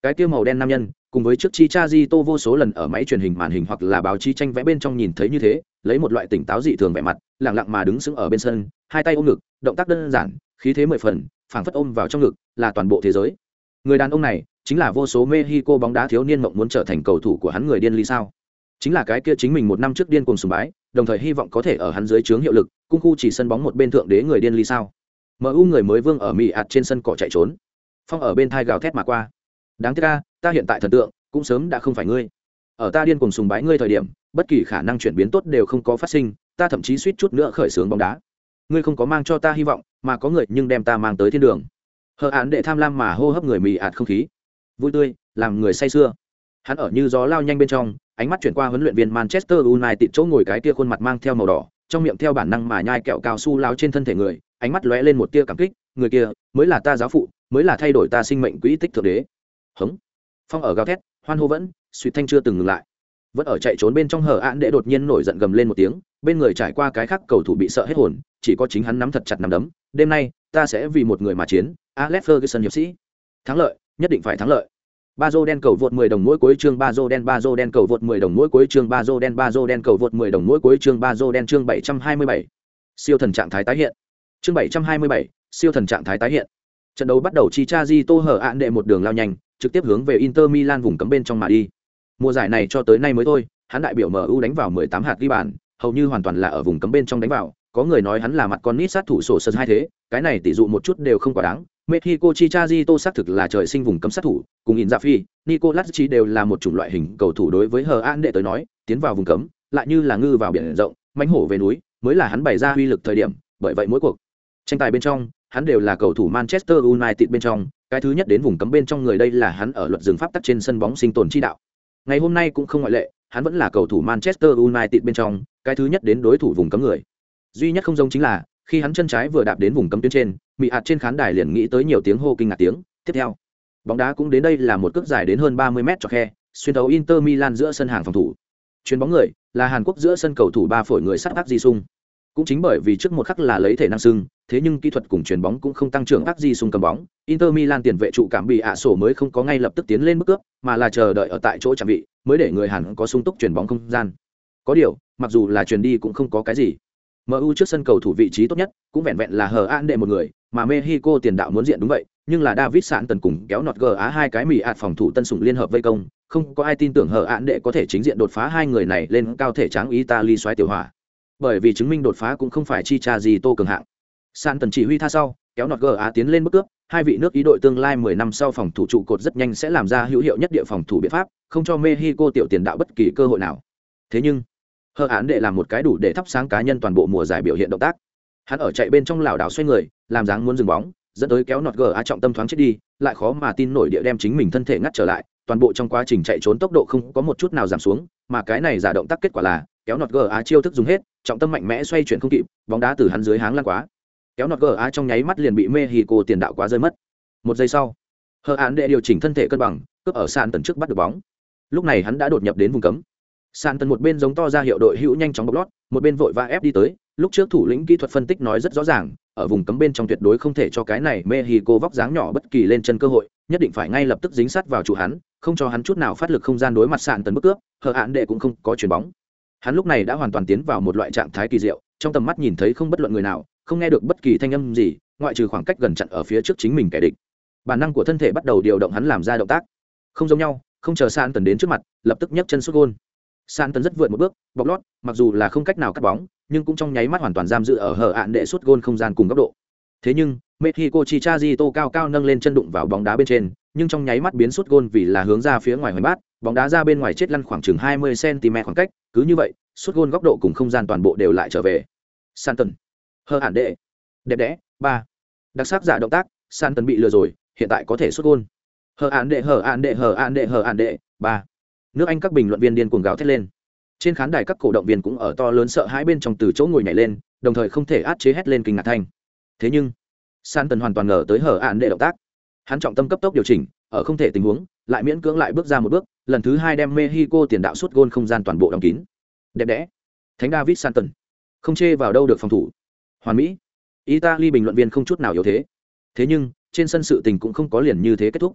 Cái tiêu màu đen nam nhân, cùng với trước chi cha di tô vô số lần ở máy truyền hình màn hình hoặc là báo chí tranh vẽ bên trong nhìn thấy như thế, lấy một loại tỉnh táo dị thường vẻ mặt lẳng lặng mà đứng sững ở bên sân, hai tay ôm ngực, động tác đơn giản, khí thế mười phần, phảng phất ôm vào trong ngực, là toàn bộ thế giới. Người đàn ông này chính là vô số mexico bóng đá thiếu niên mộng muốn trở thành cầu thủ của hắn người điên ly sao? Chính là cái kia chính mình một năm trước điên cùng sùng bái, đồng thời hy vọng có thể ở hắn dưới trướng hiệu lực, cung khu chỉ sân bóng một bên thượng đế người điên ly sao? Mu người mới vương ở mỹ ạt trên sân cỏ chạy trốn. Phong ở bên thai gào thét mà qua. Đáng tiếc ca ta hiện tại thần tượng, cũng sớm đã không phải ngươi. Ở ta điên cùng sùng bái ngươi thời điểm, bất kỳ khả năng chuyển biến tốt đều không có phát sinh ta thậm chí suýt chút nữa khởi xướng bóng đá. Ngươi không có mang cho ta hy vọng, mà có người nhưng đem ta mang tới thiên đường. Hờ án đệ tham lam mà hô hấp người mì ạt không khí. Vui tươi, làm người say sưa. Hắn ở như gió lao nhanh bên trong, ánh mắt chuyển qua huấn luyện viên manchester united chỗ ngồi cái tia khuôn mặt mang theo màu đỏ, trong miệng theo bản năng mà nhai kẹo cao su lao trên thân thể người, ánh mắt lóe lên một tia cảm kích, người kia, mới là ta giáo phụ, mới là thay đổi ta sinh mệnh quỹ tích thượng đế. Hống. Phong ở gào thét, hoan hô vẫn suy thanh chưa từng ngừng lại vẫn ở chạy trốn bên trong hở án đệ đột nhiên nổi giận gầm lên một tiếng bên người trải qua cái khác cầu thủ bị sợ hết hồn chỉ có chính hắn nắm thật chặt nắm đấm. Đêm nay ta sẽ vì một người mà chiến alex ferguson hiệp sĩ. Thắng lợi nhất định phải thắng lợi. Ba dô đen cầu vượt 10 đồng mỗi cuối chương ba dô đen ba dô đen cầu vượt 10 đồng mỗi cuối chương ba dô đen ba dô đen cầu vượt 10 đồng mỗi cuối chương ba dô đen chương 727. siêu thần trạng thái tái hiện. Chương 727, siêu thần trạng thái tái hiện. Trận đấu bắt đầu chi cha di tô hở ạn đệ một đường lao nhanh trực tiếp hướng về inter milan vùng cấm bên trong mà đi mùa giải này cho tới nay mới thôi, hắn đại biểu mu đánh vào 18 hạt ghi bàn, hầu như hoàn toàn là ở vùng cấm bên trong đánh vào, có người nói hắn là mặt con nít sát thủ sổ sân hai thế, cái này tỷ dụ một chút đều không quá đáng. Mexico chicharito xác thực là trời sinh vùng cấm sát thủ, cùng in dạ phi, nicolas chi đều là một chủng loại hình cầu thủ đối với hờ an đệ tới nói, tiến vào vùng cấm, lại như là ngư vào biển rộng mánh hổ về núi, mới là hắn bày ra uy lực thời điểm, bởi vậy mỗi cuộc tranh tài bên trong, hắn đều là cầu thủ manchester united bên trong, cái thứ nhất đến vùng cấm bên trong người đây là hắn ở luật rừng pháp tắc trên sân bóng sinh tồn chi đạo ngày hôm nay cũng không ngoại lệ, hắn vẫn là cầu thủ manchester united bên trong, cái thứ nhất đến đối thủ vùng cấm người. Duy nhất không giống chính là, khi hắn chân trái vừa đạp đến vùng cấm tuyến trên mị hạt trên khán đài liền nghĩ tới nhiều tiếng hô kinh ngạc tiếng. Tiếp theo, bóng đá cũng đến đây là một cước dài đến hơn ba mươi mét cho khe, xuyên thấu inter milan giữa sân hàng phòng thủ. Chuyền bóng người là hàn quốc giữa sân cầu thủ ba phổi người sắt ác di sung cũng chính bởi vì trước một khắc là lấy thể năng sưng thế nhưng kỹ thuật cùng chuyền bóng cũng không tăng trưởng ác gì sung cầm bóng inter milan tiền vệ trụ cảm bị ạ sổ mới không có ngay lập tức tiến lên mức cướp mà là chờ đợi ở tại chỗ chạm vị mới để người hàn có sung túc chuyền bóng không gian có điều mặc dù là chuyền đi cũng không có cái gì MU trước sân cầu thủ vị trí tốt nhất, cũng vẹn vẹn là hờ an đệ một người, mà Mexico tiền đạo muốn diện đúng vậy, nhưng là David Sạn tần cùng kéo nọt gờ á hai cái mì ạt phòng thủ tân sủng liên hợp vây công, không có ai tin tưởng hờ an đệ có thể chính diện đột phá hai người này lên cao thể tráng Italy xoáy tiểu hỏa. Bởi vì chứng minh đột phá cũng không phải chi tra gì tô cường hạng. San tần chỉ huy tha sau, kéo nọt g á tiến lên bước cướp, hai vị nước ý đội tương lai 10 năm sau phòng thủ trụ cột rất nhanh sẽ làm ra hữu hiệu nhất địa phòng thủ biện pháp, không cho Mexico tiểu tiền đạo bất kỳ cơ hội nào. Thế nhưng, hờ án đệ làm một cái đủ để thắp sáng cá nhân toàn bộ mùa giải biểu hiện động tác hắn ở chạy bên trong lảo đảo xoay người làm dáng muốn dừng bóng dẫn tới kéo nọt g á trọng tâm thoáng chết đi lại khó mà tin nổi địa đem chính mình thân thể ngắt trở lại toàn bộ trong quá trình chạy trốn tốc độ không có một chút nào giảm xuống mà cái này giả động tác kết quả là kéo nọt g á chiêu thức dùng hết trọng tâm mạnh mẽ xoay chuyển không kịp bóng đá từ hắn dưới háng lan quá kéo nọt gờ á trong nháy mắt liền bị mê hì cô tiền đạo quá rơi mất. Một giây sau, hờ án đệ điều chỉnh thân thể cân bằng, cướp ở sàn tần trước bắt được bóng. Lúc này hắn đã đột nhập đến vùng cấm. Sàn tần một bên giống to ra hiệu đội hữu nhanh chóng bóc lót, một bên vội va ép đi tới. Lúc trước thủ lĩnh kỹ thuật phân tích nói rất rõ ràng, ở vùng cấm bên trong tuyệt đối không thể cho cái này mê hì cô vóc dáng nhỏ bất kỳ lên chân cơ hội, nhất định phải ngay lập tức dính sát vào chủ hắn, không cho hắn chút nào phát lực không gian đối mặt sàn tần bức cướp, hờ án đệ cũng không có chuyền bóng. Hắn lúc này đã hoàn toàn tiến vào một loại trạng thái kỳ diệu, trong tầm mắt nhìn thấy không bất luận người nào không nghe được bất kỳ thanh âm gì, ngoại trừ khoảng cách gần chặn ở phía trước chính mình kẻ địch. Bản năng của thân thể bắt đầu điều động hắn làm ra động tác. Không giống nhau, không chờ San tần đến trước mặt, lập tức nhấc chân xuất gôn. San Tần rất vượt một bước, bọc lót, mặc dù là không cách nào cắt bóng, nhưng cũng trong nháy mắt hoàn toàn giam giữ ở hở ạn đệ xuất gôn không gian cùng góc độ. Thế nhưng, mexico chi cha di tô cao cao nâng lên chân đụng vào bóng đá bên trên, nhưng trong nháy mắt biến suốt gôn vì là hướng ra phía ngoài hoành bát, bóng đá ra bên ngoài chết lăn khoảng chừng 20 cm khoảng cách, cứ như vậy, suốt gôn góc độ cùng không gian toàn bộ đều lại trở về. San hờ hở đệ. Đẹp đẽ. Ba. Đặc sắc giả động tác, san tần bị lừa rồi, hiện tại có thể suốt gôn. Hờ ạn đệ hờ ạn đệ hờ ạn đệ hờ ạn đệ. Ba. Nước anh các bình luận viên điên cuồng gào thét lên. Trên khán đài các cổ động viên cũng ở to lớn sợ hãi bên trong từ chỗ ngồi nhảy lên, đồng thời không thể át chế hét lên kinh ngạc thanh. Thế nhưng, san tần hoàn toàn ngờ tới hở ạn đệ động tác. Hắn trọng tâm cấp tốc điều chỉnh, ở không thể tình huống, lại miễn cưỡng lại bước ra một bước, lần thứ hai đem mexico tiền đạo suốt gôn không gian toàn bộ đóng kín. Đẹp đẽ. Thánh david santon không chê vào đâu được phòng thủ hoàn mỹ. Italy bình luận viên không chút nào yếu thế. Thế nhưng, trên sân sự tình cũng không có liền như thế kết thúc.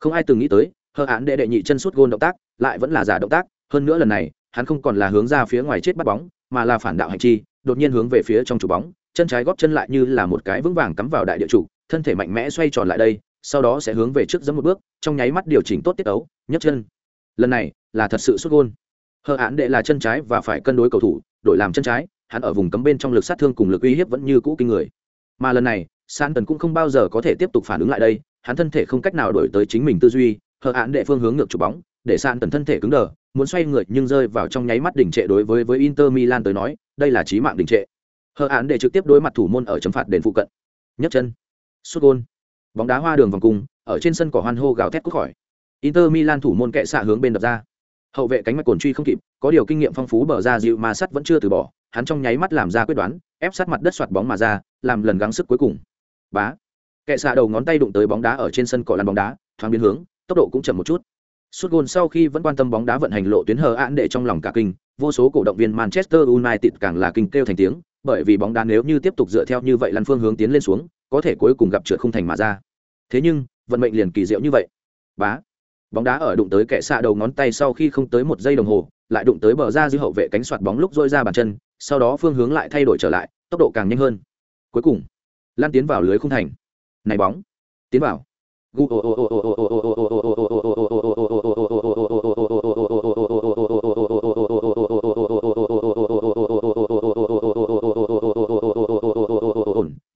Không ai từng nghĩ tới hờ án đệ đệ nhị chân suốt gôn động tác, lại vẫn là giả động tác. Hơn nữa lần này, hắn không còn là hướng ra phía ngoài chết bắt bóng, mà là phản đạo hành chi, đột nhiên hướng về phía trong chủ bóng, chân trái góp chân lại như là một cái vững vàng cắm vào đại địa chủ, thân thể mạnh mẽ xoay tròn lại đây, sau đó sẽ hướng về trước dẫn một bước, trong nháy mắt điều chỉnh tốt tiết ấu nhấc chân. Lần này là thật sự xuất gôn. Hờ án đệ là chân trái và phải cân đối cầu thủ, đổi làm chân trái hắn ở vùng cấm bên trong lực sát thương cùng lực uy hiếp vẫn như cũ kinh người. Mà lần này, san tần cũng không bao giờ có thể tiếp tục phản ứng lại đây, hắn thân thể không cách nào đổi tới chính mình tư duy, hờ án đệ phương hướng ngược chụp bóng, để san tần thân thể cứng đờ, muốn xoay người nhưng rơi vào trong nháy mắt đỉnh trệ đối với với inter milan tới nói, đây là trí mạng đỉnh trệ. Hờ án đệ trực tiếp đối mặt thủ môn ở chấm phạt đền phụ cận. Nhấc chân. Sút gôn. Bóng đá hoa đường vòng cung, ở trên sân cỏ hoan hô gào thét cút khỏi. Inter milan thủ môn kệ xạ hướng bên đập ra hậu vệ cánh mạch cồn truy không kịp, có điều kinh nghiệm phong phú bờ ra dịu mà sắt vẫn chưa từ bỏ, hắn trong nháy mắt làm ra quyết đoán, ép sát mặt đất soạt bóng mà ra, làm lần gắng sức cuối cùng. Bá. Kệ xạ đầu ngón tay đụng tới bóng đá ở trên sân cỏ lăn bóng đá, thoáng biến hướng, tốc độ cũng chậm một chút. Suốt gôn sau khi vẫn quan tâm bóng đá vận hành lộ tuyến hờ án để trong lòng cả kinh, vô số cổ động viên manchester united càng là kinh kêu thành tiếng, bởi vì bóng đá nếu như tiếp tục dựa theo như vậy lăn phương hướng tiến lên xuống, có thể cuối cùng gặp trượt không thành mà ra. Thế nhưng, vận mệnh liền kỳ diệu như vậy. Bá bóng đá ở đụng tới kẻ xạ đầu ngón tay sau khi không tới một giây đồng hồ lại đụng tới bờ ra dư hậu vệ cánh soạt bóng lúc dôi ra bàn chân sau đó phương hướng lại thay đổi trở lại tốc độ càng nhanh hơn cuối cùng lan tiến vào lưới không thành này bóng tiến vào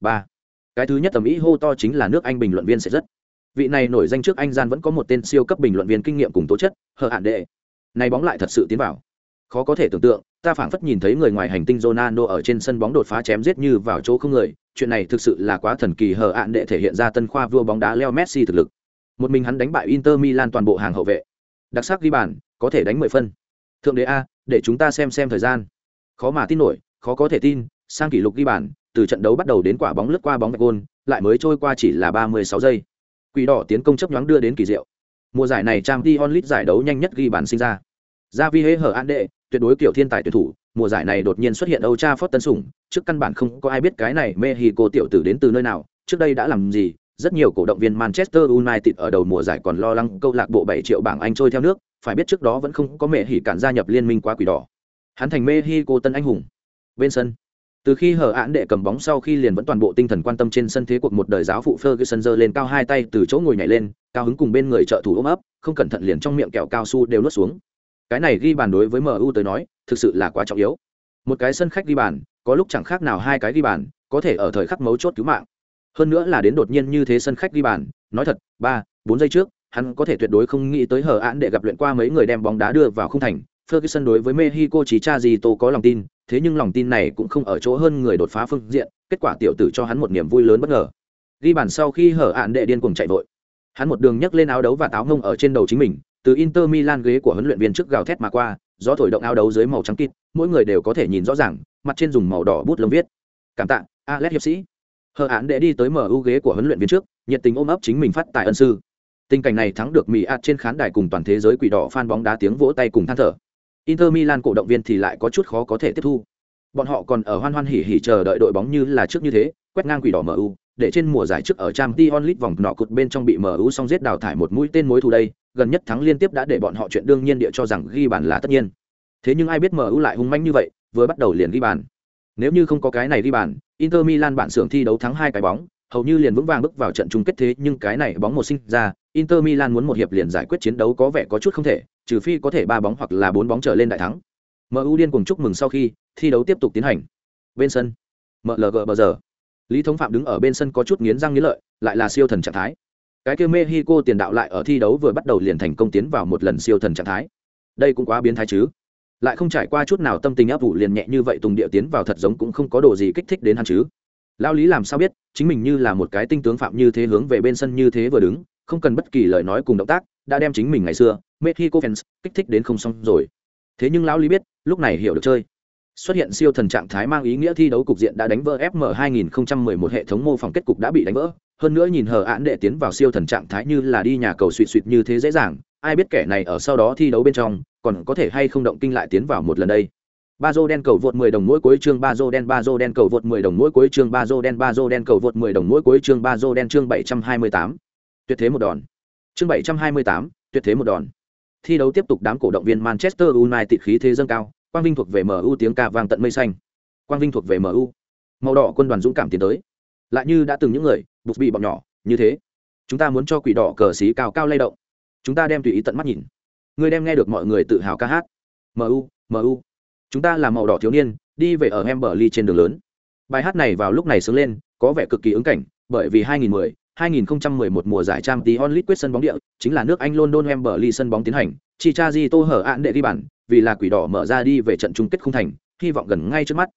ba cái thứ nhất tầm ý hô to chính là nước anh bình luận viên sẽ rất vị này nổi danh trước anh gian vẫn có một tên siêu cấp bình luận viên kinh nghiệm cùng tố chất, hờ hạn đệ. Này bóng lại thật sự tiến vào. Khó có thể tưởng tượng, ta phảng phất nhìn thấy người ngoài hành tinh Ronaldo ở trên sân bóng đột phá chém giết như vào chỗ không người, chuyện này thực sự là quá thần kỳ hờ hạn đệ thể hiện ra tân khoa vua bóng đá Leo Messi thực lực. Một mình hắn đánh bại Inter Milan toàn bộ hàng hậu vệ. Đặc sắc ghi bàn, có thể đánh mười phân. Thượng đế a, để chúng ta xem xem thời gian. Khó mà tin nổi, khó có thể tin, sang kỷ lục ghi bàn, từ trận đấu bắt đầu đến quả bóng lướt qua bóng gôn, lại mới trôi qua chỉ là ba mươi sáu giây quỷ đỏ tiến công chấp nhoáng đưa đến kỳ diệu. Mùa giải này trang t onlit giải đấu nhanh nhất ghi bàn sinh ra. Ra vi hễ hở an đệ, tuyệt đối kiểu thiên tài tuyển thủ, mùa giải này đột nhiên xuất hiện âu cha phót tân sủng, trước căn bản không có ai biết cái này mexico tiểu tử đến từ nơi nào, trước đây đã làm gì, rất nhiều cổ động viên manchester united ở đầu mùa giải còn lo lắng câu lạc bộ bảy triệu bảng anh trôi theo nước, phải biết trước đó vẫn không có mẹ hỉ cản gia nhập liên minh quá quỷ đỏ. Hắn thành mexico tân anh hùng. Bên sân từ khi hở án đệ cầm bóng sau khi liền vẫn toàn bộ tinh thần quan tâm trên sân thế cuộc một đời giáo phụ Ferguson giơ lên cao hai tay từ chỗ ngồi nhảy lên, cao hứng cùng bên người trợ thủ ôm ấp, không cẩn thận liền trong miệng kẹo cao su đều nuốt xuống. Cái này ghi bàn đối với mu tới nói, thực sự là quá trọng yếu. Một cái sân khách ghi bàn, có lúc chẳng khác nào hai cái ghi bàn, có thể ở thời khắc mấu chốt cứu mạng. Hơn nữa là đến đột nhiên như thế sân khách ghi bàn, nói thật, ba, bốn giây trước, hắn có thể tuyệt đối không nghĩ tới hở án để gặp luyện qua mấy người đem bóng đá đưa vào không thành. Ferguson đối với Mexico chỉ cha gì tổ có lòng tin thế nhưng lòng tin này cũng không ở chỗ hơn người đột phá phương diện kết quả tiểu tử cho hắn một niềm vui lớn bất ngờ ghi bàn sau khi hở án đệ điên cuồng chạy vội hắn một đường nhấc lên áo đấu và táo ngông ở trên đầu chính mình từ Inter Milan ghế của huấn luyện viên trước gào thét mà qua, gió thổi động áo đấu dưới màu trắng kịt, mỗi người đều có thể nhìn rõ ràng, mặt trên dùng màu đỏ bút lông viết. Cảm tạ, Alex hiệp sĩ. Hờ án đệ đi tới mở ưu ghế của huấn luyện viên trước, nhiệt tình ôm ấp chính mình phát tài ân sư. Tình cảnh này thắng được Mỹ ạt trên khán đài cùng toàn thế giới quỷ đỏ fan bóng đá tiếng vỗ tay cùng than thở. Inter Milan cổ động viên thì lại có chút khó có thể tiếp thu. Bọn họ còn ở hoan hoan hỉ hỉ chờ đợi đội bóng như là trước như thế, quét ngang quỷ đỏ MU, để trên mùa giải trước ở Champions League vòng nọ cột bên trong bị MU xong giết đào thải một mũi tên mối thù đây, gần nhất thắng liên tiếp đã để bọn họ chuyện đương nhiên địa cho rằng ghi bàn là tất nhiên. Thế nhưng ai biết MU lại hung manh như vậy, vừa bắt đầu liền ghi bàn. Nếu như không có cái này ghi bàn, Inter Milan bản xưởng thi đấu thắng hai cái bóng, hầu như liền vững vàng bước vào trận chung kết thế nhưng cái này bóng một sinh ra, Inter Milan muốn một hiệp liền giải quyết chiến đấu có vẻ có chút không thể, trừ phi có thể ba bóng hoặc là bốn bóng trở lên đại thắng. MU điên cùng chúc mừng sau khi thi đấu tiếp tục tiến hành. Bên sân, MLG bờ giờ. Lý thống phạm đứng ở bên sân có chút nghiến răng nghiến lợi lại là siêu thần trạng thái. Cái kia mexico tiền đạo lại ở thi đấu vừa bắt đầu liền thành công tiến vào một lần siêu thần trạng thái. Đây cũng quá biến thái chứ. Lại không trải qua chút nào tâm tình áp vụ liền nhẹ như vậy tùng địa tiến vào thật giống cũng không có đồ gì kích thích đến hắn chứ. Lao lý làm sao biết chính mình như là một cái tinh tướng phạm như thế hướng về bên sân như thế vừa đứng không cần bất kỳ lời nói cùng động tác đã đem chính mình ngày xưa mexico fans kích thích đến không xong rồi thế nhưng lão lý biết lúc này hiểu được chơi Xuất hiện siêu thần trạng thái mang ý nghĩa thi đấu cục diện đã đánh vỡ FM 2011 hệ thống mô phỏng kết cục đã bị đánh vỡ. Hơn nữa nhìn hờ án đệ tiến vào siêu thần trạng thái như là đi nhà cầu suỵ suỵt như thế dễ dàng, ai biết kẻ này ở sau đó thi đấu bên trong, còn có thể hay không động kinh lại tiến vào một lần đây. Ba đen cầu vượt 10 đồng mỗi cuối chương ba đen ba đen cầu vượt 10 đồng mỗi cuối chương ba đen ba đen cầu vượt 10 đồng mỗi cuối chương ba đen chương 728. Tuyệt thế một đòn. Chương 728, tuyệt thế một đòn. Thi đấu tiếp tục đám cổ động viên Manchester United khí thế dâng cao, quang vinh thuộc về mu tiếng ca vang tận mây xanh. Quang vinh thuộc về mu màu đỏ quân đoàn dũng cảm tiến tới. Lại như đã từng những người buộc bị bọn nhỏ như thế. Chúng ta muốn cho quỷ đỏ cờ xí cao cao lay động. Chúng ta đem tùy ý tận mắt nhìn. Người đem nghe được mọi người tự hào ca hát. Mu mu chúng ta là màu đỏ thiếu niên đi về ở em bờ ly trên đường lớn. Bài hát này vào lúc này sướng lên có vẻ cực kỳ ứng cảnh bởi vì 2010, 2011 mùa giải Champions League quyết sân bóng địa, chính là nước Anh London Wembley sân bóng tiến hành, chỉ Cha Di tô hở án đệ ghi bàn, vì là quỷ đỏ mở ra đi về trận chung kết khung thành, hy vọng gần ngay trước mắt.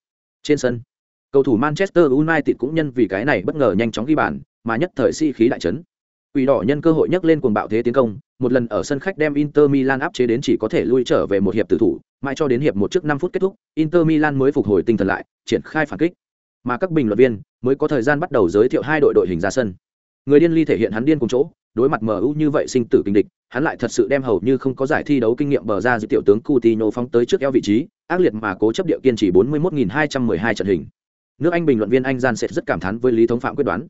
Trên sân, cầu thủ Manchester United cũng nhân vì cái này bất ngờ nhanh chóng ghi bàn, mà nhất thời si khí đại chấn. Quỷ đỏ nhân cơ hội nhấc lên cuồng bạo thế tiến công, một lần ở sân khách đem Inter Milan áp chế đến chỉ có thể lui trở về một hiệp tử thủ, mãi cho đến hiệp một trước 5 phút kết thúc, Inter Milan mới phục hồi tinh thần lại, triển khai phản kích. Mà các bình luận viên mới có thời gian bắt đầu giới thiệu hai đội đội hình ra sân. Người điên ly thể hiện hắn điên cùng chỗ, đối mặt MU như vậy sinh tử kinh địch, hắn lại thật sự đem hầu như không có giải thi đấu kinh nghiệm bờ ra dự tiểu tướng Coutinho phóng tới trước eo vị trí, ác liệt mà cố chấp địa kiên trì 41212 trận hình. Nước Anh bình luận viên Anh Gian sẽ rất cảm thán với Lý Thống Phạm quyết đoán.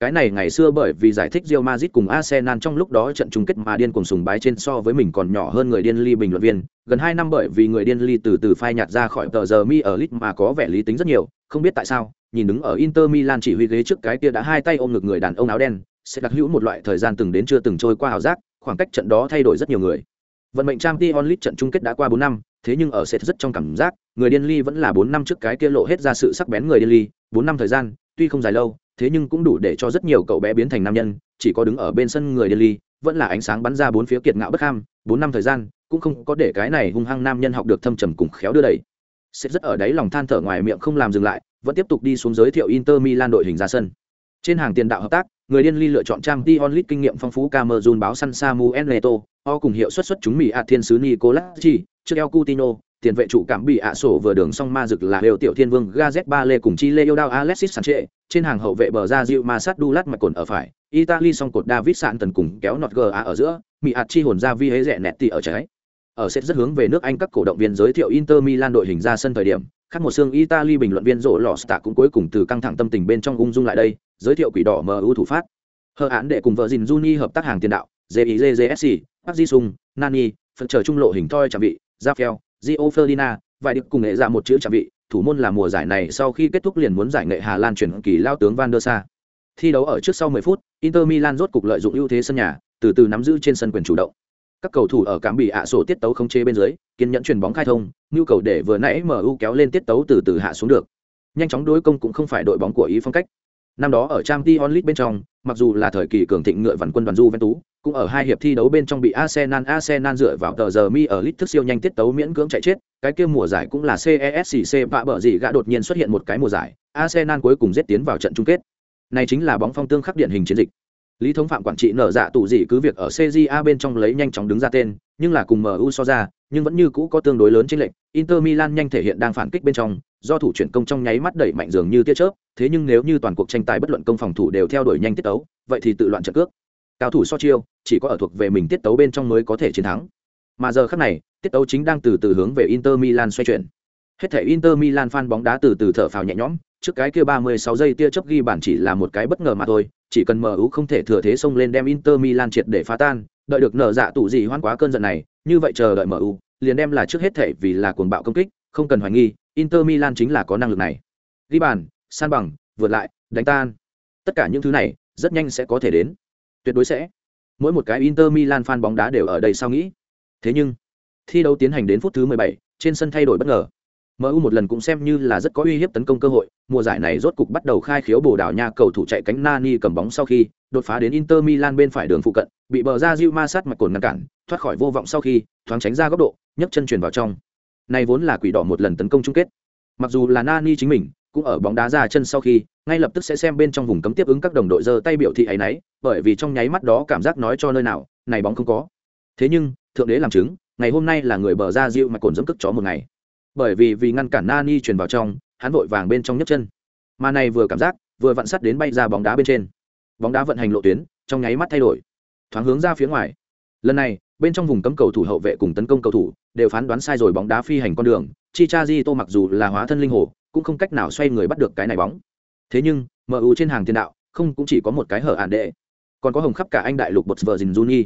Cái này ngày xưa bởi vì giải thích Real Madrid cùng Arsenal trong lúc đó trận chung kết mà điên cuồng sùng bái trên so với mình còn nhỏ hơn người điên ly bình luận viên, gần 2 năm bởi vì người điên ly từ từ phai nhạt ra khỏi tờ giờ mi ở lit mà có vẻ lý tính rất nhiều, không biết tại sao, nhìn đứng ở Inter Milan chỉ huy ghế trước cái kia đã hai tay ôm ngực người đàn ông áo đen, sẽ đặc hữu một loại thời gian từng đến chưa từng trôi qua hào giác, khoảng cách trận đó thay đổi rất nhiều người. Vận mệnh Champions League trận chung kết đã qua 4 năm, thế nhưng ở sẽ rất trong cảm giác, người điên ly vẫn là 4 năm trước cái kia lộ hết ra sự sắc bén người điên ly, 4 năm thời gian, tuy không dài lâu, thế nhưng cũng đủ để cho rất nhiều cậu bé biến thành nam nhân, chỉ có đứng ở bên sân người điên ly, vẫn là ánh sáng bắn ra bốn phía kiệt ngạo bất ham, 4 năm thời gian, cũng không có để cái này hung hăng nam nhân học được thâm trầm cùng khéo đưa đẩy. Sẽ rất ở đấy lòng than thở ngoài miệng không làm dừng lại, vẫn tiếp tục đi xuống giới thiệu Inter Milan đội hình ra sân. Trên hàng tiền đạo hợp tác, người điên ly lựa chọn trang Dion Lit kinh nghiệm phong phú Camerun báo săn Samuel Neto, o cùng hiệu suất xuất chúng Mỹ ạ thiên sứ Nicolacci, trước El Coutinho, tiền vệ trụ cảm bị ạ sổ vừa đường song ma dực là đều tiểu thiên vương Gazet Ba Lê cùng Chi Lê yêu đao Alexis Sanchez, trên hàng hậu vệ bờ ra Diệu Ma Sát Dulat mạch cồn ở phải, Italy song cột David Sạn tần cùng kéo nọt GA ở giữa, Mỹ ạt chi hồn ra vi hế rẻ nẹt tỉ ở trái. Ở set rất hướng về nước Anh các cổ động viên giới thiệu Inter Milan đội hình ra sân thời điểm, khác một xương Italy bình luận viên rộ lò stạ cũng cuối cùng từ căng thẳng tâm tình bên trong ung dung lại đây, giới thiệu quỷ đỏ MU thủ phát. Hờ án để cùng vợ Dìn Juni hợp tác hàng tiền đạo, jizsc Park Ji Sung, Nani, phần chờ trung lộ hình thoi chạm vị, Rafael, Gio ferdina vài điệp cùng nghệ ra một chữ chạm vị, thủ môn là mùa giải này sau khi kết thúc liền muốn giải nghệ Hà Lan chuyển kỳ lao tướng Van der Sa. Thi đấu ở trước sau 10 phút, Inter Milan rốt cục lợi dụng ưu thế sân nhà, từ từ nắm giữ trên sân quyền chủ động. Các cầu thủ ở cảm bị ạ sổ tiết tấu không chế bên dưới, kiên nhẫn chuyền bóng khai thông, nhu cầu để vừa nãy MU kéo lên tiết tấu từ từ hạ xuống được. Nhanh chóng đối công cũng không phải đội bóng của ý phong cách. Năm đó ở Champions League bên trong, mặc dù là thời kỳ cường thịnh ngựa vằn quân đoàn Juventus, cũng ở hai hiệp thi đấu bên trong bị Arsenal Arsenal dựa vào tờ giờ mi ở lit thức siêu nhanh tiết tấu miễn cưỡng chạy chết, cái kia mùa giải cũng là CESC vạ bở gì gã đột nhiên xuất hiện một cái mùa giải, Arsenal cuối cùng giết tiến vào trận chung kết. Này chính là bóng phong tương khắc điển hình chiến dịch. Lý thống phạm quản trị nở dạ tù gì cứ việc ở CJA bên trong lấy nhanh chóng đứng ra tên, nhưng là cùng MU so ra, nhưng vẫn như cũ có tương đối lớn trên lệnh. Inter Milan nhanh thể hiện đang phản kích bên trong, do thủ chuyển công trong nháy mắt đẩy mạnh dường như tia chớp, thế nhưng nếu như toàn cuộc tranh tài bất luận công phòng thủ đều theo đuổi nhanh tiết tấu, vậy thì tự loạn trận cước. Cao thủ so chiêu, chỉ có ở thuộc về mình tiết tấu bên trong mới có thể chiến thắng. Mà giờ khắc này, tiết tấu chính đang từ từ hướng về Inter Milan xoay chuyển. Hết thể Inter Milan fan bóng đá từ từ thở phào nhẹ nhõm, trước cái kia 36 giây tia chớp ghi bản chỉ là một cái bất ngờ mà thôi, chỉ cần MU không thể thừa thế xông lên đem Inter Milan triệt để phá tan, đợi được nở dạ tụ gì hoan quá cơn giận này, như vậy chờ đợi MU, liền đem là trước hết thể vì là cuồng bạo công kích, không cần hoài nghi, Inter Milan chính là có năng lực này. Ghi bàn, san bằng, vượt lại, đánh tan. Tất cả những thứ này, rất nhanh sẽ có thể đến. Tuyệt đối sẽ. Mỗi một cái Inter Milan fan bóng đá đều ở đây sao nghĩ. Thế nhưng, thi đấu tiến hành đến phút thứ 17, trên sân thay đổi bất ngờ. MU một lần cũng xem như là rất có uy hiếp tấn công cơ hội, mùa giải này rốt cục bắt đầu khai khiếu bồ đảo nha cầu thủ chạy cánh Nani cầm bóng sau khi đột phá đến Inter Milan bên phải đường phụ cận, bị bờ ra Diu ma sát mạch cồn ngăn cản, thoát khỏi vô vọng sau khi thoáng tránh ra góc độ, nhấc chân truyền vào trong. Này vốn là quỷ đỏ một lần tấn công chung kết. Mặc dù là Nani chính mình cũng ở bóng đá ra chân sau khi, ngay lập tức sẽ xem bên trong vùng cấm tiếp ứng các đồng đội giơ tay biểu thị ấy nấy, bởi vì trong nháy mắt đó cảm giác nói cho nơi nào, này bóng không có. Thế nhưng, thượng đế làm chứng, ngày hôm nay là người bờ ra Diu mạch cồn dẫm cước chó một ngày bởi vì vì ngăn cản nani truyền vào trong, hắn vội vàng bên trong nhấc chân. Mà này vừa cảm giác, vừa vặn sắt đến bay ra bóng đá bên trên. Bóng đá vận hành lộ tuyến, trong nháy mắt thay đổi, thoáng hướng ra phía ngoài. Lần này, bên trong vùng cấm cầu thủ hậu vệ cùng tấn công cầu thủ đều phán đoán sai rồi bóng đá phi hành con đường. Chi cha di tô mặc dù là hóa thân linh hồ, cũng không cách nào xoay người bắt được cái này bóng. Thế nhưng mu trên hàng tiền đạo, không cũng chỉ có một cái hở ản đệ. Còn có hồng khắp cả anh đại lục bột vợ juni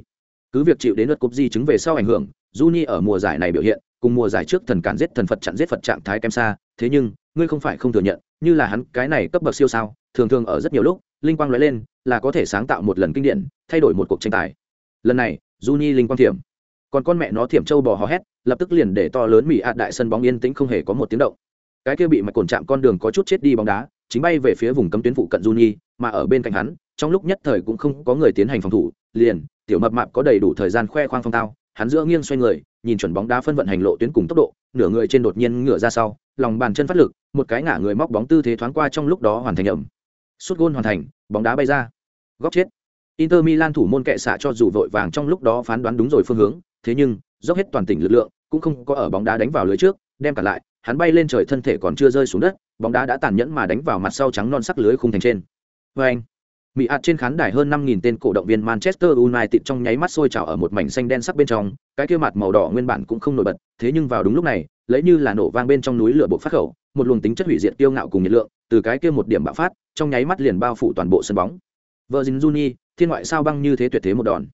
cứ việc chịu đến luật cúp di chứng về sau ảnh hưởng juni ở mùa giải này biểu hiện cùng mùa giải trước thần cản giết thần phật chặn giết phật trạng thái kém xa thế nhưng ngươi không phải không thừa nhận như là hắn cái này cấp bậc siêu sao thường thường ở rất nhiều lúc linh quang nói lên là có thể sáng tạo một lần kinh điển thay đổi một cuộc tranh tài. Lần này Juni linh quang thiểm. Còn con mẹ nó thiểm châu bò hò hét lập tức liền để to lớn mỹ ạt đại sân bóng yên tĩnh không hề có một tiếng động. Cái kia bị mạch cồn chạm con đường có chút chết đi bóng đá chính bay về phía vùng cấm tuyến phụ cận Juni, mà ở bên cạnh hắn, trong lúc nhất thời cũng không có người tiến hành phòng thủ, liền, tiểu mập mạp có đầy đủ thời gian khoe khoang phong tao, hắn giữa nghiêng xoay người, nhìn chuẩn bóng đá phân vận hành lộ tuyến cùng tốc độ, nửa người trên đột nhiên ngửa ra sau, lòng bàn chân phát lực, một cái ngả người móc bóng tư thế thoáng qua trong lúc đó hoàn thành ẩm. Sút gôn hoàn thành, bóng đá bay ra. Góc chết. Inter Milan thủ môn kệ xạ cho dù vội vàng trong lúc đó phán đoán đúng rồi phương hướng, thế nhưng, dốc hết toàn tỉnh lực lượng, cũng không có ở bóng đá đánh vào lưới trước, đem cả lại, hắn bay lên trời thân thể còn chưa rơi xuống đất, bóng đá đã tàn nhẫn mà đánh vào mặt sau trắng non sắc lưới khung thành trên. Và anh, Mỹ ạt trên khán đài hơn 5000 tên cổ động viên Manchester United trong nháy mắt sôi trào ở một mảnh xanh đen sắc bên trong, cái kia mặt màu đỏ nguyên bản cũng không nổi bật, thế nhưng vào đúng lúc này, lấy như là nổ vang bên trong núi lửa bộ phát khẩu, một luồng tính chất hủy diệt tiêu ngạo cùng nhiệt lượng, từ cái kia một điểm bạo phát, trong nháy mắt liền bao phủ toàn bộ sân bóng. Virgin Juni, thiên ngoại sao băng như thế tuyệt thế một đòn.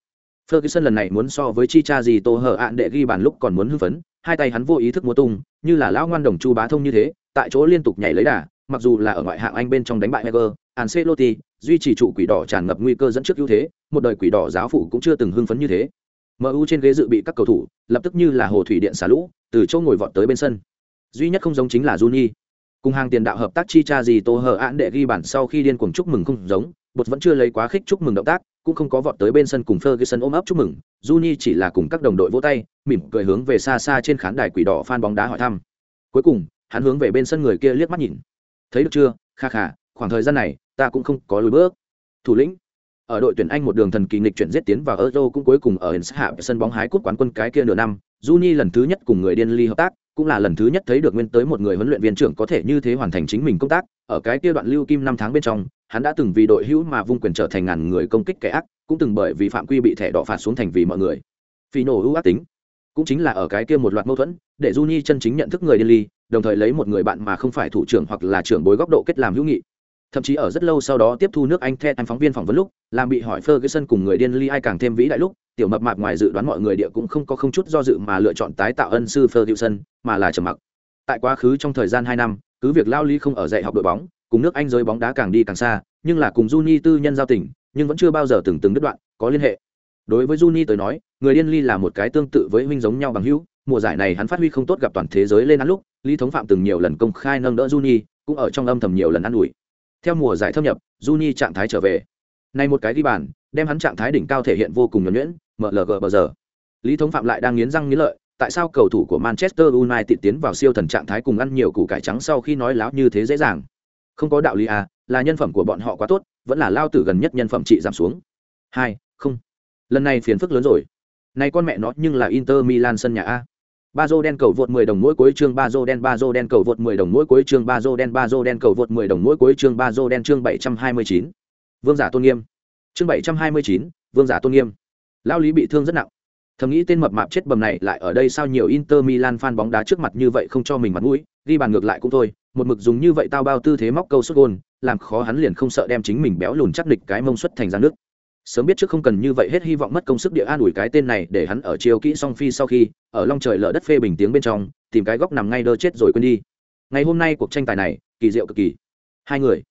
Ferguson lần này muốn so với chi cha gì tô hở ạn đệ ghi bàn lúc còn muốn hưng phấn, hai tay hắn vô ý thức múa tung, như là lão ngoan đồng chu bá thông như thế, tại chỗ liên tục nhảy lấy đà, mặc dù là ở ngoại hạng Anh bên trong đánh bại Heger, Ancelotti, duy trì trụ quỷ đỏ tràn ngập nguy cơ dẫn trước ưu thế, một đời quỷ đỏ giáo phụ cũng chưa từng hưng phấn như thế. MU trên ghế dự bị các cầu thủ, lập tức như là hồ thủy điện xả lũ, từ chỗ ngồi vọt tới bên sân. Duy nhất không giống chính là Juni. Cùng hàng tiền đạo hợp tác chi cha gì Tô Hở án đệ ghi bản sau khi điên cuồng chúc mừng không giống, bột vẫn chưa lấy quá khích chúc mừng động tác, cũng không có vọt tới bên sân cùng Ferguson ôm ấp chúc mừng, Juni chỉ là cùng các đồng đội vỗ tay, mỉm cười hướng về xa xa trên khán đài quỷ đỏ fan bóng đá hỏi thăm. Cuối cùng, hắn hướng về bên sân người kia liếc mắt nhìn. Thấy được chưa, kha kha, khoảng thời gian này, ta cũng không có lùi bước. Thủ lĩnh, ở đội tuyển Anh một đường thần kỳ nghịch chuyển giết tiến vào Euro cũng cuối cùng ở Enshap sân bóng hái cúp quán quân cái kia nửa năm, Juni lần thứ nhất cùng người điên ly hợp tác, cũng là lần thứ nhất thấy được nguyên tới một người huấn luyện viên trưởng có thể như thế hoàn thành chính mình công tác, ở cái kia đoạn lưu kim năm tháng bên trong, hắn đã từng vì đội hữu mà vung quyền trở thành ngàn người công kích kẻ ác, cũng từng bởi vì phạm quy bị thẻ đỏ phạt xuống thành vì mọi người. Phi nổ ưu ác tính, cũng chính là ở cái kia một loạt mâu thuẫn, để Juni chân chính nhận thức người điên ly, đồng thời lấy một người bạn mà không phải thủ trưởng hoặc là trưởng bối góc độ kết làm hữu nghị thậm chí ở rất lâu sau đó tiếp thu nước anh the anh phóng viên phỏng vấn lúc, làm bị hỏi ferguson cùng người điên ly ai càng thêm vĩ đại lúc, tiểu mập mạp ngoài dự đoán mọi người địa cũng không có không chút do dự mà lựa chọn tái tạo ân sư ferguson, mà là trầm mặc. Tại quá khứ trong thời gian hai năm, cứ việc lao ly không ở dạy học đội bóng, cùng nước anh giới bóng đá càng đi càng xa, nhưng là cùng Juni tư nhân giao tình, nhưng vẫn chưa bao giờ từng từng đứt đoạn, có liên hệ. Đối với Juni tới nói, người điên ly là một cái tương tự với huynh giống nhau bằng hữu, mùa giải này hắn phát huy không tốt gặp toàn thế giới lên án lúc lý thống phạm từng nhiều lần công khai nâng đỡ Juni, cũng ở trong âm thầm nhiều lần ă n ủi theo mùa giải thâm nhập, Juni trạng thái trở về. Này một cái đi bàn, đem hắn trạng thái đỉnh cao thể hiện vô cùng nhuẩn nhuyễn, MLG bờ giờ. Lý Thống Phạm lại đang nghiến răng nghiến lợi, tại sao cầu thủ của Manchester United tiến vào siêu thần trạng thái cùng ăn nhiều củ cải trắng sau khi nói láo như thế dễ dàng? Không có đạo lý à, là nhân phẩm của bọn họ quá tốt, vẫn là lao tử gần nhất nhân phẩm trị giảm xuống. Hai, không. Lần này phiền phức lớn rồi. Này con mẹ nó nhưng là Inter Milan sân nhà a ba dô đen cầu vượt 10 đồng mỗi cuối chương ba dô đen ba dô đen cầu vượt 10 đồng mỗi cuối chương ba dô đen ba dô đen cầu vượt 10 đồng mỗi cuối chương ba dô đen chương 729. Vương giả tôn nghiêm. Chương 729, Vương giả tôn nghiêm. Lao Lý bị thương rất nặng. Thầm nghĩ tên mập mạp chết bầm này lại ở đây sao nhiều Inter Milan fan bóng đá trước mặt như vậy không cho mình mặt mũi, ghi bàn ngược lại cũng thôi, một mực dùng như vậy tao bao tư thế móc câu sút gol, làm khó hắn liền không sợ đem chính mình béo lùn chắc nịch cái mông xuất thành ra nước sớm biết trước không cần như vậy hết hy vọng mất công sức địa an ủi cái tên này để hắn ở chiều kỹ song phi sau khi, ở long trời lở đất phê bình tiếng bên trong, tìm cái góc nằm ngay đơ chết rồi quên đi. Ngày hôm nay cuộc tranh tài này, kỳ diệu cực kỳ. Hai người.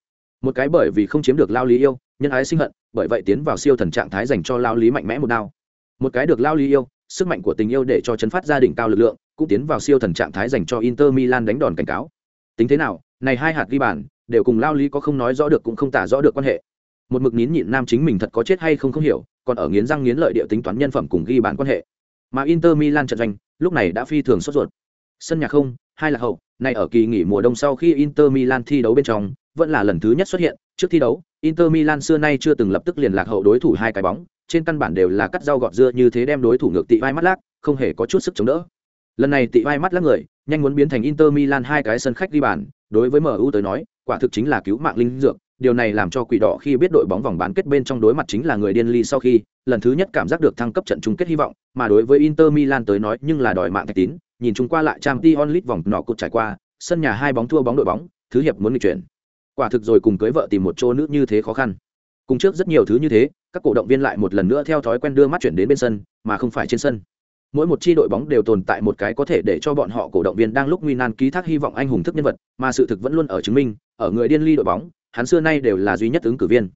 Một cái bởi vì không chiếm được lao lý yêu, nhân ái sinh hận, bởi vậy tiến vào siêu thần trạng thái dành cho lao lý mạnh mẽ một đao. Một cái được lao lý yêu, sức mạnh của tình yêu để cho chấn phát gia đình cao lực lượng, cũng tiến vào siêu thần trạng thái dành cho inter milan đánh đòn cảnh cáo. Tính thế nào, này hai hạt ghi bàn, đều cùng lao lý có không nói rõ được cũng không tả rõ được quan hệ một mực nín nhịn nam chính mình thật có chết hay không không hiểu còn ở nghiến răng nghiến lợi địa tính toán nhân phẩm cùng ghi bàn quan hệ. Mà inter milan trận danh, lúc này đã phi thường sốt ruột. Sân nhà không hai là hậu này ở kỳ nghỉ mùa đông sau khi inter milan thi đấu bên trong vẫn là lần thứ nhất xuất hiện. Trước thi đấu inter milan xưa nay chưa từng lập tức liền lạc hậu đối thủ hai cái bóng trên căn bản đều là cắt rau gọt dưa như thế đem đối thủ ngược tị vai mắt lác không hề có chút sức chống đỡ. Lần này tị vai mắt lác người nhanh muốn biến thành inter milan hai cái sân khách ghi bàn đối với mu tới nói quả thực chính là cứu mạng linh dược điều này làm cho quỷ đỏ khi biết đội bóng vòng bán kết bên trong đối mặt chính là người điên ly sau khi, lần thứ nhất cảm giác được thăng cấp trận chung kết hy vọng, mà đối với inter milan tới nói nhưng là đòi mạng thạch tín, nhìn chung qua lại trang t onlit vòng nọ cột trải qua, sân nhà hai bóng thua bóng đội bóng, thứ hiệp muốn nghịch chuyển. Quả thực rồi cùng cưới vợ tìm một chỗ nữ như thế khó khăn. Cùng trước rất nhiều thứ như thế, các cổ động viên lại một lần nữa theo thói quen đưa mắt chuyển đến bên sân, mà không phải trên sân. Mỗi một chi đội bóng đều tồn tại một cái có thể để cho bọn họ cổ động viên đang lúc nguy nan ký thác hy vọng anh hùng thức nhân vật, mà sự thực vẫn luôn ở chứng minh, ở người điên ly đội bóng hắn xưa nay đều là duy nhất ứng cử viên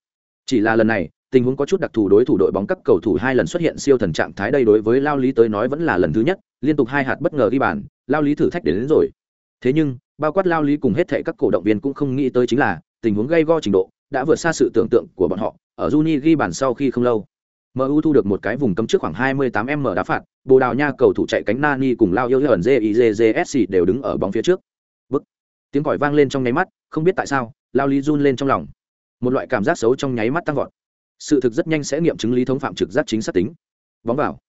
chỉ là lần này tình huống có chút đặc thù đối thủ đội bóng các cầu thủ hai lần xuất hiện siêu thần trạng thái đây đối với lao lý tới nói vẫn là lần thứ nhất liên tục hai hạt bất ngờ ghi bàn lao lý thử thách đến, đến rồi thế nhưng bao quát lao lý cùng hết thệ các cổ động viên cũng không nghĩ tới chính là tình huống gây go trình độ đã vượt xa sự tưởng tượng của bọn họ ở Juni ghi bàn sau khi không lâu MU thu được một cái vùng cấm trước khoảng 28m đá phạt, Bồ Đào Nha cầu thủ chạy cánh Nani cùng Lao Yêu Hẩn JIJJSC đều đứng ở bóng phía trước. Bức. Tiếng còi vang lên trong nháy mắt, không biết tại sao, Lao Lý run lên trong lòng. Một loại cảm giác xấu trong nháy mắt tăng vọt. Sự thực rất nhanh sẽ nghiệm chứng lý thống phạm trực giác chính xác tính. Bóng vào.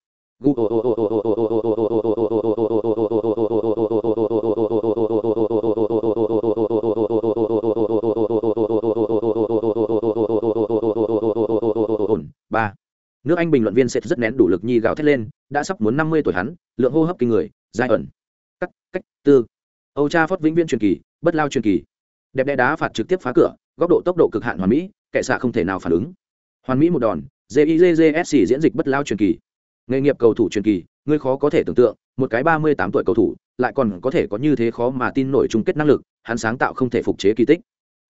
ba nước anh bình luận viên sẽ rất nén đủ lực nhi gào thét lên đã sắp muốn năm mươi tuổi hắn lượng hô hấp kinh người giai ẩn cách cách tư âu cha phót vĩnh viên truyền kỳ bất lao truyền kỳ đẹp đẽ đá phạt trực tiếp phá cửa, góc độ tốc độ cực hạn hoàn mỹ kệ xạ không thể nào phản ứng. Hoàn mỹ một đòn jizsc diễn dịch bất lao truyền kỳ. Nghề nghiệp cầu thủ truyền kỳ, ngươi khó có thể tưởng tượng, một cái ba mươi tám tuổi cầu thủ, lại còn có thể có như thế khó mà tin nổi chung kết năng lực, hắn sáng tạo không thể phục chế kỳ tích.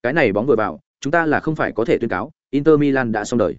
Cái này bóng vừa vào, chúng ta là không phải có thể tuyên cáo, inter milan đã xong đời.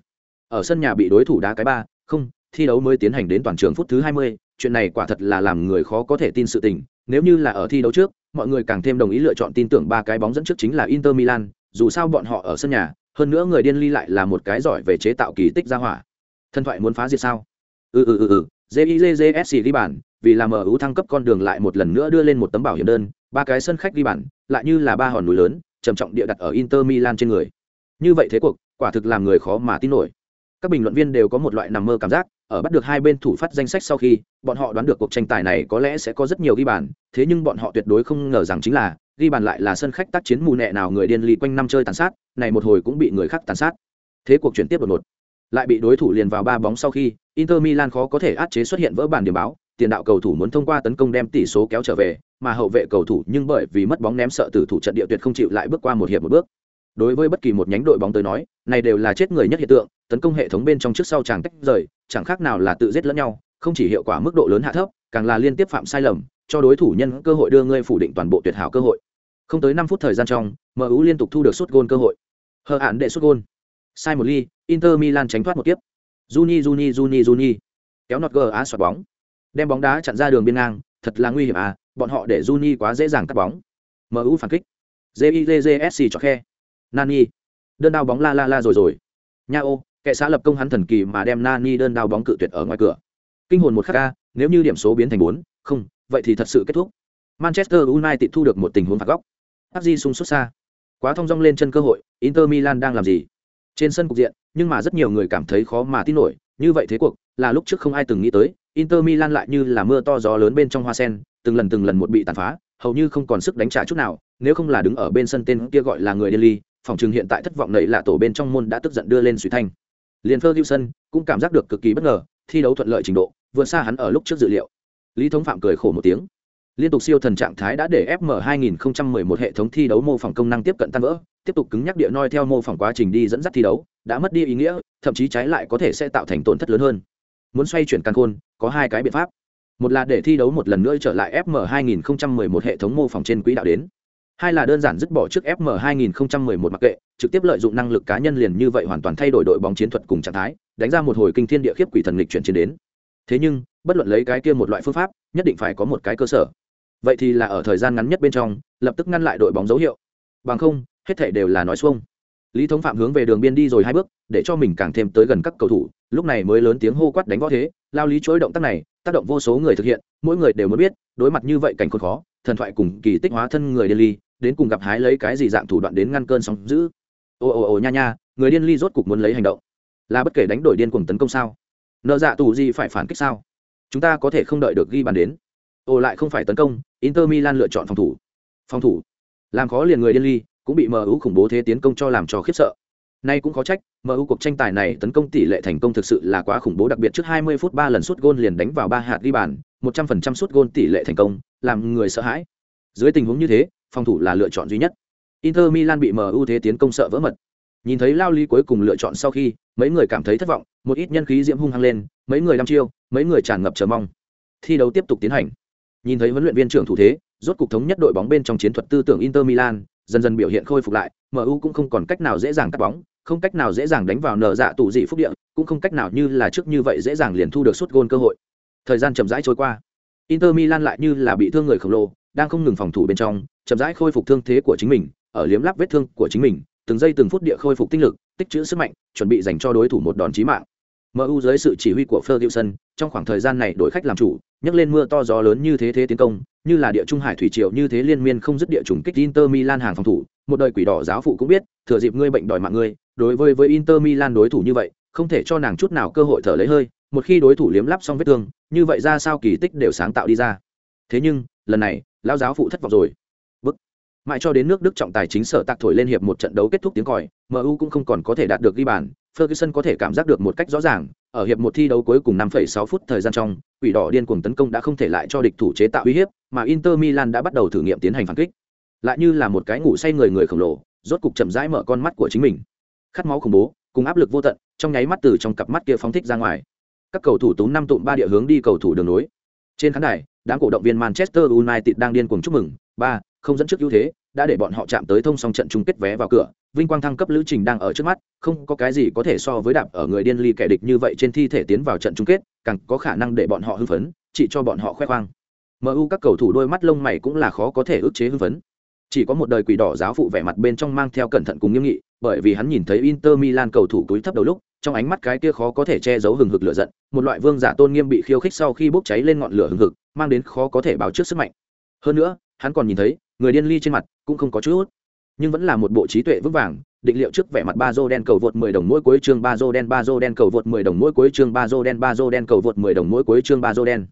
Ở sân nhà bị đối thủ đá cái ba, không, thi đấu mới tiến hành đến toàn trường phút thứ hai mươi, chuyện này quả thật là làm người khó có thể tin sự tình, nếu như là ở thi đấu trước mọi người càng thêm đồng ý lựa chọn tin tưởng ba cái bóng dẫn trước chính là inter milan, dù sao bọn họ ở sân nhà, hơn nữa người điên ly lại là một cái giỏi về chế tạo kỳ tích ra hỏa. Thân thoại muốn phá diệt sao? Ừ ừ ừ ừ. Jizsc ghi bản vì làm mu thăng cấp con đường lại một lần nữa đưa lên một tấm bảo hiểm đơn, ba cái sân khách ghi bản lại như là ba hòn núi lớn, trầm trọng địa đặt ở inter milan trên người. Như vậy thế cuộc, quả thực làm người khó mà tin nổi. Các bình luận viên đều có một loại nằm mơ cảm giác ở bắt được hai bên thủ phát danh sách sau khi, bọn họ đoán được cuộc tranh tài này có lẽ sẽ có rất nhiều ghi bàn, thế nhưng bọn họ tuyệt đối không ngờ rằng chính là, ghi bàn lại là sân khách tác chiến mù nẹ nào người điên ly quanh năm chơi tàn sát, này một hồi cũng bị người khác tàn sát. Thế cuộc chuyển tiếp đột ngột. Lại bị đối thủ liền vào ba bóng sau khi, inter milan khó có thể át chế xuất hiện vỡ bàn điểm báo, tiền đạo cầu thủ muốn thông qua tấn công đem tỷ số kéo trở về, mà hậu vệ cầu thủ nhưng bởi vì mất bóng ném sợ tử thủ trận địa tuyệt không chịu lại bước qua một hiệp một bước đối với bất kỳ một nhánh đội bóng tới nói, này đều là chết người nhất hiện tượng, tấn công hệ thống bên trong trước sau chẳng tách rời, chẳng khác nào là tự giết lẫn nhau, không chỉ hiệu quả mức độ lớn hạ thấp, càng là liên tiếp phạm sai lầm, cho đối thủ nhân cơ hội đưa ngươi phủ định toàn bộ tuyệt hảo cơ hội. Không tới năm phút thời gian trong mu liên tục thu được suốt gôn cơ hội. Hờ hạn đệ suốt gôn. Sai một ly, inter milan tránh thoát một tiếp juni juni juni juni. Kéo nọt gờ á xoạt bóng. Đem bóng đá chặn ra đường biên ngang, thật là nguy hiểm à bọn họ để juni quá dễ dàng cắt bóng. Mu phản kích. Jizsc cho khe nani. Đơn đao bóng la la la rồi rồi. Nha ô, kẻ xã lập công hắn thần kỳ mà đem nani đơn đao bóng cự tuyệt ở ngoài cửa. Kinh hồn một khắc ca nếu như điểm số biến thành bốn, không, vậy thì thật sự kết thúc. Manchester united thu được một tình huống phạt góc. Pazzi sung xuất xa. Quá thông dong lên chân cơ hội, inter milan đang làm gì? Trên sân cục diện, nhưng mà rất nhiều người cảm thấy khó mà tin nổi, như vậy thế cuộc, là lúc trước không ai từng nghĩ tới, inter milan lại như là mưa to gió lớn bên trong hoa sen, từng lần từng lần một bị tàn phá, hầu như không còn sức đánh trả chút nào, nếu không là đứng ở bên sân tên kia gọi là người delhi phòng trường hiện tại thất vọng nảy là tổ bên trong môn đã tức giận đưa lên suy thanh. Liền ferguson cũng cảm giác được cực kỳ bất ngờ, thi đấu thuận lợi trình độ, vượt xa hắn ở lúc trước dự liệu. Lý thống phạm cười khổ một tiếng. Liên tục siêu thần trạng thái đã để fm 2011 hệ thống thi đấu mô phỏng công năng tiếp cận tan vỡ, tiếp tục cứng nhắc địa noi theo mô phỏng quá trình đi dẫn dắt thi đấu, đã mất đi ý nghĩa, thậm chí trái lại có thể sẽ tạo thành tổn thất lớn hơn. Muốn xoay chuyển căn khôn, có hai cái biện pháp. Một là để thi đấu một lần nữa trở lại fm 2011 hệ thống mô phỏng trên quỹ đạo đến hai là đơn giản dứt bỏ trước fm 2011 mặc kệ, trực tiếp lợi dụng năng lực cá nhân liền như vậy hoàn toàn thay đổi đội bóng chiến thuật cùng trạng thái, đánh ra một hồi kinh thiên địa khiếp quỷ thần lịch chuyển chiến đến. Thế nhưng, bất luận lấy cái kia một loại phương pháp, nhất định phải có một cái cơ sở. Vậy thì là ở thời gian ngắn nhất bên trong, lập tức ngăn lại đội bóng dấu hiệu. Bằng không, hết thảy đều là nói xuông. Lý thống phạm hướng về đường biên đi rồi hai bước, để cho mình càng thêm tới gần các cầu thủ, lúc này mới lớn tiếng hô quát đánh võ thế, lao lý chối động tác này, tác động vô số người thực hiện, mỗi người đều muốn biết, đối mặt như vậy cảnh khốn khó thần thoại cùng kỳ tích hóa thân người điên ly, đến cùng gặp hái lấy cái gì dạng thủ đoạn đến ngăn cơn sóng giữ ồ ồ ồ nha nha, người điên ly rốt cục muốn lấy hành động. Là bất kể đánh đổi điên cùng tấn công sao? Nợ dạ tù gì phải phản kích sao? Chúng ta có thể không đợi được ghi bàn đến. Ồ lại không phải tấn công, inter milan lựa chọn phòng thủ. Phòng thủ? Làm khó liền người điên ly, cũng bị mu khủng bố thế tiến công cho làm cho khiếp sợ. Nay cũng khó trách mu cuộc tranh tài này tấn công tỷ lệ thành công thực sự là quá khủng bố, đặc biệt trước 20 phút ba lần sút gôn liền đánh vào ba hạt ghi bàn 100% suốt gôn tỷ lệ thành công, làm người sợ hãi. Dưới tình huống như thế, phòng thủ là lựa chọn duy nhất. Inter milan bị mu thế tiến công sợ vỡ mật. Nhìn thấy lao lý cuối cùng lựa chọn sau khi, mấy người cảm thấy thất vọng, một ít nhân khí diễm hung hăng lên, mấy người đăm chiêu, mấy người tràn ngập chờ mong. Thi đấu tiếp tục tiến hành. Nhìn thấy huấn luyện viên trưởng thủ thế, rốt cục thống nhất đội bóng bên trong chiến thuật tư tưởng inter milan, dần dần biểu hiện khôi phục lại mu cũng không còn cách nào dễ dàng cắt bóng, không cách nào dễ dàng đánh vào nở dạ tủ dị phúc địa, cũng không cách nào như là trước như vậy dễ dàng liền thu được suốt gôn cơ hội thời gian chậm rãi trôi qua. Inter milan lại như là bị thương người khổng lồ đang không ngừng phòng thủ bên trong chậm rãi khôi phục thương thế của chính mình ở liếm lắp vết thương của chính mình từng giây từng phút địa khôi phục tinh lực tích trữ sức mạnh chuẩn bị dành cho đối thủ một đòn chí mạng. MU dưới sự chỉ huy của Ferguson, trong khoảng thời gian này đội khách làm chủ, nhấc lên mưa to gió lớn như thế thế tiến công, như là địa trung hải thủy triều như thế liên miên không dứt địa chủng kích Inter Milan hàng phòng thủ, một đời quỷ đỏ giáo phụ cũng biết, thừa dịp ngươi bệnh đòi mạng ngươi, đối với với Inter Milan đối thủ như vậy, không thể cho nàng chút nào cơ hội thở lấy hơi, một khi đối thủ liếm lắp xong vết thương, như vậy ra sao kỳ tích đều sáng tạo đi ra. Thế nhưng, lần này, lão giáo phụ thất vọng rồi. Bức. Mãi cho đến nước Đức trọng tài chính sở tạc thổi lên hiệp một trận đấu kết thúc tiếng còi, MU cũng không còn có thể đạt được ghi bàn, Ferguson có thể cảm giác được một cách rõ ràng, ở hiệp một thi đấu cuối cùng 5,6 phút thời gian trong, quỷ đỏ điên cuồng tấn công đã không thể lại cho địch thủ chế tạo uy hiếp, mà Inter Milan đã bắt đầu thử nghiệm tiến hành phản kích. Lại như là một cái ngủ say người người khổng lồ, rốt cục chậm rãi mở con mắt của chính mình. Khát máu khủng bố, cùng áp lực vô tận, trong nháy mắt từ trong cặp mắt kia phóng thích ra ngoài. Các cầu thủ tú năm tụm ba địa hướng đi cầu thủ đường nối. Trên khán đài, đám cổ động viên Manchester United đang điên cuồng chúc mừng, ba, không dẫn trước ưu thế, đã để bọn họ chạm tới thông song trận chung kết vé vào cửa, vinh quang thăng cấp lữ trình đang ở trước mắt, không có cái gì có thể so với đạp ở người điên ly kẻ địch như vậy trên thi thể tiến vào trận chung kết, càng có khả năng để bọn họ hưng phấn, chỉ cho bọn họ khoe khoang. MU các cầu thủ đôi mắt lông mày cũng là khó có thể ức chế hưng phấn. Chỉ có một đời quỷ đỏ giáo phụ vẻ mặt bên trong mang theo cẩn thận cùng nghiêm nghị, bởi vì hắn nhìn thấy Inter Milan cầu thủ túi thấp đầu lúc, trong ánh mắt cái kia khó có thể che giấu hừng hực lửa giận, một loại vương giả tôn nghiêm bị khiêu khích sau khi bốc cháy lên ngọn lửa hừng hực, mang đến khó có thể báo trước sức mạnh. Hơn nữa, hắn còn nhìn thấy, người điên ly trên mặt cũng không có chút nhưng vẫn là một bộ trí tuệ vững vàng định liệu trước vẻ mặt ba dô đen cầu vượt 10 đồng mỗi cuối chương ba dô đen ba dô đen cầu vượt 10 đồng mỗi cuối chương ba dô đen ba dô đen cầu vượt 10 đồng mỗi cuối chương ba dô đen